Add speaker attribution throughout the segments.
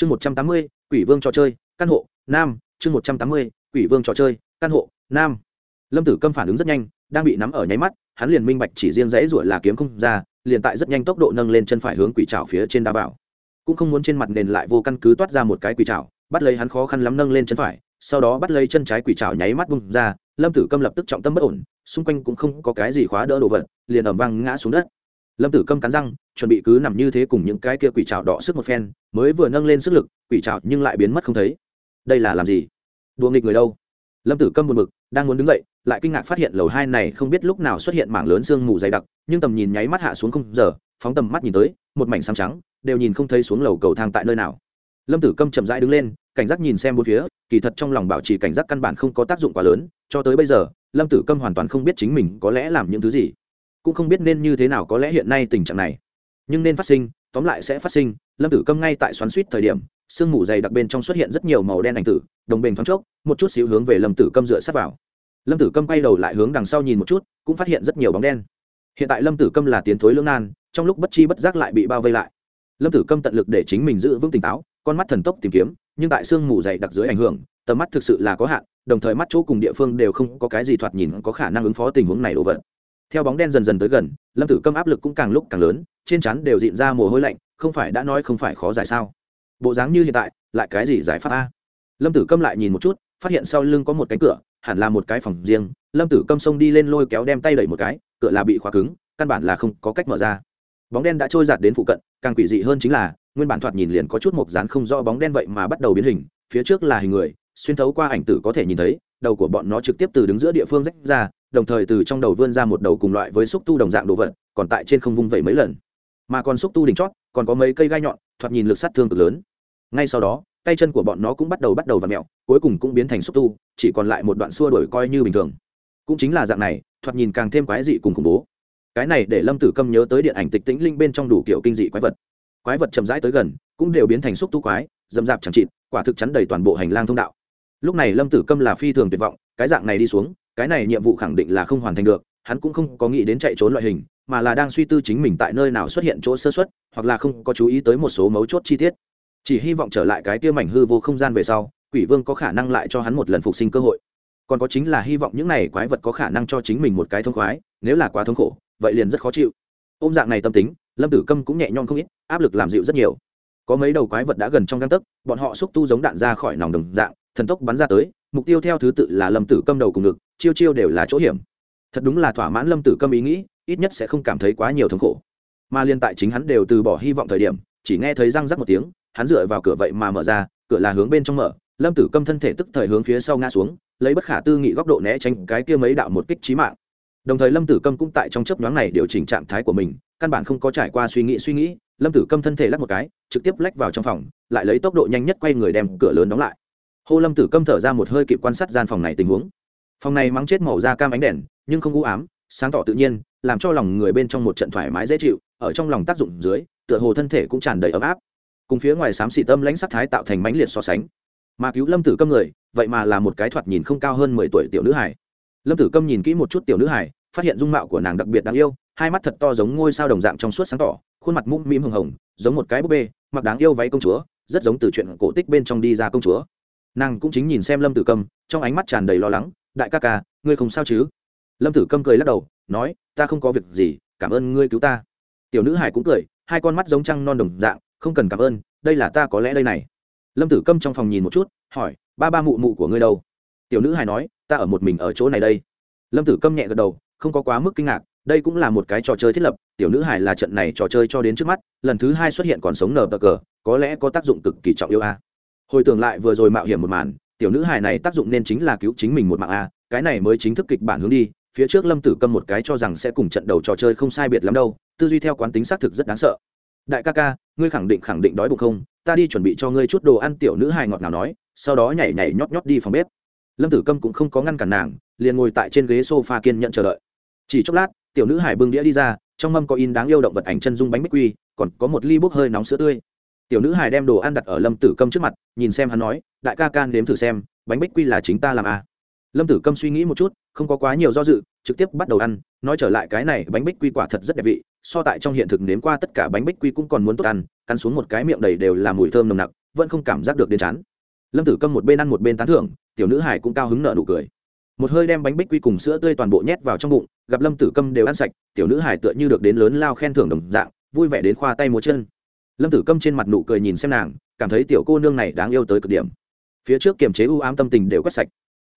Speaker 1: chương một trăm tám mươi, quỷ vương trò chơi, căn hộ, nam, chương một trăm tám mươi, quỷ vương trò chơi, căn hộ, nam. Lâm tử câm phản ứng rất nhanh, đang bị nắm ở nháy mắt, hắn liền minh bạch chỉ riêng dãy ruổi là kiếm không ra, liền tại rất nhanh tốc độ nâng lên chân phải hướng quỷ trào phía trên đá vào. Cũng không muốn trên mặt nền lại vô căn cứ toát ra một cái quỷ trào bắt lấy hắn khó khăn lắm nâng lên chân phải, sau đó bắt lấy chân trái quỷ trào nháy mắt bung ra, lâm tử câm lập tức trọng tâm bất ổn, xung quanh cũng không có cái gì khóa đỡ đồ vật, liền ẩm văng ngã xuống đất lâm tử câm cắn răng, chuẩn bị cứ nằm như thế cùng những cái kia quỷ trào đỏ sức một phen, mới vừa nâng lên sức lực, quỷ trào nhưng lại biến mất không thấy. Đây là làm gì? Đùa nghịch người đâu? Lâm tử câm buồn bực, đang muốn đứng dậy, lại kinh ngạc phát hiện lầu hai này không biết lúc nào xuất hiện mảng lớn sương mù dày đặc, nhưng tầm nhìn nháy mắt hạ xuống không giờ, phóng tầm mắt nhìn tới, một mảnh sáng trắng, đều nhìn không thấy xuống lầu cầu thang tại nơi nào. Lâm tử câm chậm rãi đứng lên, cảnh giác nhìn xem bốn phía, kỳ thật trong lòng bảo trì cảnh giác căn bản không có tác dụng quá lớn, cho tới bây giờ, lâm tử câm hoàn toàn không biết chính mình có lẽ làm những thứ gì cũng không biết nên như thế nào có lẽ hiện nay tình trạng này. Nhưng nên phát sinh, tóm lại sẽ phát sinh, lâm tử câm ngay tại xoắn suýt thời điểm, sương mù dày đặc bên trong xuất hiện rất nhiều màu đen ảnh tử, đồng bền thoáng chốc, một chút xíu hướng về lâm tử câm dựa sát vào. Lâm tử câm quay đầu lại hướng đằng sau nhìn một chút, cũng phát hiện rất nhiều bóng đen. Hiện tại lâm tử câm là tiến thối lưỡng nan, trong lúc bất chi bất giác lại bị bao vây lại. Lâm tử câm tận lực để chính mình giữ vững tỉnh táo, con mắt thần tốc tìm kiếm, nhưng tại sương mù dày đặc dưới ảnh hưởng, tầm mắt thực sự là có hạn, đồng thời mắt chỗ cùng địa phương đều không có cái gì thoạt nhìn có khả năng ứng phó tình huống này đổ vật theo bóng đen dần dần tới gần, lâm tử câm áp lực cũng càng lúc càng lớn, trên chắn đều dịn ra mồ hôi lạnh, không phải đã nói không phải khó giải sao? Bộ dáng như hiện tại, lại cái gì giải pháp a? Lâm tử câm lại nhìn một chút, phát hiện sau lưng có một cánh cửa, hẳn là một cái phòng riêng. Lâm tử câm xông đi lên lôi kéo đem tay đẩy một cái, cửa là bị khóa cứng, căn bản là không có cách mở ra. Bóng đen đã trôi giạt đến phụ cận, càng quỷ dị hơn chính là, nguyên bản thoạt nhìn liền có chút mộc dán không rõ bóng đen vậy mà bắt đầu biến hình, phía trước là hình người, xuyên thấu qua ảnh tử có thể nhìn thấy, đầu của bọn nó trực tiếp từ đứng giữa địa phương rách ra đồng thời từ trong đầu vươn ra một đầu cùng loại với xúc tu đồng dạng đồ vật, còn tại trên không vung vẩy mấy lần. Mà còn xúc tu đỉnh chót, còn có mấy cây gai nhọn, thoạt nhìn lực sát thương cực lớn. Ngay sau đó, tay chân của bọn nó cũng bắt đầu bắt đầu và mẹo cuối cùng cũng biến thành xúc tu, chỉ còn lại một đoạn xua đổi coi như bình thường. Cũng chính là dạng này, thoạt nhìn càng thêm quái dị cùng khủng bố. Cái này để lâm tử câm nhớ tới điện ảnh tịch tĩnh linh bên trong đủ kiểu kinh dị quái vật. Quái vật chậm rãi tới gần, cũng đều biến thành xúc tu quái dầm dạp chẳng chịt, quả thực chắn đầy toàn bộ hành lang thông đạo. Lúc này lâm tử câm là phi thường tuyệt vọng, cái dạng này đi xuống cái này nhiệm vụ khẳng định là không hoàn thành được, hắn cũng không có nghĩ đến chạy trốn loại hình, mà là đang suy tư chính mình tại nơi nào xuất hiện chỗ sơ xuất hoặc là không có chú ý tới một số mấu chốt chi tiết. Chỉ hy vọng trở lại cái kia mảnh hư vô không gian về sau, quỷ vương có khả năng lại cho hắn một lần phục sinh cơ hội. Còn có chính là hy vọng những này quái vật có khả năng cho chính mình một cái thông khoái, nếu là quá thống khổ, vậy liền rất khó chịu. Ôm dạng này tâm tính, lâm tử câm cũng nhẹ nhõm không ít, áp lực làm dịu rất nhiều. Có mấy đầu quái vật đã gần trong găng tấc, bọn họ xúc tu giống đạn ra khỏi nòng đồng dạng, thần tốc bắn ra tới mục tiêu theo thứ tự là lâm tử câm đầu cùng ngực, chiêu chiêu đều là chỗ hiểm. Thật đúng là thỏa mãn lâm tử câm ý nghĩ, ít nhất sẽ không cảm thấy quá nhiều thống khổ. Mà liên tại chính hắn đều từ bỏ hy vọng thời điểm, chỉ nghe thấy răng rắc một tiếng, hắn dựa vào cửa vậy mà mở ra, cửa là hướng bên trong mở, lâm tử câm thân thể tức thời hướng phía sau ngã xuống, lấy bất khả tư nghị góc độ né tránh cái kia mấy đạo một kích trí mạng. Đồng thời lâm tử câm cũng tại trong chấp nhoáng này điều chỉnh trạng thái của mình, căn bản không có trải qua suy nghĩ suy nghĩ, lâm tử câm thân thể lắc một cái, trực tiếp lách vào trong phòng, lại lấy tốc độ nhanh nhất quay người đem cửa lớn đóng lại hô lâm tử câm thở ra một hơi kịp quan sát gian phòng này tình huống. Phòng này mắng chết màu da cam ánh đèn, nhưng không u ám, sáng tỏ tự nhiên, làm cho lòng người bên trong một trận thoải mái dễ chịu, ở trong lòng tác dụng dưới, tựa hồ thân thể cũng tràn đầy ấm áp. Cùng phía ngoài xám xị tâm lãnh sắc thái tạo thành mãnh liệt so sánh. Mà cứu lâm tử câm người, vậy mà là một cái thoạt nhìn không cao hơn mười tuổi tiểu nữ hải lâm tử câm nhìn kỹ một chút tiểu nữ hải phát hiện dung mạo của nàng đặc biệt đáng yêu, hai mắt thật to giống ngôi sao đồng dạng trong suốt sáng tỏ, khuôn mặt mũm mĩm hồng hồng, giống một cái búp bê, mặc đáng yêu váy công chúa, rất giống từ chuyện cổ tích bên trong đi ra công chúa nàng cũng chính nhìn xem lâm tử câm, trong ánh mắt tràn đầy lo lắng, đại ca ca, ngươi không sao chứ? Lâm tử câm cười lắc đầu, nói, ta không có việc gì, cảm ơn ngươi cứu ta. Tiểu nữ hải cũng cười, hai con mắt giống trăng non đồng dạng, không cần cảm ơn, đây là ta có lẽ đây này. Lâm tử câm trong phòng nhìn một chút, hỏi, ba ba mụ mụ của ngươi đâu? Tiểu nữ hải nói, ta ở một mình ở chỗ này đây. Lâm tử câm nhẹ gật đầu, không có quá mức kinh ngạc, đây cũng là một cái trò chơi thiết lập, tiểu nữ hải là trận này trò chơi cho đến trước mắt, lần thứ hai xuất hiện còn sống nờ bờ cờ, có lẽ có tác dụng cực kỳ trọng yêu a à? Hồi tưởng lại vừa rồi mạo hiểm một màn, tiểu nữ hài này tác dụng nên chính là cứu chính mình một mạng a, cái này mới chính thức kịch bản hướng đi, phía trước lâm tử câm một cái cho rằng sẽ cùng trận đầu trò chơi không sai biệt lắm đâu, tư duy theo quán tính xác thực rất đáng sợ. Đại ca ca, ngươi khẳng định khẳng định đói bụng không? Ta đi chuẩn bị cho ngươi chút đồ ăn, tiểu nữ hài ngọt nào nói, sau đó nhảy nhảy nhót nhót đi phòng bếp. Lâm tử câm cũng không có ngăn cản nàng, liền ngồi tại trên ghế s o f a kiên nhận chờ đợi. Chỉ chốc lát, tiểu nữ hải bưng đĩa đi ra, trong mâm có in đáng yêu động vật ảnh chân dung bánh bích quy, còn có một ly bốc hơi nóng sữa tươi tiểu nữ hải đem đồ ăn đặt ở lâm tử câm trước mặt, nhìn xem hắn nói, đại ca can nếm thử xem, bánh bích quy là chính ta làm à. lâm tử câm suy nghĩ một chút, không có quá nhiều do dự, trực tiếp bắt đầu ăn, nói trở lại cái này bánh bích quy quả thật rất đẹp vị, so tại trong hiện thực nếm qua tất cả bánh bích quy cũng còn muốn tốt ăn, cắn xuống một cái miệng đầy đều là mùi thơm nồng nặc, vẫn không cảm giác được đến chán. Lâm tử câm một bên ăn một bên tán thưởng, tiểu nữ hải cũng cao hứng nợ nụ cười. Một hơi đem bánh bích quy cùng sữa tươi toàn bộ nhét vào trong bụng, gặp lâm tử câm đều ăn sạch, tiểu nữ hải tựa như được đến lớn lao khen thưởng đồng dạng, vui vẻ đến khoa tay múa chân lâm tử câm trên mặt nụ cười nhìn xem nàng, cảm thấy tiểu cô nương này đáng yêu tới cực điểm. Phía trước kiềm chế ưu ám tâm tình đều quét sạch.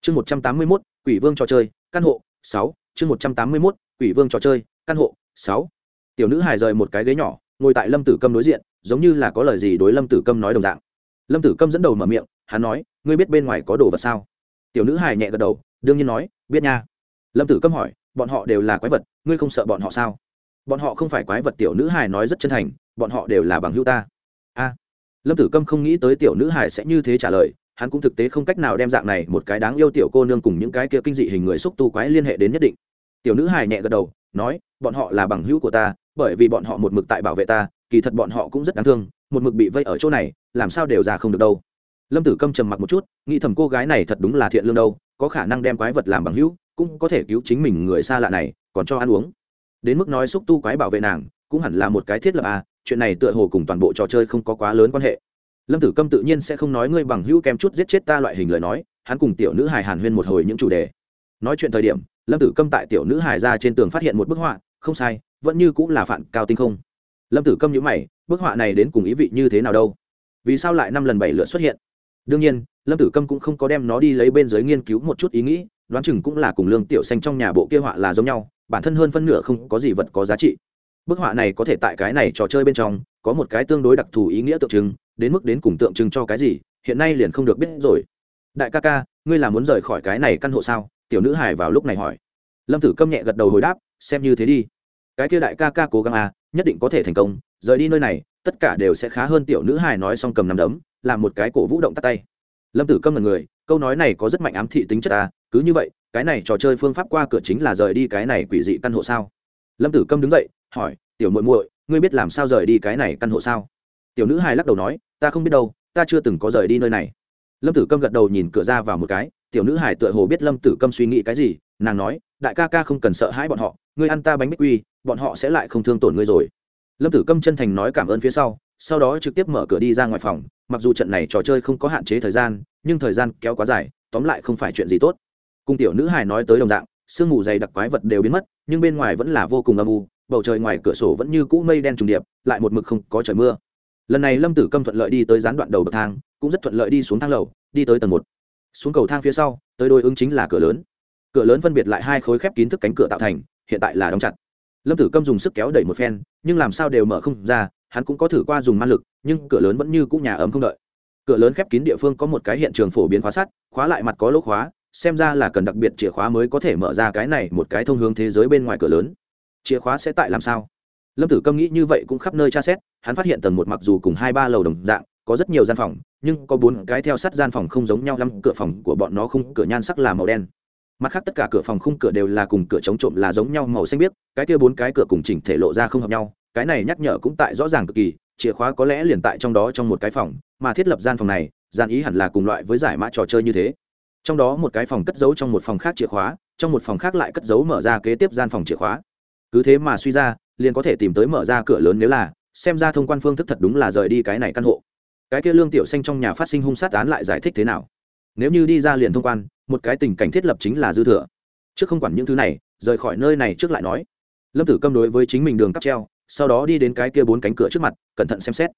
Speaker 1: Chương một trăm tám mươi mốt, quỷ vương trò chơi, căn hộ, sáu, chương một trăm tám mươi mốt, quỷ vương trò chơi, căn hộ, sáu. Tiểu nữ hài rời một cái ghế nhỏ, ngồi tại lâm tử câm đối diện, giống như là có lời gì đối lâm tử câm nói đồng dạng. Lâm tử câm dẫn đầu mở miệng, hắn nói, ngươi biết bên ngoài có đồ vật sao? Tiểu nữ hài nhẹ gật đầu, đương nhiên nói, biết nha. Lâm tử câm hỏi, bọn họ đều là quái vật, ngươi không sợ bọn họ sao? Bọn họ không phải quái vật, tiểu nữ hài nói rất chân thành bọn họ đều là bằng hữu ta. A, lâm tử câm không nghĩ tới tiểu nữ Hải sẽ như thế trả lời, hắn cũng thực tế không cách nào đem dạng này một cái đáng yêu tiểu cô nương cùng những cái kia kinh dị hình người xúc tu quái liên hệ đến nhất định. Tiểu nữ Hải nhẹ gật đầu, nói, bọn họ là bằng hữu của ta, bởi vì bọn họ một mực tại bảo vệ ta, kỳ thật bọn họ cũng rất đáng thương, một mực bị vây ở chỗ này, làm sao đều ra không được đâu. Lâm tử câm trầm mặc một chút, nghĩ thầm cô gái này thật đúng là thiện lương đâu, có khả năng đem quái vật làm bằng hữu, cũng có thể cứu chính mình người xa lạ này, còn cho ăn uống. Đến mức nói xúc tu quái bảo vệ nàng, cũng hẳn là một cái thiết lập à chuyện này tựa hồ cùng toàn bộ trò chơi không có quá lớn quan hệ. Lâm tử câm tự nhiên sẽ không nói ngươi bằng hữu kém chút giết chết ta loại hình lời nói, hắn cùng tiểu nữ hài hàn huyên một hồi những chủ đề. Nói chuyện thời điểm, lâm tử câm tại tiểu nữ hài ra trên tường phát hiện một bức họa, không sai, vẫn như cũng là phản cao tinh không. Lâm tử câm nhữ mày, bức họa này đến cùng ý vị như thế nào đâu? Vì sao lại năm lần bảy lượt xuất hiện? Đương nhiên, lâm tử câm cũng không có đem nó đi lấy bên dưới nghiên cứu một chút ý nghĩ, đoán chừng cũng là cùng lương tiểu xanh trong nhà bộ kia họa là giống nhau, bản thân hơn phân nửa không có gì vật có giá trị bức họa này có thể tại cái này trò chơi bên trong, có một cái tương đối đặc thù ý nghĩa tượng trưng, đến mức đến cùng tượng trưng cho cái gì, hiện nay liền không được biết rồi. Đại ca ca, ngươi là muốn rời khỏi cái này căn hộ sao? Tiểu nữ hải vào lúc này hỏi. Lâm tử câm nhẹ gật đầu hồi đáp, xem như thế đi. Cái kia đại ca ca cố gắng à nhất định có thể thành công, rời đi nơi này, tất cả đều sẽ khá hơn tiểu nữ hải nói xong cầm nằm đấm, làm một cái cổ vũ động tắt tay. Lâm tử câm là người, câu nói này có rất mạnh ám thị tính chất à cứ như vậy, cái này trò chơi phương pháp qua cửa chính là rời đi cái này quỷ dị căn hộ sao? Lâm tử câm đứng dậy hỏi, tiểu muội muội, ngươi biết làm sao rời đi cái này căn hộ sao? Tiểu nữ hài lắc đầu nói, ta không biết đâu, ta chưa từng có rời đi nơi này. Lâm tử câm gật đầu nhìn cửa ra vào một cái, tiểu nữ hải tựa hồ biết lâm tử câm suy nghĩ cái gì, nàng nói, đại ca ca không cần sợ hãi bọn họ, ngươi ăn ta bánh bích quy, bọn họ sẽ lại không thương tổn ngươi rồi. Lâm tử câm chân thành nói cảm ơn phía sau sau đó trực tiếp mở cửa đi ra ngoài phòng, mặc dù trận này trò chơi không có hạn chế thời gian, nhưng thời gian kéo quá dài, tóm lại không phải chuyện gì tốt. Cùng tiểu nữ hải nói tới đồng dạng, sương mù dày đặc quái vật đều biến mất, nhưng bên ngoài vẫn là vô cùng âm u bầu trời ngoài cửa sổ vẫn như cũ mây đen trùng điệp, lại một mực không có trời mưa. Lần này lâm tử câm thuận lợi đi tới gián đoạn đầu bậc thang, cũng rất thuận lợi đi xuống thang lầu, đi tới tầng một. Xuống cầu thang phía sau, tới đôi ứng chính là cửa lớn. Cửa lớn phân biệt lại hai khối khép kín thức cánh cửa tạo thành, hiện tại là đóng chặt. Lâm tử câm dùng sức kéo đẩy một phen, nhưng làm sao đều mở không ra, hắn cũng có thử qua dùng man lực, nhưng cửa lớn vẫn như cũ nhà ấm không đợi. Cửa lớn khép kín địa phương có một cái hiện trường phổ biến khóa sắt, khóa lại mặt có lỗ khóa, xem ra là cần đặc biệt chìa khóa mới có thể mở ra cái này một cái thông hướng thế giới bên ngoài cửa lớn chìa khóa sẽ tại làm sao? Lâm tử câm nghĩ như vậy cũng khắp nơi tra xét, hắn phát hiện tầng một mặc dù cùng hai ba lầu đồng dạng, có rất nhiều gian phòng, nhưng có bốn cái theo sát gian phòng không giống nhau lắm, cửa phòng của bọn nó không cửa nhan sắc là màu đen. Mặt khác tất cả cửa phòng khung cửa đều là cùng cửa chống trộm là giống nhau màu xanh biếc, cái kia bốn cái cửa cùng chỉnh thể lộ ra không hợp nhau, cái này nhắc nhở cũng tại rõ ràng cực kỳ, chìa khóa có lẽ liền tại trong đó trong một cái phòng, mà thiết lập gian phòng này, gian ý hẳn là cùng loại với giải mã trò chơi như thế. Trong đó một cái phòng cất giấu trong một phòng khác chìa khóa, trong một phòng khác lại cất giấu mở ra kế tiếp gian phòng chìa khóa cứ thế mà suy ra, liền có thể tìm tới mở ra cửa lớn nếu là, xem ra thông quan phương thức thật đúng là rời đi cái này căn hộ. Cái kia lương tiểu xanh trong nhà phát sinh hung sát án lại giải thích thế nào? Nếu như đi ra liền thông quan, một cái tình cảnh thiết lập chính là dư thừa. Trước không quản những thứ này, rời khỏi nơi này trước lại nói. Lâm tử câm đối với chính mình đường cắp treo, sau đó đi đến cái kia bốn cánh cửa trước mặt, cẩn thận xem xét.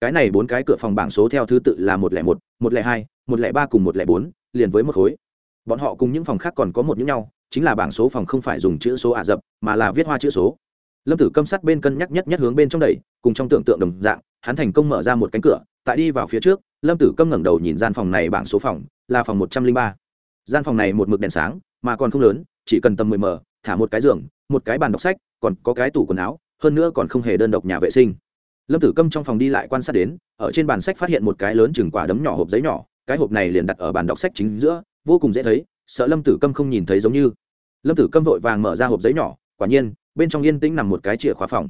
Speaker 1: Cái này bốn cái cửa phòng bảng số theo thứ tự là một lẻ một một lẻ hai, một lẻ ba cùng một lẻ bốn, liền với một khối. Bọn họ cùng những phòng khác còn có một những nhau chính là bảng số phòng không phải dùng chữ số ả rập, mà là viết hoa chữ số. Lâm tử câm sắt bên cân nhắc nhất nhất hướng bên trong đẩy, cùng trong tưởng tượng đồng dạng, hắn thành công mở ra một cánh cửa, tại đi vào phía trước, lâm tử câm ngẩng đầu nhìn gian phòng này bảng số phòng, là phòng một trăm linh ba. Gian phòng này một mực đèn sáng, mà còn không lớn, chỉ cần tầm mười m thả một cái giường, một cái bàn đọc sách, còn có cái tủ quần áo, hơn nữa còn không hề đơn độc nhà vệ sinh. Lâm tử câm trong phòng đi lại quan sát đến, ở trên bàn sách phát hiện một cái lớn chừng quả đấm nhỏ hộp giấy nhỏ, cái hộp này liền đặt ở bàn đọc sách chính giữa, vô cùng dễ thấy sợ lâm tử câm không nhìn thấy giống như. Lâm tử câm vội vàng mở ra hộp giấy nhỏ, quả nhiên, bên trong yên tĩnh nằm một cái chìa khóa phòng.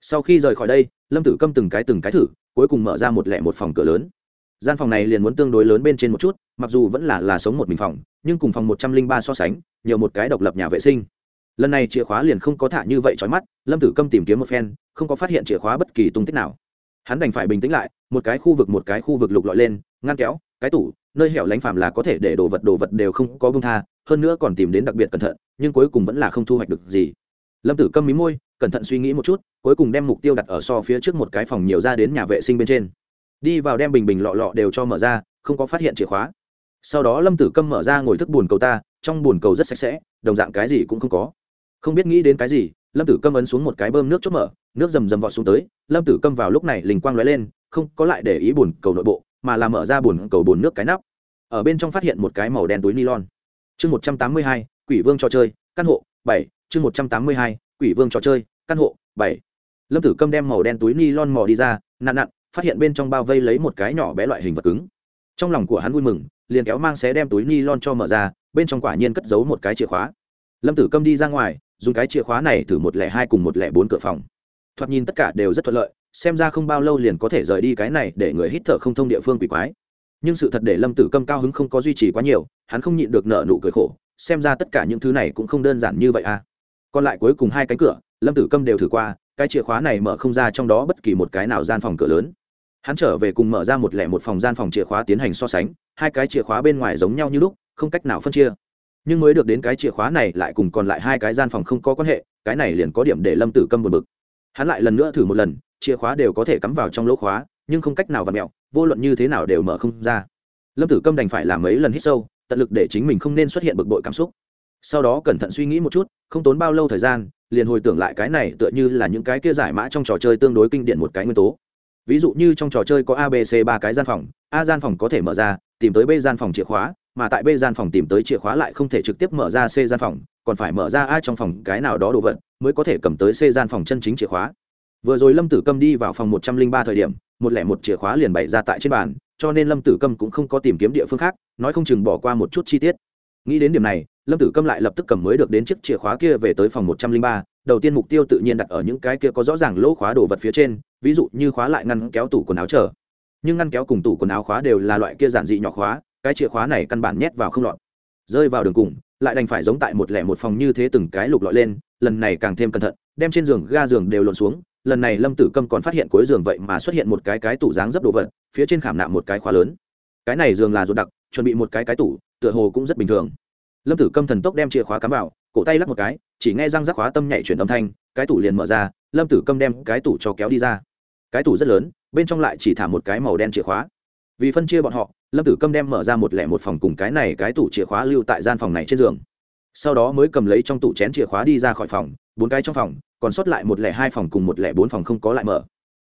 Speaker 1: Sau khi rời khỏi đây, lâm tử câm từng cái từng cái thử, cuối cùng mở ra một lẻ một phòng cửa lớn. Gian phòng này liền muốn tương đối lớn bên trên một chút, mặc dù vẫn là là sống một mình phòng, nhưng cùng phòng một trăm linh ba so sánh, nhiều một cái độc lập nhà vệ sinh. Lần này chìa khóa liền không có thả như vậy trói mắt, lâm tử câm tìm kiếm một phen, không có phát hiện chìa khóa bất kỳ tung tích nào. Hắn đành phải bình tĩnh lại, một cái khu vực một cái khu vực lục lọi lên, ngăn kéo cái tủ, nơi hẻo lánh phàm là có thể để đồ vật đồ vật đều không có bông tha, hơn nữa còn tìm đến đặc biệt cẩn thận, nhưng cuối cùng vẫn là không thu hoạch được gì. Lâm tử câm mí môi, cẩn thận suy nghĩ một chút, cuối cùng đem mục tiêu đặt ở so phía trước một cái phòng nhiều ra đến nhà vệ sinh bên trên. Đi vào đem bình bình lọ lọ đều cho mở ra, không có phát hiện chìa khóa. Sau đó lâm tử câm mở ra ngồi thức bùn cầu ta, trong bùn cầu rất sạch sẽ, đồng dạng cái gì cũng không có. Không biết nghĩ đến cái gì, lâm tử câm ấn xuống một cái bơm nước chốt mở, nước rầm rầm vọt xuống tới. Lâm tử câm vào lúc này linh quang lóe lên, không có lại để ý bùn cầu nội bộ mà là mở ra bồn cầu bồn nước cái nắp. Ở bên trong phát hiện một cái màu đen túi nylon. Chương một trăm tám mươi hai, quỷ vương trò chơi, căn hộ, bảy. Chương một trăm tám mươi hai, quỷ vương trò chơi, căn hộ, bảy. Lâm tử câm đem màu đen túi nylon mò đi ra, nặn nặn, phát hiện bên trong bao vây lấy một cái nhỏ bé loại hình vật cứng. Trong lòng của hắn vui mừng, liền kéo mang xé đem túi nylon cho mở ra, bên trong quả nhiên cất giấu một cái chìa khóa. Lâm tử câm đi ra ngoài, dùng cái chìa khóa này thử một lẻ hai cùng một lẻ bốn cửa phòng. Thoạt nhìn tất cả đều rất thuận lợi xem ra không bao lâu liền có thể rời đi cái này để người hít thở không thông địa phương quỷ quái. Nhưng sự thật để lâm tử câm cao hứng không có duy trì quá nhiều, hắn không nhịn được nợ nụ cười khổ, xem ra tất cả những thứ này cũng không đơn giản như vậy à. Còn lại cuối cùng hai cánh cửa, lâm tử câm đều thử qua, cái chìa khóa này mở không ra trong đó bất kỳ một cái nào gian phòng cửa lớn. Hắn trở về cùng mở ra một lẻ một phòng gian phòng chìa khóa tiến hành so sánh, hai cái chìa khóa bên ngoài giống nhau như lúc, không cách nào phân chia. Nhưng mới được đến cái chìa khóa này lại cùng còn lại hai cái gian phòng không có quan hệ, cái này liền có điểm để lâm tử câm buồn bực. Hắn lại lần nữa thử một lần chìa khóa đều có thể cắm vào trong lỗ khóa, nhưng không cách nào và mẹo, vô luận như thế nào đều mở không ra. Lâm tử câm đành phải làm mấy lần hít sâu, tận lực để chính mình không nên xuất hiện bực bội cảm xúc. Sau đó cẩn thận suy nghĩ một chút, không tốn bao lâu thời gian, liền hồi tưởng lại cái này tựa như là những cái kia giải mã trong trò chơi tương đối kinh điển một cái nguyên tố. Ví dụ như trong trò chơi có abc ba cái gian phòng, a gian phòng có thể mở ra, tìm tới b gian phòng chìa khóa, mà tại b gian phòng tìm tới chìa khóa lại không thể trực tiếp mở ra c gian phòng, còn phải mở ra a trong phòng cái nào đó đồ vật mới có thể cầm tới c gian phòng chân chính chìa khóa vừa rồi lâm tử câm đi vào phòng một trăm linh ba thời điểm, một lẻ một chìa khóa liền bày ra tại trên bàn, cho nên lâm tử câm cũng không có tìm kiếm địa phương khác, nói không chừng bỏ qua một chút chi tiết. Nghĩ đến điểm này, lâm tử câm lại lập tức cầm mới được đến chiếc chìa khóa kia về tới phòng một trăm linh ba. Đầu tiên mục tiêu tự nhiên đặt ở những cái kia có rõ ràng lỗ khóa đồ vật phía trên, ví dụ như khóa lại ngăn kéo tủ quần áo chờ. Nhưng ngăn kéo cùng tủ quần áo khóa đều là loại kia giản dị nhỏ khóa, cái chìa khóa này căn bản nhét vào không lọt. Rơi vào đường cùng, lại đành phải giống tại một lẻ một phòng như thế từng cái lục lọi lên, lần này càng thêm cẩn thận, đem trên giường ga giường đều lộn xuống lần này lâm tử câm còn phát hiện cuối giường vậy mà xuất hiện một cái cái tủ dáng dấp đồ vật, phía trên khảm nạm một cái khóa lớn. Cái này giường là ruột đặc, chuẩn bị một cái cái tủ, tựa hồ cũng rất bình thường. Lâm tử câm thần tốc đem chìa khóa cắm vào, cổ tay lắc một cái, chỉ nghe răng rắc khóa tâm nhảy chuyển âm thanh, cái tủ liền mở ra, lâm tử câm đem cái tủ cho kéo đi ra. Cái tủ rất lớn, bên trong lại chỉ thả một cái màu đen chìa khóa. Vì phân chia bọn họ, lâm tử câm đem mở ra một lẻ một phòng cùng cái này cái tủ chìa khóa lưu tại gian phòng này trên giường. Sau đó mới cầm lấy trong tủ chén chìa khóa đi ra khỏi phòng, bốn cái trong phòng còn sót lại một lẻ hai phòng cùng một lẻ bốn phòng không có lại mở.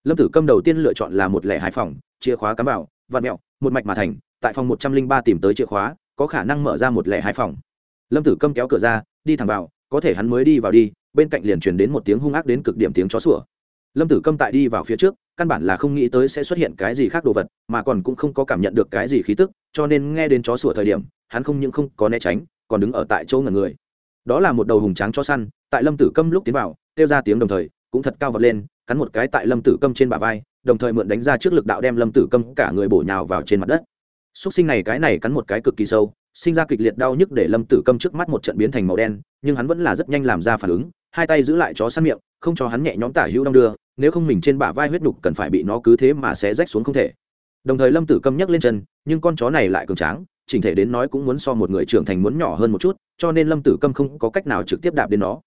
Speaker 1: Lâm tử câm đầu tiên lựa chọn là một lẻ hai phòng, chìa khóa cắm vào vạt mẹo, một mạch mà thành, tại phòng một trăm linh ba tìm tới chìa khóa, có khả năng mở ra một lẻ hai phòng. Lâm tử câm kéo cửa ra, đi thẳng vào, có thể hắn mới đi vào đi, bên cạnh liền truyền đến một tiếng hung ác đến cực điểm tiếng chó sủa. Lâm tử câm tại đi vào phía trước, căn bản là không nghĩ tới sẽ xuất hiện cái gì khác đồ vật, mà còn cũng không có cảm nhận được cái gì khí tức, cho nên nghe đến chó sủa thời điểm, hắn không những không có né tránh, còn đứng ở tại chỗ ngần người. Đó là một đầu hùng tráng cho săn, tại lâm tử câm lúc tiến vào kêu ra tiếng đồng thời, cũng thật cao vật lên, cắn một cái tại lâm tử câm trên bả vai, đồng thời mượn đánh ra trước lực đạo đem lâm tử câm cả người bổ nhào vào trên mặt đất. Xúc sinh này cái này cắn một cái cực kỳ sâu, sinh ra kịch liệt đau nhức để lâm tử câm trước mắt một trận biến thành màu đen, nhưng hắn vẫn là rất nhanh làm ra phản ứng, hai tay giữ lại chó săn miệng, không cho hắn nhẹ nhõm tả hữu đong đưa, nếu không mình trên bả vai huyết đục cần phải bị nó cứ thế mà sẽ rách xuống không thể. Đồng thời lâm tử câm nhấc lên chân, nhưng con chó này lại cường tráng, chỉnh thể đến nói cũng muốn so một người trưởng thành muốn nhỏ hơn một chút, cho nên lâm tử câm không có cách nào trực tiếp đạp đến nó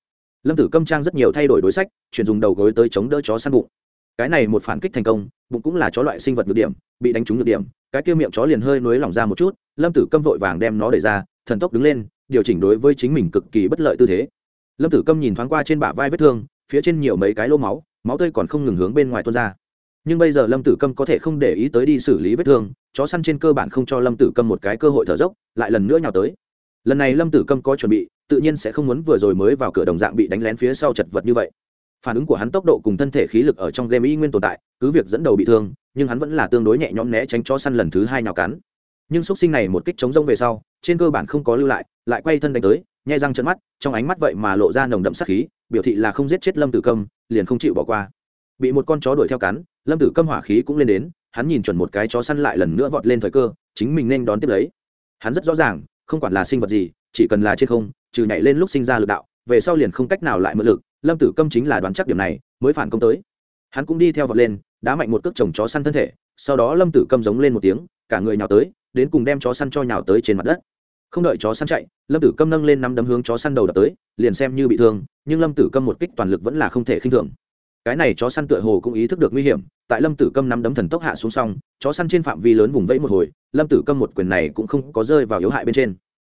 Speaker 1: lâm tử câm trang rất nhiều thay đổi đối sách, chuyển dùng đầu gối tới chống đỡ chó săn bụng. Cái này một phản kích thành công, bụng cũng là chó loại sinh vật nhược điểm, bị đánh trúng nhược điểm, cái kia miệng chó liền hơi nối lỏng ra một chút, lâm tử câm vội vàng đem nó đẩy ra, thần tốc đứng lên, điều chỉnh đối với chính mình cực kỳ bất lợi tư thế. Lâm tử câm nhìn thoáng qua trên bả vai vết thương, phía trên nhiều mấy cái lô máu máu tươi còn không ngừng hướng bên ngoài tuôn ra. Nhưng bây giờ lâm tử câm có thể không để ý tới đi xử lý vết thương, chó săn trên cơ bản không cho lâm tử câm một cái cơ hội thở dốc, lại lần nữa nhào tới. Lần này lâm tử câm có chuẩn bị tự nhiên sẽ không muốn vừa rồi mới vào cửa đồng dạng bị đánh lén phía sau chật vật như vậy. Phản ứng của hắn tốc độ cùng thân thể khí lực ở trong game y nguyên tồn tại, cứ việc dẫn đầu bị thương, nhưng hắn vẫn là tương đối nhẹ nhõm né tránh cho săn lần thứ hai nhào cắn. Nhưng x sinh này một kích chống rông về sau, trên cơ bản không có lưu lại lại quay thân đánh tới, nhai răng chân mắt, trong ánh mắt vậy mà lộ ra nồng đậm sắc khí, biểu thị là không giết chết lâm tử câm, liền không chịu bỏ qua. Bị một con chó đuổi theo cắn, lâm tử câm hỏa khí cũng lên đến, hắn nhìn chuẩn một cái chó săn lại lần nữa vọt lên thời cơ, chính mình nên đón tiếp lấy. Hắn rất rõ ràng, không quản là sinh vật gì chỉ cần là trên không, trừ nhảy lên lúc sinh ra lực đạo, về sau liền không cách nào lại mượn lực, lâm tử câm chính là đoán chắc điểm này, mới phản công tới. Hắn cũng đi theo vật lên, đá mạnh một cước chồng chó săn thân thể, sau đó lâm tử câm giống lên một tiếng, cả người nhào tới, đến cùng đem chó săn cho nhào tới trên mặt đất. Không đợi chó săn chạy, lâm tử câm nâng lên năm đấm hướng chó săn đầu đập tới, liền xem như bị thương, nhưng lâm tử câm một kích toàn lực vẫn là không thể khinh thường. Cái này chó săn tựa hồ cũng ý thức được nguy hiểm, tại lâm tử câm nắm đấm thần tốc hạ xuống xong, chó săn trên phạm vi lớn vùng vẫy một hồi, lâm tử câm một quyền này cũng không có rơi vào yếu hại bên trên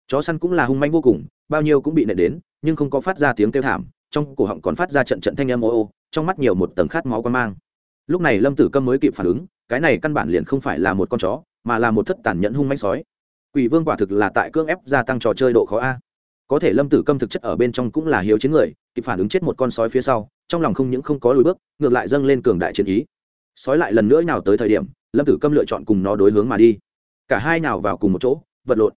Speaker 1: chó săn cũng là hung manh vô cùng, bao nhiêu cũng bị nện đến, nhưng không có phát ra tiếng kêu thảm, trong cổ họng còn phát ra trận trận thanh âm ô ô, trong mắt nhiều một tầng khát máu quan mang. Lúc này lâm tử câm mới kịp phản ứng, cái này căn bản liền không phải là một con chó, mà là một thất tàn nhẫn hung manh sói. Quỷ vương quả thực là tại cưỡng ép gia tăng trò chơi độ khó a. Có thể lâm tử câm thực chất ở bên trong cũng là hiếu chiến người, kịp phản ứng chết một con sói phía sau, trong lòng không những không có lùi bước, ngược lại dâng lên cường đại chiến ý. Sói lại lần nữa nào tới thời điểm, lâm tử câm lựa chọn cùng nó đối hướng mà đi. Cả hai nào vào cùng một chỗ, vật lộn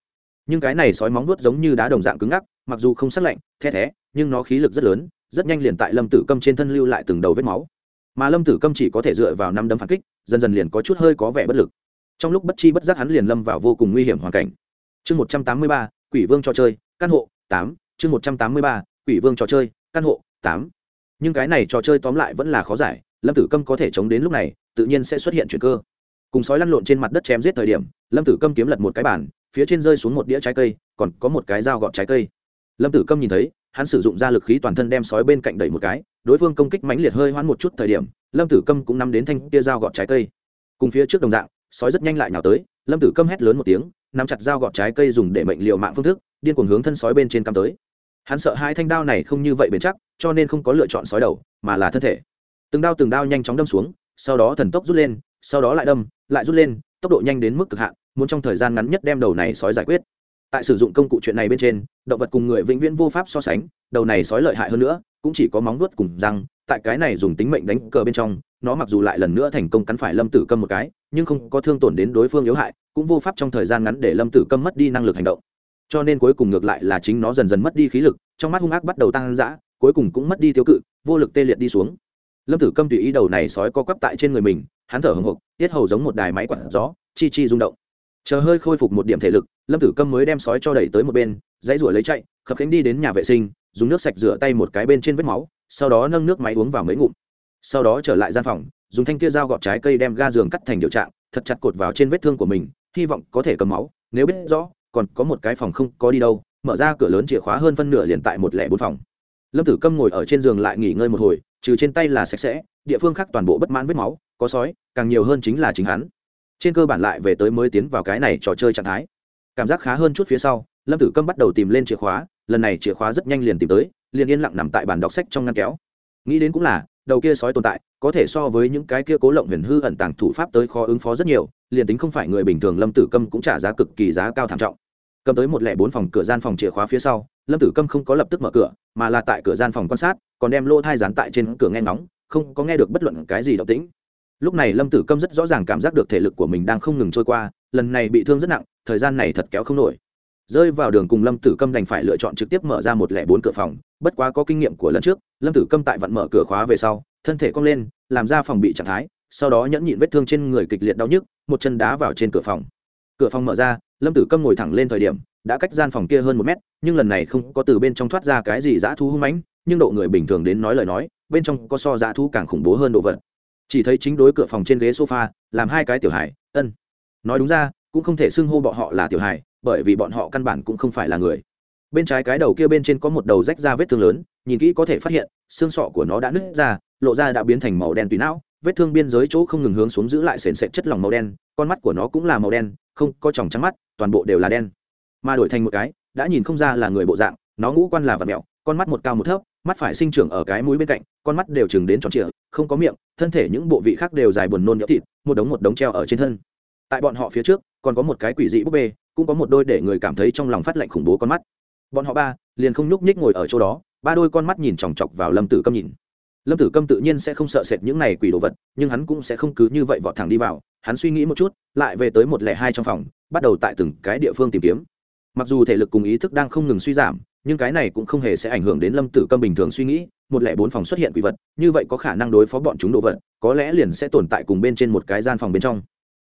Speaker 1: nhưng cái này sói móng vuốt giống như đá đồng dạng cứng ngắc, mặc dù không sắc lạnh, the thé, nhưng nó khí lực rất lớn, rất nhanh liền tại lâm tử câm trên thân lưu lại từng đầu vết máu. Mà lâm tử câm chỉ có thể dựa vào năm đấm phản kích, dần dần liền có chút hơi có vẻ bất lực. Trong lúc bất chi bất giác hắn liền lâm vào vô cùng nguy hiểm hoàn cảnh. Chương một trăm tám mươi ba, quỷ vương trò chơi, căn hộ, tám, chương một trăm tám mươi ba, quỷ vương trò chơi, căn hộ, tám. Nhưng cái này trò chơi tóm lại vẫn là khó giải, lâm tử câm có thể chống đến lúc này, tự nhiên sẽ xuất hiện chuyện cơ. Cùng sói lăn lộn trên mặt đất chém giết thời điểm, lâm tử câm kiếm lật một cái bàn phía trên rơi xuống một đĩa trái cây, còn có một cái dao gọt trái cây. Lâm tử câm nhìn thấy, hắn sử dụng ra lực khí toàn thân đem sói bên cạnh đẩy một cái, đối phương công kích mãnh liệt hơi hoãn một chút thời điểm, lâm tử câm cũng nắm đến thanh kia dao gọt trái cây. Cùng phía trước đồng dạng, sói rất nhanh lại nhào tới, lâm tử câm hét lớn một tiếng, nắm chặt dao gọt trái cây dùng để mệnh liệu mạng phương thức, điên cuồng hướng thân sói bên trên cắm tới. Hắn sợ hai thanh đao này không như vậy bền chắc, cho nên không có lựa chọn sói đầu, mà là thân thể. Từng đao từng đao nhanh chóng đâm xuống, sau đó thần tốc rút lên, sau đó lại đâm, lại rút lên, tốc độ nhanh đến mức cực hạn muốn trong thời gian ngắn nhất đem đầu này sói giải quyết. Tại sử dụng công cụ chuyện này bên trên, động vật cùng người vĩnh viễn vô pháp so sánh, đầu này sói lợi hại hơn nữa, cũng chỉ có móng vuốt cùng răng, tại cái này dùng tính mệnh đánh cờ bên trong, nó mặc dù lại lần nữa thành công cắn phải lâm tử câm một cái, nhưng không có thương tổn đến đối phương yếu hại, cũng vô pháp trong thời gian ngắn để lâm tử câm mất đi năng lực hành động. Cho nên cuối cùng ngược lại là chính nó dần dần mất đi khí lực, trong mắt hung ác bắt đầu tăng dã, cuối cùng cũng mất đi tiêu cự, vô lực tê liệt đi xuống. Lâm tử câm tùy ý đầu này sói co quắp tại trên người mình, hắn thở hồng hộc, tiết hầu giống một đài máy quặn gió, chi chi rung động chờ hơi khôi phục một điểm thể lực, lâm tử câm mới đem sói cho đẩy tới một bên, dãy rủa lấy chạy, khập khánh đi đến nhà vệ sinh, dùng nước sạch rửa tay một cái bên trên vết máu, sau đó nâng nước máy uống vào mấy ngụm. Sau đó trở lại gian phòng, dùng thanh kia dao gọt trái cây đem ga giường cắt thành điều trạng, thật chặt cột vào trên vết thương của mình, hy vọng có thể cầm máu, nếu biết rõ, còn có một cái phòng không có đi đâu, mở ra cửa lớn chìa khóa hơn phân nửa liền tại một lẻ bốn phòng. Lâm tử câm ngồi ở trên giường lại nghỉ ngơi một hồi, trừ trên tay là sạch sẽ, địa phương khác toàn bộ bất mãn vết máu, có sói, càng nhiều hơn chính là chính hắn trên cơ bản lại về tới mới tiến vào cái này trò chơi trạng thái. Cảm giác khá hơn chút phía sau, lâm tử câm bắt đầu tìm lên chìa khóa, lần này chìa khóa rất nhanh liền tìm tới, liền yên lặng nằm tại bàn đọc sách trong ngăn kéo. Nghĩ đến cũng là, đầu kia sói tồn tại, có thể so với những cái kia cố lộng huyền hư ẩn tàng thủ pháp tới khó ứng phó rất nhiều, liền tính không phải người bình thường lâm tử câm cũng trả giá cực kỳ giá cao thảm trọng. Cầm tới một lẻ bốn phòng cửa gian phòng chìa khóa phía sau, lâm tử câm không có lập tức mở cửa, mà là tại cửa gian phòng quan sát, còn đem lô thai dán tại trên cửa nghe ngóng, không có nghe được bất luận cái gì động tĩnh lúc này lâm tử câm rất rõ ràng cảm giác được thể lực của mình đang không ngừng trôi qua, lần này bị thương rất nặng, thời gian này thật kéo không nổi. Rơi vào đường cùng lâm tử câm đành phải lựa chọn trực tiếp mở ra một lẻ bốn cửa phòng, bất quá có kinh nghiệm của lần trước, lâm tử câm tại vận mở cửa khóa về sau, thân thể cong lên, làm ra phòng bị trạng thái, sau đó nhẫn nhịn vết thương trên người kịch liệt đau nhức, một chân đá vào trên cửa phòng. Cửa phòng mở ra, lâm tử câm ngồi thẳng lên thời điểm, đã cách gian phòng kia hơn một mét, nhưng lần này không có từ bên trong thoát ra cái gì dã thú hung mãnh, nhưng độ người bình thường đến nói lời nói, bên trong có so dã thú càng khủng bố hơn đồ vật chỉ thấy chính đối cửa phòng trên ghế sofa, làm hai cái tiểu hải ân. Nói đúng ra, cũng không thể xưng hô bọn họ là tiểu hải bởi vì bọn họ căn bản cũng không phải là người. Bên trái cái đầu kia bên trên có một đầu rách ra vết thương lớn, nhìn kỹ có thể phát hiện, xương sọ của nó đã nứt ra, lộ ra đã biến thành màu đen tùy não, vết thương biên giới chỗ không ngừng hướng xuống giữ lại sền sệt chất lỏng màu đen, con mắt của nó cũng là màu đen, không có tròng trắng mắt, toàn bộ đều là đen. Mà đổi thành một cái, đã nhìn không ra là người bộ dạng, nó ngũ quan là vật mẹo, con mắt một cao một thấp, mắt phải sinh trưởng ở cái mũi bên cạnh, con mắt đều chừng đến tròn trịa không có miệng, thân thể những bộ vị khác đều dài buồn nôn nhỡ thịt, một đống một đống treo ở trên thân. Tại bọn họ phía trước, còn có một cái quỷ dị búp bê, cũng có một đôi để người cảm thấy trong lòng phát lạnh khủng bố con mắt. Bọn họ ba, liền không nhúc nhích ngồi ở chỗ đó, ba đôi con mắt nhìn chòng chọc vào lâm tử câm nhìn. Lâm tử câm tự nhiên sẽ không sợ sệt những này quỷ đồ vật, nhưng hắn cũng sẽ không cứ như vậy vọt thẳng đi vào. Hắn suy nghĩ một chút, lại về tới một lẻ hai trong phòng, bắt đầu tại từng cái địa phương tìm kiếm. Mặc dù thể lực cùng ý thức đang không ngừng suy giảm, nhưng cái này cũng không hề sẽ ảnh hưởng đến lâm tử câm bình thường suy nghĩ một lẻ bốn phòng xuất hiện quỷ vật, như vậy có khả năng đối phó bọn chúng đồ vật, có lẽ liền sẽ tồn tại cùng bên trên một cái gian phòng bên trong.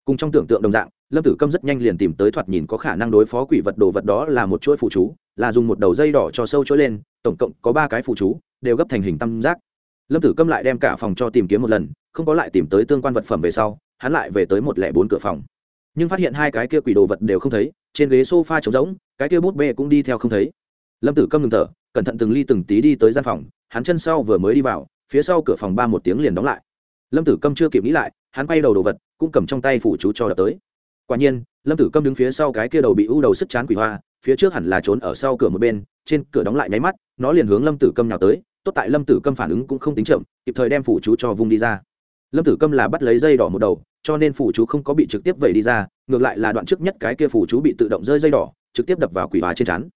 Speaker 1: Cùng trong tưởng tượng đồng dạng, lâm tử câm rất nhanh liền tìm tới thoạt nhìn có khả năng đối phó quỷ vật đồ vật đó là một chuỗi phụ chú, là dùng một đầu dây đỏ cho sâu chuỗi lên, tổng cộng có ba cái phụ chú, đều gấp thành hình tam giác. Lâm tử câm lại đem cả phòng cho tìm kiếm một lần, không có lại tìm tới tương quan vật phẩm về sau, hắn lại về tới một lẻ bốn cửa phòng. Nhưng phát hiện hai cái kia quỷ đồ vật đều không thấy, trên ghế s o f a trống rỗng, cái kia bút bê cũng đi theo không thấy. Lâm tử câm ngừng thở, cẩn thận từng ly từng tí đi tới gian phòng hắn chân sau vừa mới đi vào, phía sau cửa phòng ba một tiếng liền đóng lại. Lâm tử câm chưa kịp nghĩ lại, hắn quay đầu đồ vật, cũng cầm trong tay phủ chú cho đập tới. Quả nhiên, lâm tử câm đứng phía sau cái kia đầu bị u đầu sức chán quỷ hoa, phía trước hẳn là trốn ở sau cửa một bên, trên cửa đóng lại nháy mắt, nó liền hướng lâm tử câm nhào tới, tốt tại lâm tử câm phản ứng cũng không tính chậm, kịp thời đem phủ chú cho vung đi ra. Lâm tử câm là bắt lấy dây đỏ một đầu, cho nên phủ chú không có bị trực tiếp vẩy đi ra, ngược lại là đoạn trước nhất cái kia phủ chú bị tự động rơi dây đỏ, trực tiếp đập vào quỷ hoa trên chắn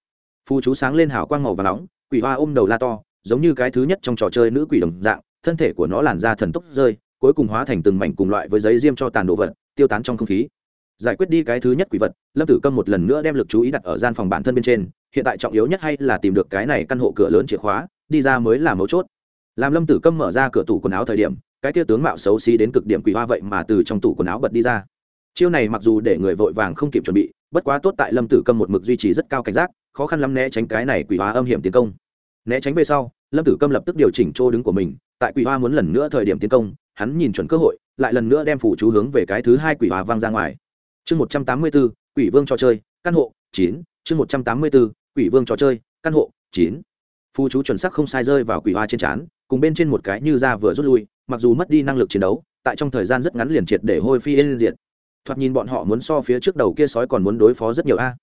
Speaker 1: phù chú sáng lên hào quang màu và nóng, quỷ hoa ôm đầu la to giống như cái thứ nhất trong trò chơi nữ quỷ đồng dạng, thân thể của nó làn ra thần tốc rơi, cuối cùng hóa thành từng mảnh cùng loại với giấy diêm cho tàn đồ vật, tiêu tán trong không khí. Giải quyết đi cái thứ nhất quỷ vật, lâm tử câm một lần nữa đem lực chú ý đặt ở gian phòng bản thân bên trên, hiện tại trọng yếu nhất hay là tìm được cái này căn hộ cửa lớn chìa khóa, đi ra mới là mấu chốt. Làm lâm tử câm mở ra cửa tủ quần áo thời điểm, cái kia tướng mạo xấu xí đến cực điểm quỷ hoa vậy mà từ trong tủ quần áo bật đi ra. Chiêu này mặc dù để người vội vàng không kịp chuẩn bị, bất quá tốt tại lâm tử câm một mực duy trì rất cao cảnh giác, khó khăn lắm né tránh cái này quỷ hoa âm hiểm tiến công né tránh về sau, lâm tử câm lập tức điều chỉnh chỗ đứng của mình, tại quỷ hoa muốn lần nữa thời điểm tiến công, hắn nhìn chuẩn cơ hội, lại lần nữa đem phủ chú hướng về cái thứ hai quỷ hoa văng ra ngoài. Chương một trăm tám mươi bốn, quỷ vương trò chơi, căn hộ, chín, chương một trăm tám mươi bốn, quỷ vương trò chơi, căn hộ, chín. Phù chú chuẩn sắc không sai rơi vào quỷ hoa trên trán, cùng bên trên một cái như da vừa rút lui, mặc dù mất đi năng lực chiến đấu, tại trong thời gian rất ngắn liền triệt để hôi phi yên diệt. Thoạt nhìn bọn họ muốn so phía trước đầu kia sói còn muốn đối phó rất nhiều a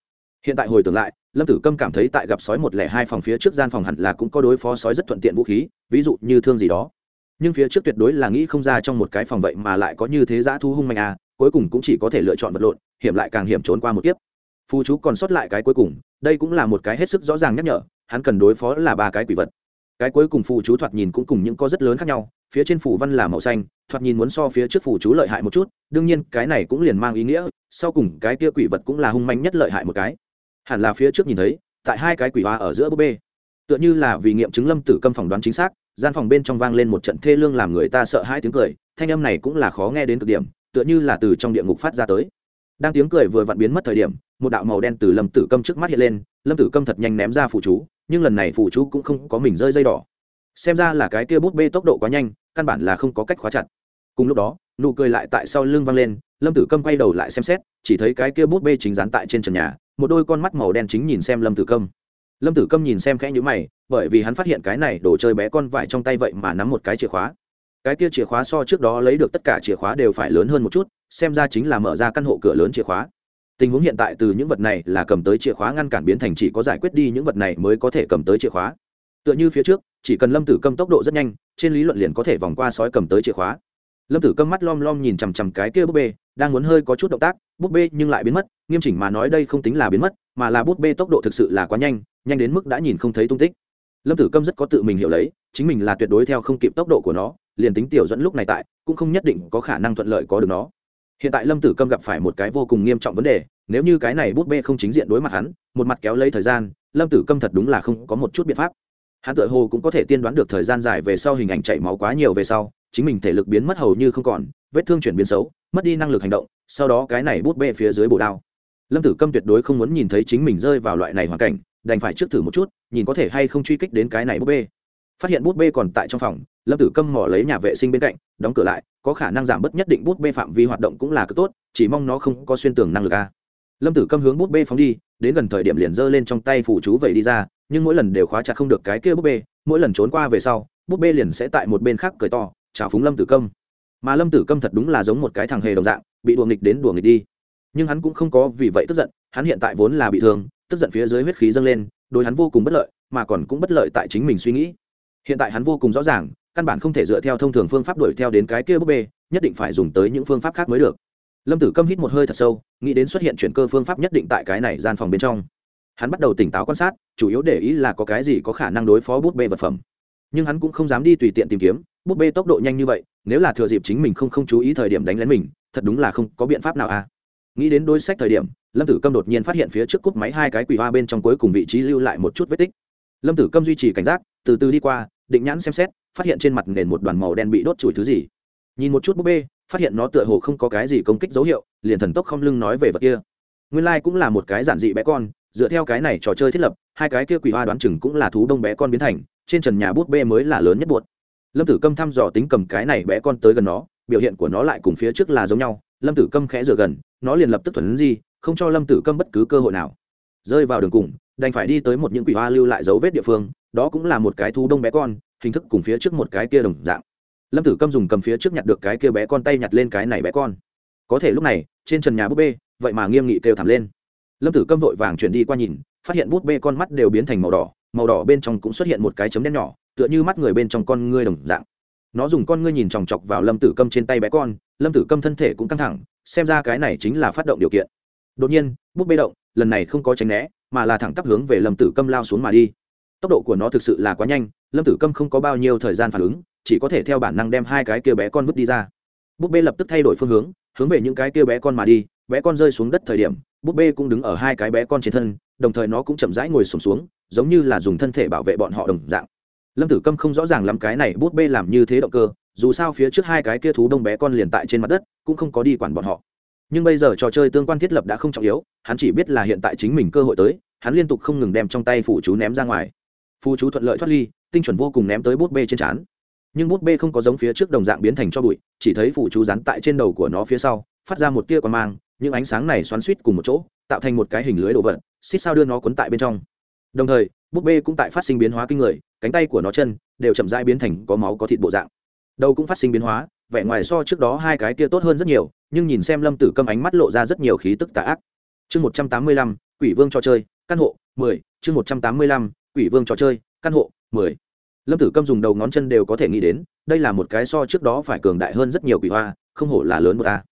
Speaker 1: hiện tại hồi tưởng lại, lâm tử câm cảm thấy tại gặp sói một lẻ hai phòng phía trước gian phòng hẳn là cũng có đối phó sói rất thuận tiện vũ khí, ví dụ như thương gì đó. Nhưng phía trước tuyệt đối là nghĩ không ra trong một cái phòng vậy mà lại có như thế giã thu hung mạnh a à, cuối cùng cũng chỉ có thể lựa chọn vật lộn, hiểm lại càng hiểm trốn qua một kiếp. Phù chú còn sót lại cái cuối cùng, đây cũng là một cái hết sức rõ ràng nhắc nhở, hắn cần đối phó là ba cái quỷ vật. Cái cuối cùng phù chú thoạt nhìn cũng cùng những có rất lớn khác nhau, phía trên phủ văn là màu xanh, thoạt nhìn muốn so phía trước phù chú lợi hại một chút, đương nhiên cái này cũng liền mang ý nghĩa, sau cùng cái kia quỷ vật cũng là hung manh nhất lợi hại một cái hẳn là phía trước nhìn thấy, tại hai cái quỷ hoa ở giữa búp bê. Tựa như là vì nghiệm chứng lâm tử câm phỏng đoán chính xác, gian phòng bên trong vang lên một trận thê lương làm người ta sợ hai tiếng cười, thanh âm này cũng là khó nghe đến cực điểm, tựa như là từ trong địa ngục phát ra tới. Đang tiếng cười vừa vặn biến mất thời điểm, một đạo màu đen từ lâm tử câm trước mắt hiện lên, lâm tử câm thật nhanh ném ra phụ chú, nhưng lần này phụ chú cũng không có mình rơi dây đỏ. Xem ra là cái kia bút bê tốc độ quá nhanh, căn bản là không có cách khóa chặt. Cùng lúc đó, nụ cười lại tại sau lưng vang lên, lâm tử câm quay đầu lại xem xét, chỉ thấy cái kia bút bê chính dán tại trên trần nhà một đôi con mắt màu đen chính nhìn xem lâm tử câm. Lâm tử câm nhìn xem khẽ nhữ mày, bởi vì hắn phát hiện cái này đồ chơi bé con vải trong tay vậy mà nắm một cái chìa khóa. Cái kia chìa khóa so trước đó lấy được tất cả chìa khóa đều phải lớn hơn một chút, xem ra chính là mở ra căn hộ cửa lớn chìa khóa. Tình huống hiện tại từ những vật này là cầm tới chìa khóa ngăn cản biến thành chỉ có giải quyết đi những vật này mới có thể cầm tới chìa khóa. Tựa như phía trước, chỉ cần lâm tử câm tốc độ rất nhanh, trên lý luận liền có thể vòng qua sói cầm tới chìa khóa lâm tử câm mắt lom lom nhìn chằm chằm cái kia búp bê, đang muốn hơi có chút động tác, búp bê nhưng lại biến mất, nghiêm chỉnh mà nói đây không tính là biến mất, mà là búp bê tốc độ thực sự là quá nhanh nhanh đến mức đã nhìn không thấy tung tích. Lâm tử câm rất có tự mình hiểu lấy, chính mình là tuyệt đối theo không kịp tốc độ của nó, liền tính tiểu dẫn lúc này tại, cũng không nhất định có khả năng thuận lợi có được nó. Hiện tại lâm tử câm gặp phải một cái vô cùng nghiêm trọng vấn đề, nếu như cái này bút bê không chính diện đối mặt hắn, một mặt kéo lấy thời gian, lâm tử câm thật đúng là không có một chút biện pháp. Hắn tự hồ cũng có thể tiên đoán được thời gian dài về sau hình ảnh chảy máu quá nhiều về sau chính mình thể lực biến mất hầu như không còn, vết thương chuyển biến xấu, mất đi năng lực hành động, sau đó cái này bút bê phía dưới bổ đao. Lâm tử câm tuyệt đối không muốn nhìn thấy chính mình rơi vào loại này hoàn cảnh, đành phải trước thử một chút, nhìn có thể hay không truy kích đến cái này bút bê. Phát hiện bút bê còn tại trong phòng, lâm tử câm mỏ lấy nhà vệ sinh bên cạnh, đóng cửa lại, có khả năng giảm bớt nhất định bút bê phạm vi hoạt động cũng là cực tốt, chỉ mong nó không có xuyên tường năng lực a. Lâm tử câm hướng bút bê phóng đi, đến gần thời điểm liền giơ lên trong tay phủ chú vẩy đi ra, nhưng mỗi lần đều khóa chặt không được cái kia bút bê, mỗi lần trốn qua về sau, bút bê liền sẽ tại một bên khác cười to chào phúng lâm tử câm. Mà lâm tử câm thật đúng là giống một cái thằng hề đồng dạng, bị đùa nghịch đến đùa nghịch đi. Nhưng hắn cũng không có vì vậy tức giận, hắn hiện tại vốn là bị thương, tức giận phía dưới huyết khí dâng lên, đối hắn vô cùng bất lợi, mà còn cũng bất lợi tại chính mình suy nghĩ. Hiện tại hắn vô cùng rõ ràng, căn bản không thể dựa theo thông thường phương pháp đuổi theo đến cái kia búp bê, nhất định phải dùng tới những phương pháp khác mới được. Lâm tử câm hít một hơi thật sâu, nghĩ đến xuất hiện chuyển cơ phương pháp nhất định tại cái này gian phòng bên trong. Hắn bắt đầu tỉnh táo quan sát, chủ yếu để ý là có cái gì có khả năng đối phó bút bê vật phẩm nhưng hắn cũng không dám đi tùy tiện tìm kiếm, búp bê tốc độ nhanh như vậy, nếu là thừa dịp chính mình không không chú ý thời điểm đánh lén mình, thật đúng là không có biện pháp nào à. Nghĩ đến đối sách thời điểm, lâm tử câm đột nhiên phát hiện phía trước cúp máy hai cái quỷ hoa bên trong cuối cùng vị trí lưu lại một chút vết tích. Lâm tử câm duy trì cảnh giác, từ từ đi qua, định nhãn xem xét, phát hiện trên mặt nền một đoàn màu đen bị đốt chùi thứ gì. Nhìn một chút búp bê, phát hiện nó tựa hồ không có cái gì công kích dấu hiệu, liền thần tốc không lưng nói về vật kia. Nguyên lai、like、cũng là một cái giản dị bé con, dựa theo cái này trò chơi thiết lập, hai cái kia quỷ hoa đoán chừng cũng là thú đông bé con biến thành trên trần nhà bút bê mới là lớn nhất buột lâm tử câm thăm dò tính cầm cái này bé con tới gần nó, biểu hiện của nó lại cùng phía trước là giống nhau. Lâm tử câm khẽ rửa gần, nó liền lập tức thuần di, không cho lâm tử câm bất cứ cơ hội nào. Rơi vào đường cùng, đành phải đi tới một những quỷ hoa lưu lại dấu vết địa phương, đó cũng là một cái thú đông bé con, hình thức cùng phía trước một cái kia đồng dạng. Lâm tử câm dùng cầm phía trước nhặt được cái kia bé con tay nhặt lên cái này bé con. Có thể lúc này, trên trần nhà búp bê, vậy mà nghiêm nghị kêu thảm lên. Lâm tử câm vội vàng chuyển đi qua nhìn, phát hiện bút bê con mắt đều biến thành màu đỏ màu đỏ bên trong cũng xuất hiện một cái chấm đen nhỏ tựa như mắt người bên trong con ngươi đồng dạng. Nó dùng con ngươi nhìn chòng chọc vào lâm tử câm trên tay bé con lâm tử câm thân thể cũng căng thẳng xem ra cái này chính là phát động điều kiện. Đột nhiên bút bê động lần này không có tránh né mà là thẳng tắp hướng về lâm tử câm lao xuống mà đi. Tốc độ của nó thực sự là quá nhanh lâm tử câm không có bao nhiêu thời gian phản ứng chỉ có thể theo bản năng đem hai cái kia bé con vứt đi ra. Búp bê lập tức thay đổi phương hướng hướng về những cái kia bé con mà đi bé con rơi xuống đất thời điểm búp bê cũng đứng ở hai cái bé con trên thân đồng thời nó cũng chậm rãi ngồi sùng xuống, xuống giống như là dùng thân thể bảo vệ bọn họ đồng dạng. Lâm tử câm không rõ ràng lắm cái này bút bê làm như thế động cơ, dù sao phía trước hai cái kia thú đông bé con liền tại trên mặt đất, cũng không có đi quản bọn họ. Nhưng bây giờ trò chơi tương quan thiết lập đã không trọng yếu, hắn chỉ biết là hiện tại chính mình cơ hội tới, hắn liên tục không ngừng đem trong tay phụ chú ném ra ngoài. Phụ chú thuận lợi thoát ly, tinh chuẩn vô cùng ném tới bút bê trên trán. Nhưng bút bê không có giống phía trước đồng dạng biến thành cho bụi, chỉ thấy phụ chú rắn tại trên đầu của nó phía sau, phát ra một tia quan mang, những ánh sáng này xoắn suýt cùng một chỗ, tạo thành một cái hình lưới đồ vật, xích sao đưa nó cuốn tại bên trong đồng thời, búp bê cũng tại phát sinh biến hóa kinh người, cánh tay của nó chân đều chậm rãi biến thành có máu có thịt bộ dạng. Đầu cũng phát sinh biến hóa, vẻ ngoài so trước đó hai cái kia tốt hơn rất nhiều, nhưng nhìn xem lâm tử câm ánh mắt lộ ra rất nhiều khí tức tà ác. Chương một trăm tám mươi lăm, quỷ vương trò chơi, căn hộ, mười, chương một trăm tám mươi lăm, quỷ vương trò chơi, căn hộ, mười. Lâm tử câm dùng đầu ngón chân đều có thể nghĩ đến, đây là một cái so trước đó phải cường đại hơn rất nhiều quỷ hoa, không hổ là lớn một ta.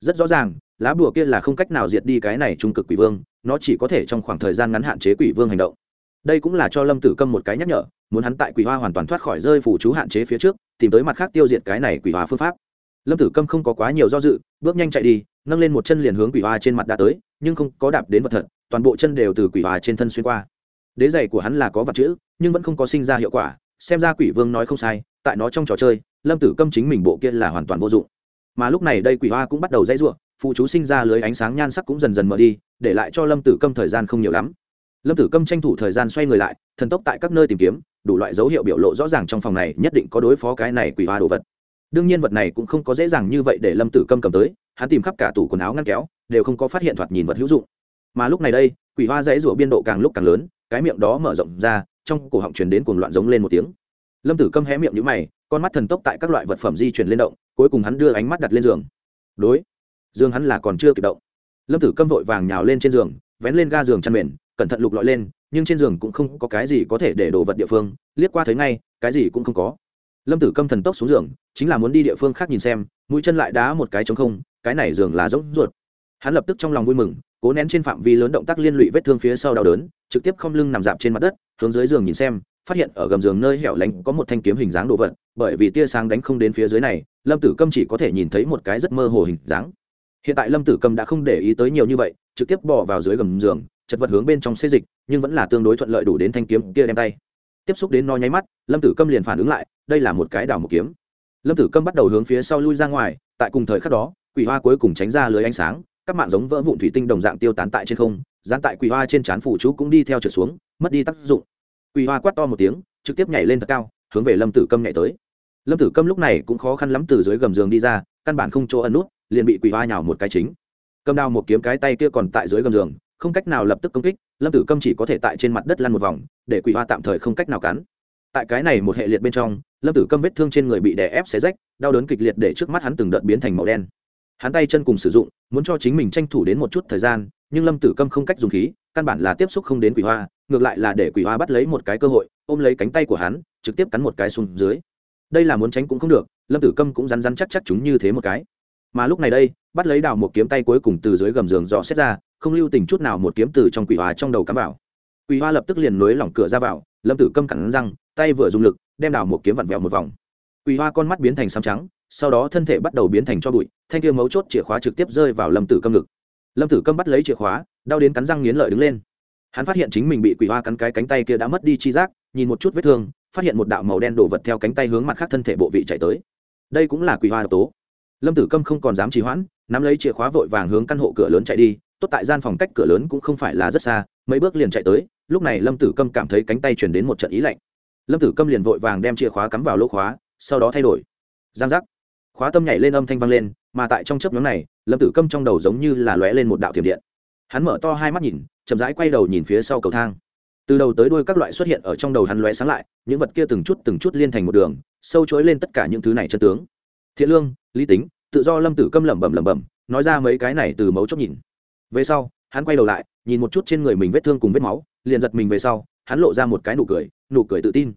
Speaker 1: Rất rõ ràng, lá bùa kia là không cách nào diệt đi cái này trung cực quỷ vương, nó chỉ có thể trong khoảng thời gian ngắn hạn chế quỷ vương hành động đây cũng là cho lâm tử câm một cái nhắc nhở, muốn hắn tại quỷ hoa hoàn toàn thoát khỏi rơi phủ chú hạn chế phía trước, tìm tới mặt khác tiêu diệt cái này quỷ hoa phương pháp. Lâm tử câm không có quá nhiều do dự, bước nhanh chạy đi, nâng lên một chân liền hướng quỷ hoa trên mặt đã tới, nhưng không có đạp đến vật thật, toàn bộ chân đều từ quỷ hoa trên thân xuyên qua. Đế giày của hắn là có vật chữ, nhưng vẫn không có sinh ra hiệu quả, xem ra quỷ vương nói không sai, tại nó trong trò chơi, lâm tử câm chính mình bộ kia là hoàn toàn vô dụng. Mà lúc này đây quỷ hoa cũng bắt đầu dãy r u ộ phụ chú sinh ra lưới ánh sáng nhan sắc cũng dần dần mở đi, để lại cho lâm tử câm thời gian không nhiều lắm lâm tử câm tranh thủ thời gian xoay người lại, thần tốc tại các nơi tìm kiếm, đủ loại dấu hiệu biểu lộ rõ ràng trong phòng này nhất định có đối phó cái này quỷ hoa đồ vật. Đương nhiên vật này cũng không có dễ dàng như vậy để lâm tử câm cầm tới, hắn tìm khắp cả tủ quần áo ngăn kéo, đều không có phát hiện thoạt nhìn vật hữu dụng. Mà lúc này đây, quỷ hoa dãy rủa biên độ càng lúc càng lớn, cái miệng đó mở rộng ra, trong cổ họng truyền đến cuồng loạn giống lên một tiếng. Lâm tử câm hé miệng nhũ mày, con mắt thần tốc tại các loại vật phẩm di chuyển lên động, cuối cùng hắn đưa ánh mắt đặt lên giường. Đối, giường hắn là còn chưa kịp động. Lâm tử câm vội vàng nhào lên trên giường, vén lên ga giường chăn mền cẩn thận lục lọi lên, nhưng trên giường cũng không có cái gì có thể để đồ vật địa phương, liếc qua thấy ngay, cái gì cũng không có. Lâm tử câm thần tốc xuống giường, chính là muốn đi địa phương khác nhìn xem, mũi chân lại đá một cái trống không, cái này giường là rỗng ruột. Hắn lập tức trong lòng vui mừng, cố nén trên phạm vi lớn động tác liên lụy vết thương phía sau đau đớn, trực tiếp không lưng nằm dạp trên mặt đất, hướng dưới giường nhìn xem, phát hiện ở gầm giường nơi hẻo lánh có một thanh kiếm hình dáng đồ vật, bởi vì tia sáng đánh không đến phía dưới này, lâm tử câm chỉ có thể nhìn thấy một cái rất mơ hồ hình dáng. Hiện tại lâm tử câm đã không để ý tới nhiều như vậy, trực tiếp bỏ vào dưới gầm giường chật vật hướng bên trong xê dịch, nhưng vẫn là tương đối thuận lợi đủ đến thanh kiếm kia đem tay. Tiếp xúc đến nó nháy mắt, lâm tử câm liền phản ứng lại, đây là một cái đảo một kiếm. Lâm tử câm bắt đầu hướng phía sau lui ra ngoài, tại cùng thời khắc đó, quỷ hoa cuối cùng tránh ra lưới ánh sáng, các mạng giống vỡ vụn thủy tinh đồng dạng tiêu tán tại trên không, dán tại quỷ hoa trên trán phủ chú cũng đi theo trượt xuống, mất đi tác dụng. Quỷ hoa quát to một tiếng, trực tiếp nhảy lên thật cao, hướng về lâm tử câm nhảy tới. Lâm tử câm lúc này cũng khó khăn lắm từ dưới gầm giường đi ra, căn bản không chỗ ẩn nút, liền bị quỷ hoa nhào một cái chính. Cầm đao một kiếm cái tay kia còn tại dưới gầm giường không cách nào lập tức công kích, lâm tử câm chỉ có thể tại trên mặt đất lăn một vòng, để quỷ hoa tạm thời không cách nào cắn. Tại cái này một hệ liệt bên trong, lâm tử câm vết thương trên người bị đè ép xé rách, đau đớn kịch liệt để trước mắt hắn từng đợt biến thành màu đen. Hắn tay chân cùng sử dụng, muốn cho chính mình tranh thủ đến một chút thời gian, nhưng lâm tử câm không cách dùng khí, căn bản là tiếp xúc không đến quỷ hoa, ngược lại là để quỷ hoa bắt lấy một cái cơ hội, ôm lấy cánh tay của hắn, trực tiếp cắn một cái xuống dưới. Đây là muốn tránh cũng không được, lâm tử câm cũng rắn rắn chắc chắc chúng như thế một cái. Mà lúc này đây, bắt lấy đào một kiếm tay cuối cùng từ dưới gầm giường dò xét ra không lưu tình chút nào một kiếm từ trong quỷ hoa trong đầu cắm vào. Quỷ hoa lập tức liền nối lỏng cửa ra vào, lâm tử câm cắn răng, tay vừa dùng lực, đem đào một kiếm vặn vẹo một vòng. Quỷ hoa con mắt biến thành xám trắng, sau đó thân thể bắt đầu biến thành cho bụi, thanh kia mấu chốt chìa khóa trực tiếp rơi vào lâm tử câm ngực. Lâm tử câm bắt lấy chìa khóa, đau đến cắn răng nghiến lợi đứng lên. Hắn phát hiện chính mình bị quỷ hoa cắn cái cánh tay kia đã mất đi chi giác, nhìn một chút vết thương, phát hiện một đạo màu đen đổ vật theo cánh tay hướng mặt khác thân thể bộ vị chạy tới. Đây cũng là quỷ hoa độc tố. Lâm tử câm không còn dám trì hoãn, nắm lấy chìa khóa vội vàng hướng căn hộ cửa lớn chạy đi tốt tại gian phòng cách cửa lớn cũng không phải là rất xa, mấy bước liền chạy tới, lúc này lâm tử câm cảm thấy cánh tay chuyển đến một trận ý lạnh. Lâm tử câm liền vội vàng đem chìa khóa cắm vào lỗ khóa, sau đó thay đổi. Giang giác. Khóa tâm nhảy lên âm thanh vang lên, mà tại trong chớp nhóm này, lâm tử câm trong đầu giống như là lóe lên một đạo thiểm điện. Hắn mở to hai mắt nhìn, chậm rãi quay đầu nhìn phía sau cầu thang. Từ đầu tới đuôi các loại xuất hiện ở trong đầu hắn lóe sáng lại, những vật kia từng chút từng chút liên thành một đường, sâu chối lên tất cả những thứ này chân tướng. Thiện lương, lý tính, tự do lâm tử câm lẩm bẩm lẩm bẩm, nói ra mấy cái này từ mấu chốc nhìn về sau, hắn quay đầu lại, nhìn một chút trên người mình vết thương cùng vết máu, liền giật mình về sau, hắn lộ ra một cái nụ cười nụ cười tự tin.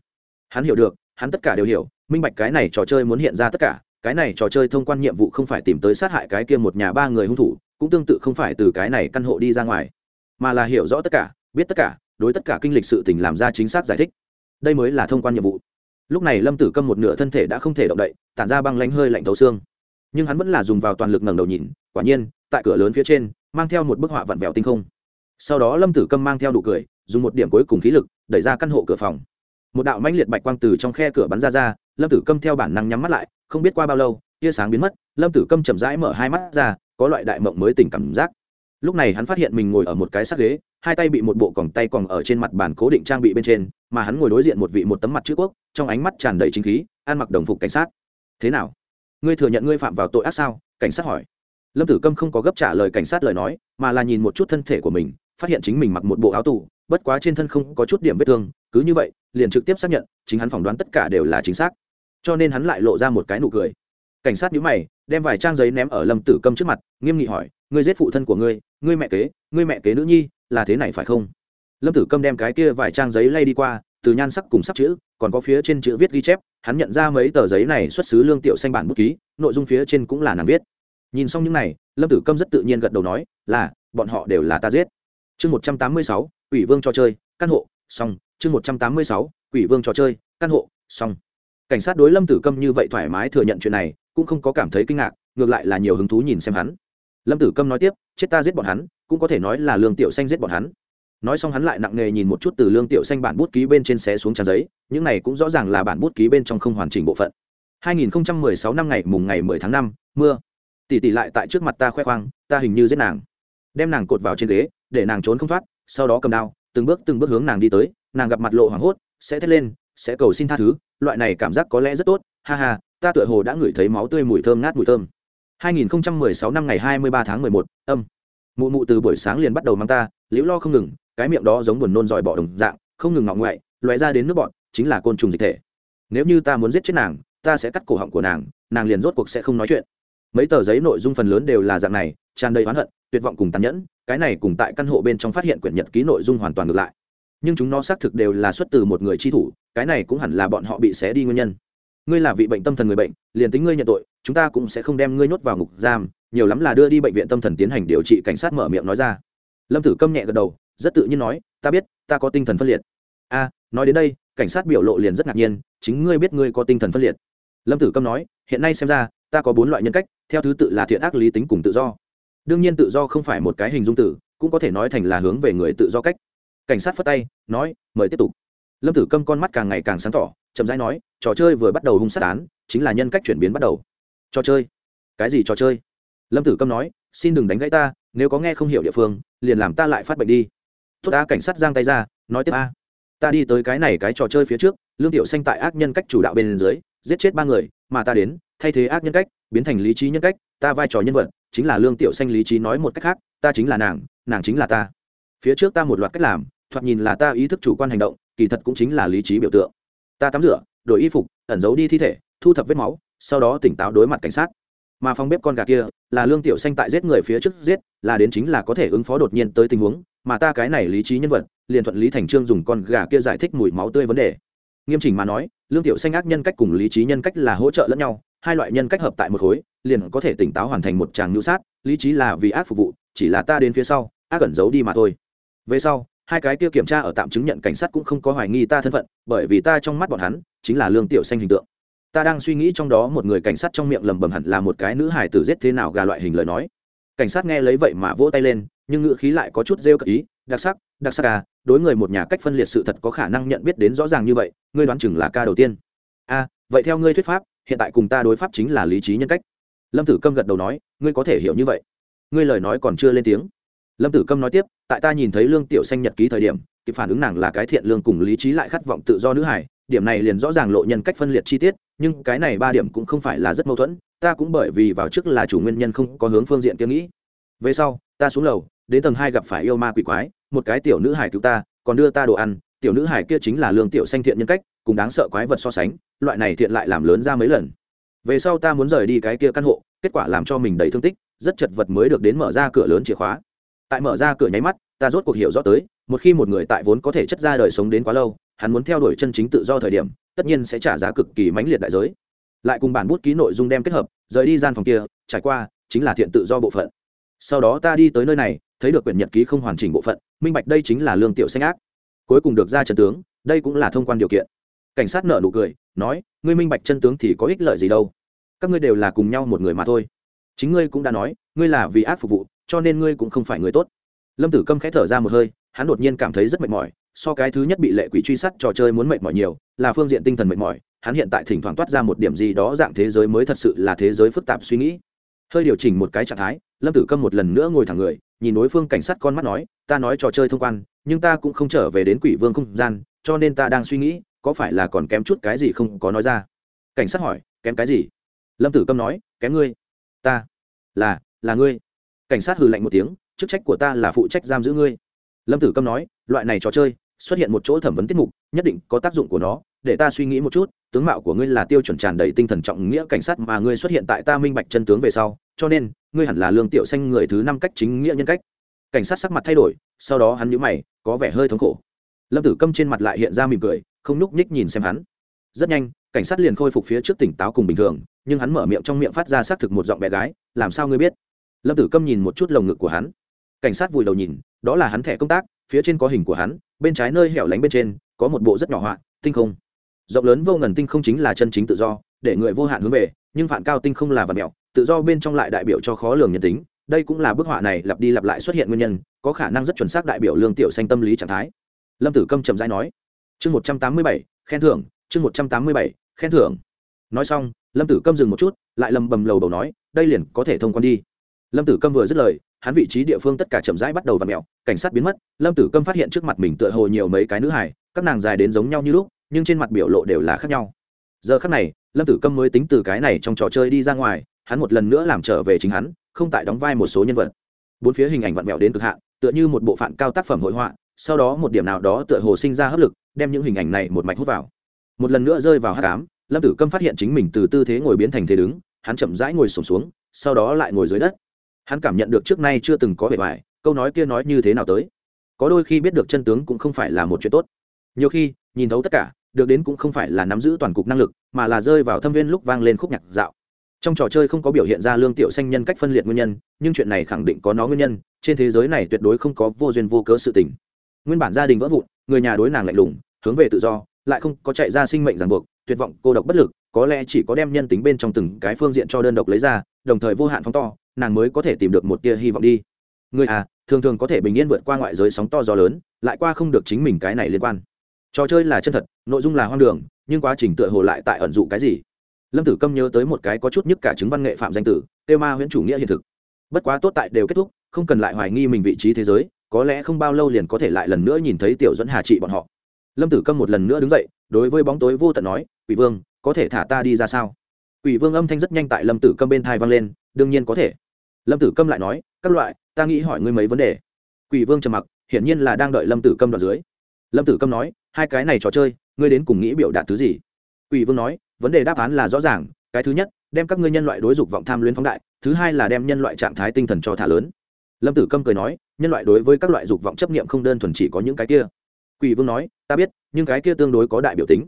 Speaker 1: Hắn hiểu được, hắn tất cả đều hiểu, minh bạch cái này trò chơi muốn hiện ra tất cả, cái này trò chơi thông quan nhiệm vụ không phải tìm tới sát hại cái kia một nhà ba người hung thủ, cũng tương tự không phải từ cái này căn hộ đi ra ngoài, mà là hiểu rõ tất cả, biết tất cả, đối tất cả kinh lịch sự tình làm ra chính xác giải thích. Đây mới là thông quan nhiệm vụ. Lúc này lâm tử câm một nửa thân thể đã không thể động đậy, tản ra băng lánh hơi lạnh thấu xương. Nhưng hắn vẫn là dùng vào toàn lực ngẩng đầu nhìn, quả nhiên, tại cửa lớn phía trên mang theo một bức họa vặn vẹo tinh không. Sau đó lâm tử câm mang theo đủ cười, dùng một điểm cuối cùng khí lực, đẩy ra căn hộ cửa phòng. Một đạo mãnh liệt bạch quang từ trong khe cửa bắn ra ra, lâm tử câm theo bản năng nhắm mắt lại, không biết qua bao lâu, tia sáng biến mất, lâm tử câm chậm rãi mở hai mắt ra, có loại đại mộng mới tỉnh cảm giác. Lúc này hắn phát hiện mình ngồi ở một cái sắc ghế, hai tay bị một bộ còng tay còng ở trên mặt bàn cố định trang bị bên trên, mà hắn ngồi đối diện một vị một tấm mặt chữ quốc, trong ánh mắt tràn đầy chính khí, ăn mặc đồng phục cảnh sát. Thế nào? Ngươi thừa nhận ngươi phạm vào tội ác sao? cảnh sát hỏi lâm tử câm không có gấp trả lời cảnh sát lời nói, mà là nhìn một chút thân thể của mình, phát hiện chính mình mặc một bộ áo tù, bất quá trên thân không có chút điểm vết thương, cứ như vậy, liền trực tiếp xác nhận, chính hắn phỏng đoán tất cả đều là chính xác. Cho nên hắn lại lộ ra một cái nụ cười. Cảnh sát nhíu mày, đem vài trang giấy ném ở lâm tử câm trước mặt, nghiêm nghị hỏi, ngươi giết phụ thân của ngươi ngươi mẹ kế, ngươi mẹ kế nữ nhi, là thế này phải không? Lâm tử câm đem cái kia vài trang giấy lay đi qua, từ nhan sắc cùng sắc chữ, còn có phía trên chữ viết ghi chép, hắn nhận ra mấy tờ giấy này xuất xứ lương tiểu xanh bản bút ký, nội dung phía trên cũng là nàng viết nhìn xong những này lâm tử câm rất tự nhiên gật đầu nói là bọn họ đều là ta giết. Chương một trăm tám mươi sáu ủy vương trò chơi căn hộ xong. Chương một trăm tám mươi sáu ủy vương trò chơi căn hộ xong. Cảnh sát đối lâm tử câm như vậy thoải mái thừa nhận chuyện này cũng không có cảm thấy kinh ngạc ngược lại là nhiều hứng thú nhìn xem hắn. Lâm tử câm nói tiếp chết ta giết bọn hắn cũng có thể nói là lương tiểu xanh giết bọn hắn. Nói xong hắn lại nặng nề nhìn một chút từ lương tiểu xanh bản bút ký bên trên xé xuống trang giấy những này cũng rõ ràng là bản bút ký bên trong không hoàn chỉnh bộ phận. 2016 năm ngày mùng ngày 10 tháng 5, mưa tỷ tỷ lại tại trước mặt ta khoe khoang ta hình như giết nàng. Đem nàng cột vào trên ghế để nàng trốn không thoát sau đó cầm đao từng bước từng bước hướng nàng đi tới nàng gặp mặt lộ hoảng hốt sẽ thét lên sẽ cầu xin tha thứ loại này cảm giác có lẽ rất tốt ha ha ta tựa hồ đã ngửi thấy máu tươi mùi thơm ngát mùi thơm. 2016 năm ngày 23 tháng 11, âm. Mụ mụ từ buổi sáng liền bắt đầu mang ta liễu lo không ngừng cái miệng đó giống buồn nôn dòi bỏ đồng dạng không ngừng ngọng ngoại loại ra đến nước bọn chính là côn trùng dịch thể. Nếu như ta muốn giết chết nàng ta sẽ cắt cổ họng của nàng nàng liền rốt cuộc sẽ không nói chuyện mấy tờ giấy nội dung phần lớn đều là dạng này, tràn đầy oán hận, tuyệt vọng cùng tàn nhẫn, cái này cùng tại căn hộ bên trong phát hiện quyển nhật ký nội dung hoàn toàn ngược lại. Nhưng chúng nó xác thực đều là xuất từ một người chi thủ, cái này cũng hẳn là bọn họ bị xé đi nguyên nhân. Ngươi là vị bệnh tâm thần người bệnh, liền tính ngươi nhận tội, chúng ta cũng sẽ không đem ngươi nhốt vào ngục giam, nhiều lắm là đưa đi bệnh viện tâm thần tiến hành điều trị, cảnh sát mở miệng nói ra. Lâm tử câm nhẹ gật đầu, rất tự nhiên nói, ta biết, ta có tinh thần phân liệt. A, nói đến đây, cảnh sát biểu lộ liền rất ngạc nhiên, chính ngươi biết ngươi có tinh thần phân liệt. Lâm tử câm nói, hiện nay xem ra, ta có bốn loại nhân cách theo thứ tự là thiện ác lý tính cùng tự do. Đương nhiên tự do không phải một cái hình dung tử, cũng có thể nói thành là hướng về người tự do cách. Cảnh sát phất tay, nói, mời tiếp tục. Lâm tử câm con mắt càng ngày càng sáng tỏ, chậm rãi nói, trò chơi vừa bắt đầu hung sát án, chính là nhân cách chuyển biến bắt đầu. Trò chơi? Cái gì trò chơi? Lâm tử câm nói, xin đừng đánh gãy ta, nếu có nghe không hiểu địa phương, liền làm ta lại phát bệnh đi. Tốt ta cảnh sát giang tay ra, nói tiếp, a, ta đi tới cái này cái trò chơi phía trước, lương tiểu xanh tại ác nhân cách chủ đạo bên dưới, giết chết ba người, mà ta đến, thay thế ác nhân cách biến thành lý trí nhân cách, ta vai trò nhân vật chính là lương tiểu xanh lý trí nói một cách khác, ta chính là nàng nàng chính là ta. Phía trước ta một loạt cách làm, thoạt nhìn là ta ý thức chủ quan hành động, kỳ thật cũng chính là lý trí biểu tượng. Ta tắm rửa, đổi y phục, ẩn giấu đi thi thể, thu thập vết máu, sau đó tỉnh táo đối mặt cảnh sát. Mà phòng bếp con gà kia, là lương tiểu xanh tại giết người phía trước giết, là đến chính là có thể ứng phó đột nhiên tới tình huống, mà ta cái này lý trí nhân vật, liền thuận lý thành trương dùng con gà kia giải thích mùi máu tươi vấn đề. Nghiêm chỉnh mà nói, lương tiểu xanh ác nhân cách cùng lý trí nhân cách là hỗ trợ lẫn nhau hai loại nhân cách hợp tại một khối liền có thể tỉnh táo hoàn thành một tràng nhu sát lý trí là vì ác phục vụ chỉ là ta đến phía sau ác cẩn giấu đi mà thôi. Về sau hai cái kia kiểm tra ở tạm chứng nhận cảnh sát cũng không có hoài nghi ta thân phận bởi vì ta trong mắt bọn hắn chính là lương tiểu xanh hình tượng. Ta đang suy nghĩ trong đó một người cảnh sát trong miệng lầm bầm hẳn là một cái nữ hải tử giết thế nào gà loại hình lời nói. Cảnh sát nghe lấy vậy mà vỗ tay lên nhưng ngữ khí lại có chút rêu cợt ý đặc sắc đặc sắc à đối người một nhà cách phân liệt sự thật có khả năng nhận biết đến rõ ràng như vậy ngươi đoán chừng là ca đầu tiên. A à, vậy theo ngươi thuyết pháp hiện tại cùng ta đối pháp chính là lý trí nhân cách. Lâm tử câm gật đầu nói, ngươi có thể hiểu như vậy. Ngươi lời nói còn chưa lên tiếng. Lâm tử câm nói tiếp, tại ta nhìn thấy lương tiểu xanh nhật ký thời điểm, kịp phản ứng nàng là cái thiện lương cùng lý trí lại khát vọng tự do nữ hải điểm này liền rõ ràng lộ nhân cách phân liệt chi tiết, nhưng cái này ba điểm cũng không phải là rất mâu thuẫn, ta cũng bởi vì vào trước là chủ nguyên nhân không có hướng phương diện kia nghĩ. Về sau, ta xuống lầu, đến tầng hai gặp phải yêu ma quỷ quái, một cái tiểu nữ hải cứu ta, còn đưa ta đồ ăn, tiểu nữ hải kia chính là lương tiểu xanh thiện nhân cách, cùng đáng sợ quái vật so sánh loại này thiện lại làm lớn ra mấy lần. Về sau ta muốn rời đi cái kia căn hộ, kết quả làm cho mình đầy thương tích, rất chật vật mới được đến mở ra cửa lớn chìa khóa. Tại mở ra cửa nháy mắt, ta rốt cuộc hiểu rõ tới, một khi một người tại vốn có thể chất ra đời sống đến quá lâu, hắn muốn theo đuổi chân chính tự do thời điểm, tất nhiên sẽ trả giá cực kỳ mãnh liệt đại giới. Lại cùng bản bút ký nội dung đem kết hợp, rời đi gian phòng kia, trải qua, chính là thiện tự do bộ phận. Sau đó ta đi tới nơi này, thấy được quyển nhật ký không hoàn chỉnh bộ phận, minh bạch đây chính là lương tiểu xanh ác. Cuối cùng được ra trận tướng, đây cũng là thông quan điều kiện. Cảnh sát nợ nụ cười nói, ngươi minh bạch chân tướng thì có ích lợi gì đâu. Các ngươi đều là cùng nhau một người mà thôi. Chính ngươi cũng đã nói, ngươi là vì ác phục vụ, cho nên ngươi cũng không phải người tốt. Lâm tử câm khẽ thở ra một hơi, hắn đột nhiên cảm thấy rất mệt mỏi, so cái thứ nhất bị lệ quỷ truy sát trò chơi muốn mệt mỏi nhiều, là phương diện tinh thần mệt mỏi, hắn hiện tại thỉnh thoảng toát ra một điểm gì đó dạng thế giới mới thật sự là thế giới phức tạp suy nghĩ. Hơi điều chỉnh một cái trạng thái, lâm tử câm một lần nữa ngồi thẳng người, nhìn đối phương cảnh sát con mắt nói, ta nói trò chơi thông quan, nhưng ta cũng không trở về đến quỷ vương không gian, cho nên ta đang suy nghĩ có phải là còn kém chút cái gì không có nói ra? Cảnh sát hỏi, kém cái gì? Lâm tử câm nói, kém ngươi. Ta, là là ngươi. Cảnh sát hừ lạnh một tiếng, chức trách của ta là phụ trách giam giữ ngươi. Lâm tử câm nói, loại này trò chơi, xuất hiện một chỗ thẩm vấn tiết mục, nhất định có tác dụng của nó. Để ta suy nghĩ một chút, tướng mạo của ngươi là tiêu chuẩn tràn đầy tinh thần trọng nghĩa cảnh sát mà ngươi xuất hiện tại ta minh bạch chân tướng về sau, cho nên, ngươi hẳn là lương tiểu xanh người thứ năm cách chính nghĩa nhân cách. Cảnh sát sắc mặt thay đổi, sau đó hắn nhíu mày, có vẻ hơi thống khổ. Lâm tử câm trên mặt lại hiện ra mỉm cười không nhúc nhích nhìn xem hắn. Rất nhanh, cảnh sát liền khôi phục phía trước tỉnh táo cùng bình thường, nhưng hắn mở miệng trong miệng phát ra xác thực một giọng bé gái, làm sao ngươi biết? Lâm tử câm nhìn một chút lồng ngực của hắn. Cảnh sát vùi đầu nhìn, đó là hắn thẻ công tác, phía trên có hình của hắn, bên trái nơi hẻo lánh bên trên, có một bộ rất nhỏ họa, tinh không. Rộng lớn vô ngần tinh không chính là chân chính tự do, để người vô hạn hướng về, nhưng phản cao tinh không là vật mẹo, tự do bên trong lại đại biểu cho khó lường nhân tính. Đây cũng là bức họa này lặp đi lặp lại xuất hiện nguyên nhân, có khả năng rất chuẩn xác đại biểu lương tiểu xanh tâm lý trạng thái. Lâm tử câm chậm rãi nói chương một trăm tám mươi bảy, khen thưởng, chương một trăm tám mươi bảy, khen thưởng. Nói xong, lâm tử câm dừng một chút, lại lầm bầm lầu đầu nói, đây liền có thể thông quan đi. Lâm tử câm vừa dứt lời, hắn vị trí địa phương tất cả chậm rãi bắt đầu v ặ mẹo cảnh sát biến mất, lâm tử câm phát hiện trước mặt mình tựa hồ nhiều mấy cái nữ hải các nàng dài đến giống nhau như lúc, nhưng trên mặt biểu lộ đều là khác nhau. Giờ khác này, lâm tử câm mới tính từ cái này trong trò chơi đi ra ngoài, hắn một lần nữa làm trở về chính hắn, không tại đóng vai một số nhân vật. Bốn phía hình ảnh vặn vẹo đến cực hạn, tựa như một bộ phận cao tác phẩm hội họa sau đó một điểm nào đó tựa hồ sinh ra hấp lực, đem những hình ảnh này một mạch hút vào. Một lần nữa rơi vào hát cám lâm tử câm phát hiện chính mình từ tư thế ngồi biến thành thế đứng, hắn chậm rãi ngồi sổm xuống, sau đó lại ngồi dưới đất. Hắn cảm nhận được trước nay chưa từng có vẻ vải, câu nói kia nói như thế nào tới. Có đôi khi biết được chân tướng cũng không phải là một chuyện tốt. Nhiều khi, nhìn thấu tất cả, được đến cũng không phải là nắm giữ toàn cục năng lực, mà là rơi vào thâm viên lúc vang lên khúc nhạc dạo. Trong trò chơi không có biểu hiện ra lương tiểu xanh nhân cách phân liệt nguyên nhân, nhưng chuyện này khẳng định có nó nguyên nhân, trên thế giới này tuyệt đối không có vô duyên vô cớ sự tình nguyên bản gia đình vỡ vụn, người nhà đối nàng lạnh lùng, hướng về tự do, lại không có chạy ra sinh mệnh ràng buộc, tuyệt vọng, cô độc bất lực, có lẽ chỉ có đem nhân tính bên trong từng cái phương diện cho đơn độc lấy ra, đồng thời vô hạn phóng to, nàng mới có thể tìm được một tia hy vọng đi. Người à thường thường có thể bình yên vượt qua ngoại giới sóng to gió lớn, lại qua không được chính mình cái này liên quan. Trò chơi là chân thật, nội dung là hoang đường, nhưng quá trình tựa hồ lại tại ẩn dụ cái gì? Lâm tử câm nhớ tới một cái có chút nhất cả chứng văn nghệ phạm danh tử têu ma huyễn chủ nghĩa hiện thực. Bất quá tốt tại đều kết thúc, không cần lại hoài nghi mình vị trí thế giới có lẽ không bao lâu liền có thể lại lần nữa nhìn thấy tiểu dẫn hà trị bọn họ. Lâm tử câm một lần nữa đứng dậy, đối với bóng tối vô tận nói, quỷ vương, có thể thả ta đi ra sao? Quỷ vương âm thanh rất nhanh tại lâm tử câm bên thai vang lên, đương nhiên có thể. Lâm tử câm lại nói, các loại, ta nghĩ hỏi ngươi mấy vấn đề. Quỷ vương trầm mặc, hiển nhiên là đang đợi lâm tử câm đoạn dưới. Lâm tử câm nói, hai cái này trò chơi, ngươi đến cùng nghĩ biểu đạt thứ gì? Quỷ vương nói, vấn đề đáp án là rõ ràng, cái thứ nhất, đem các ngươi nhân loại đối dục vọng tham luyến phóng đại, thứ hai là đem nhân loại trạng thái tinh thần cho thả lớn. Lâm tử câm cười nói nhân loại đối với các loại dục vọng chấp nghiệm không đơn thuần chỉ có những cái kia. Quỷ vương nói, ta biết, nhưng cái kia tương đối có đại biểu tính.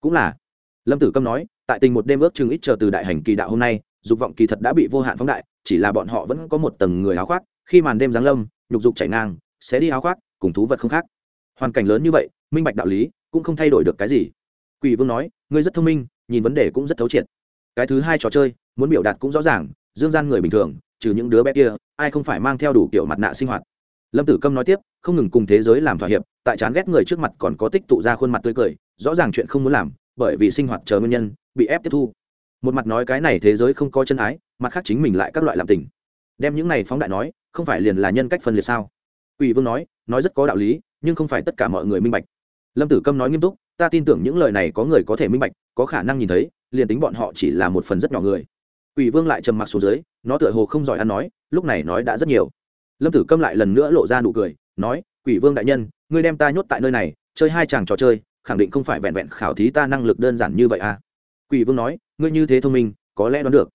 Speaker 1: Cũng là. Lâm tử câm nói, tại tình một đêm ước chừng ít chờ từ đại hành kỳ đạo hôm nay, dục vọng kỳ thật đã bị vô hạn phóng đại, chỉ là bọn họ vẫn có một tầng người áo khoác, khi màn đêm giáng lâm, nhục dục chảy ngang, sẽ đi áo khoác, cùng thú vật không khác. Hoàn cảnh lớn như vậy, minh bạch đạo lý, cũng không thay đổi được cái gì. Quỷ vương nói, ngươi rất thông minh, nhìn vấn đề cũng rất thấu triệt. Cái thứ hai trò chơi, muốn biểu đạt cũng rõ ràng, dương gian người bình thường, trừ những đứa bé kia, ai không phải mang theo đủ kiểu mặt nạ sinh hoạt lâm tử câm nói tiếp, không ngừng cùng thế giới làm thỏa hiệp, tại chán ghét người trước mặt còn có tích tụ ra khuôn mặt tươi cười, rõ ràng chuyện không muốn làm, bởi vì sinh hoạt chờ nguyên nhân, bị ép tiếp thu. Một mặt nói cái này thế giới không có chân ái, mặt khác chính mình lại các loại làm tình. Đem những này phóng đại nói, không phải liền là nhân cách phân liệt sao? Ủy vương nói nói rất có đạo lý, nhưng không phải tất cả mọi người minh bạch. Lâm tử câm nói nghiêm túc, ta tin tưởng những lời này có người có thể minh bạch, có khả năng nhìn thấy, liền tính bọn họ chỉ là một phần rất nhỏ người. Quỷ vương lại trầm mặc xuống dưới, nó tựa hồ không giỏi ăn nói, lúc này nói đã rất nhiều lâm tử câm lại lần nữa lộ ra nụ cười, nói, quỷ vương đại nhân, ngươi đem ta nhốt tại nơi này, chơi hai chàng trò chơi, khẳng định không phải vẹn vẹn khảo thí ta năng lực đơn giản như vậy à? Quỷ vương nói, ngươi như thế thông minh, có lẽ đoán được.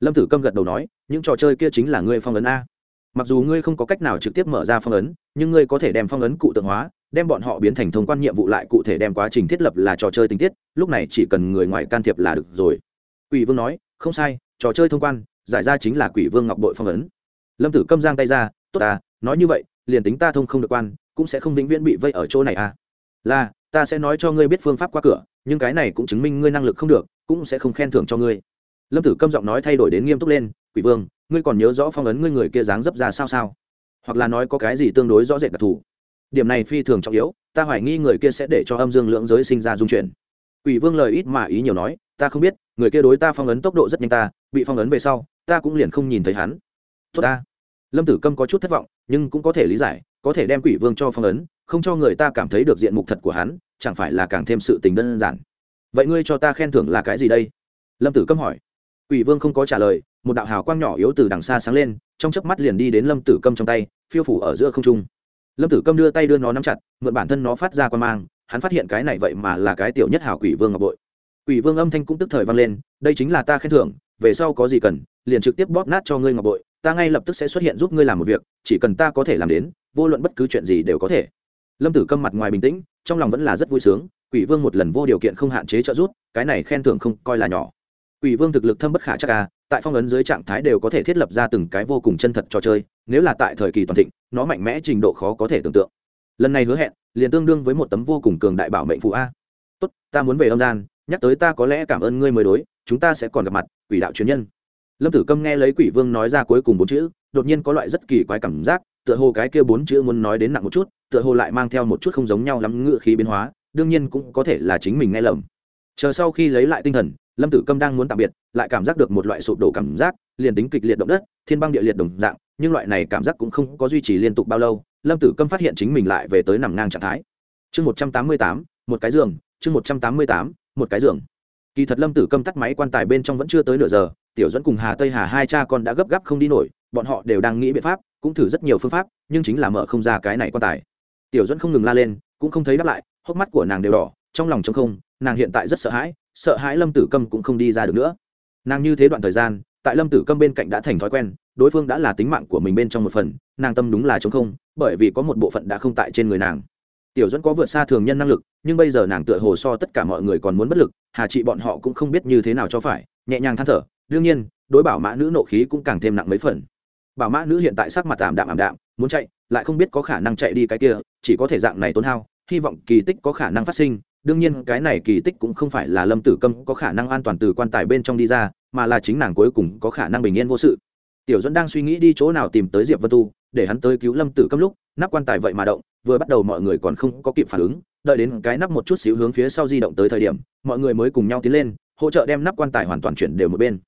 Speaker 1: Lâm tử câm gật đầu nói, những trò chơi kia chính là ngươi phong ấn a. Mặc dù ngươi không có cách nào trực tiếp mở ra phong ấn, nhưng ngươi có thể đem phong ấn cụ tượng hóa, đem bọn họ biến thành thông quan nhiệm vụ lại cụ thể đem quá trình thiết lập là trò chơi tình tiết, lúc này chỉ cần người ngoài can thiệp là được rồi. Quỷ vương nói, không sai, trò chơi thông quan, giải ra chính là quỷ vương ngọc Bội phong ấn. Lâm tử câm giang tay ra tốt à nói như vậy, liền tính ta thông không được quan, cũng sẽ không vĩnh viễn bị vây ở chỗ này à. Là, ta sẽ nói cho ngươi biết phương pháp qua cửa, nhưng cái này cũng chứng minh ngươi năng lực không được, cũng sẽ không khen thưởng cho ngươi. Lâm tử câm giọng nói thay đổi đến nghiêm túc lên, quỷ vương, ngươi còn nhớ rõ phong ấn ngươi người kia dáng dấp ra sao sao? Hoặc là nói có cái gì tương đối rõ rệt đặc thù? Điểm này phi thường trọng yếu, ta hoài nghi người kia sẽ để cho âm dương lưỡng giới sinh ra dung chuyển. Quỷ vương lời ít mà ý nhiều nói, ta không biết, người kia đối ta phong ấn tốc độ rất nhanh ta, bị phong ấn về sau, ta cũng liền không nhìn thấy hắn. Tốt ta lâm tử câm có chút thất vọng, nhưng cũng có thể lý giải, có thể đem quỷ vương cho phong ấn, không cho người ta cảm thấy được diện mục thật của hắn, chẳng phải là càng thêm sự tình đơn giản. Vậy ngươi cho ta khen thưởng là cái gì đây? Lâm tử câm hỏi. Quỷ vương không có trả lời, một đạo hào quang nhỏ yếu từ đằng xa sáng lên, trong chớp mắt liền đi đến lâm tử câm trong tay, phiêu phủ ở giữa không trung. Lâm tử câm đưa tay đưa nó nắm chặt, mượn bản thân nó phát ra quan mang, hắn phát hiện cái này vậy mà là cái tiểu nhất hào quỷ vương ngọc bội. Quỷ vương âm thanh cũng tức thời vang lên, đây chính là ta khen thưởng, về sau có gì cần, liền trực tiếp bóp nát cho ngươi ngọc bội ta ngay lập tức sẽ xuất hiện giúp ngươi làm một việc, chỉ cần ta có thể làm đến, vô luận bất cứ chuyện gì đều có thể. Lâm tử câm mặt ngoài bình tĩnh, trong lòng vẫn là rất vui sướng, quỷ vương một lần vô điều kiện không hạn chế trợ giúp, cái này khen thưởng không coi là nhỏ. Quỷ vương thực lực thâm bất khả chắc à tại phong ấn dưới trạng thái đều có thể thiết lập ra từng cái vô cùng chân thật trò chơi, nếu là tại thời kỳ toàn thịnh, nó mạnh mẽ trình độ khó có thể tưởng tượng. Lần này hứa hẹn, liền tương đương với một tấm vô cùng cường đại bảo mệnh phụ a. Tốt, ta muốn về âm gian, nhắc tới ta có lẽ cảm ơn ngươi mới đối, chúng ta sẽ còn gặp mặt, quỷ đạo truyền nhân lâm tử câm nghe lấy quỷ vương nói ra cuối cùng bốn chữ, đột nhiên có loại rất kỳ quái cảm giác, tựa hồ cái kia bốn chữ muốn nói đến nặng một chút, tựa hồ lại mang theo một chút không giống nhau lắm ngựa khí biến hóa, đương nhiên cũng có thể là chính mình nghe lầm. Chờ sau khi lấy lại tinh thần, lâm tử câm đang muốn tạm biệt, lại cảm giác được một loại sụp đổ cảm giác, liền tính kịch liệt động đất, thiên băng địa liệt đồng dạng, nhưng loại này cảm giác cũng không có duy trì liên tục bao lâu, lâm tử câm phát hiện chính mình lại về tới nằm ngang trạng thái. Chương một trăm tám mươi tám, một cái giường, chương một trăm tám mươi tám, một cái giường. Kỳ thật lâm tử câm tắt máy quan tài bên trong vẫn chưa tới nửa giờ tiểu dẫn cùng hà tây, hà hai cha con đã gấp gáp không đi nổi, bọn họ đều đang nghĩ biện pháp, cũng thử rất nhiều phương pháp, nhưng chính là mở không ra cái này quan tài. Tiểu dẫn không ngừng la lên, cũng không thấy đáp lại, hốc mắt của nàng đều đỏ, trong lòng t không, nàng hiện tại rất sợ hãi sợ hãi lâm tử câm cũng không đi ra được nữa. Nàng như thế đoạn thời gian, tại lâm tử câm bên cạnh đã thành thói quen, đối phương đã là tính mạng của mình bên trong một phần, nàng tâm đúng là chống không, bởi vì có một bộ phận đã không tại trên người nàng. Tiểu dẫn có vượt xa thường nhân năng lực, nhưng bây giờ nàng tựa hồ so tất cả mọi người còn muốn bất lực, hà chị bọn họ cũng không biết như thế nào cho phải, nhẹ nhàng than thở đương nhiên, đối bảo mã nữ nộ khí cũng càng thêm nặng mấy phần. Bảo mã nữ hiện tại sắc mặt ảm đạm ảm đạm, muốn chạy, lại không biết có khả năng chạy đi cái kia, chỉ có thể dạng này tốn hao, hy vọng kỳ tích có khả năng phát sinh. Đương nhiên, cái này kỳ tích cũng không phải là lâm tử câm có khả năng an toàn từ quan tài bên trong đi ra, mà là chính nàng cuối cùng có khả năng bình yên vô sự. Tiểu dẫn đang suy nghĩ đi chỗ nào tìm tới diệp vân tu, để hắn tới cứu lâm tử câm lúc, nắp quan tài vậy mà động, vừa bắt đầu mọi người còn không có kịp phản ứng, đợi đến cái nắp một chút xíu hướng phía sau di động tới thời điểm, mọi người mới cùng nhau tiến lên, hỗ trợ đem nắp quan tài hoàn toàn chuyển đều một bên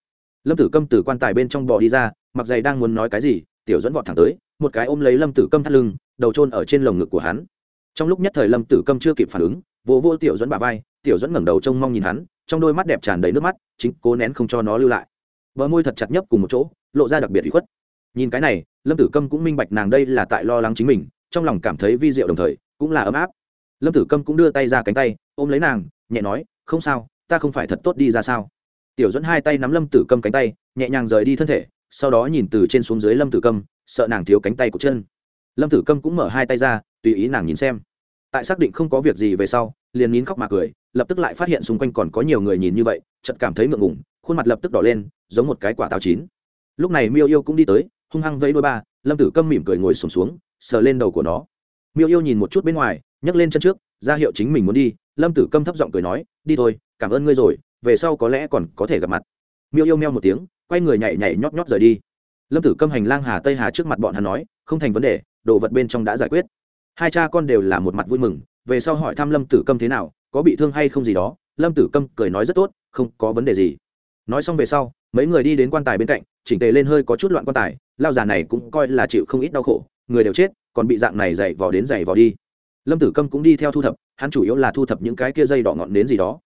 Speaker 1: lâm tử câm từ quan tài bên trong bò đi ra, mặc dày đang muốn nói cái gì, tiểu dẫn vọt thẳng tới, một cái ôm lấy lâm tử câm thắt lưng, đầu trôn ở trên lồng ngực của hắn. Trong lúc nhất thời lâm tử câm chưa kịp phản ứng, vỗ vỗ tiểu dẫn bà vai, tiểu dẫn ngẩng đầu trông mong nhìn hắn, trong đôi mắt đẹp tràn đầy nước mắt, chính cố nén không cho nó lưu lại. Bờ môi thật chặt nhấp cùng một chỗ, lộ ra đặc biệt bị khuất. Nhìn cái này, lâm tử câm cũng minh bạch nàng đây là tại lo lắng chính mình, trong lòng cảm thấy vi diệu đồng thời, cũng là ấm áp. Lâm tử câm cũng đưa tay ra cánh tay, ôm lấy nàng, nhẹ nói, không sao, ta không phải thật tốt đi ra sao? Tiểu dẫn hai tay nắm lâm tử câm cánh tay nhẹ nhàng rời đi thân thể sau đó nhìn từ trên xuống dưới lâm tử câm sợ nàng thiếu cánh tay của chân. Lâm tử câm cũng mở hai tay ra tùy ý nàng nhìn xem. Tại xác định không có việc gì về sau liền nín khóc mà cười lập tức lại phát hiện xung quanh còn có nhiều người nhìn như vậy chật cảm thấy ngượng ngủng khuôn mặt lập tức đỏ lên giống một cái quả táo chín. Lúc này miêu yêu cũng đi tới hung hăng vẫy đôi ba lâm tử câm mỉm cười ngồi sùng xuống, xuống sờ lên đầu của nó. Miêu yêu nhìn một chút bên ngoài nhấc lên chân trước ra hiệu chính mình muốn đi lâm tử câm thấp giọng cười nói đi thôi cảm ơn ngươi rồi về sau có lẽ còn có thể gặp mặt. Miêu yêu meo một tiếng, quay người nhảy nhảy nhót nhót rời đi. Lâm tử câm hành lang hà tây hà trước mặt bọn hắn nói, không thành vấn đề, đồ vật bên trong đã giải quyết. Hai cha con đều là một mặt vui mừng, về sau hỏi thăm lâm tử câm thế nào, có bị thương hay không gì đó, lâm tử câm cười nói rất tốt, không có vấn đề gì. Nói xong về sau, mấy người đi đến quan tài bên cạnh, chỉnh tề lên hơi có chút loạn quan tài, lao già này cũng coi là chịu không ít đau khổ, người đều chết, còn bị dạng này dày vò đến dày vò đi. Lâm tử câm cũng đi theo thu thập, hắn chủ yếu là thu thập những cái kia dây đỏ ngọn đến gì đó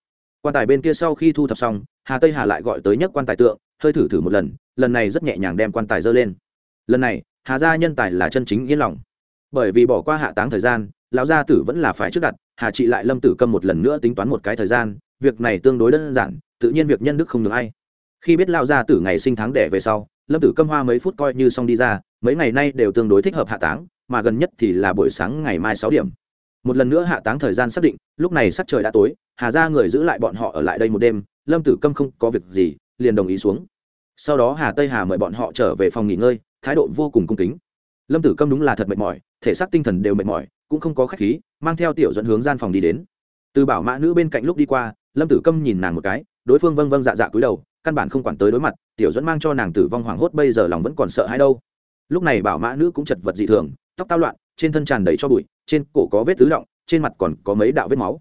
Speaker 1: quan tài bên kia sau khi thu thập xong, hà tây hà lại gọi tới nhấc quan tài tượng, hơi thử thử một lần lần này rất nhẹ nhàng đem quan tài dơ lên. Lần này, hà gia nhân tài là chân chính yên lòng. Bởi vì bỏ qua hạ táng thời gian, lão gia tử vẫn là phải trước đặt, hà trị lại lâm tử cầm một lần nữa tính toán một cái thời gian, việc này tương đối đơn giản, tự nhiên việc nhân đức không được ai. Khi biết lão gia tử ngày sinh tháng đẻ về sau, lâm tử cầm hoa mấy phút coi như xong đi ra, mấy ngày nay đều tương đối thích hợp hạ táng, mà gần nhất thì là buổi sáng ngày mai sáu điểm một lần nữa hạ táng thời gian xác định, lúc này sắc trời đã tối, hà ra người giữ lại bọn họ ở lại đây một đêm, lâm tử câm không có việc gì, liền đồng ý xuống. Sau đó hà tây hà mời bọn họ trở về phòng nghỉ ngơi, thái độ vô cùng cung kính. Lâm tử câm đúng là thật mệt mỏi, thể xác tinh thần đều mệt mỏi, cũng không có khách khí, mang theo tiểu dẫn hướng gian phòng đi đến. Từ bảo mã nữ bên cạnh lúc đi qua, lâm tử câm nhìn nàng một cái, đối phương vâng vâng dạ dạ cúi đầu, căn bản không quản tới đối mặt, tiểu dẫn mang cho nàng tử vong hoảng hốt bây giờ lòng vẫn còn sợ hãi đâu. Lúc này bảo mã nữ cũng chật vật dị thường, tóc tao loạn trên thân tràn đầy cho bụi, trên cổ có vết tứ động, trên mặt còn có mấy đạo vết máu.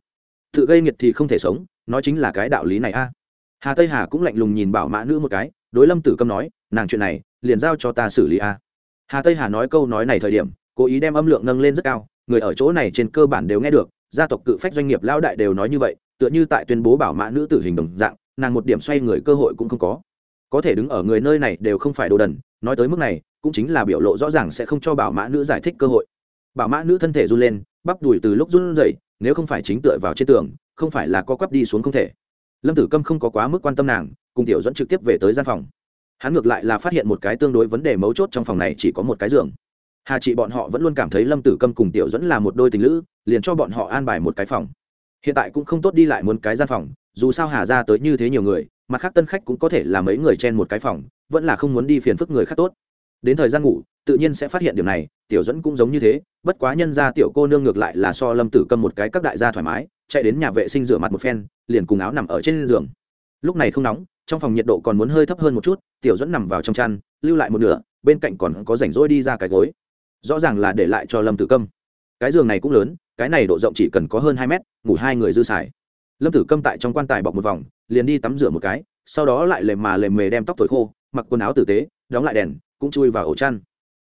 Speaker 1: Tự gây nghiệt thì không thể sống, nói chính là cái đạo lý này a. Hà tây hà cũng lạnh lùng nhìn bảo mã nữ một cái, đối lâm tử câm nói, nàng chuyện này, liền giao cho ta xử lý a. Hà tây hà nói câu nói này thời điểm, cố ý đem âm lượng nâng lên rất cao, người ở chỗ này trên cơ bản đều nghe được, gia tộc cự phách doanh nghiệp lao đại đều nói như vậy, tựa như tại tuyên bố bảo mã nữ tử hình đồng dạng, nàng một điểm xoay người cơ hội cũng không có. Có thể đứng ở người nơi này đều không phải đồ đần, nói tới mức này, cũng chính là biểu lộ rõ ràng sẽ không cho bảo mã nữ giải thích cơ hội bảo mã nữ thân thể run lên, bắp đùi từ lúc run dậy nếu không phải chính tựa vào trên tường, không phải là có quắp đi xuống không thể. Lâm tử câm không có quá mức quan tâm nàng, cùng tiểu dẫn trực tiếp về tới gian phòng. Hắn ngược lại là phát hiện một cái tương đối vấn đề mấu chốt trong phòng này chỉ có một cái giường. Hà chị bọn họ vẫn luôn cảm thấy lâm tử câm cùng tiểu dẫn là một đôi tình lữ, liền cho bọn họ an bài một cái phòng. Hiện tại cũng không tốt đi lại muốn cái gian phòng, dù sao hà ra tới như thế nhiều người, mặt khác tân khách cũng có thể là mấy người chen một cái phòng, vẫn là không muốn đi phiền phức người khác tốt. Đến thời gian ngủ tự nhiên sẽ phát hiện điểm này, tiểu dẫn cũng giống như thế, bất quá nhân ra tiểu cô nương ngược lại là so lâm tử câm một cái các đại gia thoải mái, chạy đến nhà vệ sinh rửa mặt một phen, liền cùng áo nằm ở trên giường. Lúc này không nóng, trong phòng nhiệt độ còn muốn hơi thấp hơn một chút, tiểu dẫn nằm vào trong chăn, lưu lại một nửa, bên cạnh còn có rảnh rỗi đi ra cái gối. Rõ ràng là để lại cho lâm tử câm. Cái giường này cũng lớn, cái này độ rộng chỉ cần có hơn hai mét, ngủ hai người dư xài. Lâm tử câm tại trong quan tài bọc một vòng, liền đi tắm rửa một cái, sau đó lại lề mà lề mề đem tóc thổi khô, mặc quần áo tử tế, đóng lại đèn, cũng chui vào ổ chăn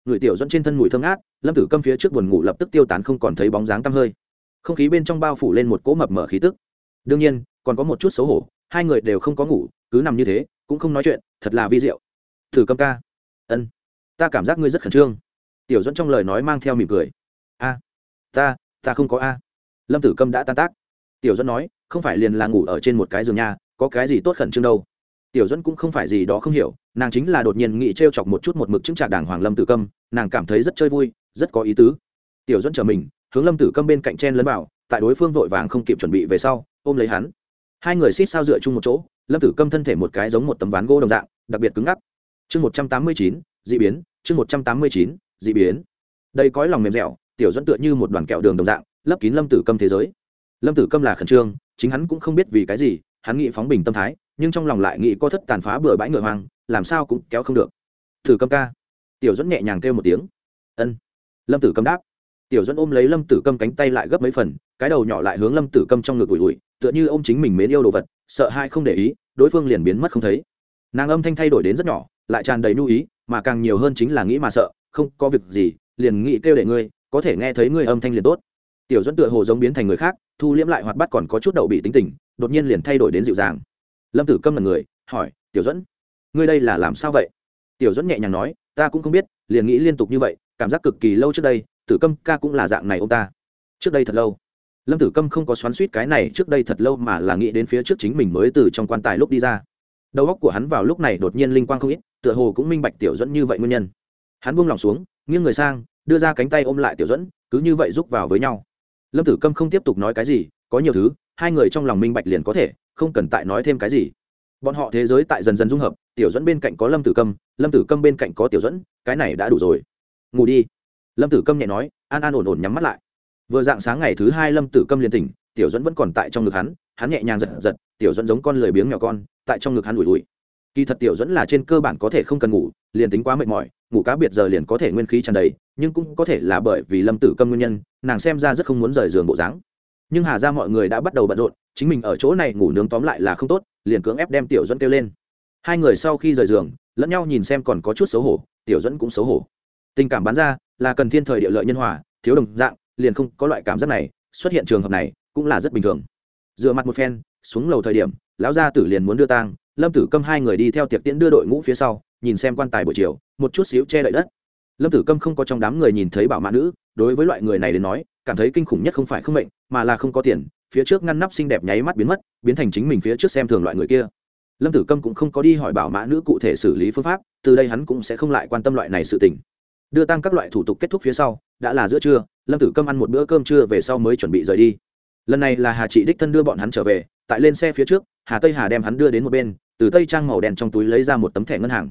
Speaker 1: người tiểu dẫn trên thân mùi thơm ngát, lâm tử câm phía trước buồn ngủ lập tức tiêu tán không còn thấy bóng dáng tăm hơi. Không khí bên trong bao phủ lên một cỗ mập mở khí tức. Đương nhiên, còn có một chút xấu hổ, hai người đều không có ngủ, cứ nằm như thế, cũng không nói chuyện, thật là vi diệu. Thử câm ca. Ân. Ta cảm giác ngươi rất khẩn trương. Tiểu dẫn trong lời nói mang theo mỉm cười. A. Ta ta không có a. Lâm tử câm đã tan tác. Tiểu dẫn nói, không phải liền là ngủ ở trên một cái giường nhà, có cái gì tốt khẩn trương đâu tiểu dẫn cũng không phải gì đó không hiểu, nàng chính là đột nhiên nghĩ t r e o chọc một chút một mực chứng trạc đàng hoàng lâm tử câm, nàng cảm thấy rất chơi vui, rất có ý tứ. Tiểu dẫn trở mình, hướng lâm tử câm bên cạnh chen lấn vào, tại đối phương vội vàng không kịp chuẩn bị về sau, ôm lấy hắn. Hai người xít sao dựa chung một chỗ, lâm tử câm thân thể một cái giống một tấm ván gỗ đồng dạng, đặc biệt cứng ngắc. Chương một trăm tám mươi chín d ị biến, chương một trăm tám mươi chín d ị biến. Đây cõi lòng mềm dẻo, tiểu dẫn tựa như một đoàn kẹo đường đồng dạng, lấp kín lâm tử câm thế giới. Lâm tử câm là khẩn trương, chính hắn cũng không biết vì cái gì, hắn nghĩ phóng bình tâm thái nhưng trong lòng lại nghĩ có thất tàn phá bừa bãi ngựa hoang, làm sao cũng kéo không được. Thử câm ca. Tiểu dẫn nhẹ nhàng kêu một tiếng. Ân. Lâm tử câm đáp. Tiểu dẫn ôm lấy lâm tử câm cánh tay lại gấp mấy phần, cái đầu nhỏ lại hướng lâm tử câm trong ngực ủi ủi, tựa như ô m chính mình mến yêu đồ vật, sợ hai không để ý, đối phương liền biến mất không thấy. Nàng âm thanh thay đổi đến rất nhỏ, lại tràn đầy nhu ý, mà càng nhiều hơn chính là nghĩ mà sợ, không có việc gì, liền nghĩ kêu để ngươi, có thể nghe thấy ngươi âm thanh liền tốt. Tiểu dẫn tựa hồ giống biến thành người khác, thu liễm lại hoạt bắt còn có chút đậu bị tính tình, đột nhiên liền thay đổi đến dịu dàng lâm tử câm là người, hỏi, tiểu dẫn ngươi đây là làm sao vậy? Tiểu dẫn nhẹ nhàng nói, ta cũng không biết, liền nghĩ liên tục như vậy, cảm giác cực kỳ lâu trước đây, tử câm ca cũng là dạng này ông ta. Trước đây thật lâu, lâm tử câm không có xoắn suýt cái này trước đây thật lâu mà là nghĩ đến phía trước chính mình mới từ trong quan tài lúc đi ra. Đầu óc của hắn vào lúc này đột nhiên linh quang không ít, tựa hồ cũng minh bạch tiểu dẫn như vậy nguyên nhân. Hắn buông lòng xuống, nghiêng người sang, đưa ra cánh tay ôm lại tiểu dẫn cứ như vậy rúc vào với nhau. Lâm tử câm không tiếp tục nói cái gì, có nhiều thứ, hai người trong lòng minh bạch liền có thể không cần tại nói thêm cái gì. Bọn họ thế giới tại dần dần dung hợp, tiểu dẫn bên cạnh có lâm tử câm, lâm tử câm bên cạnh có tiểu dẫn, cái này đã đủ rồi. Ngủ đi. Lâm tử câm nhẹ nói, an an ổn ổn nhắm mắt lại. Vừa dạng sáng ngày thứ hai lâm tử câm liền tỉnh, tiểu dẫn vẫn còn tại trong ngực hắn hắn nhẹ nhàng giật giật, tiểu dẫn giống con lười biếng nhỏ con, tại trong ngực hắn ủi ủi. Kỳ thật tiểu dẫn là trên cơ bản có thể không cần ngủ, liền tính quá mệt mỏi, ngủ cá biệt giờ liền có thể nguyên khí tràn đầy, nhưng cũng có thể là bởi vì lâm tử câm nguyên nhân, nàng xem ra rất không muốn rời giường bộ dáng. Nhưng hà ra mọi người đã bắt đầu bận rộn chính mình ở chỗ này ngủ nướng tóm lại là không tốt, liền cưỡng ép đem tiểu dẫn kêu lên. Hai người sau khi rời giường, lẫn nhau nhìn xem còn có chút xấu hổ, tiểu dẫn cũng xấu hổ. Tình cảm bán ra, là cần thiên thời địa lợi nhân hòa, thiếu đồng dạng, liền không có loại cảm giác này, xuất hiện trường hợp này, cũng là rất bình thường. Dựa mặt một phen, xuống lầu thời điểm, lão gia tử liền muốn đưa tang, lâm tử câm hai người đi theo tiệc tiễn đưa đội ngũ phía sau, nhìn xem quan tài buổi chiều, một chút xíu che đậy đất. Lâm tử câm không có trong đám người nhìn thấy bảo mã nữ, đối với loại người này đến nói, cảm thấy kinh khủng nhất không phải không mệnh, mà là không có tiền phía trước ngăn nắp xinh đẹp nháy mắt biến mất, biến thành chính mình phía trước xem thường loại người kia. Lâm tử câm cũng không có đi hỏi bảo mã nữ cụ thể xử lý phương pháp, từ đây hắn cũng sẽ không lại quan tâm loại này sự tình. Đưa tăng các loại thủ tục kết thúc phía sau, đã là giữa trưa, lâm tử câm ăn một bữa cơm trưa về sau mới chuẩn bị rời đi. Lần này là hà trị đích thân đưa bọn hắn trở về, tại lên xe phía trước, hà tây hà đem hắn đưa đến một bên, từ tây trang màu đen trong túi lấy ra một tấm thẻ ngân hàng.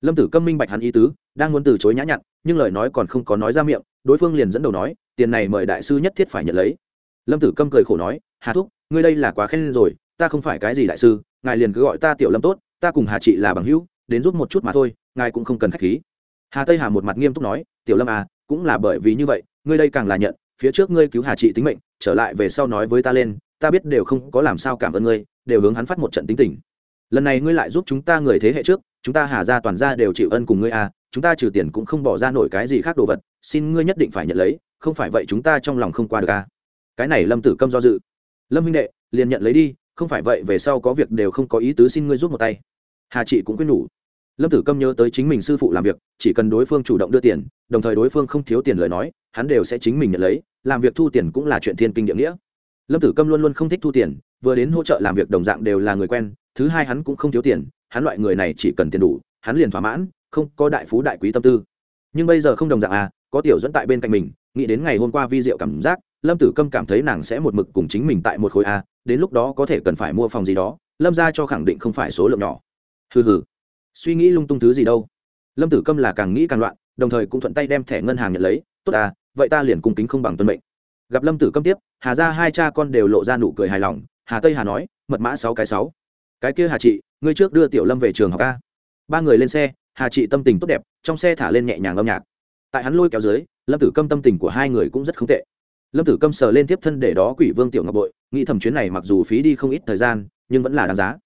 Speaker 1: Lâm tử câm minh bạch hắn ý tứ, đang muốn từ chối nhã nhặn, nhưng lời nói còn không có nói ra miệng, đối phương liền dẫn đầu nói, tiền này mời đại sư nhất thiết phải nhận lấy lâm tử câm cười khổ nói, hà thúc, ngươi đây là quá khen rồi, ta không phải cái gì đại sư, ngài liền cứ gọi ta tiểu lâm tốt, ta cùng hà chị là bằng hữu, đến giúp một chút mà thôi, ngài cũng không cần k h á c h khí. Hà tây hà một mặt nghiêm túc nói, tiểu lâm à cũng là bởi vì như vậy, ngươi đây càng là nhận, phía trước ngươi cứu hà chị tính mệnh, trở lại về sau nói với ta lên, ta biết đều không có làm sao cảm ơn ngươi, đều hướng hắn phát một trận tính tình. Lần này ngươi lại giúp chúng ta người thế hệ trước, chúng ta hà ra toàn ra đều chịu ân cùng ngươi à chúng ta trừ tiền cũng không bỏ ra nổi cái gì khác đồ vật, xin ngươi nhất định phải nhận lấy, không phải vậy chúng ta trong lòng không qua được à cái này lâm tử câm do dự. Lâm huynh đệ, liền nhận lấy đi, không phải vậy về sau có việc đều không có ý tứ xin ngươi giúp một tay. Hà chị cũng quyết nhủ. Lâm tử câm nhớ tới chính mình sư phụ làm việc, chỉ cần đối phương chủ động đưa tiền, đồng thời đối phương không thiếu tiền lời nói, hắn đều sẽ chính mình nhận lấy, làm việc thu tiền cũng là chuyện thiên kinh địa nghĩa. Lâm tử câm luôn luôn không thích thu tiền, vừa đến hỗ trợ làm việc đồng dạng đều là người quen, thứ hai hắn cũng không thiếu tiền, hắn loại người này chỉ cần tiền đủ, hắn liền thỏa mãn, không có đại phú đại quý tâm tư. Nhưng bây giờ không đồng dạng à có tiểu dẫn tại bên cạnh mình, nghĩ đến ngày hôm qua vi diệu cảm giác lâm tử câm cảm thấy nàng sẽ một mực cùng chính mình tại một khối a, đến lúc đó có thể cần phải mua phòng gì đó, lâm ra cho khẳng định không phải số lượng nhỏ. Hừ hừ. Suy nghĩ lung tung thứ gì đâu. Lâm tử câm là càng nghĩ càng loạn, đồng thời cũng thuận tay đem thẻ ngân hàng nhận lấy. Tốt à vậy ta liền cung kính không bằng tuân mệnh. Gặp lâm tử câm tiếp, hà ra hai cha con đều lộ ra nụ cười hài lòng. Hà tây hà nói, mật mã sáu cái sáu. Cái kia hà chị, ngươi trước đưa tiểu lâm về trường học a. Ba người lên xe, hà chị tâm tình tốt đẹp, trong xe thả lên nhẹ nhàng âm nhạc. Tại hắn lôi kéo dưới, lâm tử câm tâm tình của hai người cũng rất không tệ lâm tử câm sờ lên tiếp thân để đó quỷ vương tiểu ngọc bội, nghĩ thầm chuyến này mặc dù phí đi không ít thời gian, nhưng vẫn là đáng giá.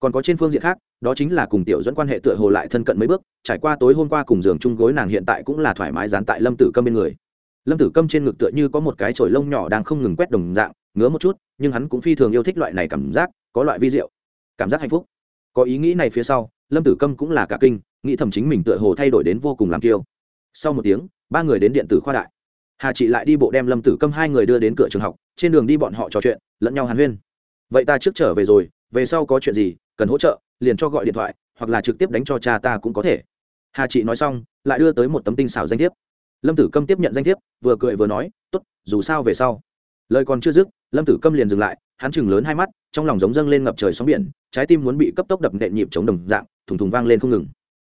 Speaker 1: Còn có trên phương diện khác, đó chính là cùng tiểu dẫn quan hệ tựa hồ lại thân cận mấy bước, trải qua tối hôm qua cùng giường chung gối nàng hiện tại cũng là thoải mái dán tại lâm tử câm bên người. Lâm tử câm trên ngực tựa như có một cái chổi lông nhỏ đang không ngừng quét đồng dạng, ngứa một chút, nhưng hắn cũng phi thường yêu thích loại này cảm giác, có loại vi diệu, cảm giác hạnh phúc. Có ý nghĩ này phía sau, lâm tử câm cũng là cả kinh, nghĩ thầm chính mình tựa hồ thay đổi đến vô cùng làm kiêu. Sau một tiếng, ba người đến điện tử khoa đại hà chị lại đi bộ đem lâm tử câm hai người đưa đến cửa trường học trên đường đi bọn họ trò chuyện lẫn nhau hàn huyên vậy ta trước trở về rồi về sau có chuyện gì cần hỗ trợ liền cho gọi điện thoại hoặc là trực tiếp đánh cho cha ta cũng có thể hà chị nói xong lại đưa tới một tấm tinh xảo danh thiếp lâm tử câm tiếp nhận danh thiếp vừa cười vừa nói t ố t dù sao về sau lời còn chưa dứt lâm tử câm liền dừng lại hắn chừng lớn hai mắt trong lòng giống dâng lên ngập trời sóng biển trái tim muốn bị cấp tốc đập nện nhịp chống đồng dạng thùng thùng vang lên không ngừng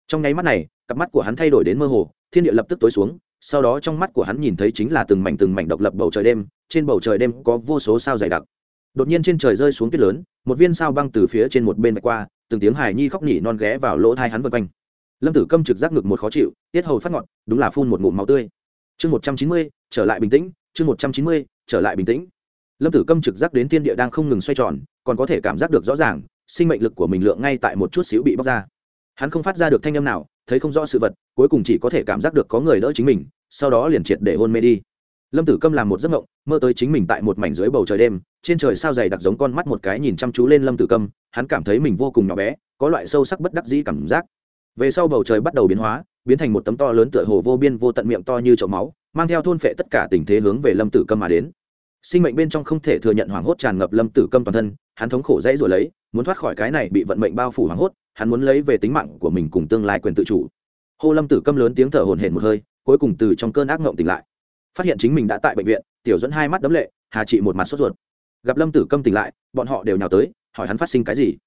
Speaker 1: trong nháy mắt này cặp mắt của hắn thay đổi đến mơ hồ thiên địa lập tức tối xuống sau đó trong mắt của hắn nhìn thấy chính là từng mảnh từng mảnh độc lập bầu trời đêm, trên bầu trời đêm có vô số sao dày đặc. Đột nhiên trên trời rơi xuống tuyết lớn, một viên sao băng từ phía trên một bên vạch qua, từng tiếng hài nhi khóc nỉ non ghé vào lỗ thai hắn vân quanh. Lâm tử câm trực giác ngực một khó chịu, tiết hầu phát ngọt đúng là phun một ngụm máu tươi. Chương một trăm chín mươi, trở lại bình tĩnh, chương một trăm chín mươi, trở lại bình tĩnh. Lâm tử câm trực giác đến thiên địa đang không ngừng xoay tròn, còn có thể cảm giác được rõ ràng, sinh mệnh lực của mình lượng ngay tại một chút xíu bị bóc ra hắn không phát ra được thanh âm nào, thấy không rõ sự vật, cuối cùng chỉ có thể cảm giác được có người đỡ chính mình, sau đó liền triệt để hôn mê đi. Lâm tử câm làm một giấc mộng, mơ tới chính mình tại một mảnh dưới bầu trời đêm, trên trời sao dày đặc giống con mắt một cái nhìn chăm chú lên lâm tử câm, hắn cảm thấy mình vô cùng nhỏ bé, có loại sâu sắc bất đắc dĩ cảm giác. Về sau bầu trời bắt đầu biến hóa, biến thành một tấm to lớn tựa hồ vô biên vô tận miệng to như chậu máu, mang theo thôn phệ tất cả tình thế hướng về lâm tử câm mà đến. Sinh mệnh bên trong không thể thừa nhận hoảng hốt tràn ngập lâm tử câm toàn thân, hắn thống khổ dãy rồi lấy, muốn thoát khỏi cái này bị vận mệnh bao phủ hoảng hốt hắn muốn lấy về tính mạng của mình cùng tương lai quyền tự chủ. Hô lâm tử câm lớn tiếng thở hổn hển một hơi, cuối cùng từ trong cơn ác ngộng tỉnh lại. Phát hiện chính mình đã tại bệnh viện, tiểu dẫn hai mắt đấm lệ, hà trị một mặt sốt ruột. Gặp lâm tử câm tỉnh lại, bọn họ đều nhào tới, hỏi hắn phát sinh cái gì.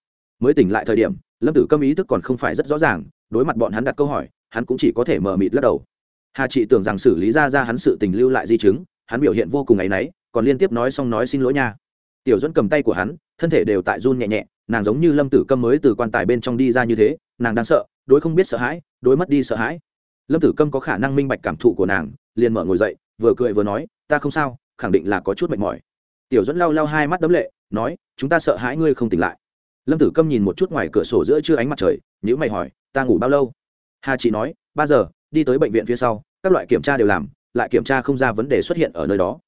Speaker 1: Mới tỉnh lại thời điểm, lâm tử câm ý thức còn không phải rất rõ ràng, đối mặt bọn hắn đặt câu hỏi, hắn cũng chỉ có thể mờ mịt lắc đầu. Hà trị tưởng rằng xử lý ra ra hắn sự tình lưu lại di chứng, hắn biểu hiện vô cùng áy náy còn liên tiếp nói xong nói xin lỗi nha. Tiểu dẫn cầm tay của hắn thân thể đều tại run nhẹ nhẹ, nàng giống như lâm tử câm mới từ quan tài bên trong đi ra như thế, nàng đang sợ, đối không biết sợ hãi, đối mất đi sợ hãi. Lâm tử câm có khả năng minh bạch cảm thụ của nàng, liền mở ngồi dậy, vừa cười vừa nói, ta không sao, khẳng định là có chút mệt mỏi. Tiểu dẫn lau lau hai mắt đấm lệ, nói, chúng ta sợ hãi ngươi không tỉnh lại. Lâm tử câm nhìn một chút ngoài cửa sổ giữa trưa ánh mặt trời nhữ mày hỏi, ta ngủ bao lâu? Hà chị nói, ba giờ, đi tới bệnh viện phía sau, các loại kiểm tra đều làm, lại kiểm tra không ra vấn đề xuất hiện ở nơi đó.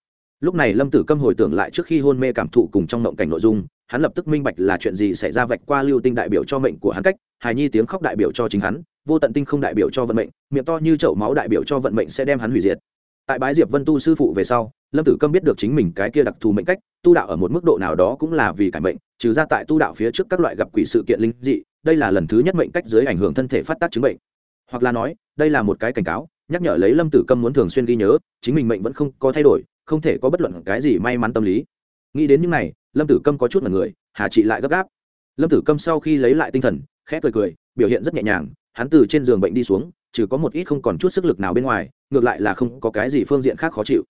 Speaker 1: Lúc này lâm tử câm hồi tưởng lại trước khi hôn mê cảm thụ cùng trong mộng cảnh nội dung hắn lập tức minh bạch là chuyện gì xảy ra vạch qua lưu tinh đại biểu cho mệnh của hắn cách, hài nhi tiếng khóc đại biểu cho chính hắn, vô tận tinh không đại biểu cho vận mệnh, miệng to như chậu máu đại biểu cho vận mệnh sẽ đem hắn hủy diệt. Tại bái diệp vân tu sư phụ về sau, lâm tử câm biết được chính mình cái kia đặc thù mệnh cách, tu đạo ở một mức độ nào đó cũng là vì cải mệnh, trừ ra tại tu đạo phía trước các loại gặp quỷ sự kiện linh dị, đây là lần thứ nhất mệnh cách dưới ảnh hưởng thân thể phát tác chứng bệnh. Hoặc là nói, đây là một cái cảnh cáo, nhắc nhở lấy lâm tử câm muốn thường xuyên ghi nhớ, chính mình mệnh vẫn không có thay đổi, không thể có bất luận cái gì may mắn tâm lý. Nghĩ đến những này lâm tử câm có chút là người, hà Chị lại gấp gáp. Lâm tử câm sau khi lấy lại tinh thần, khẽ cười cười, biểu hiện rất nhẹ nhàng, hắn từ trên giường bệnh đi xuống, trừ có một ít không còn chút sức lực nào bên ngoài, ngược lại là không có cái gì phương diện khác khó chịu.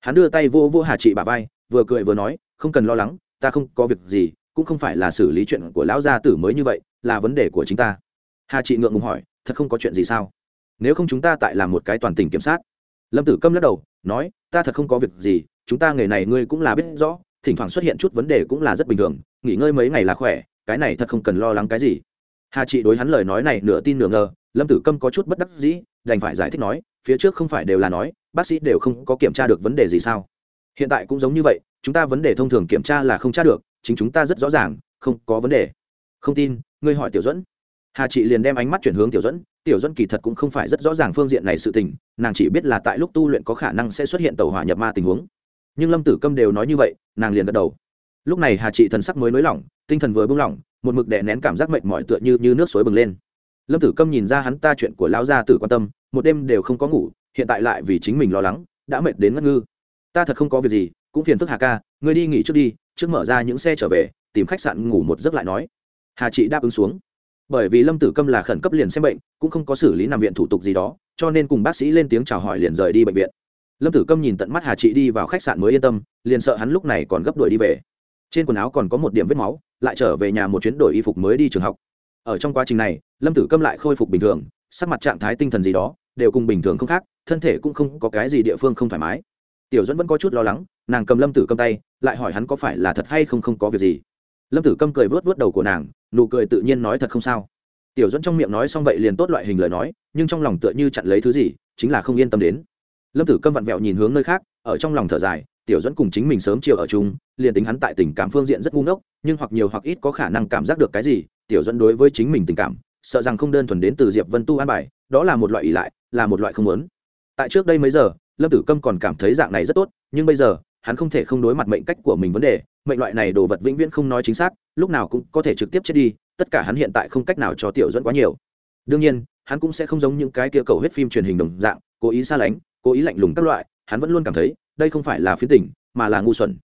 Speaker 1: Hắn đưa tay vô vô hà Chị bà vai, vừa cười vừa nói, không cần lo lắng, ta không có việc gì, cũng không phải là xử lý chuyện của lão gia tử mới như vậy, là vấn đề của chính ta. Hà Chị ngượng ngùng hỏi, thật không có chuyện gì sao? Nếu không chúng ta tại làm một cái toàn tỉnh kiểm sát. Lâm tử câm lắc đầu, nói, ta thật không có việc gì, chúng ta nghề này ngươi cũng là biết rõ thỉnh thoảng xuất hiện chút vấn đề cũng là rất bình thường, nghỉ ngơi mấy ngày là khỏe, cái này thật không cần lo lắng cái gì. Hà chị đối hắn lời nói này nửa tin nửa ngờ, lâm tử câm có chút bất đắc dĩ, đành phải giải thích nói, phía trước không phải đều là nói, bác sĩ đều không có kiểm tra được vấn đề gì sao? Hiện tại cũng giống như vậy, chúng ta vấn đề thông thường kiểm tra là không tra được, chính chúng ta rất rõ ràng, không có vấn đề. Không tin, ngươi hỏi tiểu dẫn hà chị liền đem ánh mắt chuyển hướng tiểu dẫn tiểu dẫn kỳ thật cũng không phải rất rõ ràng phương diện này sự tình, nàng chỉ biết là tại lúc tu luyện có khả năng sẽ xuất hiện tàu hỏa nhập ma tình huống nhưng lâm tử câm đều nói như vậy nàng liền gật đầu. Lúc này hà chị thần sắc mới nới lỏng tinh thần vừa buông lỏng một mực đè nén cảm giác mệnh mỏi tựa như, như nước suối bừng lên. Lâm tử câm nhìn ra hắn ta chuyện của lão gia tử quan tâm một đêm đều không có ngủ hiện tại lại vì chính mình lo lắng đã mệt đến ngất ngư. Ta thật không có việc gì cũng phiền phức hà ca ngươi đi nghỉ trước đi trước mở ra những xe trở về tìm khách sạn ngủ một giấc lại nói. Hà chị đáp ứng xuống. Bởi vì lâm tử câm là khẩn cấp liền xem bệnh cũng không có xử lý nằm viện thủ tục gì đó cho nên cùng bác sĩ lên tiếng chào hỏi liền rời đi bệnh viện lâm tử câm nhìn tận mắt hà chị đi vào khách sạn mới yên tâm, liền sợ hắn lúc này còn gấp đuổi đi về. Trên quần áo còn có một điểm vết máu, lại trở về nhà một chuyến đổi y phục mới đi trường học. Ở trong quá trình này, lâm tử câm lại khôi phục bình thường, sắc mặt trạng thái tinh thần gì đó, đều cùng bình thường không khác, thân thể cũng không có cái gì địa phương không thoải mái. Tiểu dẫn vẫn có chút lo lắng, nàng cầm lâm tử câm tay, lại hỏi hắn có phải là thật hay không không có việc gì. Lâm tử câm cười vớt vớt đầu của nàng, nụ cười tự nhiên nói thật không sao. Tiểu dẫn trong miệng nói xong vậy liền tốt loại hình lời nói, nhưng trong lòng tựa như chặn lấy thứ gì, chính là không yên tâm đến lâm tử câm vặn vẹo nhìn hướng nơi khác, ở trong lòng thở dài, tiểu dẫn cùng chính mình sớm chiều ở chung, liền tính hắn tại tình cảm phương diện rất ngu ngốc, nhưng hoặc nhiều hoặc ít có khả năng cảm giác được cái gì, tiểu dẫn đối với chính mình tình cảm, sợ rằng không đơn thuần đến từ diệp vân tu an bài, đó là một loại ỷ lại, là một loại không muốn. Tại trước đây mấy giờ, lâm tử câm còn cảm thấy dạng này rất tốt, nhưng bây giờ, hắn không thể không đối mặt mệnh cách của mình vấn đề, mệnh loại này đồ vật vĩnh viễn không nói chính xác, lúc nào cũng có thể trực tiếp chết đi, tất cả hắn hiện tại không cách nào cho tiểu dẫn quá nhiều. Đương nhiên, hắn cũng sẽ không giống những cái kia cầu hết phim truyền hình đồng dạng, cố ý xa lánh cố ý lạnh lùng các loại, hắn vẫn luôn cảm thấy, đây không phải là phiến tỉnh mà là ngu xuẩn.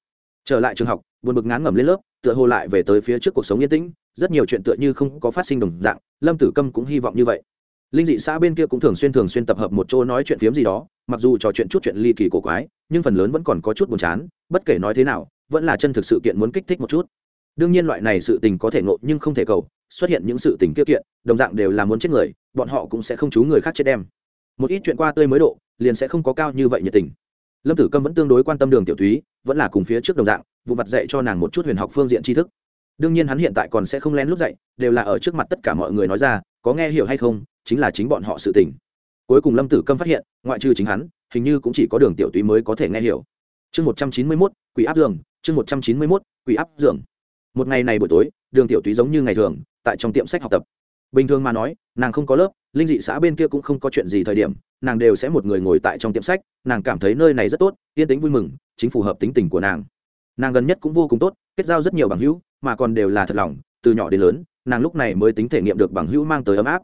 Speaker 1: Trở lại trường học, buồn bực ngán ngẩm lên lớp, tựa hồ lại về tới phía trước cuộc sống yên tĩnh, rất nhiều chuyện tựa như không có phát sinh đồng dạng, lâm tử câm cũng hy vọng như vậy. Linh dị xã bên kia cũng thường xuyên thường xuyên tập hợp một chỗ nói chuyện phiếm gì đó, mặc dù trò chuyện chút chuyện ly kỳ cổ quái, nhưng phần lớn vẫn còn có chút buồn chán, bất kể nói thế nào, vẫn là chân thực sự kiện muốn kích thích một chút. Đương nhiên loại này sự tình có thể ngộ nhưng không thể cầu, xuất hiện những sự tình kia kiện, đồng dạng đều là muốn chết người, bọn họ cũng sẽ không chú người khác chết đem một ít chuyện qua tươi mới độ, liền sẽ không có cao như vậy nhiệt tình. Lâm tử câm vẫn tương đối quan tâm đường tiểu thúy, vẫn là cùng phía trước đồng dạng, vụ mặt dạy cho nàng một chút huyền học phương diện tri thức. Đương nhiên hắn hiện tại còn sẽ không lén lút dạy, đều là ở trước mặt tất cả mọi người nói ra, có nghe hiểu hay không, chính là chính bọn họ sự tình. Cuối cùng lâm tử câm phát hiện, ngoại trừ chính hắn, hình như cũng chỉ có đường tiểu túy mới có thể nghe hiểu. Chương một trăm chín mươi mốt, quỷ áp giường, chương một trăm chín mươi mốt, quỷ áp giường. Một ngày này buổi tối, đường tiểu túy giống như ngày thường, tại trong tiệm sách học tập bình thường mà nói, nàng không có lớp, linh dị xã bên kia cũng không có chuyện gì thời điểm, nàng đều sẽ một người ngồi tại trong tiệm sách, nàng cảm thấy nơi này rất tốt, yên tĩnh vui mừng, chính phù hợp tính tình của nàng. Nàng gần nhất cũng vô cùng tốt, kết giao rất nhiều bằng hữu, mà còn đều là thật lòng, từ nhỏ đến lớn, nàng lúc này mới tính thể nghiệm được bằng hữu mang tới ấm áp.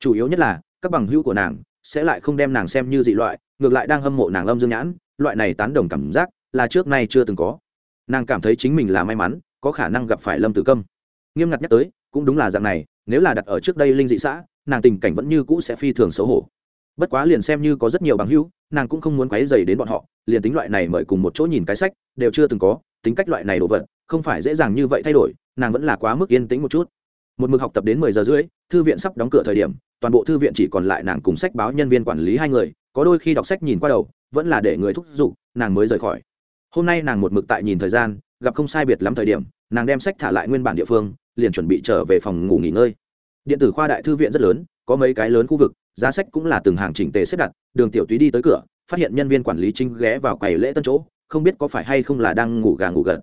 Speaker 1: Chủ yếu nhất là, các bằng hữu của nàng sẽ lại không đem nàng xem như dị loại, ngược lại đang hâm mộ nàng âm dương nhãn, loại này tán đồng cảm giác là trước nay chưa từng có. Nàng cảm thấy chính mình là may mắn, có khả năng gặp phải lâm tử câm. Nghiêm ngặt nhắc tới, cũng đúng là dạng này nếu là đặt ở trước đây linh dị xã, nàng tình cảnh vẫn như cũ sẽ phi thường xấu hổ. Bất quá liền xem như có rất nhiều bằng hữu, nàng cũng không muốn quấy dày đến bọn họ, liền tính loại này mời cùng một chỗ nhìn cái sách, đều chưa từng có, tính cách loại này đồ vật, không phải dễ dàng như vậy thay đổi, nàng vẫn là quá mức yên tĩnh một chút. Một mực học tập đến mười giờ rưỡi, thư viện sắp đóng cửa thời điểm, toàn bộ thư viện chỉ còn lại nàng cùng sách báo nhân viên quản lý hai người, có đôi khi đọc sách nhìn qua đầu, vẫn là để người thúc giục, nàng mới rời khỏi. Hôm nay nàng một mực tại nhìn thời gian, gặp không sai biệt lắm thời điểm, nàng đem sách thả lại nguyên bản địa phương liền chuẩn bị trở về phòng ngủ nghỉ ngơi. Điện tử khoa đại thư viện rất lớn, có mấy cái lớn khu vực, giá sách cũng là từng hàng chỉnh tề xếp đặt, đường tiểu túy đi tới cửa, phát hiện nhân viên quản lý chính ghé vào quầy lễ tân chỗ, không biết có phải hay không là đang ngủ gà ngủ gật.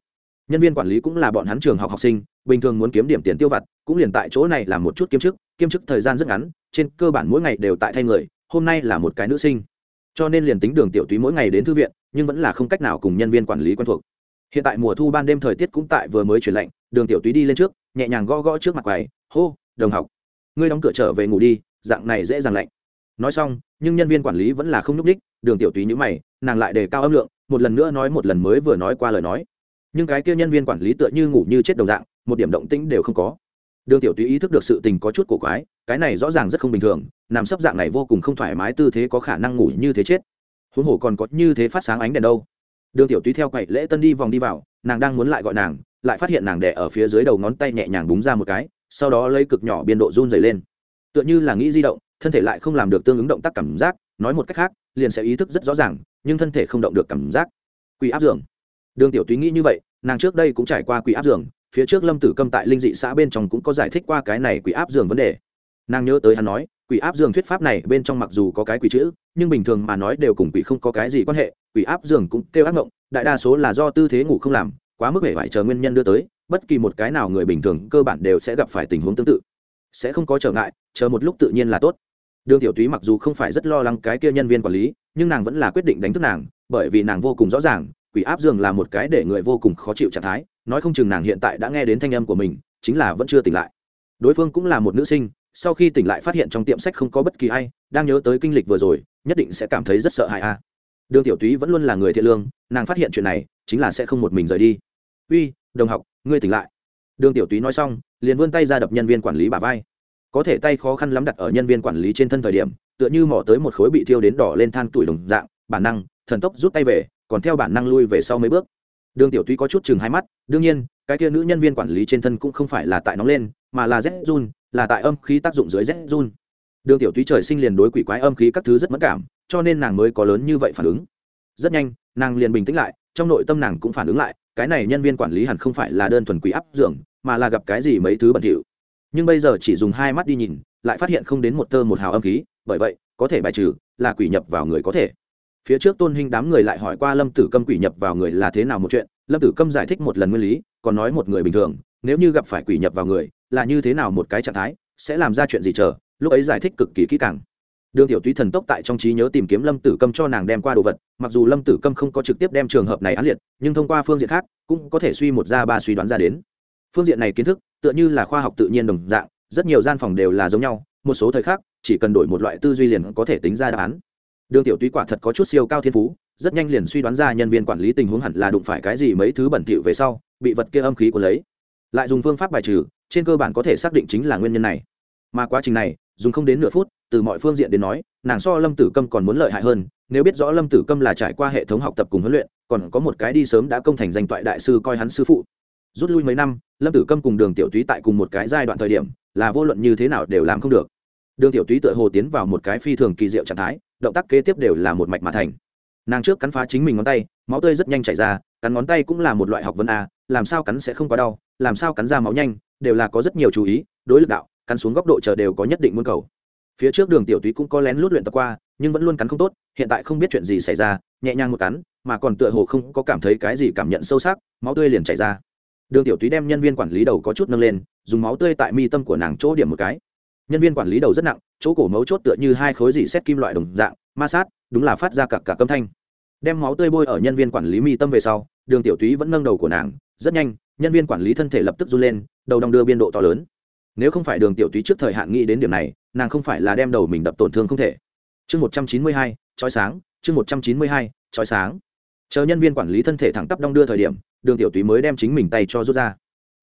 Speaker 1: Nhân viên quản lý cũng là bọn hắn trường học học sinh, bình thường muốn kiếm điểm tiền tiêu vặt, cũng liền tại chỗ này làm một chút kiêm chức kiêm chức thời gian rất ngắn, trên cơ bản mỗi ngày đều tại thay người, hôm nay là một cái nữ sinh. Cho nên liền tính đường tiểu túy mỗi ngày đến thư viện, nhưng vẫn là không cách nào cùng nhân viên quản lý quen thuộc. Hiện tại mùa thu ban đêm thời tiết cũng tại vừa mới chuyển lạnh, đường tiểu túy đi lên trước nhẹ nhàng gõ gõ trước mặt quầy, hô, đồng học, ngươi đóng cửa trở về ngủ đi, dạng này dễ dàng lạnh. Nói xong, nhưng nhân viên quản lý vẫn là không nhúc ních đường tiểu túy nhữ mày, nàng lại đề cao âm lượng, một lần nữa nói một lần mới vừa nói qua lời nói. Nhưng cái kia nhân viên quản lý tựa như ngủ như chết đồng dạng, một điểm động tĩnh đều không có. Đường tiểu túy ý thức được sự tình có chút cổ quái, cái này rõ ràng rất không bình thường, nằm sấp dạng này vô cùng không thoải mái tư thế có khả năng ngủ như thế chết. Huống hồ còn có như thế phát sáng ánh đèn đâu. Đường tiểu túy theo quậy lễ tân đi vòng đi vào, nàng đang muốn lại gọi nàng lại phát hiện nàng đẻ ở phía dưới đầu ngón tay nhẹ nhàng búng ra một cái, sau đó lấy cực nhỏ biên độ run dày lên. Tựa như là nghĩ di động, thân thể lại không làm được tương ứng động tác cảm giác, nói một cách khác, liền sẽ ý thức rất rõ ràng, nhưng thân thể không động được cảm giác. Quỷ áp dường đường tiểu túy nghĩ như vậy, nàng trước đây cũng trải qua quỷ áp dường phía trước lâm tử câm tại linh dị xã bên trong cũng có giải thích qua cái này quỷ áp dường vấn đề. Nàng nhớ tới hắn nói, quỷ áp dường thuyết pháp này bên trong mặc dù có cái quỷ chữ, nhưng bình thường mà nói đều cùng quỷ không có cái gì quan hệ, quỷ áp dường cũng kêu ác mộng, đại đa số là do tư thế ngủ không làm quá mức hể phải chờ nguyên nhân đưa tới, bất kỳ một cái nào người bình thường cơ bản đều sẽ gặp phải tình huống tương tự. Sẽ không có trở ngại, chờ một lúc tự nhiên là tốt. Đường tiểu túy mặc dù không phải rất lo lắng cái kia nhân viên quản lý, nhưng nàng vẫn là quyết định đánh thức nàng, bởi vì nàng vô cùng rõ ràng, quỷ áp dường là một cái để người vô cùng khó chịu trạng thái, nói không chừng nàng hiện tại đã nghe đến thanh âm của mình, chính là vẫn chưa tỉnh lại. Đối phương cũng là một nữ sinh, sau khi tỉnh lại phát hiện trong tiệm sách không có bất kỳ ai, đang nhớ tới kinh lịch vừa rồi, nhất định sẽ cảm thấy rất sợ hãi a đường tiểu túy vẫn luôn là người thiện lương, nàng phát hiện chuyện này, chính là sẽ không một mình rời đi. Uy, đồng học, ngươi tỉnh lại. Đường tiểu túy nói xong, liền vươn tay ra đập nhân viên quản lý bà vai. Có thể tay khó khăn lắm đặt ở nhân viên quản lý trên thân thời điểm, tựa như mỏ tới một khối bị thiêu đến đỏ lên than tuổi đồng dạng, bản năng, thần tốc rút tay về, còn theo bản năng lui về sau mấy bước. Đường tiểu túy có chút chừng hai mắt, đương nhiên, cái kia nữ nhân viên quản lý trên thân cũng không phải là tại nóng lên, mà là z run, là tại âm khí tác dụng dưới z run. Đường tiểu túy trời sinh liền đối quỷ quái âm khí các thứ rất mất cảm cho nên nàng mới có lớn như vậy phản ứng. Rất nhanh, nàng liền bình tĩnh lại, trong nội tâm nàng cũng phản ứng lại, cái này nhân viên quản lý hẳn không phải là đơn thuần quỷ áp dưỡng mà là gặp cái gì mấy thứ bẩn thỉu. Nhưng bây giờ chỉ dùng hai mắt đi nhìn, lại phát hiện không đến một tơ một hào âm khí, bởi vậy, có thể bài trừ, là quỷ nhập vào người có thể. Phía trước tôn hình đám người lại hỏi qua lâm tử câm quỷ nhập vào người là thế nào một chuyện, lâm tử câm giải thích một lần nguyên lý, còn nói một người bình thường, nếu như gặp phải quỷ nhập vào người, là như thế nào một cái trạng thái, sẽ làm ra chuyện gì chờ, lúc ấy giải thích cực kỳ kỹ càng đường tiểu túy thần tốc tại trong trí nhớ tìm kiếm lâm tử câm cho nàng đem qua đồ vật, mặc dù lâm tử câm không có trực tiếp đem trường hợp này án liệt, nhưng thông qua phương diện khác, cũng có thể suy một ra ba suy đoán ra đến. Phương diện này kiến thức, tựa như là khoa học tự nhiên đồng dạng, rất nhiều gian phòng đều là giống nhau, một số thời khắc, chỉ cần đổi một loại tư duy liền có thể tính ra đáp án. Đường tiểu túy quả thật có chút siêu cao thiên phú, rất nhanh liền suy đoán ra nhân viên quản lý tình huống hẳn là đụng phải cái gì mấy thứ bẩn thỉu về sau, bị vật kia âm khí của lấy. Lại dùng phương pháp bài trừ, trên cơ bản có thể xác định chính là nguyên nhân này. Mà quá trình này, dùng không đến nửa phút từ mọi phương diện đến nói, nàng so lâm tử câm còn muốn lợi hại hơn, nếu biết rõ lâm tử câm là trải qua hệ thống học tập cùng huấn luyện, còn có một cái đi sớm đã công thành danh toại đại sư coi hắn sư phụ. Rút lui mấy năm, lâm tử câm cùng đường tiểu túy tại cùng một cái giai đoạn thời điểm, là vô luận như thế nào đều làm không được. Đường tiểu túy tựa hồ tiến vào một cái phi thường kỳ diệu trạng thái, động tác kế tiếp đều là một mạch mà thành. Nàng trước cắn phá chính mình ngón tay, máu tươi rất nhanh chảy ra, cắn ngón tay cũng là một loại học vấn a, làm sao cắn sẽ không quá đau, làm sao cắn ra máu nhanh, đều là có rất nhiều chú ý, đối lực đạo, cắn xuống góc độ chờ đều có nhất định muốn cầu phía trước đường tiểu túy cũng có lén lút luyện tập qua, nhưng vẫn luôn cắn không tốt, hiện tại không biết chuyện gì xảy ra, nhẹ nhàng một cắn, mà còn tựa hồ không có cảm thấy cái gì cảm nhận sâu sắc, máu tươi liền chảy ra. Đường tiểu túy đem nhân viên quản lý đầu có chút nâng lên, dùng máu tươi tại mi tâm của nàng chỗ điểm một cái. Nhân viên quản lý đầu rất nặng, chỗ cổ mấu chốt tựa như hai khối dỉ xét kim loại đồng dạng, ma sát, đúng là phát ra cả cả câm thanh. Đem máu tươi bôi ở nhân viên quản lý mi tâm về sau, đường tiểu túy vẫn nâng đầu của nàng, rất nhanh, nhân viên quản lý thân thể lập tức run lên, đầu đong đưa biên độ to lớn. Nếu không phải đường tiểu túy trước thời hạn nghĩ đến điểm này nàng không phải là đem đầu mình đập tổn thương không thể. Chương một trăm chín mươi hai, trói sáng, chương một trăm chín mươi hai, trói sáng. Chờ nhân viên quản lý thân thể thẳng tắp đong đưa thời điểm, đường tiểu túy mới đem chính mình tay cho rút ra.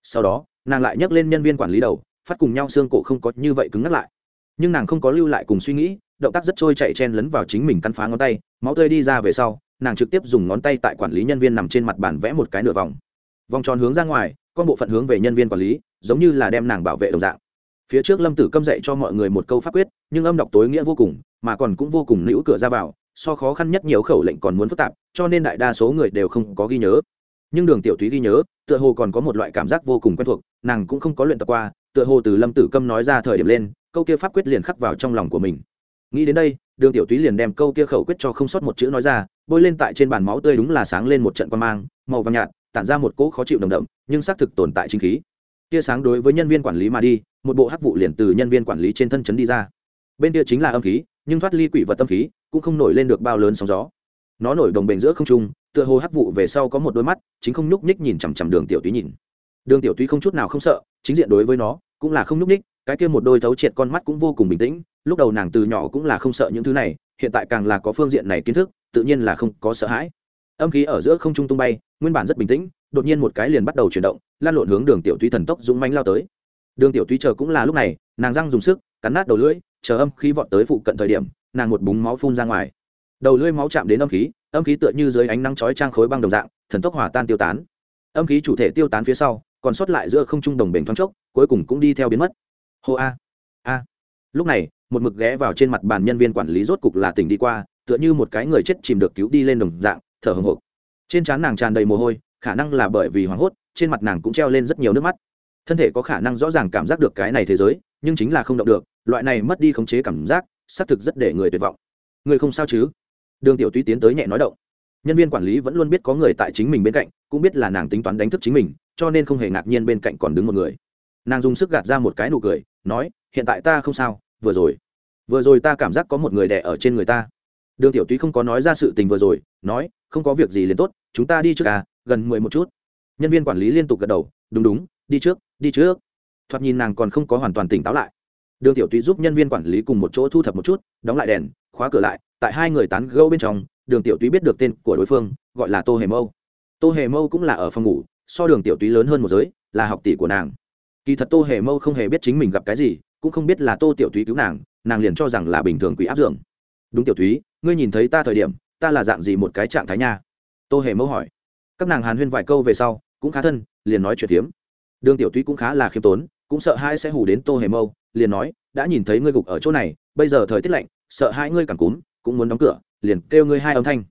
Speaker 1: Sau đó, nàng lại nhấc lên nhân viên quản lý đầu, phát cùng nhau xương cổ không có như vậy cứng ngắt lại. Nhưng nàng không có lưu lại cùng suy nghĩ, động tác rất trôi chạy chen lấn vào chính mình căn phá ngón tay, máu tươi đi ra về sau, nàng trực tiếp dùng ngón tay tại quản lý nhân viên nằm trên mặt bàn vẽ một cái nửa vòng. Vòng tròn hướng ra ngoài, con bộ phận hướng về nhân viên quản lý, giống như là đem nàng bảo vệ đồng dạng phía trước lâm tử câm dạy cho mọi người một câu pháp quyết, nhưng âm đọc tối nghĩa vô cùng, mà còn cũng vô cùng nữ cửa ra vào, so khó khăn nhất nhiều khẩu lệnh còn muốn phức tạp, cho nên đại đa số người đều không có ghi nhớ. Nhưng đường tiểu thúy ghi nhớ, tựa hồ còn có một loại cảm giác vô cùng quen thuộc, nàng cũng không có luyện tập qua, tựa hồ từ lâm tử câm nói ra thời điểm lên, câu kia pháp quyết liền khắc vào trong lòng của mình. Nghĩ đến đây, đường tiểu túy liền đem câu kia khẩu quyết cho không sót một chữ nói ra, bôi lên tại trên bàn máu tươi đúng là sáng lên một trận quan mang, màu vàng nhạt, tản ra một cỗ khó chịu đồng đậm, nhưng xác thực tồn tại chính khí. Tia sáng đối với nhân viên quản lý mà đi một bộ hắc vụ liền từ nhân viên quản lý trên thân chấn đi ra. Bên kia chính là âm khí, nhưng thoát ly quỷ vật tâm khí cũng không nổi lên được bao lớn sóng gió. Nó nổi đồng bền giữa không trung, tựa hồ hắc vụ về sau có một đôi mắt, chính không nhúc nhích nhìn chằm chằm đường tiểu túy nhìn. Đường tiểu túy không chút nào không sợ, chính diện đối với nó cũng là không nhúc nhích, cái kia một đôi thấu triệt con mắt cũng vô cùng bình tĩnh, lúc đầu nàng từ nhỏ cũng là không sợ những thứ này, hiện tại càng là có phương diện này kiến thức, tự nhiên là không có sợ hãi. Âm khí ở giữa không trung tung bay, nguyên bản rất bình tĩnh, đột nhiên một cái liền bắt đầu chuyển động, lan lộn hướng đường tiểu túy thần tốc dũng mánh lao tới đường tiểu thúy chờ cũng là lúc này, nàng răng dùng sức, cắn nát đầu lưỡi, chờ âm khí vọt tới phụ cận thời điểm, nàng một búng máu phun ra ngoài. Đầu lưỡi máu chạm đến âm khí âm khí tựa như dưới ánh nắng chói trang khối băng đồng dạng, thần tốc hỏa tan tiêu tán. Âm khí chủ thể tiêu tán phía sau, còn sót lại giữa không trung đồng bền thoáng chốc, cuối cùng cũng đi theo biến mất. Hô a a. Lúc này, một mực ghé vào trên mặt bàn nhân viên quản lý rốt cục là tỉnh đi qua, tựa như một cái người chết chìm được cứu đi lên đồng dạng, thở hồng hộc. Trên trán nàng tràn đầy mồ hôi, khả năng là bởi vì hoảng hốt, trên mặt nàng cũng treo lên rất nhiều nước mắt thân thể có khả năng rõ ràng cảm giác được cái này thế giới, nhưng chính là không động được, loại này mất đi khống chế cảm giác, xác thực rất để người tuyệt vọng. Người không sao chứ? Đường tiểu túy tiến tới nhẹ nói động. Nhân viên quản lý vẫn luôn biết có người tại chính mình bên cạnh, cũng biết là nàng tính toán đánh thức chính mình, cho nên không hề ngạc nhiên bên cạnh còn đứng một người. Nàng dùng sức gạt ra một cái nụ cười, nói, hiện tại ta không sao, vừa rồi vừa rồi ta cảm giác có một người đẻ ở trên người ta. Đường tiểu túy không có nói ra sự tình vừa rồi, nói, không có việc gì liền tốt, chúng ta đi trước à gần mười một chút. Nhân viên quản lý liên tục gật đầu, đúng đúng, đi trước đi trước. Thoạt nhìn nàng còn không có hoàn toàn tỉnh táo lại. Đường tiểu túy giúp nhân viên quản lý cùng một chỗ thu thập một chút, đóng lại đèn, khóa cửa lại, tại hai người tán gâu bên trong, đường tiểu túy biết được tên của đối phương, gọi là tô hề mâu. Tô hề mâu cũng là ở phòng ngủ, so đường tiểu túy lớn hơn một giới, là học tỷ của nàng. Kỳ thật tô hề mâu không hề biết chính mình gặp cái gì, cũng không biết là tô tiểu túy cứu nàng nàng liền cho rằng là bình thường quỷ áp dường. Đúng tiểu túy ngươi nhìn thấy ta thời điểm, ta là dạng gì một cái trạng thái nha? Tô hề mâu hỏi. Các nàng hàn huyên vài câu về sau, cũng khá thân, liền nói chuyện hiếm đường tiểu túy cũng khá là khiêm tốn, cũng sợ hai sẽ hù đến tô hề mâu, liền nói, đã nhìn thấy ngươi gục ở chỗ này, bây giờ thời tiết lạnh, sợ hai ngươi cảm cúm, cũng muốn đóng cửa, liền kêu ngươi hai âm thanh.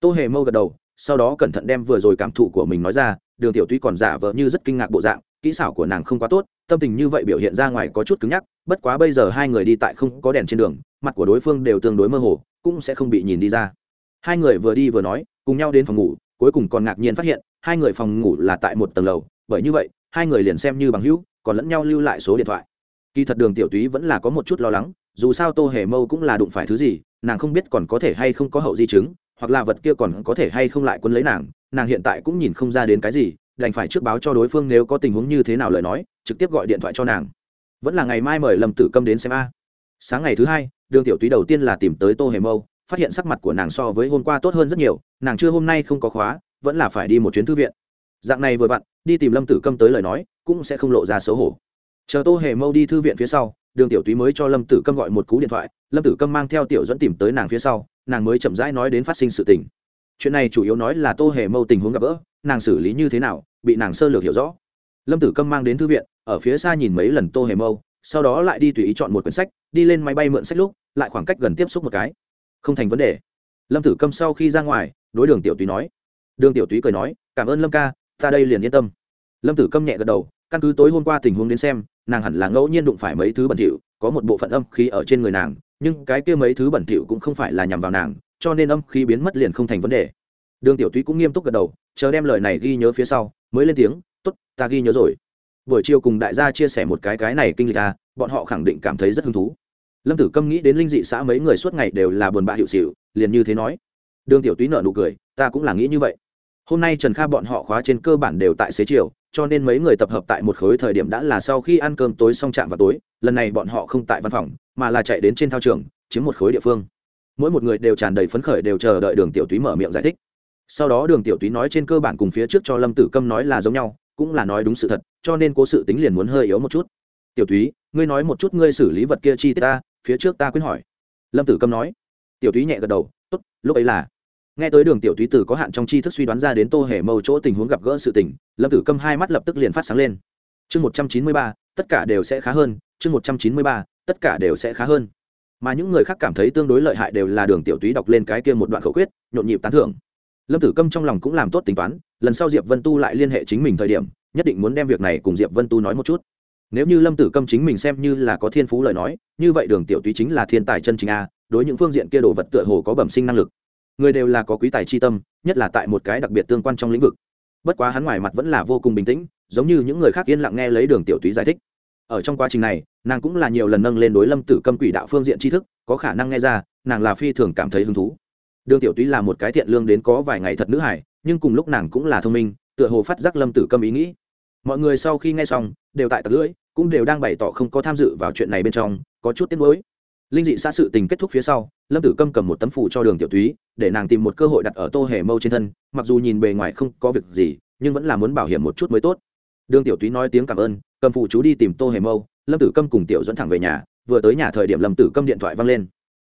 Speaker 1: Tô hề mâu gật đầu, sau đó cẩn thận đem vừa rồi cảm thụ của mình nói ra, đường tiểu túy còn giả vờ như rất kinh ngạc bộ dạng, kỹ xảo của nàng không quá tốt, tâm tình như vậy biểu hiện ra ngoài có chút cứng nhắc, bất quá bây giờ hai người đi tại không có đèn trên đường, mặt của đối phương đều tương đối mơ hồ, cũng sẽ không bị nhìn đi ra. Hai người vừa đi vừa nói, cùng nhau đến phòng ngủ, cuối cùng còn ngạc nhiên phát hiện, hai người phòng ngủ là tại một tầng lầu, bởi như vậy hai người liền xem như bằng hữu, còn lẫn nhau lưu lại số điện thoại. Kỳ thật đường tiểu túy vẫn là có một chút lo lắng, dù sao tô hề mâu cũng là đụng phải thứ gì, nàng không biết còn có thể hay không có hậu di chứng, hoặc là vật kia còn có thể hay không lại quân lấy nàng nàng hiện tại cũng nhìn không ra đến cái gì, đành phải trước báo cho đối phương nếu có tình huống như thế nào lời nói, trực tiếp gọi điện thoại cho nàng. Vẫn là ngày mai mời lâm tử câm đến xem a. Sáng ngày thứ hai, đường tiểu túy đầu tiên là tìm tới tô hề mâu, phát hiện sắc mặt của nàng so với hôm qua tốt hơn rất nhiều, nàng chưa hôm nay không có khóa, vẫn là phải đi một chuyến thư viện dạng này vừa vặn, đi tìm lâm tử câm tới lời nói, cũng sẽ không lộ ra xấu hổ. Chờ tô hề mâu đi thư viện phía sau, đường tiểu túy mới cho lâm tử câm gọi một cú điện thoại, lâm tử câm mang theo tiểu dẫn tìm tới nàng phía sau, nàng mới chậm rãi nói đến phát sinh sự tình. Chuyện này chủ yếu nói là tô hề mâu tình huống gặp gỡ, nàng xử lý như thế nào, bị nàng sơ lược hiểu rõ. Lâm tử câm mang đến thư viện, ở phía xa nhìn mấy lần tô hề mâu, sau đó lại đi tùy ý chọn một quyển sách, đi lên máy bay mượn sách lúc, lại khoảng cách gần tiếp xúc một cái. Không thành vấn đề. Lâm tử câm sau khi ra ngoài, đối đường tiểu túy nói. Đường tiểu túy cười nói, cảm ơn lâm ca ta đây liền yên tâm. Lâm tử câm nhẹ gật đầu, căn cứ tối hôm qua tình huống đến xem, nàng hẳn là ngẫu nhiên đụng phải mấy thứ bẩn thỉu, có một bộ phận âm khí ở trên người nàng, nhưng cái kia mấy thứ bẩn thỉu cũng không phải là nhằm vào nàng, cho nên âm khí biến mất liền không thành vấn đề. Đường tiểu túy cũng nghiêm túc gật đầu, chờ đem lời này ghi nhớ phía sau, mới lên tiếng t ố t ta ghi nhớ rồi. Buổi chiều cùng đại gia chia sẻ một cái cái này kinh lịch ta bọn họ khẳng định cảm thấy rất hứng thú. Lâm tử câm nghĩ đến linh dị xã mấy người suốt ngày đều là buồn bã hiệu xịu, liền như thế nói. Đường tiểu túy nợ nụ cười, ta cũng là nghĩ như vậy hôm nay trần kha bọn họ khóa trên cơ bản đều tại xế chiều, cho nên mấy người tập hợp tại một khối thời điểm đã là sau khi ăn cơm tối xong chạm vào tối, lần này bọn họ không tại văn phòng, mà là chạy đến trên thao trường, chiếm một khối địa phương. Mỗi một người đều tràn đầy phấn khởi đều chờ đợi đường tiểu túy mở miệng giải thích. Sau đó đường tiểu túy nói trên cơ bản cùng phía trước cho lâm tử câm nói là giống nhau, cũng là nói đúng sự thật, cho nên cố sự tính liền muốn hơi yếu một chút. Tiểu túy, ngươi nói một chút ngươi xử lý vật kia chi tiết ta, phía trước ta quyết hỏi. Lâm tử câm nói. Tiểu túy nhẹ gật đầu, tốt, lúc ấy là nghe tới đường tiểu túy tử có hạn trong tri thức suy đoán ra đến tô hề mâu chỗ tình huống gặp gỡ sự tình, lâm tử câm hai mắt lập tức liền phát sáng lên. Chương một trăm chín mươi ba, tất cả đều sẽ khá hơn, chương một trăm chín mươi ba, tất cả đều sẽ khá hơn. Mà những người khác cảm thấy tương đối lợi hại đều là đường tiểu túy đọc lên cái kia một đoạn khẩu quyết, nhộn nhịp tán thưởng. Lâm tử câm trong lòng cũng làm tốt tính toán, lần sau diệp vân tu lại liên hệ chính mình thời điểm, nhất định muốn đem việc này cùng diệp vân tu nói một chút. Nếu như lâm tử câm chính mình xem như là có thiên phú lời nói, như vậy đường tiểu túy chính là thiên tài chân chính a, đối những phương diện kia đồ vật tựa hồ có bẩm sinh năng lực người đều là có quý tài chi tâm, nhất là tại một cái đặc biệt tương quan trong lĩnh vực. Bất quá hắn ngoài mặt vẫn là vô cùng bình tĩnh, giống như những người khác yên lặng nghe lấy đường tiểu túy giải thích. Ở trong quá trình này, nàng cũng là nhiều lần nâng lên đối lâm tử câm quỷ đạo phương diện tri thức, có khả năng nghe ra, nàng là phi thường cảm thấy hứng thú. Đường tiểu túy là một cái thiện lương đến có vài ngày thật nữ hải nhưng cùng lúc nàng cũng là thông minh, tựa hồ phát giác lâm tử câm ý nghĩ. Mọi người sau khi nghe xong, đều tại tật lưỡi, cũng đều đang bày tỏ không có tham dự vào chuyện này bên trong, có chút tiếc nuối linh dị xa sự tình kết thúc phía sau, lâm tử câm cầm một tấm phủ cho đường tiểu túy, để nàng tìm một cơ hội đặt ở tô hề mâu trên thân, mặc dù nhìn bề ngoài không có việc gì, nhưng vẫn là muốn bảo hiểm một chút mới tốt. Đường tiểu túy nói tiếng cảm ơn, cầm phụ chú đi tìm tô hề mâu, lâm tử câm cùng tiểu dẫn thẳng về nhà, vừa tới nhà thời điểm lâm tử câm điện thoại văng lên.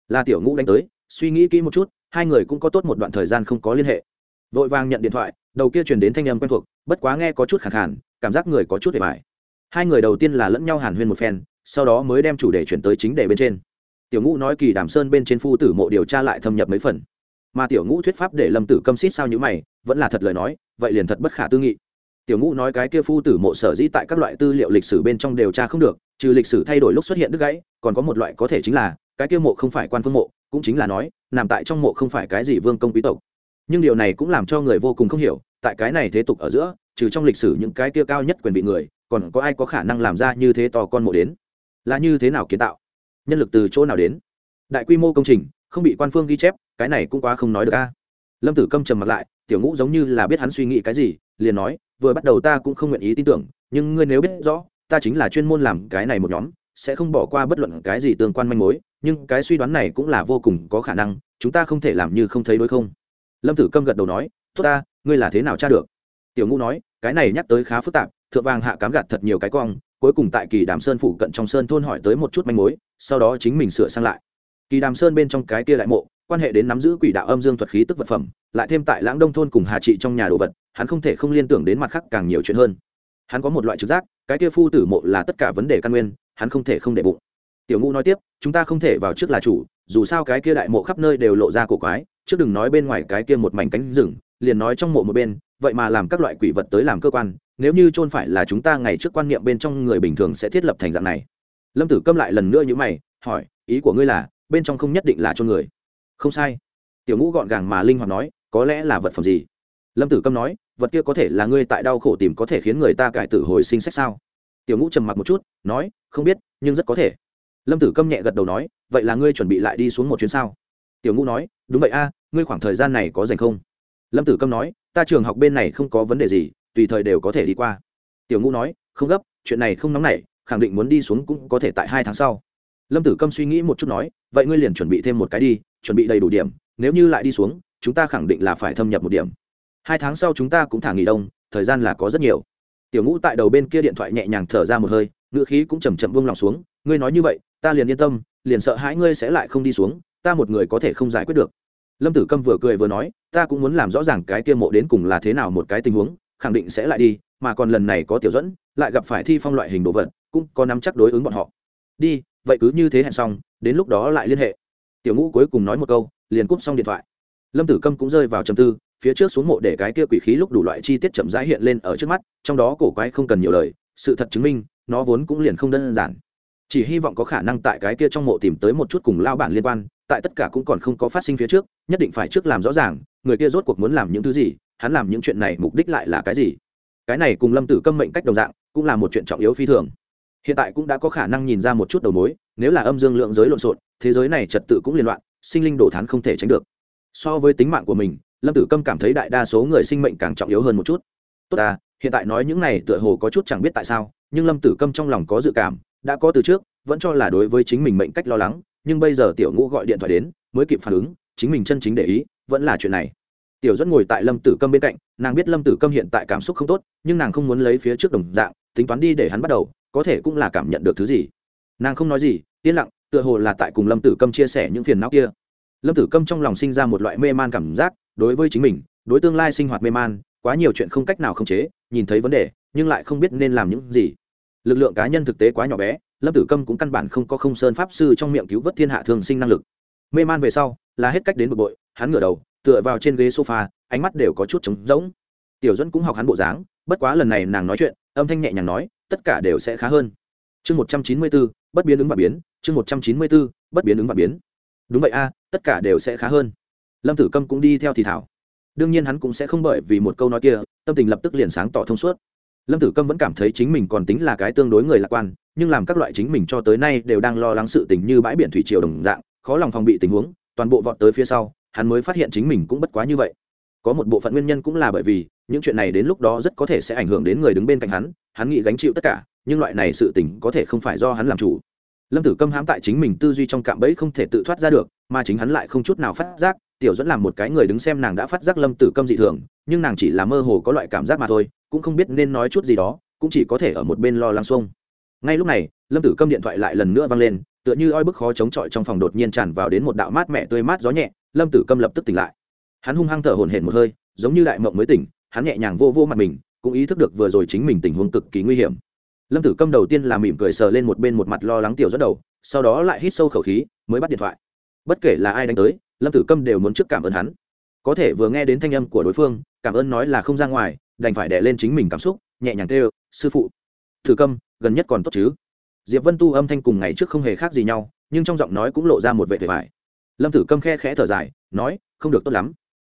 Speaker 1: Là tiểu ngũ đánh tới, suy nghĩ kỹ một chút, hai người cũng có tốt một đoạn thời gian không có liên hệ. Vội vàng nhận điện thoại, đầu kia truyền đến thanh âm quen thuộc, bất quá nghe có chút khẳng hẳn cảm giác người có chút để bài hai người đầu tiên là lẫn nhau hàn huyên một phen, sau đó mới đem chủ đề chuyển tới chính đề bên trên tiểu ngũ nói kỳ đàm sơn bên trên phu tử mộ điều tra lại thâm nhập mấy phần. Mà tiểu ngũ thuyết pháp để lâm tử câm xít sao như mày, vẫn là thật lời nói, vậy liền thật bất khả tư nghị. Tiểu ngũ nói cái kia phu tử mộ sở dĩ tại các loại tư liệu lịch sử bên trong điều tra không được, trừ lịch sử thay đổi lúc xuất hiện đứt gãy, còn có một loại có thể chính là, cái kia mộ không phải quan phương mộ, cũng chính là nói, nằm tại trong mộ không phải cái gì vương công quý tộc. Nhưng điều này cũng làm cho người vô cùng không hiểu, tại cái này thế tục ở giữa, trừ trong lịch sử những cái kia cao nhất quyền vị người, còn có ai có khả năng làm ra như thế to con mộ đến? Là như thế nào kiến tạo? Nhân lực từ chỗ nào đến? Đại quy mô công trình, không bị quan phương ghi chép, cái này cũng quá không nói được a. Lâm tử câm trầm mặt lại, tiểu ngũ giống như là biết hắn suy nghĩ cái gì, liền nói, vừa bắt đầu ta cũng không nguyện ý tin tưởng, nhưng ngươi nếu biết rõ, ta chính là chuyên môn làm cái này một nhóm, sẽ không bỏ qua bất luận cái gì tương quan manh mối, nhưng cái suy đoán này cũng là vô cùng có khả năng, chúng ta không thể làm như không thấy đối không. Lâm tử câm gật đầu nói, tốt ta, ngươi là thế nào tra được? Tiểu ngũ nói, cái này nhắc tới khá phức tạp, thượng vàng hạ cám gạt thật nhiều cái cong, cuối cùng tại kỳ đàm sơn phủ cận trong sơn thôn hỏi tới một chút manh mối sau đó chính mình sửa sang lại. Kỳ đàm sơn bên trong cái kia đại mộ, quan hệ đến nắm giữ quỷ đạo âm dương thuật khí tức vật phẩm, lại thêm tại lãng đông thôn cùng hà trị trong nhà đồ vật, hắn không thể không liên tưởng đến mặt khác càng nhiều chuyện hơn. Hắn có một loại trực giác, cái kia phu tử mộ là tất cả vấn đề căn nguyên, hắn không thể không để bụng. Tiểu ngũ nói tiếp, chúng ta không thể vào trước là chủ, dù sao cái kia đại mộ khắp nơi đều lộ ra cổ quái, trước đừng nói bên ngoài cái kia một mảnh cánh rừng, liền nói trong mộ một bên, vậy mà làm các loại quỷ vật tới làm cơ quan, nếu như chôn phải là chúng ta ngày trước quan niệm bên trong người bình thường sẽ thiết lập thành dạng này lâm tử câm lại lần nữa như mày, hỏi, ý của ngươi là, bên trong không nhất định là cho người? Không sai. Tiểu ngũ gọn gàng mà linh hoạt nói, có lẽ là vật phẩm gì? Lâm tử câm nói, vật kia có thể là ngươi tại đau khổ tìm có thể khiến người ta cải tử hồi sinh sách sao? Tiểu ngũ trầm mặc một chút, nói, không biết, nhưng rất có thể. Lâm tử câm nhẹ gật đầu nói, vậy là ngươi chuẩn bị lại đi xuống một chuyến sao? Tiểu ngũ nói, đúng vậy a, ngươi khoảng thời gian này có dành không? Lâm tử câm nói, ta trường học bên này không có vấn đề gì, tùy thời đều có thể đi qua. Tiểu ngũ nói, không gấp, chuyện này không nóng nảy khẳng định muốn đi xuống cũng có thể tại hai tháng sau. Lâm tử câm suy nghĩ một chút nói, vậy ngươi liền chuẩn bị thêm một cái đi, chuẩn bị đầy đủ điểm, nếu như lại đi xuống, chúng ta khẳng định là phải thâm nhập một điểm. Hai tháng sau chúng ta cũng thả nghỉ đông, thời gian là có rất nhiều. Tiểu ngũ tại đầu bên kia điện thoại nhẹ nhàng thở ra một hơi, ngữ khí cũng chầm chậm buông lòng xuống, ngươi nói như vậy, ta liền yên tâm, liền sợ hãi ngươi sẽ lại không đi xuống, ta một người có thể không giải quyết được. Lâm tử câm vừa cười vừa nói, ta cũng muốn làm rõ ràng cái kia mộ đến cùng là thế nào một cái tình huống, khẳng định sẽ lại đi, mà còn lần này có tiểu dẫn, lại gặp phải thi phong loại hình đồ vật cũng có nắm chắc đối ứng bọn họ. Đi, vậy cứ như thế hẹn xong, đến lúc đó lại liên hệ. Tiểu ngũ cuối cùng nói một câu, liền cúp xong điện thoại. Lâm tử câm cũng rơi vào trầm tư, phía trước xuống mộ để cái kia quỷ khí lúc đủ loại chi tiết chậm rãi hiện lên ở trước mắt, trong đó cổ quái không cần nhiều lời, sự thật chứng minh, nó vốn cũng liền không đơn giản. Chỉ hy vọng có khả năng tại cái kia trong mộ tìm tới một chút cùng lao bản liên quan, tại tất cả cũng còn không có phát sinh phía trước, nhất định phải trước làm rõ ràng, người kia rốt cuộc muốn làm những thứ gì, hắn làm những chuyện này mục đích lại là cái gì. Cái này cùng lâm tử câm mệnh cách đồng dạng, cũng là một chuyện trọng yếu phi thường hiện tại cũng đã có khả năng nhìn ra một chút đầu mối, nếu là âm dương lượng giới lộn xộn, thế giới này trật tự cũng liên loạn, sinh linh đổ thán không thể tránh được. So với tính mạng của mình, lâm tử câm cảm thấy đại đa số người sinh mệnh càng trọng yếu hơn một chút. Tốt à hiện tại nói những này tựa hồ có chút chẳng biết tại sao, nhưng lâm tử câm trong lòng có dự cảm, đã có từ trước, vẫn cho là đối với chính mình mệnh cách lo lắng, nhưng bây giờ tiểu ngũ gọi điện thoại đến, mới kịp phản ứng, chính mình chân chính để ý, vẫn là chuyện này. Tiểu dẫn ngồi tại lâm tử câm bên cạnh, nàng biết lâm tử câm hiện tại cảm xúc không tốt, nhưng nàng không muốn lấy phía trước đồng dạng, tính toán đi để hắn bắt đầu có thể cũng là cảm nhận được thứ gì. Nàng không nói gì, yên lặng, tựa hồ là tại cùng lâm tử câm chia sẻ những phiền não kia. Lâm tử câm trong lòng sinh ra một loại mê man cảm giác, đối với chính mình, đối tương lai sinh hoạt mê man, quá nhiều chuyện không cách nào khống chế, nhìn thấy vấn đề, nhưng lại không biết nên làm những gì. Lực lượng cá nhân thực tế quá nhỏ bé, lâm tử câm cũng căn bản không có không sơn pháp sư trong miệng cứu vớt thiên hạ thường sinh năng lực. Mê man về sau, là hết cách đến bực bội, hắn ngửa đầu, tựa vào trên ghế sofa, ánh mắt đều có chút trống rỗng. Tiểu dẫn cũng học hắn bộ dáng, bất quá lần này nàng nói chuyện, âm thanh nhẹ nhàng nói tất cả đều sẽ khá hơn. Chương một trăm chín mươi bốn bất biến ứng và biến, chương một trăm chín mươi bốn bất biến ứng và biến. Đúng vậy a, tất cả đều sẽ khá hơn. Lâm tử câm cũng đi theo thì thảo. Đương nhiên hắn cũng sẽ không bởi vì một câu nói kia, tâm tình lập tức liền sáng tỏ thông suốt. Lâm tử câm vẫn cảm thấy chính mình còn tính là cái tương đối người lạc quan, nhưng làm các loại chính mình cho tới nay đều đang lo lắng sự tình như bãi biển thủy triều đồng dạng, khó lòng phòng bị tình huống, toàn bộ vọt tới phía sau, hắn mới phát hiện chính mình cũng bất quá như vậy có một bộ phận nguyên nhân cũng là bởi vì, những chuyện này đến lúc đó rất có thể sẽ ảnh hưởng đến người đứng bên cạnh hắn hắn nghĩ gánh chịu tất cả, nhưng loại này sự tình có thể không phải do hắn làm chủ. Lâm tử câm hãm tại chính mình tư duy trong cạm bẫy không thể tự thoát ra được, mà chính hắn lại không chút nào phát giác, tiểu dẫn làm một cái người đứng xem nàng đã phát giác lâm tử câm dị thường, nhưng nàng chỉ là mơ hồ có loại cảm giác mà thôi, cũng không biết nên nói chút gì đó, cũng chỉ có thể ở một bên lo lắng xuông. Ngay lúc này, lâm tử câm điện thoại lại lần nữa vang lên, tựa như oi bức khó chống chọi trong phòng đột nhiên tràn vào đến một đạo mát mẹ tươi mát gió nhẹ, lâm tử câm lập tức tỉnh lại hắn hung hăng thở hổn hển một hơi, giống như đại mộng mới tỉnh, hắn nhẹ nhàng vô vô mặt mình, cũng ý thức được vừa rồi chính mình tình huống cực kỳ nguy hiểm. Lâm tử câm đầu tiên là mỉm cười sờ lên một bên một mặt lo lắng tiểu dẫn đầu, sau đó lại hít sâu khẩu khí, mới bắt điện thoại. Bất kể là ai đánh tới, lâm tử câm đều muốn trước cảm ơn hắn. Có thể vừa nghe đến thanh âm của đối phương, cảm ơn nói là không ra ngoài, đành phải đẻ lên chính mình cảm xúc, nhẹ nhàng kêu, sư phụ. Thử câm, gần nhất còn tốt chứ? Diệp vân tu âm thanh cùng ngày trước không hề khác gì nhau, nhưng trong giọng nói cũng lộ ra một vệ vẻ vải lâm tử câm khe khẽ thở dài, nói, không được tốt lắm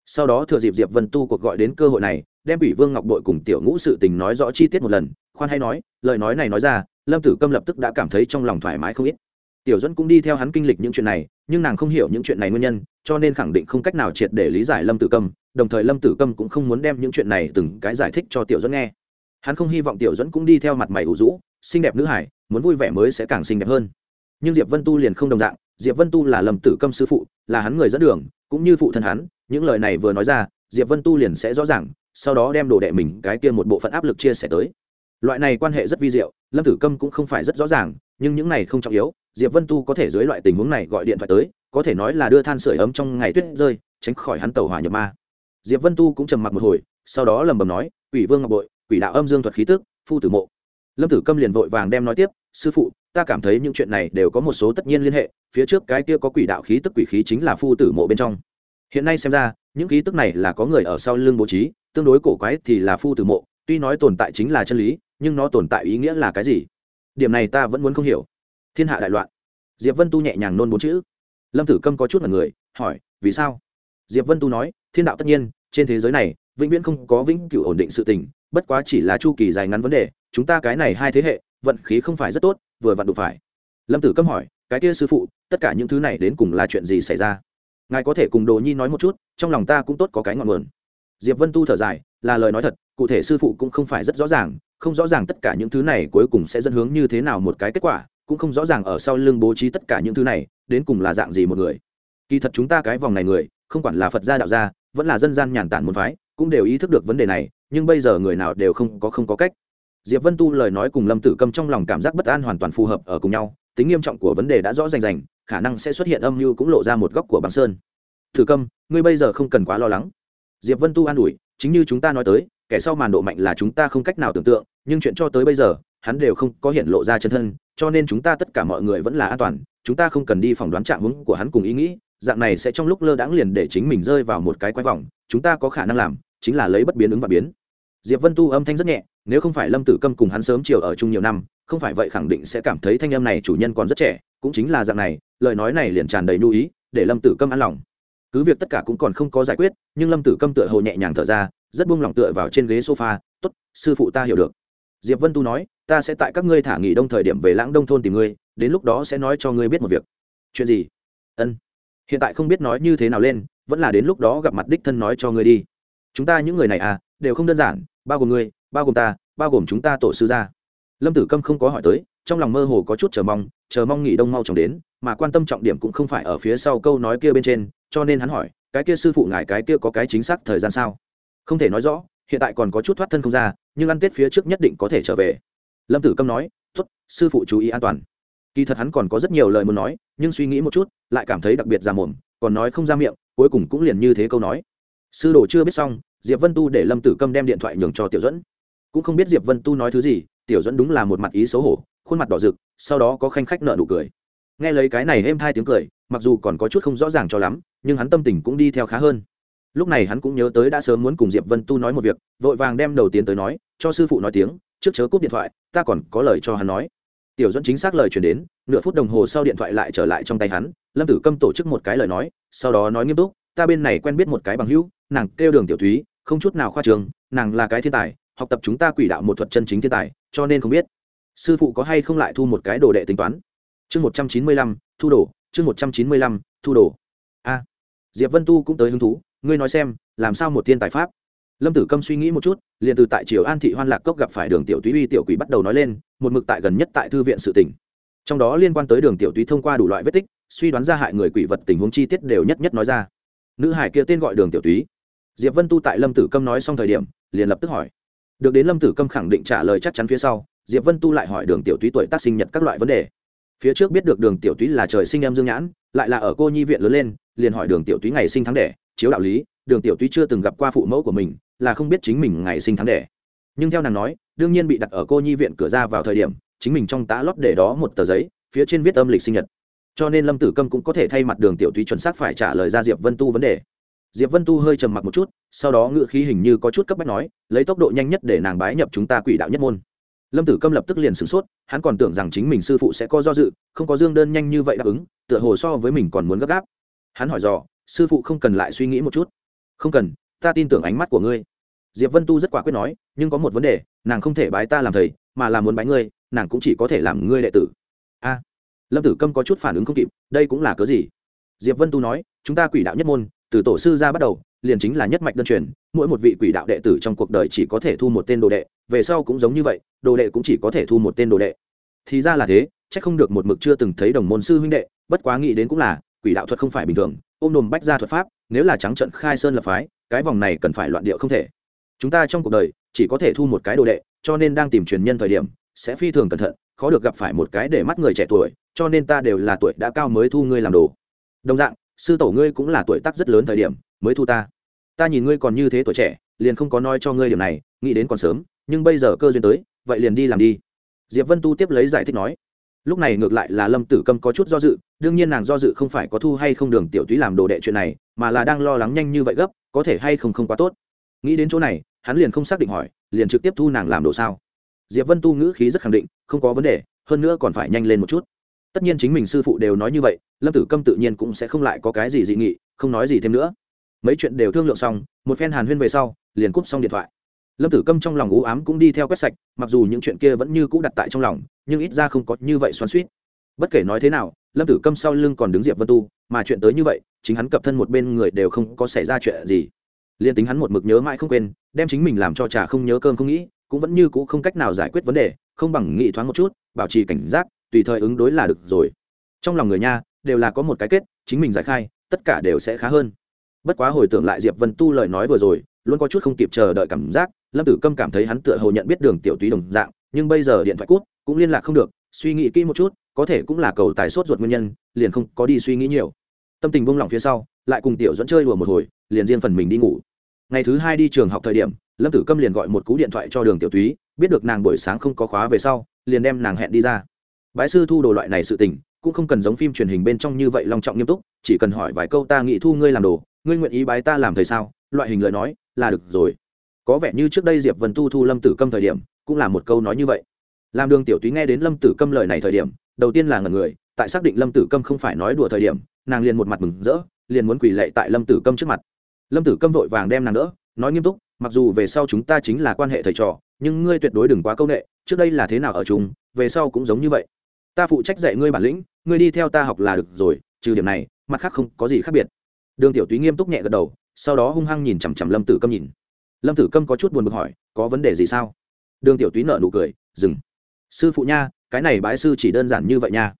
Speaker 1: sau đó thừa dịp diệp vân tu cuộc gọi đến cơ hội này, đem ủy vương ngọc bội cùng tiểu ngũ sự tình nói rõ chi tiết một lần, khoan hay nói, lời nói này nói ra, lâm tử câm lập tức đã cảm thấy trong lòng thoải mái không ít. Tiểu dẫn cũng đi theo hắn kinh lịch những chuyện này, nhưng nàng không hiểu những chuyện này nguyên nhân, cho nên khẳng định không cách nào triệt để lý giải lâm tử câm, đồng thời lâm tử câm cũng không muốn đem những chuyện này từng cái giải thích cho tiểu dẫn nghe. Hắn không hy vọng tiểu dẫn cũng đi theo mặt mày ủ rũ, xinh đẹp nữ hải, muốn vui vẻ mới sẽ càng xinh đẹp hơn. Nhưng diệp vân tu liền không đồng dạng, diệp vân tu là lâm tử câm sư phụ, là hắn người dẫn đường, cũng như phụ thân hắn những lời này vừa nói ra, diệp vân tu liền sẽ rõ ràng, sau đó đem đồ đệ mình, cái kia một bộ phận áp lực chia sẻ tới. Loại này quan hệ rất vi diệu, lâm tử câm cũng không phải rất rõ ràng, nhưng những này không trọng yếu, diệp vân tu có thể dưới loại tình huống này gọi điện thoại tới, có thể nói là đưa than sửa ấm trong ngày tuyết rơi, tránh khỏi hắn tàu hỏa nhập ma. Diệp vân tu cũng trầm mặc một hồi, sau đó lầm bầm nói ủy vương ngọc bội, quỷ đạo âm dương thuật khí tức, phu tử mộ. Lâm tử câm liền vội vàng đem nói tiếp, sư phụ, ta cảm thấy những chuyện này đều có một số tất nhiên liên hệ, phía trước cái kia có quỷ đạo khí tức quỷ khí chính là phu tử mộ bên trong hiện nay xem ra, những ký tức này là có người ở sau lưng bố trí, tương đối cổ quái thì là phu tử mộ, tuy nói tồn tại chính là chân lý, nhưng nó tồn tại ý nghĩa là cái gì? Điểm này ta vẫn muốn không hiểu. Thiên hạ đại loạn. Diệp vân tu nhẹ nhàng nôn bốn chữ. Lâm tử câm có chút là người, hỏi, vì sao? Diệp vân tu nói, thiên đạo tất nhiên, trên thế giới này, vĩnh viễn không có vĩnh cửu ổn định sự tình, bất quá chỉ là chu kỳ dài ngắn vấn đề, chúng ta cái này hai thế hệ, vận khí không phải rất tốt, vừa vặn đủ phải. Lâm tử câm hỏi, cái kia sư phụ, tất cả những thứ này đến cùng là chuyện gì xảy ra? Ngài có thể cùng đồ nhi nói một chút, trong lòng ta cũng tốt có cái ngọn nguồn. Diệp vân tu thở dài, là lời nói thật, cụ thể sư phụ cũng không phải rất rõ ràng, không rõ ràng tất cả những thứ này cuối cùng sẽ dẫn hướng như thế nào một cái kết quả, cũng không rõ ràng ở sau lưng bố trí tất cả những thứ này, đến cùng là dạng gì một người. Kỳ thật chúng ta cái vòng này người, không quản là phật gia đạo gia, vẫn là dân gian nhàn tản một phái, cũng đều ý thức được vấn đề này, nhưng bây giờ người nào đều không có không có cách. Diệp vân tu lời nói cùng lâm tử câm trong lòng cảm giác bất an hoàn toàn phù hợp ở cùng nhau, tính nghiêm trọng của vấn đề đã rõ rành rành khả năng sẽ xuất hiện âm mưu cũng lộ ra một góc của băng sơn. Thử câm, ngươi bây giờ không cần quá lo lắng. Diệp vân tu an ủi, chính như chúng ta nói tới, kẻ sau màn độ mạnh là chúng ta không cách nào tưởng tượng, nhưng chuyện cho tới bây giờ, hắn đều không có hiện lộ ra chân thân, cho nên chúng ta tất cả mọi người vẫn là an toàn, chúng ta không cần đi phỏng đoán trạng hướng của hắn cùng ý nghĩ, dạng này sẽ trong lúc lơ đãng liền để chính mình rơi vào một cái quay vòng chúng ta có khả năng làm, chính là lấy bất biến ứng và biến. Diệp vân tu âm thanh rất nhẹ nếu không phải lâm tử câm cùng hắn sớm chiều ở chung nhiều năm, không phải vậy khẳng định sẽ cảm thấy thanh âm này chủ nhân còn rất trẻ, cũng chính là dạng này, lời nói này liền tràn đầy lưu ý, để lâm tử câm an lòng. Cứ việc tất cả cũng còn không có giải quyết, nhưng lâm tử câm tựa hồ nhẹ nhàng thở ra, rất buông lỏng tựa vào trên ghế sofa, tốt, sư phụ ta hiểu được. Diệp vân tu nói, ta sẽ tại các ngươi thả nghỉ đông thời điểm về lãng đông thôn tìm ngươi, đến lúc đó sẽ nói cho ngươi biết một việc. Chuyện gì? Ân, hiện tại không biết nói như thế nào lên, vẫn là đến lúc đó gặp mặt đích thân nói cho ngươi đi. Chúng ta những người này à đều không đơn giản, bao gồm ngươi bao gồm ta, bao gồm chúng ta tổ sư gia. Lâm tử câm không có hỏi tới, trong lòng mơ hồ có chút chờ mong chờ mong nghỉ đông mau chóng đến, mà quan tâm trọng điểm cũng không phải ở phía sau câu nói kia bên trên, cho nên hắn hỏi, cái kia sư phụ ngài cái kia có cái chính xác thời gian sao? Không thể nói rõ, hiện tại còn có chút thoát thân không ra, nhưng ăn tết phía trước nhất định có thể trở về. Lâm tử câm nói t ố t sư phụ chú ý an toàn. Kỳ thật hắn còn có rất nhiều lời muốn nói, nhưng suy nghĩ một chút, lại cảm thấy đặc biệt ra mồm, còn nói không ra miệng, cuối cùng cũng liền như thế câu nói. Sư đồ chưa biết xong, diệp vân tu để lâm tử câm đem điện thoại nhường cho tiểu dẫn cũng không biết diệp vân tu nói thứ gì, tiểu dẫn đúng là một mặt ý xấu hổ, khuôn mặt đỏ rực, sau đó có khanh khách nợ nụ cười. Nghe lấy cái này êm hai tiếng cười, mặc dù còn có chút không rõ ràng cho lắm, nhưng hắn tâm tình cũng đi theo khá hơn. Lúc này hắn cũng nhớ tới đã sớm muốn cùng diệp vân tu nói một việc, vội vàng đem đầu tiến tới nói, cho sư phụ nói tiếng, trước chớ cúp điện thoại, ta còn có lời cho hắn nói. Tiểu dẫn chính xác lời chuyển đến, nửa phút đồng hồ sau điện thoại lại trở lại trong tay hắn, lâm tử câm tổ chức một cái lời nói, sau đó nói nghiêm túc, ta bên này quen biết một cái bằng hữu, nàng kêu đường tiểu thúy, không chút nào khoa trường, nàng là cái thiên tài học tập chúng ta quỷ đạo một thuật chân chính thiên tài, cho nên không biết. Sư phụ có hay không lại thu một cái đồ đệ tính toán? Chương một trăm chín mươi lăm, thu đồ, chương một trăm chín mươi lăm, thu đồ. A. Diệp vân tu cũng tới hứng thú, ngươi nói xem, làm sao một thiên tài pháp? Lâm tử câm suy nghĩ một chút, liền từ tại triều an thị hoan lạc cốc gặp phải đường tiểu túy uy tiểu quỷ bắt đầu nói lên, một mực tại gần nhất tại thư viện sự tỉnh trong đó liên quan tới đường tiểu túy thông qua đủ loại vết tích, suy đoán ra hại người quỷ vật tình huống chi tiết đều nhất nhất nói ra. Nữ hải kia tên gọi đường tiểu túy. Diệp vân tu tại lâm tử câm nói xong thời điểm, liền lập tức hỏi được đến lâm tử câm khẳng định trả lời chắc chắn phía sau, diệp vân tu lại hỏi đường tiểu túy tuổi tác sinh nhật các loại vấn đề. Phía trước biết được đường tiểu túy là trời sinh em dương nhãn, lại là ở cô nhi viện lớn lên, liền hỏi đường tiểu túy ngày sinh tháng đẻ, chiếu đạo lý, đường tiểu túy chưa từng gặp qua phụ mẫu của mình, là không biết chính mình ngày sinh tháng đẻ. Nhưng theo nàng nói, đương nhiên bị đặt ở cô nhi viện cửa ra vào thời điểm, chính mình trong tá lót để đó một tờ giấy, phía trên viết âm lịch sinh nhật. Cho nên lâm tử câm cũng có thể thay mặt đường tiểu túy chuẩn xác phải trả lời ra diệp vân tu vấn đề. Diệp vân tu hơi trầm mặc một chút sau đó ngự khí hình như có chút cấp bách nói, lấy tốc độ nhanh nhất để nàng bái nhập chúng ta quỷ đạo nhất môn. Lâm tử câm lập tức liền sửng sốt, hắn còn tưởng rằng chính mình sư phụ sẽ có do dự, không có dương đơn nhanh như vậy đáp ứng, tựa hồ so với mình còn muốn gấp gáp. Hắn hỏi dò, sư phụ không cần lại suy nghĩ một chút. Không cần, ta tin tưởng ánh mắt của ngươi. Diệp vân tu rất quả quyết nói, nhưng có một vấn đề, nàng không thể bái ta làm thầy, mà là muốn bái ngươi, nàng cũng chỉ có thể làm ngươi đệ tử. A. Lâm tử câm có chút phản ứng không kịp, đây cũng là cớ gì? Diệp vân tu nói, chúng ta quỷ đạo nhất môn, từ tổ sư ra bắt đầu liền chính là nhất mạch đơn truyền, mỗi một vị quỷ đạo đệ tử trong cuộc đời chỉ có thể thu một tên đồ đệ, về sau cũng giống như vậy, đồ đệ cũng chỉ có thể thu một tên đồ đệ. Thì ra là thế, chắc không được một mực chưa từng thấy đồng môn sư huynh đệ, bất quá nghĩ đến cũng là, quỷ đạo thuật không phải bình thường, ôm đồm bách ra thuật pháp, nếu là trắng trận khai sơn lập phái, cái vòng này cần phải loạn điệu không thể. Chúng ta trong cuộc đời, chỉ có thể thu một cái đồ đệ, cho nên đang tìm truyền nhân thời điểm, sẽ phi thường cẩn thận, khó được gặp phải một cái để mắt người trẻ tuổi, cho nên ta đều là tuổi đã cao mới thu ngươi làm đồ. Đồng dạng, sư tổ ngươi cũng là tuổi tác rất lớn thời điểm, mới thu ta ta nhìn ngươi còn như thế tuổi trẻ, liền không có nói cho ngươi điều này, nghĩ đến còn sớm, nhưng bây giờ cơ duyên tới, vậy liền đi làm đi. Diệp vân tu tiếp lấy giải thích nói. Lúc này ngược lại là lâm tử câm có chút do dự, đương nhiên nàng do dự không phải có thu hay không đường tiểu túy làm đồ đệ chuyện này, mà là đang lo lắng nhanh như vậy gấp, có thể hay không không quá tốt. Nghĩ đến chỗ này, hắn liền không xác định hỏi, liền trực tiếp thu nàng làm đồ sao? Diệp vân tu ngữ khí rất khẳng định, không có vấn đề, hơn nữa còn phải nhanh lên một chút. Tất nhiên chính mình sư phụ đều nói như vậy, lâm tử câm tự nhiên cũng sẽ không lại có cái gì dị nghị, không nói gì thêm nữa mấy chuyện đều thương lượng xong, một phen hàn huyên về sau, liền cúp xong điện thoại. Lâm tử câm trong lòng ú ám cũng đi theo quét sạch, mặc dù những chuyện kia vẫn như cũ đặt tại trong lòng, nhưng ít ra không có như vậy xoắn suýt bất kể nói thế nào, lâm tử câm sau lưng còn đứng diệp vân tu, mà chuyện tới như vậy, chính hắn cập thân một bên người đều không có xảy ra chuyện gì. Liên tính hắn một mực nhớ mãi không quên, đem chính mình làm cho trà không nhớ cơm không nghĩ, cũng vẫn như cũ không cách nào giải quyết vấn đề, không bằng nghĩ thoáng một chút, bảo trì cảnh giác, tùy thời ứng đối là được rồi. Trong lòng người nha, đều là có một cái kết, chính mình giải khai, tất cả đều sẽ khá hơn bất quá hồi tưởng lại diệp vân tu lời nói vừa rồi, luôn có chút không kịp chờ đợi cảm giác, lâm tử câm cảm thấy hắn tựa hồ nhận biết đường tiểu túy đồng dạng, nhưng bây giờ điện thoại cút cũng liên lạc không được, suy nghĩ kỹ một chút, có thể cũng là cầu tài sốt ruột nguyên nhân, liền không có đi suy nghĩ nhiều. Tâm tình buông lỏng phía sau, lại cùng tiểu dẫn chơi đùa một hồi, liền riêng phần mình đi ngủ. Ngày thứ hai đi trường học thời điểm, lâm tử câm liền gọi một cú điện thoại cho đường tiểu túy, biết được nàng buổi sáng không có khóa về sau, liền đem nàng hẹn đi ra. Bãi sư thu đồ loại này sự tình, cũng không cần giống phim truyền hình bên trong như vậy long trọng nghiêm túc, chỉ cần hỏi vài câu ta nghĩ thu ngươi làm đồ ngươi nguyện ý bái ta làm thầy sao? Loại hình lời nói, là được rồi. Có vẻ như trước đây diệp vân tu thu lâm tử câm thời điểm, cũng là một câu nói như vậy. Làm đường tiểu túy nghe đến lâm tử câm lời này thời điểm, đầu tiên là ngần người, tại xác định lâm tử câm không phải nói đùa thời điểm, nàng liền một mặt mừng rỡ, liền muốn quỳ lệ tại lâm tử câm trước mặt. Lâm tử câm vội vàng đem nàng đỡ, nói nghiêm túc, mặc dù về sau chúng ta chính là quan hệ thầy trò, nhưng ngươi tuyệt đối đừng quá câu n ệ trước đây là thế nào ở chúng về sau cũng giống như vậy. Ta phụ trách dạy ngươi bản lĩnh, ngươi đi theo ta học là được rồi, trừ điểm này, mặt khác không có gì khác biệt đường tiểu túy nghiêm túc nhẹ gật đầu, sau đó hung hăng nhìn chằm chằm lâm tử câm nhìn. Lâm tử câm có chút buồn bực hỏi, có vấn đề gì sao? Đường tiểu túy nợ nụ cười, dừng. Sư phụ nha, cái này bái sư chỉ đơn giản như vậy nha.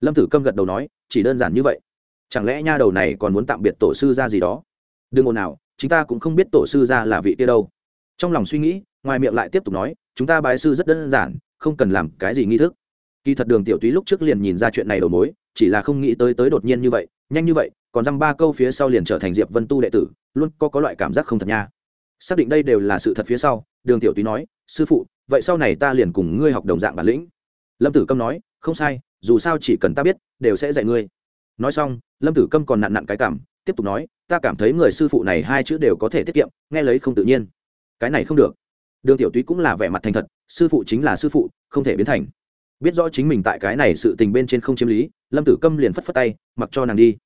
Speaker 1: Lâm tử câm gật đầu nói, chỉ đơn giản như vậy? Chẳng lẽ nha đầu này còn muốn tạm biệt tổ sư ra gì đó? Đừng ồn nào chúng ta cũng không biết tổ sư ra là vị kia đâu. Trong lòng suy nghĩ, ngoài miệng lại tiếp tục nói, chúng ta bái sư rất đơn giản, không cần làm cái gì nghi thức. Kỳ thật đường tiểu túy lúc trước liền nhìn ra chuyện này đầu mối, chỉ là không nghĩ tới tới đột nhiên như vậy, nhanh như vậy còn dăm ba câu phía sau liền trở thành diệp vân tu đệ tử, luôn có có loại cảm giác không thật nha. Xác định đây đều là sự thật phía sau, đường tiểu túy nói, sư phụ, vậy sau này ta liền cùng ngươi học đồng dạng bản lĩnh. Lâm tử câm nói, không sai, dù sao chỉ cần ta biết, đều sẽ dạy ngươi. Nói xong, lâm tử câm còn nặn nặn cái cảm, tiếp tục nói, ta cảm thấy người sư phụ này hai chữ đều có thể tiết kiệm, nghe lấy không tự nhiên. Cái này không được. Đường tiểu túy cũng là vẻ mặt thành thật, sư phụ chính là sư phụ, không thể biến thành. Biết rõ chính mình tại cái này sự tình bên trên không chiếm lý, lâm tử câm liền phất phất tay, mặc cho nàng đi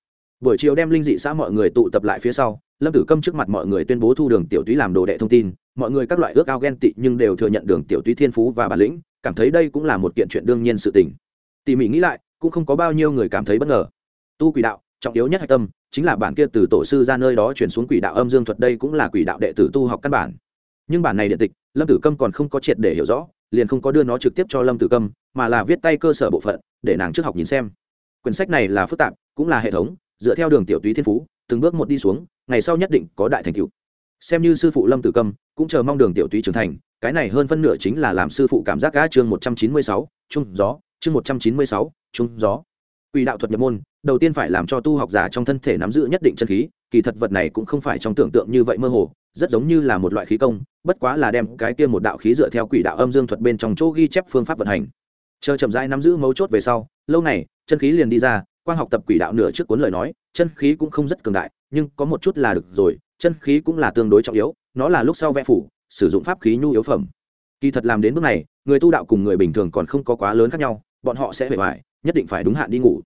Speaker 1: buổi chiều đem linh dị xã mọi người tụ tập lại phía sau, lâm tử câm trước mặt mọi người tuyên bố thu đường tiểu túy làm đồ đệ thông tin. Mọi người các loại ước ao ghen tị nhưng đều thừa nhận đường tiểu túy thiên phú và bản lĩnh, cảm thấy đây cũng là một kiện chuyện đương nhiên sự tình. Tỉ mỉ nghĩ lại, cũng không có bao nhiêu người cảm thấy bất ngờ. Tu quỷ đạo, trọng yếu nhất hạch tâm, chính là bản kia từ tổ sư ra nơi đó chuyển xuống quỷ đạo âm dương thuật đây cũng là quỷ đạo đệ tử tu học căn bản. Nhưng bản này điện tịch, lâm tử câm còn không có triệt để hiểu rõ, liền không có đưa nó trực tiếp cho lâm tử câm, mà là viết tay cơ sở bộ phận, để nàng trước học nhìn xem. Quyển sách này là phức tạp, cũng là hệ thống dựa theo đường tiểu túy thiên phú, từng bước một đi xuống, ngày sau nhất định có đại thành tựu. Xem như sư phụ lâm tử câm cũng chờ mong đường tiểu túy trưởng thành, cái này hơn phân nửa chính là làm sư phụ cảm giác cá chương một trăm chín mươi sáu trung gió, chương một trăm chín mươi sáu trung gió. Quỷ đạo thuật nhập môn, đầu tiên phải làm cho tu học giả trong thân thể nắm giữ nhất định chân khí, kỳ thật vật này cũng không phải trong tưởng tượng như vậy mơ hồ, rất giống như là một loại khí công, bất quá là đem cái kia một đạo khí dựa theo quỷ đạo âm dương thuật bên trong chỗ ghi chép phương pháp vận hành. Chờ chậm rãi nắm giữ mấu chốt về sau, lâu này chân khí liền đi ra quan học tập quỷ đạo nửa trước cuốn lời nói, chân khí cũng không rất cường đại, nhưng có một chút là được rồi, chân khí cũng là tương đối trọng yếu, nó là lúc sau vẽ phủ, sử dụng pháp khí nhu yếu phẩm. Kỳ thật làm đến bước này, người tu đạo cùng người bình thường còn không có quá lớn khác nhau, bọn họ sẽ bề ngoài, nhất định phải đúng hạn đi ngủ.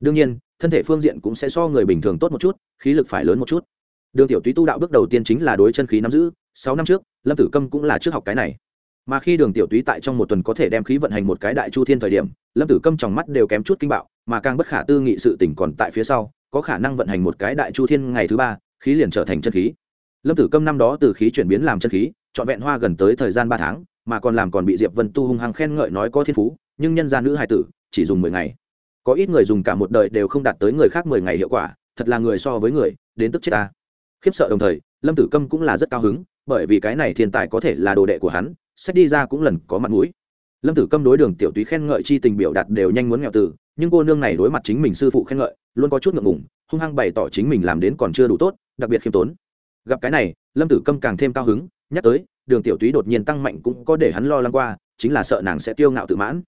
Speaker 1: Đương nhiên, thân thể phương diện cũng sẽ so người bình thường tốt một chút, khí lực phải lớn một chút. Đường tiểu túy tu đạo bước đầu tiên chính là đối chân khí nắm giữ, sáu năm trước, lâm tử câm cũng là trước học cái này. Mà khi đường tiểu túy tại trong một tuần có thể đem khí vận hành một cái đại chu thiên thời điểm, lâm tử câm trong mắt đều kém chút kinh bạo mà càng bất khả tư nghị sự tỉnh còn tại phía sau, có khả năng vận hành một cái đại chu thiên ngày thứ ba, khí liền trở thành chân khí. Lâm tử câm năm đó từ khí chuyển biến làm chân khí, trọn vẹn hoa gần tới thời gian ba tháng, mà còn làm còn bị diệp vân tu hung hăng khen ngợi nói có thiên phú, nhưng nhân gia nữ hài tử, chỉ dùng mười ngày. Có ít người dùng cả một đời đều không đạt tới người khác mười ngày hiệu quả, thật là người so với người, đến tức chết ta. Khiếp sợ đồng thời, lâm tử câm cũng là rất cao hứng, bởi vì cái này thiên tài có thể là đồ đệ của hắn, sách đi ra cũng lần có mặt mũi. Lâm tử câm đối đường tiểu túy khen ngợi chi tình biểu đạt đều nhanh muốn nghèo tử nhưng cô nương này đối mặt chính mình sư phụ khen ngợi, luôn có chút ngượng ngùng, hung hăng bày tỏ chính mình làm đến còn chưa đủ tốt, đặc biệt khiêm tốn. Gặp cái này, lâm tử câm càng thêm cao hứng, nhắc tới, đường tiểu túy đột nhiên tăng mạnh cũng có để hắn lo lắng qua, chính là sợ nàng sẽ tiêu ngạo tự mãn.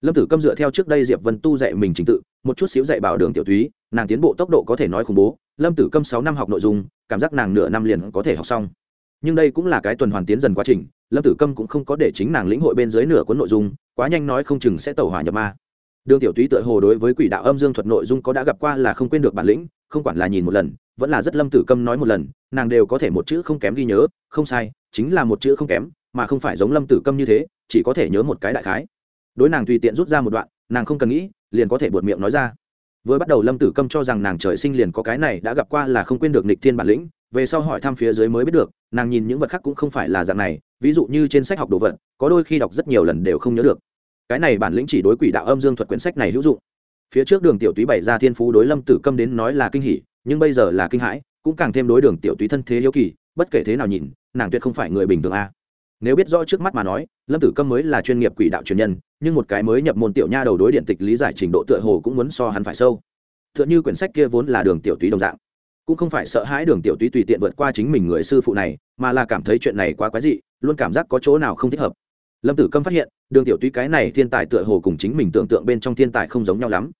Speaker 1: Lâm tử câm dựa theo trước đây diệp vân tu dạy mình trình tự, một chút xíu dạy bảo đường tiểu túy, nàng tiến bộ tốc độ có thể nói khủng bố, lâm tử câm sáu năm học nội dung, cảm giác nàng nửa năm liền có thể học xong. Nhưng đây cũng là cái tuần hoàn tiến dần quá trình, lâm tử câm cũng không có để chính nàng lĩnh hội bên dưới nửa cuốn nội dung, quá nhanh nói không chừng sẽ tẩu hỏa nhập ma đường tiểu túy tựa hồ đối với quỷ đạo âm dương thuật nội dung có đã gặp qua là không quên được bản lĩnh, không quản là nhìn một lần, vẫn là rất lâm tử câm nói một lần, nàng đều có thể một chữ không kém ghi nhớ, không sai, chính là một chữ không kém, mà không phải giống lâm tử câm như thế, chỉ có thể nhớ một cái đại khái. Đối nàng tùy tiện rút ra một đoạn, nàng không cần nghĩ, liền có thể buột miệng nói ra. Vừa bắt đầu lâm tử câm cho rằng nàng trời sinh liền có cái này đã gặp qua là không quên được nịch thiên bản lĩnh, về sau hỏi thăm phía dưới mới biết được, nàng nhìn những vật khác cũng không phải là dạng này, ví dụ như trên sách học đồ vật, có đôi khi đọc rất nhiều lần đều không nhớ được cái này bản lĩnh chỉ đối quỷ đạo âm dương thuật quyển sách này hữu dụng. Phía trước đường tiểu túy bày ra thiên phú đối lâm tử câm đến nói là kinh hỉ, nhưng bây giờ là kinh hãi, cũng càng thêm đối đường tiểu túy thân thế hiếu kỳ, bất kể thế nào nhìn, nàng tuyệt không phải người bình thường a. Nếu biết rõ trước mắt mà nói, lâm tử câm mới là chuyên nghiệp quỷ đạo truyền nhân, nhưng một cái mới nhập môn tiểu nha đầu đối điện tịch lý giải trình độ tựa hồ cũng muốn so hắn phải sâu. T h ư ợ n h ư quyển sách kia vốn là đường tiểu túy đồng dạng, cũng không phải sợ hãi đường tiểu túy tùy tiện vượt qua chính mình người sư phụ này, mà là cảm thấy chuyện này quá quái dị, luôn cảm giác có chỗ nào không thích hợp lâm tử câm phát hiện, đường tiểu tuy cái này thiên tài tựa hồ cùng chính mình tưởng tượng bên trong thiên tài không giống nhau lắm.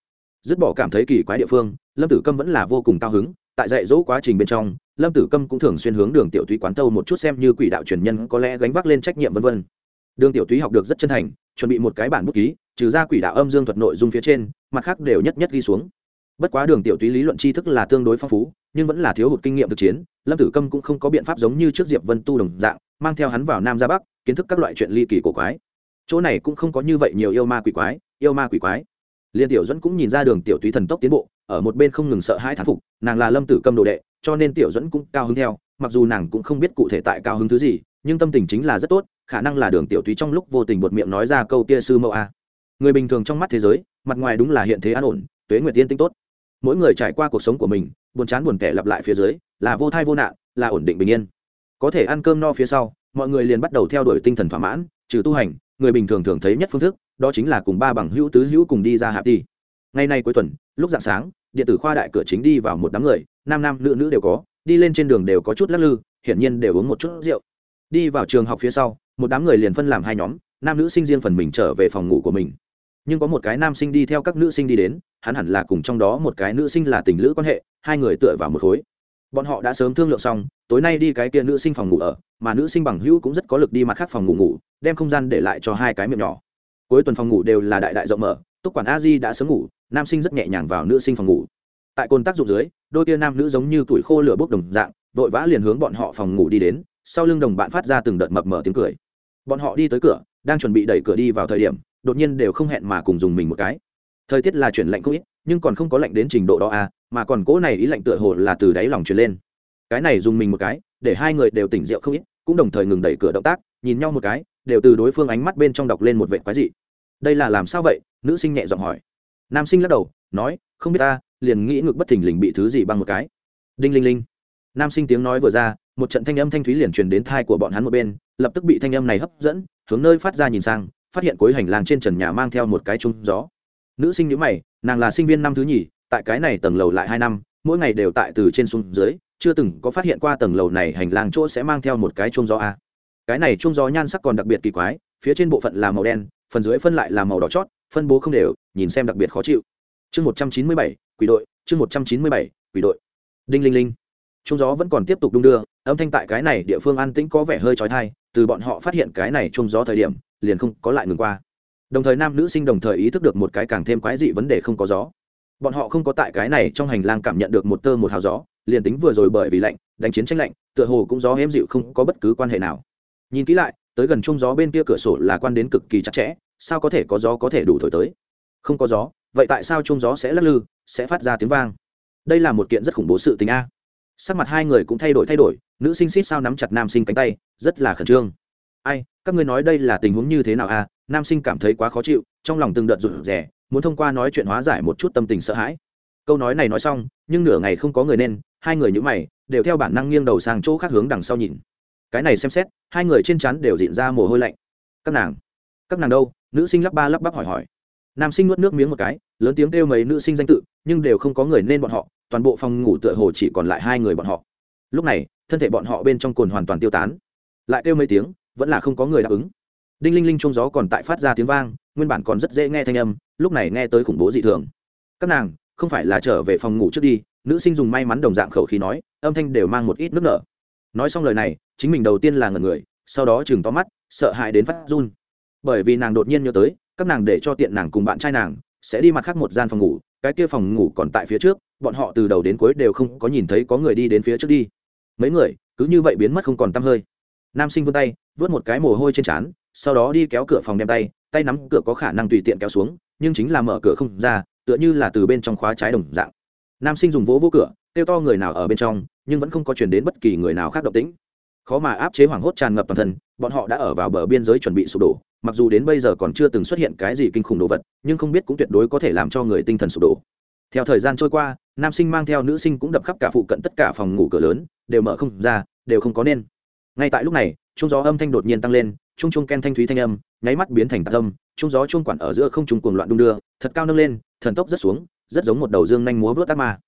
Speaker 1: Dứt bỏ cảm thấy kỳ quái địa phương, lâm tử câm vẫn là vô cùng cao hứng, tại dạy dỗ quá trình bên trong, lâm tử câm cũng thường xuyên hướng đường tiểu tuy quán tâu một chút xem như quỷ đạo truyền nhân có lẽ gánh vác lên trách nhiệm v v đường tiểu tuy học được rất chân thành, chuẩn bị một cái bản bút ký, trừ ra quỷ đạo âm dương thuật nội dung phía trên, mặt khác đều nhất nhất ghi xuống. Bất quá đường tiểu tuy lý luận tri thức là tương đối phong phú, nhưng vẫn là thiếu hụt kinh nghiệm thực chiến, lâm tử câm cũng không có biện pháp giống như trước diệp vân tu đồng dạng mang theo hắn vào nam ra bắc, kiến thức các loại chuyện ly kỳ cổ quái. Chỗ này cũng không có như vậy nhiều yêu ma quỷ quái, yêu ma quỷ quái. Liên tiểu dẫn cũng nhìn ra đường tiểu túy thần tốc tiến bộ, ở một bên không ngừng sợ hãi thán phục, nàng là lâm tử cầm đồ đệ, cho nên tiểu dẫn cũng cao hứng theo, mặc dù nàng cũng không biết cụ thể tại cao hứng thứ gì, nhưng tâm tình chính là rất tốt, khả năng là đường tiểu túy trong lúc vô tình bột miệng nói ra câu kia sư mẫu a. Người bình thường trong mắt thế giới, mặt ngoài đúng là hiện thế an ổn, tuế nguyệt tiên tinh tốt. Mỗi người trải qua cuộc sống của mình, buồn chán buồn kẻ lặp lại phía dưới, là vô thai vô nạn, là ổn định bình yên có thể ăn cơm no phía sau, mọi người liền bắt đầu theo đuổi tinh thần thỏa mãn, trừ tu hành, người bình thường thường thấy nhất phương thức, đó chính là cùng ba bằng hữu tứ hữu cùng đi ra hạp đi. Ngày nay cuối tuần, lúc dạng sáng, điện tử khoa đại cửa chính đi vào một đám người, nam nam nữ nữ đều có, đi lên trên đường đều có chút lắc lư, hiển nhiên đều uống một chút rượu. Đi vào trường học phía sau, một đám người liền phân làm hai nhóm, nam nữ sinh riêng phần mình trở về phòng ngủ của mình. Nhưng có một cái nam sinh đi theo các nữ sinh đi đến, hắn hẳn là cùng trong đó một cái nữ sinh là tình lữ quan hệ, hai người tựa vào một khối bọn họ đã sớm thương lượng xong, tối nay đi cái kia nữ sinh phòng ngủ ở, mà nữ sinh bằng hữu cũng rất có lực đi mặt khác phòng ngủ ngủ, đem không gian để lại cho hai cái miệng nhỏ. Cuối tuần phòng ngủ đều là đại đại rộng mở, túc quản a di đã sớm ngủ, nam sinh rất nhẹ nhàng vào nữ sinh phòng ngủ. Tại cồn tác dụng dưới, đôi tia nam nữ giống như tuổi khô lửa bốc đồng dạng, vội vã liền hướng bọn họ phòng ngủ đi đến, sau lưng đồng bạn phát ra từng đợt mập mở tiếng cười. Bọn họ đi tới cửa, đang chuẩn bị đẩy cửa đi vào thời điểm, đột nhiên đều không hẹn mà cùng dùng mình một cái. Thời tiết là chuyển lạnh không ít, nhưng còn không có lạnh đến trình độ đó à mà còn cỗ này ý lạnh tựa hồ là từ đáy lòng truyền lên. Cái này dùng mình một cái, để hai người đều tỉnh rượu không ít, cũng đồng thời ngừng đẩy cửa động tác, nhìn nhau một cái, đều từ đối phương ánh mắt bên trong đọc lên một vệ quái dị. Đây là làm sao vậy? Nữ sinh nhẹ giọng hỏi. Nam sinh lắc đầu, nói, không biết ta, liền nghĩ ngực bất thình lình bị thứ gì băng một cái. Đinh linh linh. Nam sinh tiếng nói vừa ra, một trận thanh âm thanh thúy liền truyền đến thai của bọn hắn một bên, lập tức bị thanh âm này hấp dẫn, hướng nơi phát ra nhìn sang, phát hiện cuối hành lang trên trần nhà mang theo một cái chung gió. Nữ sinh nhữ mày, nàng là sinh viên năm thứ nhì tại cái này tầng lầu lại hai năm, mỗi ngày đều tại từ trên xuống dưới, chưa từng có phát hiện qua tầng lầu này hành lang chỗ sẽ mang theo một cái chuông gió a. Cái này chuông gió nhan sắc còn đặc biệt kỳ quái, phía trên bộ phận là màu đen, phần dưới phân lại là màu đỏ chót, phân bố không đều, nhìn xem đặc biệt khó chịu. Chương một trăm chín mươi bảy, quỷ đội, chương một trăm chín mươi bảy, quỷ đội. Đinh linh linh. Chuông gió vẫn còn tiếp tục đung đưa, âm thanh tại cái này địa phương an tĩnh có vẻ hơi trói thai từ bọn họ phát hiện cái này chuông gió thời điểm, liền không có lại ngừng qua. Đồng thời nam nữ sinh đồng thời ý thức được một cái càng thêm quái dị vấn đề không có gió bọn họ không có tại cái này trong hành lang cảm nhận được một tơ một hào gió, liền tính vừa rồi bởi vì lạnh, đánh chiến tranh lạnh, tựa hồ cũng gió hém dịu không có bất cứ quan hệ nào. Nhìn kỹ lại, tới gần trung gió bên kia cửa sổ là quan đến cực kỳ chặt chẽ, sao có thể có gió có thể đủ thổi tới? Không có gió, vậy tại sao trung gió sẽ lắc lư, sẽ phát ra tiếng vang? Đây là một kiện rất khủng bố sự tình a. Sắc mặt hai người cũng thay đổi thay đổi, nữ sinh xít sao nắm chặt nam sinh cánh tay, rất là khẩn trương. Ai, các ngươi nói đây là tình huống như thế nào a? Nam sinh cảm thấy quá khó chịu, trong lòng từng đợt rụt rè muốn thông qua nói chuyện hóa giải một chút tâm tình sợ hãi. Câu nói này nói xong, nhưng nửa ngày không có người nên, hai người nhữ mày, đều theo bản năng nghiêng đầu sang chỗ khác hướng đằng sau nhìn. Cái này xem xét, hai người trên chắn đều diện ra mồ hôi lạnh. Các nàng các nàng đâu? Nữ sinh lắp ba lắp bắp hỏi hỏi. Nam sinh nuốt nước miếng một cái, lớn tiếng kêu mấy nữ sinh danh tự, nhưng đều không có người nên bọn họ, toàn bộ phòng ngủ tựa hồ chỉ còn lại hai người bọn họ. Lúc này, thân thể bọn họ bên trong cồn hoàn toàn tiêu tán. Lại kêu mấy tiếng, vẫn là không có người đáp ứng. Đinh linh linh trông gió còn tại phát ra tiếng vang, nguyên bản còn rất dễ nghe thanh âm lúc này nghe tới khủng bố dị thường. Các nàng, không phải là trở về phòng ngủ trước đi, nữ sinh dùng may mắn đồng dạng khẩu khí nói, âm thanh đều mang một ít nước nở. Nói xong lời này, chính mình đầu tiên là ngần người, sau đó chừng to mắt, sợ hãi đến phát run. Bởi vì nàng đột nhiên nhớ tới, các nàng để cho tiện nàng cùng bạn trai nàng, sẽ đi mặt khác một gian phòng ngủ, cái kia phòng ngủ còn tại phía trước, bọn họ từ đầu đến cuối đều không có nhìn thấy có người đi đến phía trước đi. Mấy người, cứ như vậy biến mất không còn t hơi. Nam sinh vươn tay, vớt một cái mồ hôi trên trán, sau đó đi kéo cửa phòng đem tay tay nắm cửa có khả năng tùy tiện kéo xuống nhưng chính là mở cửa không ra, tựa như là từ bên trong khóa trái đồng dạng. Nam sinh dùng vỗ vỗ cửa, kêu to người nào ở bên trong, nhưng vẫn không có chuyển đến bất kỳ người nào khác động tĩnh. Khó mà áp chế hoảng hốt tràn ngập toàn thân, bọn họ đã ở vào bờ biên giới chuẩn bị sụp đổ, mặc dù đến bây giờ còn chưa từng xuất hiện cái gì kinh khủng đồ vật, nhưng không biết cũng tuyệt đối có thể làm cho người tinh thần sụp đổ. Theo thời gian trôi qua, nam sinh mang theo nữ sinh cũng đập khắp cả phụ cận tất cả phòng ngủ cửa lớn, đều mở không ra, đều không có nên. Ngay tại lúc này trung gió âm thanh đột nhiên tăng lên trung trung ken thanh thúy thanh âm, nháy mắt biến thành tạc âm trung gió trung quản ở giữa không trung cuồng loạn đung đưa, thật cao nâng lên, thần tốc rất xuống, rất giống một đầu dương nhanh múa vớt ác ma.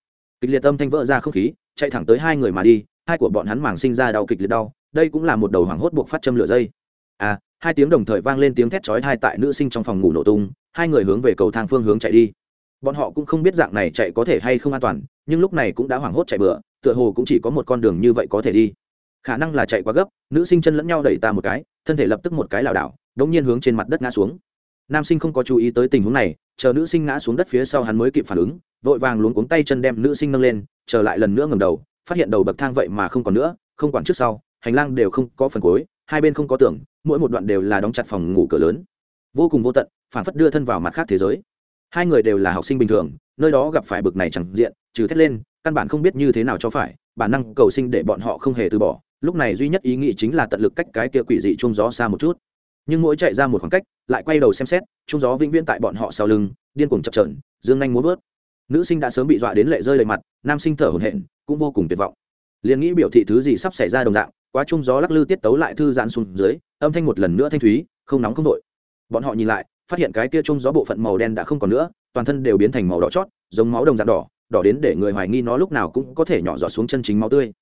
Speaker 1: Kịch liệt âm thanh vỡ ra không khí, chạy thẳng tới hai người mà đi, hai của bọn hắn màng sinh ra đau kịch liệt đau, đây cũng là một đầu hoảng hốt buộc phát châm lửa dây. À hai tiếng đồng thời vang lên tiếng thét chói tai tại nữ sinh trong phòng ngủ nổ tung, hai người hướng về cầu thang phương hướng chạy đi. Bọn họ cũng không biết dạng này chạy có thể hay không an toàn, nhưng lúc này cũng đã hoảng hốt chạy bừa, tựa hồ cũng chỉ có một con đường như vậy có thể đi. Khả năng là chạy quá gấp, nữ sinh chân lẫn nhau đẩy ta một cái, thân thể lập tức một cái lảo đảo, đống nhiên hướng trên mặt đất ngã xuống nam sinh không có chú ý tới tình huống này, chờ nữ sinh ngã xuống đất phía sau hắn mới kịp phản ứng, vội vàng luống cuống tay chân đem nữ sinh nâng lên trở lại lần nữa ngầm đầu, phát hiện đầu bậc thang vậy mà không còn nữa, không quản trước sau, hành lang đều không có phần cuối, hai bên không có tường, mỗi một đoạn đều là đóng chặt phòng ngủ cửa lớn. Vô cùng vô tận, phản phất đưa thân vào mặt khác thế giới. Hai người đều là học sinh bình thường, nơi đó gặp phải bực này chẳng diện, trừ thét lên, căn bản không biết như thế nào cho phải, bản năng cầu sinh để bọn họ không hề từ bỏ. Lúc này duy nhất ý nghĩ chính là tận lực cách cái kia quỷ dị chung gió xa một chút. Nhưng mỗi chạy ra một khoảng cách lại quay đầu xem xét, trung gió vĩnh viễn tại bọn họ sau lưng, điên cuồng chập trờn dương nhanh muốn vớt. Nữ sinh đã sớm bị dọa đến lệ rơi lệ mặt, nam sinh thở hổn hển, cũng vô cùng tuyệt vọng. Liền nghĩ biểu thị thứ gì sắp xảy ra đồng dạng, quá trung gió lắc lư tiết tấu lại thư giãn xuống dưới, âm thanh một lần nữa thanh thúy, không nóng không đội bọn họ nhìn lại, phát hiện cái kia trung gió bộ phận màu đen đã không còn nữa, toàn thân đều biến thành màu đỏ chót, giống máu đồng dạng đỏ đỏ đến để người hoài nghi nó lúc nào cũng có thể nhỏ giọt xuống chân chính máu tươi.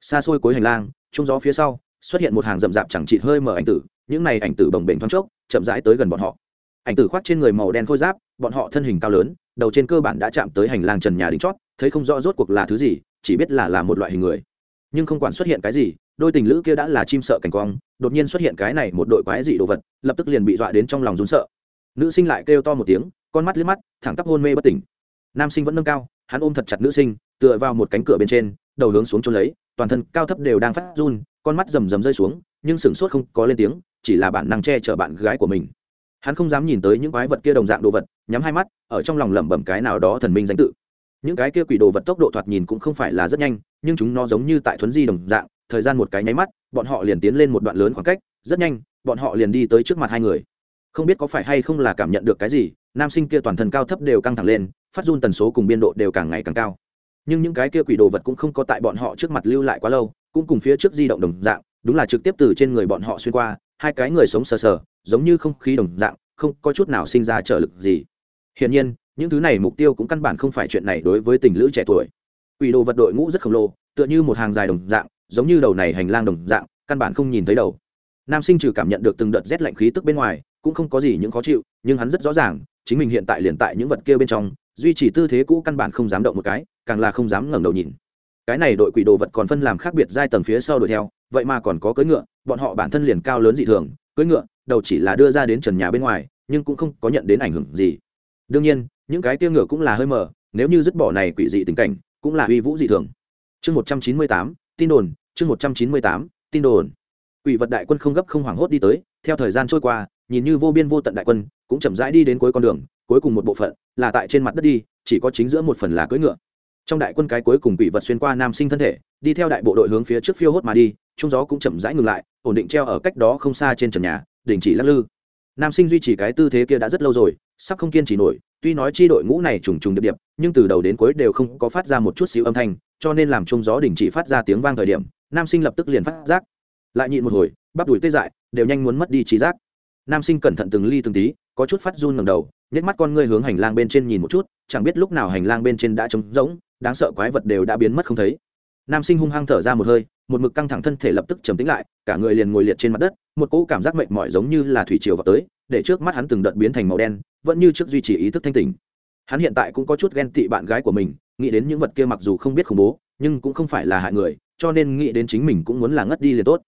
Speaker 1: Xa xôi cuối hành lang, trung gió phía sau, xuất hiện một hàng rậm rạp chẳng chịt hơi mở ảnh tử, những này ảnh tử bồng bềnh thoáng chốc chậm rãi tới gần bọn họ. Ảnh tử khoác trên người màu đen khôi giáp, bọn họ thân hình cao lớn, đầu trên cơ bản đã chạm tới hành lang trần nhà đính chót, thấy không rõ rốt cuộc là thứ gì, chỉ biết là là một loại hình người. Nhưng không quản xuất hiện cái gì, đôi tình lữ kia đã là chim sợ cảnh quang, đột nhiên xuất hiện cái này một đội quái dị đồ vật, lập tức liền bị dọa đến trong lòng rún sợ. Nữ sinh lại kêu to một tiếng, con mắt liếc mắt, thẳng tắp hôn mê bất tỉnh. Nam sinh vẫn nâng cao, hắn ôm thật chặt nữ sinh, tựa vào một cánh cửa bên trên, đầu hướng xuống trốn lấy, toàn thân cao thấp đều đang phát run, con mắt rầm rầm rơi xuống nhưng sửng sốt không có lên tiếng, chỉ là bản năng che chở bạn gái của mình. Hắn không dám nhìn tới những quái vật kia đồng dạng đồ vật, nhắm hai mắt, ở trong lòng lẩm bẩm cái nào đó thần minh danh tự. Những cái kia quỷ đồ vật tốc độ thoạt nhìn cũng không phải là rất nhanh, nhưng chúng nó giống như tại thuấn di đồng dạng, thời gian một cái nháy mắt, bọn họ liền tiến lên một đoạn lớn khoảng cách, rất nhanh, bọn họ liền đi tới trước mặt hai người. Không biết có phải hay không là cảm nhận được cái gì, nam sinh kia toàn thân cao thấp đều căng thẳng lên, phát run tần số cùng biên độ đều càng ngày càng cao. Nhưng những cái kia quỷ đồ vật cũng không có tại bọn họ trước mặt lưu lại quá lâu, cũng cùng phía trước di động đồng dạng đúng là trực tiếp từ trên người bọn họ xuyên qua, hai cái người sống sờ sờ, giống như không khí đồng dạng, không có chút nào sinh ra trợ lực gì. Hiển nhiên, những thứ này mục tiêu cũng căn bản không phải chuyện này đối với tình lữ trẻ tuổi. Quỷ đồ vật đội ngũ rất khổng lồ, tựa như một hàng dài đồng dạng, giống như đầu này hành lang đồng dạng, căn bản không nhìn thấy đầu. Nam sinh trừ cảm nhận được từng đợt rét lạnh khí tức bên ngoài, cũng không có gì những khó chịu, nhưng hắn rất rõ ràng, chính mình hiện tại liền tại những vật kia bên trong, duy trì tư thế cũ căn bản không dám động một cái, càng là không dám ngẩng đầu nhìn cái này đội quỷ đồ vật còn phân làm khác biệt giai tầng phía sau đuổi theo, vậy mà còn có cưỡi ngựa, bọn họ bản thân liền cao lớn dị thường, cưỡi ngựa, đầu chỉ là đưa ra đến trần nhà bên ngoài, nhưng cũng không có nhận đến ảnh hưởng gì. Đương nhiên, những cái tia ngựa cũng là hơi mờ, nếu như dứt bỏ này quỷ dị tình cảnh, cũng là uy vũ dị thường. Chương một trăm chín mươi tám, tin đồn, chương một trăm chín mươi tám, tin đồn. Quỷ vật đại quân không gấp không hoảng hốt đi tới, theo thời gian trôi qua, nhìn như vô biên vô tận đại quân, cũng chậm rãi đi đến cuối con đường, cuối cùng một bộ phận là tại trên mặt đất đi, chỉ có chính giữa một phần là cưỡi ngựa trong đại quân cái cuối cùng bị vật xuyên qua nam sinh thân thể, đi theo đại bộ đội hướng phía trước phiêu hốt mà đi, trung gió cũng chậm rãi ngừng lại, ổn định treo ở cách đó không xa trên trần nhà, đình chỉ lắc lư. Nam sinh duy trì cái tư thế kia đã rất lâu rồi, sắp không kiên trì nổi, tuy nói chi đội ngũ này trùng trùng điệp điệp, nhưng từ đầu đến cuối đều không có phát ra một chút xíu âm thanh, cho nên làm trung gió đình chỉ phát ra tiếng vang thời điểm, nam sinh lập tức liền phát giác. Lại nhịn một hồi, bắp đùi tê dại, đều nhanh muốn mất đi trí giác. Nam sinh cẩn thận từng ly từng tí, có chút phát run ngầm đầu nhét mắt con ngươi hướng hành lang bên trên nhìn một chút, chẳng biết lúc nào hành lang bên trên đã trống rỗng đáng sợ quái vật đều đã biến mất không thấy. Nam sinh hung hăng thở ra một hơi, một mực căng thẳng thân thể lập tức trầm tĩnh lại, cả người liền ngồi liệt trên mặt đất, một cỗ cảm giác mệt mỏi giống như là thủy triều vào tới, để trước mắt hắn từng đợt biến thành màu đen, vẫn như trước duy trì ý thức thanh tỉnh. Hắn hiện tại cũng có chút ghen tị bạn gái của mình, nghĩ đến những vật kia mặc dù không biết khủng bố, nhưng cũng không phải là hại người, cho nên nghĩ đến chính mình cũng muốn là ngất đi liền tốt.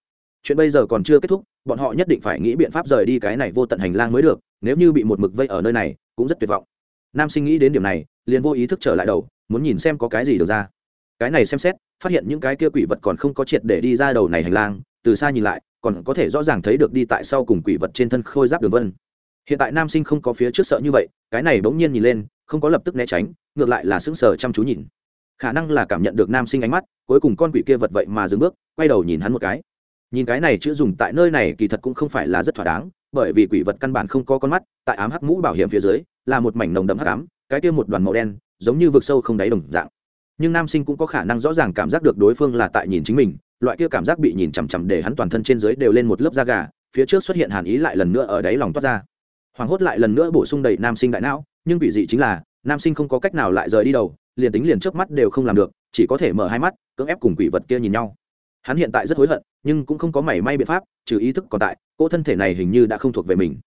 Speaker 1: Chuyện bây giờ còn chưa kết thúc, bọn họ nhất định phải nghĩ biện pháp rời đi cái này vô tận hành lang mới được, nếu như bị một mực vây ở nơi này, cũng rất tuyệt vọng. Nam sinh nghĩ đến điểm này, liền vô ý thức trở lại đầu muốn nhìn xem có cái gì được ra. Cái này xem xét, phát hiện những cái kia quỷ vật còn không có triệt để đi ra đầu này hành lang, từ xa nhìn lại, còn có thể rõ ràng thấy được đi tại sau cùng quỷ vật trên thân khôi giáp đường vân. Hiện tại nam sinh không có phía trước sợ như vậy, cái này bỗng nhiên nhìn lên, không có lập tức né tránh, ngược lại là sững sờ chăm chú nhìn. Khả năng là cảm nhận được nam sinh ánh mắt, cuối cùng con quỷ kia vật vậy mà dừng bước, quay đầu nhìn hắn một cái. Nhìn cái này chữ dùng tại nơi này kỳ thật cũng không phải là rất thỏa đáng, bởi vì quỷ vật căn bản không có con mắt, tại ám hắc mũ bảo hiểm phía dưới, là một mảnh nồng đậm hắc ám, cái kia một đoàn màu đen giống như vực sâu không đáy đồng dạng. Nhưng nam sinh cũng có khả năng rõ ràng cảm giác được đối phương là tại nhìn chính mình, loại kia cảm giác bị nhìn chằm chằm để hắn toàn thân trên dưới đều lên một lớp da gà, phía trước xuất hiện hàn ý lại lần nữa ở đáy lòng toát ra. Hoàng hốt lại lần nữa bổ sung đầy nam sinh đại não, nhưng bị dị chính là, nam sinh không có cách nào lại rời đi đầu, liền tính liền trước mắt đều không làm được, chỉ có thể mở hai mắt, cưỡng ép cùng quỷ vật kia nhìn nhau. Hắn hiện tại rất hối hận, nhưng cũng không có mảy may biện pháp, trừ ý thức còn tại cô thân thể này hình như đã không thuộc về mình.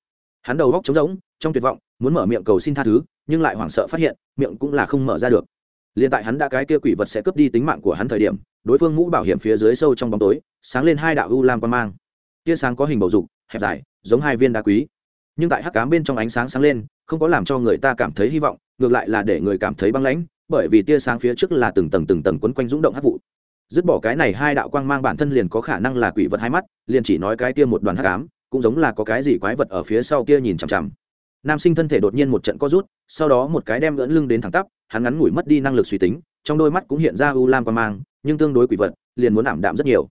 Speaker 1: Hắn đầu góc trống rỗng, trong tuyệt vọng, muốn mở miệng cầu xin tha thứ nhưng lại hoảng sợ phát hiện, miệng cũng là không mở ra được. Liền tại hắn đã cái kia quỷ vật sẽ cướp đi tính mạng của hắn thời điểm, đối phương mũ bảo hiểm phía dưới sâu trong bóng tối, sáng lên hai đạo u lam quan mang. Tia sáng có hình bầu dục, hẹp dài, giống hai viên đá quý. Nhưng tại hắc cám bên trong ánh sáng sáng lên, không có làm cho người ta cảm thấy hy vọng, ngược lại là để người cảm thấy băng lãnh, bởi vì tia sáng phía trước là từng tầng từng tầng quấn quanh rúng động hắc vụ. Dứt bỏ cái này hai đạo quang mang bản thân liền có khả năng là quỷ vật hai mắt, liền chỉ nói cái kia một đoàn hắc ám, cũng giống là có cái gì quái vật ở phía sau kia nhìn chằm chằm nam sinh thân thể đột nhiên một trận co rút, sau đó một cái đem lưỡn lưng đến thẳng tắp, hắn ngắn ngủi mất đi năng lực suy tính, trong đôi mắt cũng hiện ra u lam qua mang, nhưng tương đối quỷ vật, liền muốn ảm đạm rất nhiều.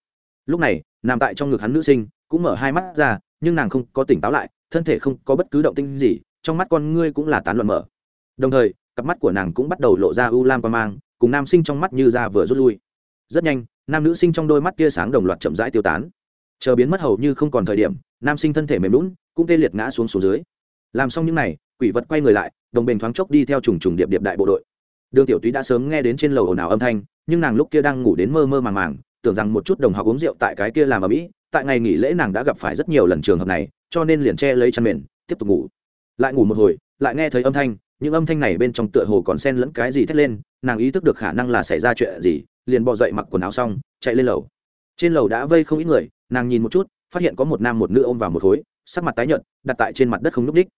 Speaker 1: Lúc này, nằm tại trong ngực hắn nữ sinh, cũng mở hai mắt ra, nhưng nàng không có tỉnh táo lại, thân thể không có bất cứ động tinh gì, trong mắt con ngươi cũng là tán loạn mở. Đồng thời, cặp mắt của nàng cũng bắt đầu lộ ra u lam qua mang, cùng nam sinh trong mắt như ra vừa rút lui. Rất nhanh, nam nữ sinh trong đôi mắt tia sáng đồng loạt chậm rãi tiêu tán. Chờ biến mất hầu như không còn thời điểm, nam sinh thân thể mềm lún cũng tê liệt ngã xuống xuống dưới làm xong những n à y quỷ vật quay người lại, đồng bền thoáng chốc đi theo trùng trùng điệp điệp đại bộ đội. Đường tiểu túy đã sớm nghe đến trên lầu ồn ào âm thanh, nhưng nàng lúc kia đang ngủ đến mơ mơ màng màng, tưởng rằng một chút đồng học uống rượu tại cái kia làm ở mỹ, tại ngày nghỉ lễ nàng đã gặp phải rất nhiều lần trường hợp này, cho nên liền che lấy chăn mền, tiếp tục ngủ. Lại ngủ một hồi, lại nghe thấy âm thanh, những âm thanh này bên trong tựa hồ còn sen lẫn cái gì thét lên, nàng ý thức được khả năng là xảy ra chuyện gì, liền bò dậy mặc quần áo xong, chạy lên lầu. Trên lầu đã vây không ít người, nàng nhìn một chút, phát hiện có một nam một nữ ôm vào một khối sắc mặt tái nhợt, đặt tại trên mặt đất không n ú c đích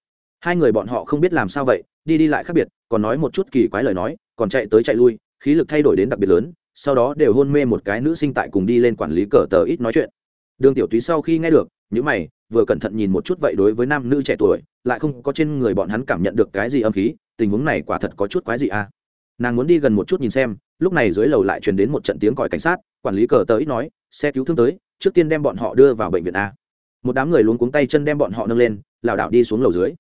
Speaker 1: hai người bọn họ không biết làm sao vậy, đi đi lại khác biệt, còn nói một chút kỳ quái lời nói, còn chạy tới chạy lui, khí lực thay đổi đến đặc biệt lớn, sau đó đều hôn mê một cái nữ sinh tại cùng đi lên quản lý cờ tờ ít nói chuyện. Đường tiểu túy sau khi nghe được những mày, vừa cẩn thận nhìn một chút vậy đối với nam nữ trẻ tuổi, lại không có trên người bọn hắn cảm nhận được cái gì âm khí, tình huống này quả thật có chút quái gì à. Nàng muốn đi gần một chút nhìn xem, lúc này dưới lầu lại truyền đến một trận tiếng còi cảnh sát, quản lý cờ tờ ít nói, xe cứu thương tới, trước tiên đem bọn họ đưa vào bệnh viện a một đám người luống cuống tay chân đem bọn họ nâng lên, lảo đảo đi xuống lầu dưới.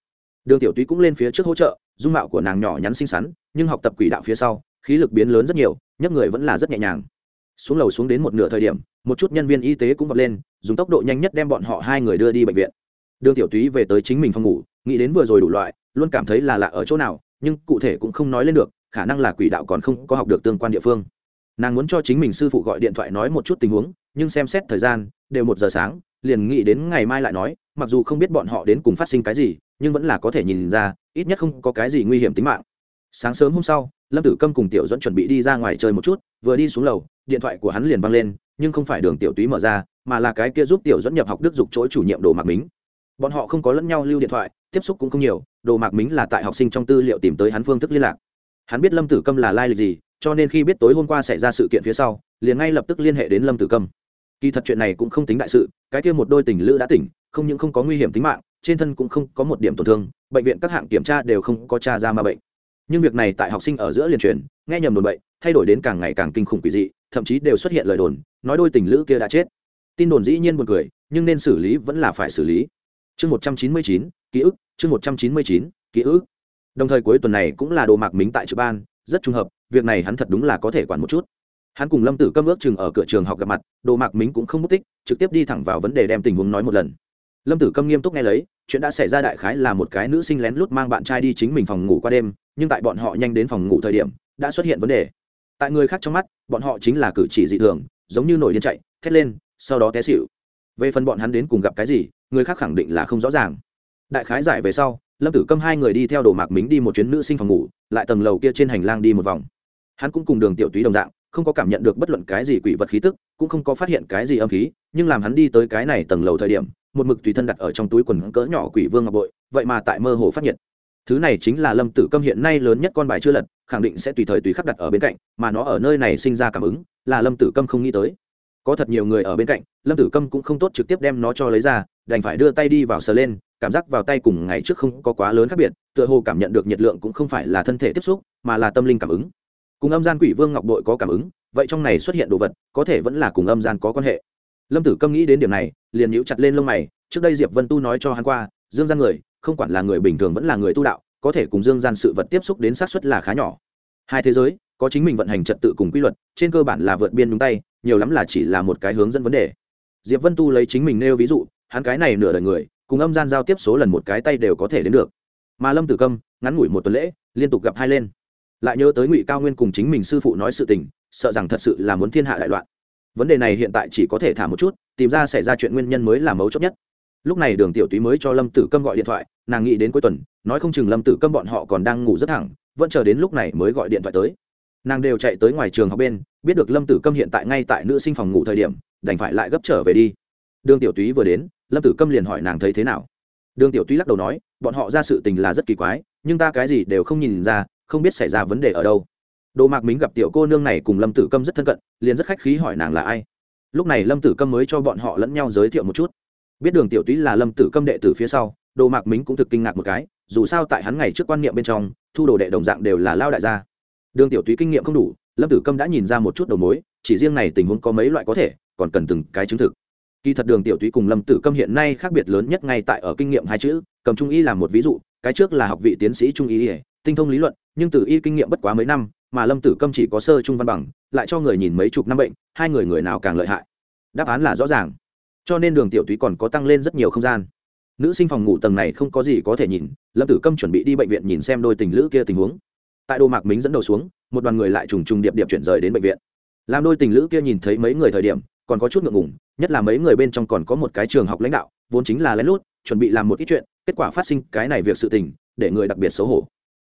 Speaker 1: Đường tiểu túy cũng lên phía trước hỗ trợ, dung mạo của nàng nhỏ nhắn xinh xắn, nhưng học tập quỷ đạo phía sau, khí lực biến lớn rất nhiều, nhấc người vẫn là rất nhẹ nhàng. Xuống lầu xuống đến một nửa thời điểm, một chút nhân viên y tế cũng vọt lên, dùng tốc độ nhanh nhất đem bọn họ hai người đưa đi bệnh viện. Đường tiểu túy về tới chính mình phòng ngủ, nghĩ đến vừa rồi đủ loại, luôn cảm thấy là lạ ở chỗ nào, nhưng cụ thể cũng không nói lên được, khả năng là quỷ đạo còn không có học được tương quan địa phương. Nàng muốn cho chính mình sư phụ gọi điện thoại nói một chút tình huống, nhưng xem xét thời gian, đều một giờ sáng liền nghĩ đến ngày mai lại nói, mặc dù không biết bọn họ đến cùng phát sinh cái gì, nhưng vẫn là có thể nhìn ra, ít nhất không có cái gì nguy hiểm tính mạng. Sáng sớm hôm sau, lâm tử câm cùng tiểu dẫn chuẩn bị đi ra ngoài chơi một chút, vừa đi xuống lầu, điện thoại của hắn liền văng lên, nhưng không phải đường tiểu túy mở ra, mà là cái kia giúp tiểu dẫn nhập học đức dục chỗ chủ nhiệm đồ mạc mính. Bọn họ không có lẫn nhau lưu điện thoại, tiếp xúc cũng không nhiều, đồ mạc mính là tại học sinh trong tư liệu tìm tới hắn phương thức liên lạc. Hắn biết lâm tử câm là lai lịch gì, cho nên khi biết tối hôm qua xảy ra sự kiện phía sau, liền ngay lập tức liên hệ đến lâm tử câm kỳ thật chuyện này cũng không tính đại sự, cái kia một đôi tình lữ đã tỉnh, không những không có nguy hiểm tính mạng, trên thân cũng không có một điểm tổn thương, bệnh viện các hạng kiểm tra đều không có tra ra ma bệnh. Nhưng việc này tại học sinh ở giữa liền truyền, nghe nhầm đồn bệnh thay đổi đến càng ngày càng kinh khủng quỷ dị, thậm chí đều xuất hiện lời đồn, nói đôi tình lữ kia đã chết. Tin đồn dĩ nhiên buồn cười, nhưng nên xử lý vẫn là phải xử lý. Chương một trăm chín mươi chín, ký ức, chương một trăm chín mươi chín, ký ức. Đồng thời cuối tuần này cũng là đồ mạc mính tại trực ban, rất trùng hợp, việc này hắn thật đúng là có thể quản một chút hắn cùng lâm tử câm ước chừng ở cửa trường học gặp mặt, đồ mạc mính cũng không mất tích, trực tiếp đi thẳng vào vấn đề đem tình huống nói một lần. Lâm tử câm nghiêm túc nghe lấy, chuyện đã xảy ra đại khái là một cái nữ sinh lén lút mang bạn trai đi chính mình phòng ngủ qua đêm, nhưng tại bọn họ nhanh đến phòng ngủ thời điểm, đã xuất hiện vấn đề. Tại người khác trong mắt, bọn họ chính là cử chỉ dị thường, giống như nổi điên chạy, thét lên, sau đó té xịu về phần bọn hắn đến cùng gặp cái gì, người khác khẳng định là không rõ ràng. Đại khái giải về sau, lâm tử câm hai người đi theo đồ mạc mính đi một chuyến nữ sinh phòng ngủ, lại tầng lầu kia trên hành lang đi một vòng. Hắn cũng cùng đường tiểu túy đồng dạng không có cảm nhận được bất luận cái gì quỷ vật khí tức, cũng không có phát hiện cái gì âm khí, nhưng làm hắn đi tới cái này tầng lầu thời điểm, một mực tùy thân đặt ở trong túi quần cỡ nhỏ quỷ vương ngọc bội, vậy mà tại mơ hồ phát nhiệt. Thứ này chính là lâm tử câm hiện nay lớn nhất con bài chưa lật, khẳng định sẽ tùy thời tùy khắc đặt ở bên cạnh, mà nó ở nơi này sinh ra cảm ứng, là lâm tử câm không nghĩ tới. Có thật nhiều người ở bên cạnh, lâm tử câm cũng không tốt trực tiếp đem nó cho lấy ra, đành phải đưa tay đi vào sờ lên, cảm giác vào tay cùng ngày trước không có quá lớn khác biệt, tựa hồ cảm nhận được nhiệt lượng cũng không phải là thân thể tiếp xúc, mà là tâm linh cảm ứng cùng âm gian quỷ vương ngọc đội có cảm ứng, vậy trong này xuất hiện đồ vật, có thể vẫn là cùng âm gian có quan hệ. Lâm tử câm nghĩ đến điểm này, liền nhíu chặt lên lông mày, trước đây diệp vân tu nói cho hắn qua, dương gian người, không quản là người bình thường vẫn là người tu đạo, có thể cùng dương gian sự vật tiếp xúc đến xác suất là khá nhỏ. Hai thế giới, có chính mình vận hành trật tự cùng quy luật, trên cơ bản là vượt biên nhúng tay, nhiều lắm là chỉ là một cái hướng dẫn vấn đề. Diệp vân tu lấy chính mình nêu ví dụ, hắn cái này nửa đời người, cùng âm gian giao tiếp số lần một cái tay đều có thể đến được. Mà lâm tử câm, ngắn ngủi một tuần lễ, liên tục gặp hai lên lại nhớ tới ngụy cao nguyên cùng chính mình sư phụ nói sự tình, sợ rằng thật sự là muốn thiên hạ đại loạn. Vấn đề này hiện tại chỉ có thể thả một chút, tìm ra xảy ra chuyện nguyên nhân mới là mấu chốt nhất. Lúc này đường tiểu túy mới cho lâm tử câm gọi điện thoại, nàng nghĩ đến cuối tuần, nói không chừng lâm tử câm bọn họ còn đang ngủ rất thẳng, vẫn chờ đến lúc này mới gọi điện thoại tới. Nàng đều chạy tới ngoài trường học bên, biết được lâm tử câm hiện tại ngay tại nữ sinh phòng ngủ thời điểm, đành phải lại gấp trở về đi. Đường tiểu túy vừa đến, lâm tử câm liền hỏi nàng thấy thế nào. Đường tiểu túy lắc đầu nói, bọn họ ra sự tình là rất kỳ quái, nhưng ta cái gì đều không nhìn ra không biết xảy ra vấn đề ở đâu. Đồ mạc mính gặp tiểu cô nương này cùng lâm tử câm rất thân cận, liền rất khách khí hỏi nàng là ai. Lúc này lâm tử câm mới cho bọn họ lẫn nhau giới thiệu một chút. Biết đường tiểu túy là lâm tử câm đệ tử phía sau, đồ mạc mính cũng thực kinh ngạc một cái, dù sao tại hắn ngày trước quan niệm bên trong, thu đồ đệ đồng dạng đều là lao đại gia. Đường tiểu túy kinh nghiệm không đủ, lâm tử câm đã nhìn ra một chút đầu mối, chỉ riêng này tình huống có mấy loại có thể, còn cần từng cái chứng thực. Kỳ thật đường tiểu túy cùng lâm tử câm hiện nay khác biệt lớn nhất ngay tại ở kinh nghiệm hai chữ, cầm trung y làm một ví dụ, cái trước là học vị tiến sĩ trung y tinh thông lý luận, nhưng từ y kinh nghiệm bất quá mấy năm, mà lâm tử câm chỉ có sơ trung văn bằng, lại cho người nhìn mấy chục năm bệnh, hai người người nào càng lợi hại? Đáp án là rõ ràng. Cho nên đường tiểu túy còn có tăng lên rất nhiều không gian. Nữ sinh phòng ngủ tầng này không có gì có thể nhìn, lâm tử câm chuẩn bị đi bệnh viện nhìn xem đôi tình lữ kia tình huống. Tại đồ mạc mính dẫn đầu xuống, một đoàn người lại trùng trùng điệp điệp chuyển rời đến bệnh viện. Làm đôi tình lữ kia nhìn thấy mấy người thời điểm, còn có chút ngượng ngùng, nhất là mấy người bên trong còn có một cái trường học lãnh đạo, vốn chính là lén lút, chuẩn bị làm một ít chuyện, kết quả phát sinh cái này việc sự tình, để người đặc biệt xấu hổ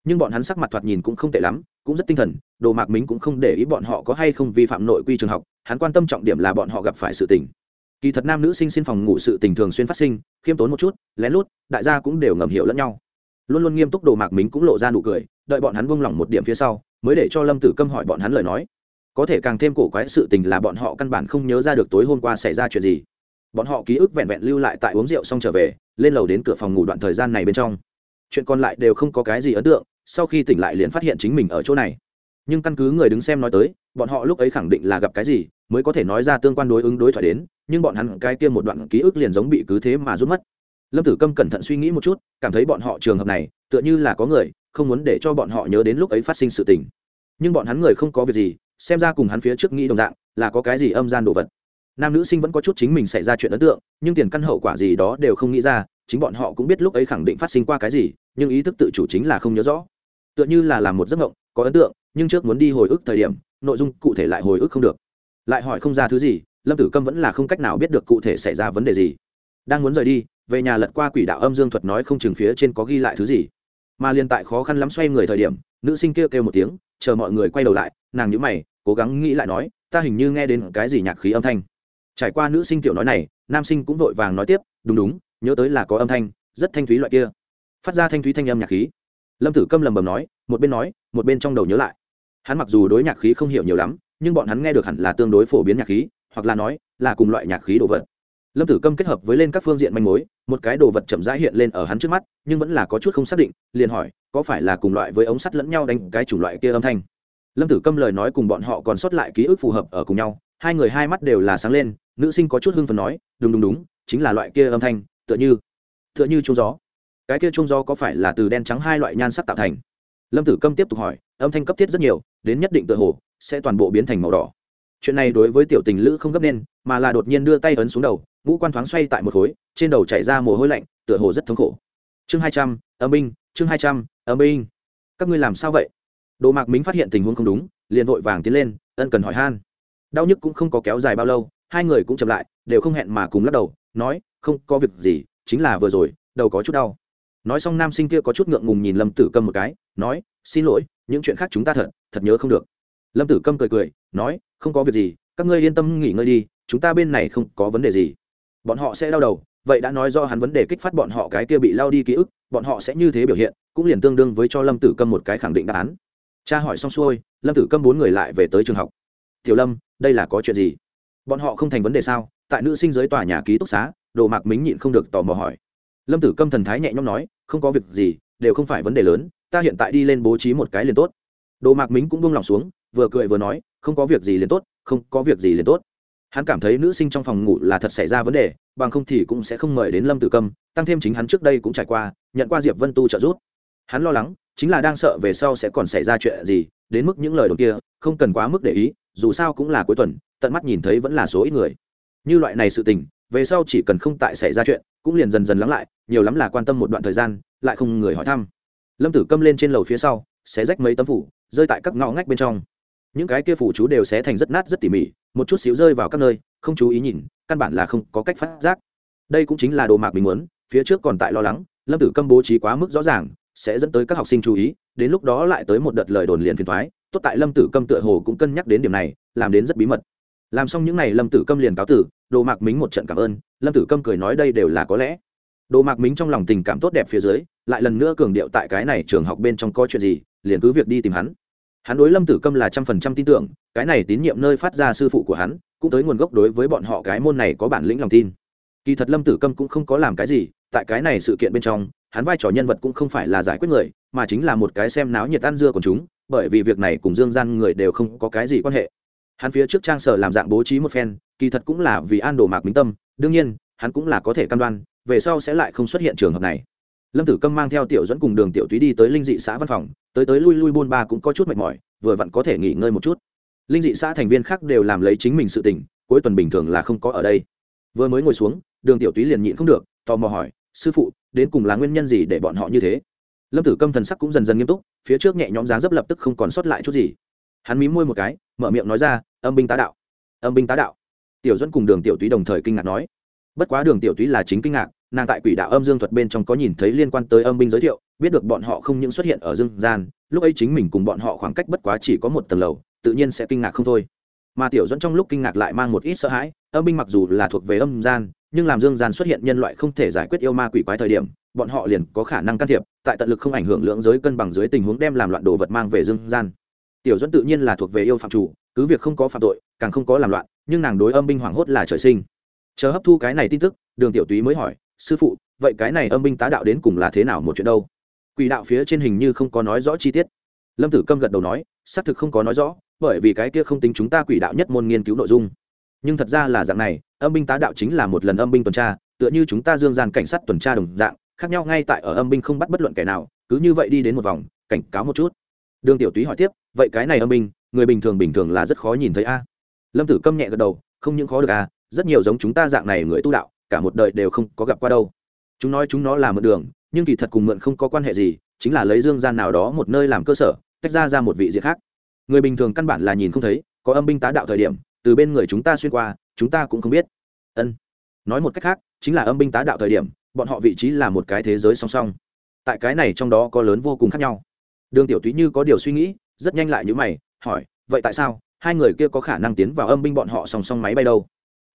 Speaker 1: nhưng bọn hắn sắc mặt thoạt nhìn cũng không tệ lắm, cũng rất tinh thần, đồ mạc mính cũng không để ý bọn họ có hay không vi phạm nội quy trường học, hắn quan tâm trọng điểm là bọn họ gặp phải sự tình. Kỳ thật nam nữ sinh xin phòng ngủ sự tình thường xuyên phát sinh, khiêm tốn một chút, lén lút, đại gia cũng đều ngầm hiểu lẫn nhau. Luôn luôn nghiêm túc đồ mạc mính cũng lộ ra nụ cười, đợi bọn hắn buông lỏng một điểm phía sau, mới để cho lâm tử câm hỏi bọn hắn lời nói. Có thể càng thêm cổ quái sự tình là bọn họ căn bản không nhớ ra được tối hôm qua xảy ra chuyện gì. Bọn họ ký ức vẹn vẹn lưu lại tại uống rượu xong trở về, lên lầu đến cửa phòng ngủ đoạn thời gian này bên trong. Chuyện còn lại đều không có cái gì ấn tượng sau khi tỉnh lại liền phát hiện chính mình ở chỗ này. Nhưng căn cứ người đứng xem nói tới, bọn họ lúc ấy khẳng định là gặp cái gì, mới có thể nói ra tương quan đối ứng đối thoại đến, nhưng bọn hắn cái kia một đoạn ký ức liền giống bị cứ thế mà rút mất. Lâm tử câm cẩn thận suy nghĩ một chút, cảm thấy bọn họ trường hợp này, tựa như là có người, không muốn để cho bọn họ nhớ đến lúc ấy phát sinh sự tình. Nhưng bọn hắn người không có việc gì, xem ra cùng hắn phía trước nghĩ đồng dạng, là có cái gì âm gian đồ vật. Nam nữ sinh vẫn có chút chính mình xảy ra chuyện ấn tượng, nhưng tiền căn hậu quả gì đó đều không nghĩ ra, chính bọn họ cũng biết lúc ấy khẳng định phát sinh qua cái gì, nhưng ý thức tự chủ chính là không nhớ rõ tựa như là làm một giấc mộng, có ấn tượng, nhưng trước muốn đi hồi ức thời điểm, nội dung cụ thể lại hồi ức không được. Lại hỏi không ra thứ gì, lâm tử câm vẫn là không cách nào biết được cụ thể xảy ra vấn đề gì. Đang muốn rời đi, về nhà lật qua quỷ đạo âm dương thuật nói không chừng phía trên có ghi lại thứ gì. Mà liên tại khó khăn lắm xoay người thời điểm, nữ sinh kêu kêu một tiếng, chờ mọi người quay đầu lại, nàng nhữ mày, cố gắng nghĩ lại nói, ta hình như nghe đến cái gì nhạc khí âm thanh. Trải qua nữ sinh kiểu nói này, nam sinh cũng vội vàng nói tiếp, đúng đúng, nhớ tới là có âm thanh, rất thanh thúy loại kia. Phát ra thanh thúy thanh âm nhạc khí lâm tử câm lầm bầm nói, một bên nói, một bên trong đầu nhớ lại. Hắn mặc dù đối nhạc khí không hiểu nhiều lắm, nhưng bọn hắn nghe được hẳn là tương đối phổ biến nhạc khí, hoặc là nói, là cùng loại nhạc khí đồ vật. Lâm tử câm kết hợp với lên các phương diện manh mối, một cái đồ vật chậm rãi hiện lên ở hắn trước mắt, nhưng vẫn là có chút không xác định, liền hỏi, có phải là cùng loại với ống sắt lẫn nhau đánh cái chủng loại kia âm thanh? Lâm tử câm lời nói cùng bọn họ còn sót lại ký ức phù hợp ở cùng nhau, hai người hai mắt đều là sáng lên, nữ sinh có chút hưng phần nói, đúng đúng đúng, chính là loại kia âm thanh, tựa như tựa như trung gió cái kia trung do có phải là từ đen trắng hai loại nhan sắc tạo thành? Lâm tử câm tiếp tục hỏi, âm thanh cấp thiết rất nhiều, đến nhất định tựa hồ, sẽ toàn bộ biến thành màu đỏ. Chuyện này đối với tiểu tình lữ không gấp nên, mà là đột nhiên đưa tay ấn xuống đầu, ngũ quan thoáng xoay tại một khối, trên đầu chảy ra mồ hôi lạnh, tựa hồ rất thống khổ. Chương hai trăm, âm binh, chương hai trăm, âm binh. Các ngươi làm sao vậy? Đồ mạc mính phát hiện tình huống không đúng, liền vội vàng tiến lên, ân cần hỏi han. Đau nhức cũng không có kéo dài bao lâu, hai người cũng chậm lại, đều không hẹn mà cùng lắc đầu, nói, không có việc gì, chính là vừa rồi, đầu có chút đau nói xong nam sinh kia có chút ngượng ngùng nhìn lâm tử câm một cái, nói, xin lỗi, những chuyện khác chúng ta thật thật nhớ không được. Lâm tử câm cười cười, nói, không có việc gì, các ngươi yên tâm nghỉ ngơi đi, chúng ta bên này không có vấn đề gì. Bọn họ sẽ đau đầu, vậy đã nói do hắn vấn đề kích phát bọn họ cái kia bị lao đi ký ức, bọn họ sẽ như thế biểu hiện, cũng liền tương đương với cho lâm tử câm một cái khẳng định đáp án. Cha hỏi xong xuôi, lâm tử câm bốn người lại về tới trường học. Tiểu lâm, đây là có chuyện gì? Bọn họ không thành vấn đề sao? Tại nữ sinh giới tòa nhà ký túc xá, đồ mạc mính nhịn không được tò mò hỏi. Lâm tử câm thần thái nhẹ nhõm nói không có việc gì, đều không phải vấn đề lớn, ta hiện tại đi lên bố trí một cái liền tốt. Đồ mạc mính cũng buông lòng xuống, vừa cười vừa nói, không có việc gì liền tốt, không có việc gì liền tốt. Hắn cảm thấy nữ sinh trong phòng ngủ là thật xảy ra vấn đề, bằng không thì cũng sẽ không mời đến lâm tử câm, tăng thêm chính hắn trước đây cũng trải qua, nhận qua diệp vân tu trợ giúp. Hắn lo lắng, chính là đang sợ về sau sẽ còn xảy ra chuyện gì, đến mức những lời đồn kia, không cần quá mức để ý, dù sao cũng là cuối tuần, tận mắt nhìn thấy vẫn là số ít người. Như loại này sự tình, về sau chỉ cần không tại xảy ra chuyện cũng liền dần dần lắng lại, nhiều lắm là quan tâm một đoạn thời gian, lại không người hỏi thăm. Lâm tử câm lên trên lầu phía sau, xé rách mấy tấm phủ, rơi tại các ngõ ngách bên trong. Những cái kia phủ chú đều xé thành rất nát rất tỉ mỉ, một chút xíu rơi vào các nơi, không chú ý nhìn, căn bản là không có cách phát giác. Đây cũng chính là đồ mạc mình muốn, phía trước còn tại lo lắng, lâm tử câm bố trí quá mức rõ ràng, sẽ dẫn tới các học sinh chú ý, đến lúc đó lại tới một đợt lời đồn liền phiền thoái tốt tại lâm tử câm tựa hồ cũng cân nhắc đến điểm này, làm đến rất bí mật. Làm xong những n à y lâm tử câm liền cáo tử đồ mạc mính một trận cảm ơn, lâm tử câm cười nói đây đều là có lẽ. Đồ mạc mính trong lòng tình cảm tốt đẹp phía dưới, lại lần nữa cường điệu tại cái này trường học bên trong có chuyện gì, liền cứ việc đi tìm hắn. Hắn đối lâm tử câm là trăm phần trăm tin tưởng, cái này tín nhiệm nơi phát ra sư phụ của hắn, cũng tới nguồn gốc đối với bọn họ cái môn này có bản lĩnh lòng tin. Kỳ thật lâm tử câm cũng không có làm cái gì, tại cái này sự kiện bên trong, hắn vai trò nhân vật cũng không phải là giải quyết người, mà chính là một cái xem náo nhiệt ăn dưa của chúng, bởi vì việc này cùng dương gian người đều không có cái gì quan hệ. Hắn phía trước trang sở làm dạng bố trí một phen kỳ thật cũng là vì an đồ mạc minh tâm đương nhiên hắn cũng là có thể căn đoan về sau sẽ lại không xuất hiện trường hợp này. Lâm tử câm mang theo tiểu dẫn cùng đường tiểu túy đi tới linh dị xã văn phòng tới tới lui lui buôn ba cũng có chút mệt mỏi vừa vặn có thể nghỉ ngơi một chút. Linh dị xã thành viên khác đều làm lấy chính mình sự tỉnh, cuối tuần bình thường là không có ở đây. Vừa mới ngồi xuống đường tiểu túy liền nhịn không được tò mò hỏi sư phụ đến cùng là nguyên nhân gì để bọn họ như thế? Lâm tử câm thần sắc cũng dần dần nghiêm túc phía trước nhẹ nhõm dáng dấp lập tức không còn sót lại chút gì. Hắn mí môi một cái mở miệng nói ra âm binh tá đạo âm binh tá đạo tiểu dẫn cùng đường tiểu túy đồng thời kinh ngạc nói, bất quá đường tiểu túy là chính kinh ngạc, nàng tại quỷ đạo âm dương thuật bên trong có nhìn thấy liên quan tới âm binh giới thiệu, biết được bọn họ không những xuất hiện ở dương gian, lúc ấy chính mình cùng bọn họ khoảng cách bất quá chỉ có một tầng lầu, tự nhiên sẽ kinh ngạc không thôi. Mà tiểu dẫn trong lúc kinh ngạc lại mang một ít sợ hãi, âm binh mặc dù là thuộc về âm gian, nhưng làm dương gian xuất hiện nhân loại không thể giải quyết yêu ma quỷ quái thời điểm, bọn họ liền có khả năng can thiệp, tại tận lực không ảnh hưởng lượng giới cân bằng dưới tình huống đem làm loạn đồ vật mang về dương gian. Tiểu dẫn tự nhiên là thuộc về yêu phạm chủ, cứ việc không có phạm tội, càng không có làm loạn nhưng nàng đối âm binh hoảng hốt là trời sinh. Chờ hấp thu cái này tin tức, đường tiểu túy mới hỏi, sư phụ, vậy cái này âm binh tá đạo đến cùng là thế nào một chuyện đâu? Quỷ đạo phía trên hình như không có nói rõ chi tiết. Lâm tử câm gật đầu nói, xác thực không có nói rõ, bởi vì cái kia không tính chúng ta quỷ đạo nhất môn nghiên cứu nội dung. Nhưng thật ra là dạng này, âm binh tá đạo chính là một lần âm binh tuần tra, tựa như chúng ta dương gian cảnh sát tuần tra đồng dạng, khác nhau ngay tại ở âm binh không bắt bất luận kẻ nào, cứ như vậy đi đến một vòng, cảnh cáo một chút. Đường tiểu túy hỏi tiếp, vậy cái này âm binh, người bình thường bình thường là rất khó nhìn thấy a? Lâm tử câm nhẹ gật đầu không những khó được à, rất nhiều giống chúng ta dạng này người tu đạo cả một đời đều không có gặp qua đâu. Chúng nói chúng nó là mượn đường nhưng kỳ thật cùng mượn không có quan hệ gì chính là lấy dương gian nào đó một nơi làm cơ sở tách ra ra một vị diện khác. Người bình thường căn bản là nhìn không thấy có âm binh tá đạo thời điểm từ bên người chúng ta xuyên qua chúng ta cũng không biết. Ân. Nói một cách khác chính là âm binh tá đạo thời điểm bọn họ vị trí là một cái thế giới song song. Tại cái này trong đó có lớn vô cùng khác nhau. Đường tiểu túy như có điều suy nghĩ rất nhanh lại như mày hỏi vậy tại sao? Hai người kia có khả năng tiến vào âm binh bọn họ song song máy bay đâu.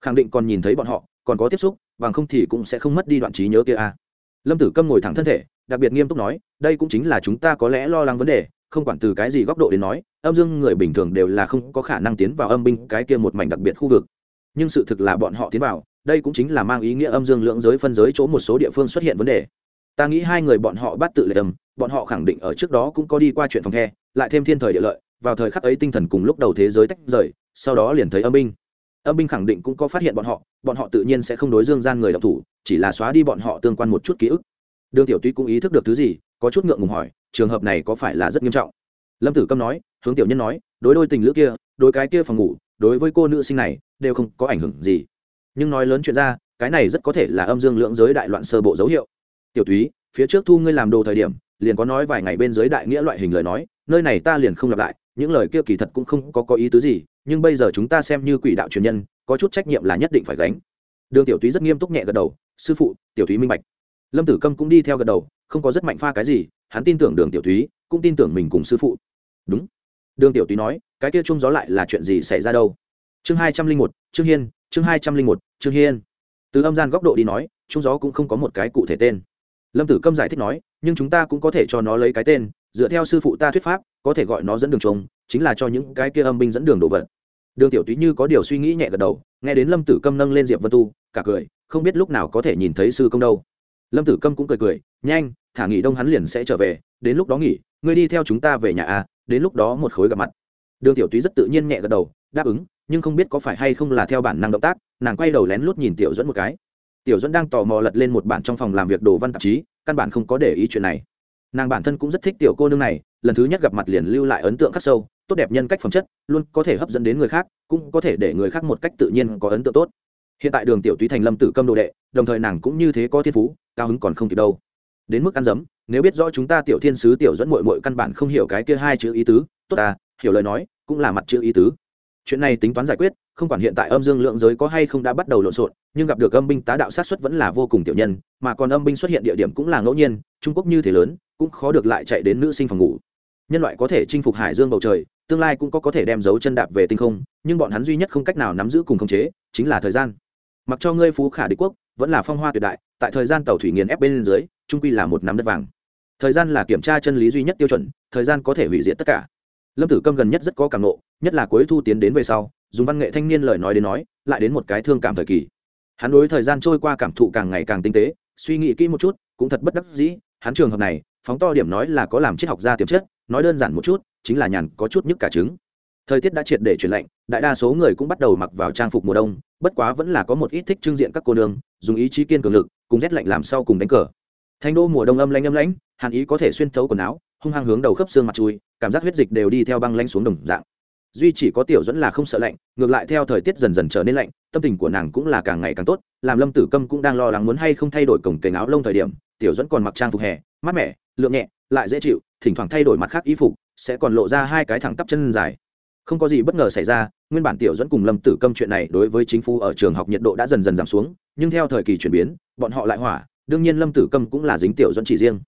Speaker 1: Khẳng định còn nhìn thấy bọn họ, còn có tiếp xúc, bằng không thì cũng sẽ không mất đi đoạn trí nhớ kia a à. lâm tử câm ngồi thẳng thân thể, đặc biệt nghiêm túc nói, đây cũng chính là chúng ta có lẽ lo lắng vấn đề, không quản từ cái gì góc độ đến nói, âm dương người bình thường đều là không có khả năng tiến vào âm binh cái kia một mảnh đặc biệt khu vực. Nhưng sự thực là bọn họ tiến vào, đây cũng chính là mang ý nghĩa âm dương lưỡng giới phân giới chỗ một số địa phương xuất hiện vấn đề. Ta nghĩ hai người bọn họ bắt tự lệ tâm bọn họ khẳng định ở trước đó cũng có đi qua chuyện phòng the, lại thêm thiên thời địa lợi vào thời khắc ấy tinh thần cùng lúc đầu thế giới tách rời, sau đó liền thấy âm binh. Âm binh khẳng định cũng có phát hiện bọn họ bọn họ tự nhiên sẽ không đối dương gian người đọc thủ, chỉ là xóa đi bọn họ tương quan một chút ký ức. Đường tiểu tuy cũng ý thức được thứ gì, có chút ngượng ngùng hỏi, trường hợp này có phải là rất nghiêm trọng? Lâm tử câm nói, hướng tiểu nhân nói, đối đôi tình lữ kia, đối cái kia phòng ngủ, đối với cô nữ sinh này, đều không có ảnh hưởng gì. Nhưng nói lớn chuyện ra, cái này rất có thể là âm dương lưỡng giới đại loạn sơ bộ dấu hiệu. Tiểu túy phía trước thu ngươi làm đồ thời điểm, liền có nói vài ngày bên dưới đại nghĩa loại hình lời nói, nơi này ta liền không lặp lại những lời kia kỳ thật cũng không có có ý tứ gì, nhưng bây giờ chúng ta xem như quỷ đạo truyền nhân, có chút trách nhiệm là nhất định phải gánh. Đường tiểu túy rất nghiêm túc nhẹ gật đầu, sư phụ, tiểu túy minh bạch. Lâm tử câm cũng đi theo gật đầu, không có rất mạnh pha cái gì, hắn tin tưởng đường tiểu túy, cũng tin tưởng mình cùng sư phụ. Đúng. Đường tiểu túy nói, cái kia chung gió lại là chuyện gì xảy ra đâu? Chương hai trăm linh một, trương hiên, chương hai trăm linh một, trương hiên. Từ âm gian góc độ đi nói chung gió cũng không có một cái cụ thể tên. Lâm tử câm giải thích nói, nhưng chúng ta cũng có thể cho nó lấy cái tên dựa theo sư phụ ta thuyết pháp, có thể gọi nó dẫn đường trống chính là cho những cái kia âm binh dẫn đường đồ vật. Đường tiểu túy như có điều suy nghĩ nhẹ gật đầu, nghe đến lâm tử câm nâng lên diệp vân tu, cả cười, không biết lúc nào có thể nhìn thấy sư công đâu. Lâm tử câm cũng cười cười, nhanh, thả nghỉ đông hắn liền sẽ trở về, đến lúc đó nghỉ, ngươi đi theo chúng ta về nhà à đến lúc đó một khối gặp mặt. Đường tiểu túy rất tự nhiên nhẹ gật đầu, đáp ứng, nhưng không biết có phải hay không là theo bản năng động tác, nàng quay đầu lén lút nhìn tiểu dẫn một cái. Tiểu dẫn đang tò mò lật lên một bản trong phòng làm việc đồ văn tạp chí, căn bản không có để ý chuyện này nàng bản thân cũng rất thích tiểu cô nương này, lần thứ nhất gặp mặt liền lưu lại ấn tượng khắc sâu, tốt đẹp nhân cách phẩm chất, luôn có thể hấp dẫn đến người khác, cũng có thể để người khác một cách tự nhiên có ấn tượng tốt. Hiện tại đường tiểu túy thành lâm tử câm đồ đệ, đồng thời nàng cũng như thế có thiên phú, cao hứng còn không kịp đâu. Đến mức ăn dấm, nếu biết rõ chúng ta tiểu thiên sứ tiểu dẫn mội mội căn bản không hiểu cái kia hai chữ ý tứ, tốt ta hiểu lời nói, cũng là mặt chữ ý tứ. Chuyện này tính toán giải quyết, không quản hiện tại âm dương lượng giới có hay không đã bắt đầu lộn xộn, nhưng gặp được âm binh tá đạo sát xuất vẫn là vô cùng tiểu nhân, mà còn âm binh xuất hiện địa điểm cũng là ngẫu nhiên, trung quốc như thế lớn cũng khó được lại chạy đến nữ sinh phòng ngủ. Nhân loại có thể chinh phục hải dương bầu trời, tương lai cũng có có thể đem dấu chân đạp về tinh không, nhưng bọn hắn duy nhất không cách nào nắm giữ cùng khống chế, chính là thời gian. Mặc cho ngươi phú khả đế quốc, vẫn là phong hoa tuyệt đại, tại thời gian tàu thủy nghiền ép bên dưới, trung quy là một nắm đất vàng. Thời gian là kiểm tra chân lý duy nhất tiêu chuẩn, thời gian có thể hủy diệt tất cả. Lâm tử câm gần nhất rất có cảm nộ, nhất là cuối thu tiến đến về sau, dùng văn nghệ thanh niên lời nói đến nói, lại đến một cái thương cảm thời kỳ. Hắn đối thời gian trôi qua cảm thụ càng ngày càng tinh tế, suy nghĩ kỹ một chút, cũng thật bất đắc dĩ, hắn trường hợp này phóng to điểm nói là có làm triết học gia tiềm chất, nói đơn giản một chút, chính là nhàn có chút nhức cả trứng. Thời tiết đã triệt để chuyển lạnh, đại đa số người cũng bắt đầu mặc vào trang phục mùa đông, bất quá vẫn là có một ít thích trưng diện các cô nương, dùng ý chí kiên cường lực, cùng rét lạnh làm sau cùng đánh cờ. Thành đô mùa đông âm lanh âm lãnh, hàn ý có thể xuyên thấu quần áo, hung hăng hướng đầu khớp xương mặt chui, cảm giác huyết dịch đều đi theo băng lanh xuống đồng dạng. Duy chỉ có tiểu dẫn là không sợ lạnh, ngược lại theo thời tiết dần dần trở nên lạnh, tâm tình của nàng cũng là càng ngày càng tốt, làm lâm tử câm cũng đang lo lắng muốn hay không thay đổi cổng kềnh áo lông thời điểm, tiểu dẫn còn mặc trang phục hè, mát mẻ lượng nhẹ, lại dễ chịu, thỉnh thoảng thay đổi mặt khác y phục, sẽ còn lộ ra hai cái thẳng tắp chân dài. Không có gì bất ngờ xảy ra, nguyên bản tiểu dẫn cùng lâm tử câm chuyện này đối với chính phủ ở trường học nhiệt độ đã dần dần giảm xuống, nhưng theo thời kỳ chuyển biến, bọn họ lại hỏa, đương nhiên lâm tử câm cũng là dính tiểu dẫn chỉ riêng.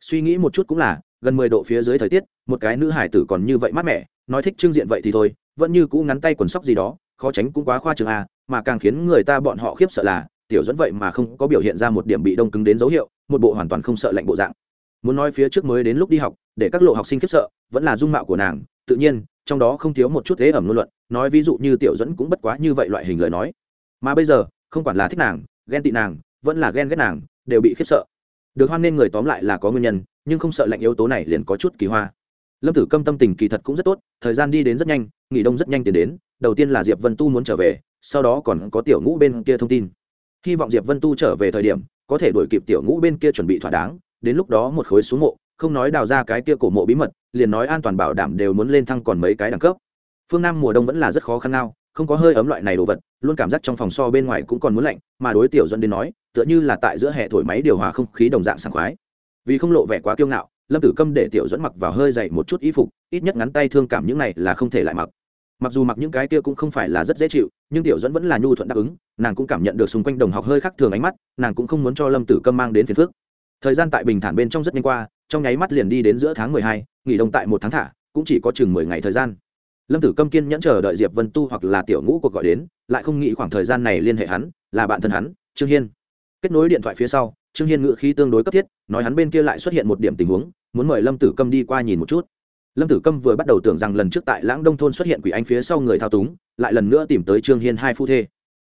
Speaker 1: Suy nghĩ một chút cũng là, gần mười độ phía dưới thời tiết, một cái nữ hải tử còn như vậy mát mẻ, nói thích trưng diện vậy thì thôi, vẫn như cũ ngắn tay quần sóc gì đó, khó tránh cũng quá khoa trường à mà càng khiến người ta bọn họ khiếp sợ là, tiểu dẫn vậy mà không có biểu hiện ra một điểm bị đông cứng đến dấu hiệu, một bộ hoàn toàn không sợ lạnh bộ dạng muốn nói phía trước mới đến lúc đi học, để các lộ học sinh khiếp sợ, vẫn là dung mạo của nàng, tự nhiên, trong đó không thiếu một chút thế ẩm ngôn luận, nói ví dụ như tiểu dẫn cũng bất quá như vậy loại hình lời nói. Mà bây giờ, không quản là thích nàng, ghen tị nàng, vẫn là ghen ghét nàng, đều bị khiếp sợ. Được hoan nên người tóm lại là có nguyên nhân, nhưng không sợ lạnh yếu tố này liền có chút kỳ hoa. Lâm tử câm tâm tình kỳ thật cũng rất tốt, thời gian đi đến rất nhanh, nghỉ đông rất nhanh tiến đến, đầu tiên là diệp vân tu muốn trở về, sau đó còn có tiểu ngũ bên kia thông tin. Hy vọng diệp vân tu trở về thời điểm, có thể đổi kịp tiểu ngũ bên kia chuẩn bị thỏa đáng đến lúc đó một khối xuống mộ, không nói đào ra cái kia cổ mộ bí mật, liền nói an toàn bảo đảm đều muốn lên thăng còn mấy cái đẳng cấp. Phương nam mùa đông vẫn là rất khó khăn nào không có hơi ấm loại này đồ vật, luôn cảm giác trong phòng so bên ngoài cũng còn muốn lạnh, mà đối tiểu dẫn đến nói, tựa như là tại giữa hệ thổi máy điều hòa không khí đồng dạng sảng khoái. Vì không lộ vẻ quá kiêu ngạo, lâm tử câm để tiểu dẫn mặc vào hơi dày một chút y phục, ít nhất ngắn tay thương cảm những này là không thể lại mặc. Mặc dù mặc những cái kia cũng không phải là rất dễ chịu, nhưng tiểu dẫn vẫn là nhu thuận đáp ứng, nàng cũng cảm nhận được xung quanh đồng học hơi khác thường ánh mắt, nàng cũng không muốn cho lâm tử câm mang đến phiền phước thời gian tại bình thản bên trong rất nhanh qua, trong nháy mắt liền đi đến giữa tháng mười hai, nghỉ đông tại một tháng thả, cũng chỉ có chừng mười ngày thời gian. Lâm tử câm kiên nhẫn chờ đợi diệp vân tu hoặc là tiểu ngũ cuộc gọi đến, lại không nghĩ khoảng thời gian này liên hệ hắn, là bạn thân hắn, trương hiên. Kết nối điện thoại phía sau, trương hiên ngự khí tương đối cấp thiết, nói hắn bên kia lại xuất hiện một điểm tình huống, muốn mời lâm tử câm đi qua nhìn một chút. Lâm tử câm vừa bắt đầu tưởng rằng lần trước tại lãng đông thôn xuất hiện quỷ anh phía sau người thao túng, lại lần nữa tìm tới trương hiên hai phu thê.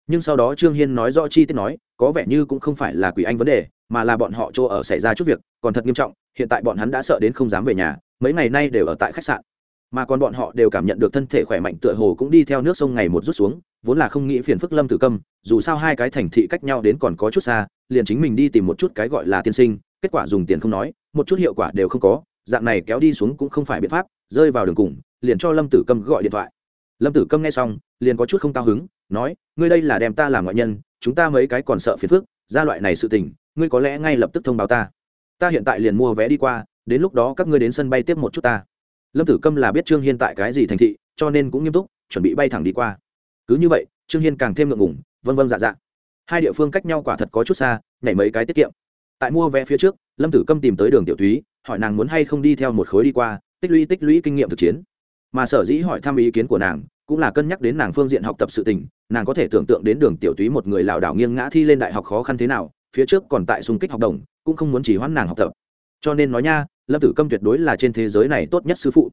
Speaker 1: Nhưng sau đó trương hiên nói rõ chi tiết nói có vẻ như cũng không phải là quỷ anh vấn đề, mà là bọn họ chỗ ở xảy ra chút việc, còn thật nghiêm trọng, hiện tại bọn hắn đã sợ đến không dám về nhà, mấy ngày nay đều ở tại khách sạn. Mà còn bọn họ đều cảm nhận được thân thể khỏe mạnh tựa hồ cũng đi theo nước sông ngày một rút xuống, vốn là không nghĩ phiền phức lâm tử câm, dù sao hai cái thành thị cách nhau đến còn có chút xa, liền chính mình đi tìm một chút cái gọi là tiên sinh, kết quả dùng tiền không nói, một chút hiệu quả đều không có, dạng này kéo đi xuống cũng không phải biện pháp, rơi vào đường cùng, liền cho lâm tử câm gọi điện thoại. Lâm tử câm nghe xong, liền có chút không cao hứng, nói, ngươi đây là đem ta làm ngoại nhân chúng ta mấy cái còn sợ phiền phức ra loại này sự tình ngươi có lẽ ngay lập tức thông báo ta. Ta hiện tại liền mua vé đi qua đến lúc đó các ngươi đến sân bay tiếp một chút ta. Lâm tử câm là biết trương hiên tại cái gì thành thị cho nên cũng nghiêm túc chuẩn bị bay thẳng đi qua. Cứ như vậy trương hiên càng thêm ngượng ngủng vân vân dạ dạ. Hai địa phương cách nhau quả thật có chút xa nhảy mấy cái tiết kiệm. Tại mua vé phía trước lâm tử câm tìm tới đường tiểu Thúy, hỏi nàng muốn hay không đi theo một khối đi qua tích lũy tích lũy kinh nghiệm thực chiến. Mà sở dĩ hỏi thăm ý kiến của nàng cũng là cân nhắc đến nàng phương diện học tập sự tình, nàng có thể tưởng tượng đến đường tiểu túy một người lảo đảo nghiêng ngã thi lên đại học khó khăn thế nào, phía trước còn tại xung kích học đồng, cũng không muốn chỉ hoãn nàng học tập. Cho nên nói nha, lâm tử câm tuyệt đối là trên thế giới này tốt nhất sư phụ.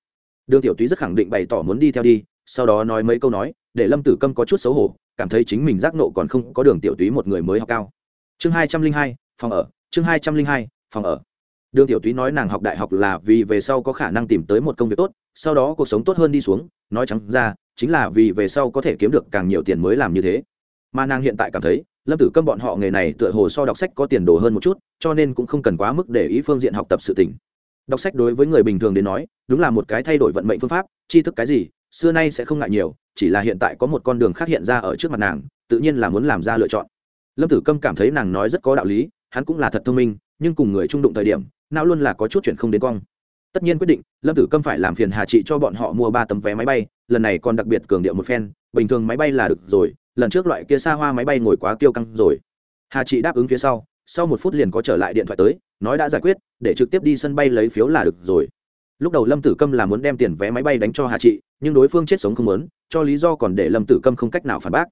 Speaker 1: Đường tiểu túy rất khẳng định bày tỏ muốn đi theo đi, sau đó nói mấy câu nói, để lâm tử câm có chút xấu hổ, cảm thấy chính mình giác nộ còn không có đường tiểu túy một người mới học cao. Chương hai trăm linh hai, phòng ở, chương hai trăm linh hai, phòng ở. Đường tiểu túy nói nàng học đại học là vì về sau có khả năng tìm tới một công việc tốt, sau đó cuộc sống tốt hơn đi xuống, nói trắng ra chính là vì về sau có thể kiếm được càng nhiều tiền mới làm như thế. Mà nàng hiện tại cảm thấy, lâm tử câm bọn họ nghề này tựa hồ so đọc sách có tiền đồ hơn một chút, cho nên cũng không cần quá mức để ý phương diện học tập sự tỉnh đọc sách đối với người bình thường đến nói, đúng là một cái thay đổi vận mệnh phương pháp, tri thức cái gì, xưa nay sẽ không ngại nhiều, chỉ là hiện tại có một con đường khác hiện ra ở trước mặt nàng, tự nhiên là muốn làm ra lựa chọn. Lâm tử câm cảm thấy nàng nói rất có đạo lý, hắn cũng là thật thông minh, nhưng cùng người trung đụng thời điểm, não luôn là có chút chuyện không đến cong tất nhiên quyết định, lâm tử câm phải làm phiền hà trị cho bọn họ mua ba tấm vé máy bay, lần này còn đặc biệt cường điệu một phen, bình thường máy bay là được rồi, lần trước loại kia xa hoa máy bay ngồi quá tiêu căng rồi. Hà trị đáp ứng phía sau sau một phút liền có trở lại điện thoại tới, nói đã giải quyết, để trực tiếp đi sân bay lấy phiếu là được rồi. Lúc đầu lâm tử câm là muốn đem tiền vé máy bay đánh cho hà trị, nhưng đối phương chết sống không muốn, cho lý do còn để lâm tử câm không cách nào phản bác.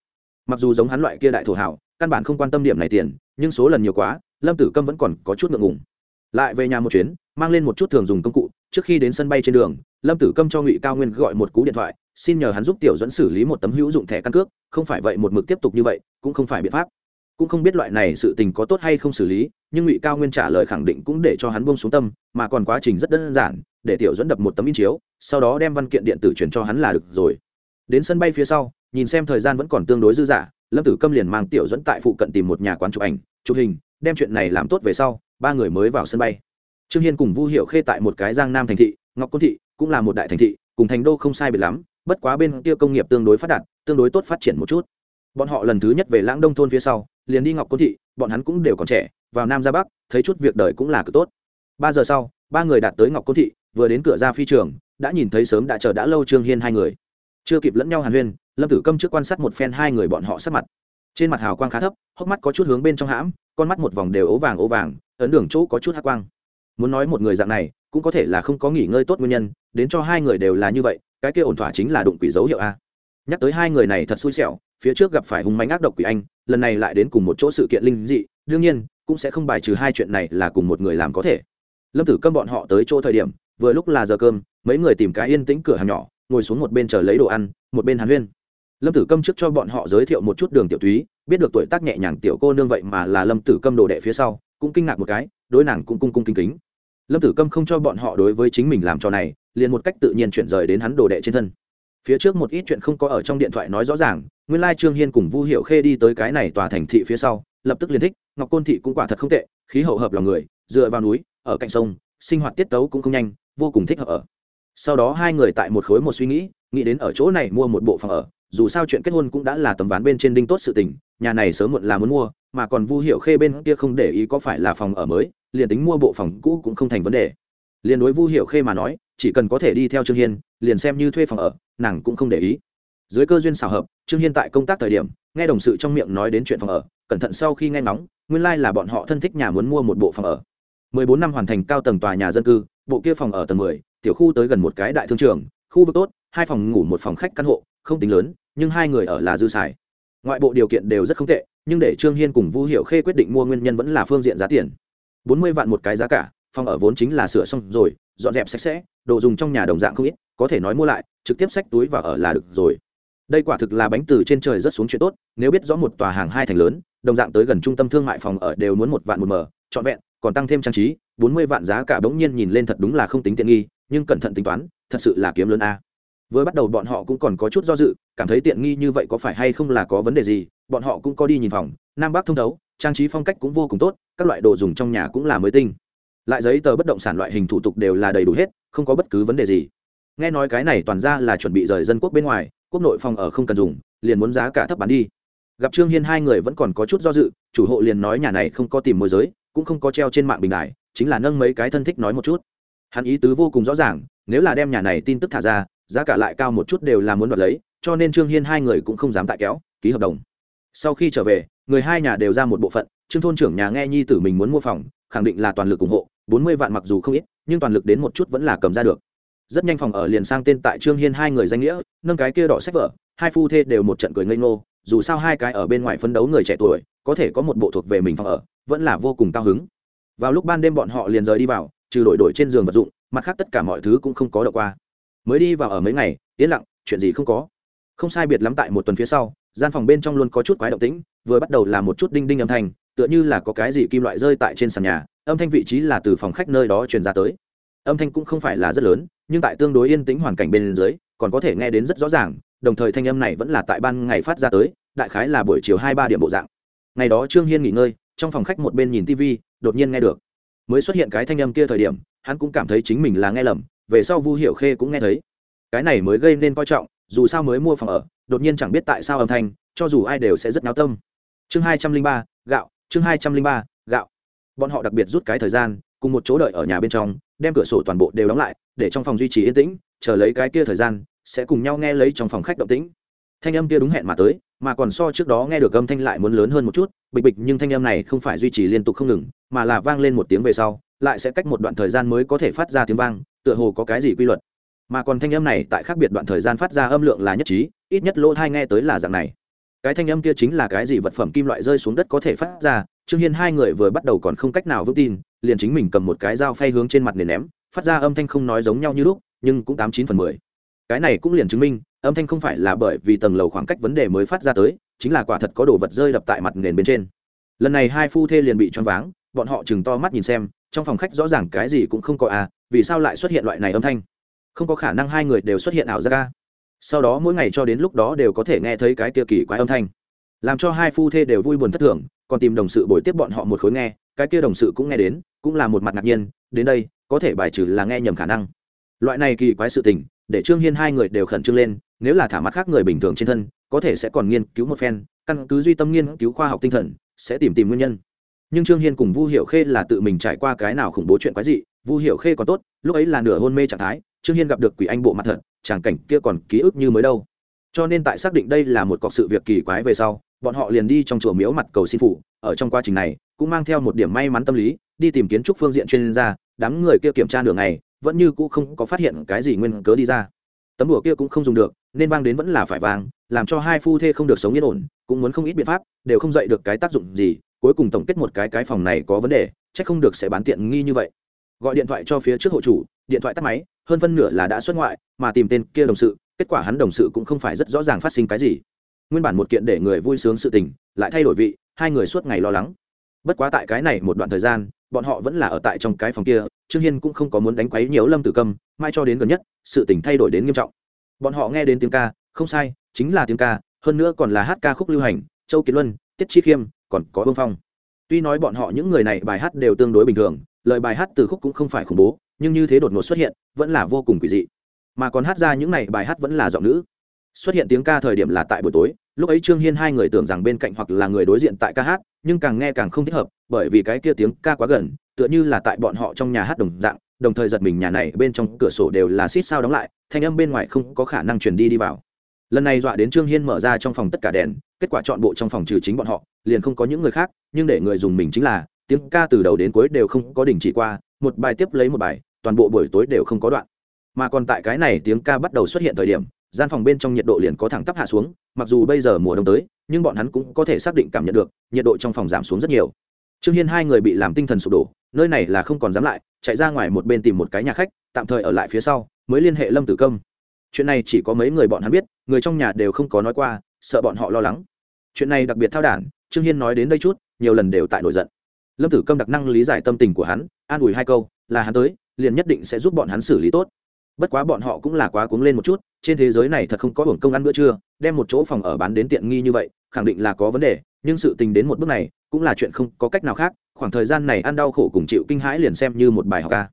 Speaker 1: Mặc dù giống hắn loại kia đại thổ hảo, căn bản không quan tâm điểm này tiền, nhưng số lần nhiều quá, lâm tử câm vẫn còn có chút ngượng ngùng. Lại về nhà một chuyến, mang lên một chút thường dùng công cụ trước khi đến sân bay trên đường, lâm tử câm cho ngụy cao nguyên gọi một cú điện thoại, xin nhờ hắn giúp tiểu dẫn xử lý một tấm hữu dụng thẻ căn cước, không phải vậy một mực tiếp tục như vậy, cũng không phải biện pháp. Cũng không biết loại này sự tình có tốt hay không xử lý, nhưng ngụy cao nguyên trả lời khẳng định cũng để cho hắn buông xuống tâm, mà còn quá trình rất đơn giản, để tiểu dẫn đập một tấm in chiếu, sau đó đem văn kiện điện tử chuyển cho hắn là được rồi. Đến sân bay phía sau, nhìn xem thời gian vẫn còn tương đối dư dả, lâm tử câm liền mang tiểu dẫn tại phụ cận tìm một nhà quán chụp ảnh, chụp hình, đem chuyện này làm tốt về sau, ba người mới vào sân bay trương hiên cùng vu hiệu khê tại một cái giang nam thành thị, ngọc côn thị cũng là một đại thành thị, cùng thành đô không sai biệt lắm, bất quá bên kia công nghiệp tương đối phát đạt, tương đối tốt phát triển một chút. Bọn họ lần thứ nhất về lãng đông thôn phía sau, liền đi ngọc côn thị, bọn hắn cũng đều còn trẻ, vào nam ra bắc, thấy chút việc đời cũng là cực tốt. Ba giờ sau, ba người đạt tới ngọc côn thị, vừa đến cửa ra phi trường, đã nhìn thấy sớm đã chờ đã lâu trương hiên hai người. Chưa kịp lẫn nhau hàn huyên, lâm tử câm trước quan sát một phen hai người bọn họ sát mặt. Trên mặt hào quang khá thấp, hốc mắt có chút hướng bên trong hãm, con mắt một vòng đều ố vàng ố vàng, ấn đường chỗ có chút hát quang muốn nói một người dạng này, cũng có thể là không có nghỉ ngơi tốt nguyên nhân, đến cho hai người đều là như vậy, cái kia ổn thỏa chính là đụng quỷ dấu hiệu a. Nhắc tới hai người này thật xui xẻo, phía trước gặp phải hung mánh ác độc quỷ anh, lần này lại đến cùng một chỗ sự kiện linh dị, đương nhiên, cũng sẽ không bài trừ hai chuyện này là cùng một người làm có thể. Lâm tử câm bọn họ tới chỗ thời điểm, vừa lúc là giờ cơm, mấy người tìm cái yên tĩnh cửa hàng nhỏ, ngồi xuống một bên chờ lấy đồ ăn, một bên hàn huyên. Lâm tử câm trước cho bọn họ giới thiệu một chút đường tiểu túy, biết được tuổi tác nhẹ nhàng tiểu cô nương vậy mà là lâm tử câm đồ đệ phía sau, cũng kinh ngạc một cái đối nàng cũng cung cung kính kính. Lâm tử câm không cho bọn họ đối với chính mình làm trò này, liền một cách tự nhiên chuyển rời đến hắn đồ đệ trên thân. Phía trước một ít chuyện không có ở trong điện thoại nói rõ ràng, nguyên lai trương hiên cùng vu hiệu khê đi tới cái này tòa thành thị phía sau, lập tức liền thích, ngọc côn thị cũng quả thật không tệ, khí hậu hợp lòng người, dựa vào núi, ở cạnh sông, sinh hoạt tiết tấu cũng không nhanh, vô cùng thích hợp ở. Sau đó hai người tại một khối một suy nghĩ nghĩ đến ở chỗ này mua một bộ phòng ở, dù sao chuyện kết hôn cũng đã là tấm ván bên trên đinh tốt sự tình, nhà này sớm muộn là muốn mua mà còn vu hiệu khê bên kia không để ý có phải là phòng ở mới, liền tính mua bộ phòng cũ cũng không thành vấn đề. Liền đối vu hiệu khê mà nói, chỉ cần có thể đi theo trương hiên, liền xem như thuê phòng ở, nàng cũng không để ý. Dưới cơ duyên xào hợp, trương hiên tại công tác thời điểm, nghe đồng sự trong miệng nói đến chuyện phòng ở, cẩn thận sau khi nghe ngóng, nguyên lai là bọn họ thân thích nhà muốn mua một bộ phòng ở. Mười bốn năm hoàn thành cao tầng tòa nhà dân cư, bộ kia phòng ở tầng mười, tiểu khu tới gần một cái đại thương trường, khu vực tốt, hai phòng ngủ một phòng khách căn hộ, không tính lớn, nhưng hai người ở là dư xài. Ngoại bộ điều kiện đều rất không tệ nhưng để trương hiên cùng vu hiệu khê quyết định mua nguyên nhân vẫn là phương diện giá tiền. Bốn mươi vạn một cái giá cả, phòng ở vốn chính là sửa xong rồi, dọn dẹp sạch sẽ, đồ dùng trong nhà đồng dạng không ít, có thể nói mua lại, trực tiếp xách túi và ở là được rồi. Đây quả thực là bánh từ trên trời rất xuống chuyện tốt, nếu biết rõ một tòa hàng hai thành lớn, đồng dạng tới gần trung tâm thương mại phòng ở đều muốn một vạn một mở trọn vẹn, còn tăng thêm trang trí, bốn mươi vạn giá cả bỗng nhiên nhìn lên thật đúng là không tính tiện nghi, nhưng cẩn thận tính toán, thật sự là kiếm lớn a. Vừa bắt đầu bọn họ cũng còn có chút do dự, cảm thấy tiện nghi như vậy có phải hay không là có vấn đề gì bọn họ cũng có đi nhìn phòng, nam bắc thông thấu, trang trí phong cách cũng vô cùng tốt, các loại đồ dùng trong nhà cũng là mới tinh. Lại giấy tờ bất động sản loại hình thủ tục đều là đầy đủ hết, không có bất cứ vấn đề gì. Nghe nói cái này toàn ra là chuẩn bị rời dân quốc bên ngoài, quốc nội phòng ở không cần dùng, liền muốn giá cả thấp bán đi. Gặp trương hiên hai người vẫn còn có chút do dự, chủ hộ liền nói nhà này không có tìm môi giới, cũng không có treo trên mạng bình đại chính là nâng mấy cái thân thích nói một chút. Hắn ý tứ vô cùng rõ ràng, nếu là đem nhà này tin tức thả ra, giá cả lại cao một chút đều là muốn đoạt lấy, cho nên trương hiên hai người cũng không dám tại kéo, ký hợp đồng sau khi trở về, người hai nhà đều ra một bộ phận, trương thôn trưởng nhà nghe nhi tử mình muốn mua phòng, khẳng định là toàn lực ủng hộ, bốn mươi vạn mặc dù không ít, nhưng toàn lực đến một chút vẫn là cầm ra được. Rất nhanh phòng ở liền sang tên tại trương hiên hai người danh nghĩa, nâng cái kia đỏ sách vở, hai phu thê đều một trận cười ngây ngô, dù sao hai cái ở bên ngoài phấn đấu người trẻ tuổi, có thể có một bộ thuộc về mình phòng ở, vẫn là vô cùng cao hứng. Vào lúc ban đêm bọn họ liền rời đi vào, trừ đổi đổi trên giường vật dụng, mặt khác tất cả mọi thứ cũng không có đậu qua. Mới đi vào ở mấy ngày, yên lặng, chuyện gì không có. Không sai biệt lắm tại một tuần phía sau gian phòng bên trong luôn có chút quái động tĩnh, vừa bắt đầu là một chút đinh đinh âm thanh, tựa như là có cái gì kim loại rơi tại trên sàn nhà, âm thanh vị trí là từ phòng khách nơi đó truyền ra tới. Âm thanh cũng không phải là rất lớn, nhưng tại tương đối yên tĩnh hoàn cảnh bên dưới, còn có thể nghe đến rất rõ ràng, đồng thời thanh âm này vẫn là tại ban ngày phát ra tới, đại khái là buổi chiều hai ba điểm bộ dạng. Ngày đó trương hiên nghỉ ngơi, trong phòng khách một bên nhìn tv đột nhiên nghe được. Mới xuất hiện cái thanh âm kia thời điểm, hắn cũng cảm thấy chính mình là nghe lầm, về sau vu hiệu khê cũng nghe thấy. Cái này mới gây nên coi trọng dù sao mới mua phòng ở, đột nhiên chẳng biết tại sao âm thanh, cho dù ai đều sẽ rất náo tâm. Chương hai trăm linh ba, gạo, chương hai trăm linh ba, gạo. Bọn họ đặc biệt rút cái thời gian, cùng một chỗ đợi ở nhà bên trong, đem cửa sổ toàn bộ đều đóng lại, để trong phòng duy trì yên tĩnh, chờ lấy cái kia thời gian, sẽ cùng nhau nghe lấy trong phòng khách động tĩnh. Thanh âm kia đúng hẹn mà tới, mà còn so trước đó nghe được âm thanh lại muốn lớn hơn một chút, bịch bịch nhưng thanh âm này không phải duy trì liên tục không ngừng, mà là vang lên một tiếng về sau, lại sẽ cách một đoạn thời gian mới có thể phát ra tiếng vang, tựa hồ có cái gì quy luật mà còn thanh âm này tại khác biệt đoạn thời gian phát ra âm lượng là nhất trí, ít nhất lỗ thai nghe tới là dạng này. Cái thanh âm kia chính là cái gì vật phẩm kim loại rơi xuống đất có thể phát ra, trương hiên hai người vừa bắt đầu còn không cách nào vững tin, liền chính mình cầm một cái dao phay hướng trên mặt nền ném, phát ra âm thanh không nói giống nhau như lúc, nhưng cũng tám chín phần mười. Cái này cũng liền chứng minh, âm thanh không phải là bởi vì tầng lầu khoảng cách vấn đề mới phát ra tới, chính là quả thật có đồ vật rơi đập tại mặt nền bên trên. Lần này hai phu thê liền bị choáng váng, bọn họ chừng to mắt nhìn xem, trong phòng khách rõ ràng cái gì cũng không có à vì sao lại xuất hiện loại này âm thanh? Không có khả năng hai người đều xuất hiện ảo giác. ca sau đó mỗi ngày cho đến lúc đó đều có thể nghe thấy cái kia kỳ quái âm thanh. Làm cho hai phu thê đều vui buồn thất thường, còn tìm đồng sự bồi tiếp bọn họ một khối nghe, cái kia đồng sự cũng nghe đến, cũng là một mặt ngạc nhiên, đến đây, có thể bài trừ là nghe nhầm khả năng. Loại này kỳ quái sự tình, để trương hiên hai người đều khẩn trương lên, nếu là thả mắt khác người bình thường trên thân, có thể sẽ còn nghiên cứu một phen, căn cứ duy tâm nghiên cứu khoa học tinh thần, sẽ tìm tìm nguyên nhân. Nhưng trương hiên cùng vu hiệu khê là tự mình trải qua cái nào khủng bố chuyện quái dị, vu hiệu khê còn tốt, lúc ấy là nửa hôn mê trạng thái trương hiên gặp được quỷ anh bộ mặt thật, tràng cảnh kia còn ký ức như mới đâu. Cho nên tại xác định đây là một cọc sự việc kỳ quái về sau, bọn họ liền đi trong chùa miếu mặt cầu xin phụ ở trong quá trình này, cũng mang theo một điểm may mắn tâm lý, đi tìm kiến trúc phương diện chuyên gia, đám người kia kiểm tra nửa ngày, vẫn như cũ không có phát hiện cái gì nguyên cớ đi ra. Tấm đùa kia cũng không dùng được, nên vang đến vẫn là phải vang, làm cho hai phu thê không được sống yên ổn, cũng muốn không ít biện pháp, đều không dạy được cái tác dụng gì, cuối cùng tổng kết một cái cái phòng này có vấn đề, chắc không được sẽ bán tiện nghi như vậy. Gọi điện thoại cho phía trước hộ chủ điện thoại tắt máy, hơn phân nửa là đã xuất ngoại, mà tìm tên kia đồng sự, kết quả hắn đồng sự cũng không phải rất rõ ràng phát sinh cái gì. Nguyên bản một kiện để người vui sướng sự tình, lại thay đổi vị, hai người suốt ngày lo lắng. Bất quá tại cái này một đoạn thời gian, bọn họ vẫn là ở tại trong cái phòng kia, trương hiên cũng không có muốn đánh quấy nhiều lâm tử câm, mai cho đến gần nhất, sự tình thay đổi đến nghiêm trọng. Bọn họ nghe đến tiếng ca, không sai, chính là tiếng ca, hơn nữa còn là hát ca khúc lưu hành, châu kiệt luân, tiết chi khiêm, còn có vương phong. Tuy nói bọn họ những người này bài hát đều tương đối bình thường, lời bài hát từ khúc cũng không phải khủng bố nhưng như thế đột ngột xuất hiện, vẫn là vô cùng quỷ dị. Mà còn hát ra những này bài hát vẫn là giọng nữ. Xuất hiện tiếng ca thời điểm là tại buổi tối, lúc ấy trương hiên hai người tưởng rằng bên cạnh hoặc là người đối diện tại ca hát, nhưng càng nghe càng không thích hợp, bởi vì cái kia tiếng ca quá gần, tựa như là tại bọn họ trong nhà hát đồng dạng, đồng thời giật mình nhà này bên trong cửa sổ đều là xít sao đóng lại, thanh âm bên ngoài không có khả năng truyền đi đi vào. Lần này dọa đến trương hiên mở ra trong phòng tất cả đèn, kết quả chọn bộ trong phòng trừ chính bọn họ, liền không có những người khác, nhưng để người dùng mình chính là, tiếng ca từ đầu đến cuối đều không có đình chỉ qua, một bài tiếp lấy một bài toàn bộ buổi tối đều không có đoạn. Mà còn tại cái này tiếng ca bắt đầu xuất hiện thời điểm, gian phòng bên trong nhiệt độ liền có thẳng tắp hạ xuống, mặc dù bây giờ mùa đông tới, nhưng bọn hắn cũng có thể xác định cảm nhận được, nhiệt độ trong phòng giảm xuống rất nhiều. Trương hiên hai người bị làm tinh thần sụp đổ, nơi này là không còn dám lại, chạy ra ngoài một bên tìm một cái nhà khách, tạm thời ở lại phía sau, mới liên hệ lâm tử công. Chuyện này chỉ có mấy người bọn hắn biết, người trong nhà đều không có nói qua, sợ bọn họ lo lắng. Chuyện này đặc biệt thao đản, trương hiên nói đến đây chút, nhiều lần đều tại nổi giận. Lâm tử công đặc năng lý giải tâm tình của hắn, an ủi hai câu, là hắn tới liền nhất định sẽ giúp bọn hắn xử lý tốt. Bất quá bọn họ cũng là quá cuống lên một chút, trên thế giới này thật không có hưởng công ăn bữa trưa, đem một chỗ phòng ở bán đến tiện nghi như vậy, khẳng định là có vấn đề, nhưng sự tình đến một bước này, cũng là chuyện không có cách nào khác, khoảng thời gian này ăn đau khổ cùng chịu kinh hãi liền xem như một bài học ca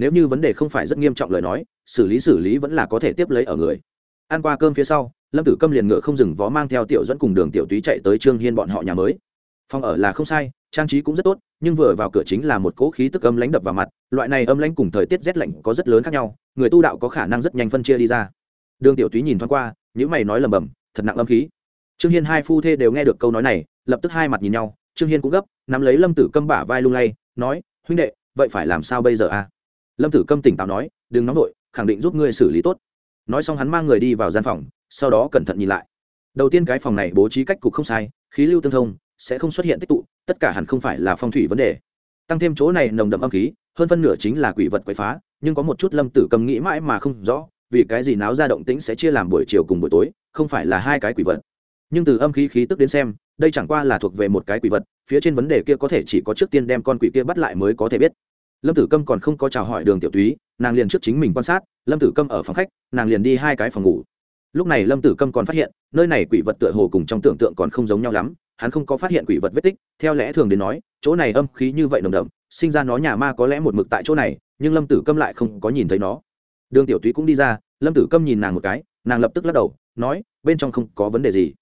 Speaker 1: nếu như vấn đề không phải rất nghiêm trọng lời nói, xử lý xử lý vẫn là có thể tiếp lấy ở người. Ăn qua cơm phía sau, lâm tử câm liền ngựa không dừng vó mang theo tiểu dẫn cùng đường tiểu túy chạy tới trương hiên bọn họ nhà mới. Phòng ở là không sai trang trí cũng rất tốt, nhưng vừa vào cửa chính là một cỗ khí tức âm lãnh đập vào mặt, loại này âm lãnh cùng thời tiết rét lạnh có rất lớn khác nhau, người tu đạo có khả năng rất nhanh phân chia đi ra. Đường tiểu túy nhìn thoáng qua những mày nói lầm bầm thật nặng âm khí. Trương hiên hai phu thê đều nghe được câu nói này, lập tức hai mặt nhìn nhau, trương hiên cũng gấp, nắm lấy lâm tử câm bả vai lung lay, nói, huynh đệ, vậy phải làm sao bây giờ a lâm tử câm tỉnh táo nói, đừng nóng vội, khẳng định giúp ngươi xử lý tốt. Nói xong hắn mang người đi vào gian phòng, sau đó cẩn thận nhìn lại. Đầu tiên cái phòng này bố trí cách cục không sai, khí lưu tương thông, sẽ không xuất hiện tích tụ tất cả hẳn không phải là phong thủy vấn đề. Tăng thêm chỗ này nồng đậm âm khí, hơn phân nửa chính là quỷ vật quậy phá, nhưng có một chút lâm tử cầm nghĩ mãi mà không rõ, vì cái gì náo ra động tĩnh sẽ chia làm buổi chiều cùng buổi tối, không phải là hai cái quỷ vật. Nhưng từ âm khí khí tức đến xem, đây chẳng qua là thuộc về một cái quỷ vật, phía trên vấn đề kia có thể chỉ có trước tiên đem con quỷ kia bắt lại mới có thể biết. Lâm tử câm còn không có chào hỏi đường tiểu túy, nàng liền trước chính mình quan sát, lâm tử câm ở phòng khách, nàng liền đi hai cái phòng ngủ. Lúc này lâm tử câm còn phát hiện, nơi này quỷ vật tựa hồ cùng trong tưởng tượng còn không giống nhau lắm hắn không có phát hiện quỷ vật vết tích, theo lẽ thường đến nói, chỗ này âm khí như vậy nồng đậm, sinh ra nó nhà ma có lẽ một mực tại chỗ này, nhưng lâm tử câm lại không có nhìn thấy nó. Đường tiểu túy cũng đi ra, lâm tử câm nhìn nàng một cái, nàng lập tức lắc đầu, nói, bên trong không có vấn đề gì.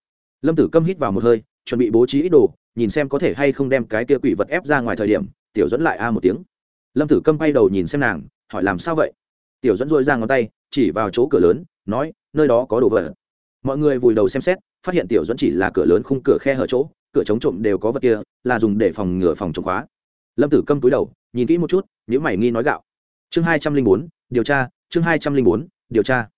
Speaker 1: Lâm tử câm hít vào một hơi, chuẩn bị bố trí ít đồ, nhìn xem có thể hay không đem cái kia quỷ vật ép ra ngoài thời điểm, tiểu dẫn lại a một tiếng. Lâm tử câm bay đầu nhìn xem nàng, hỏi làm sao vậy? Tiểu dẫn dội ra ngón tay, chỉ vào chỗ cửa lớn, nói, nơi đó có đồ vật. Mọi người vùi đầu xem xét phát hiện tiểu dẫn chỉ là cửa lớn khung cửa khe hở chỗ, cửa chống trộm đều có vật kia, là dùng để phòng ngừa phòng chống khóa. Lâm tử câm túi đầu, nhìn kỹ một chút nếu mày nghi nói gạo. Chương hai trăm linh bốn, điều tra, chương hai trăm linh bốn, điều tra.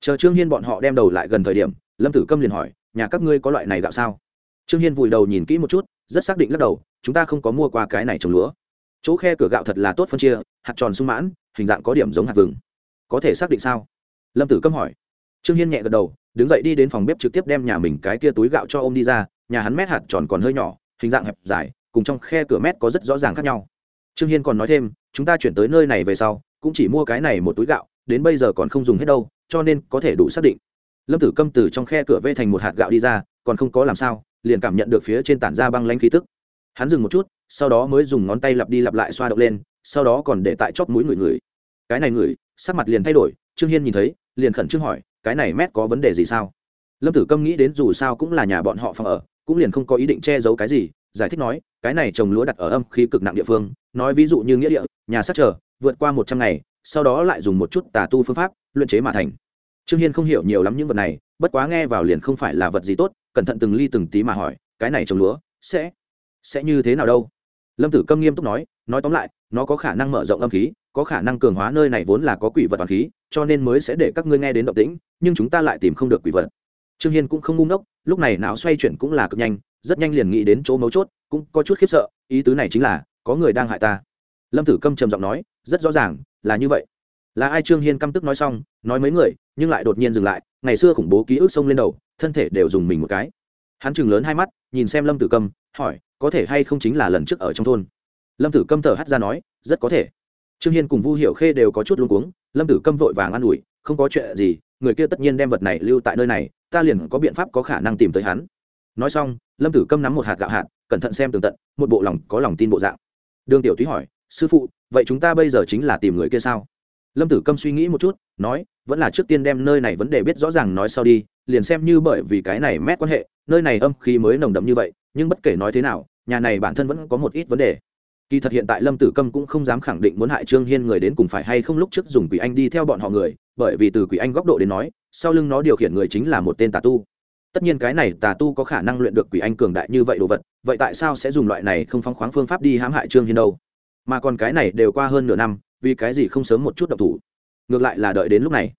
Speaker 1: Chờ trương hiên bọn họ đem đầu lại gần thời điểm, lâm tử câm liền hỏi, nhà các ngươi có loại này gạo sao? Trương hiên vùi đầu nhìn kỹ một chút, rất xác định lắc đầu, chúng ta không có mua qua cái này trồng lúa. Chỗ khe cửa gạo thật là tốt phân chia, hạt tròn sung mãn, hình dạng có điểm giống hạt vừng. Có thể xác định sao? Lâm tử câm hỏi. Trương hiên nhẹ gật đầu đứng dậy đi đến phòng bếp trực tiếp đem nhà mình cái kia túi gạo cho ô m đi ra, nhà hắn mét hạt tròn còn hơi nhỏ, hình dạng hẹp dài, cùng trong khe cửa mét có rất rõ ràng khác nhau. Trương hiên còn nói thêm, chúng ta chuyển tới nơi này về sau, cũng chỉ mua cái này một túi gạo, đến bây giờ còn không dùng hết đâu, cho nên có thể đủ xác định. Lâm tử câm từ trong khe cửa vê thành một hạt gạo đi ra, còn không có làm sao, liền cảm nhận được phía trên tản ra băng lanh khí tức. Hắn dừng một chút, sau đó mới dùng ngón tay lặp đi lặp lại xoa động lên, sau đó còn để tại chóp mũi người người. Cái này người, sắc mặt liền thay đổi, trương hiên nhìn thấy, liền khẩn trương hỏi cái này mét có vấn đề gì sao? Lâm tử câm nghĩ đến dù sao cũng là nhà bọn họ phòng ở, cũng liền không có ý định che giấu cái gì, giải thích nói, cái này trồng lúa đặt ở âm khí cực nặng địa phương, nói ví dụ như nghĩa địa, nhà sát chờ, vượt qua một trăm ngày, sau đó lại dùng một chút tà tu phương pháp, luyện chế mà thành. Trương hiên không hiểu nhiều lắm những vật này, bất quá nghe vào liền không phải là vật gì tốt, cẩn thận từng ly từng tí mà hỏi, cái này trồng lúa, sẽ sẽ như thế nào đâu? Lâm tử câm nghiêm túc nói nói tóm lại, nó có khả năng mở rộng âm khí có khả năng cường hóa nơi này vốn là có quỷ vật toàn khí, cho nên mới sẽ để các ngươi nghe đến động tĩnh, nhưng chúng ta lại tìm không được quỷ vật. Trương hiên cũng không ngu ngốc, lúc này não xoay chuyển cũng là cực nhanh, rất nhanh liền nghĩ đến chỗ mấu chốt, cũng có chút khiếp sợ, ý tứ này chính là, có người đang hại ta. Lâm tử câm trầm giọng nói, rất rõ ràng, là như vậy. Là ai? Trương hiên căm tức nói xong, nói mấy người, nhưng lại đột nhiên dừng lại, ngày xưa khủng bố ký ức xông lên đầu, thân thể đều dùng mình một cái. Hắn chừng lớn hai mắt, nhìn xem lâm tử câm, hỏi, có thể hay không chính là lần trước ở trong thôn? Lâm tử câm thở hắt ra nói, rất có thể trương hiên cùng vu Hiểu khê đều có chút luống cuống, lâm tử câm vội vàng an ủi, không có chuyện gì, người kia tất nhiên đem vật này lưu tại nơi này, ta liền có biện pháp có khả năng tìm tới hắn. Nói xong, lâm tử câm nắm một hạt gạo hạt, cẩn thận xem tường tận, một bộ lòng có lòng tin bộ dạng. Đường tiểu túy hỏi, sư phụ, vậy chúng ta bây giờ chính là tìm người kia sao? Lâm tử câm suy nghĩ một chút, nói, vẫn là trước tiên đem nơi này vấn đề biết rõ ràng nói sau đi, liền xem như bởi vì cái này mét quan hệ, nơi này âm khí mới nồng đậm như vậy, nhưng bất kể nói thế nào, nhà này bản thân vẫn có một ít vấn đề kỳ thật hiện tại lâm tử câm cũng không dám khẳng định muốn hại trương hiên người đến cùng phải hay không lúc trước dùng quỷ anh đi theo bọn họ người, bởi vì từ quỷ anh góc độ đến nói, sau lưng nó điều khiển người chính là một tên tà tu. Tất nhiên cái này tà tu có khả năng luyện được quỷ anh cường đại như vậy đồ vật, vậy tại sao sẽ dùng loại này không phóng khoáng phương pháp đi hãm hại trương hiên đâu? Mà còn cái này đều qua hơn nửa năm, vì cái gì không sớm một chút độc thủ? Ngược lại là đợi đến lúc này.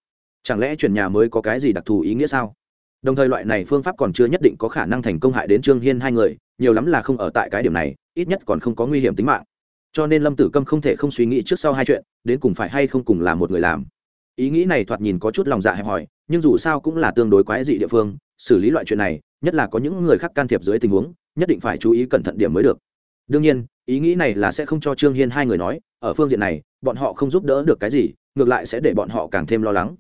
Speaker 1: Chẳng lẽ chuyển nhà mới có cái gì đặc thù ý nghĩa sao? Đồng thời loại này phương pháp còn chưa nhất định có khả năng thành công hại đến trương hiên hai người, nhiều lắm là không ở tại cái điểm này ít nhất còn không có nguy hiểm tính mạng. Cho nên lâm tử câm không thể không suy nghĩ trước sau hai chuyện, đến cùng phải hay không cùng là một người làm. Ý nghĩ này thoạt nhìn có chút lòng dạ hẹp hòi, nhưng dù sao cũng là tương đối quái dị địa phương, xử lý loại chuyện này, nhất là có những người khác can thiệp dưới tình huống, nhất định phải chú ý cẩn thận điểm mới được. Đương nhiên, ý nghĩ này là sẽ không cho trương hiên hai người nói, ở phương diện này, bọn họ không giúp đỡ được cái gì, ngược lại sẽ để bọn họ càng thêm lo lắng.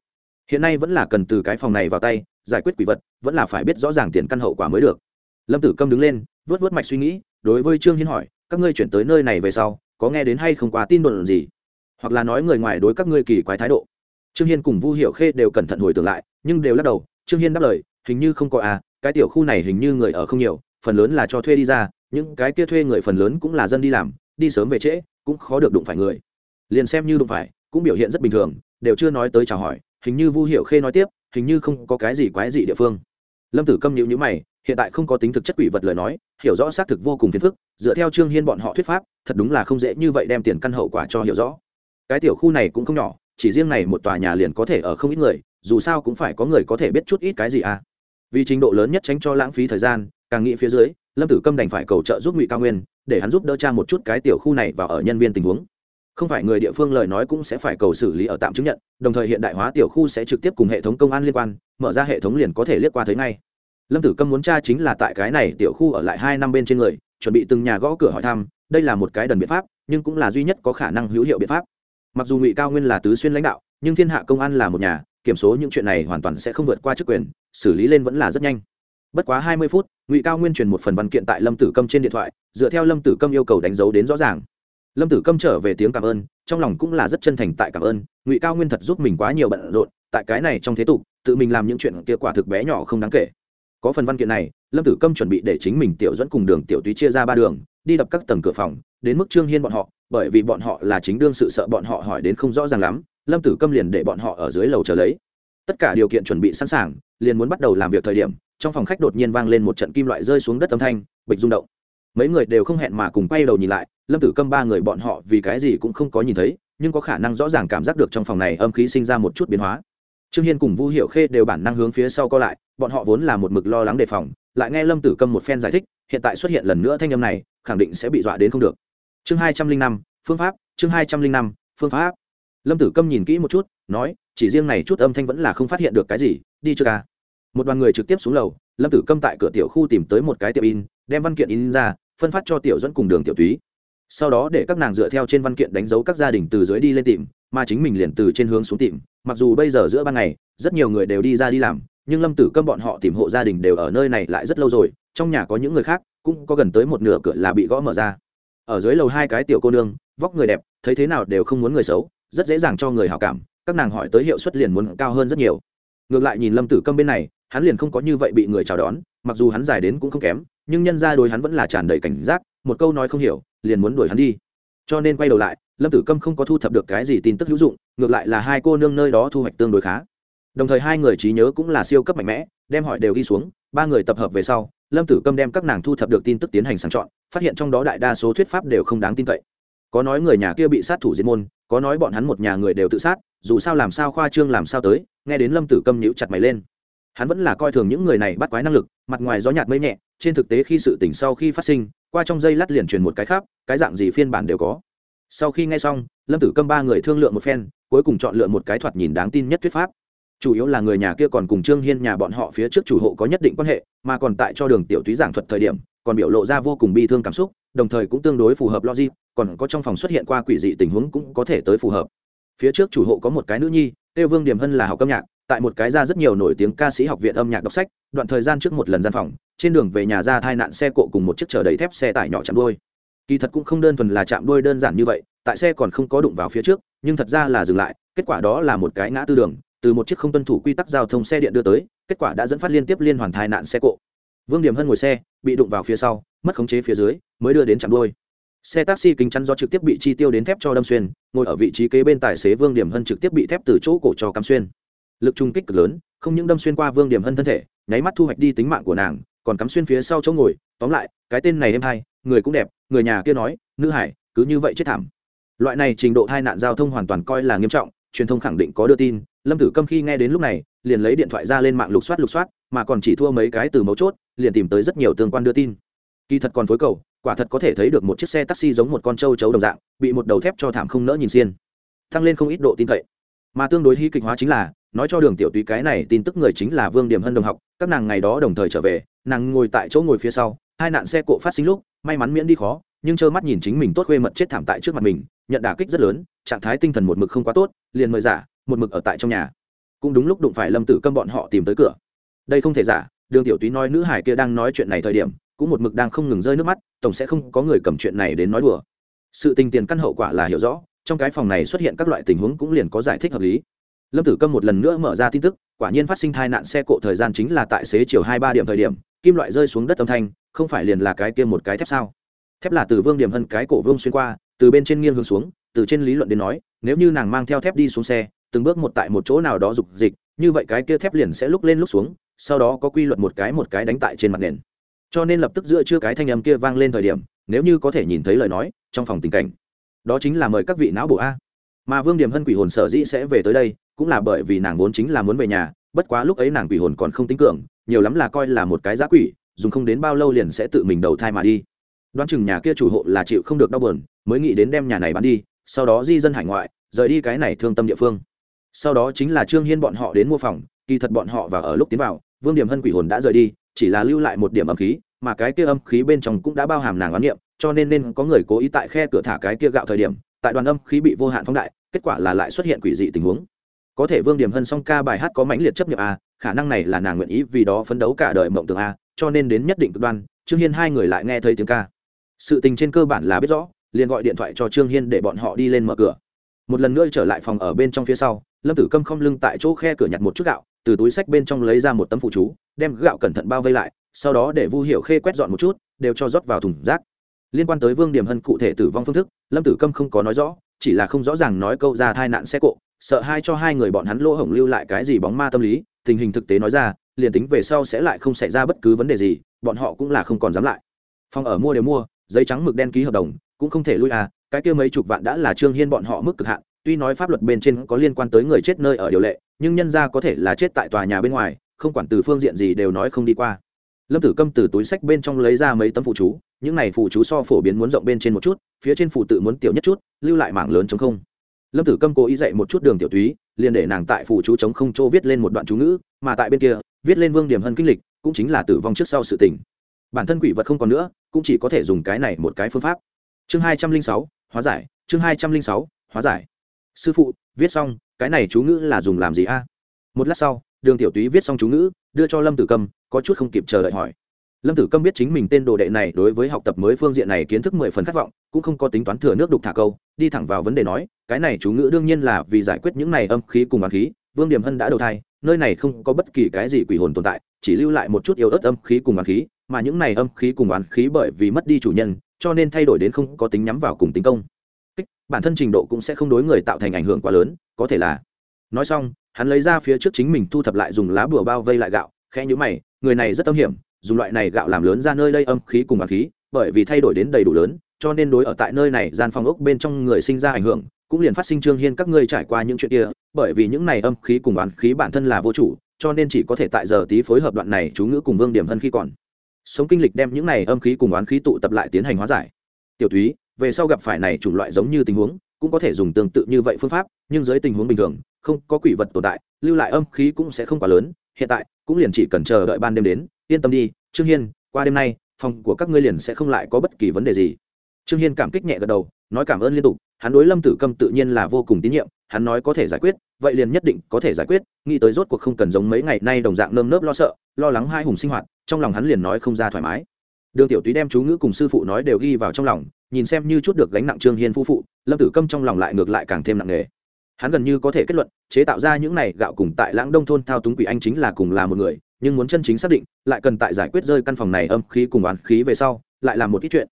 Speaker 1: Hiện nay vẫn là cần từ cái phòng này vào tay, giải quyết quỷ vật, vẫn là phải biết rõ ràng tiền căn hậu quả mới được. Lâm tử câm đứng lên, vớt vớt mạch suy nghĩ đối với trương hiên hỏi, các ngươi chuyển tới nơi này về sau, có nghe đến hay không quá tin đồn gì? Hoặc là nói người ngoài đối các ngươi kỳ quái thái độ? Trương hiên cùng vu hiệu khê đều cẩn thận hồi tưởng lại, nhưng đều lắc đầu, trương hiên đáp lời, hình như không có à cái tiểu khu này hình như người ở không nhiều, phần lớn là cho thuê đi ra, những cái kia thuê người phần lớn cũng là dân đi làm, đi sớm về trễ, cũng khó được đụng phải người. Liền xem như đụng phải, cũng biểu hiện rất bình thường, đều chưa nói tới chào hỏi, hình như vu hiệu khê nói tiếp, hình như không có cái gì quái gì địa phương. Lâm tử câm nhịu nhữ mày, hiện tại không có tính thực chất quỷ vật lời nói hiểu rõ xác thực vô cùng phiền phức, dựa theo trương hiên bọn họ thuyết pháp, thật đúng là không dễ như vậy đem tiền căn hậu quả cho hiểu rõ. Cái tiểu khu này cũng không nhỏ, chỉ riêng này một tòa nhà liền có thể ở không ít người, dù sao cũng phải có người có thể biết chút ít cái gì à. Vì trình độ lớn nhất tránh cho lãng phí thời gian, càng nghĩ phía dưới, lâm tử câm đành phải cầu trợ giúp ngụy cao nguyên, để hắn giúp đỡ cha một chút cái tiểu khu này và ở nhân viên tình huống. Không phải người địa phương lời nói cũng sẽ phải cầu xử lý ở tạm chứng nhận, đồng thời hiện đại hóa tiểu khu sẽ trực tiếp cùng hệ thống công an liên quan, mở ra hệ thống liền có thể liếc qua thấy ngay lâm tử câm muốn tra chính là tại cái này tiểu khu ở lại hai năm bên trên người, chuẩn bị từng nhà gõ cửa hỏi thăm, đây là một cái đần biện pháp, nhưng cũng là duy nhất có khả năng hữu hiệu biện pháp. Mặc dù ngụy cao nguyên là tứ xuyên lãnh đạo, nhưng thiên hạ công an là một nhà, kiểm số những chuyện này hoàn toàn sẽ không vượt qua chức quyền, xử lý lên vẫn là rất nhanh. Bất quá hai mươi phút, ngụy cao nguyên truyền một phần văn kiện tại lâm tử câm trên điện thoại, dựa theo lâm tử câm yêu cầu đánh dấu đến rõ ràng. Lâm tử câm trở về tiếng cảm ơn, trong lòng cũng là rất chân thành tại cảm ơn, ngụy cao nguyên thật giúp mình quá nhiều bận rộn, tại cái này trong thế tục, tự mình làm những chuyện kia quả thực bé nhỏ không đáng kể có phần văn kiện này, lâm tử câm chuẩn bị để chính mình tiểu dẫn cùng đường tiểu túy chia ra ba đường, đi đập các tầng cửa phòng, đến mức trương hiên bọn họ, bởi vì bọn họ là chính đương sự sợ bọn họ hỏi đến không rõ ràng lắm, lâm tử câm liền để bọn họ ở dưới lầu chờ lấy. Tất cả điều kiện chuẩn bị sẵn sàng, liền muốn bắt đầu làm việc thời điểm, trong phòng khách đột nhiên vang lên một trận kim loại rơi xuống đất âm thanh, bịch rung động. Mấy người đều không hẹn mà cùng quay đầu nhìn lại, lâm tử câm ba người bọn họ vì cái gì cũng không có nhìn thấy, nhưng có khả năng rõ ràng cảm giác được trong phòng này âm khí sinh ra một chút biến hóa trương hiên cùng vu hiệu khê đều bản năng hướng phía sau co lại, bọn họ vốn là một mực lo lắng đề phòng, lại nghe lâm tử câm một phen giải thích, hiện tại xuất hiện lần nữa thanh âm này, khẳng định sẽ bị dọa đến không được. Chương hai trăm linh năm, phương pháp, chương hai trăm linh năm, phương pháp. Lâm tử câm nhìn kỹ một chút, nói, chỉ riêng này chút âm thanh vẫn là không phát hiện được cái gì, đi chưa ca. Một đoàn người trực tiếp xuống lầu, lâm tử câm tại cửa tiểu khu tìm tới một cái tiệm in, đem văn kiện in ra, phân phát cho tiểu dẫn cùng đường tiểu túy. Sau đó để các nàng dựa theo trên văn kiện đánh dấu các gia đình từ dưới đi lên tìm mà chính mình liền từ trên hướng xuống tìm. Mặc dù bây giờ giữa ban ngày, rất nhiều người đều đi ra đi làm, nhưng lâm tử câm bọn họ tìm hộ gia đình đều ở nơi này lại rất lâu rồi, trong nhà có những người khác, cũng có gần tới một nửa cửa là bị gõ mở ra. Ở dưới lầu hai cái tiểu cô nương, vóc người đẹp, thấy thế nào đều không muốn người xấu, rất dễ dàng cho người hào cảm, các nàng hỏi tới hiệu suất liền muốn cao hơn rất nhiều. Ngược lại nhìn lâm tử câm bên này, hắn liền không có như vậy bị người chào đón, mặc dù hắn dài đến cũng không kém, nhưng nhân ra đối hắn vẫn là tràn đầy cảnh giác, một câu nói không hiểu, liền muốn đuổi hắn đi cho nên quay đầu lại, lâm tử câm không có thu thập được cái gì tin tức hữu dụng, ngược lại là hai cô nương nơi đó thu hoạch tương đối khá. Đồng thời hai người trí nhớ cũng là siêu cấp mạnh mẽ, đem hỏi đều ghi xuống, ba người tập hợp về sau, lâm tử câm đem các nàng thu thập được tin tức tiến hành sàng chọn, phát hiện trong đó đại đa số thuyết pháp đều không đáng tin cậy. Có nói người nhà kia bị sát thủ diệt môn, có nói bọn hắn một nhà người đều tự sát, dù sao làm sao khoa trương làm sao tới, nghe đến lâm tử câm nhíu chặt mày lên. Hắn vẫn là coi thường những người này bắt quái năng lực, mặt ngoài gió nhạt mây nhẹ, trên thực tế khi sự tỉnh sau khi phát sinh qua trong dây lát liền truyền một cái khác, cái dạng gì phiên bản đều có. Sau khi nghe xong, lâm tử câm ba người thương lượng một phen, cuối cùng chọn lựa một cái thoạt nhìn đáng tin nhất thuyết pháp. Chủ yếu là người nhà kia còn cùng trương hiên nhà bọn họ phía trước chủ hộ có nhất định quan hệ, mà còn tại cho đường tiểu túy giảng thuật thời điểm, còn biểu lộ ra vô cùng bi thương cảm xúc, đồng thời cũng tương đối phù hợp logic, còn có trong phòng xuất hiện qua quỷ dị tình huống cũng có thể tới phù hợp. Phía trước chủ hộ có một cái nữ nhi, tiêu vương điểm hân là học âm nhạc, tại một cái ra rất nhiều nổi tiếng ca sĩ học viện âm nhạc đọc sách, đoạn thời gian trước một lần gian phòng trên đường về nhà ra tai nạn xe cộ cùng một chiếc chở đầy thép xe tải nhỏ chạm đuôi. Kỳ thật cũng không đơn thuần là chạm đuôi đơn giản như vậy, tại xe còn không có đụng vào phía trước, nhưng thật ra là dừng lại, kết quả đó là một cái ngã tư đường, từ một chiếc không tuân thủ quy tắc giao thông xe điện đưa tới, kết quả đã dẫn phát liên tiếp liên hoàn tai nạn xe cộ. Vương điểm hân ngồi xe, bị đụng vào phía sau, mất khống chế phía dưới, mới đưa đến chạm đuôi. Xe taxi kính chắn do trực tiếp bị chi tiêu đến thép cho đâm xuyên, ngồi ở vị trí kế bên tài xế vương điểm hân trực tiếp bị thép từ chỗ cổ cho cắm xuyên. Lực trung kích cực lớn, không những đâm xuyên qua vương điểm hân thân thể, nháy mắt thu hoạch đi tính mạng của nàng còn cắm xuyên phía sau chỗ ngồi, tóm lại, cái tên này em hay, người cũng đẹp, người nhà kia nói, nữ hải, cứ như vậy chết thảm. Loại này trình độ tai nạn giao thông hoàn toàn coi là nghiêm trọng, truyền thông khẳng định có đưa tin, lâm tử câm khi nghe đến lúc này, liền lấy điện thoại ra lên mạng lục soát lục soát, mà còn chỉ thua mấy cái từ mấu chốt, liền tìm tới rất nhiều tương quan đưa tin. Kỳ thật còn phối cầu, quả thật có thể thấy được một chiếc xe taxi giống một con trâu chấu đồng dạng, bị một đầu thép cho thảm không nỡ nhìn xiên. Tăng lên không ít độ tin cậy. Mà tương đối hy kịch hóa chính là, nói cho đường tiểu túy cái này tin tức người chính là vương điểm hân đồng học các nàng ngày đó đồng thời trở về, nàng ngồi tại chỗ ngồi phía sau, hai nạn xe cộ phát sinh lúc, may mắn miễn đi khó, nhưng trơ mắt nhìn chính mình tốt khuê mật chết thảm tại trước mặt mình, nhận đả kích rất lớn, trạng thái tinh thần một mực không quá tốt, liền mời giả, một mực ở tại trong nhà. Cũng đúng lúc đụng phải lâm tử câm bọn họ tìm tới cửa. Đây không thể giả, đường tiểu túy nói nữ hải kia đang nói chuyện này thời điểm, cũng một mực đang không ngừng rơi nước mắt, tổng sẽ không có người cầm chuyện này đến nói đùa. Sự tình tiền căn hậu quả là hiểu rõ, trong cái phòng này xuất hiện các loại tình huống cũng liền có giải thích hợp lý. Lâm tử câm một lần nữa mở ra tin tức quả nhiên phát sinh tai nạn xe cộ thời gian chính là tại xế chiều hai ba điểm thời điểm, kim loại rơi xuống đất âm thanh, không phải liền là cái kia một cái thép sao? Thép là từ vương điểm hân cái cổ vương xuyên qua, từ bên trên nghiêng hướng xuống, từ trên lý luận đến nói, nếu như nàng mang theo thép đi xuống xe, từng bước một tại một chỗ nào đó dục dịch, như vậy cái kia thép liền sẽ lúc lên lúc xuống, sau đó có quy luật một cái một cái đánh tại trên mặt nền. Cho nên lập tức giữa chưa cái thanh âm kia vang lên thời điểm, nếu như có thể nhìn thấy lời nói, trong phòng tình cảnh, đó chính là mời các vị não bộ a mà vương điểm hân quỷ hồn sở dĩ sẽ về tới đây cũng là bởi vì nàng vốn chính là muốn về nhà bất quá lúc ấy nàng quỷ hồn còn không tính cường nhiều lắm là coi là một cái giá quỷ dùng không đến bao lâu liền sẽ tự mình đầu thai mà đi đoán chừng nhà kia chủ hộ là chịu không được đau buồn mới nghĩ đến đem nhà này bán đi sau đó di dân hải ngoại rời đi cái này thương tâm địa phương sau đó chính là trương hiên bọn họ đến mua phòng kỳ thật bọn họ và ở lúc tiến vào vương điểm hân quỷ hồn đã rời đi chỉ là lưu lại một điểm âm khí mà cái kia âm khí bên trong cũng đã bao hàm nàng oán niệm cho nên nên có người cố ý tại khe cửa thả cái kia gạo thời điểm tại đoàn âm khí bị vô hạn phóng đại kết quả là lại xuất hiện quỷ dị tình huống. Có thể vương điểm hân song ca bài hát có mãnh liệt chấp nhận a, khả năng này là nàng nguyện ý vì đó phấn đấu cả đời mộng tưởng a, cho nên đến nhất định cực đoan, trương hiên hai người lại nghe thấy tiếng ca. Sự tình trên cơ bản là biết rõ, liền gọi điện thoại cho trương hiên để bọn họ đi lên mở cửa. Một lần nữa trở lại phòng ở bên trong phía sau, lâm tử câm không lưng tại chỗ khe cửa nhặt một chút gạo, từ túi sách bên trong lấy ra một tấm phụ chú, đem gạo cẩn thận bao vây lại, sau đó để vu hiểu khê quét dọn một chút, đều cho rót vào thùng rác. Liên quan tới vương điểm hân cụ thể tử vong phương thức, lâm tử câm không có nói rõ chỉ là không rõ ràng nói câu ra tai nạn xe cộ, sợ hai cho hai người bọn hắn lỗ hổng lưu lại cái gì bóng ma tâm lý, tình hình thực tế nói ra, liền tính về sau sẽ lại không xảy ra bất cứ vấn đề gì, bọn họ cũng là không còn dám lại. Phòng ở mua đều mua, giấy trắng mực đen ký hợp đồng, cũng không thể lui à cái kia mấy chục vạn đã là trương hiên bọn họ mức cực hạn, tuy nói pháp luật bên trên có liên quan tới người chết nơi ở điều lệ, nhưng nhân ra có thể là chết tại tòa nhà bên ngoài, không quản từ phương diện gì đều nói không đi qua. Lâm tử câm từ túi sách bên trong lấy ra mấy tấm phụ chú những này phụ chú so phổ biến muốn rộng bên trên một chút phía trên phụ tự muốn tiểu nhất chút lưu lại mảng lớn chống không. Lâm tử câm cố ý dạy một chút đường tiểu túy liền để nàng tại phụ chú chống không chỗ viết lên một đoạn chú ngữ mà tại bên kia viết lên vương điểm hân kinh lịch cũng chính là tử vong trước sau sự tình. Bản thân quỷ vật không còn nữa cũng chỉ có thể dùng cái này một cái phương pháp. Chương hai trăm linh sáu hóa giải chương hai trăm linh sáu hóa giải. Sư phụ viết xong cái này chú ngữ là dùng làm gì a? Một lát sau đường tiểu túy viết xong chú ngữ đưa cho lâm tử Cầm, có chút không kịp chờ đợi hỏi lâm tử câm biết chính mình tên đồ đệ này đối với học tập mới phương diện này kiến thức mười phần khát vọng, cũng không có tính toán thừa nước đục thả câu, đi thẳng vào vấn đề nói, cái này chú ngữ đương nhiên là vì giải quyết những này âm khí cùng âm khí, vương điểm hân đã đầu thai, nơi này không có bất kỳ cái gì quỷ hồn tồn tại, chỉ lưu lại một chút yếu ớt âm khí cùng âm khí, mà những này âm khí cùng oán khí bởi vì mất đi chủ nhân, cho nên thay đổi đến không có tính nhắm vào cùng tính công. Bản thân trình độ cũng sẽ không đối người tạo thành ảnh hưởng quá lớn, có thể là. Nói xong, hắn lấy ra phía trước chính mình thu thập lại dùng lá bùa bao vây lại gạo khe nhũ mày, người này rất âm hiểm dùng loại này gạo làm lớn ra nơi đây âm khí cùng oán khí bởi vì thay đổi đến đầy đủ lớn cho nên đối ở tại nơi này gian phòng ốc bên trong người sinh ra ảnh hưởng cũng liền phát sinh trương hiên các ngươi trải qua những chuyện kia bởi vì những này âm khí cùng oán khí bản thân là vô chủ cho nên chỉ có thể tại giờ tí phối hợp đoạn này chú ngữ cùng vương điểm hân khi còn. Sống kinh lịch đem những này âm khí cùng oán khí tụ tập lại tiến hành hóa giải. Tiểu thúy, về sau gặp phải này chủng loại giống như tình huống cũng có thể dùng tương tự như vậy phương pháp nhưng dưới tình huống bình thường không có quỷ vật tồn tại lưu lại âm khí cũng sẽ không quá lớn hiện tại cũng liền chỉ cần chờ đợi ban đêm đến yên tâm đi, trương hiên, qua đêm nay, phòng của các ngươi liền sẽ không lại có bất kỳ vấn đề gì. Trương hiên cảm kích nhẹ gật đầu, nói cảm ơn liên tục, hắn đối lâm tử câm tự nhiên là vô cùng tín nhiệm, hắn nói có thể giải quyết, vậy liền nhất định có thể giải quyết, nghĩ tới rốt cuộc không cần giống mấy ngày nay đồng dạng nơm nớp lo sợ, lo lắng hai hùng sinh hoạt, trong lòng hắn liền nói không ra thoải mái. Đường tiểu túy đem chú ngữ cùng sư phụ nói đều ghi vào trong lòng, nhìn xem như chút được gánh nặng trương hiên phu phụ, lâm tử câm trong lòng lại ngược lại càng thêm nặng nề. Hắn gần như có thể kết luận, chế tạo ra những này gạo cùng tại lãng đông thôn thao túng quỷ anh chính là cùng là một người nhưng muốn chân chính xác định, lại cần tại giải quyết rơi căn phòng này âm khí cùng oán khí về sau, lại làm một ít chuyện.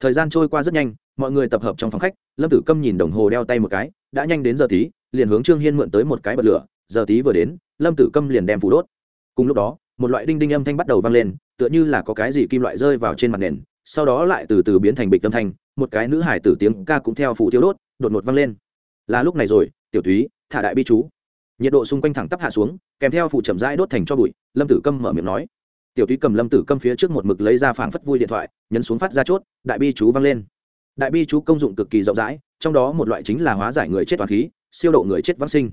Speaker 1: Thời gian trôi qua rất nhanh, mọi người tập hợp trong phòng khách, lâm tử câm nhìn đồng hồ đeo tay một cái, đã nhanh đến giờ tí, liền hướng trương hiên mượn tới một cái bật lửa, giờ tí vừa đến, lâm tử câm liền đem phủ đốt. Cùng lúc đó, một loại đinh đinh âm thanh bắt đầu vang lên, tựa như là có cái gì kim loại rơi vào trên mặt nền, sau đó lại từ từ biến thành bịch âm thanh, một cái nữ hải tử tiếng ca cũng theo phủ tiêu đốt, đột ngột vang lên. Là lúc này rồi, tiểu túy thả đại bi chú nhiệt độ xung quanh thẳng tắp hạ xuống, kèm theo phụ chậm rãi đốt thành cho bụi, lâm tử câm mở miệng nói. Tiểu túy cầm lâm tử câm phía trước một mực lấy ra phảng phất vui điện thoại, nhấn xuống phát ra chốt, đại bi chú vang lên. Đại bi chú công dụng cực kỳ rộng rãi, trong đó một loại chính là hóa giải người chết toàn khí, siêu độ người chết vắc sinh.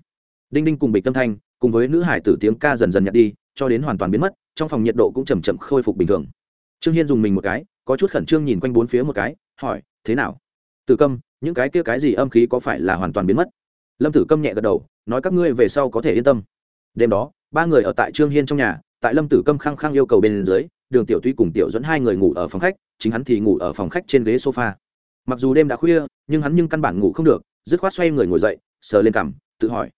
Speaker 1: Đinh đinh cùng bịch tâm thanh, cùng với nữ hải tử tiếng ca dần dần nhặt đi, cho đến hoàn toàn biến mất, trong phòng nhiệt độ cũng chầm chậm khôi phục bình thường. Trương hiên dùng mình một cái, có chút khẩn trương nhìn quanh bốn phía một cái, hỏi, thế nào? Tử câm, những cái kia cái gì âm khí có phải là hoàn toàn biến mất? Lâm tử câm nhẹ gật đầu nói các ngươi về sau có thể yên tâm. Đêm đó, ba người ở tại trương hiên trong nhà, tại lâm tử câm khăng khăng yêu cầu bên dưới, đường tiểu tuy cùng tiểu dẫn hai người ngủ ở phòng khách, chính hắn thì ngủ ở phòng khách trên ghế sofa. Mặc dù đêm đã khuya, nhưng hắn nhưng căn bản ngủ không được, dứt khoát xoay người ngồi dậy, sờ lên cằm, tự hỏi.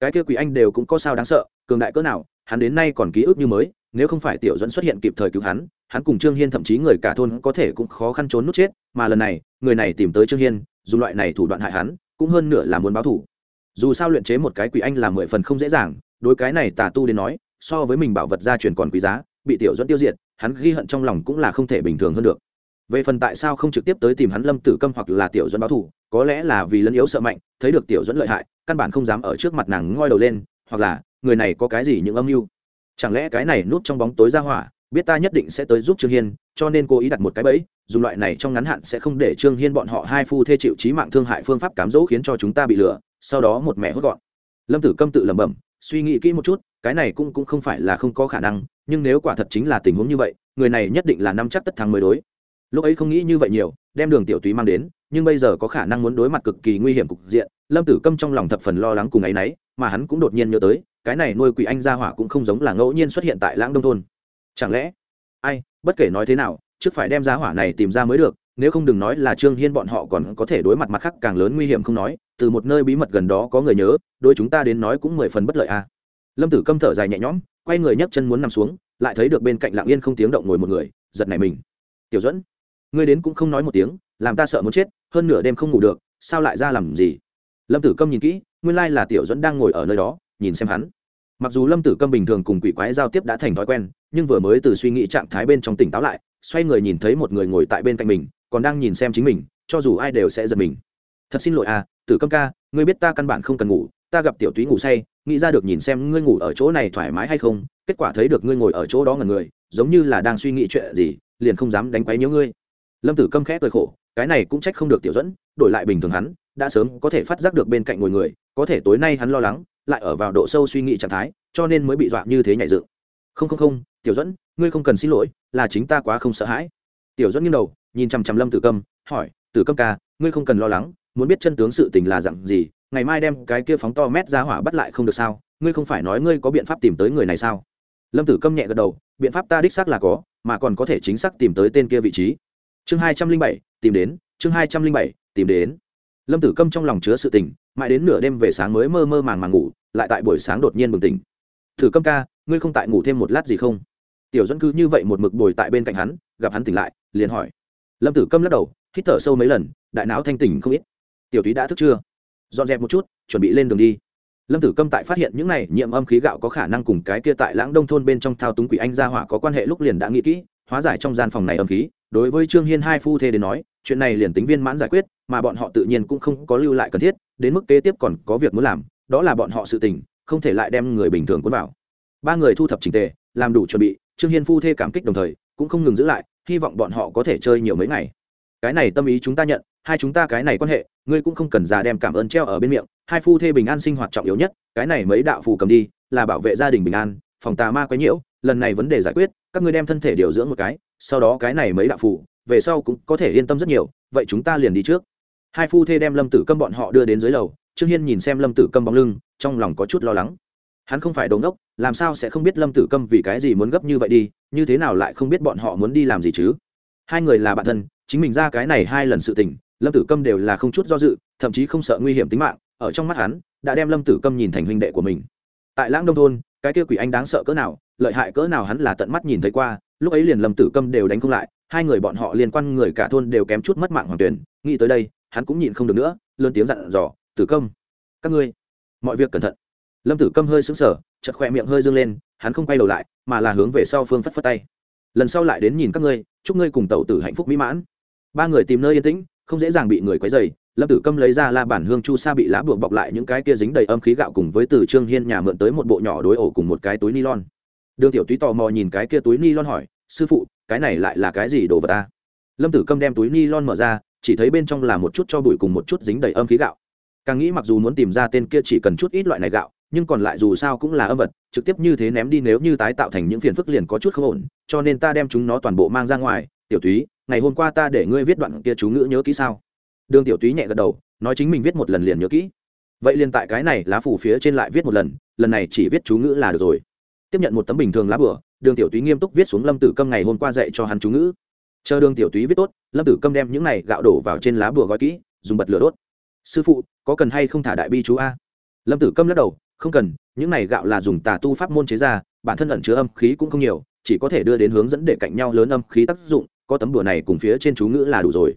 Speaker 1: Cái kia quỷ anh đều cũng có sao đáng sợ, cường đại cỡ nào, hắn đến nay còn ký ức như mới, nếu không phải tiểu dẫn xuất hiện kịp thời cứu hắn hắn cùng trương hiên thậm chí người cả thôn có thể cũng khó khăn trốn nút chết, mà lần này, người này tìm tới trương hiên, dùng loại này thủ đoạn hại hắn, cũng hơn nửa là muốn báo thủ dù sao luyện chế một cái quỷ anh là mười phần không dễ dàng, đối cái này tà tu đến nói, so với mình bảo vật gia truyền còn quý giá, bị tiểu dẫn tiêu diệt, hắn ghi hận trong lòng cũng là không thể bình thường hơn được về phần tại sao không trực tiếp tới tìm hắn lâm tử câm hoặc là tiểu dẫn báo thù? có lẽ là vì lân yếu sợ mạnh, thấy được tiểu dẫn lợi hại, căn bản không dám ở trước mặt nàng ngoi đầu lên, hoặc là, người này có cái gì những âm mưu chẳng lẽ cái này núp trong bóng tối ra hỏa, biết ta nhất định sẽ tới giúp trương hiên, cho nên cố ý đặt một cái bẫy, dùng loại này trong ngắn hạn sẽ không để trương hiên bọn họ hai phu thê chịu trí mạng thương hại phương pháp cám dỗ khiến cho chúng ta bị lừa sau đó một mẹ hốt gọn. Lâm tử câm tự lẩm bẩm, suy nghĩ kỹ một chút, cái này cũng cũng không phải là không có khả năng, nhưng nếu quả thật chính là tình huống như vậy, người này nhất định là năm chắc tất thắng mới đối. Lúc ấy không nghĩ như vậy nhiều, đem đường tiểu túy mang đến, nhưng bây giờ có khả năng muốn đối mặt cực kỳ nguy hiểm cục diện, lâm tử câm trong lòng thập phần lo lắng cùng ấ y n ấ y mà hắn cũng đột nhiên nhớ tới, cái này nuôi quỷ anh gia hỏa cũng không giống là ngẫu nhiên xuất hiện tại lãng đông thôn. Chẳng lẽ, ai, bất kể nói thế nào, trước phải đem gia hỏa này tìm ra mới được nếu không đừng nói là trương hiên bọn họ còn có thể đối mặt mặt khác càng lớn nguy hiểm không nói, từ một nơi bí mật gần đó có người nhớ đôi chúng ta đến nói cũng mười phần bất lợi à. lâm tử câm thở dài nhẹ nhõm, quay người nhấc chân muốn nằm xuống, lại thấy được bên cạnh lạng yên không tiếng động ngồi một người, giật này mình. Tiểu dẫn ngươi đến cũng không nói một tiếng, làm ta sợ muốn chết, hơn nửa đêm không ngủ được, sao lại ra làm gì? Lâm tử câm nhìn kỹ, nguyên lai là tiểu dẫn đang ngồi ở nơi đó, nhìn xem hắn. Mặc dù lâm tử câm bình thường cùng quỷ quái giao tiếp đã thành thói quen, nhưng vừa mới từ suy nghĩ trạng thái bên trong tỉnh táo lại, xoay người nhìn thấy một người ngồi tại bên cạnh mình còn đang nhìn xem chính mình, cho dù ai đều sẽ giật mình. Thật xin lỗi à tử câm ca, ngươi biết ta căn bản không cần ngủ, ta gặp tiểu túy ngủ say, nghĩ ra được nhìn xem ngươi ngủ ở chỗ này thoải mái hay không, kết quả thấy được ngươi ngồi ở chỗ đó ngần người, giống như là đang suy nghĩ chuyện gì, liền không dám đánh quấy nhiễu ngươi. Lâm tử câm khẽ cười khổ, cái này cũng trách không được tiểu dẫn đổi lại bình thường hắn, đã sớm có thể phát giác được bên cạnh ngồi người, có thể tối nay hắn lo lắng, lại ở vào độ sâu suy nghĩ trạng thái, cho nên mới bị dọa như thế nhảy dựng. Không không không, tiểu dẫn ngươi không cần xin lỗi, là chính ta quá không sợ hãi. Tiểu dẫn nghiêng đầu nhìn chằm chằm lâm tử câm, hỏi, tử câm ca, ngươi không cần lo lắng, muốn biết chân tướng sự tình là dặn gì, ngày mai đem cái kia phóng to mét ra hỏa bắt lại không được sao? Ngươi không phải nói ngươi có biện pháp tìm tới người này sao? Lâm tử câm nhẹ gật đầu, biện pháp ta đích xác là có, mà còn có thể chính xác tìm tới tên kia vị trí. Chương hai trăm linh bảy, tìm đến, chương hai trăm linh bảy, tìm đến. Lâm tử câm trong lòng chứa sự tình, mãi đến nửa đêm về sáng mới mơ mơ màng màng ngủ, lại tại buổi sáng đột nhiên bừng tỉnh. Thử câm ca, ngươi không tại ngủ thêm một lát gì không? Tiểu dẫn cứ như vậy một mực bồi tại bên cạnh hắn, gặp hắn tỉnh lại, liền hỏi lâm tử câm lắc đầu, hít thở sâu mấy lần, đại não thanh tỉnh không ít. Tiểu túy đã thức chưa dọn dẹp một chút, chuẩn bị lên đường đi. Lâm tử câm tại phát hiện những này nhiễm âm khí gạo có khả năng cùng cái kia tại lãng đông thôn bên trong thao túng quỷ anh gia hỏa có quan hệ lúc liền đã nghĩ kỹ, hóa giải trong gian phòng này âm khí. Đối với trương hiên hai phu thê đến nói, chuyện này liền tính viên mãn giải quyết, mà bọn họ tự nhiên cũng không có lưu lại cần thiết, đến mức kế tiếp còn có việc muốn làm, đó là bọn họ sự tình, không thể lại đem người bình thường cuốn vào. Ba người thu thập trình tề, làm đủ chuẩn bị, trương hiên phu thê cảm kích đồng thời cũng không ngừng giữ lại, hy vọng bọn họ có thể chơi nhiều mấy ngày. Cái này tâm ý chúng ta nhận, hai chúng ta cái này quan hệ, ngươi cũng không cần già đem cảm ơn treo ở bên miệng, hai phu thê bình an sinh hoạt trọng yếu nhất, cái này mấy đạo phù cầm đi, là bảo vệ gia đình bình an, phòng tà ma quấy nhiễu, lần này vấn đề giải quyết, các ngươi đem thân thể điều dưỡng một cái, sau đó cái này mấy đạo phù, về sau cũng có thể yên tâm rất nhiều, vậy chúng ta liền đi trước. Hai phu thê đem lâm tử câm bọn họ đưa đến dưới lầu, trương hiên nhìn xem lâm tử câm bóng lưng, trong lòng có chút lo lắng. Hắn không phải đồ ngốc, làm sao sẽ không biết lâm tử câm vì cái gì muốn gấp như vậy đi như thế nào lại không biết bọn họ muốn đi làm gì chứ? Hai người là bạn thân, chính mình ra cái này hai lần sự tình, lâm tử câm đều là không chút do dự, thậm chí không sợ nguy hiểm tính mạng, ở trong mắt hắn, đã đem lâm tử câm nhìn thành huynh đệ của mình. Tại lãng đông thôn, cái kia quỷ anh đáng sợ cỡ nào, lợi hại cỡ nào hắn là tận mắt nhìn thấy qua, lúc ấy liền lâm tử câm đều đánh không lại, hai người bọn họ liên quan người cả thôn đều kém chút mất mạng hoàng tuyển, nghĩ tới đây, hắn cũng nhịn không được nữa, lớn tiếng dặn dò, tử câm, các ngươi, mọi việc cẩn thận lâm tử câm hơi sững sờ chật khỏe miệng hơi dâng lên, hắn không quay đầu lại, mà là hướng về sau phương phất phất tay. Lần sau lại đến nhìn các ngươi, chúc ngươi cùng tẩu tử hạnh phúc mỹ mãn. Ba người tìm nơi yên tĩnh, không dễ dàng bị người quấy dày lâm tử câm lấy ra la bản hương chu sa bị lá buộc bọc lại những cái kia dính đầy âm khí gạo cùng với từ trương hiên nhà mượn tới một bộ nhỏ đối ổ cùng một cái túi ni lon đường tiểu túy tò mò nhìn cái kia túi ni lon hỏi, sư phụ, cái này lại là cái gì đồ vật ta? Lâm tử câm đem túi ni lon mở ra, chỉ thấy bên trong là một chút cho bụi cùng một chút dính đầy âm khí gạo. Càng nghĩ mặc dù muốn tìm ra tên kia chỉ cần chút ít loại này gạo nhưng còn lại dù sao cũng là âm vật, trực tiếp như thế ném đi nếu như tái tạo thành những phiền phức liền có chút không ổn, cho nên ta đem chúng nó toàn bộ mang ra ngoài. Tiểu túy, ngày hôm qua ta để ngươi viết đoạn kia chú ngữ nhớ kỹ sao? Đường tiểu túy nhẹ gật đầu, nói chính mình viết một lần liền nhớ kỹ. Vậy liền tại cái này lá phủ phía trên lại viết một lần lần này chỉ viết chú ngữ là được rồi. Tiếp nhận một tấm bình thường lá bửa đường tiểu túy nghiêm túc viết xuống lâm tử câm ngày hôm qua dạy cho hắn chú ngữ. Chờ đường tiểu túy viết tốt, lâm tử câm đem những này gạo đổ vào trên lá bửa gói kỹ, dùng bật lửa đốt. Sư phụ, có cần hay không thả đại bi chú a? Lâm tử câm lắc đầu không cần, những này gạo là dùng tà tu pháp môn chế ra, bản thân ẩn chứa âm khí cũng không nhiều, chỉ có thể đưa đến hướng dẫn để cạnh nhau lớn âm khí tác dụng, có tấm đùa này cùng phía trên chú ngữ là đủ rồi.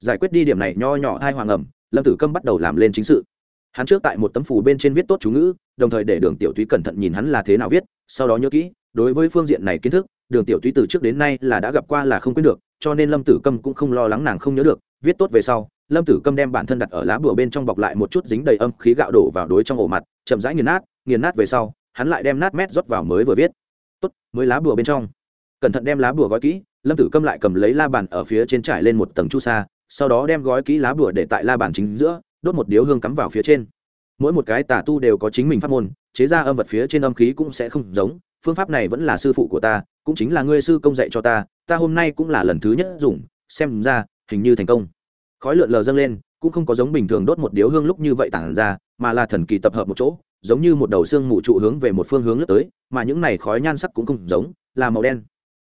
Speaker 1: Giải quyết đi điểm này nho nhỏ thai hoàng ẩm, lâm tử câm bắt đầu làm lên chính sự. Hắn trước tại một tấm phù bên trên viết tốt chú ngữ, đồng thời để đường tiểu túy cẩn thận nhìn hắn là thế nào viết, sau đó nhớ kỹ, đối với phương diện này kiến thức, đường tiểu túy từ trước đến nay là đã gặp qua là không quên được, cho nên lâm tử câm cũng không lo lắng nàng không nhớ được. Viết tốt về sau, lâm tử câm đem bản thân đặt ở lá bùa bên trong bọc lại một chút dính đầy âm khí gạo đổ vào đối trong ổ mặt chậm rãi nghiền nát nghiền nát về sau, hắn lại đem nát mét rót vào mới vừa viết. Tốt, mới lá bùa bên trong. Cẩn thận đem lá bùa gói kỹ, lâm tử câm lại cầm lấy la bàn ở phía trên trải lên một tầng chu sa, sau đó đem gói kỹ lá bùa để tại la bàn chính giữa, đốt một điếu hương cắm vào phía trên. Mỗi một cái tà tu đều có chính mình pháp môn, chế ra âm vật phía trên âm khí cũng sẽ không giống, phương pháp này vẫn là sư phụ của ta, cũng chính là ngươi sư công dạy cho ta ta hôm nay cũng là lần thứ nhất dùng, xem ra, hình như thành công. Khói lượn lờ dâng lên cũng không có giống bình thường đốt một điếu hương lúc như vậy tản ra, mà là thần kỳ tập hợp một chỗ, giống như một đầu xương mù trụ hướng về một phương hướng lướt tới, mà những này khói nhan sắc cũng không giống, là màu đen.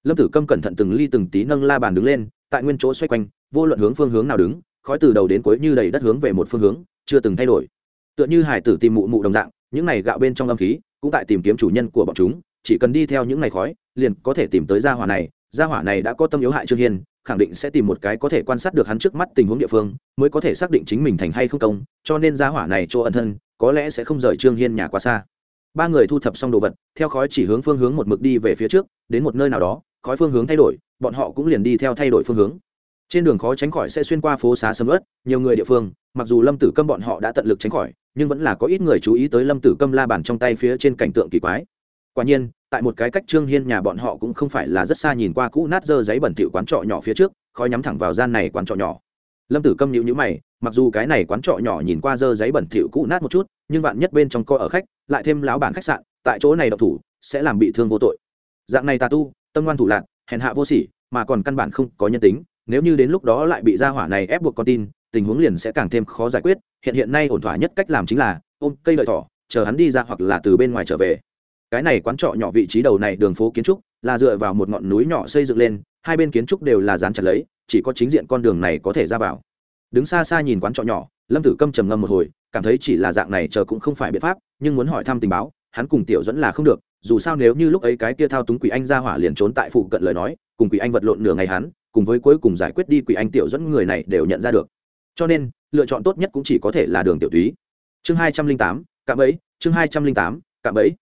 Speaker 1: Lâm tử câm cẩn thận từng ly từng tí nâng la bàn đứng lên, tại nguyên chỗ xoay quanh, vô luận hướng phương hướng nào đứng, khói từ đầu đến cuối như đầy đất hướng về một phương hướng, chưa từng thay đổi. Tựa như hải tử tìm mụ mụ đồng dạng, những này gạo bên trong âm khí, cũng tại tìm kiếm chủ nhân của bọn chúng, chỉ cần đi theo những này khói, liền có thể tìm tới gia hỏa này. Gia hỏa này đã có tâm yếu hại trương hiên khẳng định sẽ tìm một cái có thể quan sát được hắn trước mắt tình huống địa phương, mới có thể xác định chính mình thành hay không công, cho nên gia hỏa này chỗ ẩn thân, có lẽ sẽ không rời trương hiên nhà quá xa. Ba người thu thập xong đồ vật, theo khói chỉ hướng phương hướng một mực đi về phía trước, đến một nơi nào đó, khói phương hướng thay đổi, bọn họ cũng liền đi theo thay đổi phương hướng. Trên đường khó tránh khỏi sẽ xuyên qua phố xá sầm ớt nhiều người địa phương, mặc dù lâm tử câm bọn họ đã tận lực tránh khỏi, nhưng vẫn là có ít người chú ý tới lâm tử câm la bàn trong tay phía trên cảnh tượng kỳ quái. Quả nhiên tại một cái cách trương hiên nhà bọn họ cũng không phải là rất xa nhìn qua cũ nát dơ giấy bẩn thỉu quán trọ nhỏ phía trước, khói nhắm thẳng vào gian này quán trọ nhỏ. Lâm tử câm nhịu nhữ mày, mặc dù cái này quán trọ nhỏ nhìn qua dơ giấy bẩn thỉu cũ nát một chút, nhưng bạn nhất bên trong co ở khách, lại thêm láo bản khách sạn, tại chỗ này độc thủ, sẽ làm bị thương vô tội. Dạng này tà tu, tâm ngoan thủ lạc, hèn hạ vô sỉ, mà còn căn bản không có nhân tính, nếu như đến lúc đó lại bị gia hỏa này ép buộc con tin, tình huống liền sẽ càng thêm khó giải quyết, hiện hiện nay ổn thỏa nhất cách làm chính là, ôm cây lợi thỏ, chờ hắn đi ra hoặc là từ bên ngoài trở về cái này quán trọ nhỏ vị trí đầu này đường phố kiến trúc là dựa vào một ngọn núi nhỏ xây dựng lên, hai bên kiến trúc đều là dán chặt lấy, chỉ có chính diện con đường này có thể ra vào. Đứng xa xa nhìn quán trọ nhỏ, lâm tử câm trầm ngâm một hồi, cảm thấy chỉ là dạng này chờ cũng không phải biện pháp, nhưng muốn hỏi thăm tình báo, hắn cùng tiểu dẫn là không được, dù sao nếu như lúc ấy cái kia thao túng quỷ anh ra hỏa liền trốn tại phụ cận lời nói, cùng quỷ anh vật lộn nửa ngày hắn, cùng với cuối cùng giải quyết đi quỷ anh tiểu dẫn người này đều nhận ra được. Cho nên, lựa chọn tốt nhất cũng chỉ có thể là đường tiểu túy. Chương hai trăm linh tám, cạm ấy chương hai trăm linh tám, cạm ấy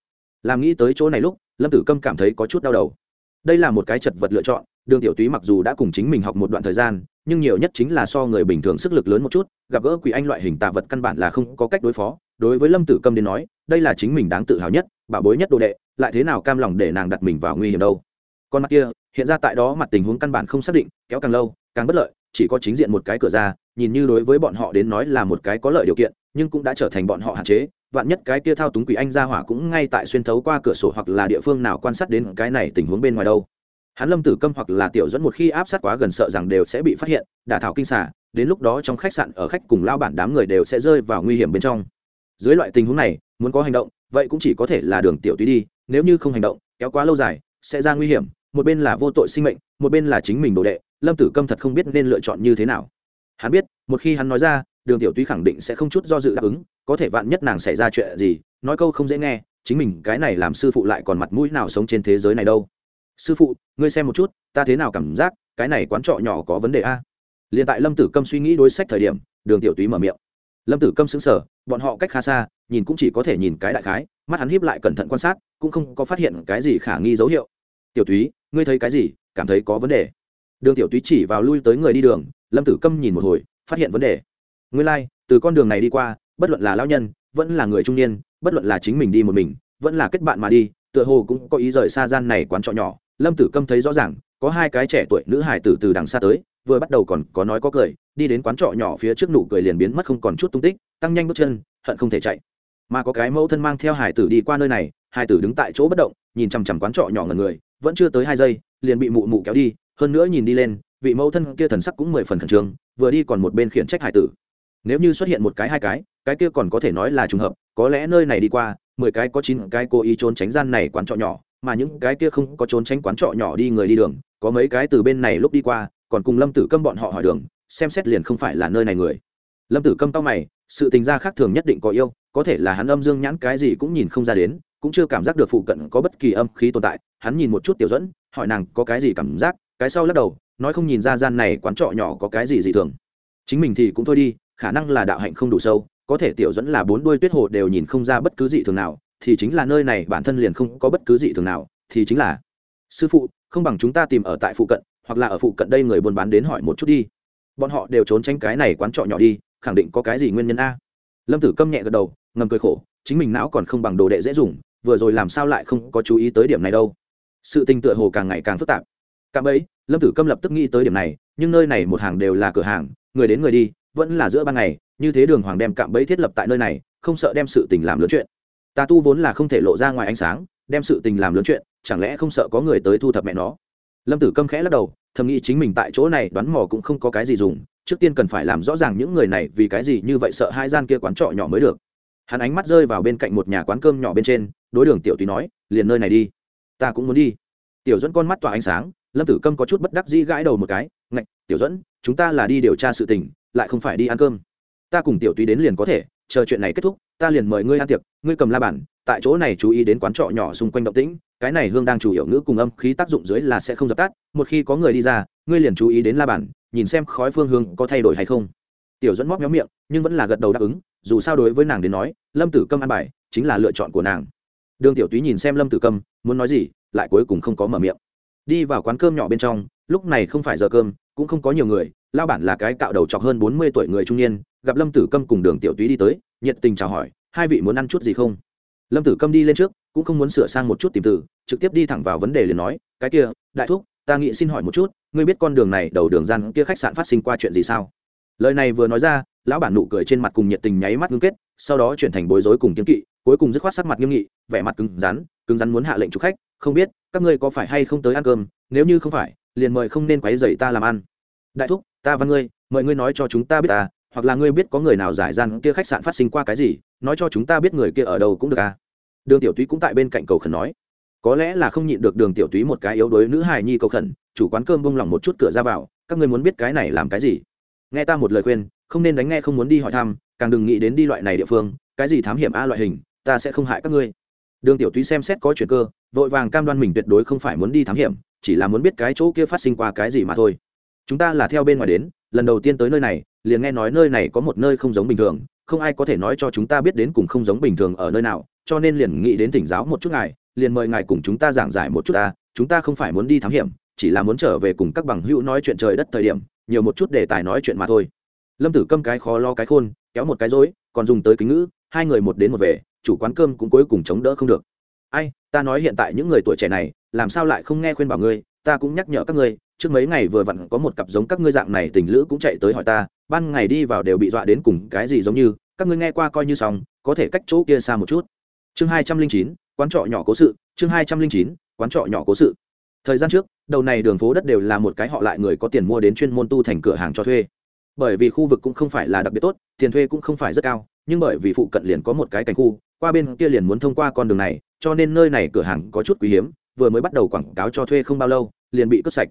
Speaker 1: làm nghĩ tới chỗ này lúc, lâm tử câm cảm thấy có chút đau đầu. Đây là một cái chật vật lựa chọn, đường tiểu túy mặc dù đã cùng chính mình học một đoạn thời gian, nhưng nhiều nhất chính là so người bình thường sức lực lớn một chút, gặp gỡ quỷ anh loại hình tạ vật căn bản là không có cách đối phó. Đối với lâm tử câm đến nói, đây là chính mình đáng tự hào nhất bảo bối nhất đồ đệ, lại thế nào cam lòng để nàng đặt mình vào nguy hiểm đâu? Con mặt kia, hiện ra tại đó mặt tình huống căn bản không xác định, kéo càng lâu, càng bất lợi, chỉ có chính diện một cái cửa ra, nhìn như đối với bọn họ đến nói là một cái có lợi điều kiện, nhưng cũng đã trở thành bọn họ hạn chế vạn nhất cái kia thao túng quỷ anh ra hỏa cũng ngay tại xuyên thấu qua cửa sổ hoặc là địa phương nào quan sát đến cái này tình huống bên ngoài đâu. Hắn lâm tử câm hoặc là tiểu dẫn một khi áp sát quá gần sợ rằng đều sẽ bị phát hiện, đả thảo kinh xả đến lúc đó trong khách sạn ở khách cùng lao bản đám người đều sẽ rơi vào nguy hiểm bên trong. Dưới loại tình huống này, muốn có hành động, vậy cũng chỉ có thể là đường tiểu túy đi, nếu như không hành động, kéo quá lâu dài, sẽ ra nguy hiểm, một bên là vô tội sinh mệnh, một bên là chính mình đồ đệ, lâm tử câm thật không biết nên lựa chọn như thế nào. Hắn biết, một khi hắn nói ra đường tiểu túy khẳng định sẽ không chút do dự đáp ứng, có thể vạn nhất nàng xảy ra chuyện gì, nói câu không dễ nghe, chính mình cái này làm sư phụ lại còn mặt mũi nào sống trên thế giới này đâu. Sư phụ, ngươi xem một chút, ta thế nào cảm giác, cái này quán trọ nhỏ có vấn đề a? Liền tại lâm tử câm suy nghĩ đối sách thời điểm, đường tiểu túy mở miệng. Lâm tử câm xứng sở bọn họ cách khá xa, nhìn cũng chỉ có thể nhìn cái đại khái, mắt hắn hiếp lại cẩn thận quan sát, cũng không có phát hiện cái gì khả nghi dấu hiệu. Tiểu túy, ngươi thấy cái gì? Cảm thấy có vấn đề? Đường tiểu túy chỉ vào lui tới người đi đường, lâm tử câm nhìn một hồi, phát hiện vấn đề ngươi lai、like, từ con đường này đi qua bất luận là lao nhân vẫn là người trung niên bất luận là chính mình đi một mình vẫn là kết bạn mà đi tựa hồ cũng có ý rời xa gian này quán trọ nhỏ. Lâm tử câm thấy rõ ràng có hai cái trẻ tuổi nữ hải tử từ đằng xa tới vừa bắt đầu còn có nói có cười đi đến quán trọ nhỏ phía trước nụ cười liền biến mất không còn chút tung tích tăng nhanh bước chân hận không thể chạy. Mà có cái mẫu thân mang theo hải tử đi qua nơi này hải tử đứng tại chỗ bất động nhìn chằm chằm quán trọ nhỏ ngần người vẫn chưa tới hai giây liền bị mụ mụ kéo đi hơn nữa nhìn đi lên vị mẫu thân kia thần sắc cũng mười phần khẩn trương vừa đi còn một bên khiển trách hải tử nếu như xuất hiện một cái, hai cái cái kia còn có thể nói là trùng hợp, có lẽ nơi này đi qua, mười cái có chín cái cố ý trốn tránh gian này quán trọ nhỏ, mà những cái kia không có trốn tránh quán trọ nhỏ đi người đi đường, có mấy cái từ bên này lúc đi qua, còn cùng lâm tử câm bọn họ hỏi đường, xem xét liền không phải là nơi này người. Lâm tử câm tao mày, sự tình gia khác thường nhất định có yêu, có thể là hắn âm dương nhãn cái gì cũng nhìn không ra đến, cũng chưa cảm giác được phụ cận có bất kỳ âm khí tồn tại, hắn nhìn một chút tiểu dẫn, hỏi nàng có cái gì cảm giác, cái sau lắc đầu, nói không nhìn ra gian này quán trọ nhỏ có cái gì dị thường. Chính mình thì cũng thôi đi khả năng là đạo hạnh không đủ sâu, có thể tiểu dẫn là bốn đuôi tuyết hồ đều nhìn không ra bất cứ dị thường nào, thì chính là nơi này bản thân liền không có bất cứ dị thường nào, thì chính là, sư phụ, không bằng chúng ta tìm ở tại phụ cận, hoặc là ở phụ cận đây người buôn bán đến hỏi một chút đi. Bọn họ đều trốn tránh cái này quán trọ nhỏ đi, khẳng định có cái gì nguyên nhân a? Lâm tử câm nhẹ gật đầu, ngầm cười khổ, chính mình não còn không bằng đồ đệ dễ dùng, vừa rồi làm sao lại không có chú ý tới điểm này đâu. Sự tình tựa hồ càng ngày càng phức tạp. Cạm ấy lâm tử câm lập tức nghĩ tới điểm này, nhưng nơi này một hàng đều là cửa hàng, người đến người đi vẫn là giữa ban ngày, như thế đường hoàng đem cạm bẫy thiết lập tại nơi này, không sợ đem sự tình làm lớn chuyện. Tà tu vốn là không thể lộ ra ngoài ánh sáng, đem sự tình làm lớn chuyện, chẳng lẽ không sợ có người tới thu thập mẹ nó? Lâm tử câm khẽ lắc đầu, thầm nghĩ chính mình tại chỗ này đoán mò cũng không có cái gì dùng, trước tiên cần phải làm rõ ràng những người này vì cái gì như vậy sợ hai gian kia quán trọ nhỏ mới được. Hắn ánh mắt rơi vào bên cạnh một nhà quán cơm nhỏ bên trên, đối đường tiểu tùy nói, liền nơi này đi, ta cũng muốn đi. Tiểu dẫn con mắt tỏa ánh sáng, lâm tử câm có chút bất đắc dĩ gãi đầu một cái, ngạch, tiểu dẫn chúng ta là đi điều tra sự tình lại không phải đi ăn cơm. Ta cùng tiểu túy đến liền có thể, chờ chuyện này kết thúc, ta liền mời ngươi ăn tiệc, ngươi cầm la bản tại chỗ này chú ý đến quán trọ nhỏ xung quanh động tĩnh, cái này hương đang chủ yếu ngữ cùng âm khí tác dụng dưới là sẽ không dập tắt, một khi có người đi ra, ngươi liền chú ý đến la bản nhìn xem khói phương hương có thay đổi hay không. Tiểu dẫn móc méo miệng, nhưng vẫn là gật đầu đáp ứng, dù sao đối với nàng đến nói, lâm tử câm ăn bài, chính là lựa chọn của nàng. Đường tiểu túy nhìn xem lâm tử câm, muốn nói gì, lại cuối cùng không có mở miệng. Đi vào quán cơm nhỏ bên trong, lúc này không phải giờ cơm cũng không có nhiều người lao bản là cái cạo đầu chọc hơn bốn mươi tuổi người trung niên, gặp lâm tử câm cùng đường tiểu túy đi tới, nhiệt tình chào hỏi, hai vị muốn ăn chút gì không? Lâm tử câm đi lên trước, cũng không muốn sửa sang một chút tìm từ, trực tiếp đi thẳng vào vấn đề liền nói, cái kia, đại thúc, ta nghĩ xin hỏi một chút, ngươi biết con đường này đầu đường gian kia khách sạn phát sinh qua chuyện gì sao? Lời này vừa nói ra, lão bản nụ cười trên mặt cùng nhiệt tình nháy mắt ngưng kết, sau đó chuyển thành bối rối cùng kiếm kỵ, cuối cùng dứt khoát sắc mặt nghiêm nghị, vẻ mặt cứng rắn cứng rắn muốn hạ lệnh chụp khách, không biết, các ngươi có phải hay không tới ăn cơm, nếu như không phải, liền mời không nên quấy dậy ta làm ăn đại thúc, ta văn ngươi, mời ngươi nói cho chúng ta biết ta hoặc là ngươi biết có người nào giải gian kia khách sạn phát sinh qua cái gì, nói cho chúng ta biết người kia ở đâu cũng được à. Đường tiểu túy cũng tại bên cạnh cầu khẩn nói. Có lẽ là không nhịn được đường tiểu túy một cái yếu đuối nữ hài nhi cầu khẩn, chủ quán cơm bông lỏng một chút cửa ra vào, các ngươi muốn biết cái này làm cái gì? Nghe ta một lời khuyên, không nên đánh nghe không muốn đi hỏi thăm, càng đừng nghĩ đến đi loại này địa phương, cái gì thám hiểm a loại hình, ta sẽ không hại các ngươi. Đường tiểu túy xem xét có chuyện cơ, vội vàng cam đoan mình tuyệt đối không phải muốn đi thám hiểm, chỉ là muốn biết cái chỗ kia phát sinh qua cái gì mà thôi chúng ta là theo bên ngoài đến lần đầu tiên tới nơi này liền nghe nói nơi này có một nơi không giống bình thường không ai có thể nói cho chúng ta biết đến cùng không giống bình thường ở nơi nào cho nên liền nghĩ đến tỉnh giáo một chút ngài liền mời ngài cùng chúng ta giảng giải một chút ta chúng ta không phải muốn đi thám hiểm chỉ là muốn trở về cùng các bằng hữu nói chuyện trời đất thời điểm nhiều một chút để tài nói chuyện mà thôi. Lâm tử câm cái khó lo cái khôn kéo một cái rối, còn dùng tới kính ngữ hai người một đến một về chủ quán cơm cũng cuối cùng chống đỡ không được. Ai ta nói hiện tại những người tuổi trẻ này làm sao lại không nghe khuyên bảo ngươi ta cũng nhắc nhở các ngươi trước mấy ngày vừa vặn có một cặp giống các ngươi dạng này tình lữ cũng chạy tới hỏi ta, ban ngày đi vào đều bị dọa đến cùng cái gì giống như, các ngươi nghe qua coi như xong, có thể cách chỗ kia xa một chút. Chương hai trăm linh chín, quán trọ nhỏ cố sự, chương hai trăm linh chín, quán trọ nhỏ cố sự. Thời gian trước, đầu này đường phố đất đều là một cái họ lại người có tiền mua đến chuyên môn tu thành cửa hàng cho thuê. Bởi vì khu vực cũng không phải là đặc biệt tốt, tiền thuê cũng không phải rất cao, nhưng bởi vì phụ cận liền có một cái cảnh khu, qua bên kia liền muốn thông qua con đường này, cho nên nơi này cửa hàng có chút quý hiếm, vừa mới bắt đầu quảng cáo cho thuê không bao lâu, liền bị cướp sạch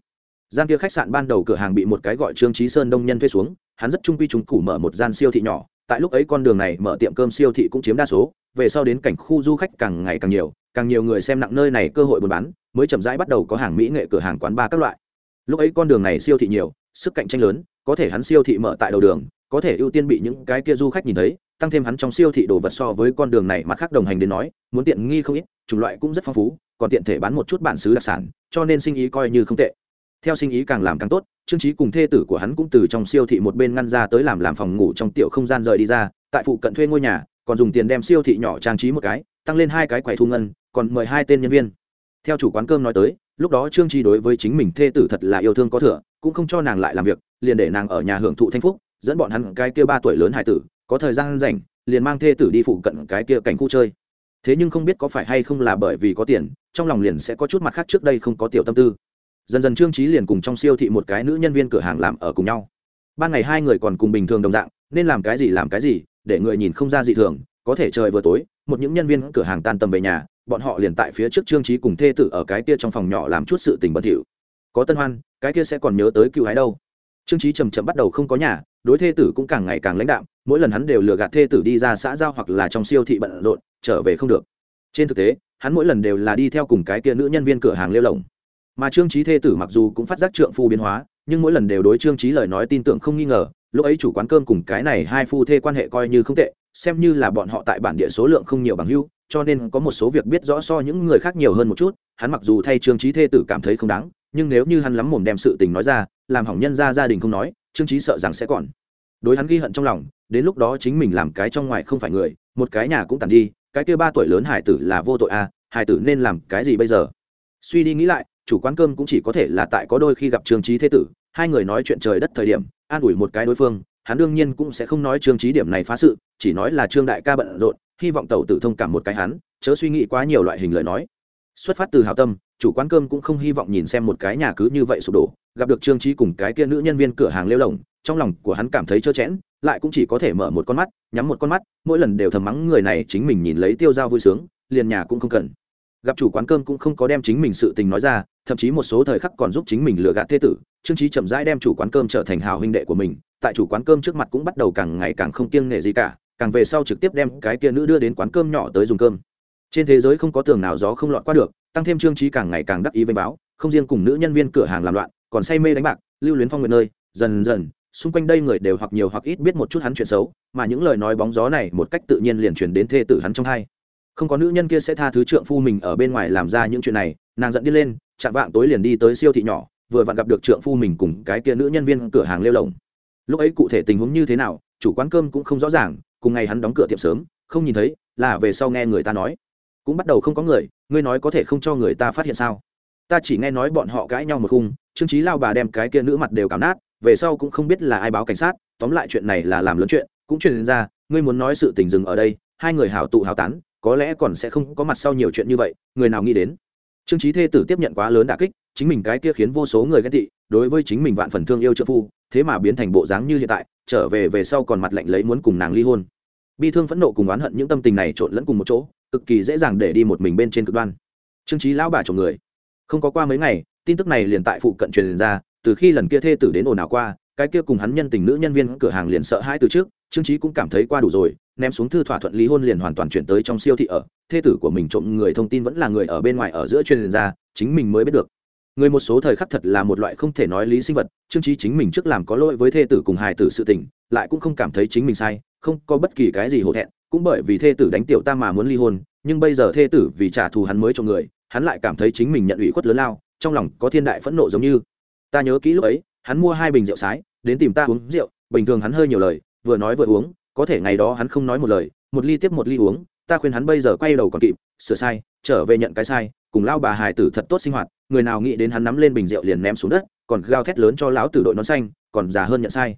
Speaker 1: gian kia khách sạn ban đầu cửa hàng bị một cái gọi trương trí sơn đông nhân thuê xuống hắn rất trung quy trung củ mở một gian siêu thị nhỏ tại lúc ấy con đường này mở tiệm cơm siêu thị cũng chiếm đa số về sau đến cảnh khu du khách càng ngày càng nhiều càng nhiều người xem nặng nơi này cơ hội buôn bán mới chậm rãi bắt đầu có hàng mỹ nghệ cửa hàng quán bar các loại lúc ấy con đường này siêu thị nhiều sức cạnh tranh lớn có thể hắn siêu thị mở tại đầu đường có thể ưu tiên bị những cái kia du khách nhìn thấy tăng thêm hắn trong siêu thị đồ vật so với con đường này mặt khác đồng hành đến nói muốn tiện nghi không ít chủng loại cũng rất phong phú còn tiện thể bán một chút bản xứ đặc sản cho nên sinh ý coi như không tệ theo sinh ý càng làm càng tốt, trương trí cùng thê tử của hắn cũng từ trong siêu thị một bên ngăn ra tới làm làm phòng ngủ trong tiểu không gian rời đi ra, tại phụ cận thuê ngôi nhà, còn dùng tiền đem siêu thị nhỏ trang trí một cái, tăng lên hai cái quầy thu ngân, còn mời hai tên nhân viên. Theo chủ quán cơm nói tới, lúc đó trương trí đối với chính mình thê tử thật là yêu thương có thừa, cũng không cho nàng lại làm việc, liền để nàng ở nhà hưởng thụ thanh phúc, dẫn bọn hắn cái kia ba tuổi lớn hải tử, có thời gian rảnh, liền mang thê tử đi phụ cận cái kia cảnh khu chơi. Thế nhưng không biết có phải hay không là bởi vì có tiền, trong lòng liền sẽ có chút mặt khác trước đây không có tiểu tâm tư dần dần trương trí liền cùng trong siêu thị một cái nữ nhân viên cửa hàng làm ở cùng nhau. Ban ngày hai người còn cùng bình thường đồng dạng, nên làm cái gì làm cái gì, để người nhìn không ra dị thường, có thể trời vừa tối, một những nhân viên cửa hàng tan tầm về nhà, bọn họ liền tại phía trước trương trí cùng thê tử ở cái kia trong phòng nhỏ làm chút sự tình bẩn thỉu. Có tân hoan, cái kia sẽ còn nhớ tới cựu hái đâu. Trương trí chầm chậm bắt đầu không có nhà, đối thê tử cũng càng ngày càng lãnh đạm, mỗi lần hắn đều lừa gạt thê tử đi ra xã giao hoặc là trong siêu thị bận rộn, trở về không được. Trên thực tế, hắn mỗi lần đều là đi theo cùng cái kia nữ nhân viên cửa hàng lêu lồng mà trương trí thê tử mặc dù cũng phát giác trượng phu biến hóa, nhưng mỗi lần đều đối trương trí lời nói tin tưởng không nghi ngờ, lúc ấy chủ quán cơm cùng cái này hai phu thê quan hệ coi như không tệ, xem như là bọn họ tại bản địa số lượng không nhiều bằng hưu, cho nên có một số việc biết rõ so những người khác nhiều hơn một chút, hắn mặc dù thay trương trí thê tử cảm thấy không đáng, nhưng nếu như hắn lắm mồm đem sự tình nói ra, làm hỏng nhân ra gia đình không nói, trương trí sợ rằng sẽ còn. Đối hắn ghi hận trong lòng, đến lúc đó chính mình làm cái trong ngoài không phải người, một cái nhà cũng tàn đi, cái kia ba tuổi lớn hải tử là vô tội à hải tử nên làm cái gì bây giờ? Suy đi nghĩ lại chủ quán cơm cũng chỉ có thể là tại có đôi khi gặp trương trí thế tử, hai người nói chuyện trời đất thời điểm, an ủi một cái đối phương, hắn đương nhiên cũng sẽ không nói trương trí điểm này phá sự, chỉ nói là trương đại ca bận rộn, hy vọng tàu tử thông cảm một cái hắn, chớ suy nghĩ quá nhiều loại hình lời nói. Xuất phát từ hào tâm, chủ quán cơm cũng không hy vọng nhìn xem một cái nhà cứ như vậy sụp đổ, gặp được trương trí cùng cái kia nữ nhân viên cửa hàng lêu lồng, trong lòng của hắn cảm thấy trơ chẽn, lại cũng chỉ có thể mở một con mắt, nhắm một con mắt, mỗi lần đều thầm mắng người này chính mình nhìn lấy tiêu dao vui sướng, liền nhà cũng không cần. Gặp chủ quán cơm cũng không có đem chính mình sự tình nói ra thậm chí một số thời khắc còn giúp chính mình lừa gạt thế tử, trương trí chậm rãi đem chủ quán cơm trở thành hào huynh đệ của mình, tại chủ quán cơm trước mặt cũng bắt đầu càng ngày càng không kiêng nể gì cả, càng về sau trực tiếp đem cái kia nữ đưa đến quán cơm nhỏ tới dùng cơm. Trên thế giới không có tường nào gió không lọt qua được, tăng thêm trương trí càng ngày càng đắc ý vênh báo, không riêng cùng nữ nhân viên cửa hàng làm loạn, còn say mê đánh bạc, lưu luyến phong nguyện nơi, dần dần, xung quanh đây người đều hoặc nhiều hoặc ít biết một chút hắn chuyện xấu, mà những lời nói bóng gió này một cách tự nhiên liền truyền đến thê tử hắn trong hai. Không có nữ nhân kia sẽ tha thứ trượng phu mình ở bên ngoài làm ra những chuyện này, nàng giận đi lên chạm vạng tối liền đi tới siêu thị nhỏ, vừa vặn gặp được trượng phu mình cùng cái kia nữ nhân viên cửa hàng lêu lồng. Lúc ấy cụ thể tình huống như thế nào, chủ quán cơm cũng không rõ ràng, cùng ngày hắn đóng cửa tiệm sớm, không nhìn thấy, là về sau nghe người ta nói. Cũng bắt đầu không có người, ngươi nói có thể không cho người ta phát hiện sao? Ta chỉ nghe nói bọn họ cãi nhau một khung, trương trí lao bà đem cái kia nữ mặt đều cảm nát, về sau cũng không biết là ai báo cảnh sát, tóm lại chuyện này là làm lớn chuyện, cũng truyền ra, ngươi muốn nói sự tình dừng ở đây, hai người hảo tụ hảo tán, có lẽ còn sẽ không có mặt sau nhiều chuyện như vậy, người nào nghĩ đến? Trương trí thê tử tiếp nhận quá lớn đả kích, chính mình cái kia khiến vô số người ghen tị, đối với chính mình vạn phần thương yêu trợ phu, thế mà biến thành bộ dáng như hiện tại, trở về về sau còn mặt lạnh lấy muốn cùng nàng ly hôn. Bi thương phẫn nộ cùng oán hận những tâm tình này trộn lẫn cùng một chỗ, cực kỳ dễ dàng để đi một mình bên trên cực đoan. Trương trí lão bà chồng người, không có qua mấy ngày, tin tức này liền tại phụ cận truyền ra, từ khi lần kia thê tử đến ồn ào qua, cái kia cùng hắn nhân tình nữ nhân viên cửa hàng liền sợ hãi từ trước, trương trí cũng cảm thấy qua đủ rồi ném xuống thư thỏa thuận lý hôn liền hoàn toàn chuyển tới trong siêu thị ở. Thê tử của mình trộm người thông tin vẫn là người ở bên ngoài ở giữa truyền ra, chính mình mới biết được. Người một số thời khắc thật là một loại không thể nói lý sinh vật, trương trí chính mình trước làm có lỗi với thê tử cùng hài tử sự tình, lại cũng không cảm thấy chính mình sai, không có bất kỳ cái gì hổ thẹn, cũng bởi vì thê tử đánh tiểu ta mà muốn ly hôn, nhưng bây giờ thê tử vì trả thù hắn mới cho người, hắn lại cảm thấy chính mình nhận ủy khuất lớn lao, trong lòng có thiên đại phẫn nộ giống như. Ta nhớ kỹ lúc ấy, hắn mua hai bình rượu sái, đến tìm ta uống rượu, bình thường hắn hơi nhiều lời, vừa nói vừa uống có thể ngày đó hắn không nói một lời, một ly tiếp một ly uống, ta khuyên hắn bây giờ quay đầu còn kịp, sửa sai, trở về nhận cái sai, cùng lao bà hài tử thật tốt sinh hoạt, người nào nghĩ đến hắn nắm lên bình rượu liền ném xuống đất, còn gào thét lớn cho lão tử đội nón xanh, còn già hơn nhận sai.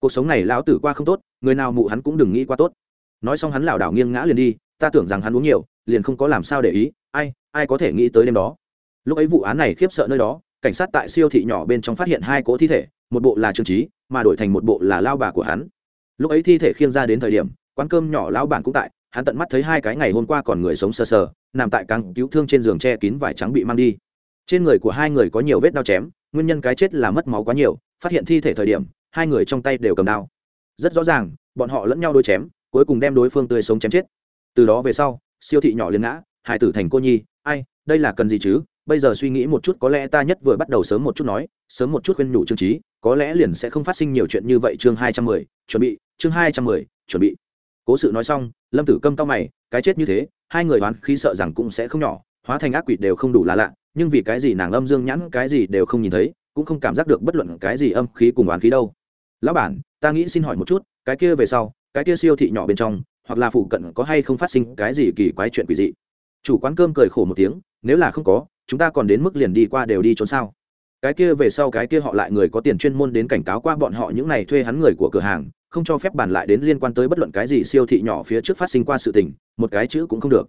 Speaker 1: Cuộc sống này lão tử qua không tốt, người nào mụ hắn cũng đừng nghĩ qua tốt. Nói xong hắn lảo đảo nghiêng ngã liền đi, ta tưởng rằng hắn uống nhiều, liền không có làm sao để ý, ai ai có thể nghĩ tới đêm đó. Lúc ấy vụ án này khiếp sợ nơi đó, cảnh sát tại siêu thị nhỏ bên trong phát hiện hai cỗ thi thể, một bộ là trương trí, mà đổi thành một bộ là lao bà của hắn lúc ấy thi thể khiêng ra đến thời điểm, quán cơm nhỏ lão bản cũng tại, hắn tận mắt thấy hai cái ngày hôm qua còn người sống sờ sờ, nằm tại càng cứu thương trên giường che kín vải trắng bị mang đi. Trên người của hai người có nhiều vết đau chém, nguyên nhân cái chết là mất máu quá nhiều, phát hiện thi thể thời điểm, hai người trong tay đều cầm đao. Rất rõ ràng, bọn họ lẫn nhau đôi chém, cuối cùng đem đối phương tươi sống chém chết. Từ đó về sau, siêu thị nhỏ liền ngã, hải tử thành cô nhi, ai, đây là cần gì chứ? Bây giờ suy nghĩ một chút, có lẽ ta nhất vừa bắt đầu sớm một chút nói sớm một chút khuyên nhủ trương trí có lẽ liền sẽ không phát sinh nhiều chuyện như vậy chương hai trăm mười, chuẩn bị, chương hai trăm mười, chuẩn bị. Cố sự nói xong, lâm tử câm cao mày, cái chết như thế, hai người đoán khi sợ rằng cũng sẽ không nhỏ, hóa thành ác quỷ đều không đủ là lạ, nhưng vì cái gì nàng âm dương nhãn cái gì đều không nhìn thấy, cũng không cảm giác được bất luận cái gì âm khí cùng oán khí đâu. Lão bản, ta nghĩ xin hỏi một chút, cái kia về sau, cái kia siêu thị nhỏ bên trong, hoặc là phụ cận có hay không phát sinh cái gì kỳ quái chuyện quỷ dị? Chủ quán cơm cười khổ một tiếng, nếu là không có, chúng ta còn đến mức liền đi qua đều đi trốn sao? Cái kia về sau cái kia họ lại người có tiền chuyên môn đến cảnh cáo qua bọn họ những này thuê hắn người của cửa hàng, không cho phép bàn lại đến liên quan tới bất luận cái gì siêu thị nhỏ phía trước phát sinh qua sự tình, một cái chữ cũng không được.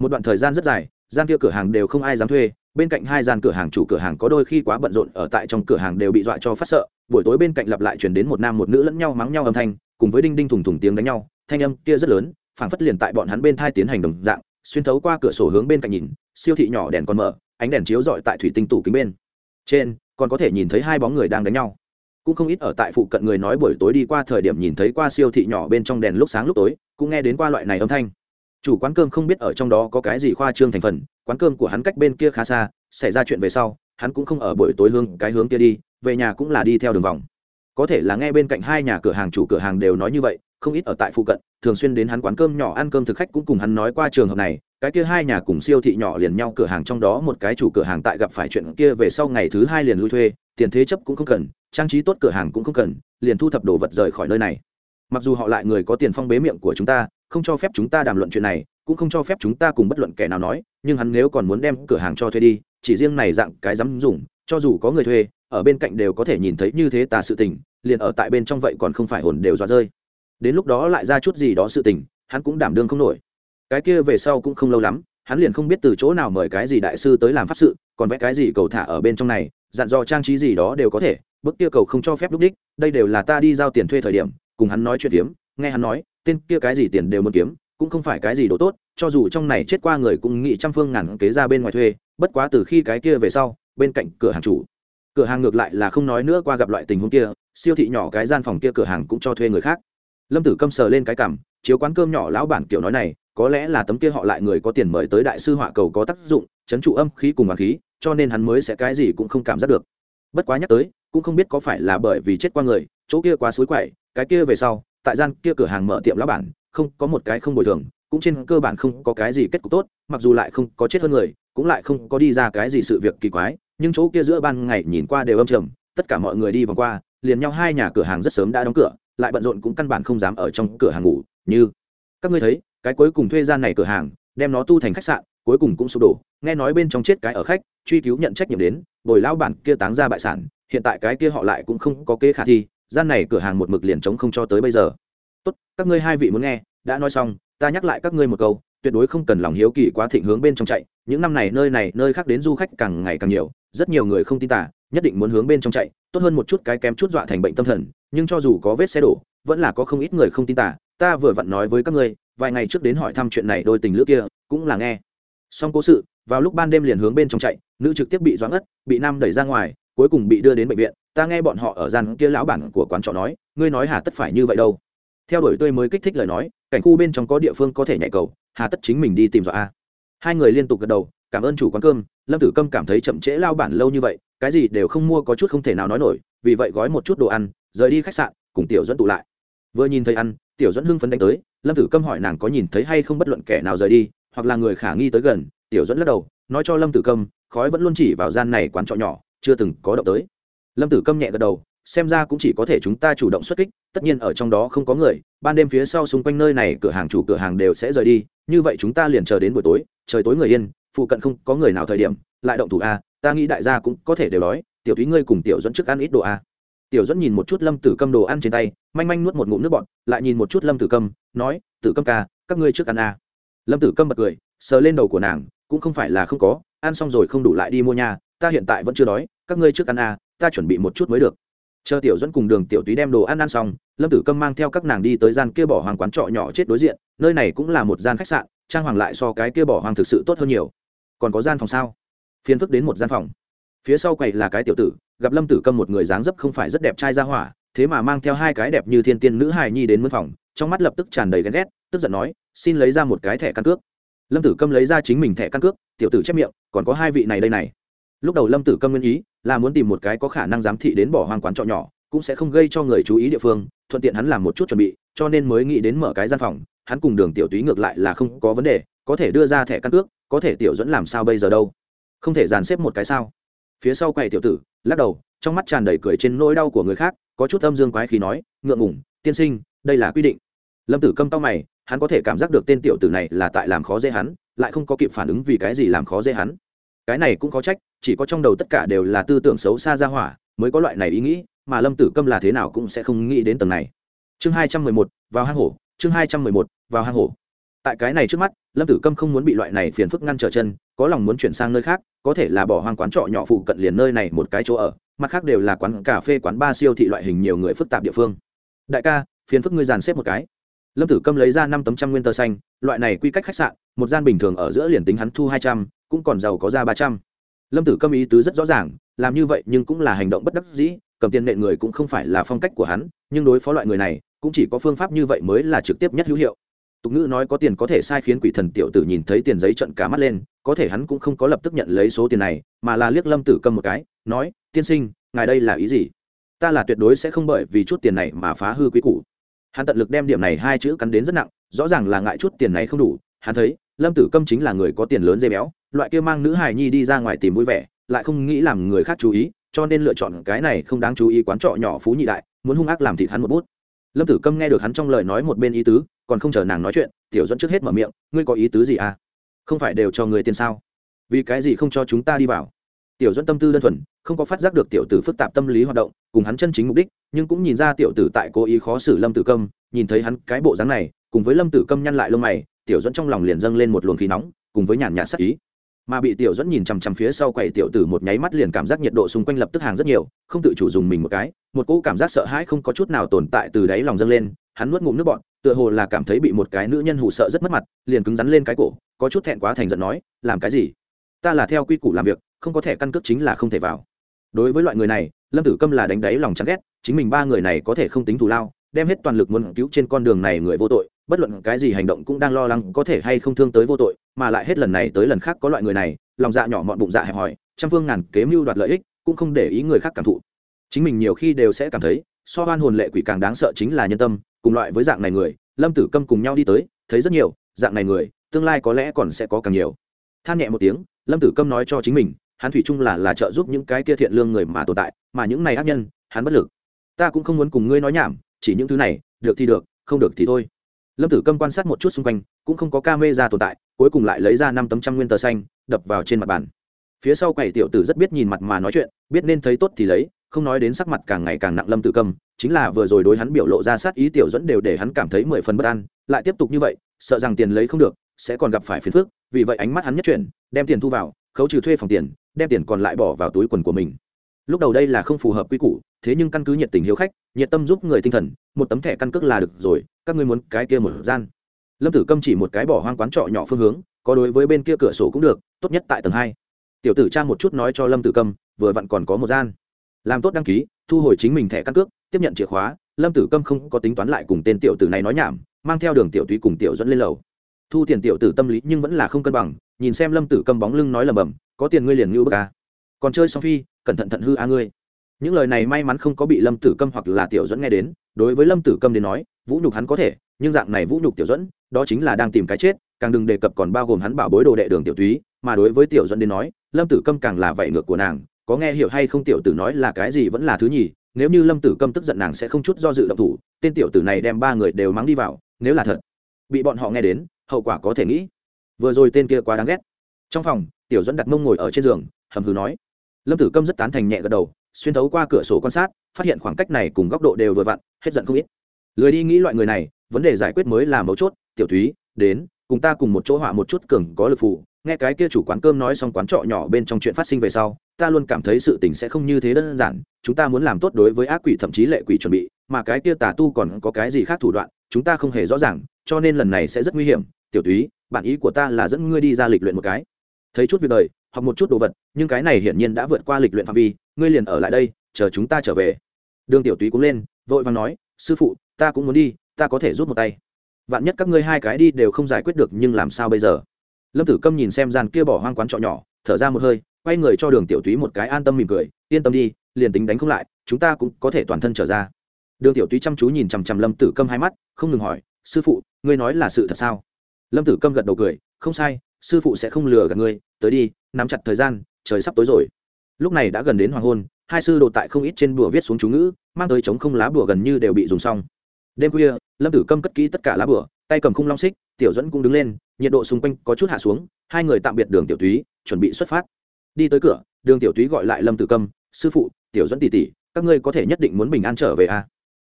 Speaker 1: Một đoạn thời gian rất dài, gian kia cửa hàng đều không ai dám thuê, bên cạnh hai gian cửa hàng chủ cửa hàng có đôi khi quá bận rộn ở tại trong cửa hàng đều bị dọa cho phát sợ, buổi tối bên cạnh lặp lại chuyển đến một nam một nữ lẫn nhau mắng nhau âm thanh, cùng với đinh đinh thùng thùng tiếng đánh nhau, thanh âm kia rất lớn, phảng phất liền tại bọn hắn bên thai tiến hành đồng dạng, xuyên thấu qua cửa sổ hướng bên cạnh nhìn, siêu thị nhỏ đèn còn mở, ánh đèn chiếu rọi tại thủy tinh tủ kính bên trên, còn có thể nhìn thấy hai bóng người đang đánh nhau. Cũng không ít ở tại phụ cận người nói buổi tối đi qua thời điểm nhìn thấy qua siêu thị nhỏ bên trong đèn lúc sáng lúc tối, cũng nghe đến qua loại này âm thanh. Chủ quán cơm không biết ở trong đó có cái gì khoa trương thành phần, quán cơm của hắn cách bên kia khá xa, xảy ra chuyện về sau, hắn cũng không ở buổi tối hướng cái hướng kia đi, về nhà cũng là đi theo đường vòng. Có thể là nghe bên cạnh hai nhà cửa hàng chủ cửa hàng đều nói như vậy, không ít ở tại phụ cận, thường xuyên đến hắn quán cơm nhỏ ăn cơm thực khách cũng cùng hắn nói qua trường hợp này cái kia hai nhà cùng siêu thị nhỏ liền nhau cửa hàng trong đó một cái chủ cửa hàng tại gặp phải chuyện kia về sau ngày thứ hai liền lui thuê, tiền thế chấp cũng không cần, trang trí tốt cửa hàng cũng không cần, liền thu thập đồ vật rời khỏi nơi này. Mặc dù họ lại người có tiền phong bế miệng của chúng ta, không cho phép chúng ta đàm luận chuyện này, cũng không cho phép chúng ta cùng bất luận kẻ nào nói, nhưng hắn nếu còn muốn đem cửa hàng cho thuê đi, chỉ riêng này dạng cái dám dùng, cho dù có người thuê, ở bên cạnh đều có thể nhìn thấy như thế tà sự tình, liền ở tại bên trong vậy còn không phải hồn đều dọa rơi. Đến lúc đó lại ra chút gì đó sự tình, hắn cũng đảm đương không nổi cái kia về sau cũng không lâu lắm, hắn liền không biết từ chỗ nào mời cái gì đại sư tới làm pháp sự, còn vẽ cái gì cầu thả ở bên trong này, dặn dò trang trí gì đó đều có thể bức kia cầu không cho phép lúc đích, đây đều là ta đi giao tiền thuê thời điểm, cùng hắn nói chuyện tiếm nghe hắn nói, tên kia cái gì tiền đều muốn kiếm, cũng không phải cái gì đồ tốt, cho dù trong này chết qua người cũng nghĩ trăm phương ngàn kế ra bên ngoài thuê, bất quá từ khi cái kia về sau, bên cạnh cửa hàng chủ, cửa hàng ngược lại là không nói nữa qua gặp loại tình huống kia, siêu thị nhỏ cái gian phòng kia cửa hàng cũng cho thuê người khác. Lâm tử câm sờ lên cái cằm, chiếu quán cơm nhỏ lão bản kiểu nói này có lẽ là tấm kia họ lại người có tiền mời tới đại sư họa cầu có tác dụng, chấn trụ âm khí cùng hoàng khí, cho nên hắn mới sẽ cái gì cũng không cảm giác được. Bất quá nhắc tới, cũng không biết có phải là bởi vì chết qua người, chỗ kia quá suối quậy, cái kia về sau, tại gian kia cửa hàng mở tiệm lão bản, không có một cái không bồi thường, cũng trên cơ bản không có cái gì kết cục tốt, mặc dù lại không có chết hơn người, cũng lại không có đi ra cái gì sự việc kỳ quái, nhưng chỗ kia giữa ban ngày nhìn qua đều âm trầm, tất cả mọi người đi vòng qua, liền nhau hai nhà cửa hàng rất sớm đã đóng cửa, lại bận rộn cũng căn bản không dám ở trong cửa hàng ngủ, như các ngươi thấy cái cuối cùng thuê gian này cửa hàng, đem nó tu thành khách sạn, cuối cùng cũng sụp đổ. Nghe nói bên trong chết cái ở khách, truy cứu nhận trách nhiệm đến, bồi lão bản kia táng ra bại sản, hiện tại cái kia họ lại cũng không có kế khả thi, gian này cửa hàng một mực liền chống không cho tới bây giờ. Tốt, các ngươi hai vị muốn nghe, đã nói xong, ta nhắc lại các ngươi một câu, tuyệt đối không cần lòng hiếu kỳ quá thịnh hướng bên trong chạy, những năm này nơi này, nơi khác đến du khách càng ngày càng nhiều, rất nhiều người không tin tả nhất định muốn hướng bên trong chạy, tốt hơn một chút cái kém chút dọa thành bệnh tâm thần, nhưng cho dù có vết xe đổ, vẫn là có không ít người không tin tả ta vừa vặn nói với các ngươi vài ngày trước đến hỏi thăm chuyện này đôi tình lữ kia, cũng là nghe. Xong cố sự, vào lúc ban đêm liền hướng bên trong chạy, nữ trực tiếp bị doãn ất, bị nam đẩy ra ngoài, cuối cùng bị đưa đến bệnh viện. Ta nghe bọn họ ở gian kia lão bản của quán trọ nói, ngươi nói hà tất phải như vậy đâu. Theo đuổi tươi mới kích thích lời nói, cảnh khu bên trong có địa phương có thể nhảy cầu, hà tất chính mình đi tìm dọa a. Hai người liên tục gật đầu, cảm ơn chủ quán cơm, lâm tử câm cảm thấy chậm trễ lao bản lâu như vậy, cái gì đều không mua có chút không thể nào nói nổi, vì vậy gói một chút đồ ăn, rời đi khách sạn, cùng tiểu dẫn tụ lại. Vừa nhìn thấy ăn, tiểu dẫn hưng phấn đánh tới lâm tử câm hỏi nàng có nhìn thấy hay không bất luận kẻ nào rời đi, hoặc là người khả nghi tới gần, tiểu dẫn lắc đầu, nói cho lâm tử câm, khói vẫn luôn chỉ vào gian này quán trọ nhỏ, chưa từng có động tới. Lâm tử câm nhẹ gật đầu, xem ra cũng chỉ có thể chúng ta chủ động xuất kích, tất nhiên ở trong đó không có người, ban đêm phía sau xung quanh nơi này cửa hàng chủ cửa hàng đều sẽ rời đi, như vậy chúng ta liền chờ đến buổi tối, trời tối người yên, phụ cận không có người nào thời điểm, lại động thủ a, ta nghĩ đại gia cũng có thể đều đói, tiểu thúy ngươi cùng tiểu dẫn trước ăn ít đồ a tiểu dẫn nhìn một chút lâm tử câm đồ ăn trên tay, manh manh nuốt một ngụm nước bọn lại nhìn một chút lâm tử câm, nói, tử câm ca, các ngươi trước ăn à? lâm tử câm bật cười, sờ lên đầu của nàng, cũng không phải là không có, ăn xong rồi không đủ lại đi mua nhà ta hiện tại vẫn chưa đói, các ngươi trước ăn à? ta chuẩn bị một chút mới được chờ tiểu dẫn cùng đường tiểu túy đem đồ ăn ăn xong, lâm tử câm mang theo các nàng đi tới gian kia bỏ hoàng quán trọ nhỏ chết đối diện, nơi này cũng là một gian khách sạn, trang hoàng lại so cái kia bỏ hoàng thực sự tốt hơn nhiều còn có gian phòng sao phiền phức đến một gian phòng phía sau quầy là cái tiểu tử gặp lâm tử câm một người dáng dấp không phải rất đẹp trai ra hỏa, thế mà mang theo hai cái đẹp như thiên tiên nữ hài nhi đến mân phòng, trong mắt lập tức tràn đầy ghen ghét, tức giận nói, xin lấy ra một cái thẻ căn cước. Lâm tử câm lấy ra chính mình thẻ căn cước, tiểu tử chép miệng, còn có hai vị này đây này. Lúc đầu lâm tử câm nguyên ý là muốn tìm một cái có khả năng giám thị đến bỏ hoang quán trọ nhỏ, cũng sẽ không gây cho người chú ý địa phương, thuận tiện hắn làm một chút chuẩn bị, cho nên mới nghĩ đến mở cái gian phòng, hắn cùng đường tiểu túy ngược lại là không có vấn đề, có thể đưa ra thẻ căn cước, có thể tiểu dẫn làm sao bây giờ đâu? Không thể dàn xếp một cái sao? Phía sau quầy tiểu tử, lắc đầu, trong mắt tràn đầy cười trên nỗi đau của người khác, có chút âm dương quái khí nói, ngượng ngủng tiên sinh, đây là quy định. Lâm tử câm tao mày, hắn có thể cảm giác được tên tiểu tử này là tại làm khó dễ hắn, lại không có kịp phản ứng vì cái gì làm khó dễ hắn. Cái này cũng có trách, chỉ có trong đầu tất cả đều là tư tưởng xấu xa ra hỏa, mới có loại này ý nghĩ, mà lâm tử câm là thế nào cũng sẽ không nghĩ đến tầng này. Chương hai trăm mười một, vào hang hổ, chương hai trăm mười một, vào hang hổ tại cái này trước mắt, lâm tử câm không muốn bị loại này phiền phức ngăn trở chân, có lòng muốn chuyển sang nơi khác, có thể là bỏ hoang quán trọ nhỏ phụ cận liền nơi này một cái chỗ ở, mặt khác đều là quán cà phê, quán ba siêu thị loại hình nhiều người phức tạp địa phương. Đại ca, phiền phức ngươi dàn xếp một cái. Lâm tử câm lấy ra năm tấm trăm nguyên tờ xanh, loại này quy cách khách sạn, một gian bình thường ở giữa liền tính hắn thu hai trăm, cũng còn giàu có ra ba trăm. Lâm tử câm ý tứ rất rõ ràng, làm như vậy nhưng cũng là hành động bất đắc dĩ, cầm tiền nện người cũng không phải là phong cách của hắn, nhưng đối phó loại người này, cũng chỉ có phương pháp như vậy mới là trực tiếp nhất hữu hiệu tục ngữ nói có tiền có thể sai khiến quỷ thần tiểu tử nhìn thấy tiền giấy trận cả mắt lên, có thể hắn cũng không có lập tức nhận lấy số tiền này, mà là liếc lâm tử cầm một cái, nói, tiên sinh, ngài đây là ý gì? Ta là tuyệt đối sẽ không bởi vì chút tiền này mà phá hư quý củ. Hắn tận lực đem điểm này hai chữ cắn đến rất nặng, rõ ràng là ngại chút tiền này không đủ. Hắn thấy, lâm tử câm chính là người có tiền lớn dây béo, loại kia mang nữ hài nhi đi ra ngoài tìm vui vẻ, lại không nghĩ làm người khác chú ý, cho nên lựa chọn cái này không đáng chú ý quán trọ nhỏ phú nhị đại, muốn hung ác làm thịt hắn một bút. Lâm tử câm nghe được hắn trong lời nói một bên ý tứ còn không chờ nàng nói chuyện, tiểu dẫn trước hết mở miệng, ngươi có ý tứ gì à? Không phải đều cho người tiền sao? Vì cái gì không cho chúng ta đi vào? Tiểu dẫn tâm tư đơn thuần, không có phát giác được tiểu tử phức tạp tâm lý hoạt động, cùng hắn chân chính mục đích, nhưng cũng nhìn ra tiểu tử tại cố ý khó xử lâm tử câm, nhìn thấy hắn cái bộ dáng này, cùng với lâm tử câm nhăn lại lông mày, tiểu dẫn trong lòng liền dâng lên một luồng khí nóng, cùng với nhàn nhạt sắc ý. Mà bị tiểu dẫn nhìn chằm chằm phía sau quầy tiểu tử một nháy mắt liền cảm giác nhiệt độ xung quanh lập tức hàng rất nhiều, không tự chủ dùng mình một cái, một cỗ cảm giác sợ hãi không có chút nào tồn tại từ đáy lòng dâng lên, hắn nuốt ngụm nước bọn tựa hồ là cảm thấy bị một cái nữ nhân hù sợ rất mất mặt, liền cứng rắn lên cái cổ, có chút thẹn quá thành giận nói, làm cái gì? Ta là theo quy củ làm việc, không có thẻ căn cước chính là không thể vào. Đối với loại người này, lâm tử câm là đánh đáy lòng chán ghét, chính mình ba người này có thể không tính thù lao, đem hết toàn lực muốn cứu trên con đường này người vô tội, bất luận cái gì hành động cũng đang lo lắng có thể hay không thương tới vô tội, mà lại hết lần này tới lần khác có loại người này, lòng dạ nhỏ mọn bụng dạ hẹp hòi, trăm phương ngàn kế mưu đoạt lợi ích, cũng không để ý người khác cảm thụ. Chính mình nhiều khi đều sẽ cảm thấy, so hoan hồn lệ quỷ càng đáng sợ chính là nhân tâm cùng loại với dạng này người, lâm tử câm cùng nhau đi tới, thấy rất nhiều, dạng này người, tương lai có lẽ còn sẽ có càng nhiều. Than nhẹ một tiếng, lâm tử câm nói cho chính mình, hắn thủy chung là là trợ giúp những cái kia thiện lương người mà tồn tại, mà những này ác nhân, hắn bất lực. Ta cũng không muốn cùng ngươi nói nhảm, chỉ những thứ này, được thì được, không được thì thôi. Lâm tử câm quan sát một chút xung quanh, cũng không có ca mê ra tồn tại, cuối cùng lại lấy ra năm tấm trăm nguyên tờ xanh, đập vào trên mặt bàn. Phía sau quầy tiểu tử rất biết nhìn mặt mà nói chuyện, biết nên thấy tốt thì lấy không nói đến sắc mặt càng ngày càng nặng lâm tử cầm, chính là vừa rồi đối hắn biểu lộ ra sát ý tiểu dẫn đều để hắn cảm thấy mười phần bất an lại tiếp tục như vậy sợ rằng tiền lấy không được sẽ còn gặp phải phiền phức vì vậy ánh mắt hắn nhất chuyển đem tiền thu vào khấu trừ thuê phòng tiền đem tiền còn lại bỏ vào túi quần của mình. Lúc đầu đây là không phù hợp quy củ thế nhưng căn cứ nhiệt tình hiếu khách nhiệt tâm giúp người tinh thần một tấm thẻ căn cước là được rồi các ngươi muốn cái kia một gian. Lâm tử câm chỉ một cái bỏ hoang quán trọ nhỏ phương hướng có đối với bên kia cửa sổ cũng được tốt nhất tại tầng hai. Tiểu tử cha một chút nói cho lâm tử câm vừa vặn còn có một gian làm tốt đăng ký, thu hồi chính mình thẻ căn cước, tiếp nhận chìa khóa, lâm tử câm không có tính toán lại cùng tên tiểu tử này nói nhảm, mang theo đường tiểu túy cùng tiểu dẫn lên lầu. Thu tiền tiểu tử tâm lý nhưng vẫn là không cân bằng, nhìn xem lâm tử câm bóng lưng nói lầm bầm, có tiền ngươi liền ngưu bức à. còn chơi song phi, cẩn thận thận hư a ngươi. Những lời này may mắn không có bị lâm tử câm hoặc là tiểu dẫn nghe đến, đối với lâm tử câm đến nói, vũ nhục hắn có thể, nhưng dạng này vũ nhục tiểu dẫn, đó chính là đang tìm cái chết, càng đừng đề cập còn bao gồm hắn bảo bối đồ đệ đường tiểu túy. Mà đối với tiểu dẫn đến nói, lâm tử câm càng là vậy ngược của nàng có nghe hiểu hay không tiểu tử nói là cái gì vẫn là thứ nhì, nếu như lâm tử câm tức giận nàng sẽ không chút do dự động thủ, tên tiểu tử này đem ba người đều mắng đi vào, nếu là thật, bị bọn họ nghe đến, hậu quả có thể nghĩ. Vừa rồi tên kia quá đáng ghét. Trong phòng, tiểu dẫn đặt mông ngồi ở trên giường, hầm hừ nói. Lâm tử câm rất tán thành nhẹ gật đầu, xuyên thấu qua cửa sổ quan sát, phát hiện khoảng cách này cùng góc độ đều vừa vặn, hết giận không ít. Lười đi nghĩ loại người này, vấn đề giải quyết mới là mấu chốt, tiểu thúy, đến, cùng ta cùng một chỗ họa một chút cường có lực phụ nghe cái kia chủ quán cơm nói xong quán trọ nhỏ bên trong chuyện phát sinh về sau ta luôn cảm thấy sự tình sẽ không như thế đơn giản, chúng ta muốn làm tốt đối với ác quỷ thậm chí lệ quỷ chuẩn bị, mà cái kia tà tu còn có cái gì khác thủ đoạn, chúng ta không hề rõ ràng, cho nên lần này sẽ rất nguy hiểm. Tiểu túy bản ý của ta là dẫn ngươi đi ra lịch luyện một cái. Thấy chút việc đời, học một chút đồ vật, nhưng cái này hiển nhiên đã vượt qua lịch luyện phạm vi, ngươi liền ở lại đây, chờ chúng ta trở về. Đường tiểu túy cũng lên, vội vàng nói, sư phụ, ta cũng muốn đi, ta có thể rút một tay. Vạn nhất các ngươi hai cái đi đều không giải quyết được, nhưng làm sao bây giờ? Lâm tử câm nhìn xem gian kia bỏ hoang quán trọ nhỏ, thở ra một hơi quay người cho đường tiểu túy một cái an tâm mỉm cười, yên tâm đi, liền tính đánh không lại, chúng ta cũng có thể toàn thân trở ra. Đường tiểu túy chăm chú nhìn chằm chằm lâm tử câm hai mắt, không ngừng hỏi, sư phụ, ngươi nói là sự thật sao? Lâm tử câm gật đầu cười, không sai, sư phụ sẽ không lừa gạt ngươi, tới đi, nắm chặt thời gian, trời sắp tối rồi. Lúc này đã gần đến hoàng hôn, hai sư đồ tại không ít trên bùa viết xuống chú ngữ, mang tới chống không lá bùa gần như đều bị dùng xong. Đêm khuya, lâm tử câm cất kỹ tất cả lá bùa, tay cầm khung long xích, tiểu dẫn cũng đứng lên, nhiệt độ xung quanh có chút hạ xuống, hai người tạm biệt đường tiểu túy, chuẩn bị xuất phát đi tới cửa, đường tiểu túy gọi lại lâm tử câm, sư phụ, tiểu dẫn tỷ tỷ, các ngươi có thể nhất định muốn bình an trở về à?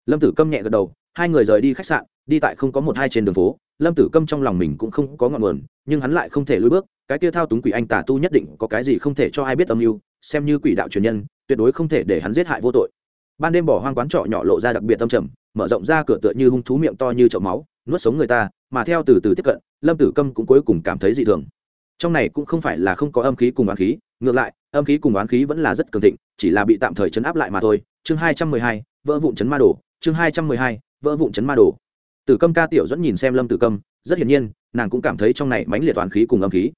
Speaker 1: lâm tử câm nhẹ gật đầu, hai người rời đi khách sạn, đi tại không có một hai trên đường phố. Lâm tử câm trong lòng mình cũng không có ngọn nguồn, nhưng hắn lại không thể lùi bước, cái kia thao túng quỷ anh tả tu nhất định có cái gì không thể cho ai biết âm mưu, xem như quỷ đạo truyền nhân, tuyệt đối không thể để hắn giết hại vô tội. Ban đêm bỏ hoang quán trọ nhỏ lộ ra đặc biệt tâm trầm, mở rộng ra cửa tựa như hung thú miệng to như chậu máu, nuốt sống người ta, mà theo từ từ tiếp cận, lâm tử câm cũng cuối cùng cảm thấy dị thường. Trong này cũng không phải là không có âm khí cùng oán khí ngược lại, âm khí cùng oán khí vẫn là rất cường thịnh, chỉ là bị tạm thời chấn áp lại mà thôi. Chương hai trăm mười hai, vỡ vụn chấn ma đồ. Chương hai trăm mười hai, vỡ vụn chấn ma đồ. Tử câm ca tiểu dẫn nhìn xem lâm tử câm, rất hiển nhiên, nàng cũng cảm thấy trong này mãnh liệt oán khí cùng âm khí.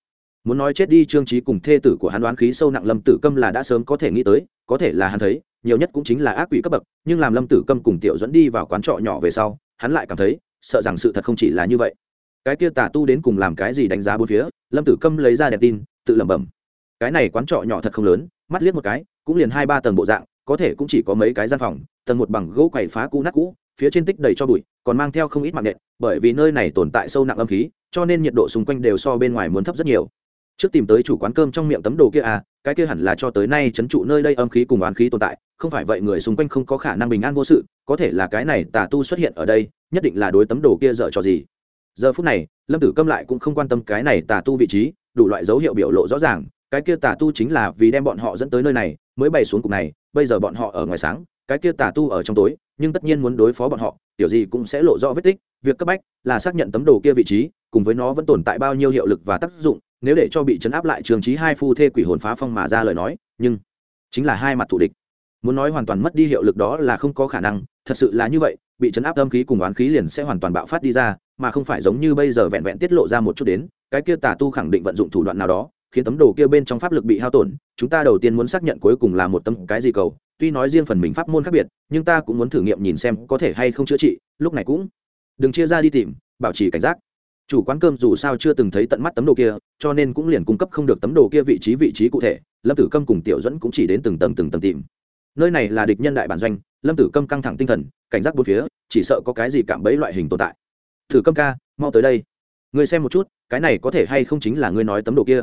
Speaker 1: Muốn nói chết đi trương trí cùng thê tử của hắn đoán khí sâu nặng lâm tử câm là đã sớm có thể nghĩ tới, có thể là hắn thấy, nhiều nhất cũng chính là ác quỷ cấp bậc, nhưng làm lâm tử câm cùng tiểu dẫn đi vào quán trọ nhỏ về sau, hắn lại cảm thấy, sợ rằng sự thật không chỉ là như vậy. Cái kia tà tu đến cùng làm cái gì đánh giá bốn phía, lâm tử câm lấy ra đèn tin, tự lẩm bẩm cái này quán trọ nhỏ thật không lớn, mắt liếc một cái, cũng liền hai ba tầng bộ dạng, có thể cũng chỉ có mấy cái gian phòng, tầng một bằng gỗ quầy phá cũ nát cũ, phía trên tích đầy cho bụi, còn mang theo không ít mạng nện, bởi vì nơi này tồn tại sâu nặng âm khí, cho nên nhiệt độ xung quanh đều so bên ngoài muốn thấp rất nhiều. Trước tìm tới chủ quán cơm trong miệng tấm đồ kia à cái kia hẳn là cho tới nay trấn trụ nơi đây âm khí cùng oán khí tồn tại, không phải vậy người xung quanh không có khả năng bình an vô sự, có thể là cái này tà tu xuất hiện ở đây, nhất định là đối tấm đồ kia dở cho gì. Giờ phút này, lâm tử câm lại cũng không quan tâm cái này tà tu vị trí, đủ loại dấu hiệu biểu lộ rõ ràng cái kia tà tu chính là vì đem bọn họ dẫn tới nơi này, mới bày xuống cục này, bây giờ bọn họ ở ngoài sáng, cái kia tà tu ở trong tối, nhưng tất nhiên muốn đối phó bọn họ, tiểu gì cũng sẽ lộ rõ vết tích, việc cấp bách là xác nhận tấm đồ kia vị trí, cùng với nó vẫn tồn tại bao nhiêu hiệu lực và tác dụng, nếu để cho bị chấn áp lại trường trí hai phu thê quỷ hồn phá phong mà ra lời nói, nhưng chính là hai mặt thủ địch. Muốn nói hoàn toàn mất đi hiệu lực đó là không có khả năng, thật sự là như vậy, bị chấn áp âm khí cùng oán khí liền sẽ hoàn toàn bạo phát đi ra, mà không phải giống như bây giờ vẹn vẹn tiết lộ ra một chút đến, cái kia tà tu khẳng định vận dụng thủ đoạn nào đó khiến tấm đồ kia bên trong pháp lực bị hao tổn, chúng ta đầu tiên muốn xác nhận cuối cùng là một tấm cái gì cầu. Tuy nói riêng phần mình pháp môn khác biệt, nhưng ta cũng muốn thử nghiệm nhìn xem có thể hay không chữa trị, lúc này cũng đừng chia ra đi tìm, bảo trì cảnh giác. Chủ quán cơm dù sao chưa từng thấy tận mắt tấm đồ kia, cho nên cũng liền cung cấp không được tấm đồ kia vị trí vị trí cụ thể, lâm tử câm cùng tiểu dẫn cũng chỉ đến từng tầng từng tầng tìm. Nơi này là địch nhân đại bản doanh, lâm tử câm căng thẳng tinh thần, cảnh giác bốn phía, chỉ sợ có cái gì cạm bẫy loại hình tồn tại. Thử câm ca, mau tới đây. Người xem một chút, cái này có thể hay không chính là ngươi nói tấm đồ kia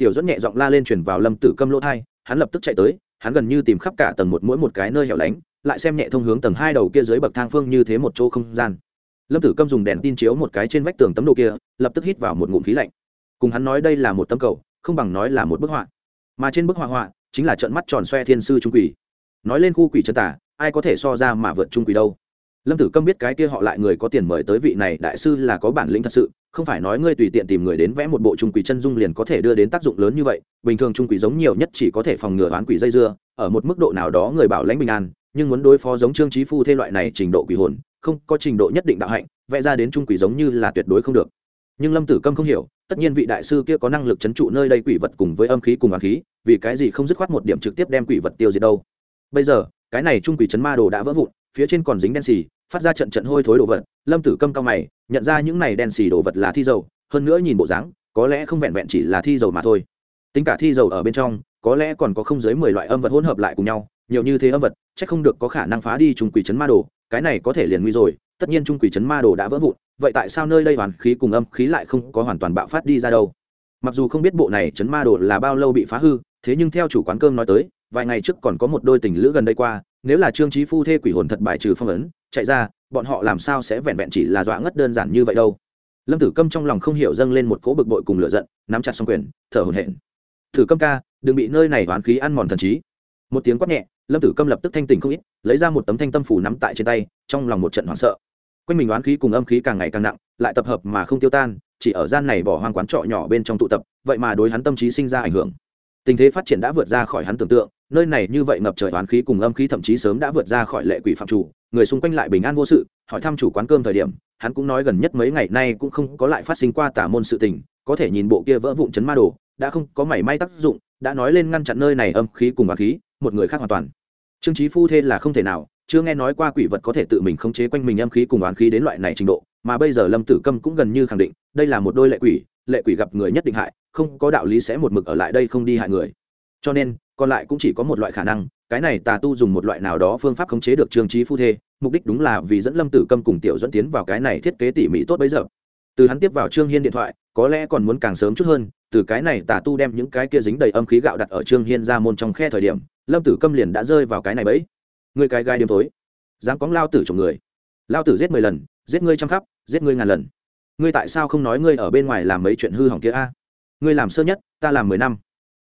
Speaker 1: tiểu dẫn nhẹ giọng la lên chuyển vào lâm tử câm lỗ thai hắn lập tức chạy tới, hắn gần như tìm khắp cả tầng một mỗi một cái nơi hẻo lánh, lại xem nhẹ thông hướng tầng hai đầu kia dưới bậc thang phương như thế một chỗ không gian. Lâm tử câm dùng đèn tin chiếu một cái trên vách tường tấm đồ kia, lập tức hít vào một ngụm khí lạnh. Cùng hắn nói đây là một tấm cầu, không bằng nói là một bức họa. Mà trên bức họa họa, chính là trận mắt tròn xoe thiên sư trung quỷ. Nói lên khu quỷ chân tả ai có thể so ra mà vượt trung quỷ đâu? Lâm tử câm biết cái kia họ lại người có tiền mời tới vị này đại sư là có bản lĩnh thật sự không phải nói ngươi tùy tiện tìm người đến vẽ một bộ trung quỷ chân dung liền có thể đưa đến tác dụng lớn như vậy, bình thường trung quỷ giống nhiều nhất chỉ có thể phòng ngừa oán quỷ dây dưa, ở một mức độ nào đó người bảo lãnh bình an, nhưng muốn đối phó giống trương trí phu thế loại này trình độ quỷ hồn, không có trình độ nhất định đạo hạnh, vẽ ra đến trung quỷ giống như là tuyệt đối không được. Nhưng lâm tử câm không hiểu, tất nhiên vị đại sư kia có năng lực c h ấ n trụ nơi đây quỷ vật cùng với âm khí cùng hoàng khí, vì cái gì không dứt khoát một điểm trực tiếp đem quỷ vật tiêu diệt đâu. Bây giờ, cái này trung quỷ chấn ma đồ đã vỡ vụn, phía trên còn dính đen xì phát ra trận trận hôi thối đồ vật, lâm tử câm cao mày, nhận ra những này đen xì đồ vật là thi dầu, hơn nữa nhìn bộ dáng, có lẽ không vẹn vẹn chỉ là thi dầu mà thôi. Tính cả thi dầu ở bên trong, có lẽ còn có không dưới mười loại âm vật hỗn hợp lại cùng nhau, nhiều như thế âm vật, chắc không được có khả năng phá đi trùng quỷ chấn ma đồ, cái này có thể liền nguy rồi, tất nhiên trung quỷ chấn ma đồ đã vỡ vụn, vậy tại sao nơi đây hoàn khí cùng âm khí lại không có hoàn toàn bạo phát đi ra đâu? Mặc dù không biết bộ này chấn ma đồ là bao lâu bị phá hư, thế nhưng theo chủ quán cơm nói tới, vài ngày trước còn có một đôi tình lữ gần đây qua nếu là trương trí phu thê quỷ hồn thật bài trừ phong ấn, chạy ra, bọn họ làm sao sẽ vẹn vẹn chỉ là dọa ngất đơn giản như vậy đâu? Lâm tử câm trong lòng không hiểu dâng lên một cỗ bực bội cùng lửa giận, nắm chặt xong quyền, thở hổn hển. Thử câm ca, đừng bị nơi này oán khí ăn mòn thần trí. Một tiếng quát nhẹ, lâm tử câm lập tức thanh tỉnh không ít, lấy ra một tấm thanh tâm phủ nắm tại trên tay, trong lòng một trận hoảng sợ. Quanh mình oán khí cùng âm khí càng ngày càng nặng, lại tập hợp mà không tiêu tan, chỉ ở gian này bỏ hoang quán trọ nhỏ bên trong tụ tập, vậy mà đối hắn tâm trí sinh ra ảnh hưởng. Tình thế phát triển đã vượt ra khỏi hắn tưởng tượng nơi này như vậy ngập trời oán khí cùng âm khí thậm chí sớm đã vượt ra khỏi lệ quỷ phạm chủ, người xung quanh lại bình an vô sự, hỏi thăm chủ quán cơm thời điểm, hắn cũng nói gần nhất mấy ngày nay cũng không có lại phát sinh qua tả môn sự tình, có thể nhìn bộ kia vỡ vụn chấn ma đồ, đã không có mảy may tác dụng, đã nói lên ngăn chặn nơi này âm khí cùng oán khí, một người khác hoàn toàn. Trương trí phu thê là không thể nào, chưa nghe nói qua quỷ vật có thể tự mình khống chế quanh mình âm khí cùng oán khí đến loại này trình độ, mà bây giờ lâm tử câm cũng gần như khẳng định, đây là một đôi lệ quỷ lệ quỷ gặp người nhất định hại, không có đạo lý sẽ một mực ở lại đây không đi hại người. Cho nên còn lại cũng chỉ có một loại khả năng, cái này tà tu dùng một loại nào đó phương pháp khống chế được trương trí phu thê, mục đích đúng là vì dẫn lâm tử câm cùng tiểu dẫn tiến vào cái này thiết kế tỉ mỉ tốt bấy giờ. Từ hắn tiếp vào trương hiên điện thoại, có lẽ còn muốn càng sớm chút hơn, từ cái này tà tu đem những cái kia dính đầy âm khí gạo đặt ở trương hiên ra môn trong khe thời điểm, lâm tử câm liền đã rơi vào cái này bẫy. Người cái gai đêm tối dám cóng lao tử chồng người. Lao tử giết mười lần, giết ngươi trăm khắp, giết ngươi ngàn lần. Ngươi tại sao không nói ngươi ở bên ngoài làm mấy chuyện hư hỏng kia a? Ngươi làm sơ nhất, ta làm mười năm.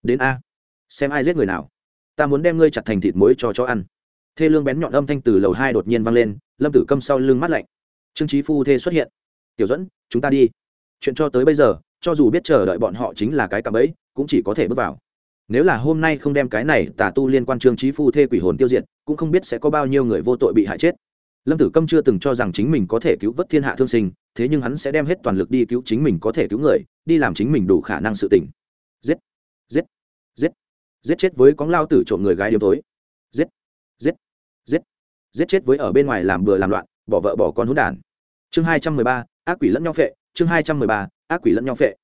Speaker 1: Đến a xem ai giết người nào. Ta muốn đem ngươi chặt thành thịt muối cho chó ăn. Thê lương bén nhọn âm thanh từ lầu hai đột nhiên vang lên, lâm tử câm sau lưng mắt lạnh. Trương trí phu thê xuất hiện. Tiểu dẫn chúng ta đi. Chuyện cho tới bây giờ, cho dù biết chờ đợi bọn họ chính là cái cạm ấy cũng chỉ có thể bước vào. Nếu là hôm nay không đem cái này tà tu liên quan trương trí phu thê quỷ hồn tiêu diệt, cũng không biết sẽ có bao nhiêu người vô tội bị hại chết. Lâm tử câm chưa từng cho rằng chính mình có thể cứu vớt thiên hạ thương sinh, thế nhưng hắn sẽ đem hết toàn lực đi cứu chính mình có thể cứu người, đi làm chính mình đủ khả năng sự tỉnh giết! Giết! Giết chết với cóng lao tử trộm người gái đêm tối giết giết giết giết chết với ở bên ngoài làm bừa làm loạn, bỏ vợ bỏ con hỗn đản. Chương hai trăm mười ba, ác quỷ lẫn nhau phệ. Chương hai trăm mười ba, ác quỷ lẫn nhau phệ.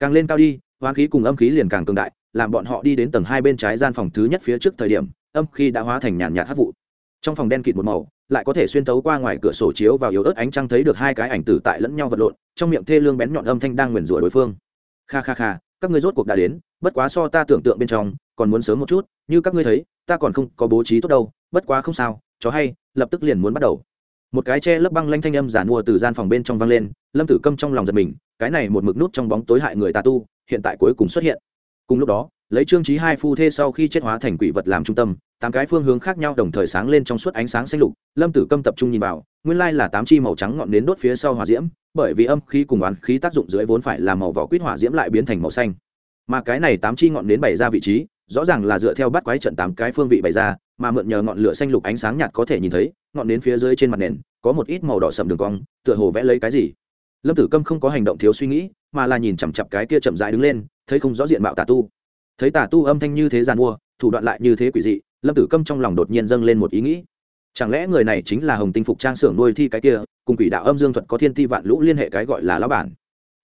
Speaker 1: Càng lên cao đi hoán khí cùng âm khí liền càng cường đại, làm bọn họ đi đến tầng hai bên trái gian phòng thứ nhất phía trước thời điểm, âm khí đã hóa thành nhàn nhạt hát vụ. Trong phòng đen kịt một màu, lại có thể xuyên tấu qua ngoài cửa sổ chiếu vào yếu ớt ánh trăng thấy được hai cái ảnh tử tại lẫn nhau vật lộn, trong miệng thê lương bén nhọn âm thanh đang nguyền rủa đối phương. Kha kha kha, các ngươi rốt cuộc đã đến, bất quá so ta tưởng tượng bên trong còn muốn sớm một chút, như các ngươi thấy, ta còn không có bố trí tốt đâu, bất quá không sao, chó hay, lập tức liền muốn bắt đầu. Một cái che lấp băng lanh thanh âm giả mua từ gian phòng bên trong vang lên, lâm tử câm trong lòng giật mình, cái này một mực nút trong bóng tối hại người tà tu, hiện tại cuối cùng xuất hiện. Cùng lúc đó, lấy trương trí hai phu thê sau khi chết hóa thành quỷ vật làm trung tâm, tám cái phương hướng khác nhau đồng thời sáng lên trong suốt ánh sáng xanh lục, lâm tử câm tập trung nhìn vào, nguyên lai là tám chi màu trắng ngọn nến đốt phía sau hỏa diễm, bởi vì âm khí cùng oán khí tác dụng dưới vốn phải là màu vỏ quýt hỏa diễm lại biến thành màu xanh mà cái này tám chi ngọn nến bày ra vị trí, rõ ràng là dựa theo bắt quái trận tám cái phương vị bày ra, mà mượn nhờ ngọn lửa xanh lục ánh sáng nhạt có thể nhìn thấy, ngọn nến phía dưới trên mặt nền, có một ít màu đỏ sầm đường cong, tựa hồ vẽ lấy cái gì. Lâm tử câm không có hành động thiếu suy nghĩ, mà là nhìn chằm chặp cái kia chậm rãi đứng lên, thấy không rõ diện mạo tà tu. Thấy tà tu âm thanh như thế giàn mua, thủ đoạn lại như thế quỷ dị, lâm tử câm trong lòng đột nhiên dâng lên một ý nghĩ. Chẳng lẽ người này chính là hồng tinh phục trang xưởng nuôi thi cái kia, cùng quỷ đạo âm dương thuật có thiên ti vạn lũ liên hệ cái gọi là lão bản?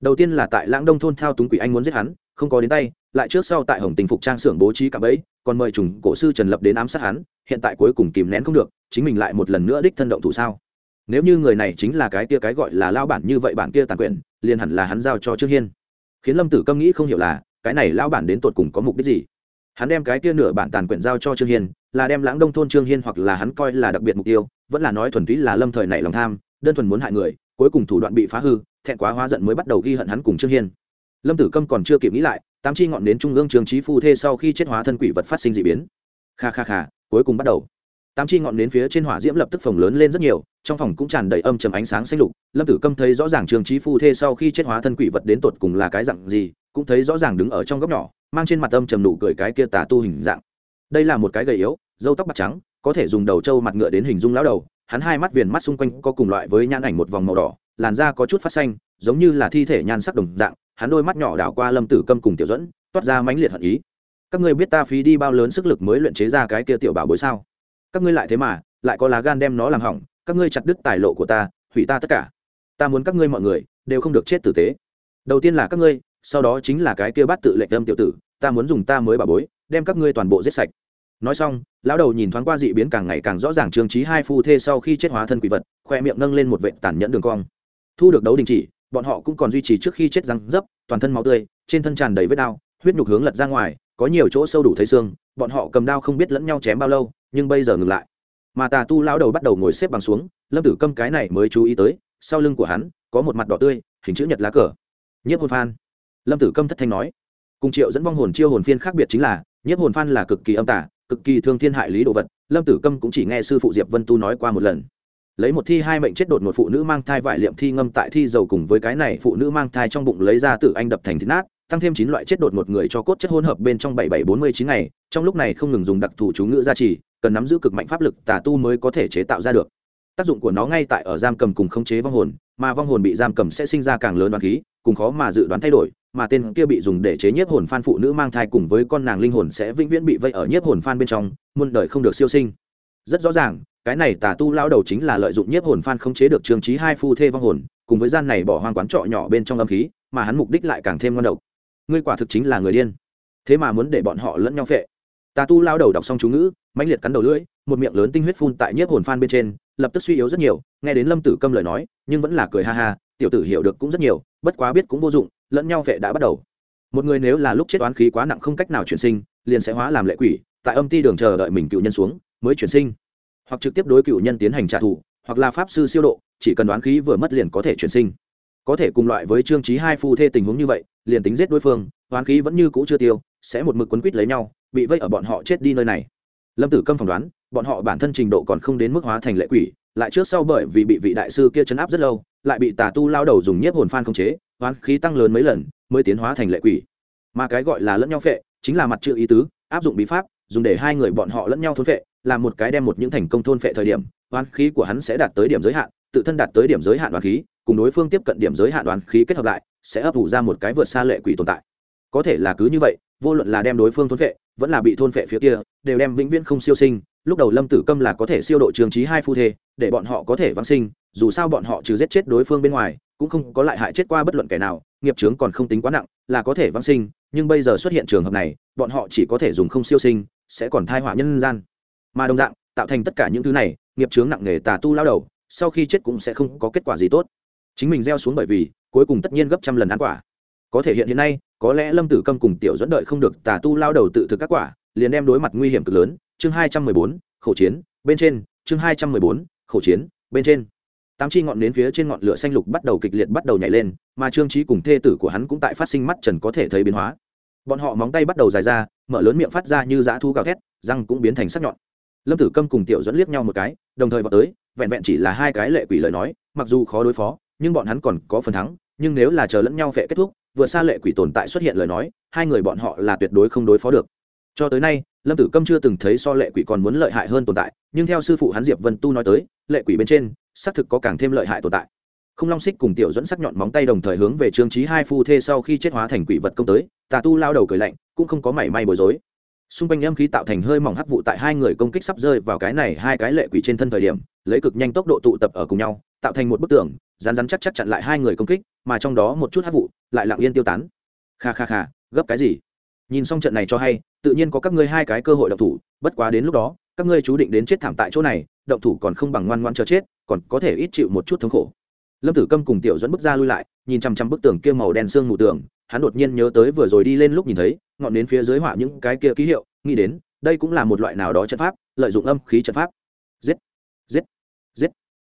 Speaker 1: Đầu tiên là tại lãng đông thôn thao túng quỷ anh muốn giết hắn không có đến tay, lại trước sau tại hồng tình phục trang xưởng bố trí cả ấy còn mời trùng cổ sư trần lập đến ám sát hắn, hiện tại cuối cùng kìm nén không được, chính mình lại một lần nữa đích thân động thủ sao? Nếu như người này chính là cái kia cái gọi là lao bản như vậy bản kia tàn quyền, liền hẳn là hắn giao cho trương hiên. Khiến lâm tử câm nghĩ không hiểu là, cái này lao bản đến tột cùng có mục đích gì? Hắn đem cái kia nửa bản tàn quyển giao cho trương hiên, là đem lãng đông thôn trương hiên hoặc là hắn coi là đặc biệt mục tiêu, vẫn là nói thuần túy là lâm thời này lòng tham, đơn thuần muốn hại người, cuối cùng thủ đoạn bị phá hư, thẹn quá hóa giận mới bắt đầu ghi hận hắn cùng trương hiên lâm tử câm còn chưa kịp nghĩ lại, tám chi ngọn đến trung ương trường trí phu thê sau khi chết hóa thân quỷ vật phát sinh d ị biến. Kha kha kha, cuối cùng bắt đầu. Tám chi ngọn đến phía trên hỏa diễm lập tức phồng lớn lên rất nhiều, trong phòng cũng tràn đầy âm trầm ánh sáng xanh lục. Lâm tử câm thấy rõ ràng trường trí phu thê sau khi chết hóa thân quỷ vật đến tột cùng là cái dặn gì, cũng thấy rõ ràng đứng ở trong góc nhỏ, mang trên mặt âm trầm nụ cười cái kia tà tu hình dạng. Đây là một cái gầy yếu dâu tóc bạc trắng, có thể dùng đầu trâu mặt ngựa đến hình dung lão đầu. Hắn hai mắt viền mắt xung quanh có cùng loại với nhãn ảnh một vòng màu đỏ, làn da có chút phát xanh, giống như là thi thể nhan sắc đồng dạng hắn đôi mắt nhỏ đảo qua lâm tử câm cùng tiểu dẫn toát ra mãnh liệt hận ý. Các ngươi biết ta phí đi bao lớn sức lực mới luyện chế ra cái kia tiểu bảo bối sao? Các ngươi lại thế mà, lại có lá gan đem nó làm hỏng, các ngươi chặt đứt tài lộ của ta, hủy ta tất cả. Ta muốn các ngươi mọi người đều không được chết tử tế. Đầu tiên là các ngươi, sau đó chính là cái kia bắt tự lệnh tâm tiểu tử, ta muốn dùng ta mới bảo bối, đem các ngươi toàn bộ giết sạch. Nói xong, lão đầu nhìn thoáng qua dị biến càng ngày càng rõ ràng trương trí hai phu thê sau khi chết hóa thân quỷ vật, khoe miệng nâng lên một vệ tàn nhẫn đường cong. Thu được đấu đình chỉ bọn họ cũng còn duy trì trước khi chết răng dấp, toàn thân máu tươi, trên thân tràn đầy vết đao huyết nhục hướng lật ra ngoài, có nhiều chỗ sâu đủ thấy xương, bọn họ cầm đao không biết lẫn nhau chém bao lâu, nhưng bây giờ ngừng lại. Mà tà tu lão đầu bắt đầu ngồi xếp bằng xuống, lâm tử câm cái này mới chú ý tới, sau lưng của hắn, có một mặt đỏ tươi, hình chữ nhật lá cờ. Nhiếp hồn phan. Lâm tử câm thất thanh nói. Cùng triệu dẫn vong hồn chiêu hồn phiên khác biệt chính là, nhiếp hồn phan là cực kỳ âm tả cực kỳ thương thiên hại lý đồ vật, lâm tử câm cũng chỉ nghe sư phụ diệp vân tu nói qua một lần lấy một thi hai mệnh chết đột một phụ nữ mang thai vải liệm thi ngâm tại thi dầu cùng với cái này phụ nữ mang thai trong bụng lấy ra tự anh đập thành thịt nát, tăng thêm chín loại chết đột một người cho cốt chất hỗn hợp bên trong bảy bảy bốn mươi chín ngày, trong lúc này không ngừng dùng đặc thù chú ngữ gia trì, cần nắm giữ cực mạnh pháp lực tà tu mới có thể chế tạo ra được. Tác dụng của nó ngay tại ở giam cầm cùng khống chế vong hồn, mà vong hồn bị giam cầm sẽ sinh ra càng lớn đoán khí, cùng khó mà dự đoán thay đổi, mà tên kia bị dùng để chế nhiếp hồn phan phụ nữ mang thai cùng với con nàng linh hồn sẽ vĩnh viễn bị vây ở nhiếp hồn phan bên trong, muôn đời không được siêu sinh. Rất rõ ràng cái này tà tu lao đầu chính là lợi dụng nhiếp hồn phan không chế được trường trí hai phu thê vong hồn, cùng với gian này bỏ hoang quán trọ nhỏ bên trong âm khí, mà hắn mục đích lại càng thêm ngon độc. Ngươi quả thực chính là người điên. Thế mà muốn để bọn họ lẫn nhau phệ. Tà tu lao đầu đọc xong chú ngữ, mãnh liệt cắn đầu lưỡi, một miệng lớn tinh huyết phun tại nhiếp hồn phan bên trên, lập tức suy yếu rất nhiều, nghe đến lâm tử câm lời nói, nhưng vẫn là cười ha ha, tiểu tử hiểu được cũng rất nhiều, bất quá biết cũng vô dụng, lẫn nhau vệ đã bắt đầu. Một người nếu là lúc chết oán khí quá nặng không cách nào chuyển sinh, liền sẽ hóa làm lệ quỷ, tại âm ti đường chờ đợi mình cựu nhân xuống, mới chuyển sinh hoặc trực tiếp đối cựu nhân tiến hành trả thù, hoặc là pháp sư siêu độ, chỉ cần đoán khí vừa mất liền có thể chuyển sinh. Có thể cùng loại với trương trí hai phu thê tình huống như vậy, liền tính giết đối phương, đoán khí vẫn như cũ chưa tiêu, sẽ một mực quấn quýt lấy nhau, bị vây ở bọn họ chết đi nơi này. Lâm tử câm phỏng đoán, bọn họ bản thân trình độ còn không đến mức hóa thành lệ quỷ, lại trước sau bởi vì bị vị đại sư kia chấn áp rất lâu, lại bị tà tu lao đầu dùng nhiếp hồn phan không chế hoán khí tăng lớn mấy lần, mới tiến hóa thành lệ quỷ. Mà cái gọi là lẫn nhau phệ, chính là mặt chữ ý tứ, áp dụng bí pháp, dùng để hai người bọn họ lẫn nhau thốn phệ làm một cái đem một những thành công thôn phệ thời điểm, oán khí của hắn sẽ đạt tới điểm giới hạn, tự thân đạt tới điểm giới hạn oán khí, cùng đối phương tiếp cận điểm giới hạn oán khí kết hợp lại, sẽ ấp ủ ra một cái vượt xa lệ quỷ tồn tại. Có thể là cứ như vậy, vô luận là đem đối phương thôn phệ, vẫn là bị thôn phệ phía kia, đều đem vĩnh viễn không siêu sinh, lúc đầu lâm tử câm là có thể siêu độ trường trí hai phu thê, để bọn họ có thể vãng sinh, dù sao bọn họ trừ giết chết đối phương bên ngoài, cũng không có lại hại chết qua bất luận kẻ nào, nghiệp chướng còn không tính quá nặng, là có thể vãng sinh, nhưng bây giờ xuất hiện trường hợp này, bọn họ chỉ có thể dùng không siêu sinh, sẽ còn thai họa nhân gian mà đồng dạng, tạo thành tất cả những thứ này, nghiệp chướng nặng nề tà tu lao đầu, sau khi chết cũng sẽ không có kết quả gì tốt. Chính mình gieo xuống bởi vì, cuối cùng tất nhiên gấp trăm lần ăn quả. Có thể hiện hiện nay, có lẽ lâm tử câm cùng tiểu dẫn đợi không được tà tu lao đầu tự thực các quả, liền đem đối mặt nguy hiểm cực lớn. Chương hai trăm mười bốn, khẩu chiến, bên trên. Chương hai trăm mười bốn, khẩu chiến, bên trên. Tám chi ngọn đến phía trên ngọn lửa xanh lục bắt đầu kịch liệt bắt đầu nhảy lên, mà trương trí cùng thê tử của hắn cũng tại phát sinh mắt trần có thể thấy biến hóa. Bọn họ móng tay bắt đầu dài ra, mở lớn miệng phát ra như dã thu gào thét, răng cũng biến thành sắc nhọn lâm tử câm cùng tiểu dẫn liếc nhau một cái, đồng thời vào tới, vẹn vẹn chỉ là hai cái lệ quỷ lời nói, mặc dù khó đối phó, nhưng bọn hắn còn có phần thắng, nhưng nếu là chờ lẫn nhau vệ kết thúc vừa xa lệ quỷ tồn tại xuất hiện lời nói, hai người bọn họ là tuyệt đối không đối phó được. Cho tới nay, lâm tử câm chưa từng thấy so lệ quỷ còn muốn lợi hại hơn tồn tại, nhưng theo sư phụ hắn diệp vân tu nói tới, lệ quỷ bên trên, xác thực có càng thêm lợi hại tồn tại. Không long xích cùng tiểu dẫn sắc nhọn móng tay đồng thời hướng về trương trí hai phu thê sau khi chết hóa thành quỷ vật công tới, tà tu lao đầu cười lạnh, cũng không có mảy may bối rối xung quanh âm khí tạo thành hơi mỏng hắc vụ tại hai người công kích sắp rơi vào cái này hai cái lệ quỷ trên thân thời điểm, lấy cực nhanh tốc độ tụ tập ở cùng nhau, tạo thành một bức tường rán rán chắc chắc chặn lại hai người công kích, mà trong đó một chút hắc vụ lại lặng yên tiêu tán. Kha kha kha, gấp cái gì? Nhìn xong trận này cho hay, tự nhiên có các ngươi hai cái cơ hội động thủ, bất quá đến lúc đó, các ngươi chú định đến chết thảm tại chỗ này, động thủ còn không bằng ngoan ngoan chờ chết, còn có thể ít chịu một chút thống khổ. Lâm tử câm cùng tiểu dẫn bước ra lui lại, nhìn chằm chằm bức tường kia màu đen xương mù tường, hắn đột nhiên nhớ tới vừa rồi đi lên lúc nhìn thấy ngọn đến phía dưới họa những cái kia ký hiệu, nghĩ đến, đây cũng là một loại nào đó trận pháp, lợi dụng âm khí trận pháp. Giết giết giết.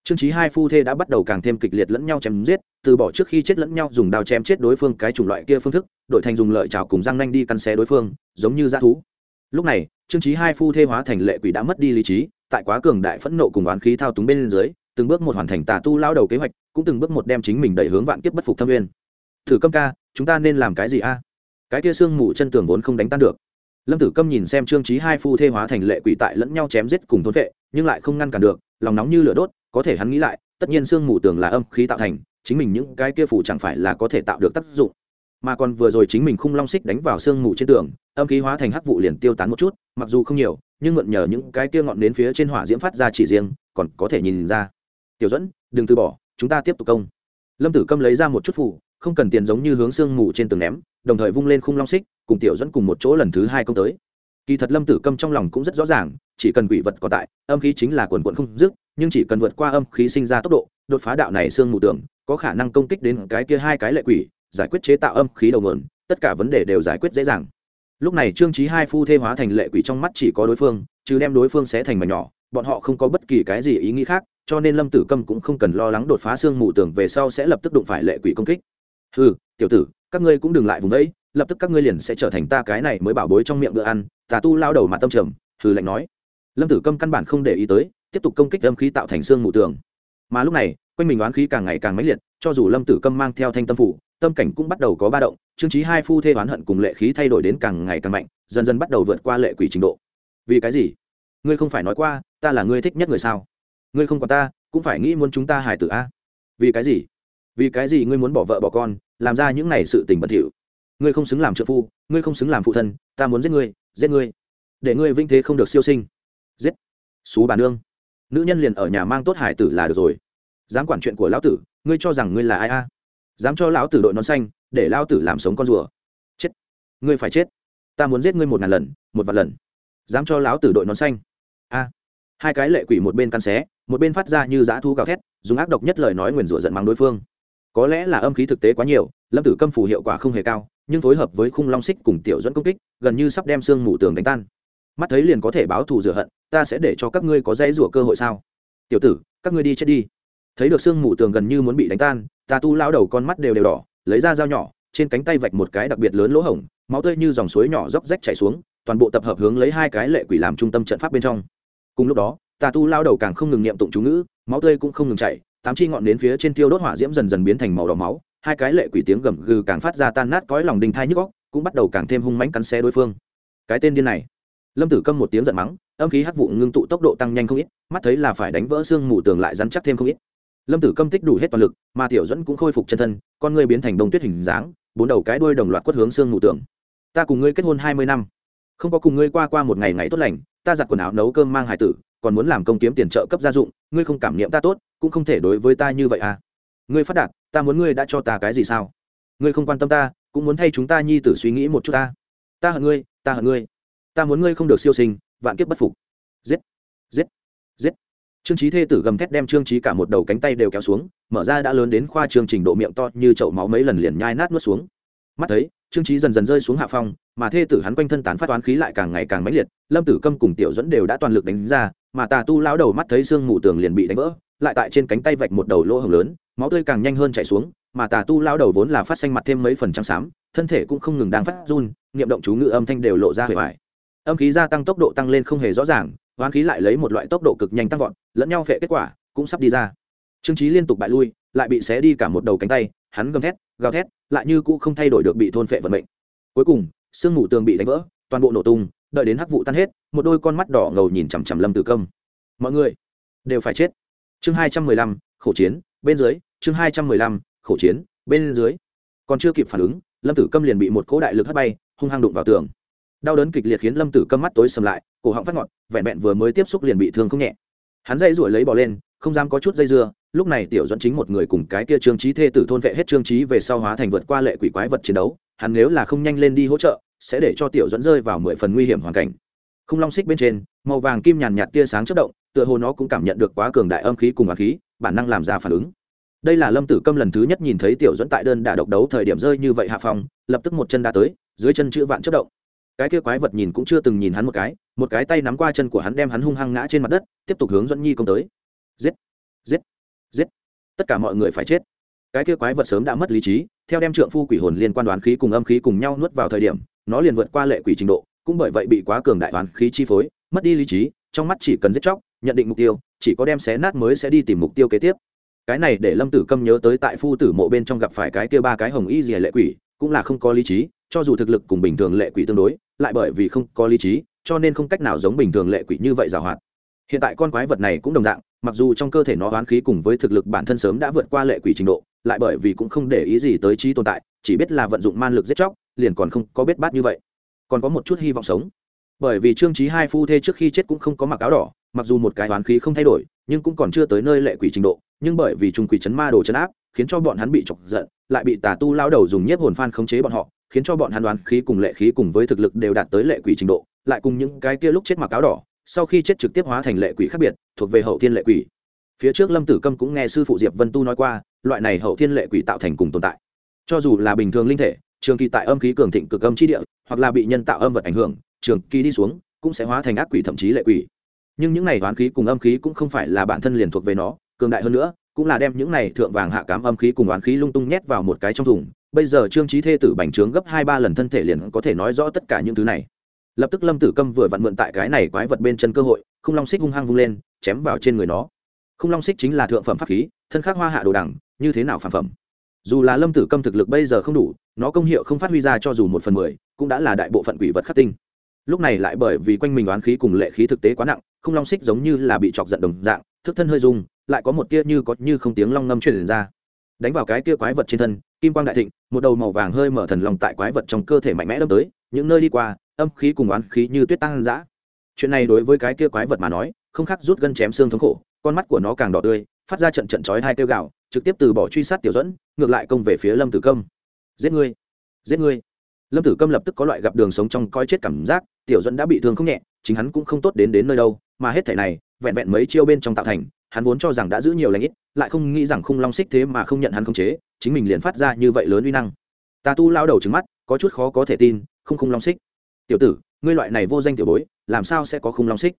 Speaker 1: Trương trí hai phu thê đã bắt đầu càng thêm kịch liệt lẫn nhau chém giết, từ bỏ trước khi chết lẫn nhau dùng đao chém chết đối phương cái chủng loại kia phương thức, đổi thành dùng lợi chảo cùng răng nanh đi căn xé đối phương, giống như dã thú. Lúc này, trương trí hai phu thê hóa thành lệ quỷ đã mất đi lý trí, tại quá cường đại phẫn nộ cùng oán khí thao túng bên dưới, từng bước một hoàn thành tà tu lao đầu kế hoạch, cũng từng bước một đem chính mình đẩy hướng vạn kiếp bất phục thâm nguyên thử câm ca, chúng ta nên làm cái gì a? Cái kia xương mù chân tường vốn không đánh tan được. Lâm tử câm nhìn xem trương trí hai phu thê hóa thành lệ quỷ tại lẫn nhau chém giết cùng thốn vệ, nhưng lại không ngăn cản được, lòng nóng như lửa đốt, có thể hắn nghĩ lại, tất nhiên xương mù tường là âm khí tạo thành, chính mình những cái kia phủ chẳng phải là có thể tạo được tác dụng. Mà còn vừa rồi chính mình khung long xích đánh vào xương mù trên tường, âm khí hóa thành hắc vụ liền tiêu tán một chút, mặc dù không nhiều, nhưng mượn nhờ những cái kia ngọn đến phía trên hỏa diễm phát ra chỉ riêng, còn có thể nhìn ra. Tiểu dẫn đừng từ bỏ, chúng ta tiếp tục công. Lâm tử câm lấy ra một chút phủ không cần tiền giống như hướng xương mù trên tường ném, đồng thời vung lên khung long xích, cùng tiểu dẫn cùng một chỗ lần thứ hai công tới. Kỳ thật lâm tử câm trong lòng cũng rất rõ ràng, chỉ cần quỷ vật còn tại, âm khí chính là quần quận không dứt, nhưng chỉ cần vượt qua âm khí sinh ra tốc độ, đột phá đạo này xương mù tường, có khả năng công kích đến cái kia hai cái lệ quỷ, giải quyết chế tạo âm khí đầu nguồn, tất cả vấn đề đều giải quyết dễ dàng. Lúc này trương trí hai phu thê hóa thành lệ quỷ trong mắt chỉ có đối phương chứ đem đối phương sẽ thành mà nhỏ, bọn họ không có bất kỳ cái gì ý nghĩ khác, cho nên lâm tử câm cũng không cần lo lắng đột phá xương mù tưởng về sau sẽ lập tức đụng phải lệ quỷ công kích ừ tiểu tử, các ngươi cũng đừng lại vùng đấy lập tức các ngươi liền sẽ trở thành ta cái này mới bảo bối trong miệng bữa ăn, tà tu lao đầu mà tâm trầm, hừ lạnh nói. Lâm tử câm căn bản không để ý tới, tiếp tục công kích âm khí tạo thành xương mù tường. Mà lúc này, quanh mình oán khí càng ngày càng mãnh liệt, cho dù lâm tử câm mang theo thanh tâm phủ, tâm cảnh cũng bắt đầu có ba động, chương trí hai phu thê oán hận cùng lệ khí thay đổi đến càng ngày càng mạnh, dần dần bắt đầu vượt qua lệ quỷ trình độ. Vì cái gì? Ngươi không phải nói qua, ta là ngươi thích nhất người sao? Ngươi không có ta, cũng phải nghĩ muốn chúng ta hài tử a. Vì cái gì? Vì cái gì ngươi muốn bỏ vợ bỏ con, làm ra những này sự tình bẩn thỉu? Ngươi không xứng làm trợ phu, ngươi không xứng làm phụ thân, ta muốn giết ngươi giết ngươi. Để ngươi vinh thế không được siêu sinh. Giết. Xú bà nương. Nữ nhân liền ở nhà mang tốt hải tử là được rồi. Dám quản chuyện của lão tử, ngươi cho rằng ngươi là ai a? Dám cho lão tử đội nón xanh, để lão tử làm sống con rùa. Chết. Ngươi phải chết. Ta muốn giết ngươi một ngàn lần, một vạn lần. Dám cho lão tử đội nón xanh. A. Hai cái lệ quỷ một bên căn xé, một bên phát ra như dã thu gào thét, dùng ác độc nhất lời nói nguyền rủa giận mắng đối phương có lẽ là âm khí thực tế quá nhiều, lâm tử câm phủ hiệu quả không hề cao, nhưng phối hợp với khung long xích cùng tiểu dẫn công kích, gần như sắp đem xương mù tường đánh tan. Mắt thấy liền có thể báo thù rửa hận, ta sẽ để cho các ngươi có dãy rủa cơ hội sao? Tiểu tử, các ngươi đi chết đi. Thấy được xương mù tường gần như muốn bị đánh tan, ta tu lao đầu con mắt đều đều đỏ, lấy ra dao nhỏ, trên cánh tay vạch một cái đặc biệt lớn lỗ hổng, máu tươi như dòng suối nhỏ róc rách chảy xuống, toàn bộ tập hợp hướng lấy hai cái lệ quỷ làm trung tâm trận pháp bên trong. Cùng lúc đó tà tu lao đầu càng không ngừng niệm tụng chú ngữ, máu tươi cũng không ngừng chảy tám chi ngọn đến phía trên tiêu đốt hỏa diễm dần dần biến thành màu đỏ máu, hai cái lệ quỷ tiếng gầm gừ càng phát ra tan nát cõi lòng đình thai nhức góc cũng bắt đầu càng thêm hung mãnh cắn xe đối phương. Cái tên điên này. Lâm tử câm một tiếng giận mắng, âm khí hắc vụ ngưng tụ tốc độ tăng nhanh không ít, mắt thấy là phải đánh vỡ xương mù tường lại dắn chắc thêm không ít. Lâm tử câm tích đủ hết toàn lực, mà tiểu dẫn cũng khôi phục chân thân, con ngươi biến thành đông tuyết hình dáng, bốn đầu cái đuôi đồng loạt quất hướng xương mù tường. Ta cùng ngươi kết hôn hai mươi năm. Không có cùng ngươi qua qua một ngày ngày tốt lành, ta giặt quần áo nấu cơm mang hải tử, còn muốn làm công kiếm tiền trợ cấp gia dụng, ngươi không cảm nghiệm ta tốt cũng không thể đối với ta như vậy à. Ngươi phát đạt, ta muốn ngươi đã cho ta cái gì sao? Ngươi không quan tâm ta, cũng muốn thay chúng ta nhi tử suy nghĩ một chút ta. Ta hận ngươi, ta hận ngươi. Ta muốn ngươi không được siêu sinh, vạn kiếp bất phục. Giết giết giết. Trương trí thê tử gầm thét đem trương trí cả một đầu cánh tay đều kéo xuống, mở ra đã lớn đến khoa trương trình độ miệng to như chậu máu mấy lần liền nhai nát nuốt xuống. Mắt thấy, trương trí dần dần rơi xuống hạ phong, mà thê tử hắn quanh thân tán phát toán khí lại càng ngày càng mãnh liệt, lâm tử câm cùng tiểu dẫn đều đã toàn lực đánh ra, mà tà tu lão đầu mắt thấy xương mù tường liền bị đánh vỡ lại tại trên cánh tay vạch một đầu lỗ hồng lớn, máu tươi càng nhanh hơn chảy xuống, mà tà tu lão đầu vốn là phát xanh mặt thêm mấy phần trắng xám, thân thể cũng không ngừng đang phát run, niệm động chú ngự âm thanh đều lộ ra hề vải. Âm khí gia tăng tốc độ tăng lên không hề rõ ràng, hoán khí lại lấy một loại tốc độ cực nhanh tăng vọt, lẫn nhau phệ kết quả, cũng sắp đi ra. Trương trí liên tục bại lui, lại bị xé đi cả một đầu cánh tay, hắn gầm thét, gào thét, lại như cũ không thay đổi được bị thôn phệ vận mệnh. Cuối cùng, sương mù tường bị đánh vỡ, toàn bộ nổ tung, đợi đến hắc vụ tan hết, một đôi con mắt đỏ ngầu nhìn chằm chằm lâm tử công mọi người đều phải chết chương hai trăm mười lăm khẩu chiến, bên dưới. Chương hai trăm mười lăm khẩu chiến, bên dưới. Còn chưa kịp phản ứng, lâm tử câm liền bị một cỗ đại lực hất bay, hung hăng đụng vào tường. Đau đớn kịch liệt khiến lâm tử câm mắt tối sầm lại, cổ họng phát ngọt, vẹn vẹn vừa mới tiếp xúc liền bị thương không nhẹ. Hắn dây ruổi lấy bỏ lên, không dám có chút dây dưa, lúc này tiểu dẫn chính một người cùng cái kia trương trí thê tử thôn vệ hết trương trí về sau hóa thành vượt qua lệ quỷ quái vật chiến đấu, hắn nếu là không nhanh lên đi hỗ trợ, sẽ để cho tiểu dẫn rơi vào mười phần nguy hiểm hoàn cảnh không long xích bên trên, màu vàng kim nhàn nhạt tia sáng chất động, tựa hồ nó cũng cảm nhận được quá cường đại âm khí cùng á khí, bản năng làm ra phản ứng. Đây là lâm tử câm lần thứ nhất nhìn thấy tiểu dẫn tại đơn đả độc đấu thời điểm rơi như vậy hạ phòng, lập tức một chân đá tới, dưới chân chữ vạn chất động. Cái kia quái vật nhìn cũng chưa từng nhìn hắn một cái một cái tay nắm qua chân của hắn đem hắn hung hăng ngã trên mặt đất, tiếp tục hướng dẫn nhi công tới. Giết giết giết. Tất cả mọi người phải chết. Cái kia quái vật sớm đã mất lý trí, theo đem trượng phu quỷ hồn liên quan đoán khí cùng âm khí cùng nhau nuốt vào thời điểm, nó liền vượt qua lệ quỷ trình độ cũng bởi vậy bị quá cường đại đoán khí chi phối, mất đi lý trí, trong mắt chỉ cần giết chóc, nhận định mục tiêu, chỉ có đem xé nát mới sẽ đi tìm mục tiêu kế tiếp. Cái này để lâm tử câm nhớ tới tại phu tử mộ bên trong gặp phải cái kia ba cái hồng y dì lệ quỷ, cũng là không có lý trí, cho dù thực lực cùng bình thường lệ quỷ tương đối, lại bởi vì không có lý trí, cho nên không cách nào giống bình thường lệ quỷ như vậy giảo hoạt. Hiện tại con quái vật này cũng đồng dạng, mặc dù trong cơ thể nó oán khí cùng với thực lực bản thân sớm đã vượt qua lệ quỷ trình độ, lại bởi vì cũng không để ý gì tới trí tồn tại, chỉ biết là vận dụng man lực giết chóc, liền còn không có biết bát như vậy còn có một chút hy vọng sống. Bởi vì trương trí hai phu thê trước khi chết cũng không có mặc áo đỏ, mặc dù một cái oán khí không thay đổi, nhưng cũng còn chưa tới nơi lệ quỷ trình độ, nhưng bởi vì trung quỷ chấn ma đồ chấn áp, khiến cho bọn hắn bị chọc giận, lại bị tà tu lao đầu dùng nhiếp hồn phan khống chế bọn họ, khiến cho bọn hắn đoán khí cùng lệ khí cùng với thực lực đều đạt tới lệ quỷ trình độ, lại cùng những cái kia lúc chết mặc áo đỏ, sau khi chết trực tiếp hóa thành lệ quỷ khác biệt, thuộc về hậu thiên lệ quỷ. Phía trước lâm tử câm cũng nghe sư phụ diệp vân tu nói qua, loại này hậu thiên lệ quỷ tạo thành cùng tồn tại. Cho dù là bình thường linh thể, trường kỳ tại âm khí cường thịnh cực âm chi địa hoặc là bị nhân tạo âm vật ảnh hưởng, trường kỳ đi xuống, cũng sẽ hóa thành ác quỷ thậm chí lệ quỷ. Nhưng những này toán khí cùng âm khí cũng không phải là bản thân liền thuộc về nó, cường đại hơn nữa, cũng là đem những này thượng vàng hạ cám âm khí cùng oán khí lung tung nhét vào một cái trong thùng. Bây giờ trương trí thê tử bành trướng gấp hai ba lần thân thể liền có thể nói rõ tất cả những thứ này. Lập tức lâm tử câm vừa vặn mượn tại cái này quái vật bên chân cơ hội không long xích hung hăng vung lên, chém vào trên người nó. Không long xích chính là thượng phẩm pháp khí, thân khắc hoa hạ đồ đẳng, như thế nào phản phẩm? Dù là lâm tử câm thực lực bây giờ không đủ nó công hiệu không phát huy ra cho dù một phần mười, cũng đã là đại bộ phận quỷ vật khắc tinh. Lúc này lại bởi vì quanh mình oán khí cùng lệ khí thực tế quá nặng, không long xích giống như là bị chọc giận đồng dạng, thức thân hơi rung, lại có một tia như có như không tiếng long ngâm truyền ra. Đánh vào cái kia quái vật trên thân, kim quang đại thịnh, một đầu màu vàng hơi mở thần lòng tại quái vật trong cơ thể mạnh mẽ đâm tới, những nơi đi qua, âm khí cùng oán khí như tuyết tăng dã chuyện này đối với cái kia quái vật mà nói, không khác rút gân chém xương thống khổ, con mắt của nó càng đỏ tươi, phát ra trận trận chói hai tiêu gạo trực tiếp từ bỏ truy sát tiểu dẫn ngược lại công về phía lâm tử công giết ngươi giết ngươi. Lâm tử câm lập tức có loại gặp đường sống trong coi chết cảm giác, tiểu dẫn đã bị thương không nhẹ, chính hắn cũng không tốt đến đến nơi đâu, mà hết thể này, vẹn vẹn mấy chiêu bên trong tạo thành, hắn vốn cho rằng đã giữ nhiều lãnh ít, lại không nghĩ rằng khung long xích thế mà không nhận hắn khống chế, chính mình liền phát ra như vậy lớn uy năng. Tà tu lao đầu trứng mắt, có chút khó có thể tin không khung long xích. Tiểu tử, ngươi loại này vô danh tiểu bối, làm sao sẽ có khung long xích?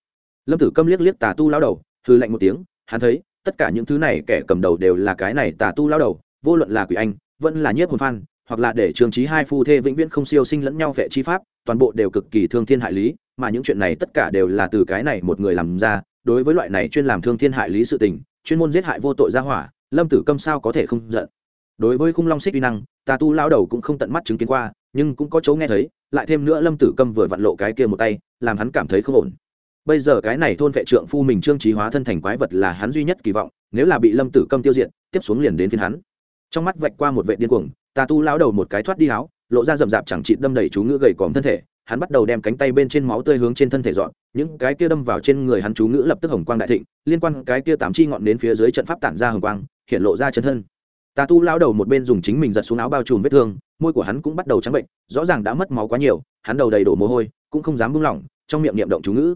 Speaker 1: Lâm tử câm liếc liếc tà tu lao đầu hư lạnh một tiếng, hắn thấy, tất cả những thứ này kẻ cầm đầu đều là cái này tà tu lao đầu, vô luận là quỷ anh, vẫn là nhiếp hồn phan hoặc là để trường trí hai phu thê vĩnh viễn không siêu sinh lẫn nhau vệ chi pháp, toàn bộ đều cực kỳ thương thiên hại lý, mà những chuyện này tất cả đều là từ cái này một người làm ra, đối với loại này chuyên làm thương thiên hại lý sự tình, chuyên môn giết hại vô tội gia hỏa, lâm tử câm sao có thể không giận? Đối với khung long xích uy năng, tà tu lao đầu cũng không tận mắt chứng kiến qua, nhưng cũng có chỗ nghe thấy, lại thêm nữa lâm tử câm vừa vặn lộ cái kia một tay, làm hắn cảm thấy không ổn. Bây giờ cái này thôn vệ trượng phu mình trương trí hóa thân thành quái vật là hắn duy nhất kỳ vọng, nếu là bị lâm tử câm tiêu diệt, tiếp xuống liền đến phiên hắn trong mắt vạch qua một vệ điên cuồng tà tu lao đầu một cái thoát đi áo, lộ ra rậm rạp chẳng chị đâm đầy chú ngữ gầy còm thân thể hắn bắt đầu đem cánh tay bên trên máu tươi hướng trên thân thể dọn những cái kia đâm vào trên người hắn chú ngữ lập tức hồng quang đại thịnh liên quan cái kia tám chi ngọn đến phía dưới trận pháp tản ra hồng quang hiện lộ ra chân thân. Tà tu lao đầu một bên dùng chính mình giật xuống áo bao trùm vết thương môi của hắn cũng bắt đầu trắng bệnh rõ ràng đã mất máu quá nhiều hắn đầu đầy đổ mồ hôi cũng không dám buông lỏng trong miệng niệm động chú ngữ.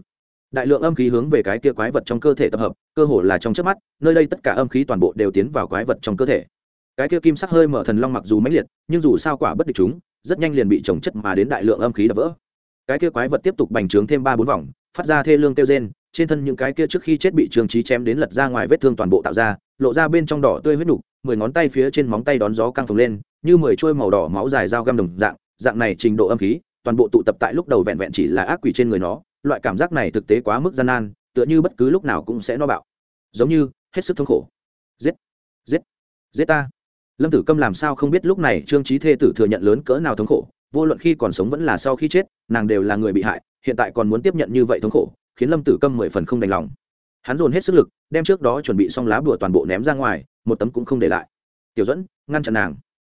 Speaker 1: Đại lượng âm khí hướng về cái kia quái vật trong cơ thể tập hợp cơ hồ là trong chớp mắt nơi đây tất cả âm khí toàn bộ đều tiến vào quái vật trong cơ thể cái kia kim sắc hơi mở thần long mặc dù mãnh liệt, nhưng dù sao quả bất địch chúng, rất nhanh liền bị trồng chất mà đến đại lượng âm khí đập vỡ. Cái kia quái vật tiếp tục bành trướng thêm ba bốn vòng, phát ra thê lương kêu rên, trên thân những cái kia trước khi chết bị trường trí chém đến lật ra ngoài vết thương toàn bộ tạo ra, lộ ra bên trong đỏ tươi huyết nục, mười ngón tay phía trên móng tay đón gió căng phồng lên, như mười trôi màu đỏ máu dài dao găm đồng dạng dạng này trình độ âm khí, toàn bộ tụ tập tại lúc đầu vẹn vẹn chỉ là ác quỷ trên người nó, loại cảm giác này thực tế quá mức gian nan, tựa như bất cứ lúc nào cũng sẽ no bạo. Giống như, hết sức thống khổ. Giết giết giết ta lâm tử câm làm sao không biết lúc này trương trí thê tử thừa nhận lớn cỡ nào thống khổ, vô luận khi còn sống vẫn là sau khi chết, nàng đều là người bị hại, hiện tại còn muốn tiếp nhận như vậy thống khổ, khiến lâm tử câm mười phần không đành lòng. Hắn dồn hết sức lực, đem trước đó chuẩn bị xong lá bùa toàn bộ ném ra ngoài, một tấm cũng không để lại. Tiểu dẫn ngăn chặn nàng.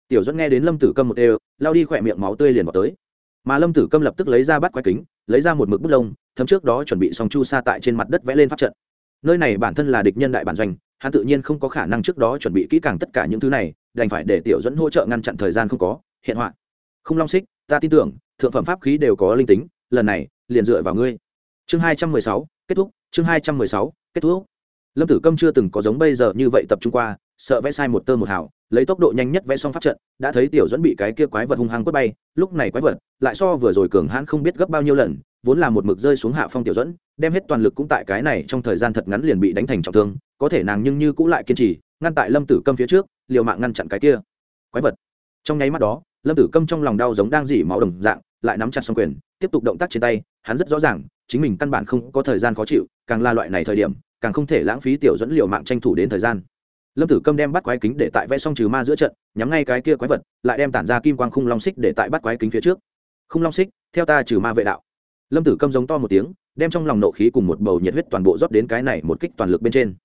Speaker 1: Tiểu dẫn nghe đến lâm tử câm một đều lao đi khỏe miệng máu tươi liền vào tới. Mà lâm tử câm lập tức lấy ra bắt quái kính, lấy ra một mực bút lông, thấm trước đó chuẩn bị xong chu sa tại trên mặt đất vẽ lên pháp trận. Nơi này bản thân là địch nhân đại bản doanh hắn tự nhiên không có khả năng trước đó chuẩn bị kỹ càng tất cả những thứ này, đành phải để tiểu dẫn hỗ trợ ngăn chặn thời gian không có. Hiện họa. Không long xích, ta tin tưởng, thượng phẩm pháp khí đều có linh tính, lần này, liền dựa vào ngươi. Chương hai trăm mười sáu, kết thúc, chương hai trăm mười sáu, kết thúc. Lâm tử câm chưa từng có giống bây giờ như vậy tập trung qua, sợ vẽ sai một tơ một hào, lấy tốc độ nhanh nhất vẽ xong pháp trận, đã thấy tiểu dẫn bị cái kia quái vật hung hăng quất bay, lúc này quái vật, lại so vừa rồi cường hãn không biết gấp bao nhiêu lần vốn là một mực rơi xuống hạ phong tiểu dẫn, đem hết toàn lực cũng tại cái này trong thời gian thật ngắn liền bị đánh thành trọng thương, có thể nàng nhưng như cũng lại kiên trì, ngăn tại lâm tử câm phía trước, liều mạng ngăn chặn cái kia. Quái vật. Trong nháy mắt đó, lâm tử câm trong lòng đau giống đang dỉ máu đồng dạng, lại nắm chặt xong quyền, tiếp tục động tác trên tay, hắn rất rõ ràng, chính mình căn bản không có thời gian khó chịu, càng là loại này thời điểm, càng không thể lãng phí tiểu dẫn liều mạng tranh thủ đến thời gian. Lâm tử câm đem bắt quái kính để tại vẽ xong trừ ma giữa trận, nhắm ngay cái kia quái vật, lại đem tản ra kim quang khung long xích để tại bắt quái kính phía trước. Khung long xích, theo ta trừ ma vệ đạo lâm tử câm giống to một tiếng, đem trong lòng nộ khí cùng một bầu nhiệt huyết toàn bộ rót đến cái này một kích toàn lực bên trên.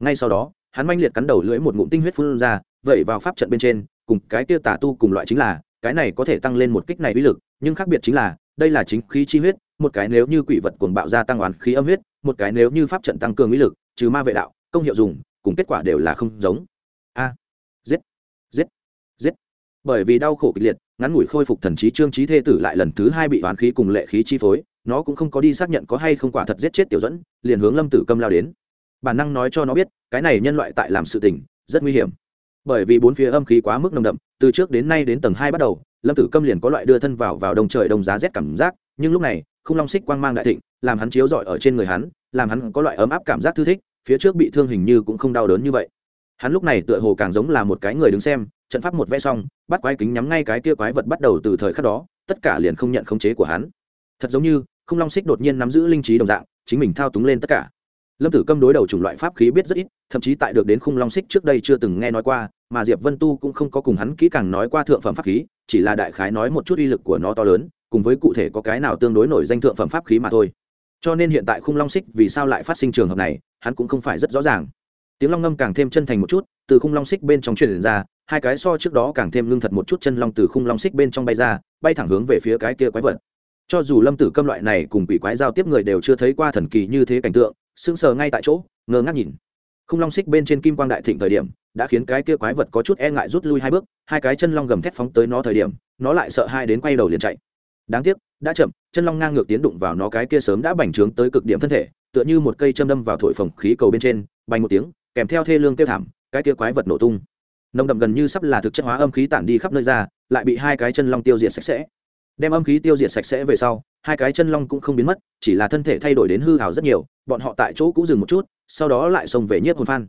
Speaker 1: Ngay sau đó, hắn manh liệt cắn đầu lưỡi một ngụm tinh huyết phun ra vậy vào pháp trận bên trên, cùng cái kia tà tu cùng loại chính là, cái này có thể tăng lên một kích này uy lực, nhưng khác biệt chính là, đây là chính khí chi huyết, một cái nếu như quỷ vật cuồng bạo ra tăng oán khí âm huyết, một cái nếu như pháp trận tăng cường uy lực, trừ ma vệ đạo, công hiệu dùng, cùng kết quả đều là không giống. A, giết giết giết. Bởi vì đau khổ kịch liệt ngắn ngủi khôi phục thần trí trương trí thê tử lại lần thứ hai bị oán khí cùng lệ khí chi phối, nó cũng không có đi xác nhận có hay không quả thật giết chết tiểu dẫn, liền hướng lâm tử câm lao đến. Bản năng nói cho nó biết, cái này nhân loại tại làm sự tình, rất nguy hiểm. Bởi vì bốn phía âm khí quá mức nồng đậm, từ trước đến nay đến tầng hai bắt đầu, lâm tử câm liền có loại đưa thân vào vào đông trời đông giá rét cảm giác, nhưng lúc này, không long xích quang mang đại thịnh, làm hắn chiếu rọi ở trên người hắn, làm hắn có loại ấm áp cảm giác thư thích, phía trước bị thương hình như cũng không đau đớn như vậy. Hắn lúc này tựa hồ càng giống là một cái người đứng xem trận pháp một vẽ xong, bắt quái kính nhắm ngay cái kia quái vật bắt đầu từ thời khắc đó, tất cả liền không nhận khống chế của hắn. Thật giống như, không long xích đột nhiên nắm giữ linh trí đồng dạng, chính mình thao túng lên tất cả. Lâm tử câm đối đầu chủng loại pháp khí biết rất ít, thậm chí tại được đến khung long xích trước đây chưa từng nghe nói qua, mà diệp vân tu cũng không có cùng hắn kỹ càng nói qua thượng phẩm pháp khí, chỉ là đại khái nói một chút uy lực của nó to lớn, cùng với cụ thể có cái nào tương đối nổi danh thượng phẩm pháp khí mà thôi. Cho nên hiện tại khung long xích vì sao lại phát sinh trường hợp này, hắn cũng không phải rất rõ ràng. Tiếng long ngâm càng thêm chân thành một chút, từ khung long xích bên trong truyền ra hai cái so trước đó càng thêm lương thật một chút chân long từ khung long xích bên trong bay ra, bay thẳng hướng về phía cái kia quái vật. Cho dù lâm tử câm loại này cùng quỷ quái giao tiếp người đều chưa thấy qua thần kỳ như thế cảnh tượng, sững sờ ngay tại chỗ, ngơ ngác nhìn. Khung long xích bên trên kim quang đại thịnh thời điểm, đã khiến cái kia quái vật có chút e ngại rút lui hai bước, hai cái chân long gầm thép phóng tới nó thời điểm, nó lại sợ hai đến quay đầu liền chạy. Đáng tiếc, đã chậm, chân long ngang ngược tiến đụng vào nó cái kia sớm đã bành trướng tới cực điểm thân thể, tựa như một cây châm đâm vào thổi phồng khí cầu bên trên, bay một tiếng, kèm theo thê lương kêu thảm, cái kia quái vật nổ tung nồng đậm gần như sắp là thực chất hóa âm khí tản đi khắp nơi ra, lại bị hai cái chân long tiêu diệt sạch sẽ. Đem âm khí tiêu diệt sạch sẽ về sau, hai cái chân long cũng không biến mất, chỉ là thân thể thay đổi đến hư hào rất nhiều, bọn họ tại chỗ cũng dừng một chút, sau đó lại xông về nhiếp hồn phan.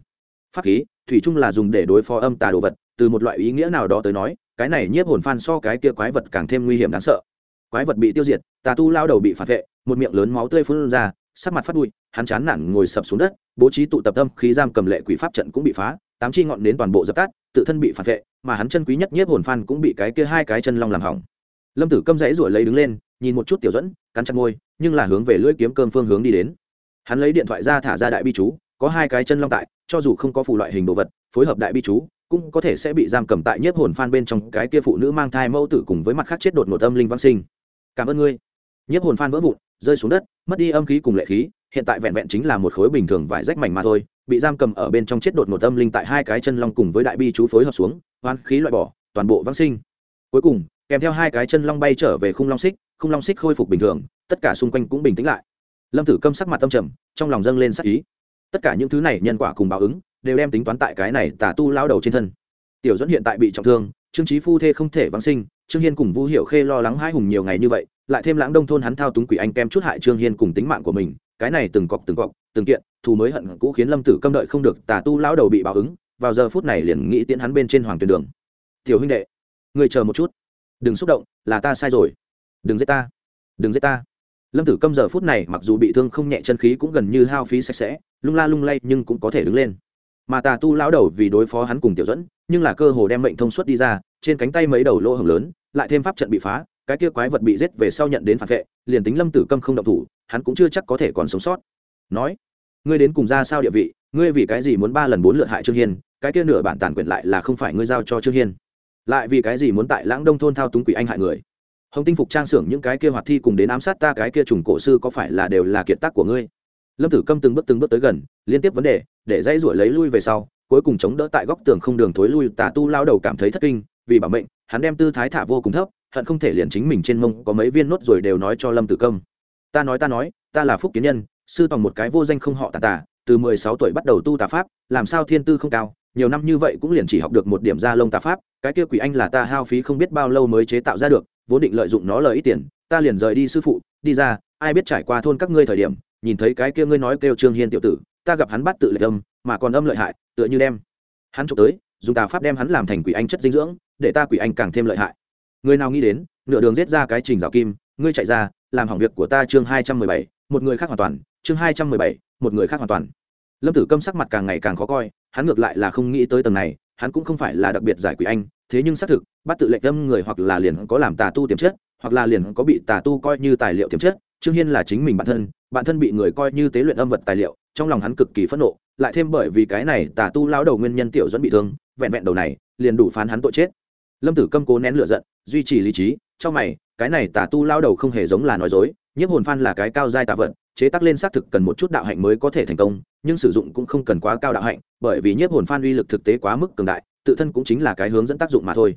Speaker 1: Pháp khí, thủy chung là dùng để đối phó âm tà đồ vật, từ một loại ý nghĩa nào đó tới nói, cái này nhiếp hồn phan so cái kia quái vật càng thêm nguy hiểm đáng sợ. Quái vật bị tiêu diệt, tà tu lao đầu bị phản vệ, một miệng lớn máu tươi phun ra, sắc mặt phát bụi, hắn chán nản ngồi sập xuống đất, bố trí tụ tập tâm khí giam cầm lệ quỷ pháp trận cũng bị phá, tám chi ngọn đến toàn bộ dập tắt tự thân bị phản vệ, mà hắn chân quý nhất nhiếp hồn phan cũng bị cái kia hai cái chân long làm hỏng. Lâm tử câm rẫy ruổi lấy đứng lên, nhìn một chút tiểu dẫn cắn chặt môi, nhưng là hướng về lưỡi kiếm cơm phương hướng đi đến. Hắn lấy điện thoại ra thả ra đại bi chú, có hai cái chân long tại, cho dù không có phù loại hình đồ vật, phối hợp đại bi chú, cũng có thể sẽ bị giam cầm tại nhiếp hồn phan bên trong cái kia phụ nữ mang thai mẫu tử cùng với mặt khác chết đột ngột âm linh văn sinh. Cảm ơn ngươi. Nhiếp hồn phan vỡ vụn, rơi xuống đất, mất đi âm khí cùng lệ khí, hiện tại vẹn vẹn chính là một khối bình thường vải rách mảnh mà thôi bị giam cầm ở bên trong chết đột một âm linh tại hai cái chân long cùng với đại bi chú phối hợp xuống hoan khí loại bỏ, toàn bộ văn sinh. Cuối cùng, kèm theo hai cái chân long bay trở về khung long xích, khung long xích khôi phục bình thường, tất cả xung quanh cũng bình tĩnh lại. Lâm tử câm sắc mặt tâm trầm, trong lòng dâng lên sắc ý. Tất cả những thứ này nhân quả cùng báo ứng, đều đem tính toán tại cái này tả tu lao đầu trên thân. Tiểu dẫn hiện tại bị trọng thương, trương trí phu thê không thể vắng sinh, trương hiên cùng vũ hiệu khê lo lắng hai hùng nhiều ngày như vậy, lại thêm lãng đông thôn hắn thao túng quỷ anh kem chút hại trương hiên cùng tính mạng của mình cái này từng cọc từng cọc, từng kiện, thù mới hận cũ khiến lâm tử câm đợi không được, tà tu lão đầu bị báo ứng, vào giờ phút này liền nghĩ tiễn hắn bên trên hoàng tuyến đường. Tiểu huynh đệ người chờ một chút. Đừng xúc động, là ta sai rồi. Đừng giết ta. Đừng giết ta. Lâm tử câm giờ phút này mặc dù bị thương không nhẹ, chân khí cũng gần như hao phí sạch sẽ, lung la lung lay nhưng cũng có thể đứng lên. Mà tà tu lão đầu vì đối phó hắn cùng tiểu dẫn nhưng là cơ hồ đem mệnh thông suốt đi ra, trên cánh tay mấy đầu lỗ hồng lớn, lại thêm pháp trận bị phá cái kia quái vật bị giết về sau nhận đến phản vệ, liền tính lâm tử câm không động thủ, hắn cũng chưa chắc có thể còn sống sót. Nói, ngươi đến cùng ra sao địa vị, ngươi vì cái gì muốn ba lần bốn lượt hại trương hiên, cái kia nửa bản tàn quyền lại là không phải ngươi giao cho trương hiên. Lại vì cái gì muốn tại lãng đông thôn thao túng quỷ anh hại người? Hồng tinh phục trang xưởng những cái kia hoạt thi cùng đến ám sát ta cái kia trùng cổ sư có phải là đều là kiệt tác của ngươi? Lâm tử câm từng bước từng bước tới gần, liên tiếp vấn đề, để dây ruổi lấy lui về sau, cuối cùng chống đỡ tại góc tường không đường thối lui, tà tu lao đầu cảm thấy thất kinh, vì bảo mệnh, hắn đem tư thái thả vô cùng thấp hận không thể liền chính mình trên mông có mấy viên nốt rồi đều nói cho lâm tử công. Ta nói ta nói, ta là phúc kiến nhân, sư tòng một cái vô danh không họ tà tà, từ mười sáu tuổi bắt đầu tu tà pháp, làm sao thiên tư không cao, nhiều năm như vậy cũng liền chỉ học được một điểm ra lông tà pháp, cái kia quỷ anh là ta hao phí không biết bao lâu mới chế tạo ra được, vốn định lợi dụng nó lời ít tiền, ta liền rời đi sư phụ, đi ra, ai biết trải qua thôn các ngươi thời điểm, nhìn thấy cái kia ngươi nói kêu trương hiên tiểu tử, ta gặp hắn bắt tự lệ âm, mà còn âm lợi hại, tựa như đem hắn trộm tới, dùng tà pháp đem hắn làm thành quỷ anh chất dinh dưỡng, để ta quỷ anh càng thêm lợi hại người nào nghĩ đến, nửa đường giết ra cái trình rào kim, ngươi chạy ra, làm hỏng việc của ta chương hai trăm mười bảy, một người khác hoàn toàn, chương hai trăm mười bảy, một người khác hoàn toàn. Lâm tử câm sắc mặt càng ngày càng khó coi, hắn ngược lại là không nghĩ tới tầng này, hắn cũng không phải là đặc biệt giải quỷ anh, thế nhưng xác thực, bắt tự lệnh tâm người hoặc là liền có làm tà tu tiềm chất, hoặc là liền có bị tà tu coi như tài liệu tiềm chất, trương hiên là chính mình bản thân bản thân bị người coi như tế luyện âm vật tài liệu, trong lòng hắn cực kỳ phẫn nộ, lại thêm bởi vì cái này tà tu lao đầu nguyên nhân tiểu dẫn bị thương, vẹn vẹn đầu này, liền đủ phán hắn tội chết. Lâm tử câm cố nén lửa giận duy trì lý trí trong mày, cái này tà tu lao đầu không hề giống là nói dối, nhiếp hồn phan là cái cao giai tà vật, chế tác lên xác thực cần một chút đạo hạnh mới có thể thành công, nhưng sử dụng cũng không cần quá cao đạo hạnh, bởi vì nhiếp hồn phan uy lực thực tế quá mức cường đại, tự thân cũng chính là cái hướng dẫn tác dụng mà thôi.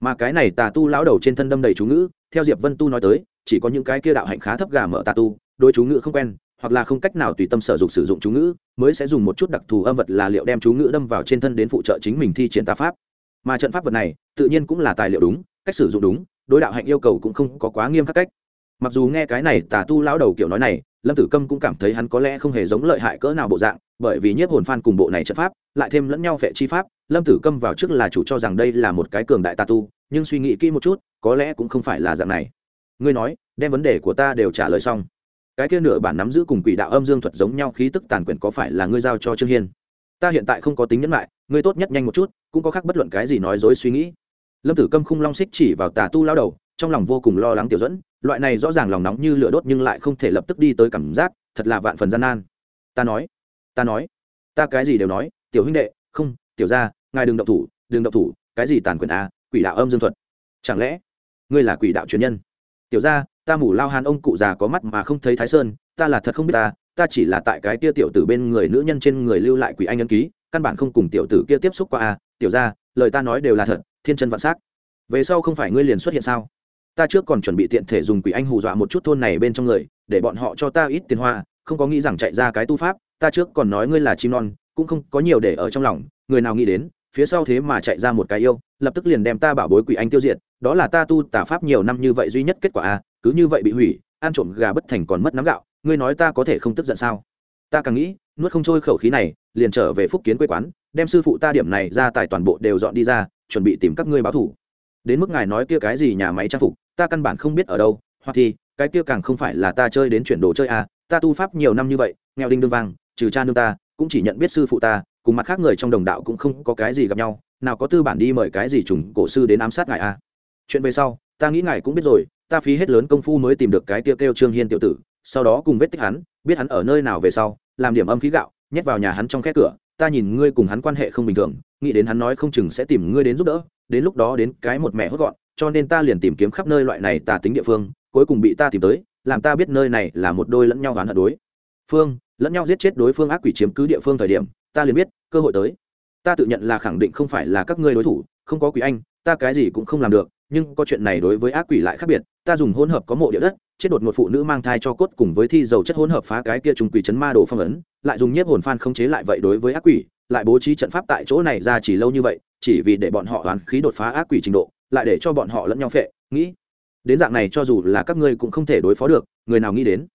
Speaker 1: Mà cái này tà tu lão đầu trên thân đâm đầy chú ngữ, theo diệp vân tu nói tới, chỉ có những cái kia đạo hạnh khá thấp gà mở tà tu đôi chú ngữ không quen, hoặc là không cách nào tùy tâm sở dụng sử dụng chú ngữ, mới sẽ dùng một chút đặc thù âm vật là liệu đem chú ngữ đâm vào trên thân đến phụ trợ chính mình thi triển tà pháp. Mà trận pháp vật này, tự nhiên cũng là tài liệu đúng cách sử dụng đúng, đối đạo hạnh yêu cầu cũng không có quá nghiêm khắc cách. Mặc dù nghe cái này tà tu lão đầu kiểu nói này, lâm tử câm cũng cảm thấy hắn có lẽ không hề giống lợi hại cỡ nào bộ dạng, bởi vì nhiếp hồn phan cùng bộ này trận pháp, lại thêm lẫn nhau phệ chi pháp, lâm tử câm vào trước là chủ cho rằng đây là một cái cường đại tà tu, nhưng suy nghĩ kỹ một chút, có lẽ cũng không phải là dạng này. Ngươi nói, đem vấn đề của ta đều trả lời xong. Cái kia nửa bản nắm giữ cùng quỷ đạo âm dương thuật giống nhau khí tức tàn quyền có phải là ngươi giao cho trương hiên? Ta hiện tại không có tính nhẫn lại, ngươi tốt nhất nhanh một chút, cũng có khác bất luận cái gì nói dối suy nghĩ lâm tử câm khung long xích chỉ vào tà tu lao đầu, trong lòng vô cùng lo lắng tiểu dẫn loại này rõ ràng lòng nóng như lửa đốt nhưng lại không thể lập tức đi tới cảm giác, thật là vạn phần gian nan. Ta nói ta nói, ta cái gì đều nói, tiểu huynh đệ, không, tiểu ra ngài đừng động thủ, đừng động thủ, cái gì tàn quyền a, quỷ đạo âm dương thuật. Chẳng lẽ, ngươi là quỷ đạo truyền nhân? Tiểu ra ta mủ lao hàn ông cụ già có mắt mà không thấy thái sơn, ta là thật không biết ta ta chỉ là tại cái kia tiểu tử bên người nữ nhân trên người lưu lại quỷ anh ân ký, căn bản không cùng tiểu tử kia tiếp xúc qua a. Tiểu ra lời ta nói đều là thật thiên chân vạn s á c về sau không phải ngươi liền xuất hiện sao? Ta trước còn chuẩn bị tiện thể dùng quỷ anh hù dọa một chút thôn này bên trong người, để bọn họ cho ta ít tiền hoa, không có nghĩ rằng chạy ra cái tu pháp, ta trước còn nói ngươi là chim non, cũng không có nhiều để ở trong lòng, người nào nghĩ đến, phía sau thế mà chạy ra một cái yêu, lập tức liền đem ta bảo bối quỷ anh tiêu diệt, đó là ta tu tả pháp nhiều năm như vậy duy nhất kết quả a, cứ như vậy bị hủy, ăn trộm gà bất thành còn mất nắm gạo, ngươi nói ta có thể không tức giận sao? Ta càng nghĩ, nuốt không trôi khẩu khí này, liền trở về phúc kiến quê quán, đem sư phụ ta điểm này ra tài toàn bộ đều dọn đi ra chuẩn bị tìm các ngươi báo thủ. Đến mức ngài nói kia cái gì nhà máy trang phục, ta căn bản không biết ở đâu, hoặc thì, cái kia càng không phải là ta chơi đến chuyển đồ chơi à ta tu pháp nhiều năm như vậy, nghèo đinh đương vang, trừ cha nương ta, cũng chỉ nhận biết sư phụ ta, cùng mặt khác người trong đồng đạo cũng không có cái gì gặp nhau, nào có tư bản đi mời cái gì trùng cổ sư đến ám sát ngài à. Chuyện về sau, ta nghĩ ngài cũng biết rồi, ta phí hết lớn công phu mới tìm được cái kia kêu trương hiên tiểu tử, sau đó cùng vết tích hắn, biết hắn ở nơi nào về sau, làm điểm âm khí gạo, nhét vào nhà hắn trong khe cửa ta nhìn ngươi cùng hắn quan hệ không bình thường, nghĩ đến hắn nói không chừng sẽ tìm ngươi đến giúp đỡ, đến lúc đó đến cái một mẹ hốt gọn, cho nên ta liền tìm kiếm khắp nơi loại này tà tính địa phương, cuối cùng bị ta tìm tới, làm ta biết nơi này là một đôi lẫn nhau oán hận đối. Phương, lẫn nhau giết chết đối phương ác quỷ chiếm cứ địa phương thời điểm, ta liền biết, cơ hội tới. Ta tự nhận là khẳng định không phải là các ngươi đối thủ không có quỷ anh, ta cái gì cũng không làm được, nhưng có chuyện này đối với ác quỷ lại khác biệt, ta dùng hỗn hợp có mộ địa đất, chết đột một phụ nữ mang thai cho cốt cùng với thi dầu chất hỗn hợp phá cái kia trùng quỷ chấn ma đồ phong ấn, lại dùng nhiếp hồn phan không chế lại vậy đối với ác quỷ, lại bố trí trận pháp tại chỗ này ra chỉ lâu như vậy, chỉ vì để bọn họ đoán khí đột phá ác quỷ trình độ, lại để cho bọn họ lẫn nhau phệ, nghĩ. Đến dạng này cho dù là các ngươi cũng không thể đối phó được, người nào nghĩ đến?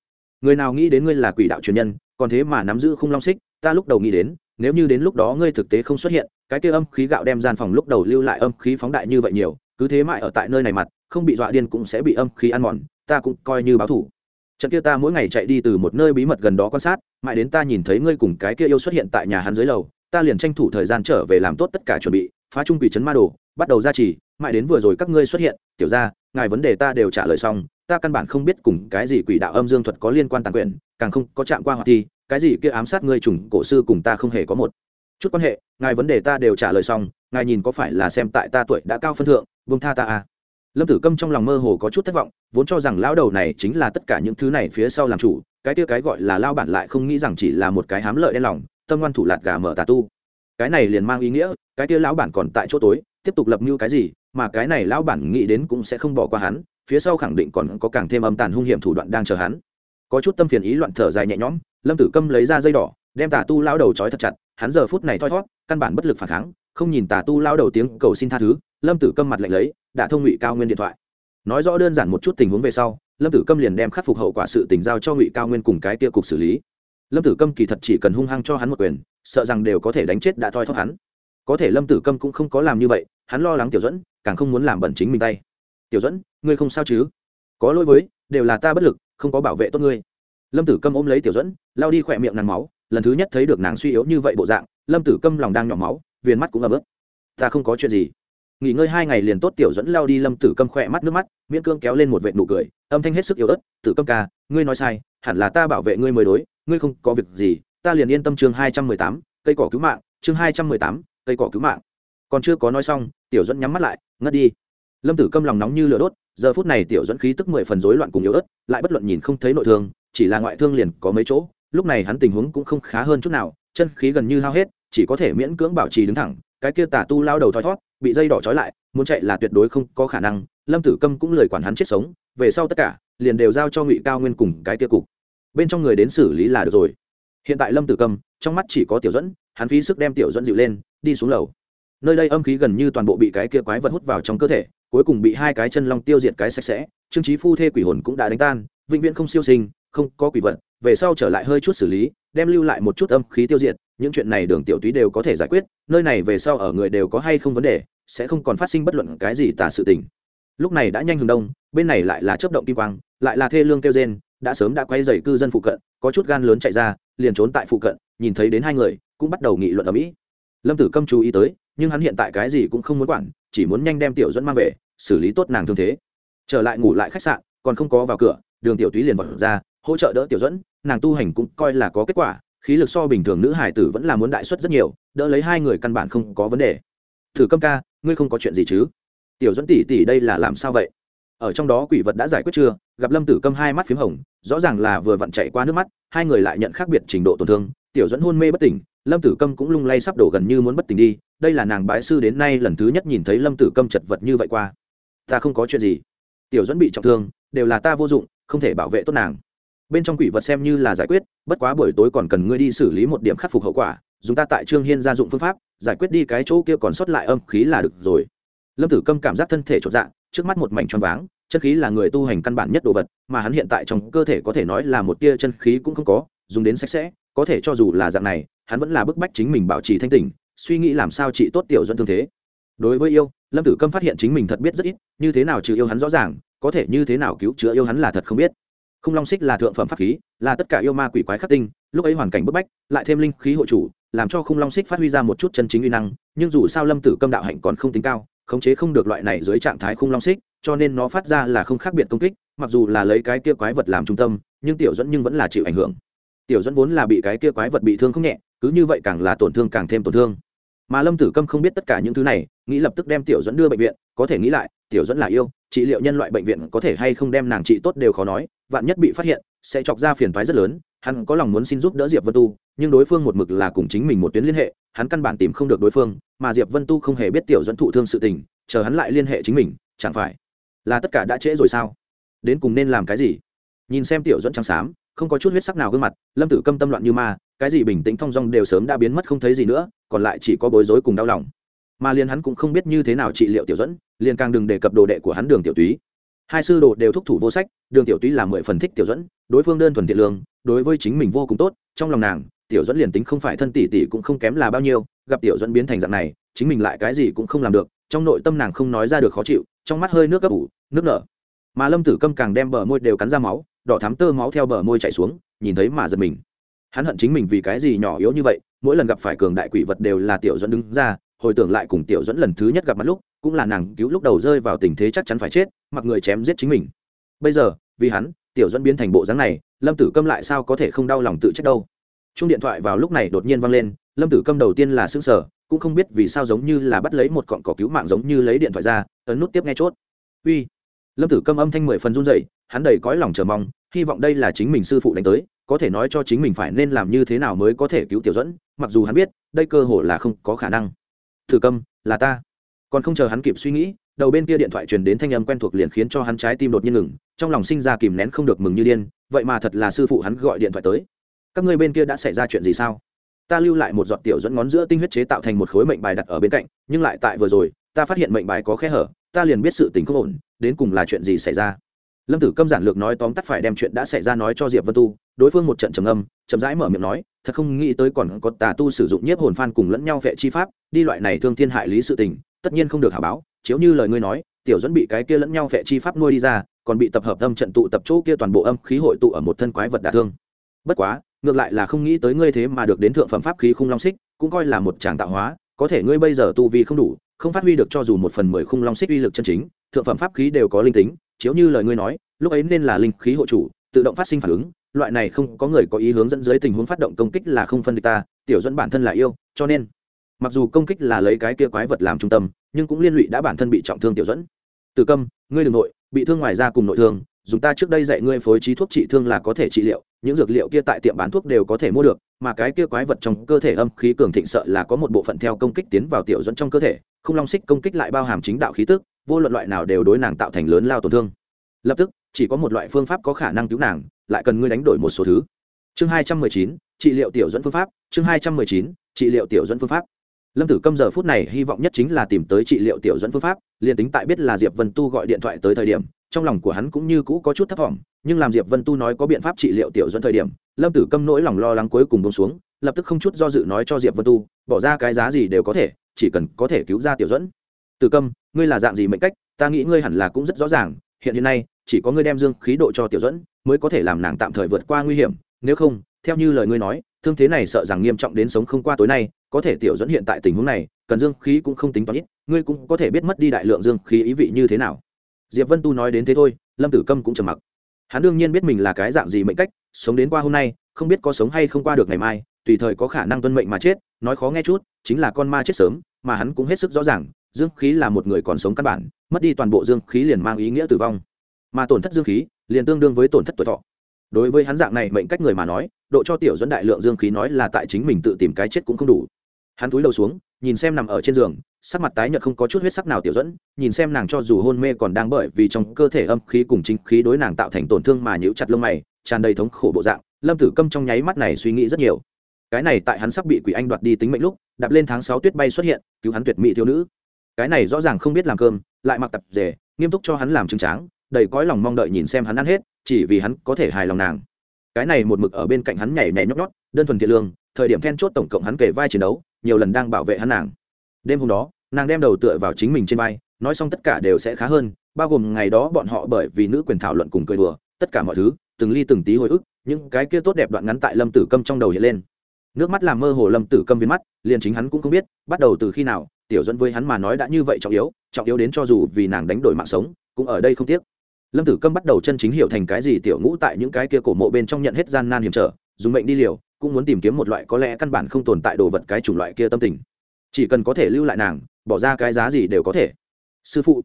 Speaker 1: Người nào nghĩ đến ngươi là quỷ đạo truyền nhân, còn thế mà nắm giữ không long xích, ta lúc đầu nghĩ đến nếu như đến lúc đó ngươi thực tế không xuất hiện, cái kia âm khí gạo đem gian phòng lúc đầu lưu lại âm khí phóng đại như vậy nhiều, cứ thế mãi ở tại nơi này mặt, không bị dọa điên cũng sẽ bị âm khí ăn mòn, ta cũng coi như báo thủ. Trận kia ta mỗi ngày chạy đi từ một nơi bí mật gần đó quan sát, mãi đến ta nhìn thấy ngươi cùng cái kia yêu xuất hiện tại nhà hắn dưới lầu, ta liền tranh thủ thời gian trở về làm tốt tất cả chuẩn bị, phá trung quỷ chấn ma đồ, bắt đầu ra trì, mãi đến vừa rồi các ngươi xuất hiện, tiểu ra ngài vấn đề ta đều trả lời xong, ta căn bản không biết cùng cái gì quỷ đạo âm dương thuật có liên quan tàn quyền, càng không có chạm qua hoạt thi cái gì kia ám sát ngươi trùng cổ sư cùng ta không hề có một. Chút quan hệ, ngài vấn đề ta đều trả lời xong, ngài nhìn có phải là xem tại ta tuổi đã cao phân thượng vương tha ta à. Lâm tử câm trong lòng mơ hồ có chút thất vọng, vốn cho rằng lão đầu này chính là tất cả những thứ này phía sau làm chủ, cái kia cái gọi là lao bản lại không nghĩ rằng chỉ là một cái hám lợi đen lòng, tâm ngoan thủ lạt gà mở tà tu. Cái này liền mang ý nghĩa, cái kia lão bản còn tại chỗ tối, tiếp tục lập mưu cái gì, mà cái này lão bản nghĩ đến cũng sẽ không bỏ qua hắn, phía sau khẳng định còn có càng thêm âm tàn hung hiểm thủ đoạn đang chờ hắn. Có chút tâm phiền ý loạn thở dài nhẹ nhõm lâm tử câm lấy ra dây đỏ, đem tà tu lao đầu trói thật chặt, hắn giờ phút này thoi thót, căn bản bất lực phản kháng, không nhìn tà tu lao đầu tiếng cầu xin tha thứ, lâm tử câm mặt lạnh lấy, đã thông ngụy cao nguyên điện thoại. Nói rõ đơn giản một chút tình huống về sau, lâm tử câm liền đem khắc phục hậu quả sự tình giao cho ngụy cao nguyên cùng cái tia cục xử lý. Lâm tử câm kỳ thật chỉ cần hung hăng cho hắn một quyền, sợ rằng đều có thể đánh chết đã thoi thóp hắn. Có thể lâm tử câm cũng không có làm như vậy, hắn lo lắng tiểu dẫn càng không muốn làm bẩn chính mình tay. Tiểu dẫn ngươi không sao chứ? Có lỗi với, đều là ta bất lực, không có bảo vệ tốt ngươi lâm tử câm ôm lấy tiểu dẫn lao đi khỏe miệng nàng máu, lần thứ nhất thấy được nàng suy yếu như vậy bộ dạng, lâm tử câm lòng đang nhỏ máu, viền mắt cũng ấm ức ta không có chuyện gì. Nghỉ ngơi hai ngày liền tốt. Tiểu dẫn lao đi lâm tử câm khỏe mắt nước mắt, miễn cương kéo lên một vệ nụ cười, âm thanh hết sức yếu ớt, tử câm ca, ngươi nói sai, hẳn là ta bảo vệ ngươi mới đối, ngươi không có việc gì, ta liền yên tâm chương hai trăm mười tám, cây cỏ cứu mạng, chương hai trăm mười tám, cây cỏ cứu mạng. Còn chưa có nói xong, tiểu dẫn nhắm mắt lại, ngất đi. Lâm tử câm lòng nóng như lửa đốt, giờ phút này tiểu dẫn khí tức mười phần rối loạn cùng yếu ớt, lại bất luận nhìn không thấy nội thương chỉ là ngoại thương liền có mấy chỗ, lúc này hắn tình huống cũng không khá hơn chút nào, chân khí gần như hao hết, chỉ có thể miễn cưỡng bảo trì đứng thẳng, cái kia tà tu lao đầu thoi thót, bị dây đỏ trói lại, muốn chạy là tuyệt đối không có khả năng, lâm tử câm cũng lời quản hắn chết sống, về sau tất cả, liền đều giao cho ngụy cao nguyên cùng cái kia cục. Bên trong người đến xử lý là được rồi. Hiện tại lâm tử câm, trong mắt chỉ có tiểu dẫn hắn phí sức đem tiểu dẫn dịu lên, đi xuống lầu. Nơi đây âm khí gần như toàn bộ bị cái kia quái vật hút vào trong cơ thể, cuối cùng bị hai cái chân long tiêu diệt cái sạch sẽ, trương trí phu thê quỷ hồn cũng đã đánh tan, vĩnh viễn không siêu sinh không có quỷ vật, về sau trở lại hơi chút xử lý, đem lưu lại một chút âm khí tiêu diệt, những chuyện này đường tiểu túy đều có thể giải quyết, nơi này về sau ở người đều có hay không vấn đề, sẽ không còn phát sinh bất luận cái gì tả sự tình. Lúc này đã nhanh hừng đông, bên này lại là chấp động kim quang, lại là thê lương kêu gen đã sớm đã quay dày cư dân phụ cận, có chút gan lớn chạy ra, liền trốn tại phụ cận, nhìn thấy đến hai người, cũng bắt đầu nghị luận ở mỹ. Lâm tử câm chú ý tới, nhưng hắn hiện tại cái gì cũng không muốn quản, chỉ muốn nhanh đem tiểu dẫn mang về, xử lý tốt nàng thương thế. Trở lại ngủ lại khách sạn, còn không có vào cửa, đường tiểu túy liền vọt ra hỗ trợ đỡ tiểu dẫn nàng tu hành cũng coi là có kết quả, khí lực so bình thường nữ hải tử vẫn là muốn đại suất rất nhiều, đỡ lấy hai người căn bản không có vấn đề. Thử câm ca, ngươi không có chuyện gì chứ? Tiểu dẫn tỷ tỷ đây là làm sao vậy? Ở trong đó quỷ vật đã giải quyết chưa? Gặp lâm tử câm hai mắt p h í m hồng, rõ ràng là vừa vặn chạy qua nước mắt, hai người lại nhận khác biệt trình độ tổn thương, tiểu dẫn hôn mê bất tỉnh, lâm tử câm cũng lung lay sắp đổ gần như muốn bất tỉnh đi, đây là nàng bái sư đến nay lần thứ nhất nhìn thấy lâm tử câm chật vật như vậy qua. Ta không có chuyện gì. Tiểu dẫn bị trọng thương, đều là ta vô dụng, không thể bảo vệ tốt nàng bên trong quỷ vật xem như là giải quyết, bất quá buổi tối còn cần ngươi đi xử lý một điểm khắc phục hậu quả, dùng ta tại trương hiên gia dụng phương pháp, giải quyết đi cái chỗ kia còn sót lại âm khí là được rồi. Lâm tử câm cảm giác thân thể chột dạng trước mắt một mảnh tròn váng, chân khí là người tu hành căn bản nhất đồ vật, mà hắn hiện tại trong cơ thể có thể nói là một tia chân khí cũng không có, dùng đến sạch sẽ, có thể cho dù là dạng này, hắn vẫn là bức bách chính mình bảo trì thanh tỉnh, suy nghĩ làm sao trị tốt tiểu dẫn thương thế. Đối với yêu, lâm tử câm phát hiện chính mình thật biết rất ít, như thế nào trừ yêu hắn rõ ràng, có thể như thế nào cứu chữa yêu hắn là thật không biết không long xích là thượng phẩm pháp khí, là tất cả yêu ma quỷ quái khắc tinh, lúc ấy hoàn cảnh bức bách, lại thêm linh khí hộ chủ, làm cho khung long xích phát huy ra một chút chân chính uy năng, nhưng dù sao lâm tử câm đạo hạnh còn không tính cao, khống chế không được loại này dưới trạng thái khung long xích, cho nên nó phát ra là không khác biệt công kích, mặc dù là lấy cái kia quái vật làm trung tâm, nhưng tiểu dẫn nhưng vẫn là chịu ảnh hưởng. Tiểu dẫn vốn là bị cái kia quái vật bị thương không nhẹ, cứ như vậy càng là tổn thương càng thêm tổn thương. Mà lâm tử câm không biết tất cả những thứ này, nghĩ lập tức đem tiểu dẫn đưa bệnh viện, có thể nghĩ lại tiểu dẫn là yêu, trị liệu nhân loại bệnh viện có thể hay không đem nàng trị tốt đều khó nói, vạn nhất bị phát hiện, sẽ chọc ra phiền thoái rất lớn, hắn có lòng muốn xin giúp đỡ diệp vân tu, nhưng đối phương một mực là cùng chính mình một tuyến liên hệ, hắn căn bản tìm không được đối phương, mà diệp vân tu không hề biết tiểu dẫn thụ thương sự tình, chờ hắn lại liên hệ chính mình, chẳng phải là tất cả đã trễ rồi sao? Đến cùng nên làm cái gì? Nhìn xem tiểu dẫn trắng xám, không có chút huyết sắc nào gương mặt, lâm tử câm tâm loạn như ma, cái gì bình tĩnh thong dong đều sớm đã biến mất không thấy gì nữa, còn lại chỉ có bối rối cùng đau lòng mà liền hắn cũng không biết như thế nào trị liệu tiểu dẫn, liền càng đừng đề cập đồ đệ của hắn đường tiểu túy. Hai sư đồ đều thúc thủ vô sách, đường tiểu túy là mười phần thích tiểu dẫn, đối phương đơn thuần thiện lương, đối với chính mình vô cùng tốt, trong lòng nàng, tiểu dẫn liền tính không phải thân tỷ tỷ cũng không kém là bao nhiêu, gặp tiểu dẫn biến thành dạng này, chính mình lại cái gì cũng không làm được, trong nội tâm nàng không nói ra được khó chịu, trong mắt hơi nước gấp ủ, nước nở. Mà lâm tử câm càng đem bờ môi đều cắn ra máu, đỏ thắm tơ máu theo bờ môi chạy xuống, nhìn thấy mà giật mình. Hắn hận chính mình vì cái gì nhỏ yếu như vậy, mỗi lần gặp phải cường đại quỷ vật đều là tiểu dẫn đứng ra hồi tưởng lại cùng tiểu dẫn lần thứ nhất gặp mặt lúc, cũng là nàng cứu lúc đầu rơi vào tình thế chắc chắn phải chết, mặc người chém giết chính mình. Bây giờ, vì hắn, tiểu dẫn biến thành bộ dáng này, lâm tử câm lại sao có thể không đau lòng tự trách đâu. Chung điện thoại vào lúc này đột nhiên vang lên, lâm tử câm đầu tiên là xương sở cũng không biết vì sao giống như là bắt lấy một cọn cỏ cứu mạng giống như lấy điện thoại ra, ấn nút tiếp nghe chốt. Uy! Lâm tử câm âm thanh mười phần run dậy hắn đầy cõi lòng chờ mong, hy vọng đây là chính mình sư phụ đánh tới, có thể nói cho chính mình phải nên làm như thế nào mới có thể cứu tiểu dẫn mặc dù hắn biết, đây cơ hội là không có khả năng thử câm, là ta. Còn không chờ hắn kịp suy nghĩ, đầu bên kia điện thoại truyền đến thanh âm quen thuộc liền khiến cho hắn trái tim đột nhiên ngừng, trong lòng sinh ra kìm nén không được mừng như điên, vậy mà thật là sư phụ hắn gọi điện thoại tới. Các ngươi bên kia đã xảy ra chuyện gì sao? Ta lưu lại một giọt tiểu dẫn ngón giữa tinh huyết chế tạo thành một khối mệnh bài đặt ở bên cạnh, nhưng lại tại vừa rồi, ta phát hiện mệnh bài có khe hở, ta liền biết sự tình không ổn, đến cùng là chuyện gì xảy ra lâm tử câm giản lược nói tóm tắt phải đem chuyện đã xảy ra nói cho diệp vân tu, đối phương một trận trầm âm chậm rãi mở miệng nói, thật không nghĩ tới còn có tà tu sử dụng nhiếp hồn phan cùng lẫn nhau vệ chi pháp, đi loại này thương thiên hại lý sự tình, tất nhiên không được hả báo, chiếu như lời ngươi nói, tiểu dẫn bị cái kia lẫn nhau vệ chi pháp nuôi đi ra, còn bị tập hợp âm trận tụ tập chỗ kia toàn bộ âm khí hội tụ ở một thân quái vật đả thương. Bất quá, ngược lại là không nghĩ tới ngươi thế mà được đến thượng phẩm pháp khí khung long xích, cũng coi là một tràng tạo hóa, có thể ngươi bây giờ tu vi không đủ, không phát huy được cho dù một phần mười khung long xích uy lực chân chính, thượng phẩm pháp khí đều có linh tính chiếu như lời ngươi nói, lúc ấy nên là linh khí hộ chủ, tự động phát sinh phản ứng, loại này không có người có ý hướng dẫn dưới tình huống phát động công kích là không phân địch ta, tiểu dẫn bản thân là yêu, cho nên, mặc dù công kích là lấy cái kia quái vật làm trung tâm, nhưng cũng liên lụy đã bản thân bị trọng thương tiểu dẫn từ câm, ngươi đ ừ n g nội, bị thương ngoài ra cùng nội thương, dùng ta trước đây dạy ngươi phối trí thuốc trị thương là có thể trị liệu, những dược liệu kia tại tiệm bán thuốc đều có thể mua được, mà cái kia quái vật trong cơ thể âm khí cường thịnh sợ là có một bộ phận theo công kích tiến vào tiểu dẫn trong cơ thể, không long xích công kích lại bao hàm chính đạo khí tức vô luận loại nào đều đối nàng tạo thành lớn lao tổn thương. Lập tức, chỉ có một loại phương pháp có khả năng cứu nàng, lại cần ngươi đánh đổi một số thứ. Chương hai trăm mười chín, trị liệu tiểu dẫn phương pháp, chương hai trăm mười chín, trị liệu tiểu dẫn phương pháp. Lâm tử câm giờ phút này hy vọng nhất chính là tìm tới trị liệu tiểu dẫn phương pháp, liền tính tại biết là diệp vân tu gọi điện thoại tới thời điểm, trong lòng của hắn cũng như cũ có chút thất vọng, nhưng làm diệp vân tu nói có biện pháp trị liệu tiểu dẫn thời điểm, lâm tử câm nỗi lòng lo lắng cuối cùng bông xuống, lập tức không chút do dự nói cho diệp vân tu, bỏ ra cái giá gì đều có thể, chỉ cần có thể cứu ra tiểu dẫn tử câm ngươi là dạng gì mệnh cách, ta nghĩ ngươi hẳn là cũng rất rõ ràng, hiện hiện nay, chỉ có ngươi đem dương khí độ cho tiểu dẫn mới có thể làm nàng tạm thời vượt qua nguy hiểm, nếu không, theo như lời ngươi nói, thương thế này sợ rằng nghiêm trọng đến sống không qua tối nay, có thể tiểu dẫn hiện tại tình huống này, cần dương khí cũng không tính toán ít, ngươi cũng có thể biết mất đi đại lượng dương khí ý vị như thế nào. Diệp vân tu nói đến thế thôi, lâm tử câm cũng trầm mặc. Hắn đương nhiên biết mình là cái dạng gì mệnh cách, sống đến qua hôm nay, không biết có sống hay không qua được ngày mai, tùy thời có khả năng tuân mệnh mà chết, nói khó nghe chút, chính là con ma chết sớm, mà hắn cũng hết sức rõ ràng dương khí là một người còn sống căn bản, mất đi toàn bộ dương khí liền mang ý nghĩa tử vong. Mà tổn thất dương khí liền tương đương với tổn thất tuổi thọ. Đối với hắn dạng này mệnh cách người mà nói, độ cho tiểu dẫn đại lượng dương khí nói là tại chính mình tự tìm cái chết cũng không đủ. Hắn túi đầu xuống, nhìn xem nằm ở trên giường, sắc mặt tái nhợt không có chút huyết sắc nào tiểu dẫn, nhìn xem nàng cho dù hôn mê còn đang bởi vì trong cơ thể âm khí cùng chính khí đối nàng tạo thành tổn thương mà nhíu chặt lông mày, tràn đầy thống khổ bộ dạng, lâm tử câm trong nháy mắt này suy nghĩ rất nhiều. Cái này tại hắn sắp bị quỷ anh đoạt đi tính mệnh lúc, đạp lên tháng sáu tuyết bay xuất hiện, cứu hắn tuyệt mỹ thiếu nữ cái này rõ ràng không biết làm cơm, lại mặc tập rể nghiêm túc cho hắn làm trứng tráng, đầy cõi lòng mong đợi nhìn xem hắn ăn hết, chỉ vì hắn có thể hài lòng nàng. Cái này một mực ở bên cạnh hắn nhảy nhảy nhóc nhót, đơn thuần thiện lương, thời điểm then chốt tổng cộng hắn kể vai chiến đấu, nhiều lần đang bảo vệ hắn nàng. Đêm hôm đó, nàng đem đầu tựa vào chính mình trên vai, nói xong tất cả đều sẽ khá hơn, bao gồm ngày đó bọn họ bởi vì nữ quyền thảo luận cùng cười đùa, tất cả mọi thứ, từng ly từng tí hồi ức, những cái kia tốt đẹp đoạn ngắn tại lâm tử câm trong đầu hiện lên nước mắt làm mơ hồ lâm tử câm viên mắt, liền chính hắn cũng không biết, bắt đầu từ khi nào, tiểu dẫn với hắn mà nói đã như vậy trọng yếu trọng yếu đến cho dù vì nàng đánh đổi mạng sống, cũng ở đây không tiếc. Lâm tử câm bắt đầu chân chính hiểu thành cái gì tiểu ngũ tại những cái kia cổ mộ bên trong nhận hết gian nan hiểm trở, dùng mệnh đi liều, cũng muốn tìm kiếm một loại có lẽ căn bản không tồn tại đồ vật cái chủng loại kia tâm tình. Chỉ cần có thể lưu lại nàng, bỏ ra cái giá gì đều có thể. Sư phụ.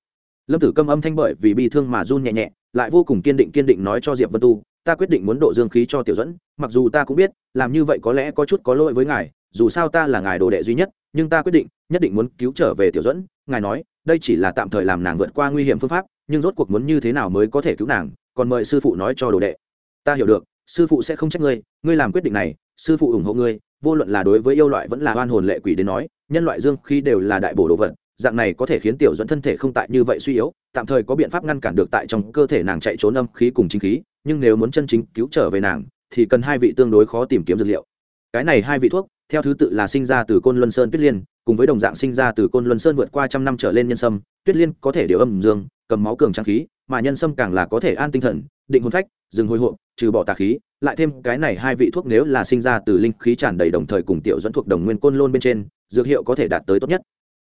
Speaker 1: Lâm tử câm âm thanh bởi vì bi thương mà run nhẹ nhẹ, lại vô cùng kiên định kiên định nói cho diệp vân tu ta quyết định muốn độ dương khí cho tiểu dẫn, mặc dù ta cũng biết, làm như vậy có lẽ có chút có lỗi với ngài, dù sao ta là ngài đồ đệ duy nhất, nhưng ta quyết định, nhất định muốn cứu trở về tiểu dẫn. Ngài nói, đây chỉ là tạm thời làm nàng vượt qua nguy hiểm phương pháp, nhưng rốt cuộc muốn như thế nào mới có thể cứu nàng, còn mời sư phụ nói cho đồ đệ. Ta hiểu được, sư phụ sẽ không trách ngươi ngươi làm quyết định này, sư phụ ủng hộ ngươi, vô luận là đối với yêu loại vẫn là oan hồn lệ quỷ đến nói, nhân loại dương khí đều là đại bổ đồ vật dạng này có thể khiến tiểu dẫn thân thể không tại như vậy suy yếu, tạm thời có biện pháp ngăn cản được tại trong cơ thể nàng chạy trốn âm khí cùng chính khí, nhưng nếu muốn chân chính cứu trở về nàng, thì cần hai vị tương đối khó tìm kiếm dược liệu. Cái này hai vị thuốc, theo thứ tự là sinh ra từ côn luân sơn tuyết liên, cùng với đồng dạng sinh ra từ côn luân sơn vượt qua trăm năm trở lên nhân sâm, tuyết liên có thể điều âm dương, cầm máu cường trang khí, mà nhân sâm càng là có thể an tinh thần, định hồn phách, dừng hồi hộp, trừ bỏ tà khí, lại thêm cái này hai vị thuốc nếu là sinh ra từ linh khí tràn đầy đồng thời cùng tiểu dẫn thuộc đồng nguyên côn lôn bên trên, dược hiệu có thể đạt tới tốt nhất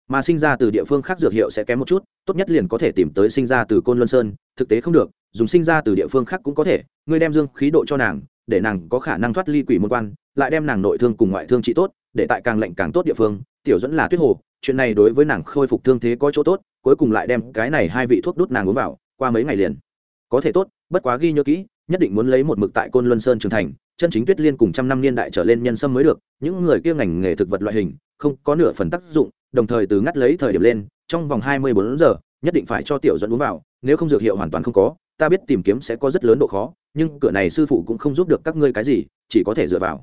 Speaker 1: mà sinh ra từ địa phương khác dược hiệu sẽ kém một chút, tốt nhất liền có thể tìm tới sinh ra từ côn luân sơn, thực tế không được, dùng sinh ra từ địa phương khác cũng có thể, ngươi đem dương khí độ cho nàng, để nàng có khả năng thoát ly quỷ môn quan, lại đem nàng nội thương cùng ngoại thương trị tốt, để tại càng lệnh càng tốt địa phương, tiểu dẫn là tuyết hồ, chuyện này đối với nàng khôi phục thương thế có chỗ tốt, cuối cùng lại đem cái này hai vị thuốc đút nàng uống vào, qua mấy ngày liền. Có thể tốt, bất quá ghi nhớ kỹ, nhất định muốn lấy một mực tại côn luân sơn trưởng thành, chân chính tuyết liên cùng trăm năm niên đại trở lên nhân sâm mới được, những người kia ngành nghề thực vật loại hình, không có nửa phần tác dụng đồng thời từ ngắt lấy thời điểm lên, trong vòng hai mươi bốn giờ, nhất định phải cho tiểu dẫn uống vào, nếu không dược hiệu hoàn toàn không có, ta biết tìm kiếm sẽ có rất lớn độ khó, nhưng cửa này sư phụ cũng không giúp được các ngươi cái gì, chỉ có thể dựa vào.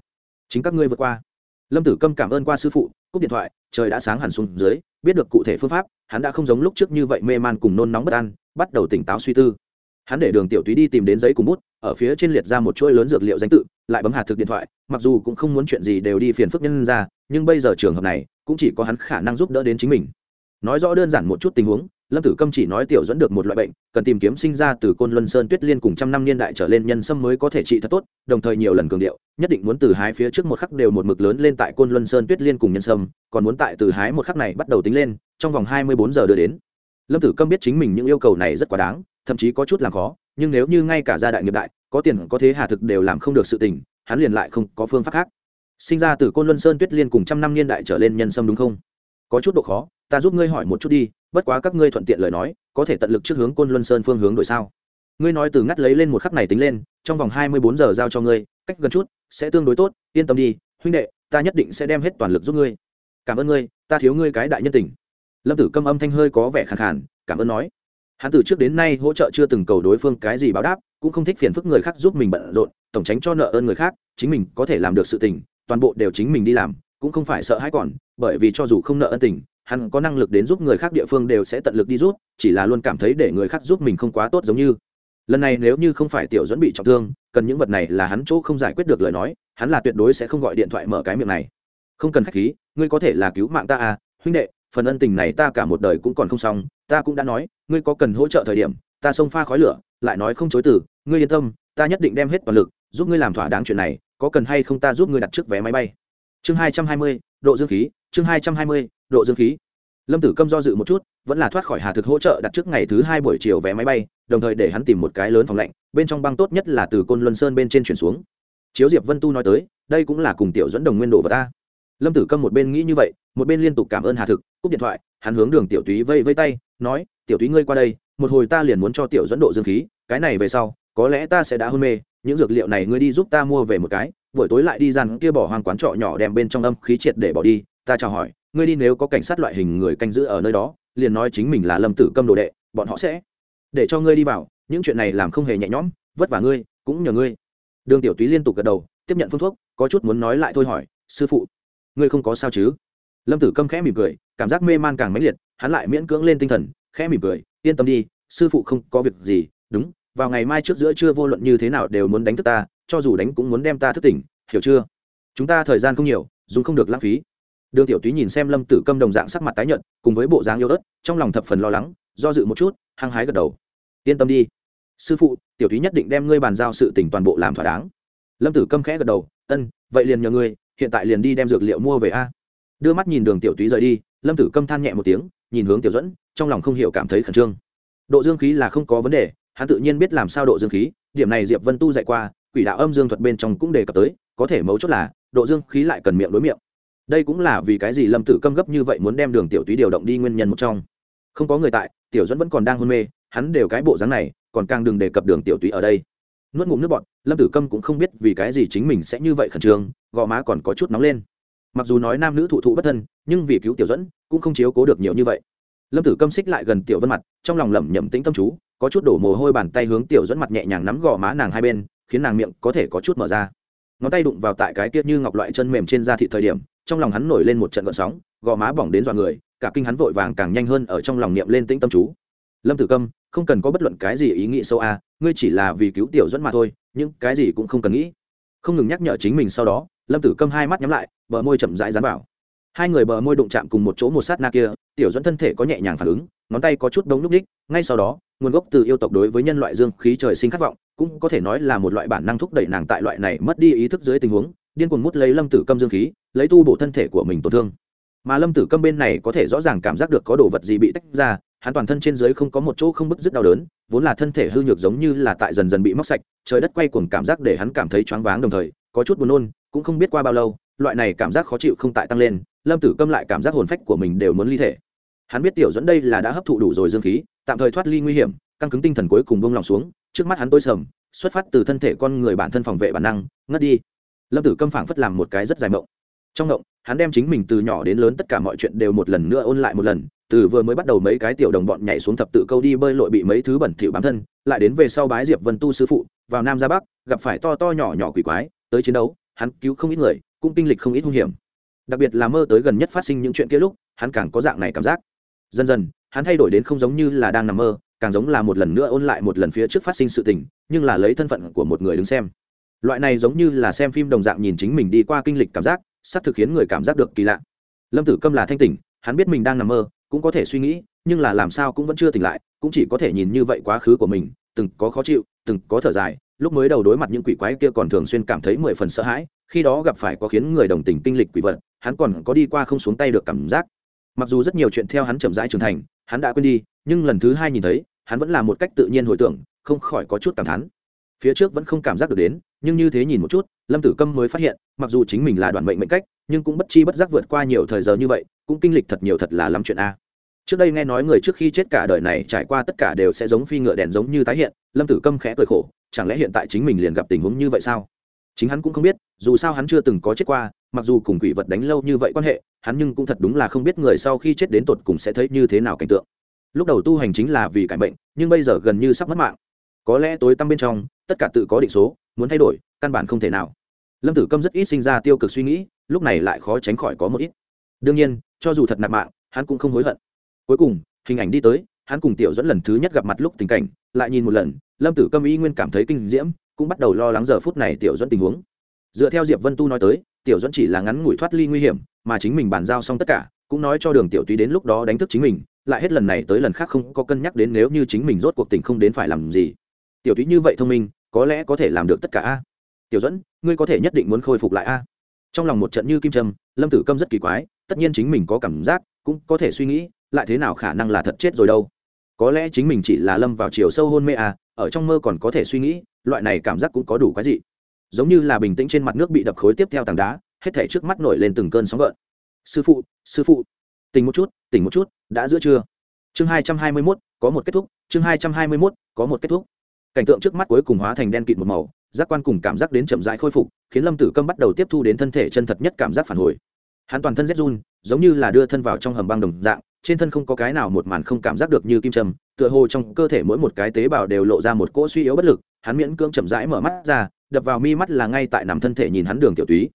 Speaker 1: Chính các ngươi vượt qua. Lâm tử câm cảm ơn qua sư phụ, cúp điện thoại, trời đã sáng hẳn xuống dưới, biết được cụ thể phương pháp, hắn đã không giống lúc trước như vậy mê man cùng nôn nóng bất an, bắt đầu tỉnh táo suy tư. Hắn để đường tiểu túy đi tìm đến giấy cùng bút, ở phía trên liệt ra một chuỗi lớn dược liệu danh tự lại bấm hạt thực điện thoại, mặc dù cũng không muốn chuyện gì đều đi phiền phức nhân ra, nhưng bây giờ trường hợp này, cũng chỉ có hắn khả năng giúp đỡ đến chính mình. Nói rõ đơn giản một chút tình huống, lâm tử câm chỉ nói tiểu dẫn được một loại bệnh, cần tìm kiếm sinh ra từ côn luân sơn tuyết liên cùng trăm năm niên đại trở lên nhân sâm mới có thể trị thật tốt, đồng thời nhiều lần cường điệu, nhất định muốn từ hái phía trước một khắc đều một mực lớn lên tại côn luân sơn tuyết liên cùng nhân sâm, còn muốn tại từ hái một khắc này bắt đầu tính lên, trong vòng hai mươi bốn giờ đưa đến. Lâm tử câm biết chính mình những yêu cầu này rất quá đáng thậm chí có chút làm khó, nhưng nếu như ngay cả gia đại nghiệp đại, có tiền, có thế hà thực đều làm không được sự tình, hắn liền lại không có phương pháp khác. Sinh ra từ côn luân sơn tuyết liên cùng trăm năm niên đại trở lên nhân sâm đúng không? Có chút độ khó, ta giúp ngươi hỏi một chút đi, bất quá các ngươi thuận tiện lời nói, có thể tận lực trước hướng côn luân sơn phương hướng đổi sao? Ngươi nói từ ngắt lấy lên một khắc này tính lên, trong vòng hai mươi bốn giờ giao cho ngươi, cách gần chút, sẽ tương đối tốt, yên tâm đi, huynh đệ, ta nhất định sẽ đem hết toàn lực giúp ngươi. Cảm ơn ngươi, ta thiếu ngươi cái đại nhân tình. Lâm tử câm âm thanh hơi có vẻ khàn khàn, cảm ơn nói hắn từ trước đến nay hỗ trợ chưa từng cầu đối phương cái gì báo đáp, cũng không thích phiền phức người khác giúp mình bận rộn, tổng tránh cho nợ ơn người khác, chính mình có thể làm được sự tình, toàn bộ đều chính mình đi làm, cũng không phải sợ hãi còn, bởi vì cho dù không nợ ân tình, hắn có năng lực đến giúp người khác địa phương đều sẽ tận lực đi giúp, chỉ là luôn cảm thấy để người khác giúp mình không quá tốt giống như. Lần này nếu như không phải tiểu dẫn bị trọng thương, cần những vật này là hắn chỗ không giải quyết được lời nói, hắn là tuyệt đối sẽ không gọi điện thoại mở cái miệng này. Không cần khách khí, ngươi có thể là cứu mạng ta à huynh đệ, phần ân tình này ta cả một đời cũng còn không xong ta cũng đã nói, ngươi có cần hỗ trợ thời điểm, ta xông pha khói lửa, lại nói không chối từ, ngươi yên tâm, ta nhất định đem hết toàn lực, giúp ngươi làm thỏa đáng chuyện này, có cần hay không ta giúp ngươi đặt trước vé máy bay. Chương hai trăm hai mươi, độ dương khí, chương hai trăm hai mươi, độ dương khí. Lâm tử câm do dự một chút, vẫn là thoát khỏi hà thực hỗ trợ đặt trước ngày thứ hai buổi chiều vé máy bay, đồng thời để hắn tìm một cái lớn phòng lạnh, bên trong băng tốt nhất là từ côn luân sơn bên trên chuyển xuống. Chiếu diệp vân tu nói tới, đây cũng là cùng tiểu dẫn đồng nguyên độ và ta. Lâm tử câm một bên nghĩ như vậy, một bên liên tục cảm ơn hà thực, cúp điện thoại hắn hướng đường tiểu túy vây vây tay, nói, tiểu túy ngươi qua đây, một hồi ta liền muốn cho tiểu dẫn độ dương khí, cái này về sau, có lẽ ta sẽ đã hôn mê, những dược liệu này ngươi đi giúp ta mua về một cái, buổi tối lại đi dàn kia bỏ hoang quán trọ nhỏ đem bên trong âm khí triệt để bỏ đi. Ta chào hỏi, ngươi đi nếu có cảnh sát loại hình người canh giữ ở nơi đó, liền nói chính mình là lâm tử câm đồ đệ, bọn họ sẽ để cho ngươi đi vào, những chuyện này làm không hề nhẹ nhõm, vất vả ngươi, cũng nhờ ngươi. Đường tiểu túy liên tục gật đầu, tiếp nhận phương thuốc, có chút muốn nói lại thôi hỏi, sư phụ, ngươi không có sao chứ? Lâm tử câm khẽ mỉm cười, cảm giác mê man càng mãnh liệt, hắn lại miễn cưỡng lên tinh thần, khẽ mỉm cười, yên tâm đi, sư phụ không có việc gì, đúng, vào ngày mai trước giữa trưa vô luận như thế nào đều muốn đánh thức ta, cho dù đánh cũng muốn đem ta thức tỉnh, hiểu chưa? Chúng ta thời gian không nhiều, dùng không được lãng phí. Đường tiểu túy nhìn xem lâm tử câm đồng dạng sắc mặt tái nhợt, cùng với bộ dáng yêu ớt, trong lòng thập phần lo lắng, do dự một chút, hăng hái gật đầu. Yên tâm đi, sư phụ, tiểu túy nhất định đem ngươi bàn giao sự tỉnh toàn bộ làm thỏa đáng. Lâm tử câm khẽ gật đầu, ân, vậy liền nhờ ngươi, hiện tại liền đi đem dược liệu mua về a đưa mắt nhìn đường tiểu túy rời đi, lâm tử câm than nhẹ một tiếng, nhìn hướng tiểu dẫn trong lòng không hiểu cảm thấy khẩn trương. Độ dương khí là không có vấn đề, hắn tự nhiên biết làm sao độ dương khí, điểm này diệp vân tu dạy qua, quỷ đạo âm dương thuật bên trong cũng đề cập tới, có thể mấu chốt là, độ dương khí lại cần miệng đối miệng. Đây cũng là vì cái gì lâm tử câm gấp như vậy muốn đem đường tiểu túy điều động đi nguyên nhân một trong. Không có người tại, tiểu dẫn vẫn còn đang hôn mê, hắn đều cái bộ dáng này, còn càng đừng đề cập đường tiểu túy ở đây. Nuốt ngụm nước bọn lâm tử câm cũng không biết vì cái gì chính mình sẽ như vậy khẩn trương, gò má còn có chút nóng lên mặc dù nói nam nữ thụ thụ bất thân, nhưng vì cứu tiểu dẫn, cũng không chiếu cố được nhiều như vậy. Lâm tử câm xích lại gần tiểu vân mặt, trong lòng lẩm nhẩm tĩnh tâm chú, có chút đổ mồ hôi bàn tay hướng tiểu dẫn mặt nhẹ nhàng nắm gò má nàng hai bên, khiến nàng miệng có thể có chút mở ra. Ngón tay đụng vào tại cái tiết như ngọc loại chân mềm trên da thị thời điểm, trong lòng hắn nổi lên một trận gợn sóng, gò má bỏng đến dọa người, cả kinh hắn vội vàng càng nhanh hơn ở trong lòng niệm lên tĩnh tâm chú. Lâm tử câm, không cần có bất luận cái gì ý nghĩ sâu a, ngươi chỉ là vì cứu tiểu dẫn mà thôi nhưng cái gì cũng không cần nghĩ không ngừng nhắc nhở chính mình sau đó, lâm tử câm hai mắt nhắm lại, bờ môi chậm rãi dán vào. Hai người bờ môi đụng chạm cùng một chỗ một sát na kia, tiểu dẫn thân thể có nhẹ nhàng phản ứng, ngón tay có chút đống núc ních ngay sau đó, nguồn gốc từ yêu tộc đối với nhân loại dương khí trời sinh khát vọng, cũng có thể nói là một loại bản năng thúc đẩy nàng tại loại này mất đi ý thức dưới tình huống, điên cuồng mút lấy lâm tử câm dương khí, lấy tu bổ thân thể của mình tổn thương. Mà lâm tử câm bên này có thể rõ ràng cảm giác được có đồ vật gì bị tách ra, hắn toàn thân trên dưới không có một chỗ không bứt rứt đau đớn, vốn là thân thể hư nhược giống như là tại dần dần bị móc sạch trời đất quay cuồng cảm giác để hắn cảm thấy choáng váng đồng thời, có chút buồn nôn, cũng không biết qua bao lâu, loại này cảm giác khó chịu không tại tăng lên, lâm tử câm lại cảm giác hồn phách của mình đều muốn ly thể. Hắn biết tiểu dẫn đây là đã hấp thụ đủ rồi dương khí, tạm thời thoát ly nguy hiểm, căng cứng tinh thần cuối cùng bông lòng xuống, trước mắt hắn tối sầm, xuất phát từ thân thể con người bản thân phòng vệ bản năng, ngất đi. Lâm tử câm phảng phất làm một cái rất dài mộng. Trong mộng, hắn đem chính mình từ nhỏ đến lớn tất cả mọi chuyện đều một lần nữa ôn lại một lần, từ vừa mới bắt đầu mấy cái tiểu đồng bọn nhảy xuống thập tự câu đi bơi lội bị mấy thứ bẩn thỉu bám thân lại đến về sau bái diệp vân tu sư phụ, vào nam ra bắc, gặp phải to to nhỏ nhỏ quỷ quái, tới chiến đấu, hắn cứu không ít người, cũng kinh lịch không ít hung hiểm. Đặc biệt là mơ tới gần nhất phát sinh những chuyện kia lúc, hắn càng có dạng này cảm giác. Dần dần, hắn thay đổi đến không giống như là đang nằm mơ, càng giống là một lần nữa ôn lại một lần phía trước phát sinh sự tình, nhưng là lấy thân phận của một người đứng xem. Loại này giống như là xem phim đồng dạng nhìn chính mình đi qua kinh lịch cảm giác, sắp thực khiến người cảm giác được kỳ lạ. Lâm tử câm là thanh tỉnh, hắn biết mình đang nằm mơ, cũng có thể suy nghĩ, nhưng là làm sao cũng vẫn chưa tỉnh lại cũng chỉ có thể nhìn như vậy quá khứ của mình, từng có khó chịu, từng có thở dài, lúc mới đầu đối mặt những quỷ quái kia còn thường xuyên cảm thấy mười phần sợ hãi, khi đó gặp phải có khiến người đồng tình kinh lịch quỷ vật, hắn còn có đi qua không xuống tay được cảm giác. Mặc dù rất nhiều chuyện theo hắn chậm rãi trưởng thành, hắn đã quên đi, nhưng lần thứ hai nhìn thấy, hắn vẫn là một cách tự nhiên hồi tưởng, không khỏi có chút cảm thán. Phía trước vẫn không cảm giác được đến, nhưng như thế nhìn một chút, lâm tử câm mới phát hiện, mặc dù chính mình là đoàn mệnh mệnh cách, nhưng cũng bất chi bất giác vượt qua nhiều thời giờ như vậy, cũng kinh lịch thật nhiều thật là lắm chuyện a trước đây nghe nói người trước khi chết cả đời này trải qua tất cả đều sẽ giống phi ngựa đèn giống như tái hiện, lâm tử câm khẽ cười khổ, chẳng lẽ hiện tại chính mình liền gặp tình huống như vậy sao? Chính hắn cũng không biết, dù sao hắn chưa từng có chết qua, mặc dù cùng quỷ vật đánh lâu như vậy quan hệ, hắn nhưng cũng thật đúng là không biết người sau khi chết đến tột cùng sẽ thấy như thế nào cảnh tượng. Lúc đầu tu hành chính là vì cải bệnh nhưng bây giờ gần như sắp mất mạng. Có lẽ tối tăm bên trong, tất cả tự có định số, muốn thay đổi, căn bản không thể nào. Lâm tử câm rất ít sinh ra tiêu cực suy nghĩ, lúc này lại khó tránh khỏi có một ít. Đương nhiên, cho dù thật nạp mạng, hắn cũng không hối hận cuối cùng, hình ảnh đi tới, hắn cùng tiểu dẫn lần thứ nhất gặp mặt lúc tình cảnh, lại nhìn một lần, lâm tử câm y nguyên cảm thấy kinh diễm, cũng bắt đầu lo lắng giờ phút này tiểu dẫn tình huống. Dựa theo diệp vân tu nói tới, tiểu dẫn chỉ là ngắn ngủi thoát ly nguy hiểm, mà chính mình bàn giao xong tất cả, cũng nói cho đường tiểu túy đến lúc đó đánh thức chính mình, lại hết lần này tới lần khác không có cân nhắc đến nếu như chính mình rốt cuộc tình không đến phải làm gì. Tiểu túy như vậy thông minh, có lẽ có thể làm được tất cả a. Tiểu dẫn ngươi có thể nhất định muốn khôi phục lại a. Trong lòng một trận như kim trâm lâm tử câm rất kỳ quái, tất nhiên chính mình có cảm giác, cũng có thể suy nghĩ lại thế nào khả năng là thật chết rồi đâu? Có lẽ chính mình chỉ là lâm vào chiều sâu hôn mê à ở trong mơ còn có thể suy nghĩ, loại này cảm giác cũng có đủ cái gì giống như là bình tĩnh trên mặt nước bị đập khối tiếp theo tảng đá, hết thể trước mắt nổi lên từng cơn sóng gợn. Sư phụ sư phụ, tỉnh một chút, tỉnh một chút, đã giữa trưa. Chương hai trăm hai mươi mốt, có một kết thúc, chương hai trăm hai mươi mốt, có một kết thúc. Cảnh tượng trước mắt cuối cùng hóa thành đen kịt một màu, giác quan cùng cảm giác đến chậm rãi khôi phục, khiến lâm tử câm bắt đầu tiếp thu đến thân thể chân thật nhất cảm giác phản hồi. Hắn toàn thân rét run, giống như là đưa thân vào trong hầm băng đồng dạng trên thân không có cái nào một màn không cảm giác được như kim châm tựa hồ trong cơ thể mỗi một cái tế bào đều lộ ra một cỗ suy yếu bất lực hắn miễn cưỡng chậm rãi mở mắt ra đập vào mi mắt là ngay tại nằm thân thể nhìn hắn đường tiểu túy.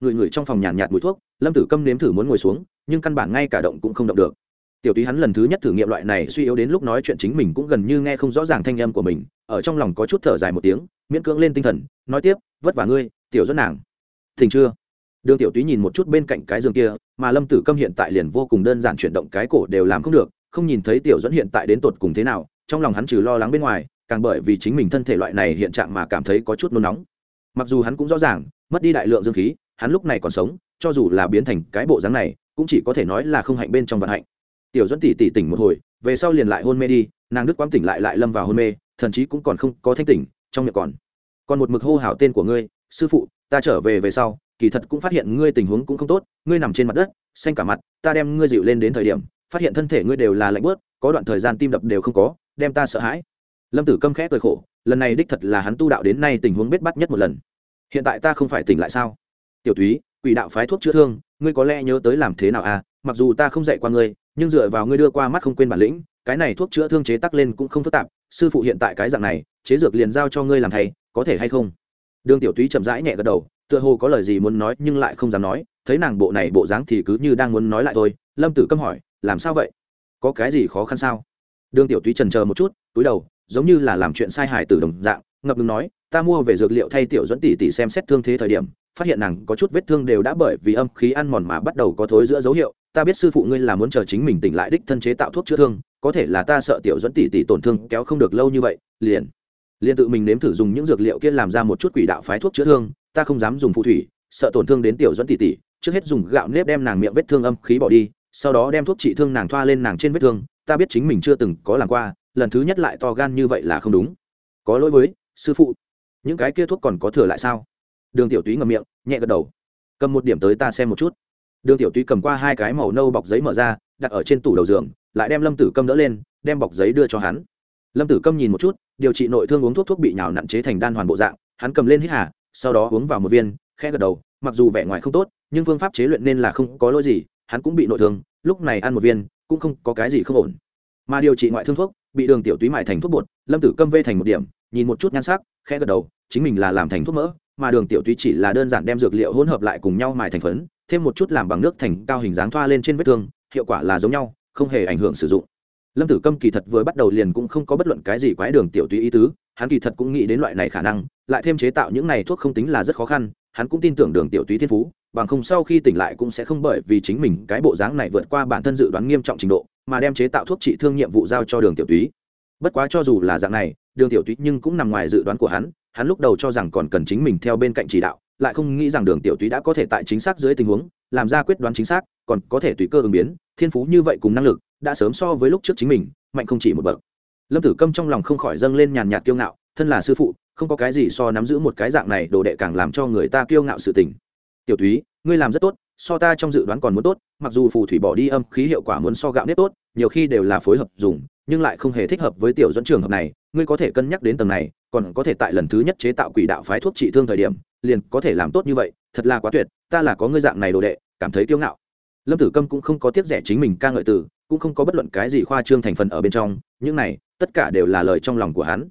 Speaker 1: Người người trong phòng nhàn nhạt, nhạt mùi thuốc lâm tử câm nếm thử muốn ngồi xuống nhưng căn bản ngay cả động cũng không động được. Tiểu túy hắn lần thứ nhất thử nghiệm loại này suy yếu đến lúc nói chuyện chính mình cũng gần như nghe không rõ ràng thanh âm của mình ở trong lòng có chút thở dài một tiếng miễn cưỡng lên tinh thần nói tiếp vất vả ngươi tiểu dẫn nàng. Thỉnh chưa? Đường tiểu túy nhìn một chút bên cạnh cái giường kia, mà lâm tử câm hiện tại liền vô cùng đơn giản chuyển động cái cổ đều làm không được, không nhìn thấy tiểu dẫn hiện tại đến tột cùng thế nào, trong lòng hắn trừ lo lắng bên ngoài, càng bởi vì chính mình thân thể loại này hiện trạng mà cảm thấy có chút nôn nóng. Mặc dù hắn cũng rõ ràng, mất đi đại lượng dương khí, hắn lúc này còn sống, cho dù là biến thành cái bộ dáng này, cũng chỉ có thể nói là không hạnh bên trong vận hạnh. Tiểu dẫn tỉ tỉ tỉnh một hồi, về sau liền lại hôn mê đi, nàng đức quang tỉnh lại lại lâm vào hôn mê, thậm chí cũng còn không có thanh tỉnh, trong miệng còn. Còn một mực hô hào tên của ngươi, sư phụ, ta trở về về sau kỳ thật cũng phát hiện ngươi tình huống cũng không tốt, ngươi nằm trên mặt đất, xanh cả mặt, ta đem ngươi dịu lên đến thời điểm, phát hiện thân thể ngươi đều là lạnh bớt có đoạn thời gian tim đập đều không có, đem ta sợ hãi. Lâm tử câm khẽ cười khổ, lần này đích thật là hắn tu đạo đến nay tình huống bết bắt nhất một lần. Hiện tại ta không phải tỉnh lại sao? Tiểu túy, quỷ đạo phái thuốc chữa thương, ngươi có lẽ nhớ tới làm thế nào à? Mặc dù ta không dạy qua ngươi, nhưng dựa vào ngươi đưa qua mắt không quên bản lĩnh, cái này thuốc chữa thương chế tắc lên cũng không phức tạp, sư phụ hiện tại cái dạng này, chế dược liền giao cho ngươi làm thầy, có thể hay không? Đường tiểu túy chậm rãi nhẹ gật đầu tựa hồ có lời gì muốn nói nhưng lại không dám nói, thấy nàng bộ này bộ dáng thì cứ như đang muốn nói lại thôi, lâm tử câm hỏi, làm sao vậy? Có cái gì khó khăn sao? Đương tiểu túy trần chờ một chút, túi đầu, giống như là làm chuyện sai hài từ đồng dạng, ngập ngừng nói, ta mua về dược liệu thay tiểu dẫn tỷ tỷ xem xét thương thế thời điểm, phát hiện nàng có chút vết thương đều đã bởi vì âm khí ăn mòn mà bắt đầu có thối giữa dấu hiệu. Ta biết sư phụ ngươi là muốn chờ chính mình tỉnh lại đích thân chế tạo thuốc chữa thương, có thể là ta sợ tiểu dẫn tỷ tỷ tổn thương kéo không được lâu như vậy, liền liền tự mình nếm thử dùng những dược liệu kia làm ra một chút quỷ đạo phái thuốc chữa thương ta không dám dùng phù thủy, sợ tổn thương đến tiểu dẫn tỷ tỷ. Trước hết dùng gạo nếp đem nàng miệng vết thương âm khí bỏ đi, sau đó đem thuốc trị thương nàng thoa lên nàng trên vết thương. Ta biết chính mình chưa từng có làm qua, lần thứ nhất lại to gan như vậy là không đúng. Có lỗi với sư phụ, những cái kia thuốc còn có thừa lại sao? Đường tiểu túy ngậm miệng, nhẹ gật đầu. Cầm một điểm tới ta xem một chút. Đường tiểu túy cầm qua hai cái màu nâu bọc giấy mở ra, đặt ở trên tủ đầu giường, lại đem lâm tử câm đỡ lên, đem bọc giấy đưa cho hắn. Lâm tử câm nhìn một chút, điều trị nội thương uống thuốc thuốc bị nhào nặn chế thành đan hoàn bộ dạng, hắn cầm lên hít hà sau đó uống vào một viên, khẽ gật đầu, mặc dù vẻ ngoài không tốt, nhưng phương pháp chế luyện nên là không có lỗi gì, hắn cũng bị nội thương, lúc này ăn một viên, cũng không có cái gì không ổn. Mà điều trị ngoại thương thuốc, bị đường tiểu túy mại thành thuốc bột, lâm tử câm vê thành một điểm, nhìn một chút nhan sắc, khẽ gật đầu, chính mình là làm thành thuốc mỡ, mà đường tiểu túy chỉ là đơn giản đem dược liệu hỗn hợp lại cùng nhau mài thành phấn, thêm một chút làm bằng nước thành cao hình dáng thoa lên trên vết thương, hiệu quả là giống nhau, không hề ảnh hưởng sử dụng. Lâm tử câm kỳ thật vừa bắt đầu liền cũng không có bất luận cái gì quái đường tiểu túy ý tứ hắn kỳ thật cũng nghĩ đến loại này khả năng, lại thêm chế tạo những này thuốc không tính là rất khó khăn, hắn cũng tin tưởng đường tiểu túy thiên phú, bằng không sau khi tỉnh lại cũng sẽ không bởi vì chính mình cái bộ dáng này vượt qua bản thân dự đoán nghiêm trọng trình độ, mà đem chế tạo thuốc trị thương nhiệm vụ giao cho đường tiểu túy. Bất quá cho dù là dạng này, đường tiểu túy nhưng cũng nằm ngoài dự đoán của hắn hắn lúc đầu cho rằng còn cần chính mình theo bên cạnh chỉ đạo, lại không nghĩ rằng đường tiểu túy đã có thể tại chính xác dưới tình huống, làm ra quyết đoán chính xác, còn có thể tùy cơ ứng biến, thiên phú như vậy cùng năng lực, đã sớm so với lúc trước chính mình, mạnh không chỉ một bậc lâm tử câm trong lòng không khỏi dâng lên nhàn nhạt kiêu ngạo, thân là sư phụ, không có cái gì so nắm giữ một cái dạng này đồ đệ càng làm cho người ta kiêu ngạo sự tình. Tiểu thúy ngươi làm rất tốt, so ta trong dự đoán còn muốn tốt, mặc dù phù thủy bỏ đi âm khí hiệu quả muốn so gạo nếp tốt, nhiều khi đều là phối hợp dùng, nhưng lại không hề thích hợp với tiểu dẫn trường hợp này, ngươi có thể cân nhắc đến tầng này, còn có thể tại lần thứ nhất chế tạo quỷ đạo phái thuốc trị thương thời điểm, liền có thể làm tốt như vậy, thật là quá tuyệt, ta là có ngươi dạng này đồ đệ, cảm thấy kiêu ngạo lâm tử câm cũng không có tiếc rẻ chính mình ca ngợi từ, cũng không có bất luận cái gì khoa trương thành phần ở bên trong, những này, tất cả đều là lời trong lòng của hắn.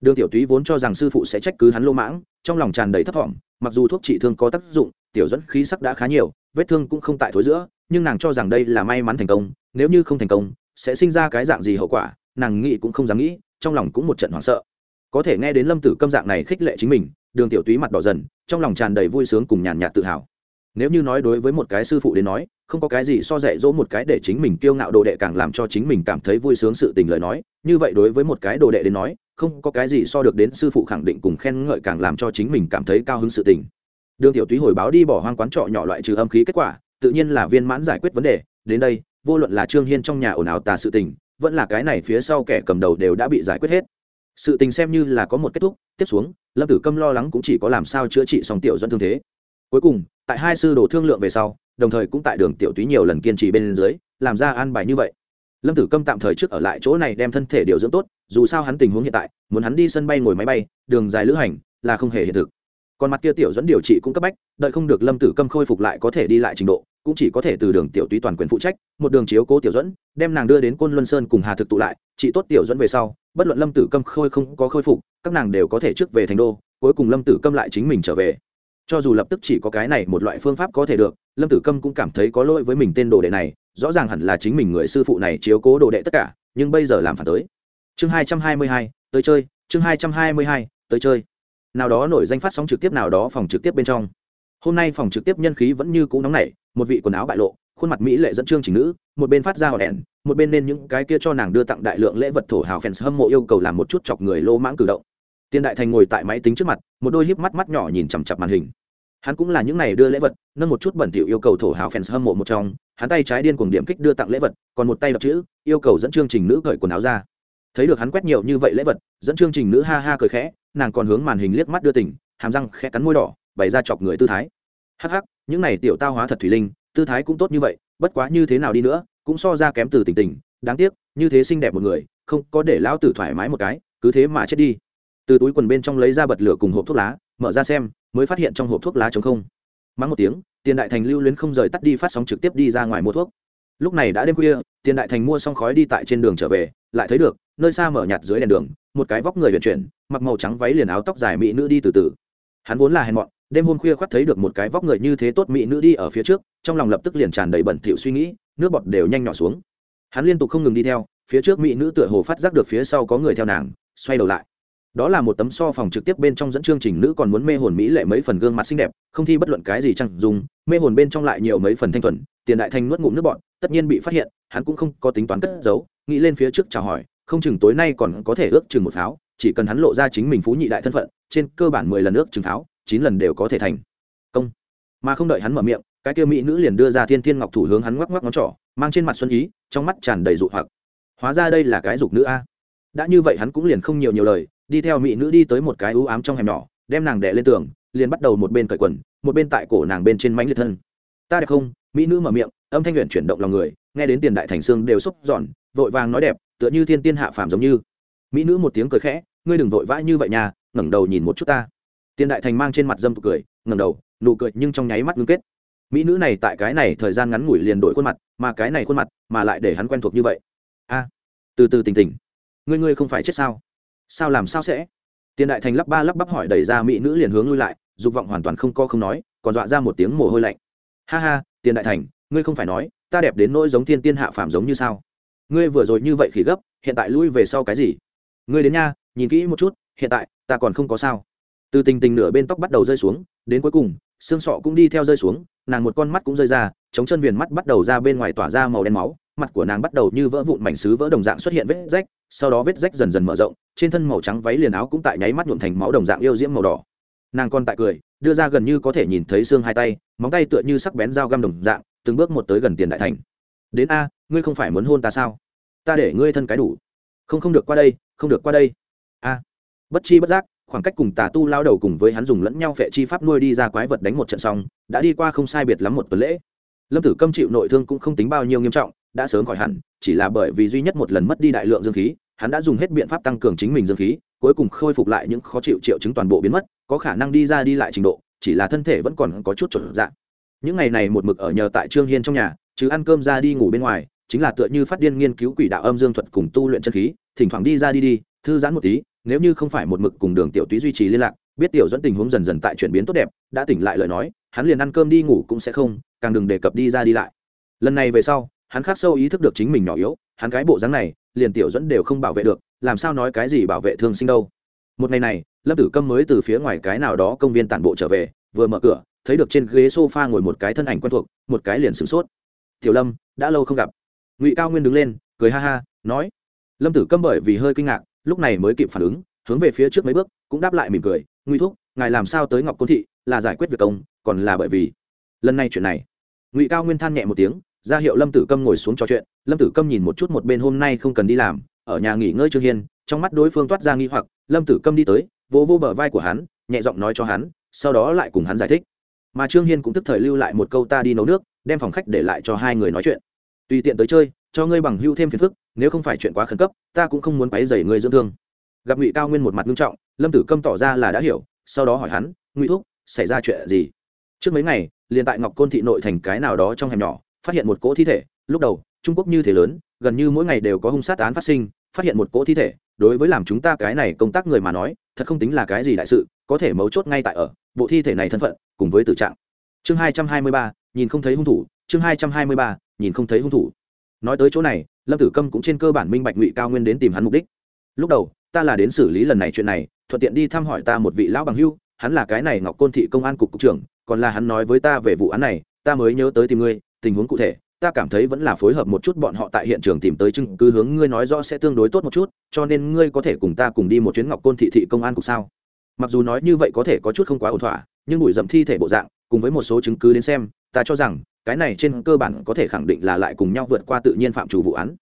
Speaker 1: Đường tiểu túy vốn cho rằng sư phụ sẽ trách cứ hắn lô mãng, trong lòng tràn đầy thất vọng, mặc dù thuốc trị thương có tác dụng, tiểu dẫn khí sắc đã khá nhiều, vết thương cũng không tại thối giữa, nhưng nàng cho rằng đây là may mắn thành công, nếu như không thành công, sẽ sinh ra cái dạng gì hậu quả, nàng nghĩ cũng không dám nghĩ, trong lòng cũng một trận hoảng sợ. Có thể nghe đến lâm tử câm dạng này khích lệ chính mình, đường tiểu túy mặt đỏ dần, trong lòng tràn đầy vui sướng cùng nhàn nhạt tự hào nếu như nói đối với một cái sư phụ đến nói, không có cái gì so dạy dỗ một cái để chính mình kiêu ngạo đồ đệ càng làm cho chính mình cảm thấy vui sướng sự tình lời nói, như vậy đối với một cái đồ đệ đến nói, không có cái gì so được đến sư phụ khẳng định cùng khen ngợi càng làm cho chính mình cảm thấy cao hứng sự tình. Đường tiểu túy hồi báo đi bỏ hoang quán trọ nhỏ loại trừ âm khí kết quả, tự nhiên là viên mãn giải quyết vấn đề, đến đây, vô luận là trương hiên trong nhà ồn ào tà sự tình, vẫn là cái này phía sau kẻ cầm đầu đều đã bị giải quyết hết. Sự tình xem như là có một kết thúc, tiếp xuống, lâm tử câm lo lắng cũng chỉ có làm sao chữa trị xong tiểu dẫn thương thế cuối cùng, tại hai sư đồ thương lượng về sau, đồng thời cũng tại đường tiểu túy nhiều lần kiên trì bên dưới, làm ra an bài như vậy. Lâm tử câm tạm thời trước ở lại chỗ này đem thân thể điều dưỡng tốt, dù sao hắn tình huống hiện tại, muốn hắn đi sân bay ngồi máy bay, đường dài lữ hành, là không hề hiện thực. Còn mặt kia tiểu dẫn điều trị cũng cấp bách, đợi không được lâm tử câm khôi phục lại có thể đi lại trình độ, cũng chỉ có thể từ đường tiểu túy toàn quyền phụ trách, một đường chiếu cố tiểu dẫn đem nàng đưa đến côn luân sơn cùng hà thực tụ lại chị tốt tiểu dẫn về sau, bất luận lâm tử câm khôi không có khôi phục, các nàng đều có thể trước về thành đô, cuối cùng lâm tử câm lại chính mình trở về cho dù lập tức chỉ có cái này một loại phương pháp có thể được, lâm tử câm cũng cảm thấy có lỗi với mình tên đồ đệ này, rõ ràng hẳn là chính mình người sư phụ này chiếu cố đồ đệ tất cả, nhưng bây giờ làm phản tới. Chương hai trăm hai mươi hai, tới chơi, chương hai trăm hai mươi hai, tới chơi. Nào đó nổi danh phát sóng trực tiếp nào đó phòng trực tiếp bên trong. Hôm nay phòng trực tiếp nhân khí vẫn như cũ nóng nảy, một vị quần áo bại lộ, khuôn mặt mỹ lệ dẫn chương trình nữ, một bên phát ra hòn đèn, một bên nên những cái kia cho nàng đưa tặng đại lượng lễ vật thổ hào fans hâm mộ yêu cầu làm một chút chọc người lô mãng cử động. Tiên đại thành ngồi tại máy tính trước mặt, một đôi híp mắt mắt nhỏ nhìn chằm chặp màn hình hắn cũng là những này đưa lễ vật, nâng một chút bẩn thỉu yêu cầu thổ hào fans hâm mộ một trong, hắn tay trái điên cuồng điểm kích đưa tặng lễ vật, còn một tay đọc chữ, yêu cầu dẫn chương trình nữ cởi quần áo ra. Thấy được hắn quét nhiều như vậy lễ vật, dẫn chương trình nữ ha ha cười khẽ, nàng còn hướng màn hình liếc mắt đưa tỉnh hàm răng khẽ cắn môi đỏ, bày ra chọc người tư thái. Hắc hắc, những này tiểu tao hóa thật thủy linh, tư thái cũng tốt như vậy, bất quá như thế nào đi nữa, cũng so ra kém từ tình tình, đáng tiếc, như thế xinh đẹp một người, không có để lão tử thoải mái một cái, cứ thế mà chết đi. Từ túi quần bên trong lấy ra bật lửa cùng hộp thuốc lá, mở ra xem mới phát hiện trong hộp thuốc lá trống không. Mắng một tiếng, tiền đại thành lưu luyến không rời tắt đi phát sóng trực tiếp đi ra ngoài mua thuốc. Lúc này đã đêm khuya, tiền đại thành mua xong khói đi tại trên đường trở về, lại thấy được, nơi xa mở nhạt dưới đèn đường, một cái vóc người vận chuyển, mặc màu trắng váy liền áo tóc dài mỹ nữ đi từ từ. Hắn vốn là hèn mọn, đêm hôm khuya khoác thấy được một cái vóc người như thế tốt mỹ nữ đi ở phía trước, trong lòng lập tức liền tràn đầy bẩn thỉu suy nghĩ, nước bọt đều nhanh nhỏ xuống. Hắn liên tục không ngừng đi theo, phía trước mỹ nữ tựa hồ phát giác được phía sau có người theo nàng, xoay đầu lại đó là một tấm so phòng trực tiếp bên trong dẫn chương trình nữ còn muốn mê hồn mỹ lệ mấy phần gương mặt xinh đẹp, không thi bất luận cái gì chẳng dùng, mê hồn bên trong lại nhiều mấy phần thanh thuần, tiền đại thanh nuốt ngụm nước bọn tất nhiên bị phát hiện, hắn cũng không có tính toán cất giấu, nghĩ lên phía trước chào hỏi, không chừng tối nay còn có thể ước chừng một pháo, chỉ cần hắn lộ ra chính mình phú nhị đại thân phận, trên cơ bản mười lần ước chừng pháo, chín lần đều có thể thành. Công. Mà không đợi hắn mở miệng, cái kia mỹ nữ liền đưa ra thiên thiên ngọc thủ hướng hắn ngoắc ngoắc ngón trỏ, mang trên mặt xuân ý, trong mắt tràn đầy dụ hoặc. Hóa ra đây là cái dục nữ a. Đã như vậy hắn cũng liền không nhiều nhiều lời đi theo mỹ nữ đi tới một cái ưu ám trong hẻm nhỏ, đem nàng đẻ lên tường, liền bắt đầu một bên cởi quần, một bên tại cổ nàng bên trên mánh liệt thân. Ta đẹp không? Mỹ nữ mở miệng, âm thanh luyện chuyển động lòng người, nghe đến tiền đại thành xương đều xúc giòn, vội vàng nói đẹp, tựa như thiên tiên hạ phàm giống như. Mỹ nữ một tiếng cười khẽ, ngươi đừng vội vã như vậy nhà ngẩng đầu nhìn một chút ta. Tiền đại thành mang trên mặt dâm tụ cười, ngẩng đầu, nụ cười nhưng trong nháy mắt ngưng kết. Mỹ nữ này tại cái này thời gian ngắn ngủi liền đổi khuôn mặt, mà cái này khuôn mặt mà lại để hắn quen thuộc như vậy. A, từ từ tình tình ngươi ngươi không phải chết sao? Sao làm sao sẽ? Tiền đại thành lắp ba lắp bắp hỏi đẩy ra mỹ nữ liền hướng lui lại, dục vọng hoàn toàn không co không nói, còn dọa ra một tiếng mồ hôi lạnh. Ha ha, tiền đại thành, ngươi không phải nói, ta đẹp đến nỗi giống thiên tiên hạ phàm giống như sao? Ngươi vừa rồi như vậy khỉ gấp, hiện tại lui về sau cái gì? Ngươi đến nha, nhìn kỹ một chút, hiện tại, ta còn không có sao. Từ tình tình nửa bên tóc bắt đầu rơi xuống, đến cuối cùng, xương sọ cũng đi theo rơi xuống, nàng một con mắt cũng rơi ra, chống chân viền mắt bắt đầu ra bên ngoài tỏa ra màu đen máu, mặt của nàng bắt đầu như vỡ vụn mảnh xứ vỡ đồng dạng xuất hiện vết rách sau đó vết rách dần dần mở rộng, trên thân màu trắng váy liền áo cũng tại nháy mắt nhuộm thành máu đồng dạng yêu diễm màu đỏ. Nàng còn tại cười, đưa ra gần như có thể nhìn thấy xương hai tay, móng tay tựa như sắc bén dao găm đồng dạng, từng bước một tới gần tiền đại thành. Đến a, ngươi không phải muốn hôn ta sao? Ta để ngươi thân cái đủ. Không không được qua đây, không được qua đây. A. Bất chi bất giác, khoảng cách cùng tà tu lao đầu cùng với hắn dùng lẫn nhau phệ chi pháp nuôi đi ra quái vật đánh một trận xong, đã đi qua không sai biệt lắm một tuần lễ. Lâm tử câm chịu nội thương cũng không tính bao nhiêu nghiêm trọng đã sớm khỏi hẳn, chỉ là bởi vì duy nhất một lần mất đi đại lượng dương khí, hắn đã dùng hết biện pháp tăng cường chính mình dương khí, cuối cùng khôi phục lại những khó chịu triệu chứng toàn bộ biến mất, có khả năng đi ra đi lại trình độ, chỉ là thân thể vẫn còn có chút chuẩn dạng. Những ngày này một mực ở nhờ tại trương hiên trong nhà, chứ ăn cơm ra đi ngủ bên ngoài, chính là tựa như phát điên nghiên cứu quỷ đạo âm dương thuật cùng tu luyện chân khí, thỉnh thoảng đi ra đi đi, thư giãn một tí, nếu như không phải một mực cùng đường tiểu túy duy trì liên lạc, biết tiểu dẫn tình huống dần dần tại chuyển biến tốt đẹp, đã tỉnh lại lời nói, hắn liền ăn cơm đi ngủ cũng sẽ không, càng đừng đề cập đi ra đi lại. Lần này về sau hắn khắc sâu ý thức được chính mình nhỏ yếu, hắn cái bộ dáng này, liền tiểu dẫn đều không bảo vệ được, làm sao nói cái gì bảo vệ thương sinh đâu. Một ngày này, lâm tử câm mới từ phía ngoài cái nào đó công viên tản bộ trở về, vừa mở cửa, thấy được trên ghế sofa ngồi một cái thân ảnh quen thuộc, một cái liền sửng sốt. Tiểu lâm, đã lâu không gặp. Ngụy cao nguyên đứng lên, cười ha ha, nói. Lâm tử câm bởi vì hơi kinh ngạc, lúc này mới kịp phản ứng, hướng về phía trước mấy bước, cũng đáp lại mỉm cười. Ngụy thúc, ngài làm sao tới ngọc côn thị, là giải quyết việc công, còn là bởi vì? Lần này chuyện này, ngụy cao nguyên than nhẹ một tiếng ra hiệu lâm tử câm ngồi xuống trò chuyện lâm tử câm nhìn một chút một bên hôm nay không cần đi làm ở nhà nghỉ ngơi trương hiên trong mắt đối phương toát ra nghi hoặc lâm tử câm đi tới vỗ vô, vô bờ vai của hắn nhẹ giọng nói cho hắn sau đó lại cùng hắn giải thích. Mà trương hiên cũng tức thời lưu lại một câu ta đi nấu nước đem phòng khách để lại cho hai người nói chuyện. Tùy tiện tới chơi cho ngươi bằng hưu thêm phiền phức nếu không phải chuyện quá khẩn cấp ta cũng không muốn quấy dày ngươi dưỡng thương. Gặp ngụy cao nguyên một mặt nghiêm trọng lâm tử câm tỏ ra là đã hiểu sau đó hỏi hắn ngụy thúc xảy ra chuyện gì? Trước mấy ngày liền tại ngọc côn thị nội thành cái nào đó trong hẻm nhỏ phát hiện một cỗ thi thể, lúc đầu, trung quốc như thế lớn, gần như mỗi ngày đều có hung sát án phát sinh, phát hiện một cỗ thi thể, đối với làm chúng ta cái này công tác người mà nói, thật không tính là cái gì đại sự, có thể mấu chốt ngay tại ở, bộ thi thể này thân phận, cùng với tử trạng. Chương hai trăm hai mươi ba, nhìn không thấy hung thủ, chương hai trăm hai mươi ba, nhìn không thấy hung thủ. Nói tới chỗ này, lâm tử câm cũng trên cơ bản minh bạch ngụy cao nguyên đến tìm hắn mục đích. Lúc đầu, ta là đến xử lý lần này chuyện này, thuận tiện đi thăm hỏi ta một vị lão bằng hưu, hắn là cái này ngọc côn thị công an cục cục trưởng, còn là hắn nói với ta về vụ án này, ta mới nhớ tới tìm ngươi tình huống cụ thể, ta cảm thấy vẫn là phối hợp một chút bọn họ tại hiện trường tìm tới chứng cứ hướng ngươi nói rõ sẽ tương đối tốt một chút, cho nên ngươi có thể cùng ta cùng đi một chuyến ngọc côn thị thị công an cục sao? Mặc dù nói như vậy có thể có chút không quá ổn thỏa, nhưng bụi dậm thi thể bộ dạng, cùng với một số chứng cứ đến xem, ta cho rằng, cái này trên cơ bản có thể khẳng định là lại cùng nhau vượt qua tự nhiên phạm chủ vụ án.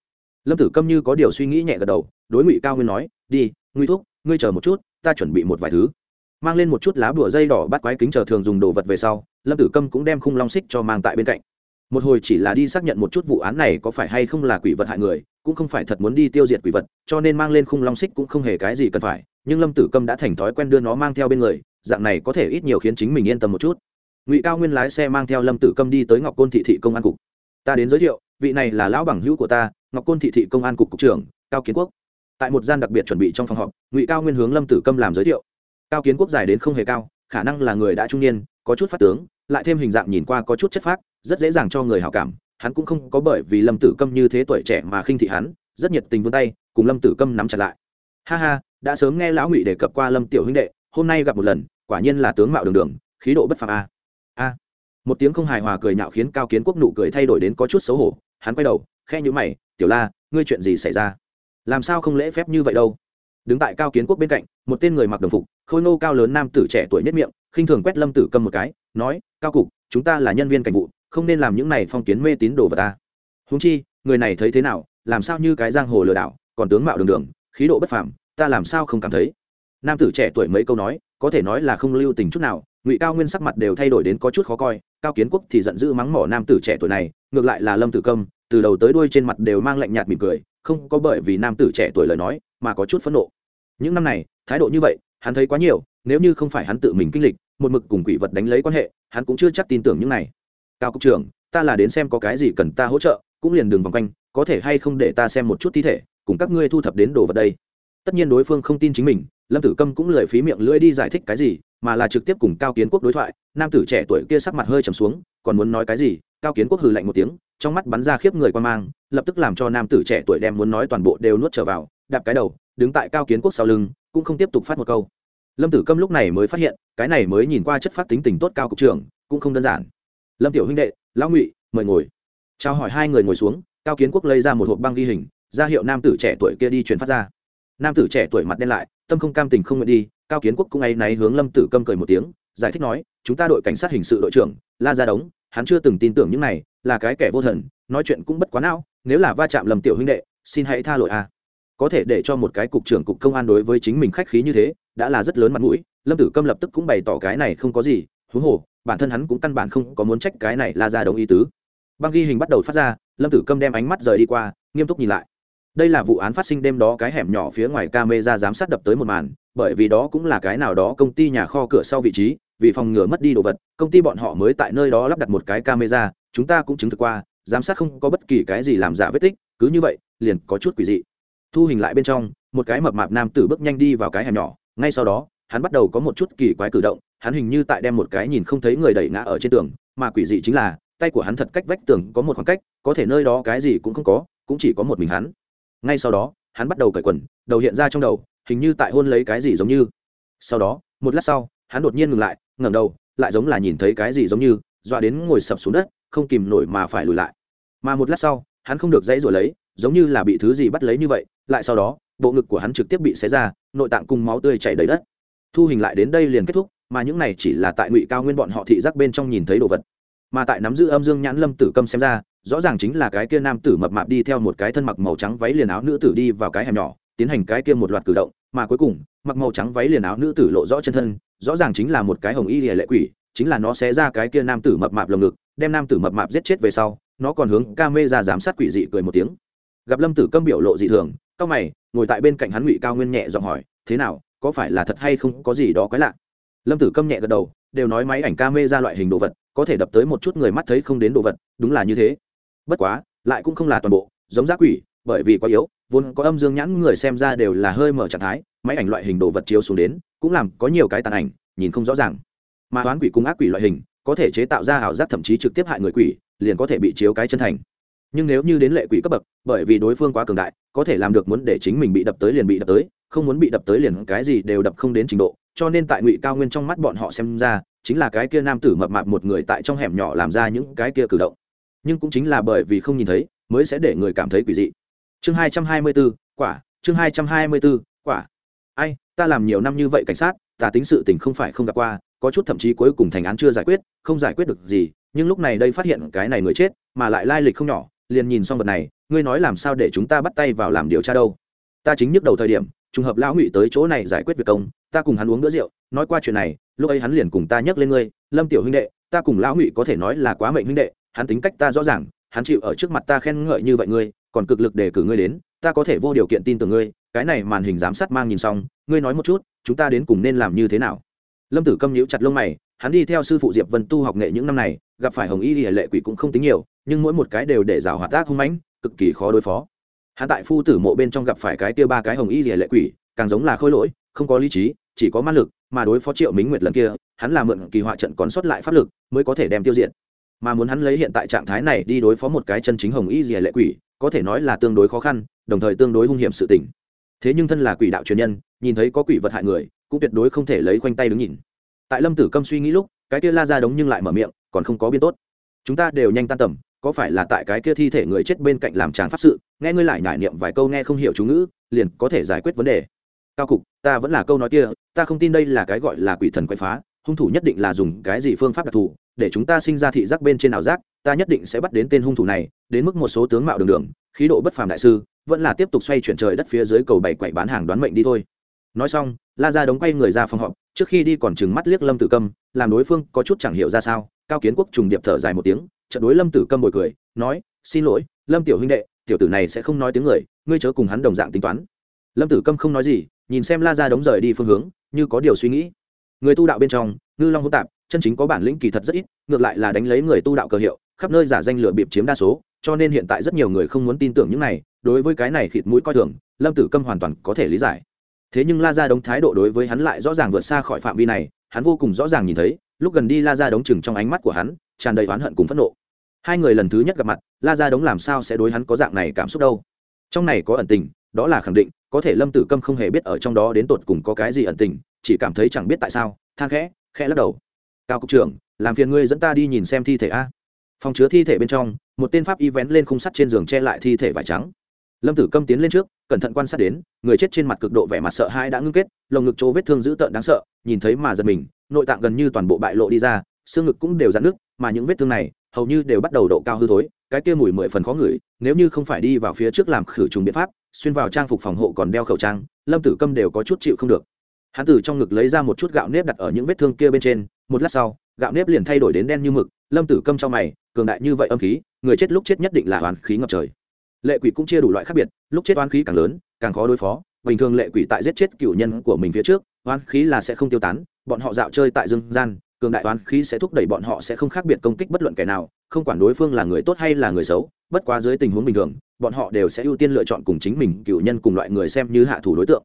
Speaker 1: Lâm tử câm như có điều suy nghĩ nhẹ gật đầu, đối ngụy cao nguyên nói, đi, Ngụy thúc, ngươi chờ một chút, ta chuẩn bị một vài thứ. Mang lên một chút lá bùa dây đỏ bắt quái kính chờ thường dùng đồ vật về sau, lâm tử câm cũng đem khung long xích cho mang tại bên cạnh một hồi chỉ là đi xác nhận một chút vụ án này có phải hay không là quỷ vật hại người, cũng không phải thật muốn đi tiêu diệt quỷ vật, cho nên mang lên khung long xích cũng không hề cái gì cần phải, nhưng lâm tử câm đã thành thói quen đưa nó mang theo bên người, dạng này có thể ít nhiều khiến chính mình yên tâm một chút. Ngụy cao nguyên lái xe mang theo lâm tử câm đi tới ngọc côn thị thị công an cục. Ta đến giới thiệu, vị này là lão bằng hữu của ta, ngọc côn thị thị công an cục cục trưởng, cao kiến quốc. Tại một gian đặc biệt chuẩn bị trong phòng họp, ngụy cao nguyên hướng lâm tử câm làm giới thiệu. Cao kiến quốc dài đến không hề cao, khả năng là người đã trung niên, có chút phát tướng, lại thêm hình dạng nhìn qua có chút chất phác rất dễ dàng cho người hào cảm, hắn cũng không có bởi vì lâm tử câm như thế tuổi trẻ mà khinh thị hắn, rất nhiệt tình vươn tay, cùng lâm tử câm nắm chặt lại. Ha ha, đã sớm nghe lão ngụy đề cập qua lâm tiểu huynh đệ, hôm nay gặp một lần, quả nhiên là tướng mạo đường đường, khí độ bất phàm a. À. A. À. Một tiếng không hài hòa cười nhạo khiến cao kiến quốc nụ cười thay đổi đến có chút xấu hổ, hắn quay đầu khe nhữ mày, tiểu la, ngươi chuyện gì xảy ra? Làm sao không lễ phép như vậy đâu? Đứng tại cao kiến quốc bên cạnh, một tên người mặc đồng phục, khôi nô cao lớn nam tử trẻ tuổi nhất miệng, khinh thường quét lâm tử cầm một cái, nói, cao cục, chúng ta là nhân viên cảnh vụ không nên làm những này phong kiến mê tín đồ vật ta. Húng chi, người này thấy thế nào, làm sao như cái giang hồ lừa đảo, còn tướng mạo đường đường, khí độ bất phàm, ta làm sao không cảm thấy? Nam tử trẻ tuổi mấy câu nói, có thể nói là không lưu tình chút nào, ngụy cao nguyên sắc mặt đều thay đổi đến có chút khó coi, cao kiến quốc thì giận dữ mắng mỏ nam tử trẻ tuổi này, ngược lại là lâm tử công từ đầu tới đuôi trên mặt đều mang lạnh nhạt mỉm cười, không có bởi vì nam tử trẻ tuổi lời nói mà có chút phẫn nộ. Những năm này, thái độ như vậy, hắn thấy quá nhiều, nếu như không phải hắn tự mình kinh lịch, một mực cùng quỷ vật đánh lấy quan hệ, hắn cũng chưa chắc tin tưởng những này cao cục trưởng, ta là đến xem có cái gì cần ta hỗ trợ, cũng liền đường vòng quanh, có thể hay không để ta xem một chút thi thể, cùng các ngươi thu thập đến đồ vật đây. Tất nhiên đối phương không tin chính mình, lâm tử câm cũng lười phí miệng lưỡi đi giải thích cái gì, mà là trực tiếp cùng cao kiến quốc đối thoại, nam tử trẻ tuổi kia sắc mặt hơi trầm xuống, còn muốn nói cái gì, cao kiến quốc hừ lạnh một tiếng, trong mắt bắn ra khiếp người quan mang, lập tức làm cho nam tử trẻ tuổi đem muốn nói toàn bộ đều nuốt trở vào, đạp cái đầu, đứng tại cao kiến quốc sau lưng, cũng không tiếp tục phát một câu. Lâm tử câm lúc này mới phát hiện, cái này mới nhìn qua chất phát tính tình tốt cao cục trưởng, cũng không đơn giản lâm tiểu huynh đệ, lão ngụy, mời ngồi. Trao hỏi hai người ngồi xuống, cao kiến quốc lấy ra một hộp băng ghi hình, ra hiệu nam tử trẻ tuổi kia đi truyền phát ra. Nam tử trẻ tuổi mặt đen lại, tâm không cam tình không nguyện đi, cao kiến quốc cũng ngay náy hướng lâm tử câm cười một tiếng, giải thích nói, chúng ta đội cảnh sát hình sự đội trưởng, la ra đống, hắn chưa từng tin tưởng những này, là cái kẻ vô thần, nói chuyện cũng bất quá não, nếu là va chạm lầm tiểu huynh đệ, xin hãy tha lỗi a. Có thể để cho một cái cục trưởng cục công an đối với chính mình khách khí như thế, đã là rất lớn mặt mũi, lâm tử câm lập tức cũng bày tỏ cái này không có gì, huống hồ bản thân hắn cũng căn bản không có muốn trách cái này la ra đồng ý tứ. Băng ghi hình bắt đầu phát ra, lâm tử câm đem ánh mắt rời đi qua, nghiêm túc nhìn lại. Đây là vụ án phát sinh đêm đó cái hẻm nhỏ phía ngoài camera giám sát đập tới một màn, bởi vì đó cũng là cái nào đó công ty nhà kho cửa sau vị trí, vì phòng ngừa mất đi đồ vật, công ty bọn họ mới tại nơi đó lắp đặt một cái camera, chúng ta cũng chứng thực qua, giám sát không có bất kỳ cái gì làm giả vết tích, cứ như vậy, liền có chút quỷ dị. Thu hình lại bên trong, một cái mập mạp nam tử bước nhanh đi vào cái hẻm nhỏ, ngay sau đó, hắn bắt đầu có một chút kỳ quái cử động hắn hình như tại đem một cái nhìn không thấy người đẩy ngã ở trên tường, mà quỷ dị chính là, tay của hắn thật cách vách tường có một khoảng cách, có thể nơi đó cái gì cũng không có, cũng chỉ có một mình hắn. Ngay sau đó, hắn bắt đầu cởi quần, đầu hiện ra trong đầu, hình như tại hôn lấy cái gì giống như. Sau đó, một lát sau, hắn đột nhiên ngừng lại, ngẩng đầu, lại giống là nhìn thấy cái gì giống như, dọa đến ngồi sập xuống đất, không kìm nổi mà phải lùi lại. Mà một lát sau, hắn không được dãy rồi lấy, giống như là bị thứ gì bắt lấy như vậy, lại sau đó, bộ ngực của hắn trực tiếp bị xé ra, nội tạng cùng máu tươi chảy đầy đất. Thu hình lại đến đây liền kết thúc mà những này chỉ là tại ngụy cao nguyên bọn họ thị giác bên trong nhìn thấy đồ vật. Mà tại nắm giữ âm dương nhãn lâm tử câm xem ra, rõ ràng chính là cái kia nam tử mập mạp đi theo một cái thân mặc màu trắng váy liền áo nữ tử đi vào cái hẻm nhỏ, tiến hành cái kia một loạt cử động, mà cuối cùng, mặc màu trắng váy liền áo nữ tử lộ rõ chân thân, rõ ràng chính là một cái hồng y lìa lệ quỷ, chính là nó sẽ ra cái kia nam tử mập mạp lồng ngực, đem nam tử mập mạp giết chết về sau, nó còn hướng ca mê ra giám sát quỷ dị cười một tiếng. Gặp lâm tử câm biểu lộ dị thường, cao mày, ngồi tại bên cạnh hắn ngụy cao nguyên nhẹ giọng hỏi, thế nào, có phải là thật hay không có gì đó quái lạ? Lâm tử câm nhẹ gật đầu, đều nói máy ảnh ca mê ra loại hình đồ vật, có thể đập tới một chút người mắt thấy không đến đồ vật, đúng là như thế. Bất quá, lại cũng không là toàn bộ, giống giác quỷ, bởi vì quá yếu, vốn có âm dương nhãn người xem ra đều là hơi mở trạng thái, máy ảnh loại hình đồ vật chiếu xuống đến, cũng làm có nhiều cái tàn ảnh, nhìn không rõ ràng. Mà toán quỷ cung ác quỷ loại hình, có thể chế tạo ra ảo giác thậm chí trực tiếp hại người quỷ, liền có thể bị chiếu cái chân thành. Nhưng nếu như đến lệ quỷ cấp bậc, bởi vì đối phương quá cường đại, có thể làm được muốn để chính mình bị đập tới liền bị đập tới không muốn bị đập tới liền cái gì đều đập không đến trình độ, cho nên tại ngụy cao nguyên trong mắt bọn họ xem ra, chính là cái kia nam tử mập mạp một người tại trong hẻm nhỏ làm ra những cái kia cử động. Nhưng cũng chính là bởi vì không nhìn thấy, mới sẽ để người cảm thấy quỷ dị. Chương hai trăm hai mươi b ố quả, chương hai trăm hai mươi b ố quả. Ai, ta làm nhiều năm như vậy cảnh sát, ta tính sự tình không phải không gặp qua, có chút thậm chí cuối cùng thành án chưa giải quyết, không giải quyết được gì, nhưng lúc này đây phát hiện cái này người chết, mà lại lai lịch không nhỏ, liền nhìn xong vật này, ngươi nói làm sao để chúng ta bắt tay vào làm điều tra đâu? Ta chính nhức đầu thời điểm trùng hợp lão ngụy tới chỗ này giải quyết việc công, ta cùng hắn uống bữa rượu, nói qua chuyện này, lúc ấy hắn liền cùng ta nhắc lên ngươi, lâm tiểu huynh đệ, ta cùng lão ngụy có thể nói là quá mệnh huynh đệ, hắn tính cách ta rõ ràng, hắn chịu ở trước mặt ta khen ngợi như vậy ngươi, còn cực lực để cử ngươi đến, ta có thể vô điều kiện tin tưởng ngươi, cái này màn hình giám sát mang nhìn xong, ngươi nói một chút, chúng ta đến cùng nên làm như thế nào? Lâm tử câm nhíu chặt lông mày, hắn đi theo sư phụ diệp vân tu học nghệ những năm này, gặp phải hồng y hệ lệ quỷ cũng không tính nhiều, nhưng mỗi một cái đều để rào hoạt tác hung mãnh, cực kỳ khó đối phó hắn tại phu tử mộ bên trong gặp phải cái kia ba cái hồng y rìa lệ quỷ, càng giống là khôi lỗi, không có lý trí, chỉ có man lực, mà đối phó triệu minh nguyệt lần kia, hắn là mượn kỳ họa trận còn sót lại pháp lực, mới có thể đem tiêu diệt. Mà muốn hắn lấy hiện tại trạng thái này đi đối phó một cái chân chính hồng y rìa lệ quỷ, có thể nói là tương đối khó khăn, đồng thời tương đối hung hiểm sự tình. Thế nhưng thân là quỷ đạo truyền nhân, nhìn thấy có quỷ vật hại người, cũng tuyệt đối không thể lấy khoanh tay đứng nhìn. Tại lâm tử câm suy nghĩ lúc, cái kia la ra đống nhưng lại mở miệng, còn không có biên tốt. Chúng ta đều nhanh tan tầm, có phải là tại cái kia thi thể người chết bên cạnh làm tràng pháp sự? Nghe ngươi lại nhải niệm vài câu nghe không hiểu chú ngữ, liền có thể giải quyết vấn đề. Cao cục, ta vẫn là câu nói kia, ta không tin đây là cái gọi là quỷ thần quậy phá, hung thủ nhất định là dùng cái gì phương pháp đặc thù, để chúng ta sinh ra thị giác bên trên ảo giác, ta nhất định sẽ bắt đến tên hung thủ này, đến mức một số tướng mạo đường đường, khí độ bất phàm đại sư, vẫn là tiếp tục xoay chuyển trời đất phía dưới cầu bảy quậy bán hàng đoán mệnh đi thôi. Nói xong, la ra đống quay người ra phòng họp, trước khi đi còn chừng mắt liếc lâm tử câm, làm đối phương có chút chẳng hiểu ra sao, cao kiến quốc trùng điệp thở dài một tiếng trận đối lâm tử câm bồi cười, nói, xin lỗi, lâm tiểu huynh đệ tiểu tử này sẽ không nói tiếng người, ngươi chớ cùng hắn đồng dạng tính toán. Lâm tử câm không nói gì, nhìn xem la ra đống rời đi phương hướng, như có điều suy nghĩ. Người tu đạo bên trong, ngư long hỗn tạp, chân chính có bản lĩnh kỳ thật rất ít, ngược lại là đánh lấy người tu đạo cờ hiệu, khắp nơi giả danh lửa bịp chiếm đa số, cho nên hiện tại rất nhiều người không muốn tin tưởng những này, đối với cái này khịt mũi coi thường, lâm tử câm hoàn toàn có thể lý giải. Thế nhưng la ra đống thái độ đối với hắn lại rõ ràng vượt xa khỏi phạm vi này, hắn vô cùng rõ ràng nhìn thấy, lúc gần đi la ra đống chừng trong ánh mắt của hắn, tràn đầy oán hận cùng phẫn nộ hai người lần thứ nhất gặp mặt, la ra đống làm sao sẽ đối hắn có dạng này cảm xúc đâu? Trong này có ẩn tình, đó là khẳng định, có thể lâm tử câm không hề biết ở trong đó đến tột cùng có cái gì ẩn tình, chỉ cảm thấy chẳng biết tại sao, than khẽ khẽ lắc đầu. Cao cục trưởng, làm phiền ngươi dẫn ta đi nhìn xem thi thể a. Phòng chứa thi thể bên trong, một tên pháp y vén lên khung sắt trên giường che lại thi thể vải trắng. Lâm tử câm tiến lên trước, cẩn thận quan sát đến, người chết trên mặt cực độ vẻ mặt sợ hãi đã ngưng kết, lồng ngực chỗ vết thương dữ tợn đáng sợ, nhìn thấy mà giật mình, nội tạng gần như toàn bộ bại lộ đi ra, xương ngực cũng đều dạn nước mà những vết thương này hầu như đều bắt đầu độ cao hư thối, cái kia mùi mười phần khó ngửi, nếu như không phải đi vào phía trước làm khử trùng biện pháp, xuyên vào trang phục phòng hộ còn đeo khẩu trang, lâm tử câm đều có chút chịu không được. Hắn từ trong ngực lấy ra một chút gạo nếp đặt ở những vết thương kia bên trên, một lát sau, gạo nếp liền thay đổi đến đen như mực, lâm tử câm trong mày, cường đại như vậy âm khí, người chết lúc chết nhất định là oán khí ngập trời. Lệ quỷ cũng chia đủ loại khác biệt, lúc chết oán khí càng lớn, càng khó đối phó, bình thường lệ quỷ tại giết chết cựu nhân của mình phía trước, oán khí là sẽ không tiêu tán, bọn họ dạo chơi tại dương gian cường đại toán khí sẽ thúc đẩy bọn họ sẽ không khác biệt công kích bất luận kẻ nào, không quản đối phương là người tốt hay là người xấu, bất quá dưới tình huống bình thường, bọn họ đều sẽ ưu tiên lựa chọn cùng chính mình, cựu nhân cùng loại người xem như hạ thủ đối tượng.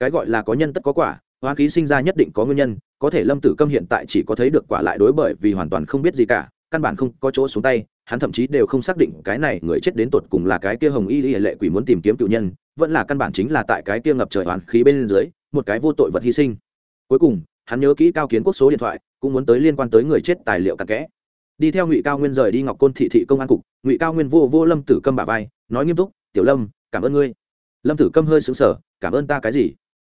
Speaker 1: Cái gọi là có nhân tất có quả hoa khí sinh ra nhất định có nguyên nhân, có thể lâm tử câm hiện tại chỉ có thấy được quả lại đối bởi vì hoàn toàn không biết gì cả, căn bản không có chỗ xuống tay, hắn thậm chí đều không xác định cái này người chết đến tột cùng là cái kia hồng y y lệ quỷ muốn tìm kiếm cựu nhân, vẫn là căn bản chính là tại cái kia ngập trời hoàn khí bên dưới, một cái vô tội vật hy sinh. Cuối cùng, hắn nhớ kỹ cao kiến quốc số điện thoại cũng muốn tới liên quan tới người chết tài liệu cặn kẽ. Đi theo ngụy cao nguyên rời đi ngọc côn thị thị công an cục, ngụy cao nguyên vô vô lâm tử câm bà vai, nói nghiêm túc, tiểu lâm, cảm ơn ngươi. Lâm tử câm hơi xứng sở cảm ơn ta cái gì?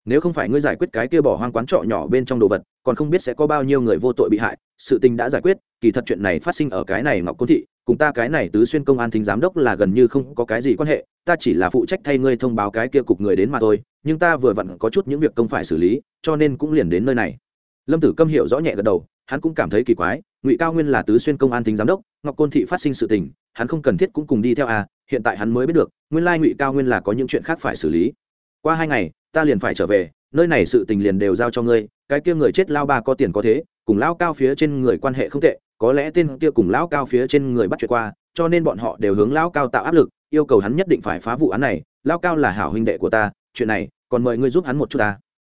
Speaker 1: Nếu không phải ngươi giải quyết cái kia bỏ hoang quán trọ nhỏ bên trong đồ vật, còn không biết sẽ có bao nhiêu người vô tội bị hại, sự tình đã giải quyết, kỳ thật chuyện này phát sinh ở cái này ngọc côn thị, cùng ta cái này tứ xuyên công an thính giám đốc là gần như không có cái gì quan hệ, ta chỉ là phụ trách thay ngươi thông báo cái kia cục người đến mà thôi, nhưng ta vừa vặn có chút những việc công phải xử lý, cho nên cũng liền đến nơi này lâm tử câm hiểu rõ nhẹ gật đầu, hắn cũng cảm thấy kỳ quái, ngụy cao nguyên là tứ xuyên công an tính giám đốc, ngọc côn thị phát sinh sự tình, hắn không cần thiết cũng cùng đi theo à hiện tại hắn mới biết được, nguyên lai ngụy cao nguyên là có những chuyện khác phải xử lý. Qua hai ngày, ta liền phải trở về, nơi này sự tình liền đều giao cho ngươi, cái kia người chết lao ba có tiền có thế, cùng lão cao phía trên người quan hệ không tệ, có lẽ tên kia cùng lão cao phía trên người bắt chuyện qua, cho nên bọn họ đều hướng lão cao tạo áp lực, yêu cầu hắn nhất định phải phá vụ án này, lão cao là hảo huynh đệ của ta, chuyện này, còn mời ngươi giúp hắn một chút ta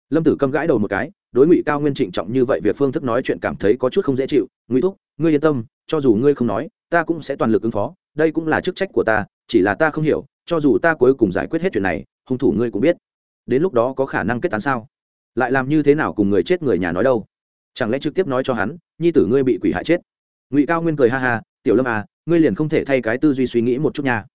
Speaker 1: lâm tử câm gãi đầu một cái, đối ngụy cao nguyên trịnh trọng như vậy việc phương thức nói chuyện cảm thấy có chút không dễ chịu. Ngụy thúc, ngươi yên tâm, cho dù ngươi không nói, ta cũng sẽ toàn lực ứng phó, đây cũng là chức trách của ta, chỉ là ta không hiểu, cho dù ta cuối cùng giải quyết hết chuyện này, hung thủ ngươi cũng biết. Đến lúc đó có khả năng kết tán sao? Lại làm như thế nào cùng người chết người nhà nói đâu? Chẳng lẽ trực tiếp nói cho hắn, nhi tử ngươi bị quỷ hại chết? Ngụy cao nguyên cười ha ha, tiểu lâm à ngươi liền không thể thay cái tư duy suy nghĩ một chút nha.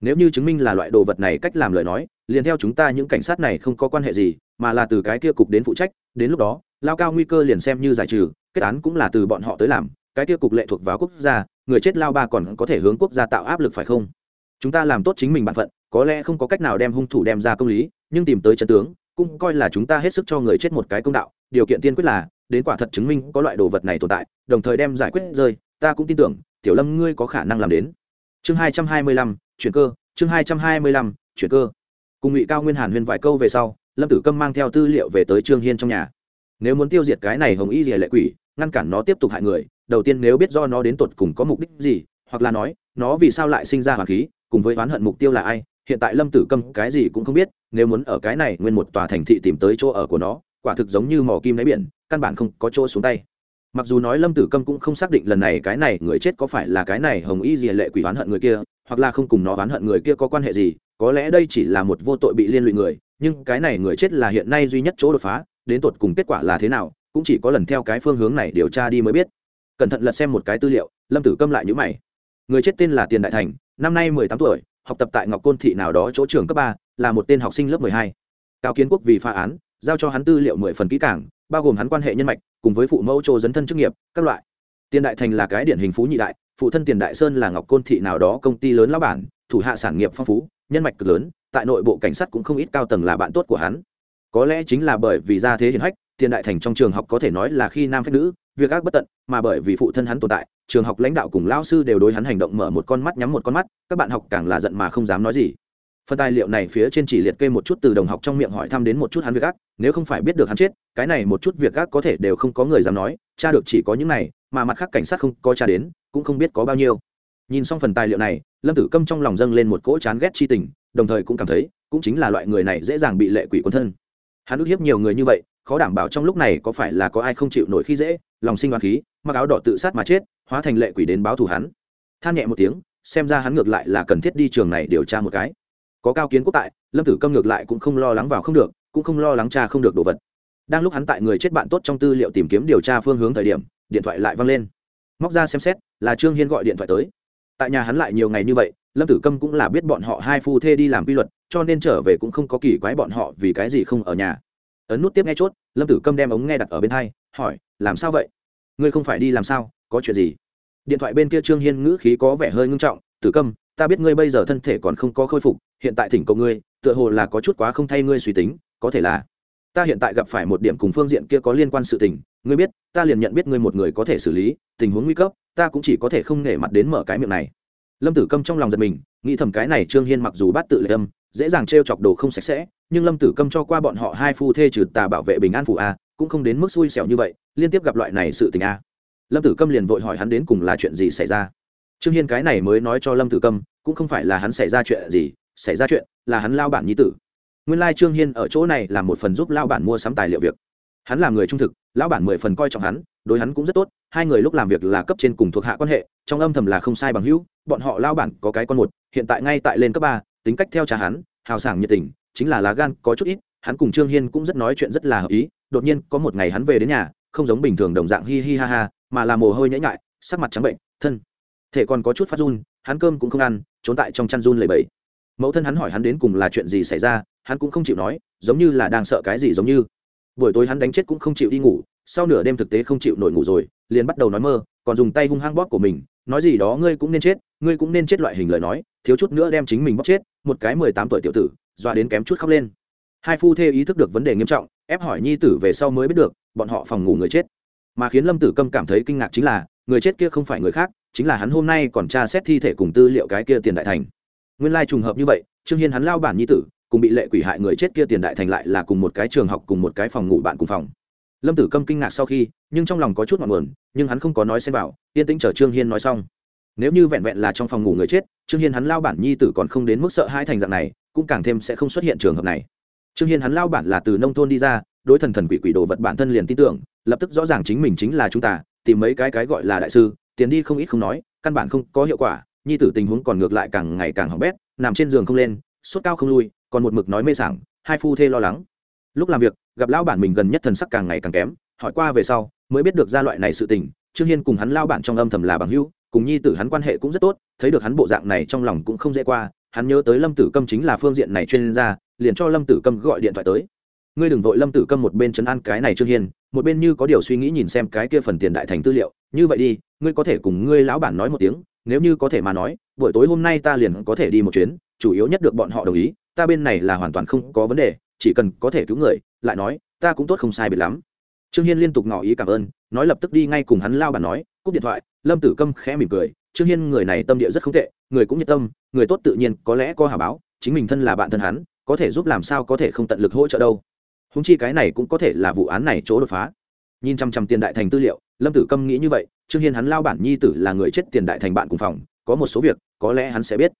Speaker 1: Nếu như chứng minh là loại đồ vật này cách làm lời nói, liền theo chúng ta những cảnh sát này không có quan hệ gì mà là từ cái kia cục đến phụ trách, đến lúc đó, lao cao nguy cơ liền xem như giải trừ, kết án cũng là từ bọn họ tới làm, cái kia cục lệ thuộc vào quốc gia, người chết lao ba còn có thể hướng quốc gia tạo áp lực phải không? Chúng ta làm tốt chính mình bản phận, có lẽ không có cách nào đem hung thủ đem ra công lý, nhưng tìm tới chân tướng, cũng coi là chúng ta hết sức cho người chết một cái công đạo, điều kiện tiên quyết là, đến quả thật chứng minh có loại đồ vật này tồn tại, đồng thời đem giải quyết rơi, ta cũng tin tưởng, tiểu lâm ngươi có khả năng làm đến. Chương hai trăm hai mươi lăm, chuyển cơ, chương hai trăm hai mươi lăm, chuyển cơ. Cùng ngụy cao nguyên hàn huyên vài câu về sau lâm tử câm mang theo tư liệu về tới trương hiên trong nhà. Nếu muốn tiêu diệt cái này hồng y rìa lệ quỷ, ngăn cản nó tiếp tục hại người, đầu tiên nếu biết do nó đến tột cùng có mục đích gì, hoặc là nói, nó vì sao lại sinh ra hoàng khí, cùng với oán hận mục tiêu là ai, hiện tại lâm tử câm cái gì cũng không biết, nếu muốn ở cái này nguyên một tòa thành thị tìm tới chỗ ở của nó, quả thực giống như mò kim đáy biển, căn bản không có chỗ xuống tay. Mặc dù nói lâm tử câm cũng không xác định lần này cái này người chết có phải là cái này hồng y gì lệ quỷ oán hận người kia, hoặc là không cùng nó oán hận người kia có quan hệ gì, có lẽ đây chỉ là một vô tội bị liên lụy người nhưng cái này người chết là hiện nay duy nhất chỗ đột phá, đến tột cùng kết quả là thế nào, cũng chỉ có lần theo cái phương hướng này điều tra đi mới biết. Cẩn thận lật xem một cái tư liệu, lâm tử câm lại nhữ mày. Người chết tên là tiền đại thành, năm nay mười tám tuổi, học tập tại ngọc côn thị nào đó chỗ trường cấp ba, là một tên học sinh lớp mười hai. Cao kiến quốc vì phá án, giao cho hắn tư liệu mười phần kỹ cảng bao gồm hắn quan hệ nhân mạch, cùng với phụ mẫu chỗ dấn thân chức nghiệp, các loại. Tiền đại thành là cái điển hình phú nhị đại, phụ thân tiền đại sơn là ngọc côn thị nào đó công ty lớn lao bản, thủ hạ sản nghiệp phong phú, nhân mạch cực lớn tại nội bộ cảnh sát cũng không ít cao tầng là bạn tốt của hắn. Có lẽ chính là bởi vì ra thế hiển hách, tiền đại thành trong trường học có thể nói là khi nam phép nữ, việc ác bất tận, mà bởi vì phụ thân hắn tồn tại, trường học lãnh đạo cùng lao sư đều đối hắn hành động mở một con mắt nhắm một con mắt, các bạn học càng là giận mà không dám nói gì. Phần tài liệu này phía trên chỉ liệt kê một chút từ đồng học trong miệng hỏi thăm đến một chút hắn việc ác, nếu không phải biết được hắn chết, cái này một chút việc ác có thể đều không có người dám nói, cha được chỉ có những này, mà mặt khác cảnh sát không có cha đến, cũng không biết có bao nhiêu. Nhìn xong phần tài liệu này, lâm tử câm trong lòng dâng lên một cỗ chán ghét chi tình đồng thời cũng cảm thấy cũng chính là loại người này dễ dàng bị lệ quỷ quân thân. Hắn ức hiếp nhiều người như vậy, khó đảm bảo trong lúc này có phải là có ai không chịu nổi khi dễ, lòng sinh hoạt khí, mặc áo đỏ tự sát mà chết, hóa thành lệ quỷ đến báo thù hắn. Than nhẹ một tiếng, xem ra hắn ngược lại là cần thiết đi trường này điều tra một cái. Có cao kiến quốc tại, lâm tử câm ngược lại cũng không lo lắng vào không được, cũng không lo lắng cha không được đồ vật. Đang lúc hắn tại người chết bạn tốt trong tư liệu tìm kiếm điều tra phương hướng thời điểm, điện thoại lại văng lên. Móc ra xem xét, là trương hiên gọi điện thoại tới. Tại nhà hắn lại nhiều ngày như vậy lâm tử câm cũng là biết bọn họ hai phu thê đi làm quy luật, cho nên trở về cũng không có kỳ quái bọn họ vì cái gì không ở nhà. Ấn nút tiếp nghe chốt, lâm tử câm đem ống nghe đặt ở bên hai, hỏi, làm sao vậy? Ngươi không phải đi làm sao? Có chuyện gì? Điện thoại bên kia trương hiên ngữ khí có vẻ hơi ngưng trọng, tử câm, ta biết ngươi bây giờ thân thể còn không có khôi phục, hiện tại thỉnh cầu ngươi, tựa hồ là có chút quá không thay ngươi suy tính, có thể là ta hiện tại gặp phải một điểm cùng phương diện kia có liên quan sự tình, ngươi biết, ta liền nhận biết ngươi một người có thể xử lý, tình huống nguy cấp, ta cũng chỉ có thể không nể mặt đến mở cái miệng này lâm tử câm trong lòng giật mình, nghĩ thầm cái này trương hiên mặc dù bắt tự lệ tâm dễ dàng t r e o chọc đồ không sạch sẽ, nhưng lâm tử câm cho qua bọn họ hai phu thê trừ tà bảo vệ bình an phụ a, cũng không đến mức xui xẻo như vậy, liên tiếp gặp loại này sự tình a. Lâm tử câm liền vội hỏi hắn đến cùng là chuyện gì xảy ra. Trương hiên cái này mới nói cho lâm tử câm, cũng không phải là hắn xảy ra chuyện gì, xảy ra chuyện là hắn lao bản nhi tử. Nguyên lai trương hiên ở chỗ này là một phần giúp lao bản mua sắm tài liệu việc. Hắn là người trung thực, lão bản mười phần coi trọng hắn, đối hắn cũng rất tốt, hai người lúc làm việc là cấp trên cùng thuộc hạ quan hệ, trong âm thầm là không sai bằng hữu bọn họ lao bản có cái con một, hiện tại ngay tại lên cấp ba, tính cách theo cha hắn, hào sảng nhiệt tình, chính là lá gan có chút ít, hắn cùng trương hiên cũng rất nói chuyện rất là hợp ý, đột nhiên có một ngày hắn về đến nhà, không giống bình thường đồng dạng hi hi ha ha, mà là mồ hôi nhễ nhại, sắc mặt trắng bệnh, thân thể còn có chút phát run, hắn cơm cũng không ăn, trốn tại trong chăn run lầy bẫy mẫu thân hắn hỏi hắn đến cùng là chuyện gì xảy ra, hắn cũng không chịu nói, giống như là đang sợ cái gì giống như. Buổi tối hắn đánh chết cũng không chịu đi ngủ, sau nửa đêm thực tế không chịu nổi ngủ rồi, liền bắt đầu nói mơ, còn dùng tay hung hăng bóp của mình nói gì đó ngươi cũng nên chết, ngươi cũng nên chết loại hình lời nói, thiếu chút nữa đem chính mình bóp chết, một cái mười tám tuổi tiểu tử, dọa đến kém chút khóc lên. Hai phu thê ý thức được vấn đề nghiêm trọng, ép hỏi nhi tử về sau mới biết được, bọn họ phòng ngủ người chết. Mà khiến lâm tử câm cảm thấy kinh ngạc chính là, người chết kia không phải người khác, chính là hắn hôm nay còn tra xét thi thể cùng tư liệu cái kia tiền đại thành. Nguyên lai trùng hợp như vậy, trương hiên hắn lao bản nhi tử, cùng bị lệ quỷ hại người chết kia tiền đại thành lại là cùng một cái trường học cùng một cái phòng ngủ bạn cùng phòng lâm tử câm kinh ngạc sau khi nhưng trong lòng có chút ngọn nguồn nhưng hắn không có nói xem vào, yên tĩnh chờ trương hiên nói xong. Nếu như vẹn vẹn là trong phòng ngủ người chết trương hiên hắn lao bản nhi tử còn không đến mức sợ hai thành dạng này cũng càng thêm sẽ không xuất hiện trường hợp này. Trương hiên hắn lao bản là từ nông thôn đi ra đối thần thần quỷ quỷ đồ vật bản thân liền tin tưởng lập tức rõ ràng chính mình chính là chúng ta tìm mấy cái cái gọi là đại sư tiền đi không ít không nói căn bản không có hiệu quả nhi tử tình huống còn ngược lại càng ngày càng hỏng bét nằm trên giường không lên sốt cao không lui còn một mực nói mê sảng hai phu thê lo lắng lúc làm việc, gặp lão bản mình gần nhất thần sắc càng ngày càng kém, hỏi qua về sau, mới biết được ra loại này sự tình, trương hiên cùng hắn lao bản trong âm thầm là bằng hữu, cùng nhi tử hắn quan hệ cũng rất tốt, thấy được hắn bộ dạng này trong lòng cũng không dễ qua, hắn nhớ tới lâm tử câm chính là phương diện này chuyên gia, liền cho lâm tử câm gọi điện thoại tới. Ngươi đừng vội, lâm tử câm một bên chấn an cái này trương hiên, một bên như có điều suy nghĩ nhìn xem cái kia phần tiền đại thành tư liệu, như vậy đi, ngươi có thể cùng ngươi lão bản nói một tiếng, nếu như có thể mà nói, buổi tối hôm nay ta liền có thể đi một chuyến, chủ yếu nhất được bọn họ đồng ý, ta bên này là hoàn toàn không có vấn đề chỉ cần có thể cứu người, lại nói, ta cũng tốt không sai biệt lắm. Trương hiên liên tục ngỏ ý cảm ơn, nói lập tức đi ngay cùng hắn lao bản nói, cúp điện thoại, lâm tử câm khẽ mỉm cười, trương hiên người này tâm địa rất không tệ, người cũng nhiệt tâm, người tốt tự nhiên, có lẽ có hà báo, chính mình thân là bạn thân hắn, có thể giúp làm sao có thể không tận lực hỗ trợ đâu. Húng chi cái này cũng có thể là vụ án này chỗ đột phá. Nhìn chăm chăm tiền đại thành tư liệu, lâm tử câm nghĩ như vậy, trương hiên hắn lao bản nhi tử là người chết tiền đại thành bạn cùng phòng, có một số việc, có lẽ hắn sẽ biết.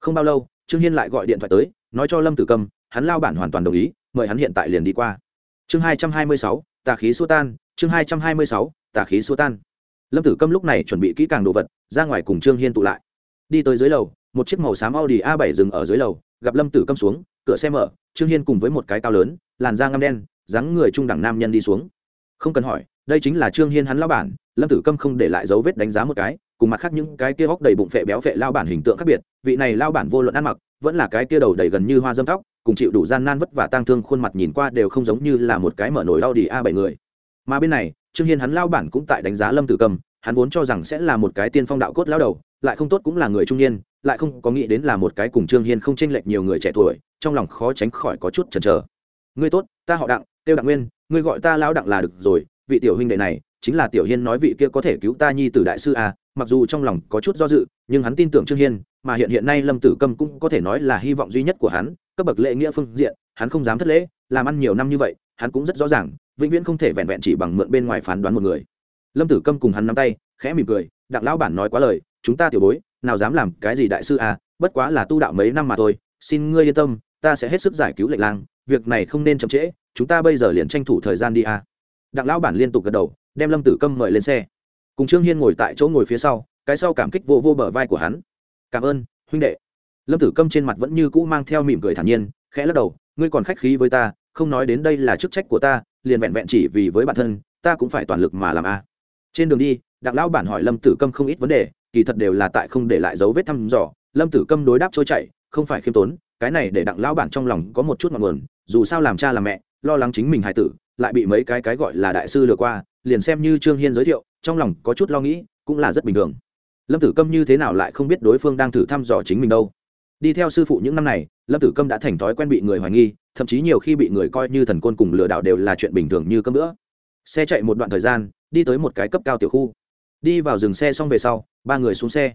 Speaker 1: Không bao lâu, trương hiên lại gọi điện thoại tới, nói cho lâm tử câm hắn lao bản hoàn toàn đồng ý, mời hắn hiện tại liền đi qua. Chương hai trăm hai mươi sáu, tà khí xua tan, chương hai trăm hai mươi sáu, tà khí xua tan. Lâm tử câm lúc này chuẩn bị kỹ càng đồ vật, ra ngoài cùng trương hiên tụ lại. Đi tới dưới lầu, một chiếc màu xám audi a 7 dừng ở dưới lầu, gặp lâm tử câm xuống, cửa xe mở, trương hiên cùng với một cái cao lớn, làn da ngăm đen, dáng người trung đẳng nam nhân đi xuống. Không cần hỏi, đây chính là trương hiên hắn lao bản, lâm tử câm không để lại dấu vết đánh giá một cái cùng mặt khác những cái kia hóc đầy bụng phệ béo phệ lao bản hình tượng khác biệt vị này lao bản vô luận ăn mặc vẫn là cái kia đầu đầy gần như hoa dâm tóc cùng chịu đủ gian nan vất vả tang thương khuôn mặt nhìn qua đều không giống như là một cái mở nổi Audi A7 người. Mà bên này, Trương Hiên hắn lao bản cũng tại đánh giá Lâm Tử Cầm, hắn vốn cho rằng sẽ là một cái tiên phong đạo cốt lao đầu, lại không tốt cũng là người trung niên, lại không có nghĩ đến là một cái cùng Trương Hiên không chênh lệch nhiều người trẻ tuổi, trong lòng khó tránh khỏi có chút chần chờ. Ngươi tốt, ta họ Đặng, tiêu Đặng Nguyên, ngươi gọi ta lão Đặng là được rồi, vị tiểu huynh đệ này, chính là tiểu Hiên nói vị kia có thể cứu ta nhi tử đại sư à mặc dù trong lòng có chút do dự, nhưng hắn tin tưởng Trương Hiên, mà hiện hiện nay Lâm Tử Câm cũng có thể nói là hy vọng duy nhất của hắn, cấp bậc lễ nghĩa phương diện hắn không dám thất lễ làm ăn nhiều năm như vậy hắn cũng rất rõ ràng vĩnh viễn không thể vẹn vẹn chỉ bằng mượn bên ngoài phán đoán một người. Lâm tử câm cùng hắn nắm tay khẽ mỉm cười đặng lão bản nói quá lời chúng ta tiểu bối nào dám làm cái gì đại sư à bất quá là tu đạo mấy năm mà thôi xin ngươi yên tâm ta sẽ hết sức giải cứu lệnh lang việc này không nên chậm trễ chúng ta bây giờ liền tranh thủ thời gian đi à. Đặng lão bản liên tục gật đầu đem lâm tử câm mời lên xe cùng trương hiên ngồi tại chỗ ngồi phía sau cái sau cảm kích vô vô bờ vai của hắn cảm ơn huynh đệ lâm tử câm trên mặt vẫn như cũ mang theo mỉm cười thản nhiên khẽ lắc đầu ngươi còn khách khí với ta không nói đến đây là chức trách của ta liền vẹn vẹn chỉ vì với bản thân ta cũng phải toàn lực mà làm a trên đường đi đặng lão bản hỏi lâm tử câm không ít vấn đề kỳ thật đều là tại không để lại dấu vết thăm dò lâm tử câm đối đáp trôi chảy không phải khiêm tốn cái này để đặng lão bản trong lòng có một chút ngọn nguồn dù sao làm cha làm mẹ lo lắng chính mình hài tử lại bị mấy cái cái gọi là đại sư lừa qua liền xem như trương hiên giới thiệu, trong lòng có chút lo nghĩ, cũng là rất bình thường. Lâm tử câm như thế nào lại không biết đối phương đang thử thăm dò chính mình đâu. Đi theo sư phụ những năm này, lâm tử câm đã thành thói quen bị người hoài nghi, thậm chí nhiều khi bị người coi như thần côn cùng lừa đảo đều là chuyện bình thường như cơm nữa xe chạy một đoạn thời gian, đi tới một cái cấp cao tiểu khu. Đi vào dừng xe xong về sau, ba người xuống xe.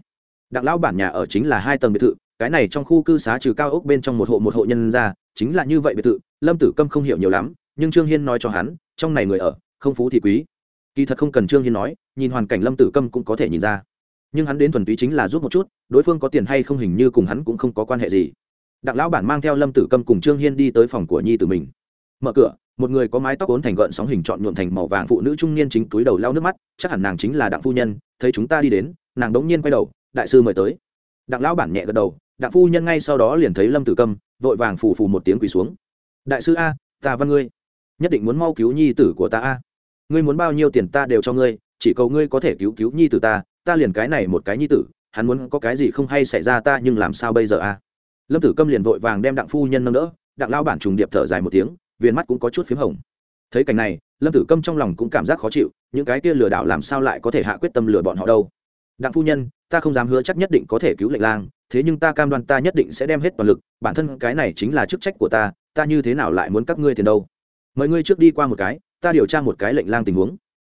Speaker 1: Đặng lão bản nhà ở chính là hai tầng biệt thự, cái này trong khu cư xá trừ cao ốc bên trong một hộ một hộ nhân ra, chính là như vậy biệt thự, lâm tử câm không hiểu nhiều lắm, nhưng trương hiên nói cho hắn, trong này người ở, không phú thì quý kỳ thật không cần trương hiên nói, nhìn hoàn cảnh lâm tử câm cũng có thể nhìn ra. Nhưng hắn đến thuần túy chính là giúp một chút, đối phương có tiền hay không hình như cùng hắn cũng không có quan hệ gì. Đặng lão bản mang theo lâm tử câm cùng trương hiên đi tới phòng của nhi tử mình. Mở cửa, một người có mái tóc ốn thành gợn sóng hình trọn nhuộm thành màu vàng phụ nữ trung niên chính túi đầu lau nước mắt, chắc hẳn nàng chính là đặng phu nhân, thấy chúng ta đi đến, nàng đống nhiên quay đầu, đại sư mời tới. Đặng lão bản nhẹ gật đầu, đặng phu nhân ngay sau đó liền thấy lâm tử câm, vội vàng phù phù một tiếng quỳ xuống. Đại sư a, ta văn ngươi, nhất định muốn mau cứu nhi tử của ta a ngươi muốn bao nhiêu tiền ta đều cho ngươi, chỉ cầu ngươi có thể cứu cứu nhi tử ta ta liền cái này một cái nhi tử, hắn muốn có cái gì không hay xảy ra ta nhưng làm sao bây giờ a lâm tử câm liền vội vàng đem đặng phu nhân nâng đỡ, đặng lao bản trùng điệp thở dài một tiếng viên mắt cũng có chút p h í m hồng. Thấy cảnh này, lâm tử câm trong lòng cũng cảm giác khó chịu, những cái kia lừa đảo làm sao lại có thể hạ quyết tâm lừa bọn họ đâu? Đặng phu nhân, ta không dám hứa chắc nhất định có thể cứu lệnh lang, thế nhưng ta cam đoan ta nhất định sẽ đem hết toàn lực, bản thân cái này chính là chức trách của ta ta như thế nào lại muốn các ngươi tiền đâu? Mời ngươi trước đi qua một cái ta điều tra một cái lệnh lang tình huống.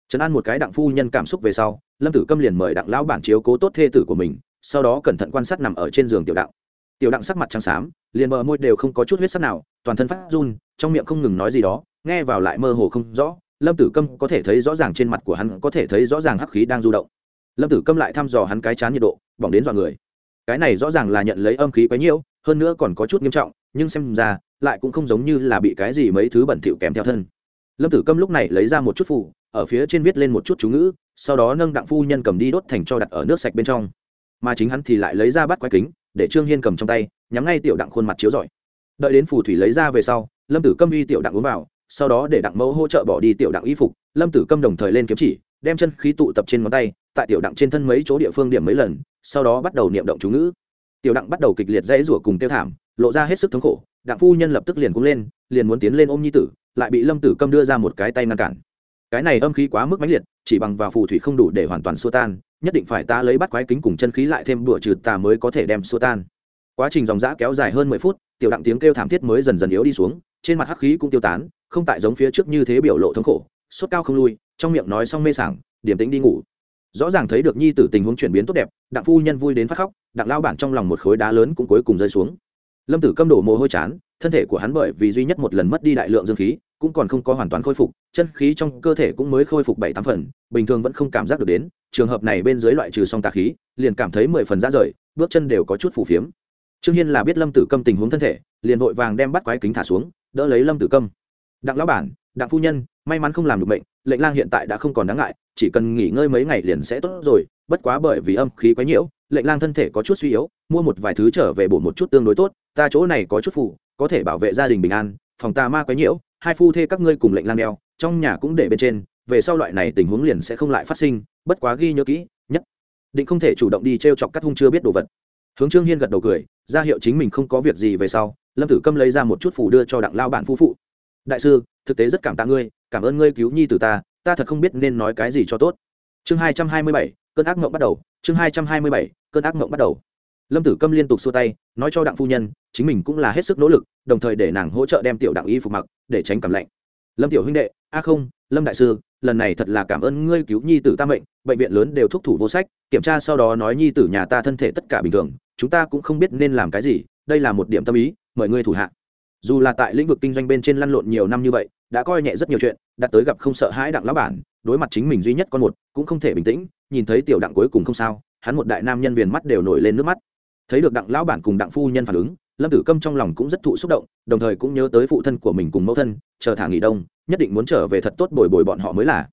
Speaker 1: Trấn an một cái đặng phu nhân cảm xúc về sau, lâm tử câm liền mời đặng lão bản chiếu cố tốt thê tử của mình, sau đó cẩn thận quan sát nằm ở trên giường tiểu đặng. Tiểu đặng sắc mặt trắng xám, liền bờ môi đều không có chút huyết sắc nào, toàn thân phát run, trong miệng không ngừng nói gì đó, nghe vào lại mơ hồ không rõ. Lâm tử câm có thể thấy rõ ràng trên mặt của hắn, có thể thấy rõ ràng hắc khí đang du động. Lâm tử câm lại thăm dò hắn cái chán nhiệt độ, bỏng đến dọa người. Cái này rõ ràng là nhận lấy âm khí quấy nhiễu, hơn nữa còn có chút nghiêm trọng, nhưng xem ra, lại cũng không giống như là bị cái gì mấy thứ bẩn thỉu kèm theo thân lâm tử câm lúc này lấy ra một chút phủ ở phía trên viết lên một chút chú ngữ, sau đó nâng đặng phu nhân cầm đi đốt thành cho đặt ở nước sạch bên trong. Mà chính hắn thì lại lấy ra bắt quái kính, để trương hiên cầm trong tay, nhắm ngay tiểu đặng khuôn mặt chiếu rọi. Đợi đến phù thủy lấy ra về sau, lâm tử câm uy tiểu đặng uống vào, sau đó để đặng mẫu hỗ trợ bỏ đi tiểu đặng y phục. Lâm tử câm đồng thời lên kiếm chỉ, đem chân khí tụ tập trên ngón tay, tại tiểu đặng trên thân mấy chỗ địa phương điểm mấy lần, sau đó bắt đầu niệm động chú ngữ. Tiểu đặng bắt đầu kịch liệt dãy rủa cùng tiêu thảm, lộ ra hết sức thống khổ. Đặng phu nhân lập tức liền cũng lên, liền muốn tiến lên ôm nhi tử lại bị lâm tử câm đưa ra một cái tay ngăn cản. Cái này âm khí quá mức mãnh liệt, chỉ bằng vào phù thủy không đủ để hoàn toàn xua tan, nhất định phải ta lấy bắt quái kính cùng chân khí lại thêm đùa trừ tà mới có thể đem xua tan. Quá trình dòng dã kéo dài hơn mười phút, tiểu đặng tiếng kêu thảm thiết mới dần dần yếu đi xuống, trên mặt hắc khí cũng tiêu tán, không tại giống phía trước như thế biểu lộ thống khổ, sốt cao không lui, trong miệng nói xong mê sảng, điểm tính đi ngủ. Rõ ràng thấy được nhi tử tình huống chuyển biến tốt đẹp, đặng phu nhân vui đến phát khóc, đặng lao bản trong lòng một khối đá lớn cũng cuối cùng rơi xuống. Lâm tử câm đổ mồ hôi chán thân thể của hắn bởi vì duy nhất một lần mất đi đại lượng dương khí, cũng còn không có hoàn toàn khôi phục, chân khí trong cơ thể cũng mới khôi phục bảy tám phần, bình thường vẫn không cảm giác được đến, trường hợp này bên dưới loại trừ song tà khí, liền cảm thấy mười phần ra rời, bước chân đều có chút phù phiếm. Trương hiên là biết lâm tử câm tình huống thân thể, liền vội vàng đem bắt quái kính thả xuống, đỡ lấy lâm tử câm. Đặng lão bản, đặng phu nhân, may mắn không làm được bệnh lệnh lang hiện tại đã không còn đáng ngại, chỉ cần nghỉ ngơi mấy ngày liền sẽ tốt rồi, bất quá bởi vì âm khí quá nhiễu, lệnh lang thân thể có chút suy yếu, mua một vài thứ trở về bổ một chút tương đối tốt, ta chỗ này có chút phụ có thể bảo vệ gia đình bình an, phòng tà ma quấy nhiễu, hai phu thê các ngươi cùng lệnh lang đeo, trong nhà cũng để bên trên, về sau loại này tình huống liền sẽ không lại phát sinh, bất quá ghi nhớ kỹ, nhất định không thể chủ động đi t r e o chọc các hung chưa biết đồ vật. Hướng trương hiên gật đầu cười, ra hiệu chính mình không có việc gì về sau, lâm tử câm lấy ra một chút phủ đưa cho đặng lao bản phu phụ. Đại sư, thực tế rất cảm tạ ngươi, cảm ơn ngươi cứu nhi từ ta ta thật không biết nên nói cái gì cho tốt. Chương hai trăm hai mươi bảy, cơn ác mộng bắt đầu, chương hai trăm hai mươi bảy, cơn ác mộng bắt đầu lâm tử câm liên tục xua tay, nói cho đặng phu nhân, chính mình cũng là hết sức nỗ lực, đồng thời để nàng hỗ trợ đem tiểu đặng y phục mặc, để tránh cảm lạnh. Lâm tiểu huynh đệ, a không, lâm đại sư, lần này thật là cảm ơn ngươi cứu nhi tử ta mệnh, bệnh viện lớn đều thúc thủ vô sách, kiểm tra sau đó nói nhi tử nhà ta thân thể tất cả bình thường, chúng ta cũng không biết nên làm cái gì, đây là một điểm tâm ý, mời ngươi thủ hạ. Dù là tại lĩnh vực kinh doanh bên trên lăn lộn nhiều năm như vậy, đã coi nhẹ rất nhiều chuyện, đã tới gặp không sợ hãi đặng lão bản, đối mặt chính mình duy nhất con một, cũng không thể bình tĩnh, nhìn thấy tiểu đặng cuối cùng không sao, hắn một đại nam nhân viền mắt đều nổi lên nước mắt thấy được đặng lão bản cùng đặng phu nhân phản ứng, lâm tử câm trong lòng cũng rất thụ xúc động, đồng thời cũng nhớ tới phụ thân của mình cùng mẫu thân, chờ thả nghỉ đông, nhất định muốn trở về thật tốt bồi bồi bọn họ mới là.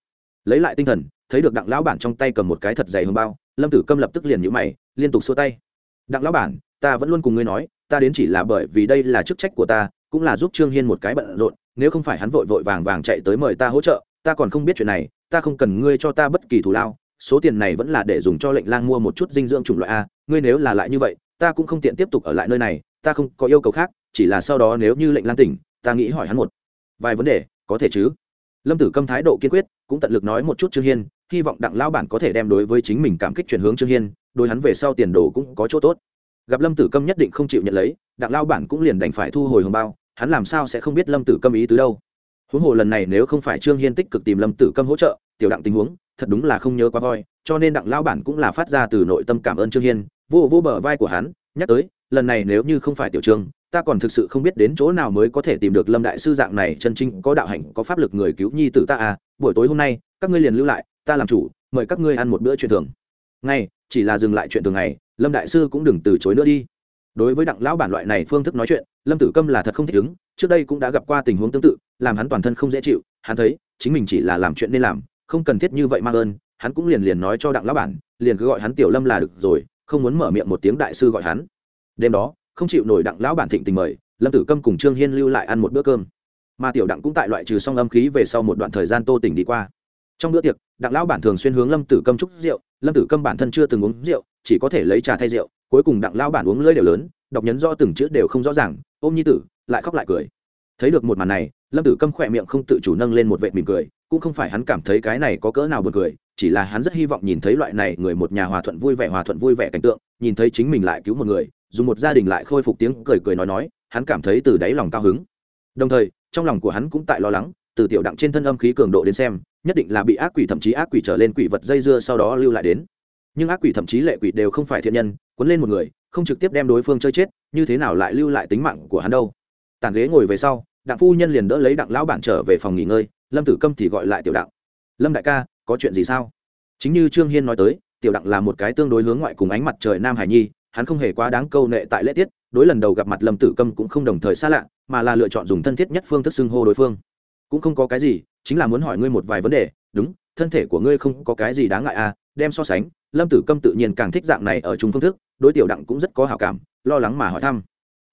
Speaker 1: Lấy lại tinh thần, thấy được đặng lão bản trong tay cầm một cái thật dày hương bao, lâm tử câm lập tức liền nhữ mày, liên tục xua tay. Đặng lão bản, ta vẫn luôn cùng ngươi nói, ta đến chỉ là bởi vì đây là chức trách của ta, cũng là giúp trương hiên một cái bận rộn, nếu không phải hắn vội vội vàng vàng chạy tới mời ta hỗ trợ, ta còn không biết chuyện này, ta không cần ngươi cho ta bất kỳ thù lao, số tiền này vẫn là để dùng cho lệnh lang mua một chút dinh dưỡng chủng loại a, ngươi nếu là lại như vậy ta cũng không tiện tiếp tục ở lại nơi này, ta không có yêu cầu khác, chỉ là sau đó nếu như lệnh lan tỉnh, ta nghĩ hỏi hắn một vài vấn đề, có thể chứ? Lâm tử câm thái độ kiên quyết, cũng tận lực nói một chút trương hiên, hy vọng đặng lao bản có thể đem đối với chính mình cảm kích chuyển hướng trương hiên, đối hắn về sau tiền đồ cũng có chỗ tốt. Gặp lâm tử câm nhất định không chịu nhận lấy, đặng lao bản cũng liền đành phải thu hồi hồng bao, hắn làm sao sẽ không biết lâm tử câm ý tứ đâu? Huống hồ lần này nếu không phải trương hiên tích cực tìm lâm tử câm hỗ trợ, tiểu đặng tình huống, thật đúng là không nhớ quá voi cho nên đặng lao bản cũng là phát ra từ nội tâm cảm ơn trương hiên, vô vô bờ vai của hắn, nhắc tới, lần này nếu như không phải tiểu trương, ta còn thực sự không biết đến chỗ nào mới có thể tìm được lâm đại sư dạng này chân chính có đạo hạnh, có pháp lực người cứu nhi tử ta à buổi tối hôm nay, các ngươi liền lưu lại, ta làm chủ, mời các ngươi ăn một bữa chuyện thường. Ngay, chỉ là dừng lại chuyện thường ngày, lâm đại sư cũng đừng từ chối nữa đi. Đối với đặng lão bản loại này phương thức nói chuyện, lâm tử câm là thật không thích ứng, trước đây cũng đã gặp qua tình huống tương tự, làm hắn toàn thân không dễ chịu, hắn thấy, chính mình chỉ là làm chuyện nên làm, không cần thiết như vậy mang ơn hắn cũng liền liền nói cho đặng lão bản, liền cứ gọi hắn tiểu lâm là được rồi, không muốn mở miệng một tiếng đại sư gọi hắn. Đêm đó, không chịu nổi đặng lão bản thịnh tình mời, lâm tử câm cùng trương hiên lưu lại ăn một bữa cơm. Mà tiểu đặng cũng tại loại trừ xong âm khí về sau một đoạn thời gian tô tỉnh đi qua. Trong bữa tiệc, đặng lão bản thường xuyên hướng lâm tử câm chúc rượu, lâm tử câm bản thân chưa từng uống rượu, chỉ có thể lấy trà thay rượu, cuối cùng đặng lão bản uống lưỡi đều lớn, đọc nhấn do từng chữ đều không rõ ràng, ôm nhi tử, lại khóc lại cười. Thấy được một màn này, lâm tử câm khỏe miệng không tự chủ nâng lên một vệ mỉm cười, cũng không phải hắn cảm thấy cái này có cỡ nào buồn cười chỉ là hắn rất hy vọng nhìn thấy loại này người một nhà hòa thuận vui vẻ hòa thuận vui vẻ cảnh tượng, nhìn thấy chính mình lại cứu một người, dùng một gia đình lại khôi phục tiếng cười cười nói nói, hắn cảm thấy từ đáy lòng cao hứng. Đồng thời, trong lòng của hắn cũng tại lo lắng, từ tiểu đặng trên thân âm khí cường độ đến xem, nhất định là bị ác quỷ thậm chí ác quỷ trở lên quỷ vật dây dưa sau đó lưu lại đến. Nhưng ác quỷ thậm chí lệ quỷ đều không phải thiện nhân quấn lên một người, không trực tiếp đem đối phương chơi chết, như thế nào lại lưu lại tính mạng của hắn đâu? Tàn ghế ngồi về sau, đặng phu nhân liền đỡ lấy đặng lão bản trở về phòng nghỉ ngơi, lâm tử câm thì gọi lại tiểu đặng. Lâm đại ca có chuyện gì sao? Chính như trương hiên nói tới, tiểu đặng là một cái tương đối hướng ngoại cùng ánh mặt trời nam hải nhi, hắn không hề quá đáng câu nệ tại lễ tiết, đối lần đầu gặp mặt lâm tử câm cũng không đồng thời xa lạ, mà là lựa chọn dùng thân thiết nhất phương thức xưng hô đối phương. Cũng không có cái gì, chính là muốn hỏi ngươi một vài vấn đề, đúng, thân thể của ngươi không có cái gì đáng ngại à đem so sánh. Lâm tử câm tự nhiên càng thích dạng này ở chung phương thức, đối tiểu đặng cũng rất có hảo cảm, lo lắng mà hỏi thăm.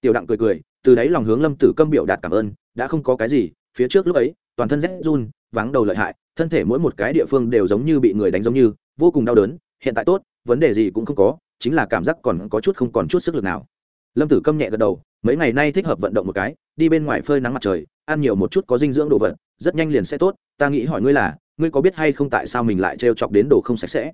Speaker 1: Tiểu đặng cười cười, từ đấy lòng hướng lâm tử câm biểu đạt cảm ơn, đã không có cái gì, phía trước lúc ấy, toàn thân rét run vắng đầu lợi hại thân thể mỗi một cái địa phương đều giống như bị người đánh giống như, vô cùng đau đớn, hiện tại tốt, vấn đề gì cũng không có, chính là cảm giác còn có chút không còn chút sức lực nào. Lâm tử câm nhẹ gật đầu, mấy ngày nay thích hợp vận động một cái, đi bên ngoài phơi nắng mặt trời, ăn nhiều một chút có dinh dưỡng đồ vật, rất nhanh liền sẽ tốt, ta nghĩ hỏi ngươi là, ngươi có biết hay không tại sao mình lại trêu chọc đến đồ không sạch sẽ?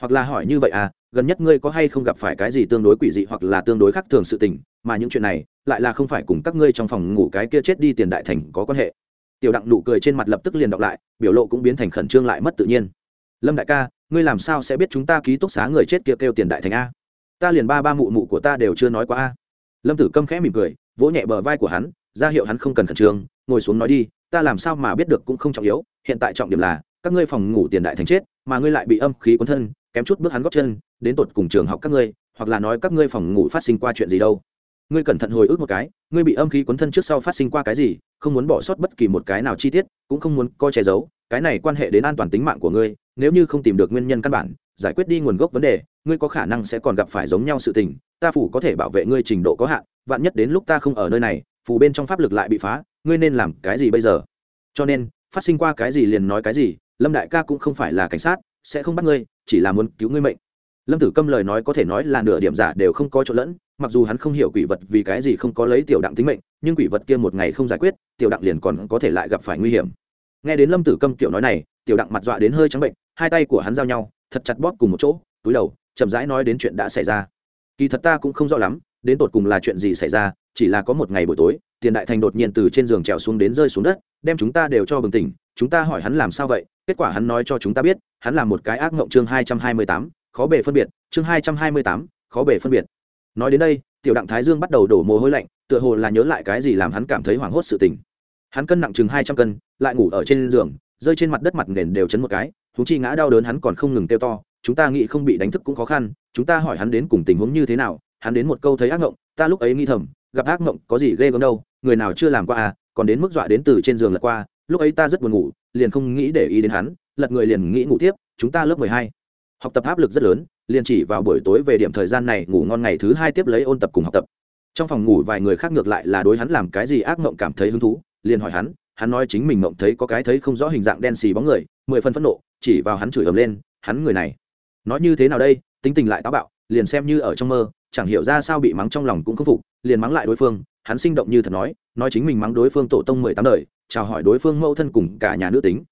Speaker 1: Hoặc là hỏi như vậy à gần nhất ngươi có hay không gặp phải cái gì tương đối quỷ dị hoặc là tương đối khác thường sự tình, mà những chuyện này lại là không phải cùng các ngươi trong phòng ngủ cái kia chết đi tiền đại thành có quan hệ tiểu đặng nụ cười trên mặt lập tức liền đọc lại, biểu lộ cũng biến thành khẩn trương lại mất tự nhiên. Lâm đại ca, ngươi làm sao sẽ biết chúng ta ký túc xá người chết kia kêu tiền đại thành a? Ta liền ba ba mụ mụ của ta đều chưa nói qua a. Lâm tử câm khẽ mỉm cười, vỗ nhẹ bờ vai của hắn, ra hiệu hắn không cần khẩn trương, ngồi xuống nói đi, ta làm sao mà biết được cũng không trọng yếu, hiện tại trọng điểm là, các ngươi phòng ngủ tiền đại thành chết, mà ngươi lại bị âm khí cuốn thân, kém chút bước hắn góp chân, đến tột cùng trường học các ngươi, hoặc là nói các ngươi phòng ngủ phát sinh qua chuyện gì đâu. Ngươi cẩn thận hồi ức một cái, ngươi bị âm khí cuốn thân trước sau phát sinh qua cái gì không muốn bỏ sót bất kỳ một cái nào chi tiết, cũng không muốn coi che giấu, cái này quan hệ đến an toàn tính mạng của ngươi, nếu như không tìm được nguyên nhân căn bản, giải quyết đi nguồn gốc vấn đề, ngươi có khả năng sẽ còn gặp phải giống nhau sự tình, ta phủ có thể bảo vệ ngươi trình độ có hạn, vạn nhất đến lúc ta không ở nơi này, phủ bên trong pháp lực lại bị phá, ngươi nên làm cái gì bây giờ? Cho nên, phát sinh qua cái gì liền nói cái gì, lâm đại ca cũng không phải là cảnh sát, sẽ không bắt ngươi, chỉ là muốn cứu ngươi mệnh. Lâm tử câm lời nói có thể nói là nửa điểm giả đều không có chỗ lẫn, mặc dù hắn không hiểu quỷ vật vì cái gì không có lấy tiểu đặng tính mệnh nhưng quỷ vật kia một ngày không giải quyết, tiểu đặng liền còn có thể lại gặp phải nguy hiểm. Nghe đến lâm tử câm kiểu nói này, tiểu đặng mặt dọa đến hơi trắng bệnh, hai tay của hắn giao nhau, thật chặt bóp cùng một chỗ, túi đầu, chậm rãi nói đến chuyện đã xảy ra. Kỳ thật ta cũng không rõ lắm, đến tột cùng là chuyện gì xảy ra, chỉ là có một ngày buổi tối, tiền đại thành đột nhiên từ trên giường trèo xuống đến rơi xuống đất, đem chúng ta đều cho bừng tỉnh, chúng ta hỏi hắn làm sao vậy, kết quả hắn nói cho chúng ta biết, hắn là một cái ác mộng chương hai trăm hai mươi tám, khó bề phân biệt, chương hai trăm hai mươi tám, khó bề phân biệt. Nói đến đây tiểu đặng thái dương bắt đầu đổ mồ hôi lạnh, tựa hồ là nhớ lại cái gì làm hắn cảm thấy hoảng hốt sự tình. Hắn cân nặng chừng hai trăm cân, lại ngủ ở trên giường, rơi trên mặt đất mặt nền đều chấn một cái thú chi ngã đau đớn hắn còn không ngừng kêu to, chúng ta nghĩ không bị đánh thức cũng khó khăn, chúng ta hỏi hắn đến cùng tình huống như thế nào, hắn đến một câu thấy ác mộng, ta lúc ấy nghĩ thầm, gặp ác mộng có gì ghê gớm đâu, người nào chưa làm qua à còn đến mức dọa đến từ trên giường lật qua, lúc ấy ta rất buồn ngủ, liền không nghĩ để ý đến hắn, lật người liền nghĩ ngủ tiếp, chúng ta lớp mười hai. Học tập áp lực rất lớn liền chỉ vào buổi tối về điểm thời gian này ngủ ngon ngày thứ hai tiếp lấy ôn tập cùng học tập. Trong phòng ngủ vài người khác ngược lại là đối hắn làm cái gì ác mộng cảm thấy hứng thú, liền hỏi hắn hắn nói chính mình mộng thấy có cái thấy không rõ hình dạng đen xì bóng người, mười phân phẫn nộ, chỉ vào hắn chửi ầm lên, hắn người này, nói như thế nào đây, tính tình lại táo bạo, liền xem như ở trong mơ, chẳng hiểu ra sao bị mắng trong lòng cũng khâm phục, liền mắng lại đối phương, hắn sinh động như thật nói nói chính mình mắng đối phương tổ tông mười tám đời, chào hỏi đối phương mẫu thân cùng cả nhà nữ tính.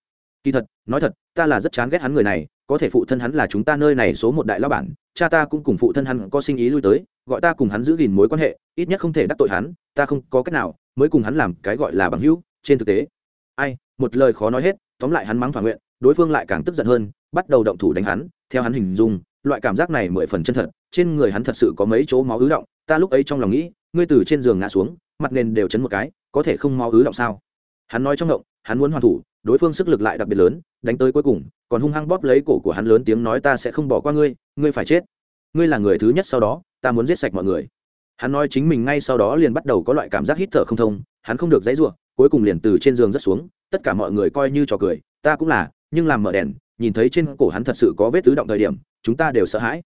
Speaker 1: Kỳ thật, nói thật, ta là rất chán ghét hắn người này có thể phụ thân hắn là chúng ta nơi này số một đại lao bản, cha ta cũng cùng phụ thân hắn có sinh ý lui tới, gọi ta cùng hắn giữ gìn mối quan hệ, ít nhất không thể đắc tội hắn, ta không có cách nào, mới cùng hắn làm cái gọi là bằng hữu, trên thực tế. Ai, một lời khó nói hết, tóm lại hắn mắng thỏa nguyện, đối phương lại càng tức giận hơn, bắt đầu động thủ đánh hắn, theo hắn hình dung, loại cảm giác này mười phần chân thật, trên người hắn thật sự có mấy chỗ máu ứ động, ta lúc ấy trong lòng nghĩ, ngươi từ trên giường ngã xuống, mặt nền đều chấn một cái, có thể không máu ứ động sao? Hắn nói trong động hắn muốn hoàn thủ đối phương sức lực lại đặc biệt lớn, đánh tới cuối cùng, còn hung hăng bóp lấy cổ của hắn lớn tiếng nói ta sẽ không bỏ qua ngươi ngươi phải chết. Ngươi là người thứ nhất sau đó, ta muốn giết sạch mọi người. Hắn nói chính mình ngay sau đó liền bắt đầu có loại cảm giác hít thở không thông, hắn không được dãy ruộng cuối cùng liền từ trên giường rất xuống, tất cả mọi người coi như trò cười, ta cũng là, nhưng làm mở đèn, nhìn thấy trên cổ hắn thật sự có vết tứ động thời điểm, chúng ta đều sợ hãi.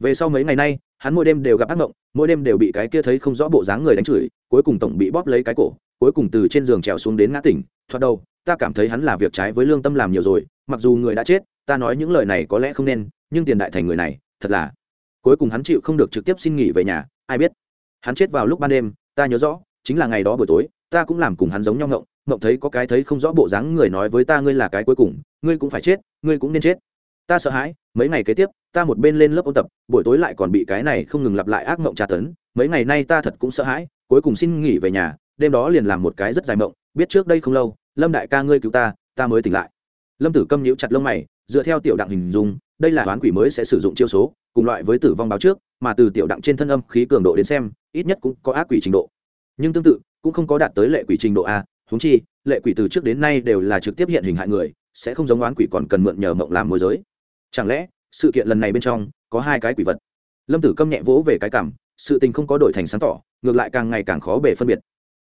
Speaker 1: Về sau mấy ngày nay hắn mỗi đêm đều gặp ác mộng, mỗi đêm đều bị cái kia thấy không rõ bộ dáng người đánh chửi, cuối cùng tổng bị bóp lấy cái cổ, cuối cùng từ trên giường trèo xuống đến ngã tỉnh. Thoát đầu, ta cảm thấy hắn là việc trái với lương tâm làm nhiều rồi, mặc dù người đã chết, ta nói những lời này có lẽ không nên, nhưng tiền đại thành người này, thật là. Cuối cùng hắn chịu không được trực tiếp xin nghỉ về nhà, ai biết. Hắn chết vào lúc ban đêm, ta nhớ rõ, chính là ngày đó buổi tối, ta cũng làm cùng hắn giống nhau ngộng ngộng thấy có cái thấy không rõ bộ dáng người nói với ta ngươi là cái cuối cùng, ngươi cũng phải chết, ngươi cũng nên chết ta sợ hãi, mấy ngày kế tiếp, ta một bên lên lớp ôn tập, buổi tối lại còn bị cái này không ngừng lặp lại ác mộng tra tấn, mấy ngày nay ta thật cũng sợ hãi, cuối cùng xin nghỉ về nhà, đêm đó liền làm một cái rất dài mộng, biết trước đây không lâu, lâm đại ca ngươi cứu ta ta mới tỉnh lại. Lâm tử câm nhíu chặt lông mày, dựa theo tiểu đặng hình dung, đây là oán quỷ mới sẽ sử dụng chiêu số, cùng loại với tử vong báo trước, mà từ tiểu đặng trên thân âm khí cường độ đến xem, ít nhất cũng có ác quỷ trình độ. Nhưng tương tự, cũng không có đạt tới lệ quỷ trình độ a húng chi, lệ quỷ từ trước đến nay đều là trực tiếp hiện hình hại người, sẽ không giống oán quỷ còn cần mượn nhờ mộng làm môi giới chẳng lẽ, sự kiện lần này bên trong, có hai cái quỷ vật? Lâm tử câm nhẹ vỗ về cái cảm, sự tình không có đổi thành sáng tỏ, ngược lại càng ngày càng khó bể phân biệt.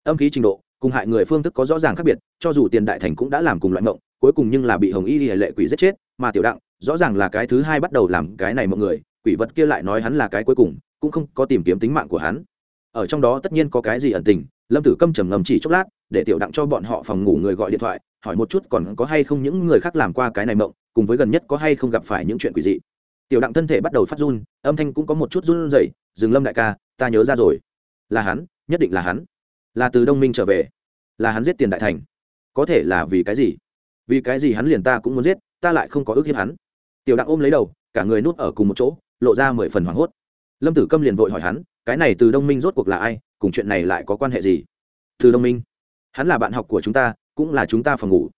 Speaker 1: Âm khí trình độ, cùng hại người phương thức có rõ ràng khác biệt, cho dù tiền đại thành cũng đã làm cùng loại mộng, cuối cùng nhưng là bị hồng y lệ quỷ giết chết, mà tiểu đặng, rõ ràng là cái thứ hai bắt đầu làm cái này mọi người, quỷ vật kia lại nói hắn là cái cuối cùng, cũng không có tìm kiếm tính mạng của hắn. Ở trong đó tất nhiên có cái gì ẩn tình, lâm tử câm trầm ngầm chỉ chốc lát, để tiểu đặng cho bọn họ phòng ngủ người gọi điện thoại, hỏi một chút còn có hay không những người khác làm qua cái này mộng cùng với gần nhất có hay không gặp phải những chuyện quỷ dị. Tiểu đặng thân thể bắt đầu phát run, âm thanh cũng có một chút run rẩy, dừng lâm đại ca, ta nhớ ra rồi. Là hắn, nhất định là hắn. Là từ đông minh trở về. Là hắn giết tiền đại thành. Có thể là vì cái gì? Vì cái gì hắn liền ta cũng muốn giết, ta lại không có ước hiếp hắn. Tiểu đặng ôm lấy đầu, cả người nuốt ở cùng một chỗ, lộ ra mười phần hoảng hốt. Lâm tử câm liền vội hỏi hắn, cái này từ đông minh rốt cuộc là ai, cùng chuyện này lại có quan hệ gì? Từ đông minh? Hắn là bạn học của chúng ta, cũng là chúng ta phòng ngủ.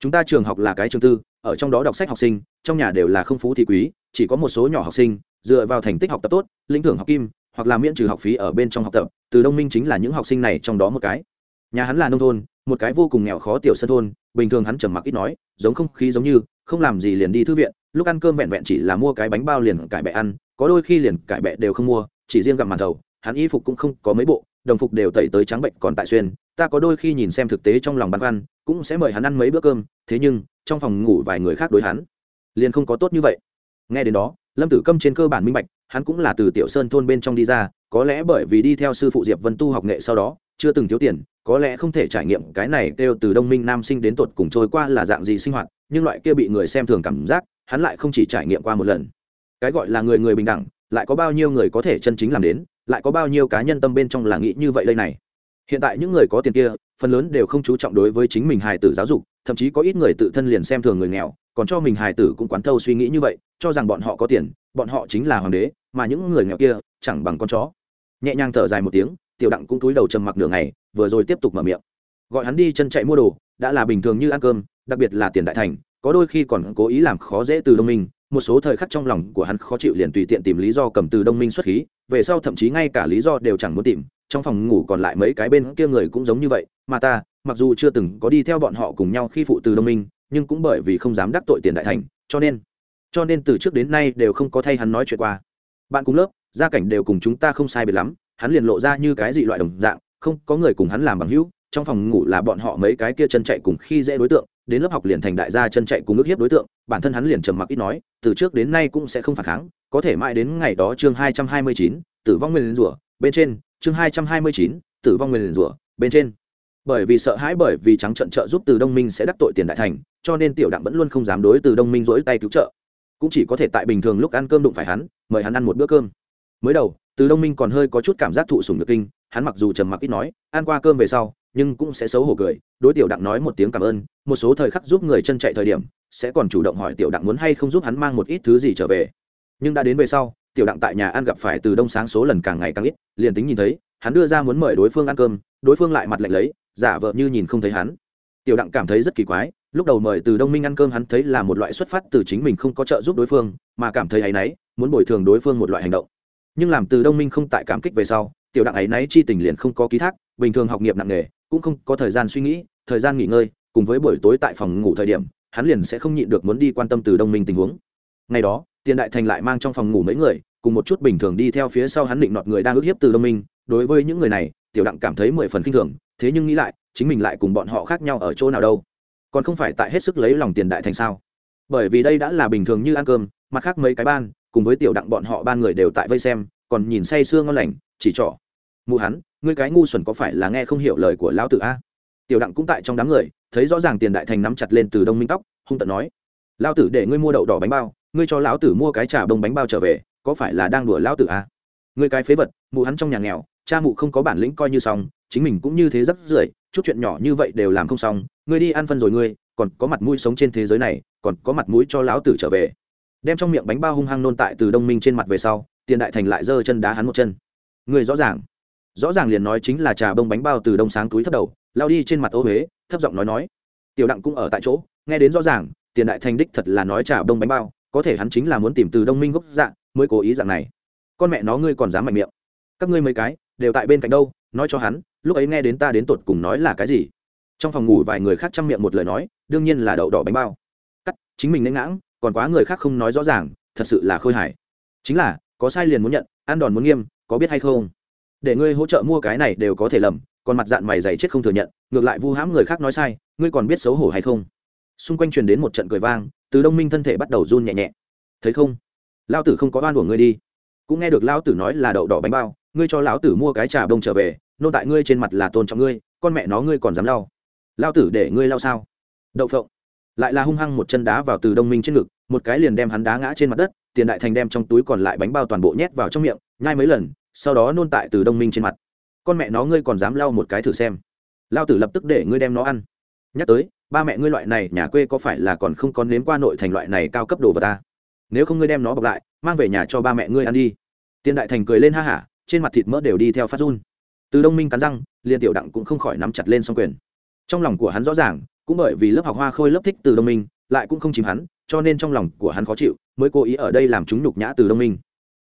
Speaker 1: Chúng ta trường học là cái trường tư ở trong đó đọc sách học sinh, trong nhà đều là không phú thì quý, chỉ có một số nhỏ học sinh, dựa vào thành tích học tập tốt, lĩnh thưởng học kim, hoặc là miễn trừ học phí ở bên trong học tập, từ đông minh chính là những học sinh này trong đó một cái. Nhà hắn là nông thôn, một cái vô cùng nghèo khó tiểu sân thôn, bình thường hắn trầm mặc ít nói, giống không khí giống như, không làm gì liền đi thư viện, lúc ăn cơm vẹn vẹn chỉ là mua cái bánh bao liền cải bẹ ăn, có đôi khi liền cải bẹ đều không mua, chỉ riêng gặp màn thầu, hắn y phục cũng không có mấy bộ, đồng phục đều tẩy tới trắng bệnh còn tại xuyên ta có đôi khi nhìn xem thực tế trong lòng băn khoăn, cũng sẽ mời hắn ăn mấy bữa cơm, thế nhưng, trong phòng ngủ vài người khác đối hắn, liền không có tốt như vậy. Nghe đến đó, lâm tử câm trên cơ bản minh bạch, hắn cũng là từ tiểu sơn thôn bên trong đi ra, có lẽ bởi vì đi theo sư phụ diệp vân tu học nghệ sau đó, chưa từng thiếu tiền, có lẽ không thể trải nghiệm cái này kêu từ đông minh nam sinh đến tột cùng trôi qua là dạng gì sinh hoạt, nhưng loại kia bị người xem thường cảm giác, hắn lại không chỉ trải nghiệm qua một lần. Cái gọi là người người bình đẳng, lại có bao nhiêu người có thể chân chính làm đến, lại có bao nhiêu cá nhân tâm bên trong là nghĩ như vậy đây này hiện tại những người có tiền kia, phần lớn đều không chú trọng đối với chính mình hài tử giáo dục, thậm chí có ít người tự thân liền xem thường người nghèo, còn cho mình hài tử cũng quán thâu suy nghĩ như vậy, cho rằng bọn họ có tiền, bọn họ chính là hoàng đế, mà những người nghèo kia, chẳng bằng con chó. Nhẹ nhàng thở dài một tiếng, tiểu đặng cũng túi đầu trầm mặc nửa ngày, vừa rồi tiếp tục mở miệng. Gọi hắn đi chân chạy mua đồ, đã là bình thường như ăn cơm, đặc biệt là tiền đại thành, có đôi khi còn cố ý làm khó dễ từ đông minh một số thời khắc trong lòng của hắn khó chịu liền tùy tiện tìm lý do cầm từ đông minh xuất khí, về sau thậm chí ngay cả lý do đều chẳng muốn tìm, trong phòng ngủ còn lại mấy cái bên kia người cũng giống như vậy, mà ta, mặc dù chưa từng có đi theo bọn họ cùng nhau khi phụ từ đông minh, nhưng cũng bởi vì không dám đắc tội tiền đại thành, cho nên cho nên từ trước đến nay đều không có thay hắn nói chuyện qua. Bạn cùng lớp, gia cảnh đều cùng chúng ta không sai biệt lắm, hắn liền lộ ra như cái gì loại đồng dạng, không có người cùng hắn làm bằng hữu, trong phòng ngủ là bọn họ mấy cái kia chân chạy cùng khi dễ đối tượng đến lớp học liền thành đại gia chân chạy cùng ước hiếp đối tượng, bản thân hắn liền trầm mặc ít nói, từ trước đến nay cũng sẽ không phản kháng, có thể mãi đến ngày đó chương hai trăm hai mươi chín, tử vong nguyên rủa, bên trên, chương hai trăm hai mươi chín, tử vong nguyên rủa, bên trên. Bởi vì sợ hãi, bởi vì trắng trận trợ giúp từ đông minh sẽ đắc tội tiền đại thành, cho nên tiểu đặng vẫn luôn không dám đối từ đông minh dỗi tay cứu trợ. Cũng chỉ có thể tại bình thường lúc ăn cơm đụng phải hắn, mời hắn ăn một bữa cơm. Mới đầu, từ đông minh còn hơi có chút cảm giác thụ sùng được kinh, hắn mặc dù trầm mặc ít nói, ăn qua cơm về sau nhưng cũng sẽ xấu hổ cười. Đối tiểu đặng nói một tiếng cảm ơn, một số thời khắc giúp người chân chạy thời điểm, sẽ còn chủ động hỏi tiểu đặng muốn hay không giúp hắn mang một ít thứ gì trở về. Nhưng đã đến về sau, tiểu đặng tại nhà ăn gặp phải từ đông sáng số lần càng ngày càng ít, liền tính nhìn thấy, hắn đưa ra muốn mời đối phương ăn cơm, đối phương lại mặt lạnh lấy, giả vợ như nhìn không thấy hắn. Tiểu đặng cảm thấy rất kỳ quái, lúc đầu mời từ đông minh ăn cơm hắn thấy là một loại xuất phát từ chính mình không có trợ giúp đối phương, mà cảm thấy áy náy, muốn bồi thường đối phương một loại hành động. Nhưng làm từ đông minh không tại cảm kích về sau, tiểu đặng ấy náy chi tình liền không có ký thác, bình thường học nghiệp nặng nghề cũng không có thời gian suy nghĩ, thời gian nghỉ ngơi, cùng với buổi tối tại phòng ngủ thời điểm, hắn liền sẽ không nhịn được muốn đi quan tâm từ đông minh tình huống. Ngày đó, tiền đại thành lại mang trong phòng ngủ mấy người, cùng một chút bình thường đi theo phía sau hắn định nọt người đang ức hiếp từ đông minh. Đối với những người này, tiểu đặng cảm thấy mười phần kinh thường, thế nhưng nghĩ lại, chính mình lại cùng bọn họ khác nhau ở chỗ nào đâu? Còn không phải tại hết sức lấy lòng tiền đại thành sao? Bởi vì đây đã là bình thường như ăn cơm, mặt khác mấy cái ban, cùng với tiểu đặng bọn họ ba người đều tại vây xem, còn nhìn say sưa ngon lành, chỉ trỏ. Mụ hắn ngươi cái ngu xuẩn có phải là nghe không hiểu lời của lão tử a? Tiểu đặng cũng tại trong đám người, thấy rõ ràng tiền đại thành nắm chặt lên từ đông minh tóc, hung tận nói, lão tử để ngươi mua đậu đỏ bánh bao, ngươi cho lão tử mua cái trà bông bánh bao trở về, có phải là đang đùa lão tử a? Ngươi cái phế vật, mụ hắn trong nhà nghèo, cha mụ không có bản lĩnh coi như xong, chính mình cũng như thế rất rưởi, chút chuyện nhỏ như vậy đều làm không xong, ngươi đi ăn phân rồi ngươi, còn có mặt mũi sống trên thế giới này, còn có mặt mũi cho lão tử trở về. Đem trong miệng bánh bao hung hăng nôn tại từ đông minh trên mặt về sau, tiền đại thành lại giơ chân đá hắn một chân. Người rõ ràng rõ ràng liền nói chính là trà bông bánh bao từ đông sáng túi thấp đầu, lao đi trên mặt ô huế, thấp giọng nói nói. Tiểu đặng cũng ở tại chỗ, nghe đến rõ ràng, tiền đại thành đích thật là nói trà bông bánh bao, có thể hắn chính là muốn tìm từ đông minh gốc dạng mới cố ý dạng này. Con mẹ nó ngươi còn dám mạnh miệng. Các ngươi mấy cái, đều tại bên cạnh đâu, nói cho hắn, lúc ấy nghe đến ta đến tột cùng nói là cái gì. Trong phòng ngủ vài người khác chăm miệng một lời nói, đương nhiên là đậu đỏ bánh bao. Cắt, chính mình nên ngãng, còn quá người khác không nói rõ ràng, thật sự là khôi hài. Chính là, có sai liền muốn nhận, ăn đòn muốn nghiêm, có biết hay không? Để ngươi hỗ trợ mua cái này đều có thể lầm, còn mặt dạng mày dày chết không thừa nhận, ngược lại vu hãm người khác nói sai, ngươi còn biết xấu hổ hay không? Xung quanh truyền đến một trận cười vang, từ đông minh thân thể bắt đầu run nhẹ nhẹ. Thấy không? Lao tử không có oan của ngươi đi. Cũng nghe được lao tử nói là đậu đỏ bánh bao, ngươi cho lão tử mua cái trà bông trở về, nô tại ngươi trên mặt là tôn trọng ngươi, con mẹ nó ngươi còn dám lau. Lao tử để ngươi lau sao? Đậu phộng. Lại là hung hăng một chân đá vào từ đông minh trên ngực, một cái liền đem hắn đá ngã trên mặt đất, tiền đại thành đem trong túi còn lại bánh bao toàn bộ nhét vào trong miệng, nhai mấy lần sau đó nôn tại từ đông minh trên mặt. Con mẹ nó ngươi còn dám lau một cái thử xem. Lao tử lập tức để ngươi đem nó ăn. Nhắc tới, ba mẹ ngươi loại này, nhà quê có phải là còn không có nếm qua nội thành loại này cao cấp đồ vật ta? Nếu không ngươi đem nó bọc lại, mang về nhà cho ba mẹ ngươi ăn đi. Tiền đại thành cười lên ha hả, trên mặt thịt mỡ đều đi theo phát run. Từ đông minh cắn răng, liền tiểu đặng cũng không khỏi nắm chặt lên xong quyền. Trong lòng của hắn rõ ràng, cũng bởi vì lớp học hoa khôi lớp thích từ đông minh, lại cũng không chìm hắn, cho nên trong lòng của hắn khó chịu, mới cố ý ở đây làm chúng nhục nhã từ đông minh.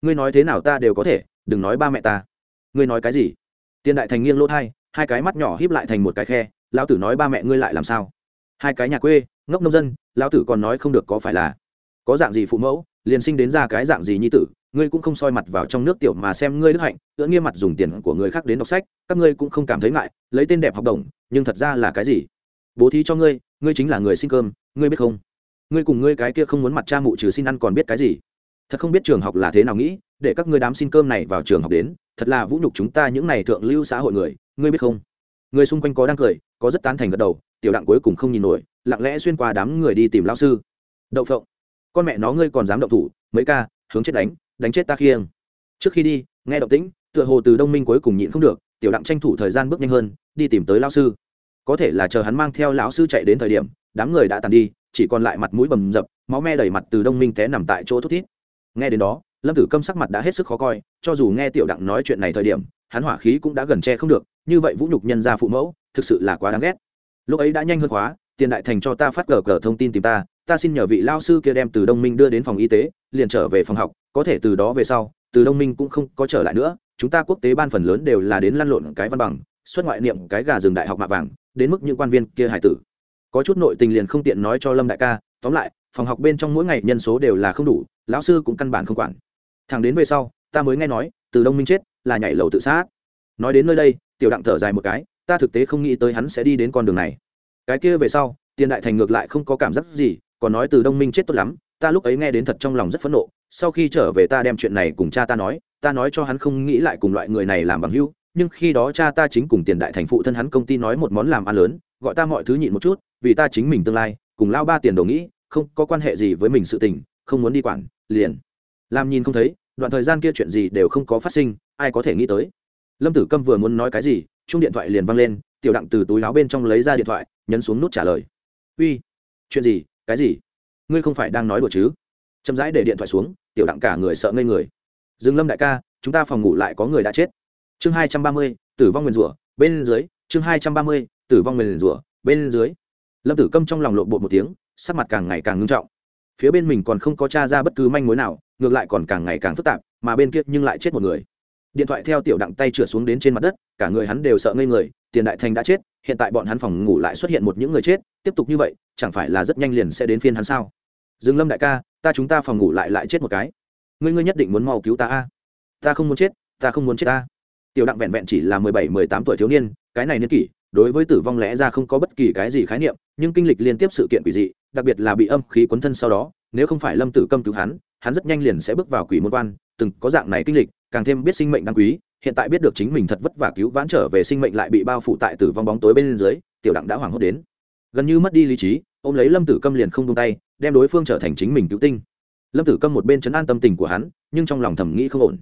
Speaker 1: Ngươi nói thế nào ta đều có thể đừng nói ba mẹ ta. Ngươi nói cái gì? Tiền đại thành nghiêng lỗ thai, hai cái mắt nhỏ híp lại thành một cái khe, lão tử nói ba mẹ ngươi lại làm sao? Hai cái nhà quê, ngốc nông dân, lão tử còn nói không được có phải là có dạng gì phụ mẫu, liền sinh đến ra cái dạng gì nhi tử, ngươi cũng không soi mặt vào trong nước tiểu mà xem ngươi đức hạnh, tựa nghiêm mặt dùng tiền của người khác đến đọc sách, các ngươi cũng không cảm thấy ngại, lấy tên đẹp học đồng, nhưng thật ra là cái gì? Bố thí cho ngươi ngươi chính là người xin cơm, ngươi biết không? Ngươi cùng ngươi cái kia không muốn mặt cha mụ trừ xin ăn còn biết cái gì? Thật không biết trường học là thế nào nghĩ, để các ngươi đám xin cơm này vào trường học đến, thật là vũ nhục chúng ta những này thượng lưu xã hội người, ngươi biết không? Người xung quanh có đang cười, có rất tán thành gật đầu, tiểu đặng cuối cùng không nhìn nổi, lặng lẽ xuyên qua đám người đi tìm lao sư. Đậu phộng. Con mẹ nó ngươi còn dám động thủ, mấy ca, hướng chết đánh đánh chết ta khiêng. Trước khi đi, nghe động tĩnh, tựa hồ từ đông minh cuối cùng nhịn không được, tiểu đặng tranh thủ thời gian bước nhanh hơn, đi tìm tới lao sư. Có thể là chờ hắn mang theo lão sư chạy đến thời điểm, đám người đã tàn đi, chỉ còn lại mặt mũi bầm dập, máu me đầy mặt từ đông minh té nằm tại chỗ thút thít nghe đến đó, lâm tử câm sắc mặt đã hết sức khó coi, cho dù nghe tiểu đặng nói chuyện này thời điểm, hắn hỏa khí cũng đã gần che không được, như vậy vũ nhục nhân gia phụ mẫu, thực sự là quá đáng ghét. Lúc ấy đã nhanh hơn khóa, tiền đại thành cho ta phát gờ gờ thông tin tìm ta ta xin nhờ vị lao sư kia đem từ đông minh đưa đến phòng y tế, liền trở về phòng học, có thể từ đó về sau, từ đông minh cũng không có trở lại nữa, chúng ta quốc tế ban phần lớn đều là đến lăn lộn cái văn bằng, xuất ngoại niệm cái gà rừng đại học mạ vàng, đến mức những quan viên kia hải tử. Có chút nội tình liền không tiện nói cho lâm đại ca, tóm lại, phòng học bên trong mỗi ngày nhân số đều là không đủ lão sư cũng căn bản không quản. Thằng đến về sau, ta mới nghe nói, từ đông minh chết, là nhảy lầu tự sát. Nói đến nơi đây, tiểu đặng thở dài một cái, ta thực tế không nghĩ tới hắn sẽ đi đến con đường này. Cái kia về sau, tiền đại thành ngược lại không có cảm giác gì, còn nói từ đông minh chết tốt lắm, ta lúc ấy nghe đến thật trong lòng rất phẫn nộ, sau khi trở về ta đem chuyện này cùng cha ta nói ta nói cho hắn không nghĩ lại cùng loại người này làm bằng hữu, nhưng khi đó cha ta chính cùng tiền đại thành phụ thân hắn công ty nói một món làm ăn lớn, gọi ta mọi thứ nhịn một chút, vì ta chính mình tương lai, cùng lao ba tiền đồ nghĩ, không có quan hệ gì với mình sự tình, không muốn đi quản liền. Làm nhìn không thấy, đoạn thời gian kia chuyện gì đều không có phát sinh, ai có thể nghĩ tới. Lâm tử câm vừa muốn nói cái gì chung điện thoại liền văng lên, tiểu đặng từ túi áo bên trong lấy ra điện thoại, nhấn xuống nút trả lời. Uy, chuyện gì, cái gì? Ngươi không phải đang nói đùa chứ? Chậm rãi để điện thoại xuống, tiểu đặng cả người sợ ngây người. Dương lâm đại ca, chúng ta phòng ngủ lại có người đã chết. Chương hai trăm ba mươi, tử vong nguyền rủa, bên dưới, chương hai trăm ba mươi, tử vong nguyền rủa, bên dưới. Lâm tử câm trong lòng lộn bộ một tiếng, sắc mặt càng ngày càng ngưng trọng phía bên mình còn không có t r a ra bất cứ manh mối nào, ngược lại còn càng ngày càng phức tạp, mà bên kia nhưng lại chết một người. Điện thoại theo tiểu đặng tay trượt xuống đến trên mặt đất, cả người hắn đều sợ ngây người, tiền đại thành đã chết, hiện tại bọn hắn phòng ngủ lại xuất hiện một những người chết, tiếp tục như vậy, chẳng phải là rất nhanh liền sẽ đến phiên hắn sao? Dương lâm đại ca, ta chúng ta phòng ngủ lại lại chết một cái. Ngươi ngươi nhất định muốn mau cứu ta a. Ta không muốn chết, ta không muốn chết ta. Tiểu đặng vẹn vẹn chỉ là mười bảy, mười tám tuổi thiếu niên, cái này niên kỷ, đối với tử vong lẽ ra không có bất kỳ cái gì khái niệm, nhưng kinh lịch liên tiếp sự kiện quỷ dị đặc biệt là bị âm khí cuốn thân sau đó, nếu không phải lâm tử câm cứu hắn hắn rất nhanh liền sẽ bước vào quỷ môn quan, từng có dạng này kinh lịch, càng thêm biết sinh mệnh đáng quý, hiện tại biết được chính mình thật vất vả cứu vãn trở về sinh mệnh lại bị bao phủ tại tử vong bóng tối bên dưới, tiểu đặng đã hoảng hốt đến. Gần như mất đi lý trí, ôm lấy lâm tử câm liền không tung tay, đem đối phương trở thành chính mình cứu tinh. Lâm tử câm một bên chấn an tâm tình của hắn, nhưng trong lòng thầm nghĩ không ổn.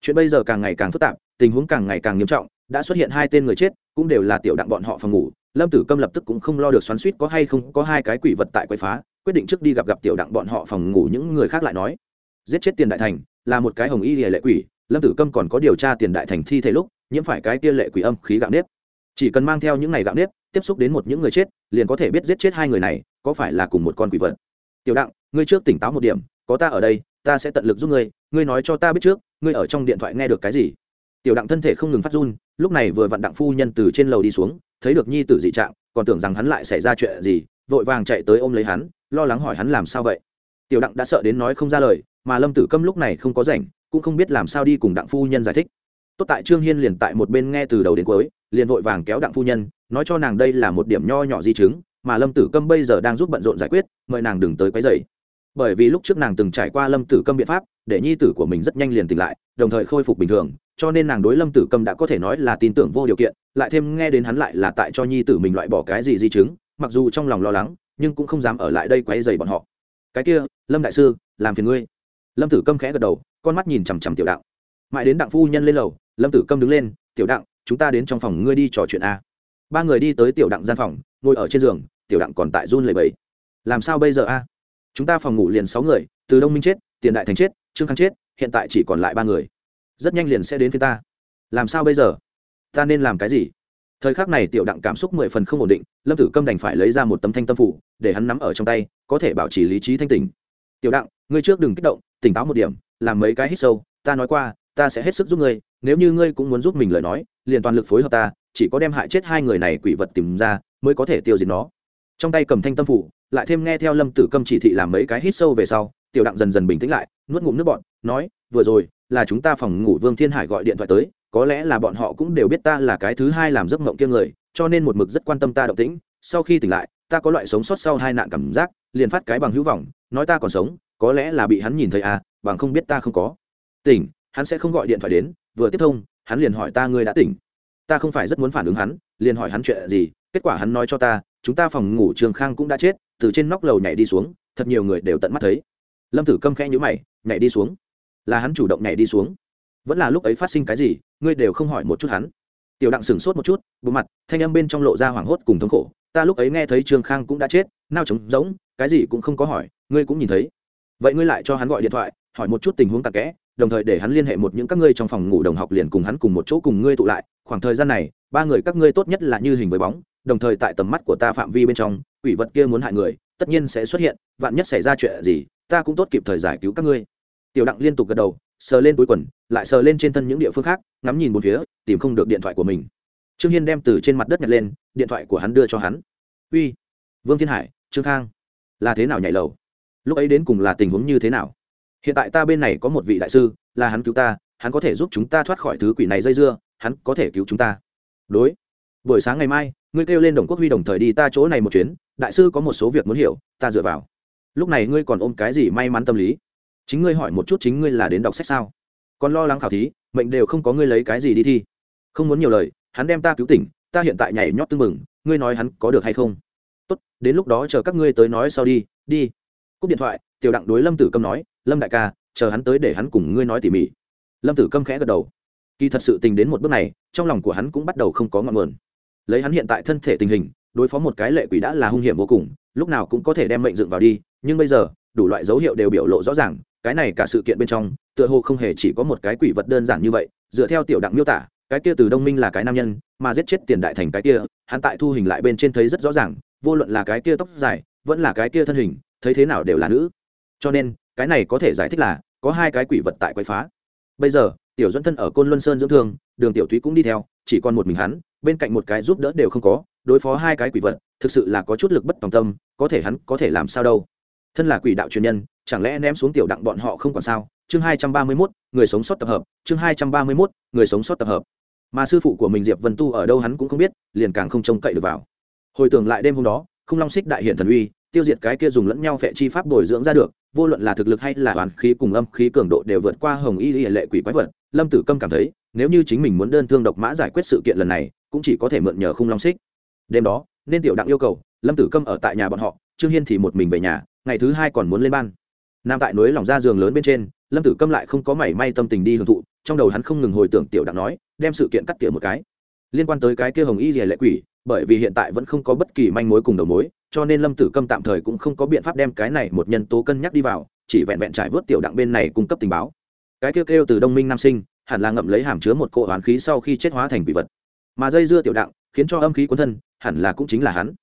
Speaker 1: Chuyện bây giờ càng ngày càng phức tạp tình huống càng ngày càng nghiêm trọng, đã xuất hiện hai tên người chết, cũng đều là tiểu đặng bọn họ phòng ngủ. Lâm tử câm lập tức cũng không lo được xoắn suýt có hay không có hai cái quỷ vật tại quậy phá, quyết định trước đi gặp gặp tiểu đặng bọn họ phòng ngủ những người khác lại nói. Giết chết tiền đại thành, là một cái hồng y lệ quỷ, lâm tử câm còn có điều tra tiền đại thành thi thể lúc, nhiễm phải cái kia lệ quỷ âm khí gạo nếp. Chỉ cần mang theo những ngày gạo nếp, tiếp xúc đến một những người chết, liền có thể biết giết chết hai người này, có phải là cùng một con quỷ vật. Tiểu đặng, ngươi trước tỉnh táo một điểm, có ta ở đây, ta sẽ tận lực giúp ngươi ngươi nói cho ta biết trước, ngươi ở trong điện thoại nghe được cái gì? Tiểu đặng thân thể không ngừng phát run, lúc này vừa vặn đặng phu nhân từ trên lầu đi xuống, thấy được nhi tử dị trạng, còn tưởng rằng hắn lại xảy ra chuyện gì, vội vàng chạy tới ôm lấy hắn, lo lắng hỏi hắn làm sao vậy. Tiểu đặng đã sợ đến nói không ra lời, mà lâm tử câm lúc này không có rảnh, cũng không biết làm sao đi cùng đặng phu nhân giải thích. Tốt tại trương hiên liền tại một bên nghe từ đầu đến cuối, liền vội vàng kéo đặng phu nhân, nói cho nàng đây là một điểm nho nhỏ di chứng, mà lâm tử câm bây giờ đang giúp bận rộn giải quyết, mời nàng đừng tới quấy dày bởi vì lúc trước nàng từng trải qua lâm tử câm biện pháp, để nhi tử của mình rất nhanh liền tỉnh lại, đồng thời khôi phục bình thường, cho nên nàng đối lâm tử câm đã có thể nói là tin tưởng vô điều kiện, lại thêm nghe đến hắn lại là tại cho nhi tử mình loại bỏ cái gì di chứng, mặc dù trong lòng lo lắng, nhưng cũng không dám ở lại đây quấy dày bọn họ. Cái kia, lâm đại sư, làm phiền ngươi. Lâm tử câm khẽ gật đầu, con mắt nhìn chằm chằm tiểu đặng. Mãi đến đặng phu nhân lên lầu, lâm tử câm đứng lên, tiểu đặng, chúng ta đến trong phòng ngươi đi trò chuyện a. Ba người đi tới tiểu đặng gian phòng, ngồi ở trên giường, tiểu đặng còn tại run lầy bẫy làm sao bây giờ a? Chúng ta phòng ngủ liền sáu người, từ đông minh chết, tiền đại thành chết, trương khang chết, hiện tại chỉ còn lại ba người. Rất nhanh liền sẽ đến phía ta. Làm sao bây giờ? Ta nên làm cái gì? Thời khắc này tiểu đặng cảm xúc mười phần không ổn định, lâm tử câm đành phải lấy ra một tấm thanh tâm phủ, để hắn nắm ở trong tay, có thể bảo trì lý trí thanh tình tiểu đặng, ngươi trước đừng kích động, tỉnh táo một điểm, làm mấy cái hít sâu, ta nói qua, ta sẽ hết sức giúp ngươi, nếu như ngươi cũng muốn giúp mình lời nói, liền toàn lực phối hợp ta, chỉ có đem hại chết hai người này quỷ vật tìm ra, mới có thể tiêu diệt nó. Trong tay cầm thanh tâm phủ lại thêm nghe theo lâm tử câm chỉ thị làm mấy cái hít sâu về sau, tiểu đặng dần dần bình tĩnh lại, nuốt ngụm nước bọn nói, vừa rồi, là chúng ta phòng ngủ vương thiên hải gọi điện thoại tới, có lẽ là bọn họ cũng đều biết ta là cái thứ hai làm giấc mộng kia người, cho nên một mực rất quan tâm ta động tĩnh. Sau khi tỉnh lại, ta có loại sống sót sau hai nạn cảm giác, liền phát cái bằng hữu vọng, nói ta còn sống, có lẽ là bị hắn nhìn thấy à bằng không biết ta không có. Tỉnh, hắn sẽ không gọi điện thoại đến, vừa tiếp thông, hắn liền hỏi ta ngươi đã tỉnh. Ta không phải rất muốn phản ứng hắn, liền hỏi hắn chuyện gì, kết quả hắn nói cho ta, chúng ta phòng ngủ trường khang cũng đã chết từ trên nóc lầu nhảy đi xuống, thật nhiều người đều tận mắt thấy. Lâm tử câm khẽ nhữ mày, nhảy đi xuống. Là hắn chủ động nhảy đi xuống. Vẫn là lúc ấy phát sinh cái gì, ngươi đều không hỏi một chút hắn. Tiểu đặng sửng sốt một chút bộ mặt, thanh âm bên trong lộ ra hoảng hốt cùng thống khổ. Ta lúc ấy nghe thấy trương khang cũng đã chết nao trống rỗng, cái gì cũng không có hỏi, ngươi cũng nhìn thấy. Vậy ngươi lại cho hắn gọi điện thoại, hỏi một chút tình huống tạc kẽ, đồng thời để hắn liên hệ một những các ngươi trong phòng ngủ đồng học liền cùng hắn cùng một chỗ cùng ngươi tụ lại khoảng thời gian này, ba người các ngươi tốt nhất là như hình với bóng, đồng thời tại tầm mắt của ta phạm vi bên trong, quỷ vật kia muốn hại người, tất nhiên sẽ xuất hiện, vạn nhất xảy ra chuyện gì, ta cũng tốt kịp thời giải cứu các ngươi. Tiểu đặng liên tục gật đầu, sờ lên túi quần, lại sờ lên trên thân những địa phương khác, ngắm nhìn một phía, tìm không được điện thoại của mình. Trương hiên đem từ trên mặt đất nhặt lên, điện thoại của hắn đưa cho hắn. Uy, vương thiên hải, trương khang, là thế nào nhảy lầu? Lúc ấy đến cùng là tình huống như thế nào? Hiện tại ta bên này có một vị đại sư, là hắn cứu ta, hắn có thể giúp chúng ta thoát khỏi thứ quỷ này dây dưa hắn có thể cứu chúng ta. Đối. Buổi sáng ngày mai, ngươi kêu lên đồng quốc huy đồng thời đi ta chỗ này một chuyến, đại sư có một số việc muốn hiểu, ta dựa vào. Lúc này ngươi còn ôm cái gì may mắn tâm lý? Chính ngươi hỏi một chút chính ngươi là đến đọc sách sao? Còn lo lắng khảo thí, mệnh đều không có ngươi lấy cái gì đi thi. Không muốn nhiều lời, hắn đem ta cứu tỉnh, ta hiện tại nhảy nhót tưng mừng ngươi nói hắn có được hay không? Tốt, đến lúc đó chờ các ngươi tới nói sau đi đi. Cúp điện thoại, tiểu đặng đối lâm tử câm nói, lâm đại ca, chờ hắn tới để hắn cùng ngươi nói tỉ mỉ. Lâm tử câm khẽ gật đầu kỳ thật sự tình đến một bước này, trong lòng của hắn cũng bắt đầu không có ngọn nguồn. Lấy hắn hiện tại thân thể tình hình, đối phó một cái lệ quỷ đã là hung hiểm vô cùng, lúc nào cũng có thể đem mệnh dựng vào đi, nhưng bây giờ, đủ loại dấu hiệu đều biểu lộ rõ ràng, cái này cả sự kiện bên trong, tựa hồ không hề chỉ có một cái quỷ vật đơn giản như vậy, dựa theo tiểu đặng miêu tả, cái kia từ đông minh là cái nam nhân, mà giết chết tiền đại thành cái kia, hắn tại thu hình lại bên trên thấy rất rõ ràng, vô luận là cái kia tóc dài, vẫn là cái kia thân hình, thấy thế nào đều là nữ. Cho nên, cái này có thể giải thích là, có hai cái quỷ vật tại quậy phá. Bây giờ tiểu dẫn thân ở côn luân sơn dưỡng thương, đường tiểu thúy cũng đi theo, chỉ còn một mình hắn, bên cạnh một cái giúp đỡ đều không có, đối phó hai cái quỷ vật, thực sự là có chút lực bất tòng tâm, có thể hắn có thể làm sao đâu. Thân là quỷ đạo truyền nhân, chẳng lẽ ném xuống tiểu đặng bọn họ không còn sao? Chương hai trăm ba mươi mốt, người sống sót tập hợp, chương hai trăm ba mươi mốt, người sống sót tập hợp. Mà sư phụ của mình diệp vân tu ở đâu hắn cũng không biết, liền càng không trông cậy được vào. Hồi tưởng lại đêm hôm đó không long xích đại hiện thần uy, tiêu diệt cái kia dùng lẫn nhau phệ chi pháp bồi dưỡng ra được, vô luận là thực lực hay là hoàn khí cùng âm khí cường độ đều vượt qua hồng y hệ lệ quỷ quái vật lâm tử câm cảm thấy, nếu như chính mình muốn đơn thương độc mã giải quyết sự kiện lần này, cũng chỉ có thể mượn nhờ khung long xích. Đêm đó, nên tiểu đặng yêu cầu, lâm tử câm ở tại nhà bọn họ, trương hiên thì một mình về nhà, ngày thứ hai còn muốn lên ban. Nam tại núi lỏng ra giường lớn bên trên, lâm tử câm lại không có mảy may tâm tình đi hưởng thụ, trong đầu hắn không ngừng hồi tưởng tiểu đặng nói, đem sự kiện cắt tỉa một cái. Liên quan tới cái kia hồng y rìa lệ quỷ, bởi vì hiện tại vẫn không có bất kỳ manh mối cùng đầu mối, cho nên lâm tử câm tạm thời cũng không có biện pháp đem cái này một nhân tố cân nhắc đi vào, chỉ vẹn vẹn trải vớt tiểu đặng bên này cung cấp tình báo cái kêu kêu từ đông minh nam sinh, hẳn là ngậm lấy hàm chứa một cỗ hoán khí sau khi chết hóa thành quỷ vật. Mà dây dưa tiểu đặng, khiến cho âm khí cuốn thân, hẳn là cũng chính là hắn.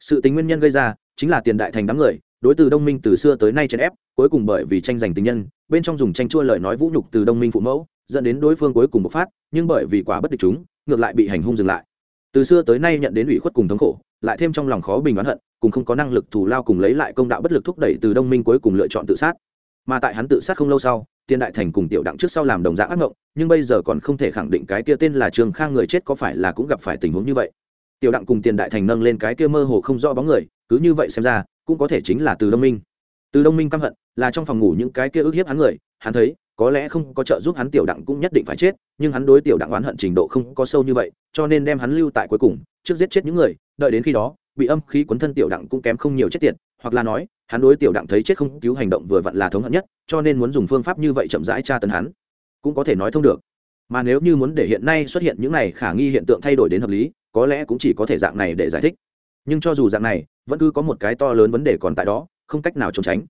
Speaker 1: Sự tính nguyên nhân gây ra, chính là tiền đại thành đám người, đối từ đông minh từ xưa tới nay chèn ép, cuối cùng bởi vì tranh giành tình nhân, bên trong dùng tranh chua lời nói vũ nhục từ đông minh phụ mẫu, dẫn đến đối phương cuối cùng bộc phát, nhưng bởi vì quá bất địch chúng, ngược lại bị hành hung dừng lại. Từ xưa tới nay nhận đến ủy khuất cùng thống khổ, lại thêm trong lòng khó bình oán hận, cùng không có năng lực thù lao cùng lấy lại công đạo bất lực thúc đẩy từ đông minh cuối cùng lựa chọn tự sát. Mà tại hắn tự sát không lâu sau tiền đại thành cùng tiểu đặng trước sau làm đồng dạng ác mộng nhưng bây giờ còn không thể khẳng định cái kia tên là trương khang người chết có phải là cũng gặp phải tình huống như vậy. Tiểu đặng cùng tiền đại thành nâng lên cái kia mơ hồ không rõ bóng người, cứ như vậy xem ra, cũng có thể chính là từ đông minh. Từ đông minh căm hận, là trong phòng ngủ những cái kia ức hiếp hắn người, hắn thấy, có lẽ không có trợ giúp hắn tiểu đặng cũng nhất định phải chết, nhưng hắn đối tiểu đặng oán hận trình độ không có sâu như vậy, cho nên đem hắn lưu tại cuối cùng, trước giết chết những người, đợi đến khi đó, bị âm khí cuốn thân tiểu đặng cũng kém không nhiều chết tiệt, hoặc là nói hắn đối tiểu đặng thấy chết không cứu hành động vừa vặn là thống hận nhất, cho nên muốn dùng phương pháp như vậy chậm rãi tra tấn hắn. Cũng có thể nói thông được. Mà nếu như muốn để hiện nay xuất hiện những này khả nghi hiện tượng thay đổi đến hợp lý, có lẽ cũng chỉ có thể dạng này để giải thích. Nhưng cho dù dạng này, vẫn cứ có một cái to lớn vấn đề còn tại đó, không cách nào trốn tránh.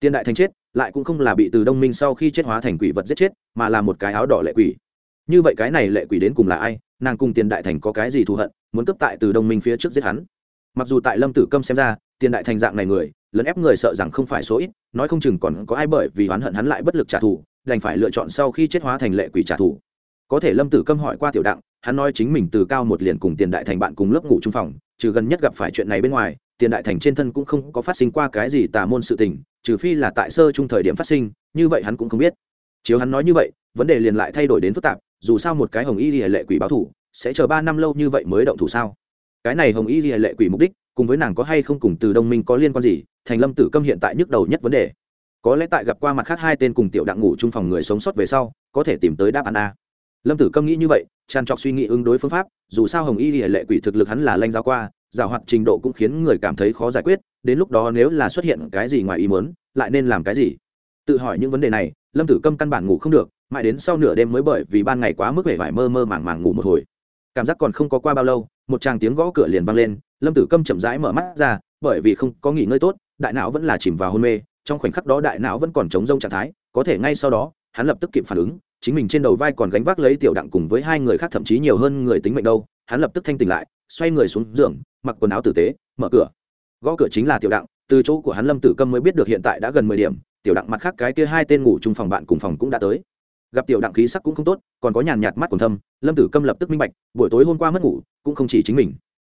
Speaker 1: Tiền đại thành chết, lại cũng không là bị từ đông minh sau khi chết hóa thành quỷ vật giết chết, mà là một cái áo đỏ lệ quỷ. Như vậy cái này lệ quỷ đến cùng là ai? Nàng cùng tiền đại thành có cái gì thù hận, muốn cấp tại từ đông minh phía trước giết hắn? Mặc dù tại lâm tử câm xem ra tiền đại thành dạng này người lấn ép người sợ rằng không phải số ít, nói không chừng còn có ai bởi vì oán hận hắn lại bất lực trả thù, đành phải lựa chọn sau khi chết hóa thành lệ quỷ trả thù. Có thể lâm tử câm hỏi qua tiểu đặng, hắn nói chính mình từ cao một liền cùng tiền đại thành bạn cùng lớp ngủ chung phòng, trừ gần nhất gặp phải chuyện này bên ngoài, tiền đại thành trên thân cũng không có phát sinh qua cái gì tà môn sự tình, trừ phi là tại sơ chung thời điểm phát sinh, như vậy hắn cũng không biết. Chiếu hắn nói như vậy, vấn đề liền lại thay đổi đến phức tạp, dù sao một cái hồng y lệ quỷ báo thủ, sẽ chờ ba năm lâu như vậy mới động thủ sao? Cái này hồng y di lệ quỷ mục đích, cùng với nàng có hay không cùng từ đồng minh có liên quan gì, thành lâm tử câm hiện tại nhức đầu nhất vấn đề. Có lẽ tại gặp qua mặt khác hai tên cùng tiểu đặng ngủ chung phòng người sống sót về sau, có thể tìm tới đáp án a. Lâm tử câm nghĩ như vậy, tràn trọc suy nghĩ ứng đối phương pháp, dù sao hồng y lệ quỷ thực lực hắn là lanh giao qua, giảo hoạt trình độ cũng khiến người cảm thấy khó giải quyết, đến lúc đó nếu là xuất hiện cái gì ngoài ý muốn, lại nên làm cái gì? Tự hỏi những vấn đề này, lâm tử câm căn bản ngủ không được, mãi đến sau nửa đêm mới bởi vì ban ngày quá mức vẻ vải mơ mơ màng màng ngủ một hồi. Cảm giác còn không có qua bao lâu một tràng tiếng gõ cửa liền vang lên, lâm tử câm chậm rãi mở mắt ra, bởi vì không có nghỉ ngơi tốt, đại não vẫn là chìm vào hôn mê, trong khoảnh khắc đó đại não vẫn còn chống rông trạng thái, có thể ngay sau đó, hắn lập tức kịp phản ứng, chính mình trên đầu vai còn gánh vác lấy tiểu đặng cùng với hai người khác thậm chí nhiều hơn người tính mệnh đâu, hắn lập tức thanh tỉnh lại, xoay người xuống giường, mặc quần áo tử tế, mở cửa. Gõ cửa chính là tiểu đặng, từ chỗ của hắn lâm tử câm mới biết được hiện tại đã gần mười điểm, tiểu đặng mặt khác cái kia hai tên ngủ chung phòng bạn cùng phòng cũng đã tới gặp tiểu đặng khí sắc cũng không tốt, còn có nhàn nhạt mắt còn thâm, lâm tử câm lập tức minh bạch, buổi tối hôm qua mất ngủ, cũng không chỉ chính mình.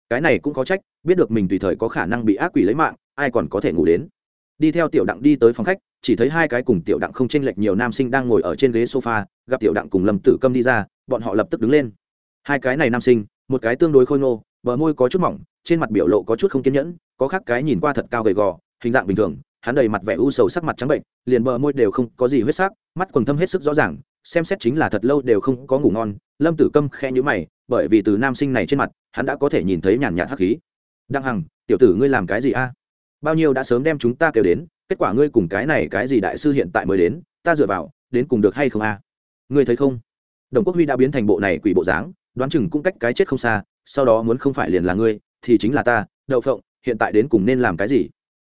Speaker 1: Cái này cũng có trách, biết được mình tùy thời có khả năng bị ác quỷ lấy mạng, ai còn có thể ngủ đến. Đi theo tiểu đặng đi tới phòng khách, chỉ thấy hai cái cùng tiểu đặng không chênh lệch nhiều nam sinh đang ngồi ở trên ghế sofa, gặp tiểu đặng cùng lâm tử câm đi ra, bọn họ lập tức đứng lên. Hai cái này nam sinh, một cái tương đối khôi ngô, bờ môi có chút mỏng, trên mặt biểu lộ có chút không kiên nhẫn, có khác cái nhìn qua thật cao gầy gò, hình dạng bình thường hắn đầy mặt vẻ u sầu sắc mặt trắng bệnh, liền bờ môi đều không có gì huyết sắc, mắt quần thâm hết sức rõ ràng, xem xét chính là thật lâu đều không có ngủ ngon. Lâm tử câm khe nhữ mày, bởi vì từ nam sinh này trên mặt, hắn đã có thể nhìn thấy nhàn nhạt hắc khí. Đăng hằng, tiểu tử ngươi làm cái gì a? Bao nhiêu đã sớm đem chúng ta kêu đến, kết quả ngươi cùng cái này cái gì đại sư hiện tại mới đến, ta dựa vào, đến cùng được hay không a? Ngươi thấy không? Đồng quốc huy đã biến thành bộ này quỷ bộ dáng, đoán chừng cũng cách cái chết không xa, sau đó muốn không phải liền là ngươi, thì chính là ta, đậu phộng, hiện tại đến cùng nên làm cái gì?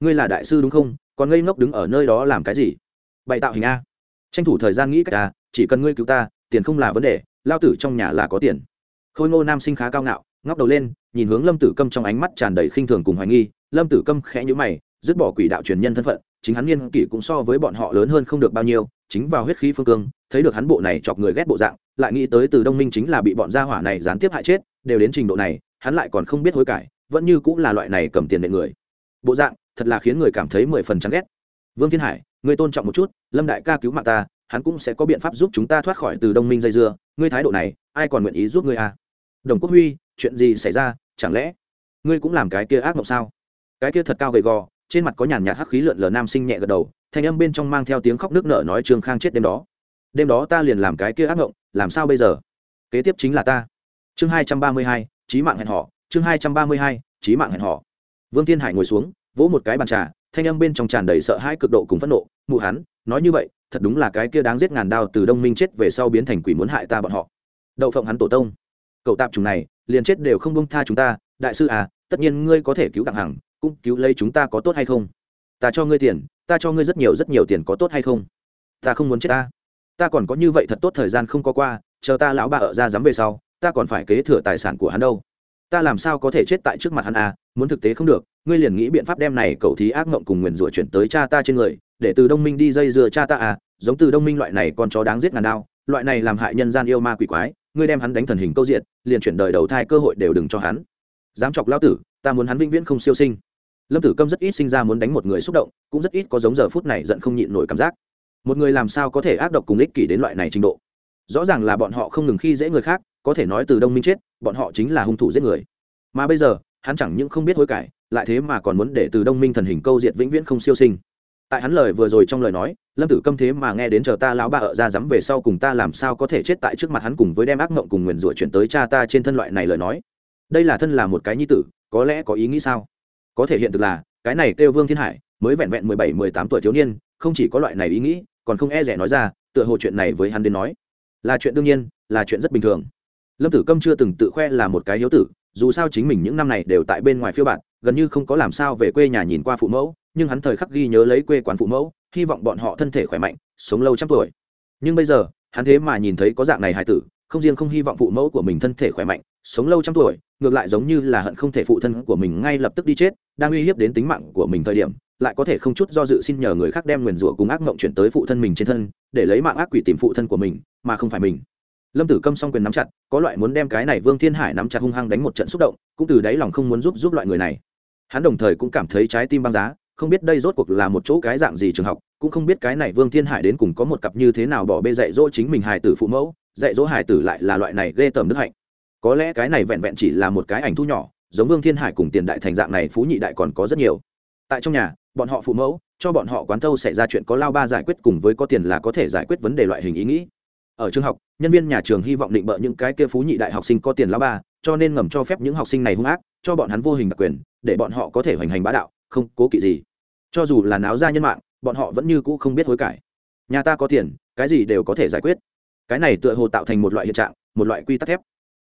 Speaker 1: Ngươi là đại sư đúng không? Còn ngây ngốc đứng ở nơi đó làm cái gì? Bày tạo hình a. Tranh thủ thời gian nghĩ cách ta chỉ cần ngươi cứu ta, tiền không là vấn đề, lao tử trong nhà là có tiền. Khôi ngô nam sinh khá cao ngạo, ngóc đầu lên, nhìn hướng lâm tử câm trong ánh mắt tràn đầy khinh thường cùng hoài nghi. Lâm tử câm khẽ nhữ mày, dứt bỏ quỷ đạo truyền nhân thân phận, chính hắn niên kỷ cũng so với bọn họ lớn hơn không được bao nhiêu, chính vào huyết khí phương cương, thấy được hắn bộ này chọc người ghét bộ dạng, lại nghĩ tới từ đông minh chính là bị bọn gia hỏa này gián tiếp hại chết, đều đến trình độ này, hắn lại còn không biết hối cải, vẫn như cũng là loại này cầm tiền nệ người. Bộ dạng thật là khiến người cảm thấy mười phần chán ghét. Vương thiên hải, ngươi tôn trọng một chút, lâm đại ca cứu mạng ta, hắn cũng sẽ có biện pháp giúp chúng ta thoát khỏi từ đông minh dây dưa, ngươi thái độ này, ai còn nguyện ý giúp ngươi à? Đồng quốc huy, chuyện gì xảy ra, chẳng lẽ ngươi cũng làm cái kia ác mộng sao? Cái kia thật cao gầy gò, trên mặt có nhàn nhạt hắc khí lượn lờ nam sinh nhẹ gật đầu, thanh âm bên trong mang theo tiếng khóc nước nở nói trương khang chết đêm đó. Đêm đó ta liền làm cái kia ác mộng, làm sao bây giờ? Kế tiếp chính là ta. Chương hai trăm ba mươi hai trí mạng hẹn họ chương hai trăm ba mươi hai trí mạng hẹn họ vương thiên hải ngồi xuống vỗ một cái bàn trà, thanh âm bên trong tràn đầy sợ hãi cực độ cùng phẫn nộ, mụ hắn, nói như vậy, thật đúng là cái kia đáng giết ngàn đao từ đông minh chết về sau biến thành quỷ muốn hại ta bọn họ. Đậu phộng hắn tổ tông, cậu tạp chủng này, liền chết đều không bông tha chúng ta, đại sư à tất nhiên ngươi có thể cứu đặng hằng, cũng cứu lấy chúng ta có tốt hay không? Ta cho ngươi tiền, ta cho ngươi rất nhiều rất nhiều tiền có tốt hay không? Ta không muốn chết ta. Ta còn có như vậy thật tốt thời gian không có qua, chờ ta lão bà ở ra dám về sau, ta còn phải kế thừa tài sản của hắn đâu ta làm sao có thể chết tại trước mặt hắn à muốn thực tế không được, ngươi liền nghĩ biện pháp đem này cậu thí ác mộng cùng nguyền rủa chuyển tới cha ta trên người, để từ đông minh đi dây dưa cha ta à giống từ đông minh loại này con chó đáng giết ngàn đao, loại này làm hại nhân gian yêu ma quỷ quái, ngươi đem hắn đánh thần hình câu diện, liền chuyển đời đầu thai cơ hội đều đừng cho hắn. Dám chọc lao tử, ta muốn hắn vĩnh viễn không siêu sinh. Lâm tử câm rất ít sinh ra muốn đánh một người xúc động, cũng rất ít có giống giờ phút này giận không nhịn nổi cảm giác. Một người làm sao có thể ác độc cùng ích kỷ đến loại này trình độ? Rõ ràng là bọn họ không ngừng khi dễ người khác có thể nói từ đông minh chết, bọn họ chính là hung thủ giết người. Mà bây giờ, hắn chẳng những không biết hối cải, lại thế mà còn muốn để từ đông minh thần hình câu diệt vĩnh viễn không siêu sinh. Tại hắn lời vừa rồi trong lời nói, lâm tử câm thế mà nghe đến chờ ta lão bà ở ra dám về sau cùng ta làm sao có thể chết tại trước mặt hắn cùng với đem ác mộng cùng nguyền rủa chuyển tới cha ta trên thân loại này lời nói. Đây là thân là một cái nhi tử, có lẽ có ý nghĩ sao? Có thể hiện thực là, cái này kêu vương thiên hải, mới vẹn vẹn mười bảy, mười tám tuổi thiếu niên, không chỉ có loại này ý nghĩ, còn không e rẻ nói ra, tựa hồ chuyện này với hắn đến nói, là chuyện đương nhiên, là chuyện rất bình thường lâm tử câm chưa từng tự khoe là một cái hiếu tử, dù sao chính mình những năm này đều tại bên ngoài phiêu bạn gần như không có làm sao về quê nhà nhìn qua phụ mẫu, nhưng hắn thời khắc ghi nhớ lấy quê quán phụ mẫu, hy vọng bọn họ thân thể khỏe mạnh, sống lâu trăm tuổi. Nhưng bây giờ, hắn thế mà nhìn thấy có dạng này hài tử, không riêng không hy vọng phụ mẫu của mình thân thể khỏe mạnh, sống lâu trăm tuổi, ngược lại giống như là hận không thể phụ thân của mình ngay lập tức đi chết, đang uy hiếp đến tính mạng của mình thời điểm, lại có thể không chút do dự xin nhờ người khác đem nguyền rủa cùng ác mộng chuyển tới phụ thân mình trên thân, để lấy mạng ác quỷ tìm phụ thân của mình, mà không phải mình lâm tử câm song quyền nắm chặt, có loại muốn đem cái này vương thiên hải nắm chặt hung hăng đánh một trận xúc động, cũng từ đáy lòng không muốn giúp giúp loại người này. Hắn đồng thời cũng cảm thấy trái tim băng giá, không biết đây rốt cuộc là một chỗ cái dạng gì trường học, cũng không biết cái này vương thiên hải đến cùng có một cặp như thế nào bỏ bê dạy dỗ chính mình hài tử phụ mẫu, dạy dỗ hài tử lại là loại này ghê tởm đức hạnh. Có lẽ cái này vẹn vẹn chỉ là một cái ảnh thu nhỏ, giống vương thiên hải cùng tiền đại thành dạng này phú nhị đại còn có rất nhiều. Tại trong nhà, bọn họ phụ mẫu, cho bọn họ quán thâu xảy ra chuyện có lao ba giải quyết cùng với có tiền là có thể giải quyết vấn đề loại hình ý nghĩ ở trường học, nhân viên nhà trường hy vọng định bợ những cái kia phú nhị đại học sinh có tiền lao ba, cho nên ngầm cho phép những học sinh này hung ác, cho bọn hắn vô hình đặc quyền, để bọn họ có thể hoành hành bá đạo, không cố kỵ gì. Cho dù là náo ra nhân mạng, bọn họ vẫn như cũ không biết hối cải. Nhà ta có tiền, cái gì đều có thể giải quyết. Cái này tựa hồ tạo thành một loại hiện trạng, một loại quy tắc thép.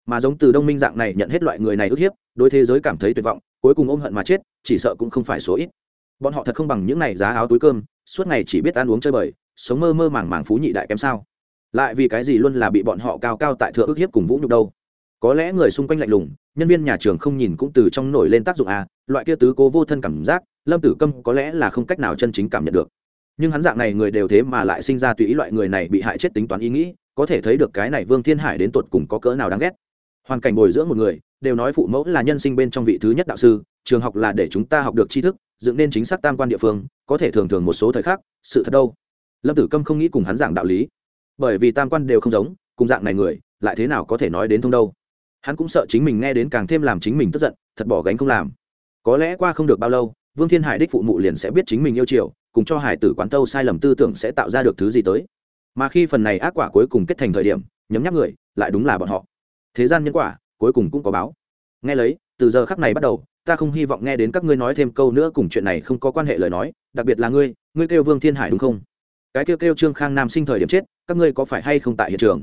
Speaker 1: Mà giống từ đông minh dạng này nhận hết loại người này ức hiếp, đối thế giới cảm thấy tuyệt vọng, cuối cùng ôm hận mà chết, chỉ sợ cũng không phải số ít. Bọn họ thật không bằng những này giá áo túi cơm, suốt ngày chỉ biết ăn uống chơi bời, sống mơ mơ màng màng phú nhị đại kém sao lại vì cái gì luôn là bị bọn họ cao cao tại thượng ức hiếp cùng vũ nhục đâu? Có lẽ người xung quanh lạnh lùng, nhân viên nhà trường không nhìn cũng từ trong nổi lên tác dụng à loại kia tứ cố vô thân cảm giác, lâm tử câm có lẽ là không cách nào chân chính cảm nhận được. Nhưng hắn dạng này người đều thế mà lại sinh ra tùy ý loại người này bị hại chết tính toán ý nghĩ, có thể thấy được cái này vương thiên hải đến tột cùng có cỡ nào đáng ghét. Hoàn cảnh bồi dưỡng một người, đều nói phụ mẫu là nhân sinh bên trong vị thứ nhất đạo sư, trường học là để chúng ta học được tri thức, dựng nên chính xác tam quan địa phương, có thể thường thường một số thời khắc, sự thật đâu? Lâm tử câm không nghĩ cùng hắn giảng đạo lý bởi vì tam quan đều không giống, cùng dạng này người, lại thế nào có thể nói đến thông đâu? Hắn cũng sợ chính mình nghe đến càng thêm làm chính mình tức giận, thật bỏ gánh không làm. Có lẽ qua không được bao lâu, vương thiên hải đích phụ mụ liền sẽ biết chính mình yêu chiều, cùng cho hải tử quán tâu sai lầm tư tưởng sẽ tạo ra được thứ gì tới. Mà khi phần này ác quả cuối cùng kết thành thời điểm, nhấm nhắc người, lại đúng là bọn họ. Thế gian nhân quả, cuối cùng cũng có báo. Nghe lấy, từ giờ khắc này bắt đầu, ta không hy vọng nghe đến các ngươi nói thêm câu nữa cùng chuyện này không có quan hệ lời nói, đặc biệt là ngươi ngươi kêu vương thiên hải đúng không? Cái kêu kêu trương khang nam sinh thời điểm chết, các ngươi có phải hay không tại hiện trường?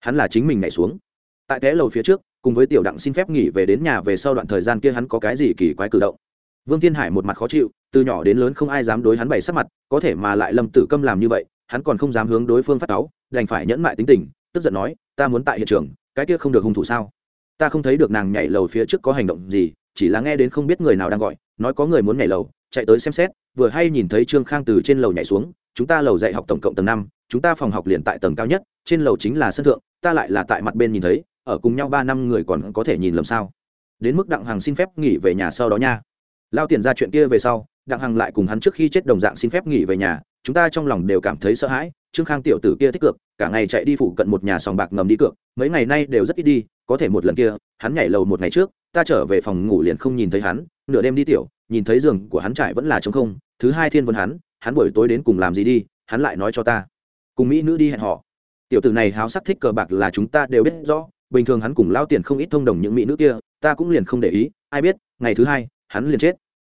Speaker 1: Hắn là chính mình nhảy xuống. Tại té lầu phía trước, cùng với tiểu đặng xin phép nghỉ về đến nhà về sau đoạn thời gian kia hắn có cái gì kỳ quái cử động? Vương thiên hải một mặt khó chịu, từ nhỏ đến lớn không ai dám đối hắn bày sắc mặt, có thể mà lại lâm tử câm làm như vậy, hắn còn không dám hướng đối phương phát táo đành phải nhẫn mại tính tình, tức giận nói, ta muốn tại hiện trường, cái kia không được hung thủ sao? Ta không thấy được nàng nhảy lầu phía trước có hành động gì, chỉ là nghe đến không biết người nào đang gọi, nói có người muốn nhảy lầu, chạy tới xem xét vừa hay nhìn thấy trương khang từ trên lầu nhảy xuống, chúng ta lầu dạy học tổng cộng tầng năm, chúng ta phòng học liền tại tầng cao nhất, trên lầu chính là sân thượng, ta lại là tại mặt bên nhìn thấy, ở cùng nhau ba năm người còn có thể nhìn lầm sao? Đến mức đặng hằng xin phép nghỉ về nhà sau đó nha. Lao tiền ra chuyện kia về sau, đặng hằng lại cùng hắn trước khi chết đồng dạng xin phép nghỉ về nhà, chúng ta trong lòng đều cảm thấy sợ hãi, trương khang tiểu tử kia tích cực cả ngày chạy đi phụ cận một nhà sòng bạc ngầm đi cược, mấy ngày nay đều rất ít đi, có thể một lần kia, hắn nhảy lầu một ngày trước, ta trở về phòng ngủ liền không nhìn thấy hắn, nửa đêm đi tiểu nhìn thấy giường của hắn trải vẫn là trống không, thứ hai thiên vân hắn hắn buổi tối đến cùng làm gì đi, hắn lại nói cho ta. Cùng mỹ nữ đi hẹn họ tiểu tử này háo sắc thích cờ bạc là chúng ta đều biết rõ, bình thường hắn cùng lao tiền không ít thông đồng những mỹ nữ kia, ta cũng liền không để ý, ai biết, ngày thứ hai, hắn liền chết.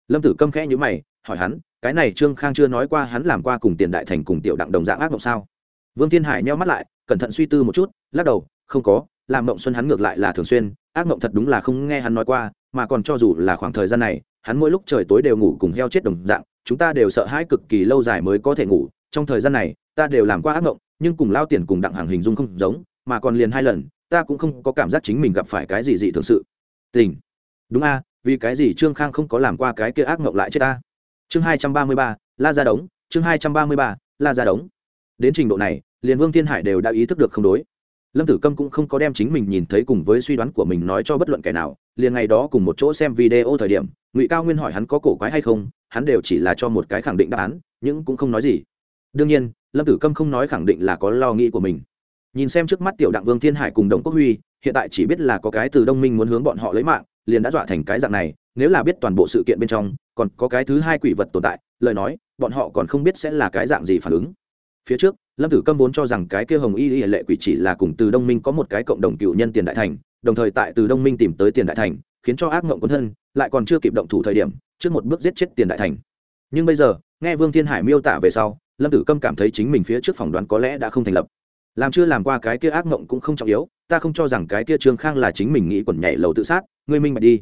Speaker 1: Lâm tử câm khẽ nhữ mày, hỏi hắn, cái này trương khang chưa nói qua hắn làm qua cùng tiền đại thành cùng tiểu đặng đồng dạng ác mộng sao? Vương thiên hải nheo mắt lại, cẩn thận suy tư một chút, lắc đầu, không có, làm mộng xuân hắn ngược lại là thường xuyên, ác mộng thật đúng là không nghe hắn nói qua, mà còn cho dù là khoảng thời gian này hắn mỗi lúc trời tối đều ngủ cùng heo chết đồng dạng, chúng ta đều sợ hãi cực kỳ lâu dài mới có thể ngủ. Trong thời gian này, ta đều làm qua ác mộng, nhưng cùng lao tiền cùng đặng hàng hình dung không giống, mà còn liền hai lần, ta cũng không có cảm giác chính mình gặp phải cái gì dị thường sự. Tình. Đúng a, vì cái gì trương khang không có làm qua cái kia ác mộng lại chết ta? Chương hai trăm ba mươi ba, la ra đống, chương hai trăm ba mươi ba, la ra đống. Đến trình độ này, liền vương thiên hải đều đã ý thức được không đối lâm tử câm cũng không có đem chính mình nhìn thấy cùng với suy đoán của mình nói cho bất luận kẻ nào, liền ngày đó cùng một chỗ xem video thời điểm, ngụy cao nguyên hỏi hắn có cổ quái hay không, hắn đều chỉ là cho một cái khẳng định đáp án, nhưng cũng không nói gì. Đương nhiên, lâm tử câm không nói khẳng định là có lo nghĩ của mình. Nhìn xem trước mắt tiểu đặng vương thiên hải cùng đồng quốc huy, hiện tại chỉ biết là có cái từ đông minh muốn hướng bọn họ lấy mạng, liền đã dọa thành cái dạng này, nếu là biết toàn bộ sự kiện bên trong, còn có cái thứ hai quỷ vật tồn tại, lời nói, bọn họ còn không biết sẽ là cái dạng gì phản ứng. Phía trước lâm tử câm vốn cho rằng cái kia hồng y y lệ quỷ chỉ là cùng từ đông minh có một cái cộng đồng cựu nhân tiền đại thành, đồng thời tại từ đông minh tìm tới tiền đại thành, khiến cho ác mộng quân thân, lại còn chưa kịp động thủ thời điểm, trước một bước giết chết tiền đại thành. Nhưng bây giờ, nghe vương thiên hải miêu tả về sau, lâm tử câm cảm thấy chính mình phía trước phỏng đoán có lẽ đã không thành lập. Làm chưa làm qua cái kia ác mộng cũng không trọng yếu, ta không cho rằng cái kia trương khang là chính mình nghĩ quẩn nhảy lầu tự sát, ngươi minh bạch đi.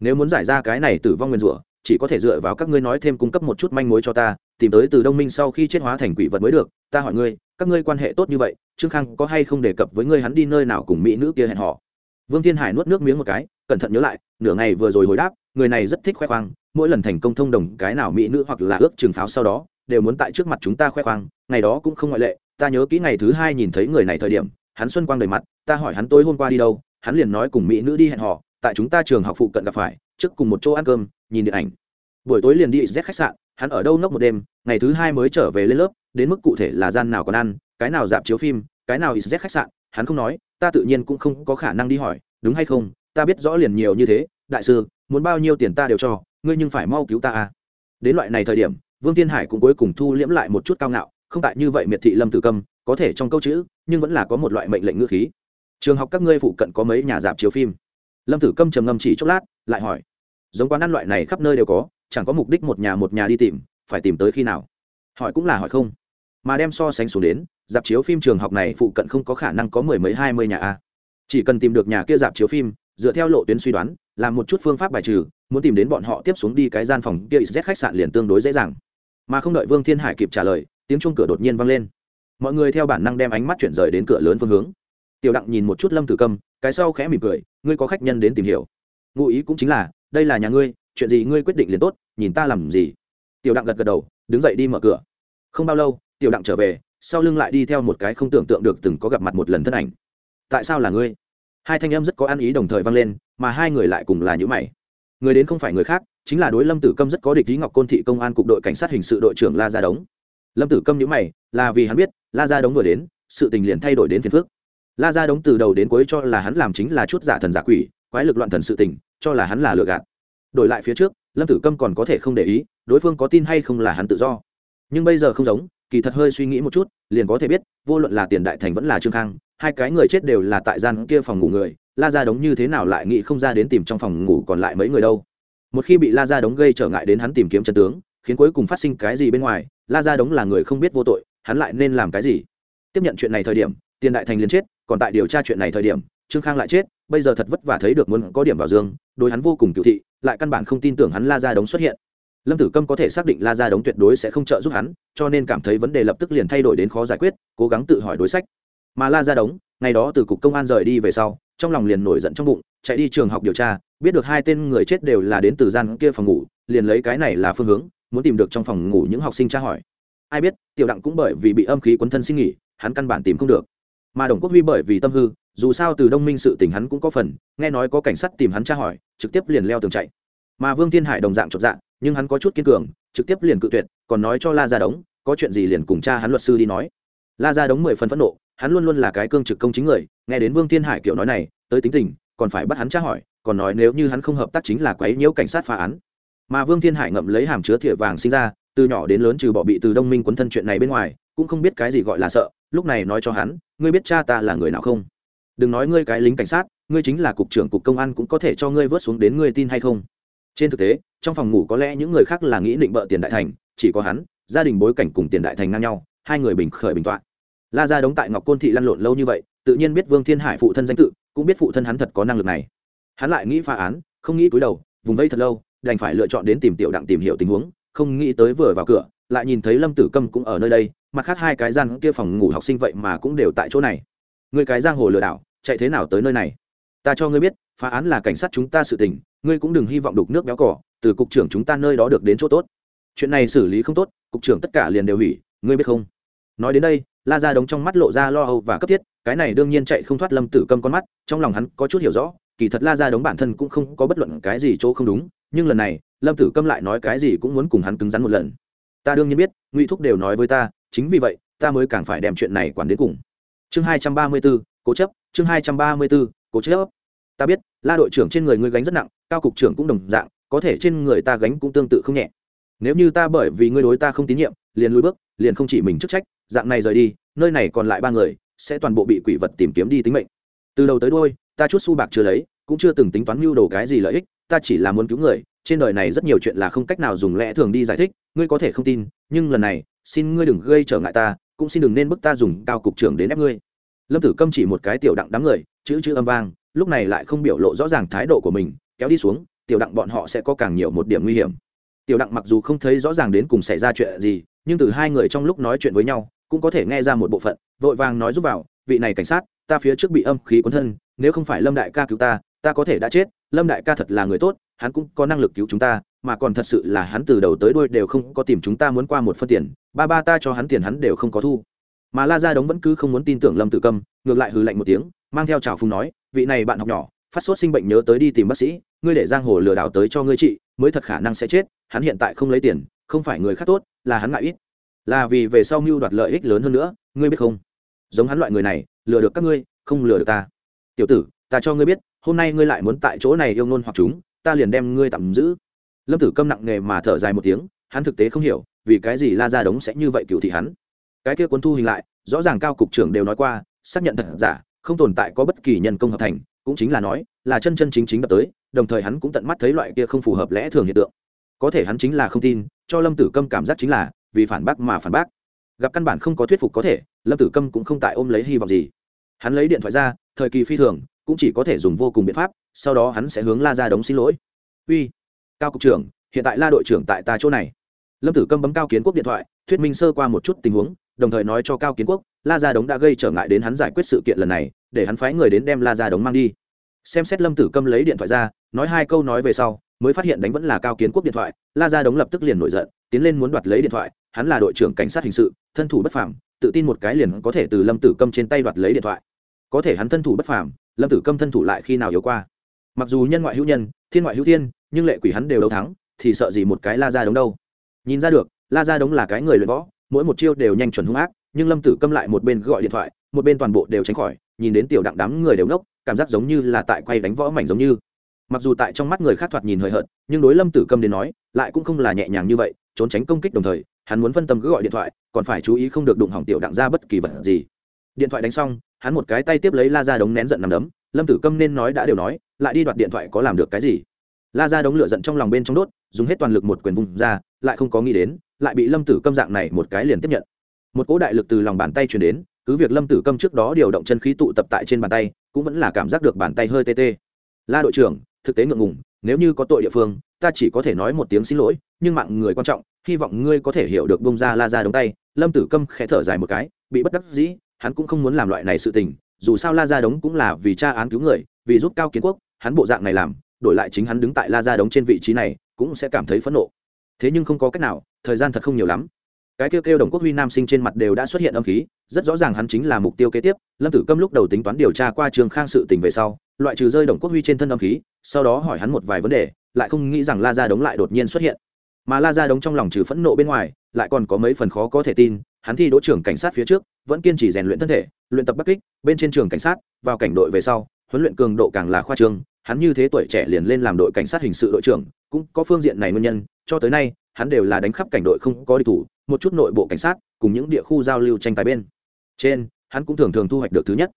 Speaker 1: Nếu muốn giải ra cái này tử vong nguyên rủa, chỉ có thể dựa vào các ngươi nói thêm cung cấp một chút manh mối cho ta tìm tới từ đông minh sau khi chết hóa thành quỷ vật mới được, ta hỏi ngươi, các ngươi quan hệ tốt như vậy, trương khang có hay không đề cập với ngươi hắn đi nơi nào cùng mỹ nữ kia hẹn họ vương thiên hải nuốt nước miếng một cái, cẩn thận nhớ lại, nửa ngày vừa rồi hồi đáp, người này rất thích khoe khoang, mỗi lần thành công thông đồng cái nào mỹ nữ hoặc là ước trường pháo sau đó, đều muốn tại trước mặt chúng ta khoe khoang, ngày đó cũng không ngoại lệ, ta nhớ kỹ ngày thứ hai nhìn thấy người này thời điểm, hắn xuân quang đầy mặt, ta hỏi hắn tối hôm qua đi đâu, hắn liền nói cùng mỹ nữ đi hẹn họ tại chúng ta trường học phụ cận gặp phải, trước cùng một chỗ ăn cơm, nhìn điện ảnh. Buổi tối liền đi z khách sạn hắn ở đâu ngốc một đêm, ngày thứ hai mới trở về lên lớp, đến mức cụ thể là gian nào còn ăn, cái nào dạp chiếu phim, cái nào z khách sạn, hắn không nói, ta tự nhiên cũng không có khả năng đi hỏi, đúng hay không, ta biết rõ liền nhiều như thế, đại sư, muốn bao nhiêu tiền ta đều cho, ngươi nhưng phải mau cứu ta à. Đến loại này thời điểm, vương tiên hải cũng cuối cùng thu liễm lại một chút cao ngạo, không tại như vậy miệt thị lâm tử câm, có thể trong câu chữ, nhưng vẫn là có một loại mệnh lệnh ngữ khí. Trường học các ngươi phụ cận có mấy nhà dạp chiếu phim? Lâm tử câm trầm ngâm chỉ chốc lát, lại hỏi. Giống quán ăn loại này khắp nơi đều có chẳng có mục đích một nhà một nhà đi tìm, phải tìm tới khi nào? Hỏi cũng là hỏi không. Mà đem so sánh xuống đến, dạp chiếu phim trường học này phụ cận không có khả năng có mười mấy hai mươi nhà a. Chỉ cần tìm được nhà kia dạp chiếu phim, dựa theo lộ tuyến suy đoán, làm một chút phương pháp bài trừ, muốn tìm đến bọn họ tiếp xuống đi cái gian phòng kia z khách sạn liền tương đối dễ dàng. Mà không đợi vương thiên hải kịp trả lời, tiếng chuông cửa đột nhiên vang lên. Mọi người theo bản năng đem ánh mắt chuyển rời đến cửa lớn phương hướng. Tiểu đặng nhìn một chút lâm tử câm, cái sau khẽ mỉm cười, ngươi có khách nhân đến tìm hiểu. Ngụ ý cũng chính là, đây là nhà ngươi chuyện gì ngươi quyết định liền tốt, nhìn ta làm gì. Tiểu đặng gật gật đầu, đứng dậy đi mở cửa. Không bao lâu, tiểu đặng trở về, sau lưng lại đi theo một cái không tưởng tượng được từng có gặp mặt một lần thân ảnh. Tại sao là ngươi? Hai thanh em rất có ăn ý đồng thời vang lên, mà hai người lại cùng là những mày. Người đến không phải người khác, chính là đối lâm tử câm rất có địch lý ngọc côn thị công an cục đội cảnh sát hình sự đội trưởng la gia đống. Lâm tử câm nhữ mày, là vì hắn biết, la gia đống vừa đến, sự tình liền thay đổi đến phiền phước la gia đống từ đầu đến cuối cho là hắn làm chính là chút giả thần giả quỷ, quái lực loạn thần sự tình, cho là hắn là lừa gạt đổi lại phía trước, lâm tử câm còn có thể không để ý, đối phương có tin hay không là hắn tự do. Nhưng bây giờ không giống, kỳ thật hơi suy nghĩ một chút, liền có thể biết, vô luận là tiền đại thành vẫn là trương khang, hai cái người chết đều là tại gian kia phòng ngủ người, la ra đống như thế nào lại nghĩ không ra đến tìm trong phòng ngủ còn lại mấy người đâu. Một khi bị la ra đống gây trở ngại đến hắn tìm kiếm chân tướng, khiến cuối cùng phát sinh cái gì bên ngoài, la ra đống là người không biết vô tội, hắn lại nên làm cái gì? Tiếp nhận chuyện này thời điểm, tiền đại thành liền chết, còn tại điều tra chuyện này thời điểm trương khang lại chết, bây giờ thật vất vả thấy được muốn có điểm vào dương, đối hắn vô cùng cựu thị, lại căn bản không tin tưởng hắn la ra đống xuất hiện. Lâm tử câm có thể xác định la ra đống tuyệt đối sẽ không trợ giúp hắn, cho nên cảm thấy vấn đề lập tức liền thay đổi đến khó giải quyết, cố gắng tự hỏi đối sách. Mà la ra đống, ngày đó từ cục công an rời đi về sau, trong lòng liền nổi giận trong bụng, chạy đi trường học điều tra, biết được hai tên người chết đều là đến từ gian kia phòng ngủ, liền lấy cái này là phương hướng, muốn tìm được trong phòng ngủ những học sinh tra hỏi. Ai biết, tiểu đặng cũng bởi vì bị âm khí quấn thân xin nghỉ, hắn căn bản tìm không được. Mà đồng quốc huy bởi vì tâm hư dù sao từ đông minh sự tình hắn cũng có phần, nghe nói có cảnh sát tìm hắn tra hỏi, trực tiếp liền leo tường chạy. Mà vương thiên hải đồng dạng chột dạng nhưng hắn có chút kiên cường, trực tiếp liền cự tuyệt, còn nói cho la ra đống, có chuyện gì liền cùng cha hắn luật sư đi nói. La ra đống mười phần phẫn nộ, hắn luôn luôn là cái cương trực công chính người, nghe đến vương thiên hải kiểu nói này, tới tính tình, còn phải bắt hắn tra hỏi, còn nói nếu như hắn không hợp tác chính là quấy nhiễu cảnh sát phá án. Mà vương thiên hải ngậm lấy hàm chứa thìa vàng sinh ra, từ nhỏ đến lớn trừ bỏ bị từ đông minh quấn thân chuyện này bên ngoài, cũng không biết cái gì gọi là sợ, lúc này nói cho hắn, ngươi biết cha ta là người nào không? Đừng nói ngươi cái lính cảnh sát, ngươi chính là cục trưởng cục công an cũng có thể cho ngươi vớt xuống đến ngươi tin hay không. Trên thực tế, trong phòng ngủ có lẽ những người khác là nghĩ định bợ tiền đại thành, chỉ có hắn, gia đình bối cảnh cùng tiền đại thành ngang nhau, hai người bình khởi bình tọa. La ra đóng tại ngọc côn thị lăn lộn lâu như vậy, tự nhiên biết vương thiên hải phụ thân danh tự, cũng biết phụ thân hắn thật có năng lực này. Hắn lại nghĩ phá án, không nghĩ cúi đầu, vùng vây thật lâu, đành phải lựa chọn đến tìm tiểu đặng tìm hiểu tình huống, không nghĩ tới vừa vào cửa, lại nhìn thấy lâm tử câm cũng ở nơi đây, mặt khác hai cái gian kia phòng ngủ học sinh vậy mà cũng đều tại chỗ này. Người cái giang hồ lừa đảo chạy thế nào tới nơi này? Ta cho ngươi biết, phá án là cảnh sát chúng ta sự tình, ngươi cũng đừng hy vọng đục nước béo cỏ, từ cục trưởng chúng ta nơi đó được đến chỗ tốt. Chuyện này xử lý không tốt, cục trưởng tất cả liền đều hủy, ngươi biết không? Nói đến đây, la ra đống trong mắt lộ ra lo âu và cấp thiết, cái này đương nhiên chạy không thoát lâm tử câm con mắt, trong lòng hắn có chút hiểu rõ, kỳ thật la ra đống bản thân cũng không có bất luận cái gì chỗ không đúng, nhưng lần này, lâm tử câm lại nói cái gì cũng muốn cùng hắn cứng rắn một lần. Ta đương nhiên biết, ngụy thúc đều nói với ta, chính vì vậy, ta mới càng phải đem chuyện này quản đến cùng. Chương hai trăm ba mươi bốn cố chấp, chương hai trăm ba mươi b ố cố chấp. Ta biết, la đội trưởng trên người ngươi gánh rất nặng, cao cục trưởng cũng đồng dạng, có thể trên người ta gánh cũng tương tự không nhẹ. Nếu như ta bởi vì ngươi đối ta không tín nhiệm, liền lùi bước, liền không chỉ mình chức trách, dạng này rời đi, nơi này còn lại ba người, sẽ toàn bộ bị quỷ vật tìm kiếm đi tính mệnh. Từ đầu tới đôi ta chút su bạc chưa lấy, cũng chưa từng tính toán mưu đồ cái gì lợi ích, ta chỉ là muốn cứu người, trên đời này rất nhiều chuyện là không cách nào dùng lẽ thường đi giải thích, ngươi có thể không tin, nhưng lần này, xin ngươi đừng gây trở ngại ta, cũng xin đừng nên bức ta dùng cao cục trưởng đến ép ngươi lâm tử câm chỉ một cái tiểu đặng đám người, chữ chữ âm vang, lúc này lại không biểu lộ rõ ràng thái độ của mình, kéo đi xuống, tiểu đặng bọn họ sẽ có càng nhiều một điểm nguy hiểm. Tiểu đặng mặc dù không thấy rõ ràng đến cùng xảy ra chuyện gì, nhưng từ hai người trong lúc nói chuyện với nhau, cũng có thể nghe ra một bộ phận, vội vàng nói giúp vào, vị này cảnh sát, ta phía trước bị âm khí cuốn thân, nếu không phải lâm đại ca cứu ta ta có thể đã chết, lâm đại ca thật là người tốt, hắn cũng có năng lực cứu chúng ta, mà còn thật sự là hắn từ đầu tới đuôi đều không có tìm chúng ta muốn qua một phân tiền, ba ba ta cho hắn tiền hắn đều không có thu mà la gia đống vẫn cứ không muốn tin tưởng lâm tử câm, ngược lại hừ lạnh một tiếng, mang theo trào phung nói, vị này bạn học nhỏ, phát sốt sinh bệnh nhớ tới đi tìm bác sĩ, ngươi để giang hồ lừa đảo tới cho ngươi trị, mới thật khả năng sẽ chết, hắn hiện tại không lấy tiền, không phải người khác tốt, là hắn ngại ít. Là vì về sau mưu đoạt lợi ích lớn hơn nữa, ngươi biết không? Giống hắn loại người này, lừa được các ngươi, không lừa được ta. Tiểu tử, ta cho ngươi biết, hôm nay ngươi lại muốn tại chỗ này yêu ngôn hoặc chúng, ta liền đem ngươi tạm giữ. Lâm tử câm nặng nề mà thở dài một tiếng, hắn thực tế không hiểu, vì cái gì la ra đống sẽ như vậy cựu thị hắn cái kia cuốn thu hình lại, rõ ràng cao cục trưởng đều nói qua, xác nhận thật giả, không tồn tại có bất kỳ nhân công hợp thành, cũng chính là nói, là chân chân chính chính đập tới, đồng thời hắn cũng tận mắt thấy loại kia không phù hợp lẽ thường hiện tượng. Có thể hắn chính là không tin, cho lâm tử câm cảm giác chính là, vì phản bác mà phản bác. Gặp căn bản không có thuyết phục có thể, lâm tử câm cũng không tại ôm lấy hy vọng gì. Hắn lấy điện thoại ra, thời kỳ phi thường, cũng chỉ có thể dùng vô cùng biện pháp, sau đó hắn sẽ hướng la ra đống xin lỗi. Uy, cao cục trưởng, hiện tại la đội trưởng tại ta chỗ này. Lâm tử câm bấm cao kiến quốc điện thoại, thuyết minh sơ qua một chút tình huống đồng thời nói cho cao kiến quốc, la gia đống đã gây trở ngại đến hắn giải quyết sự kiện lần này, để hắn phái người đến đem la gia đống mang đi. Xem xét lâm tử câm lấy điện thoại ra, nói hai câu nói về sau, mới phát hiện đánh vẫn là cao kiến quốc điện thoại, la gia đống lập tức liền nổi giận, tiến lên muốn đoạt lấy điện thoại, hắn là đội trưởng cảnh sát hình sự, thân thủ bất phàm, tự tin một cái liền có thể từ lâm tử câm trên tay đoạt lấy điện thoại. Có thể hắn thân thủ bất phàm, lâm tử câm thân thủ lại khi nào yếu qua. Mặc dù nhân ngoại hữu nhân, thiên ngoại hữu thiên, nhưng lệ quỷ hắn đều đấu thắng, thì sợ gì một cái la ra đống đâu? Nhìn ra được, la ra đống là cái người luyện võ mỗi một chiêu đều nhanh chuẩn hung ác, nhưng lâm tử câm lại một bên gọi điện thoại, một bên toàn bộ đều tránh khỏi, nhìn đến tiểu đặng đám người đều nốc cảm giác giống như là tại quay đánh võ mảnh giống như. Mặc dù tại trong mắt người khác thoạt nhìn hời hợt, nhưng đối lâm tử câm đến nói, lại cũng không là nhẹ nhàng như vậy, trốn tránh công kích đồng thời, hắn muốn phân tâm cứ gọi điện thoại, còn phải chú ý không được đụng hỏng tiểu đặng ra bất kỳ vật gì. Điện thoại đánh xong, hắn một cái tay tiếp lấy la ra đống nén giận nằm đấm, lâm tử câm nên nói đã đều nói, lại đi đoạt điện thoại có làm được cái gì? La ra đống lửa giận trong lòng bên trong đốt, dùng hết toàn lực một quyền vùng ra, lại không có nghĩ đến lại bị lâm tử câm dạng này một cái liền tiếp nhận. Một cỗ đại lực từ lòng bàn tay chuyển đến, cứ việc lâm tử câm trước đó điều động chân khí tụ tập tại trên bàn tay, cũng vẫn là cảm giác được bàn tay hơi tê tê. La đội trưởng, thực tế ngượng ngùng, nếu như có tội địa phương, ta chỉ có thể nói một tiếng xin lỗi, nhưng mạng người quan trọng, hy vọng ngươi có thể hiểu được bông ra la ra đống tay. Lâm tử câm khẽ thở dài một cái, bị bất đắc dĩ, hắn cũng không muốn làm loại này sự tình, dù sao la ra đống cũng là vì tra án cứu người, vì giúp cao kiến quốc, hắn bộ dạng này làm, đổi lại chính hắn đứng tại la ra đống trên vị trí này, cũng sẽ cảm thấy phẫn nộ thế nhưng không có cách nào, thời gian thật không nhiều lắm. Cái kêu kêu đồng quốc huy nam sinh trên mặt đều đã xuất hiện âm khí, rất rõ ràng hắn chính là mục tiêu kế tiếp. Lâm tử câm lúc đầu tính toán điều tra qua trường khang sự tình về sau, loại trừ rơi đồng quốc huy trên thân âm khí, sau đó hỏi hắn một vài vấn đề, lại không nghĩ rằng la gia đống lại đột nhiên xuất hiện. Mà la gia đống trong lòng trừ phẫn nộ bên ngoài, lại còn có mấy phần khó có thể tin, hắn thi đỗ trưởng cảnh sát phía trước, vẫn kiên trì rèn luyện thân thể, luyện tập bắc kích, bên trên trường cảnh sát, vào cảnh đội về sau, huấn luyện cường độ càng là khoa trương, hắn như thế tuổi trẻ liền lên làm đội cảnh sát hình sự đội trưởng, cũng có phương diện này nguyên nhân cho tới nay, hắn đều là đánh khắp cảnh đội không có đi thủ, một chút nội bộ cảnh sát, cùng những địa khu giao lưu tranh tài bên. Trên, hắn cũng thường thường thu hoạch được thứ nhất.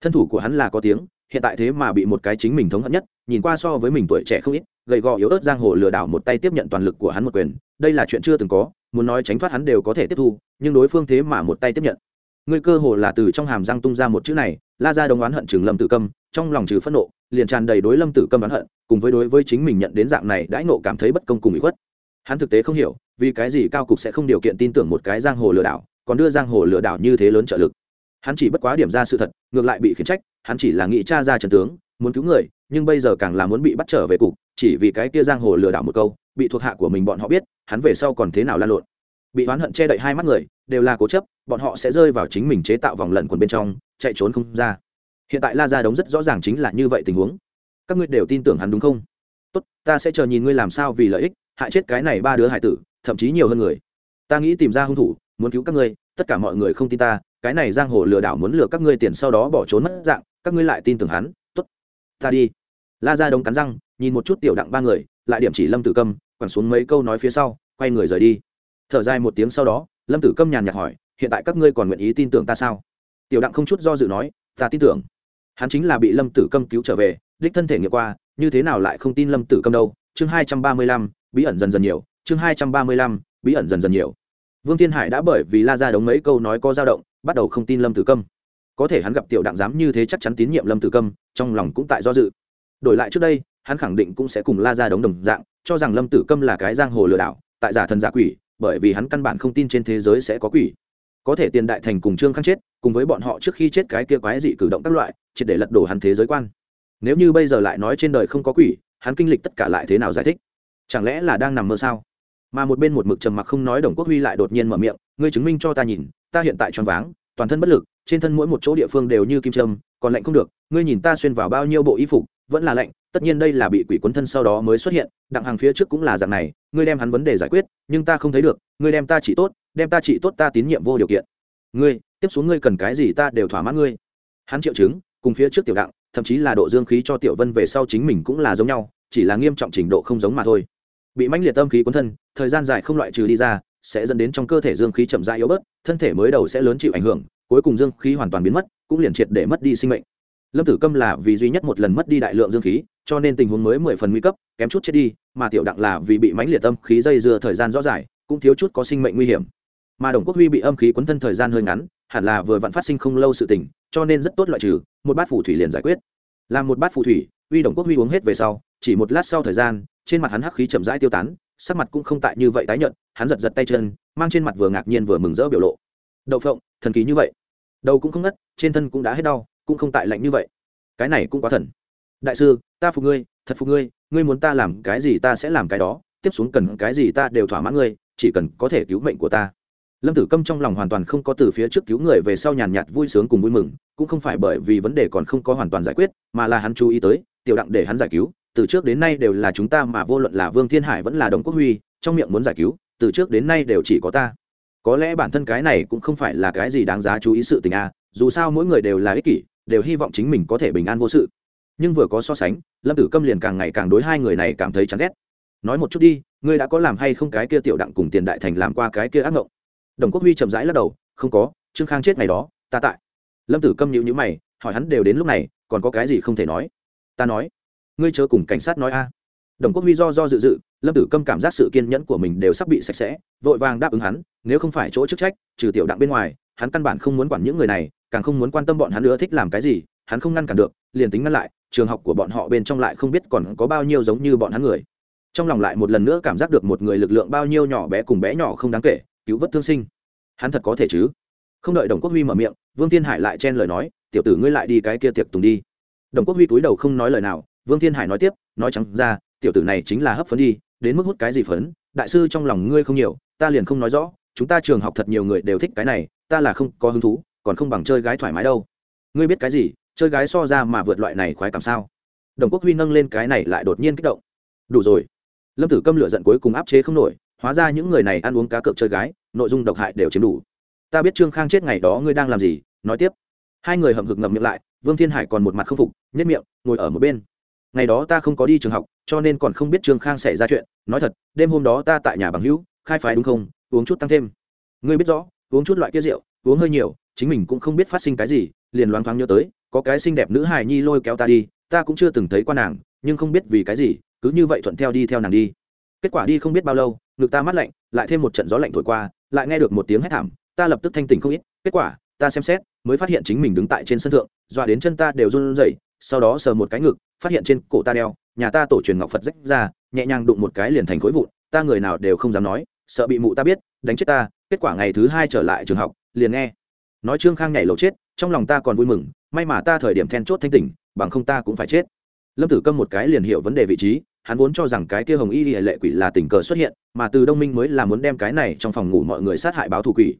Speaker 1: Thân thủ của hắn là có tiếng, hiện tại thế mà bị một cái chính mình thống hận nhất, nhìn qua so với mình tuổi trẻ không ít, gầy gò yếu ớt giang hồ lừa đảo một tay tiếp nhận toàn lực của hắn một quyền, đây là chuyện chưa từng có, muốn nói tránh thoát hắn đều có thể tiếp thu, nhưng đối phương thế mà một tay tiếp nhận. Người cơ hồ là từ trong hàm răng tung ra một chữ này, la ra đồng oán hận chừng lâm tử câm, trong lòng trừ phẫn nộ, liền tràn đầy đối lâm tử câm oán hận, cùng với đối với chính mình nhận đến dạng này đãi nộ cảm thấy bất công cùng bị khuất hắn thực tế không hiểu, vì cái gì cao cục sẽ không điều kiện tin tưởng một cái giang hồ lừa đảo, còn đưa giang hồ lừa đảo như thế lớn trợ lực. Hắn chỉ bất quá điểm ra sự thật, ngược lại bị khiển trách, hắn chỉ là nghĩ cha ra trần tướng, muốn cứu người, nhưng bây giờ càng là muốn bị bắt trở về cục, chỉ vì cái kia giang hồ lừa đảo một câu, bị thuộc hạ của mình bọn họ biết, hắn về sau còn thế nào lan lộn. Bị oán hận che đậy hai mắt người, đều là cố chấp, bọn họ sẽ rơi vào chính mình chế tạo vòng lẩn quần bên trong, chạy trốn không ra. Hiện tại la ra đống rất rõ ràng chính là như vậy tình huống. Các ngươi đều tin tưởng hắn đúng không? Tốt, ta sẽ chờ nhìn ngươi làm sao vì lợi ích hại chết cái này ba đứa hải tử, thậm chí nhiều hơn người. Ta nghĩ tìm ra hung thủ, muốn cứu các ngươi, tất cả mọi người không tin ta, cái này giang hồ lừa đảo muốn lừa các ngươi tiền sau đó bỏ trốn mất dạng, các ngươi lại tin tưởng hắn, tốt. Ta đi. La ra đống cắn răng, nhìn một chút tiểu đặng ba người, lại điểm chỉ lâm tử câm, quẳng xuống mấy câu nói phía sau, quay người rời đi. Thở dài một tiếng sau đó, lâm tử câm nhàn nhạt hỏi, hiện tại các ngươi còn nguyện ý tin tưởng ta sao? Tiểu đặng không chút do dự nói, ta tin tưởng. Hắn chính là bị lâm tử câm cứu trở về, đích thân thể nghiệm qua, như thế nào lại không tin lâm tử câm đâu? Chương hai trăm ba mươi lăm bí ẩn dần dần nhiều, chương hai trăm ba mươi lăm, bí ẩn dần dần nhiều. Vương thiên hải đã bởi vì la ra đống mấy câu nói có dao động, bắt đầu không tin lâm tử câm. Có thể hắn gặp tiểu đặng dám như thế chắc chắn tín nhiệm lâm tử câm, trong lòng cũng tại do dự. Đổi lại trước đây, hắn khẳng định cũng sẽ cùng la ra đống đồng dạng, cho rằng lâm tử câm là cái giang hồ lừa đảo, tại giả thần giả quỷ, bởi vì hắn căn bản không tin trên thế giới sẽ có quỷ. Có thể tiền đại thành cùng trương khăn chết, cùng với bọn họ trước khi chết cái kia quái dị cử động các loại, triệt để lật đổ hắn thế giới quan. Nếu như bây giờ lại nói trên đời không có quỷ, hắn kinh lịch tất cả lại thế nào giải thích? Chẳng lẽ là đang nằm mơ sao? Mà một bên một mực trầm mặc không nói đồng quốc huy lại đột nhiên mở miệng, ngươi chứng minh cho ta nhìn, ta hiện tại choáng váng, toàn thân bất lực, trên thân mỗi một chỗ địa phương đều như kim trâm còn lạnh không được, ngươi nhìn ta xuyên vào bao nhiêu bộ y phục, vẫn là lạnh, tất nhiên đây là bị quỷ quấn thân sau đó mới xuất hiện, đặng hàng phía trước cũng là dạng này, ngươi đem hắn vấn đề giải quyết, nhưng ta không thấy được, ngươi đem ta trị tốt, đem ta trị tốt ta tín nhiệm vô điều kiện. Ngươi, tiếp xuống ngươi cần cái gì ta đều thỏa mãn ngươi. Hắn triệu chứng, cùng phía trước tiểu đặng, thậm chí là độ dương khí cho tiểu vân về sau chính mình cũng là giống nhau, chỉ là nghiêm trọng trình độ không giống mà thôi bị mãnh liệt tâm khí cuốn thân thời gian dài không loại trừ đi ra sẽ dẫn đến trong cơ thể dương khí chậm rãi yếu bớt thân thể mới đầu sẽ lớn chịu ảnh hưởng cuối cùng dương khí hoàn toàn biến mất cũng liền triệt để mất đi sinh mệnh. Lâm tử câm là vì duy nhất một lần mất đi đại lượng dương khí cho nên tình huống mới mười phần nguy cấp kém chút chết đi mà tiểu đặng là vì bị mãnh liệt âm khí dây dưa thời gian rõ dài, cũng thiếu chút có sinh mệnh nguy hiểm. Mà đồng quốc huy bị âm khí quấn thân thời gian hơi ngắn hẳn là vừa vặn phát sinh không lâu sự tình cho nên rất tốt loại trừ một bát phù thủy liền giải quyết. Làm một bát phù thủy uy đồng quốc huy uống hết về sau chỉ một lát sau thời gian trên mặt hắn hắc khí chậm rãi tiêu tán, sắc mặt cũng không tại như vậy tái nhợt, hắn giật giật tay chân, mang trên mặt vừa ngạc nhiên vừa mừng rỡ biểu lộ. Đậu phộng, thần kỳ như vậy. Đầu cũng không ngất, trên thân cũng đã hết đau, cũng không tại lạnh như vậy. Cái này cũng quá thần. Đại sư, ta phục ngươi, thật phục ngươi ngươi muốn ta làm cái gì ta sẽ làm cái đó, tiếp xuống cần cái gì ta đều thỏa mãn ngươi, chỉ cần có thể cứu mệnh của ta. Lâm tử câm trong lòng hoàn toàn không có từ phía trước cứu người về sau nhàn nhạt vui sướng cùng vui mừng, cũng không phải bởi vì vấn đề còn không có hoàn toàn giải quyết, mà là hắn chú ý tới, tiểu đặng để hắn giải cứu từ trước đến nay đều là chúng ta mà vô luận là vương thiên hải vẫn là đồng quốc huy, trong miệng muốn giải cứu, từ trước đến nay đều chỉ có ta. Có lẽ bản thân cái này cũng không phải là cái gì đáng giá chú ý sự tình a, dù sao mỗi người đều là ích kỷ, đều hy vọng chính mình có thể bình an vô sự. Nhưng vừa có so sánh, lâm tử câm liền càng ngày càng đối hai người này cảm thấy chán ghét. Nói một chút đi, ngươi đã có làm hay không cái kia tiểu đặng cùng tiền đại thành làm qua cái kia ác ngộng? Đồng quốc huy chậm rãi lắc đầu, không có, trương khang chết ngày đó, ta tại. Lâm tử câm nhịu nhữ mày, hỏi hắn đều đến lúc này, còn có cái gì không thể nói? Ta nói ngươi chớ cùng cảnh sát nói a. Đồng quốc huy do do dự dự, lâm tử câm cảm giác sự kiên nhẫn của mình đều sắp bị sạch sẽ, vội vàng đáp ứng hắn, nếu không phải chỗ chức trách, trừ tiểu đặng bên ngoài, hắn căn bản không muốn quản những người này, càng không muốn quan tâm bọn hắn nữa thích làm cái gì, hắn không ngăn cản được, liền tính ngăn lại, trường học của bọn họ bên trong lại không biết còn có bao nhiêu giống như bọn hắn người. Trong lòng lại một lần nữa cảm giác được một người lực lượng bao nhiêu nhỏ bé cùng bé nhỏ không đáng kể, cứu vớt thương sinh. Hắn thật có thể chứ? Không đợi đồng quốc huy mở miệng, vương thiên hải lại chen lời nói, tiểu tử ngươi lại đi cái kia tiệc tùng đi. Đồng quốc huy túi đầu không nói lời nào vương thiên hải nói tiếp, nói chẳng ra, tiểu tử này chính là hấp phấn đi, đến mức hút cái gì phấn? Đại sư trong lòng ngươi không nhiều, ta liền không nói rõ, chúng ta trường học thật nhiều người đều thích cái này, ta là không có hứng thú, còn không bằng chơi gái thoải mái đâu. Ngươi biết cái gì, chơi gái so ra mà vượt loại này khoái cảm sao? Đồng quốc huy nâng lên cái này lại đột nhiên kích động. Đủ rồi. Lâm tử câm lửa giận cuối cùng áp chế không nổi, hóa ra những người này ăn uống cá cược chơi gái, nội dung độc hại đều chiếm đủ. Ta biết trương khang chết ngày đó ngươi đang làm gì, nói tiếp. Hai người hậm hực ngậm miệng lại, vương thiên hải còn một mặt k phục nhất miệng, ngồi ở một bên ngày đó ta không có đi trường học, cho nên còn không biết trương khang xảy ra chuyện. Nói thật, đêm hôm đó ta tại nhà bằng hữu, khai phái đúng không? Uống chút tăng thêm. Ngươi biết rõ, uống chút loại kia rượu, uống hơi nhiều, chính mình cũng không biết phát sinh cái gì, liền loáng thoáng nhớ tới, có cái xinh đẹp nữ hài nhi lôi kéo ta đi, ta cũng chưa từng thấy qua nàng, nhưng không biết vì cái gì, cứ như vậy thuận theo đi theo nàng đi. Kết quả đi không biết bao lâu, ngực ta mát lạnh, lại thêm một trận gió lạnh thổi qua, lại nghe được một tiếng hét thảm, ta lập tức thanh tỉnh không ít. Kết quả, ta xem xét, mới phát hiện chính mình đứng tại trên sân thượng, dọa đến chân ta đều run rẩy sau đó sờ một cái ngực, phát hiện trên cổ ta đeo, nhà ta tổ truyền ngọc phật rách ra, nhẹ nhàng đụng một cái liền thành khối vụn, ta người nào đều không dám nói, sợ bị mụ ta biết, đánh chết ta, kết quả ngày thứ hai trở lại trường học, liền nghe. Nói trương khang nhảy lầu chết, trong lòng ta còn vui mừng, may mà ta thời điểm then chốt thanh tỉnh, bằng không ta cũng phải chết. Lâm tử câm một cái liền hiểu vấn đề vị trí, hắn vốn cho rằng cái kia hồng y lệ quỷ là tình cờ xuất hiện, mà từ đông minh mới là muốn đem cái này trong phòng ngủ mọi người sát hại báo thù quỷ.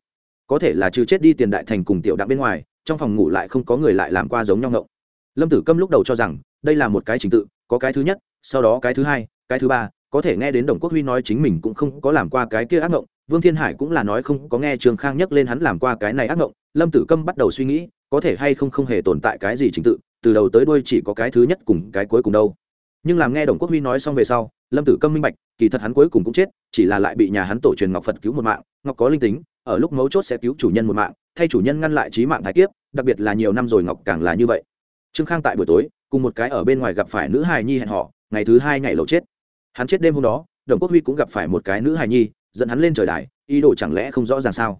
Speaker 1: Có thể là trừ chết đi tiền đại thành cùng tiểu đặng bên ngoài, trong phòng ngủ lại không có người lại làm qua giống nhau ngộng lâm tử câm lúc đầu cho rằng, đây là một cái trình tự, có cái thứ nhất, sau đó cái thứ hai, cái thứ ba, có thể nghe đến đồng quốc huy nói chính mình cũng không có làm qua cái kia ác ngộng, vương thiên hải cũng là nói không có nghe trường khang nhắc lên hắn làm qua cái này ác ngộng, lâm tử câm bắt đầu suy nghĩ, có thể hay không không hề tồn tại cái gì trình tự, từ đầu tới đuôi chỉ có cái thứ nhất cùng cái cuối cùng đâu. Nhưng làm nghe đồng quốc huy nói xong về sau, lâm tử câm minh bạch, kỳ thật hắn cuối cùng cũng chết, chỉ là lại bị nhà hắn tổ truyền ngọc phật cứu một mạng, ngọc có linh tính, ở lúc mấu chốt sẽ cứu chủ nhân một mạng, thay chủ nhân ngăn lại trí mạng thái kiếp, đặc biệt là nhiều năm rồi ngọc càng là như vậy trương khang tại buổi tối, cùng một cái ở bên ngoài gặp phải nữ hài nhi hẹn họ ngày thứ hai ngày lầu chết. Hắn chết đêm hôm đó, đồng quốc huy cũng gặp phải một cái nữ hài nhi, dẫn hắn lên trời đài, ý đồ chẳng lẽ không rõ ràng sao?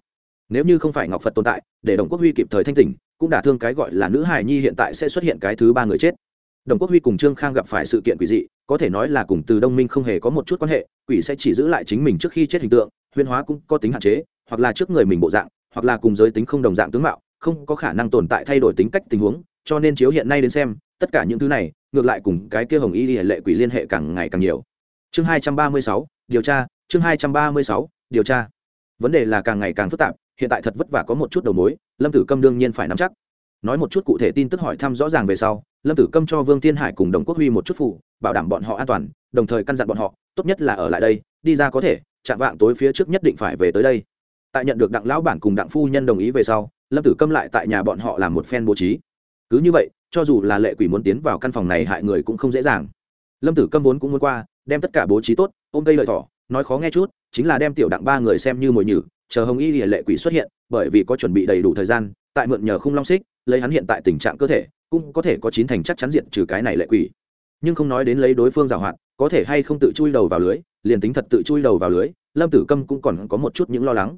Speaker 1: Nếu như không phải ngọc phật tồn tại, để đồng quốc huy kịp thời thanh tỉnh, cũng đả thương cái gọi là nữ hài nhi hiện tại sẽ xuất hiện cái thứ ba người chết. Đồng quốc huy cùng trương khang gặp phải sự kiện quỷ dị, có thể nói là cùng từ đông minh không hề có một chút quan hệ, quỷ sẽ chỉ giữ lại chính mình trước khi chết hình tượng huyên hóa cũng có tính hạn chế, hoặc là trước người mình bộ dạng, hoặc là cùng giới tính không đồng dạng tướng mạo, không có khả năng tồn tại thay đổi tính cách tình huống cho nên chiếu hiện nay đến xem, tất cả những thứ này, ngược lại cùng cái kia hồng y lệ quỷ liên hệ càng ngày càng nhiều. Chương hai trăm ba mươi sáu, điều tra, chương hai trăm ba mươi sáu, điều tra. Vấn đề là càng ngày càng phức tạp, hiện tại thật vất vả có một chút đầu mối, lâm tử câm đương nhiên phải nắm chắc. Nói một chút cụ thể tin tức hỏi thăm rõ ràng về sau, lâm tử câm cho vương thiên hải cùng đồng quốc huy một chút phụ bảo đảm bọn họ an toàn, đồng thời căn dặn bọn họ, tốt nhất là ở lại đây, đi ra có thể, chạm vạng tối phía trước nhất định phải về tới đây. Tại nhận được đặng lão bản cùng đặng phu nhân đồng ý về sau, lâm tử câm lại tại nhà bọn họ làm một phen bố trí cứ như vậy, cho dù là lệ quỷ muốn tiến vào căn phòng này hại người cũng không dễ dàng. Lâm tử câm vốn cũng muốn qua, đem tất cả bố trí tốt, ôm cây lợi thỏ, nói khó nghe chút, chính là đem tiểu đặng ba người xem như mồi nhử, chờ hồng y lìa lệ quỷ xuất hiện, bởi vì có chuẩn bị đầy đủ thời gian, tại mượn nhờ khung long xích, lấy hắn hiện tại tình trạng cơ thể, cũng có thể có chín thành chắc chắn diện trừ cái này lệ quỷ. Nhưng không nói đến lấy đối phương giảo hoạt, có thể hay không tự chui đầu vào lưới, liền tính thật tự chui đầu vào lưới, lâm tử câm cũng còn có một chút những lo lắng.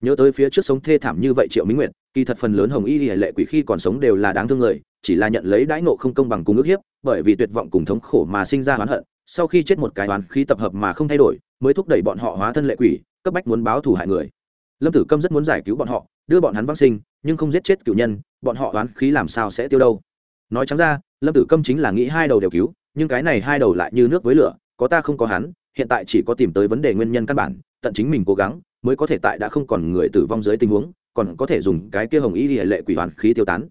Speaker 1: Nhớ tới phía trước sống thê thảm như vậy triệu minh nguyệt kỳ thật phần lớn hồng y lệ quỷ khi còn sống đều là đáng thương người, chỉ là nhận lấy đãi nộ không công bằng cùng ước hiếp, bởi vì tuyệt vọng cùng thống khổ mà sinh ra oán hận, sau khi chết một cái oán khí tập hợp mà không thay đổi, mới thúc đẩy bọn họ hóa thân lệ quỷ, cấp bách muốn báo thù hại người. Lâm tử câm rất muốn giải cứu bọn họ, đưa bọn hắn vang sinh, nhưng không giết chết cựu nhân, bọn họ oán khí làm sao sẽ tiêu đâu? Nói trắng ra, lâm tử câm chính là nghĩ hai đầu đều cứu, nhưng cái này hai đầu lại như nước với lửa, có ta không có hắn, hiện tại chỉ có tìm tới vấn đề nguyên nhân căn bản, tận chính mình cố gắng, mới có thể tại đã không còn người tử vong dưới tình huống còn có thể dùng cái kia hồng y hệ lệ quỷ hoàn khí tiêu tán.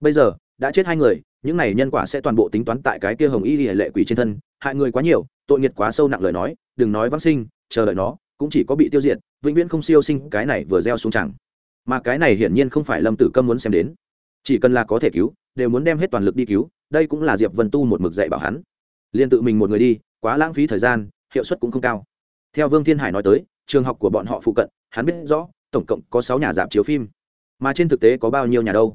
Speaker 1: Bây giờ, đã chết hai người, những này nhân quả sẽ toàn bộ tính toán tại cái kia hồng y hệ lệ quỷ trên thân. Hại người quá nhiều, tội nghiệt quá sâu nặng lời nói, đừng nói vãng sinh, chờ đợi nó, cũng chỉ có bị tiêu diệt, vĩnh viễn không siêu sinh, cái này vừa gieo xuống chẳng. Mà cái này hiển nhiên không phải lâm tử câm muốn xem đến. Chỉ cần là có thể cứu, đều muốn đem hết toàn lực đi cứu, đây cũng là diệp vân tu một mực dạy bảo hắn. Liên tự mình một người đi, quá lãng phí thời gian, hiệu suất cũng không cao. Theo vương thiên hải nói tới, trường học của bọn họ phụ cận, hắn biết rõ tổng cộng có sáu nhà dạp chiếu phim. Mà trên thực tế có bao nhiêu nhà đâu?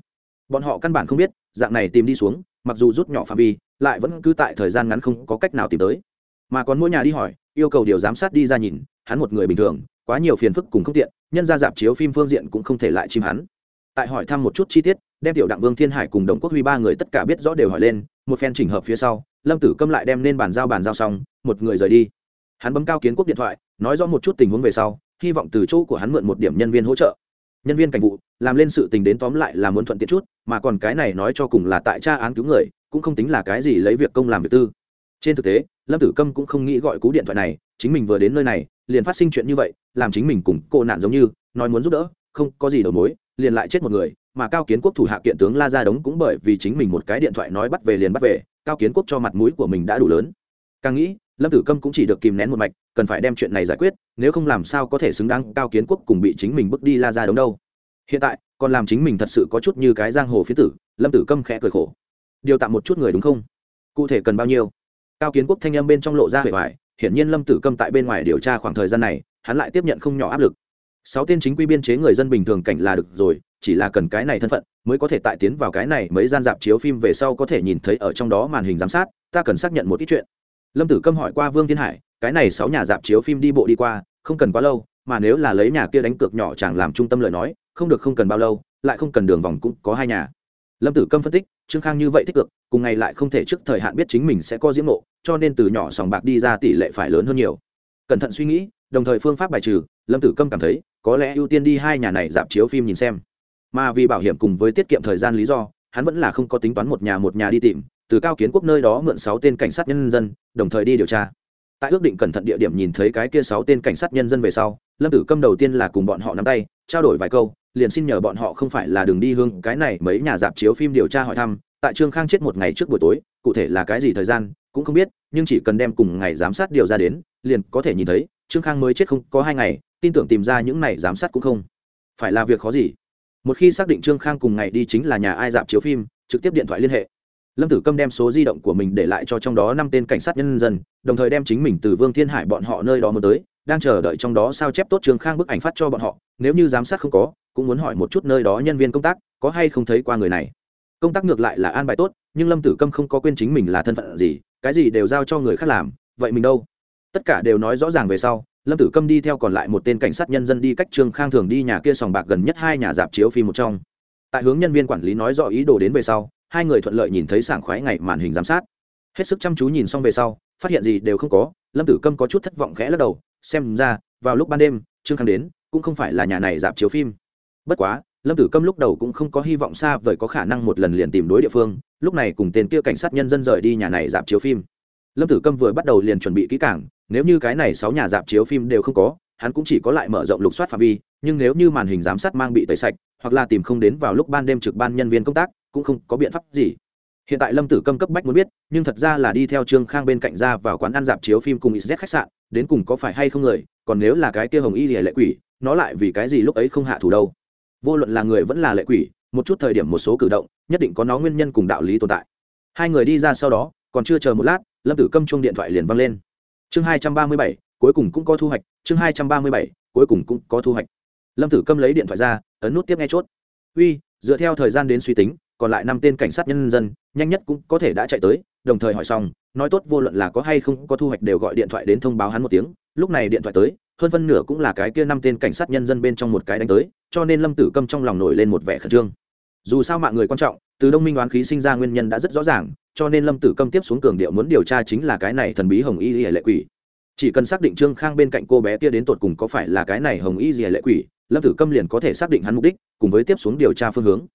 Speaker 1: Bọn họ căn bản không biết, dạng này tìm đi xuống, mặc dù rút nhỏ phạm vi, lại vẫn cứ tại thời gian ngắn không có cách nào tìm tới. Mà còn mỗi nhà đi hỏi, yêu cầu điều giám sát đi ra nhìn, hắn một người bình thường, quá nhiều phiền phức cùng không tiện, nhân ra dạp chiếu phim phương diện cũng không thể lại chim hắn. Tại hỏi thăm một chút chi tiết, đem tiểu đặng vương thiên hải cùng đồng quốc huy ba người tất cả biết rõ đều hỏi lên, một phen chỉnh hợp phía sau, lâm tử câm lại đem lên bàn giao bàn giao xong, một người rời đi. Hắn bấm cao kiến quốc điện thoại, nói rõ một chút tình huống về sau hy vọng từ chỗ của hắn mượn một điểm nhân viên hỗ trợ. Nhân viên cảnh vụ, làm lên sự tình đến tóm lại là muốn thuận tiện chút, mà còn cái này nói cho cùng là tại tra án cứu người, cũng không tính là cái gì lấy việc công làm việc tư. Trên thực tế, lâm tử câm cũng không nghĩ gọi cú điện thoại này, chính mình vừa đến nơi này, liền phát sinh chuyện như vậy, làm chính mình cùng cô nạn giống như, nói muốn giúp đỡ, không có gì đầu mối, liền lại chết một người, mà cao kiến quốc thủ hạ kiện tướng la ra đống cũng bởi vì chính mình một cái điện thoại nói bắt về liền bắt về, cao kiến quốc cho mặt mũi của mình đã đủ lớn. Càng nghĩ lâm tử câm cũng chỉ được kìm nén một mạch, cần phải đem chuyện này giải quyết, nếu không làm sao có thể xứng đáng cao kiến quốc cùng bị chính mình bước đi la ra đống đâu. Hiện tại, còn làm chính mình thật sự có chút như cái giang hồ phía tử, lâm tử câm khẽ cười khổ. Điều tạm một chút người đúng không? Cụ thể cần bao nhiêu? Cao kiến quốc thanh âm bên trong lộ ra hệ hoại hiển nhiên lâm tử câm tại bên ngoài điều tra khoảng thời gian này, hắn lại tiếp nhận không nhỏ áp lực. Sáu tên chính quy biên chế người dân bình thường cảnh là được rồi, chỉ là cần cái này thân phận, mới có thể tại tiến vào cái này mấy gian dạp chiếu phim về sau có thể nhìn thấy ở trong đó màn hình giám sát, ta cần xác nhận một ít chuyện lâm tử câm hỏi qua vương thiên hải, cái này sáu nhà dạp chiếu phim đi bộ đi qua, không cần quá lâu, mà nếu là lấy nhà kia đánh cược nhỏ chẳng làm trung tâm lời nói, không được không cần bao lâu, lại không cần đường vòng cũng có hai nhà. Lâm tử câm phân tích, trương khang như vậy tích cực, cùng ngày lại không thể trước thời hạn biết chính mình sẽ có diễm nộ cho nên từ nhỏ sòng bạc đi ra tỷ lệ phải lớn hơn nhiều. Cẩn thận suy nghĩ, đồng thời phương pháp bài trừ, lâm tử câm cảm thấy, có lẽ ưu tiên đi hai nhà này dạp chiếu phim nhìn xem. Mà vì bảo hiểm cùng với tiết kiệm thời gian lý do, hắn vẫn là không có tính toán một nhà một nhà đi tìm từ cao kiến quốc nơi đó mượn sáu tên cảnh sát nhân dân, đồng thời đi điều tra. Tại ước định cẩn thận địa điểm nhìn thấy cái kia sáu tên cảnh sát nhân dân về sau, lâm tử câm đầu tiên là cùng bọn họ nắm tay, trao đổi vài câu, liền xin nhờ bọn họ không phải là đường đi hương cái này mấy nhà dạp chiếu phim điều tra hỏi thăm. Tại trương khang chết một ngày trước buổi tối, cụ thể là cái gì thời gian, cũng không biết, nhưng chỉ cần đem cùng ngày giám sát điều ra đến, liền có thể nhìn thấy, trương khang mới chết không có hai ngày, tin tưởng tìm ra những này giám sát cũng không phải là việc khó gì. Một khi xác định trương khang cùng ngày đi chính là nhà ai dạp chiếu phim, trực tiếp điện thoại liên hệ lâm tử câm đem số di động của mình để lại cho trong đó năm tên cảnh sát nhân dân, đồng thời đem chính mình từ vương thiên hải bọn họ nơi đó mới tới, đang chờ đợi trong đó sao chép tốt Trường khang bức ảnh phát cho bọn họ, nếu như giám sát không có, cũng muốn hỏi một chút nơi đó nhân viên công tác, có hay không thấy qua người này. Công tác ngược lại là an bài tốt, nhưng lâm tử câm không có quên chính mình là thân phận gì, cái gì đều giao cho người khác làm, vậy mình đâu? Tất cả đều nói rõ ràng về sau, lâm tử câm đi theo còn lại một tên cảnh sát nhân dân đi cách trương khang thường đi nhà kia sòng bạc gần nhất hai nhà dạp chiếu phim một trong. Tại hướng nhân viên quản lý nói rõ ý đồ đến về sau hai người thuận lợi nhìn thấy sảng khoái ngày màn hình giám sát. Hết sức chăm chú nhìn xong về sau, phát hiện gì đều không có, lâm tử câm có chút thất vọng khẽ lắc đầu, xem ra, vào lúc ban đêm, trương khang đến, cũng không phải là nhà này dạp chiếu phim. Bất quá, lâm tử câm lúc đầu cũng không có hy vọng xa vời có khả năng một lần liền tìm đối địa phương, lúc này cùng tên kia cảnh sát nhân dân rời đi nhà này dạp chiếu phim. Lâm tử câm vừa bắt đầu liền chuẩn bị kỹ cảng nếu như cái này sáu nhà dạp chiếu phim đều không có, hắn cũng chỉ có lại mở rộng lục soát phạm vi, nhưng nếu như màn hình giám sát mang bị tẩy sạch, hoặc là tìm không đến vào lúc ban đêm trực ban nhân viên công tác cũng không có biện pháp gì. Hiện tại lâm tử câm cấp bách muốn biết, nhưng thật ra là đi theo trương khang bên cạnh ra vào quán ăn dạp chiếu phim cùng xz khách sạn, đến cùng có phải hay không người, còn nếu là cái kia hồng y lìa lệ quỷ, nó lại vì cái gì lúc ấy không hạ thủ đâu? Vô luận là người vẫn là lệ quỷ, một chút thời điểm một số cử động, nhất định có nó nguyên nhân cùng đạo lý tồn tại. Hai người đi ra sau đó, còn chưa chờ một lát, lâm tử câm chuông điện thoại liền văng lên. Chương hai trăm ba mươi bảy, cuối cùng cũng có thu hoạch, chương hai trăm ba mươi bảy, cuối cùng cũng có thu hoạch. Lâm tử câm lấy điện thoại ra, ấn nút tiếp nghe chốt. Uy, dựa theo thời gian đến suy tính còn lại năm tên cảnh sát nhân dân, nhanh nhất cũng có thể đã chạy tới, đồng thời hỏi xong, nói tốt vô luận là có hay không có thu hoạch đều gọi điện thoại đến thông báo hắn một tiếng. Lúc này điện thoại tới, hơn phân nửa cũng là cái kia năm tên cảnh sát nhân dân bên trong một cái đánh tới, cho nên lâm tử câm trong lòng nổi lên một vẻ khẩn trương. Dù sao mạng người quan trọng, từ đông minh đoán khí sinh ra nguyên nhân đã rất rõ ràng, cho nên lâm tử câm tiếp xuống cường điệu muốn điều tra chính là cái này thần bí hồng y lệ quỷ. Chỉ cần xác định trương khang bên cạnh cô bé kia đến tột cùng có phải là cái này hồng y dì lệ quỷ, lâm tử câm liền có thể xác định hắn mục đích, cùng với tiếp xuống điều tra phương hướng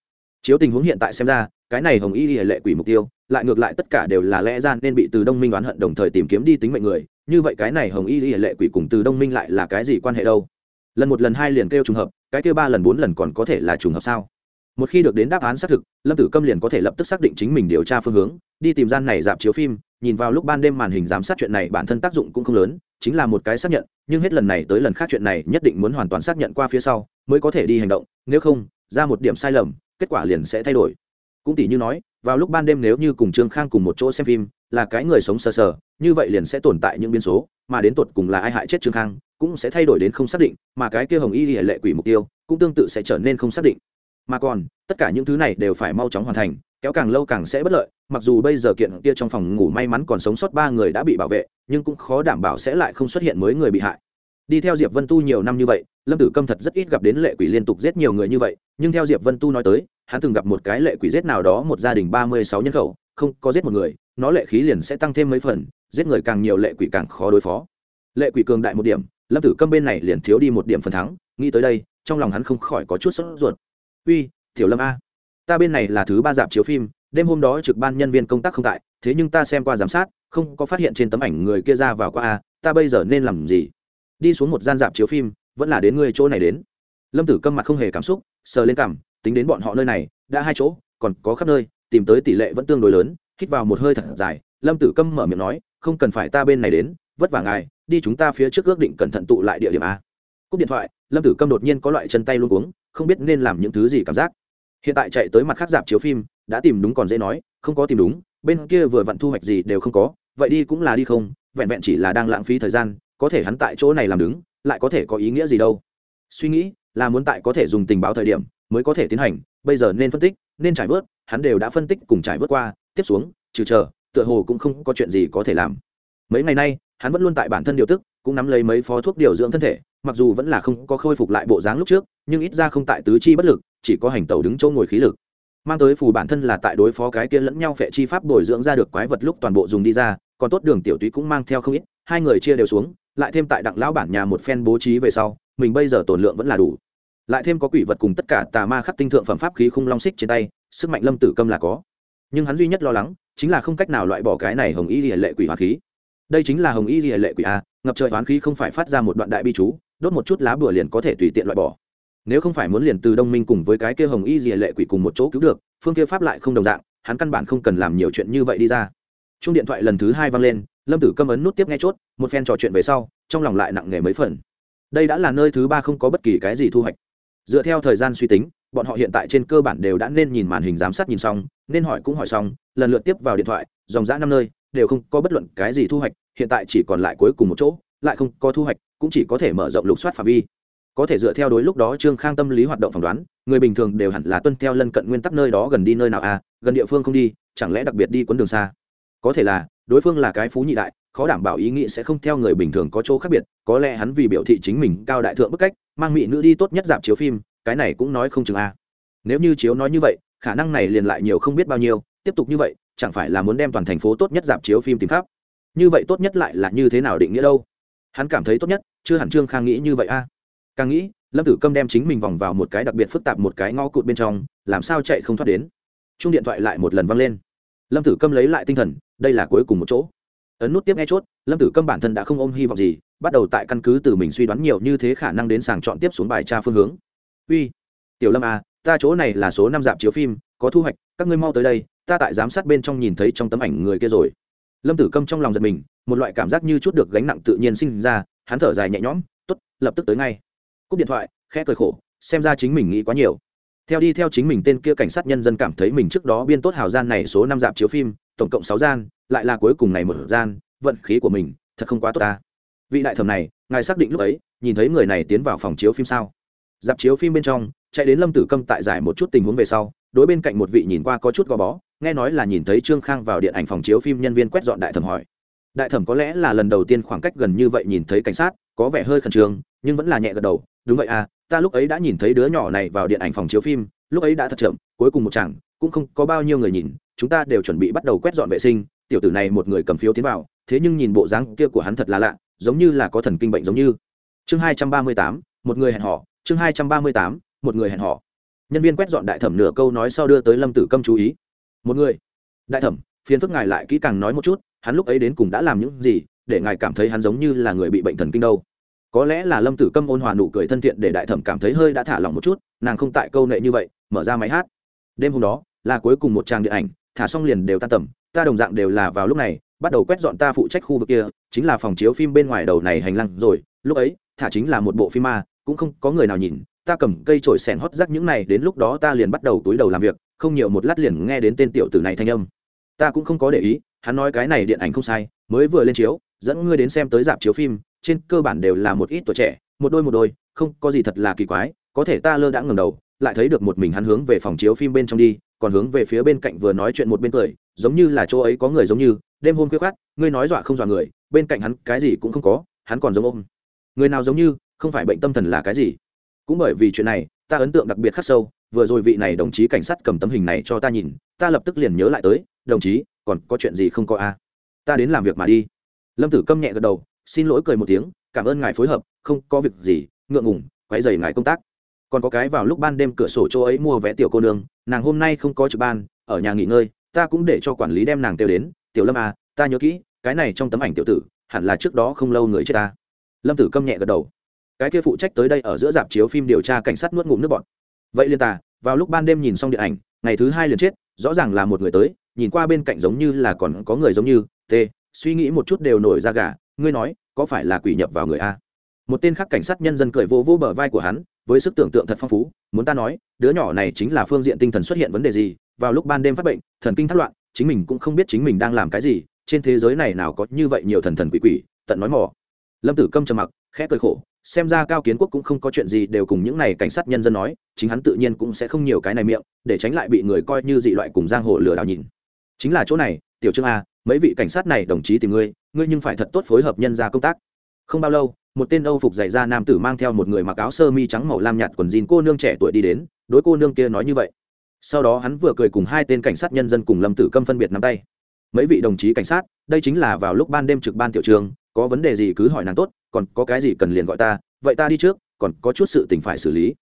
Speaker 1: chiếu tình huống hiện tại xem ra, cái này hồng y lệ quỷ mục tiêu, lại ngược lại tất cả đều là lẽ ra nên bị từ đông minh đoán hận đồng thời tìm kiếm đi tính mệnh người, như vậy cái này hồng y lệ quỷ cùng từ đông minh lại là cái gì quan hệ đâu? Lần một lần hai liền kêu trùng hợp, cái kêu ba lần bốn lần còn có thể là trùng hợp sao? Một khi được đến đáp án xác thực, lâm tử câm liền có thể lập tức xác định chính mình điều tra phương hướng, đi tìm gian này dạp chiếu phim, nhìn vào lúc ban đêm màn hình giám sát chuyện này bản thân tác dụng cũng không lớn, chính là một cái xác nhận, nhưng hết lần này tới lần khác chuyện này nhất định muốn hoàn toàn xác nhận qua phía sau, mới có thể đi hành động, nếu không, ra một điểm sai lầm kết quả liền sẽ thay đổi. Cũng tỷ như nói, vào lúc ban đêm nếu như cùng trương khang cùng một chỗ xem phim, là cái người sống sờ sờ, như vậy liền sẽ tồn tại những biến số, mà đến tột cùng là ai hại chết trương khang, cũng sẽ thay đổi đến không xác định, mà cái kia hồng y hệ lệ quỷ mục tiêu, cũng tương tự sẽ trở nên không xác định. Mà còn, tất cả những thứ này đều phải mau chóng hoàn thành, kéo càng lâu càng sẽ bất lợi, mặc dù bây giờ kiện kia trong phòng ngủ may mắn còn sống sót ba người đã bị bảo vệ, nhưng cũng khó đảm bảo sẽ lại không xuất hiện mới người bị hại. Đi theo diệp vân tu nhiều năm như vậy lâm tử câm thật rất ít gặp đến lệ quỷ liên tục giết nhiều người như vậy, nhưng theo diệp vân tu nói tới, hắn từng gặp một cái lệ quỷ giết nào đó một gia đình ba mươi sáu nhân khẩu, không có giết một người, nó lệ khí liền sẽ tăng thêm mấy phần, giết người càng nhiều lệ quỷ càng khó đối phó. Lệ quỷ cường đại một điểm, lâm tử câm bên này liền thiếu đi một điểm phần thắng, nghĩ tới đây, trong lòng hắn không khỏi có chút sốt ruột. Uy, tiểu lâm a, ta bên này là thứ ba dạp chiếu phim, đêm hôm đó trực ban nhân viên công tác không tại, thế nhưng ta xem qua giám sát, không có phát hiện trên tấm ảnh người kia ra vào qua a, ta bây giờ nên làm gì? Đi xuống một gian dạp chiếu phim vẫn là đến ngươi chỗ này đến. Lâm tử câm mặt không hề cảm xúc, sờ lên cảm tính đến bọn họ nơi này, đã hai chỗ, còn có khắp nơi, tìm tới tỷ lệ vẫn tương đối lớn, hít vào một hơi thật dài, lâm tử câm mở miệng nói, không cần phải ta bên này đến, vất vả ngài, đi chúng ta phía trước ước định cẩn thận tụ lại địa điểm a. Cúp điện thoại, lâm tử câm đột nhiên có loại chân tay luôn cuống, không biết nên làm những thứ gì cảm giác. Hiện tại chạy tới mặt khác dạp chiếu phim, đã tìm đúng còn dễ nói, không có tìm đúng, bên kia vừa vặn thu hoạch gì đều không có, vậy đi cũng là đi không, vẹn vẹn chỉ là đang lãng phí thời gian có thể hắn tại chỗ này làm đứng, lại có thể có ý nghĩa gì đâu. Suy nghĩ, là muốn tại có thể dùng tình báo thời điểm, mới có thể tiến hành, bây giờ nên phân tích, nên trải vớt, hắn đều đã phân tích cùng trải vớt qua, tiếp xuống, trừ chờ, tựa hồ cũng không có chuyện gì có thể làm. Mấy ngày nay, hắn vẫn luôn tại bản thân điều tức, cũng nắm lấy mấy phó thuốc điều dưỡng thân thể, mặc dù vẫn là không có khôi phục lại bộ dáng lúc trước, nhưng ít ra không tại tứ chi bất lực, chỉ có hành tẩu đứng chỗ ngồi khí lực. Mang tới phù bản thân là tại đối phó cái kia lẫn nhau phệ chi pháp bồi dưỡng ra được quái vật lúc toàn bộ dùng đi ra, còn tốt đường tiểu túy cũng mang theo không ít, hai người chia đều xuống lại thêm tại đặng lão bản nhà một phen bố trí về sau, mình bây giờ tổn lượng vẫn là đủ. Lại thêm có quỷ vật cùng tất cả tà ma khắc tinh thượng phẩm pháp khí khung long xích trên tay, sức mạnh lâm tử câm là có. Nhưng hắn duy nhất lo lắng, chính là không cách nào loại bỏ cái này hồng y lệ quỷ hóa khí. Đây chính là hồng y lệ quỷ a, ngập trời hoán khí không phải phát ra một đoạn đại bi chú, đốt một chút lá bửa liền có thể tùy tiện loại bỏ. Nếu không phải muốn liền từ đông minh cùng với cái kia hồng y dì lệ quỷ cùng một chỗ cứu được, phương kia pháp lại không đồng dạng, hắn căn bản không cần làm nhiều chuyện như vậy đi ra. Chung điện thoại lần thứ hai vang lên lâm tử câm ấn nút tiếp nghe chốt, một phen trò chuyện về sau, trong lòng lại nặng nề mấy phần. Đây đã là nơi thứ ba không có bất kỳ cái gì thu hoạch. Dựa theo thời gian suy tính, bọn họ hiện tại trên cơ bản đều đã nên nhìn màn hình giám sát nhìn xong, nên hỏi cũng hỏi xong, lần lượt tiếp vào điện thoại, dòng dã năm nơi, đều không có bất luận cái gì thu hoạch, hiện tại chỉ còn lại cuối cùng một chỗ, lại không có thu hoạch, cũng chỉ có thể mở rộng lục soát phạm vi. Có thể dựa theo đối lúc đó trương khang tâm lý hoạt động phỏng đoán, người bình thường đều hẳn là tuân theo lân cận nguyên tắc nơi đó gần đi nơi nào à gần địa phương không đi, chẳng lẽ đặc biệt đi quấn đường xa? Có thể là đối phương là cái phú nhị đại, khó đảm bảo ý nghĩ sẽ không theo người bình thường có chỗ khác biệt, có lẽ hắn vì biểu thị chính mình cao đại thượng bức cách, mang mỹ nữ đi tốt nhất giảm chiếu phim, cái này cũng nói không chừng a à. nếu như chiếu nói như vậy, khả năng này liền lại nhiều không biết bao nhiêu, tiếp tục như vậy, chẳng phải là muốn đem toàn thành phố tốt nhất giảm chiếu phim tìm khắp như vậy tốt nhất lại là như thế nào định nghĩa đâu hắn cảm thấy tốt nhất, chưa hẳn trương khang nghĩ như vậy a à. càng nghĩ, lâm tử câm đem chính mình vòng vào một cái đặc biệt phức tạp một cái ngõ cụt bên trong, làm sao chạy không thoát đến chung điện thoại lại một lần văng lên lâm tử câm lấy lại tinh thần, đây là cuối cùng một chỗ. Ấn nút tiếp nghe chốt, lâm tử câm bản thân đã không ôm hy vọng gì, bắt đầu tại căn cứ từ mình suy đoán nhiều như thế khả năng đến sàng chọn tiếp xuống bài tra phương hướng. Uy, tiểu lâm à ta chỗ này là số năm dạp chiếu phim, có thu hoạch, các ngươi mau tới đây, ta tại giám sát bên trong nhìn thấy trong tấm ảnh người kia rồi. Lâm tử câm trong lòng giật mình, một loại cảm giác như chút được gánh nặng tự nhiên sinh ra, hắn thở dài nhẹ nhõm t ố t lập tức tới ngay. Cúp điện thoại, khẽ cười khổ, xem ra chính mình nghĩ quá nhiều theo đi theo chính mình tên kia cảnh sát nhân dân cảm thấy mình trước đó biên tốt hào gian này số năm dạp chiếu phim, tổng cộng sáu gian, lại là cuối cùng này một gian, vận khí của mình, thật không quá tốt ta. Vị đại thẩm này, ngài xác định lúc ấy, nhìn thấy người này tiến vào phòng chiếu phim sao? Dạp chiếu phim bên trong, chạy đến lâm tử câm tại giải một chút tình huống về sau, đối bên cạnh một vị nhìn qua có chút gò bó, nghe nói là nhìn thấy trương khang vào điện ảnh phòng chiếu phim nhân viên quét dọn đại thẩm hỏi. Đại thẩm có lẽ là lần đầu tiên khoảng cách gần như vậy nhìn thấy cảnh sát, có vẻ hơi khẩn trương, nhưng vẫn là nhẹ gật đầu, đúng vậy à ta lúc ấy đã nhìn thấy đứa nhỏ này vào điện ảnh phòng chiếu phim, lúc ấy đã thật chậm, cuối cùng một chẳng cũng không có bao nhiêu người nhìn, chúng ta đều chuẩn bị bắt đầu quét dọn vệ sinh, tiểu tử này một người cầm phiếu tiến vào, thế nhưng nhìn bộ dáng kia của hắn thật là lạ, giống như là có thần kinh bệnh giống như. Chương hai trăm ba mươi tám, một người hẹn họ chương hai trăm ba mươi tám, một người hẹn họ nhân viên quét dọn đại thẩm nửa câu nói sau đưa tới lâm tử câm chú ý. Một người. Đại thẩm, phiền phức ngài lại kỹ càng nói một chút, hắn lúc ấy đến cùng đã làm những gì, để ngài cảm thấy hắn giống như là người bị bệnh thần kinh đâu có lẽ là lâm tử câm ôn hòa nụ cười thân thiện để đại thẩm cảm thấy hơi đã thả lỏng một chút, nàng không tại câu nệ như vậy, mở ra máy hát. Đêm hôm đó, là cuối cùng một trang điện ảnh, thả xong liền đều tan tầm, ta đồng dạng đều là vào lúc này, bắt đầu quét dọn ta phụ trách khu vực kia, chính là phòng chiếu phim bên ngoài đầu này hành lang rồi, lúc ấy, thả chính là một bộ phim ma, cũng không có người nào nhìn, ta cầm cây trổi sèn hót rác những này, đến lúc đó ta liền bắt đầu túi đầu làm việc, không nhiều một lát liền nghe đến tên tiểu tử này thanh âm. Ta cũng không có để ý, hắn nói cái này điện ảnh không sai, mới vừa lên chiếu, dẫn ngươi đến xem tới dạp chiếu phim trên cơ bản đều là một ít tuổi trẻ, một đôi một đôi, không có gì thật là kỳ quái, có thể ta lơ đã ngầm đầu, lại thấy được một mình hắn hướng về phòng chiếu phim bên trong đi, còn hướng về phía bên cạnh vừa nói chuyện một bên cười, giống như là chỗ ấy có người giống như, đêm hôm khuya khát ngươi nói dọa không dọa người, bên cạnh hắn cái gì cũng không có, hắn còn giống ôm. Người nào giống như, không phải bệnh tâm thần là cái gì. Cũng bởi vì chuyện này, ta ấn tượng đặc biệt khắc sâu, vừa rồi vị này đồng chí cảnh sát cầm tấm hình này cho ta nhìn, ta lập tức liền nhớ lại tới, đồng chí, còn có chuyện gì không có a ta đến làm việc mà đi. Lâm tử câm nhẹ gật đầu xin lỗi cười một tiếng, cảm ơn ngài phối hợp, không có việc gì, ngượng ngùng quay dày ngài công tác. Còn có cái vào lúc ban đêm cửa sổ chỗ ấy mua vé tiểu cô nương, nàng hôm nay không có trực ban, ở nhà nghỉ ngơi, ta cũng để cho quản lý đem nàng kêu đến, tiểu lâm à ta nhớ kỹ, cái này trong tấm ảnh tiểu tử, hẳn là trước đó không lâu người chết ta. Lâm tử câm nhẹ gật đầu. Cái kia phụ trách tới đây ở giữa dạp chiếu phim điều tra cảnh sát nuốt ngụm nước bọn vậy liên tà vào lúc ban đêm nhìn xong điện ảnh, ngày thứ hai liền chết, rõ ràng là một người tới, nhìn qua bên cạnh giống như là còn có người giống như t suy nghĩ một chút đều nổi ra gà ngươi nói, có phải là quỷ nhập vào người a? Một tên khác cảnh sát nhân dân cười vô vô bờ vai của hắn, với sức tưởng tượng thật phong phú, muốn ta nói, đứa nhỏ này chính là phương diện tinh thần xuất hiện vấn đề gì? Vào lúc ban đêm phát bệnh, thần kinh thất loạn, chính mình cũng không biết chính mình đang làm cái gì, trên thế giới này nào có như vậy nhiều thần thần quỷ quỷ, tận nói mỏ lâm tử câm trầm mặc, khẽ cười khổ, xem ra cao kiến quốc cũng không có chuyện gì đều cùng những này cảnh sát nhân dân nói, chính hắn tự nhiên cũng sẽ không nhiều cái này miệng, để tránh lại bị người coi như dị loại cùng giang hồ lừa đảo nhìn. Chính là chỗ này, tiểu trương a mấy vị cảnh sát này đồng chí tìm ngươi ngươi nhưng phải thật tốt phối hợp nhân ra công tác. Không bao lâu, một tên âu phục dạy ra nam tử mang theo một người mặc áo sơ mi trắng màu lam nhạt quần jean cô nương trẻ tuổi đi đến, đối cô nương kia nói như vậy. Sau đó hắn vừa cười cùng hai tên cảnh sát nhân dân cùng lâm tử câm phân biệt nắm tay. Mấy vị đồng chí cảnh sát, đây chính là vào lúc ban đêm trực ban tiểu trường, có vấn đề gì cứ hỏi nàng tốt, còn có cái gì cần liền gọi ta, vậy ta đi trước, còn có chút sự tình phải xử lý.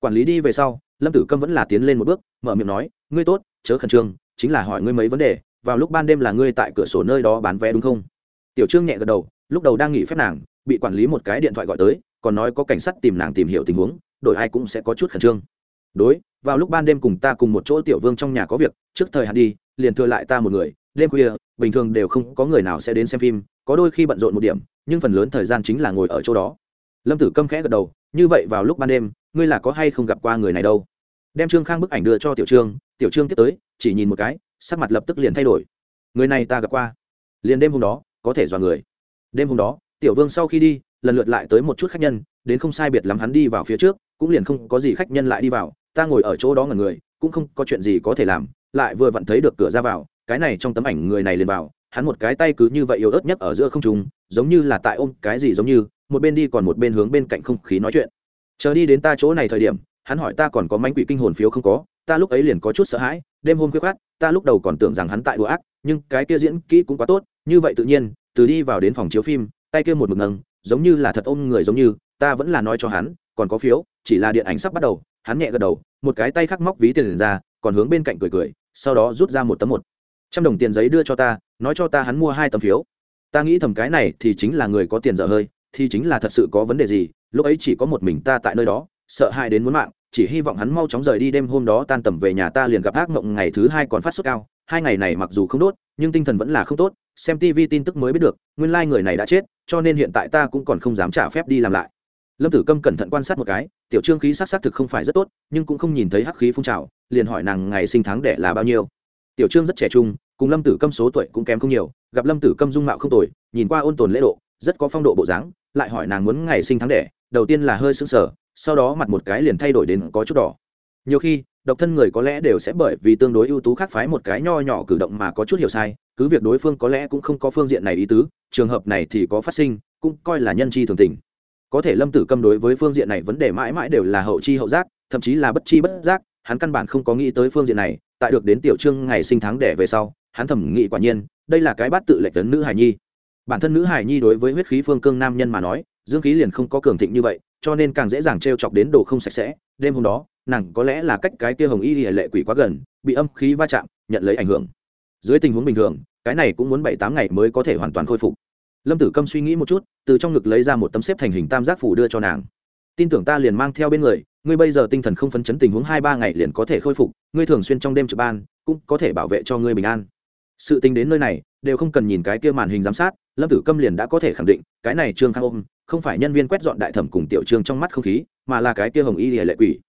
Speaker 1: Quản lý đi về sau, lâm tử câm vẫn là tiến lên một bước, mở miệng nói, ngươi tốt, chớ khẩn trương, chính là hỏi ngươi mấy vấn đề vào lúc ban đêm là ngươi tại cửa sổ nơi đó bán vé đúng không? Tiểu trương nhẹ gật đầu, lúc đầu đang nghỉ phép nàng, bị quản lý một cái điện thoại gọi tới, còn nói có cảnh sát tìm nàng tìm hiểu tình huống, đổi ai cũng sẽ có chút khẩn trương. Đối, vào lúc ban đêm cùng ta cùng một chỗ tiểu vương trong nhà có việc, trước thời hạn đi, liền thừa lại ta một người, đêm khuya, bình thường đều không có người nào sẽ đến xem phim, có đôi khi bận rộn một điểm, nhưng phần lớn thời gian chính là ngồi ở chỗ đó. Lâm tử câm khẽ gật đầu, như vậy vào lúc ban đêm, ngươi là có hay không gặp qua người này đâu? Đem trương khang bức ảnh đưa cho tiểu trương tiểu trương tiếp tới, chỉ nhìn một cái sắc mặt lập tức liền thay đổi. Người này ta gặp qua. Liền đêm hôm đó, có thể dọa người. Đêm hôm đó, tiểu vương sau khi đi, lần lượt lại tới một chút khách nhân, đến không sai biệt lắm hắn đi vào phía trước, cũng liền không có gì khách nhân lại đi vào, ta ngồi ở chỗ đó ngần người, cũng không có chuyện gì có thể làm, lại vừa vặn thấy được cửa ra vào, cái này trong tấm ảnh người này liền vào, hắn một cái tay cứ như vậy yếu ớt nhất ở giữa không trùng giống như là tại ôm cái gì giống như, một bên đi còn một bên hướng bên cạnh không khí nói chuyện. Chờ đi đến ta chỗ này thời điểm, hắn hỏi ta còn có mánh quỷ kinh hồn phiếu không có ta lúc ấy liền có chút sợ hãi, đêm hôm khuya khoát ta lúc đầu còn tưởng rằng hắn tại đùa ác, nhưng cái kia diễn kỹ cũng quá tốt, như vậy tự nhiên, từ đi vào đến phòng chiếu phim, tay kia một mực nâng giống như là thật ôm người giống như, ta vẫn là nói cho hắn, còn có phiếu, chỉ là điện ảnh sắp bắt đầu, hắn nhẹ gật đầu, một cái tay khắc móc ví tiền ra, còn hướng bên cạnh cười cười, sau đó rút ra một tấm một. Trăm đồng tiền giấy đưa cho ta, nói cho ta hắn mua hai tấm phiếu. Ta nghĩ thầm cái này thì chính là người có tiền dở hơi, thì chính là thật sự có vấn đề gì, lúc ấy chỉ có một mình ta tại nơi đó, sợ hãi đến muốn mạng chỉ hy vọng hắn mau chóng rời đi đêm hôm đó tan tầm về nhà ta liền gặp ác mộng ngày thứ hai còn phát sốt cao. Hai ngày này mặc dù không đốt, nhưng tinh thần vẫn là không tốt. Xem tv tin tức mới biết được, nguyên lai、like、người này đã chết, cho nên hiện tại ta cũng còn không dám trả phép đi làm lại. Lâm tử câm cẩn thận quan sát một cái, tiểu trương khí s á c s á c thực không phải rất tốt, nhưng cũng không nhìn thấy hắc khí phun trào, liền hỏi nàng ngày sinh tháng đẻ là bao nhiêu. Tiểu trương rất trẻ trung, cùng lâm tử câm số tuổi cũng kém không nhiều, gặp lâm tử câm dung mạo không tồi, nhìn qua ôn tồn lễ độ, rất có phong độ bộ dáng, lại hỏi nàng muốn ngày sinh tháng đẻ, đầu tiên là hơi sững sờ sau đó mặt một cái liền thay đổi đến có chút đỏ. Nhiều khi, độc thân người có lẽ đều sẽ bởi vì tương đối ưu tú khác phái một cái nho nhỏ cử động mà có chút hiểu sai, cứ việc đối phương có lẽ cũng không có phương diện này ý tứ, trường hợp này thì có phát sinh, cũng coi là nhân chi thường tình. Có thể lâm tử câm đối với phương diện này vấn đề mãi mãi đều là hậu chi hậu giác, thậm chí là bất chi bất giác, hắn căn bản không có nghĩ tới phương diện này, tại được đến tiểu trương ngày sinh tháng đẻ về sau, hắn thẩm nghĩ quả nhiên, đây là cái bát tự lệch tấn nữ hải nhi. Bản thân nữ hải nhi đối với huyết khí phương cương nam nhân mà nói, dương khí liền không có cường thịnh như vậy cho nên càng dễ dàng t r e o chọc đến đồ không sạch sẽ. Đêm hôm đó, nàng có lẽ là cách cái kia hồng y hệ lệ quỷ quá gần, bị âm khí va chạm, nhận lấy ảnh hưởng. Dưới tình huống bình thường, cái này cũng muốn bảy tám ngày mới có thể hoàn toàn khôi phục. Lâm tử câm suy nghĩ một chút, từ trong ngực lấy ra một tấm xếp thành hình tam giác phủ đưa cho nàng. Tin tưởng ta liền mang theo bên người, ngươi bây giờ tinh thần không phấn chấn tình huống hai ba ngày liền có thể khôi phục, ngươi thường xuyên trong đêm trực ban, cũng có thể bảo vệ cho ngươi bình an. Sự tính đến nơi này, đều không cần nhìn cái kia màn hình giám sát lâm tử câm liền đã có thể khẳng định, cái này trương khang ôm, không phải nhân viên quét dọn đại thẩm cùng tiểu trương trong mắt không khí, mà là cái kia hồng y lìa lệ quỷ.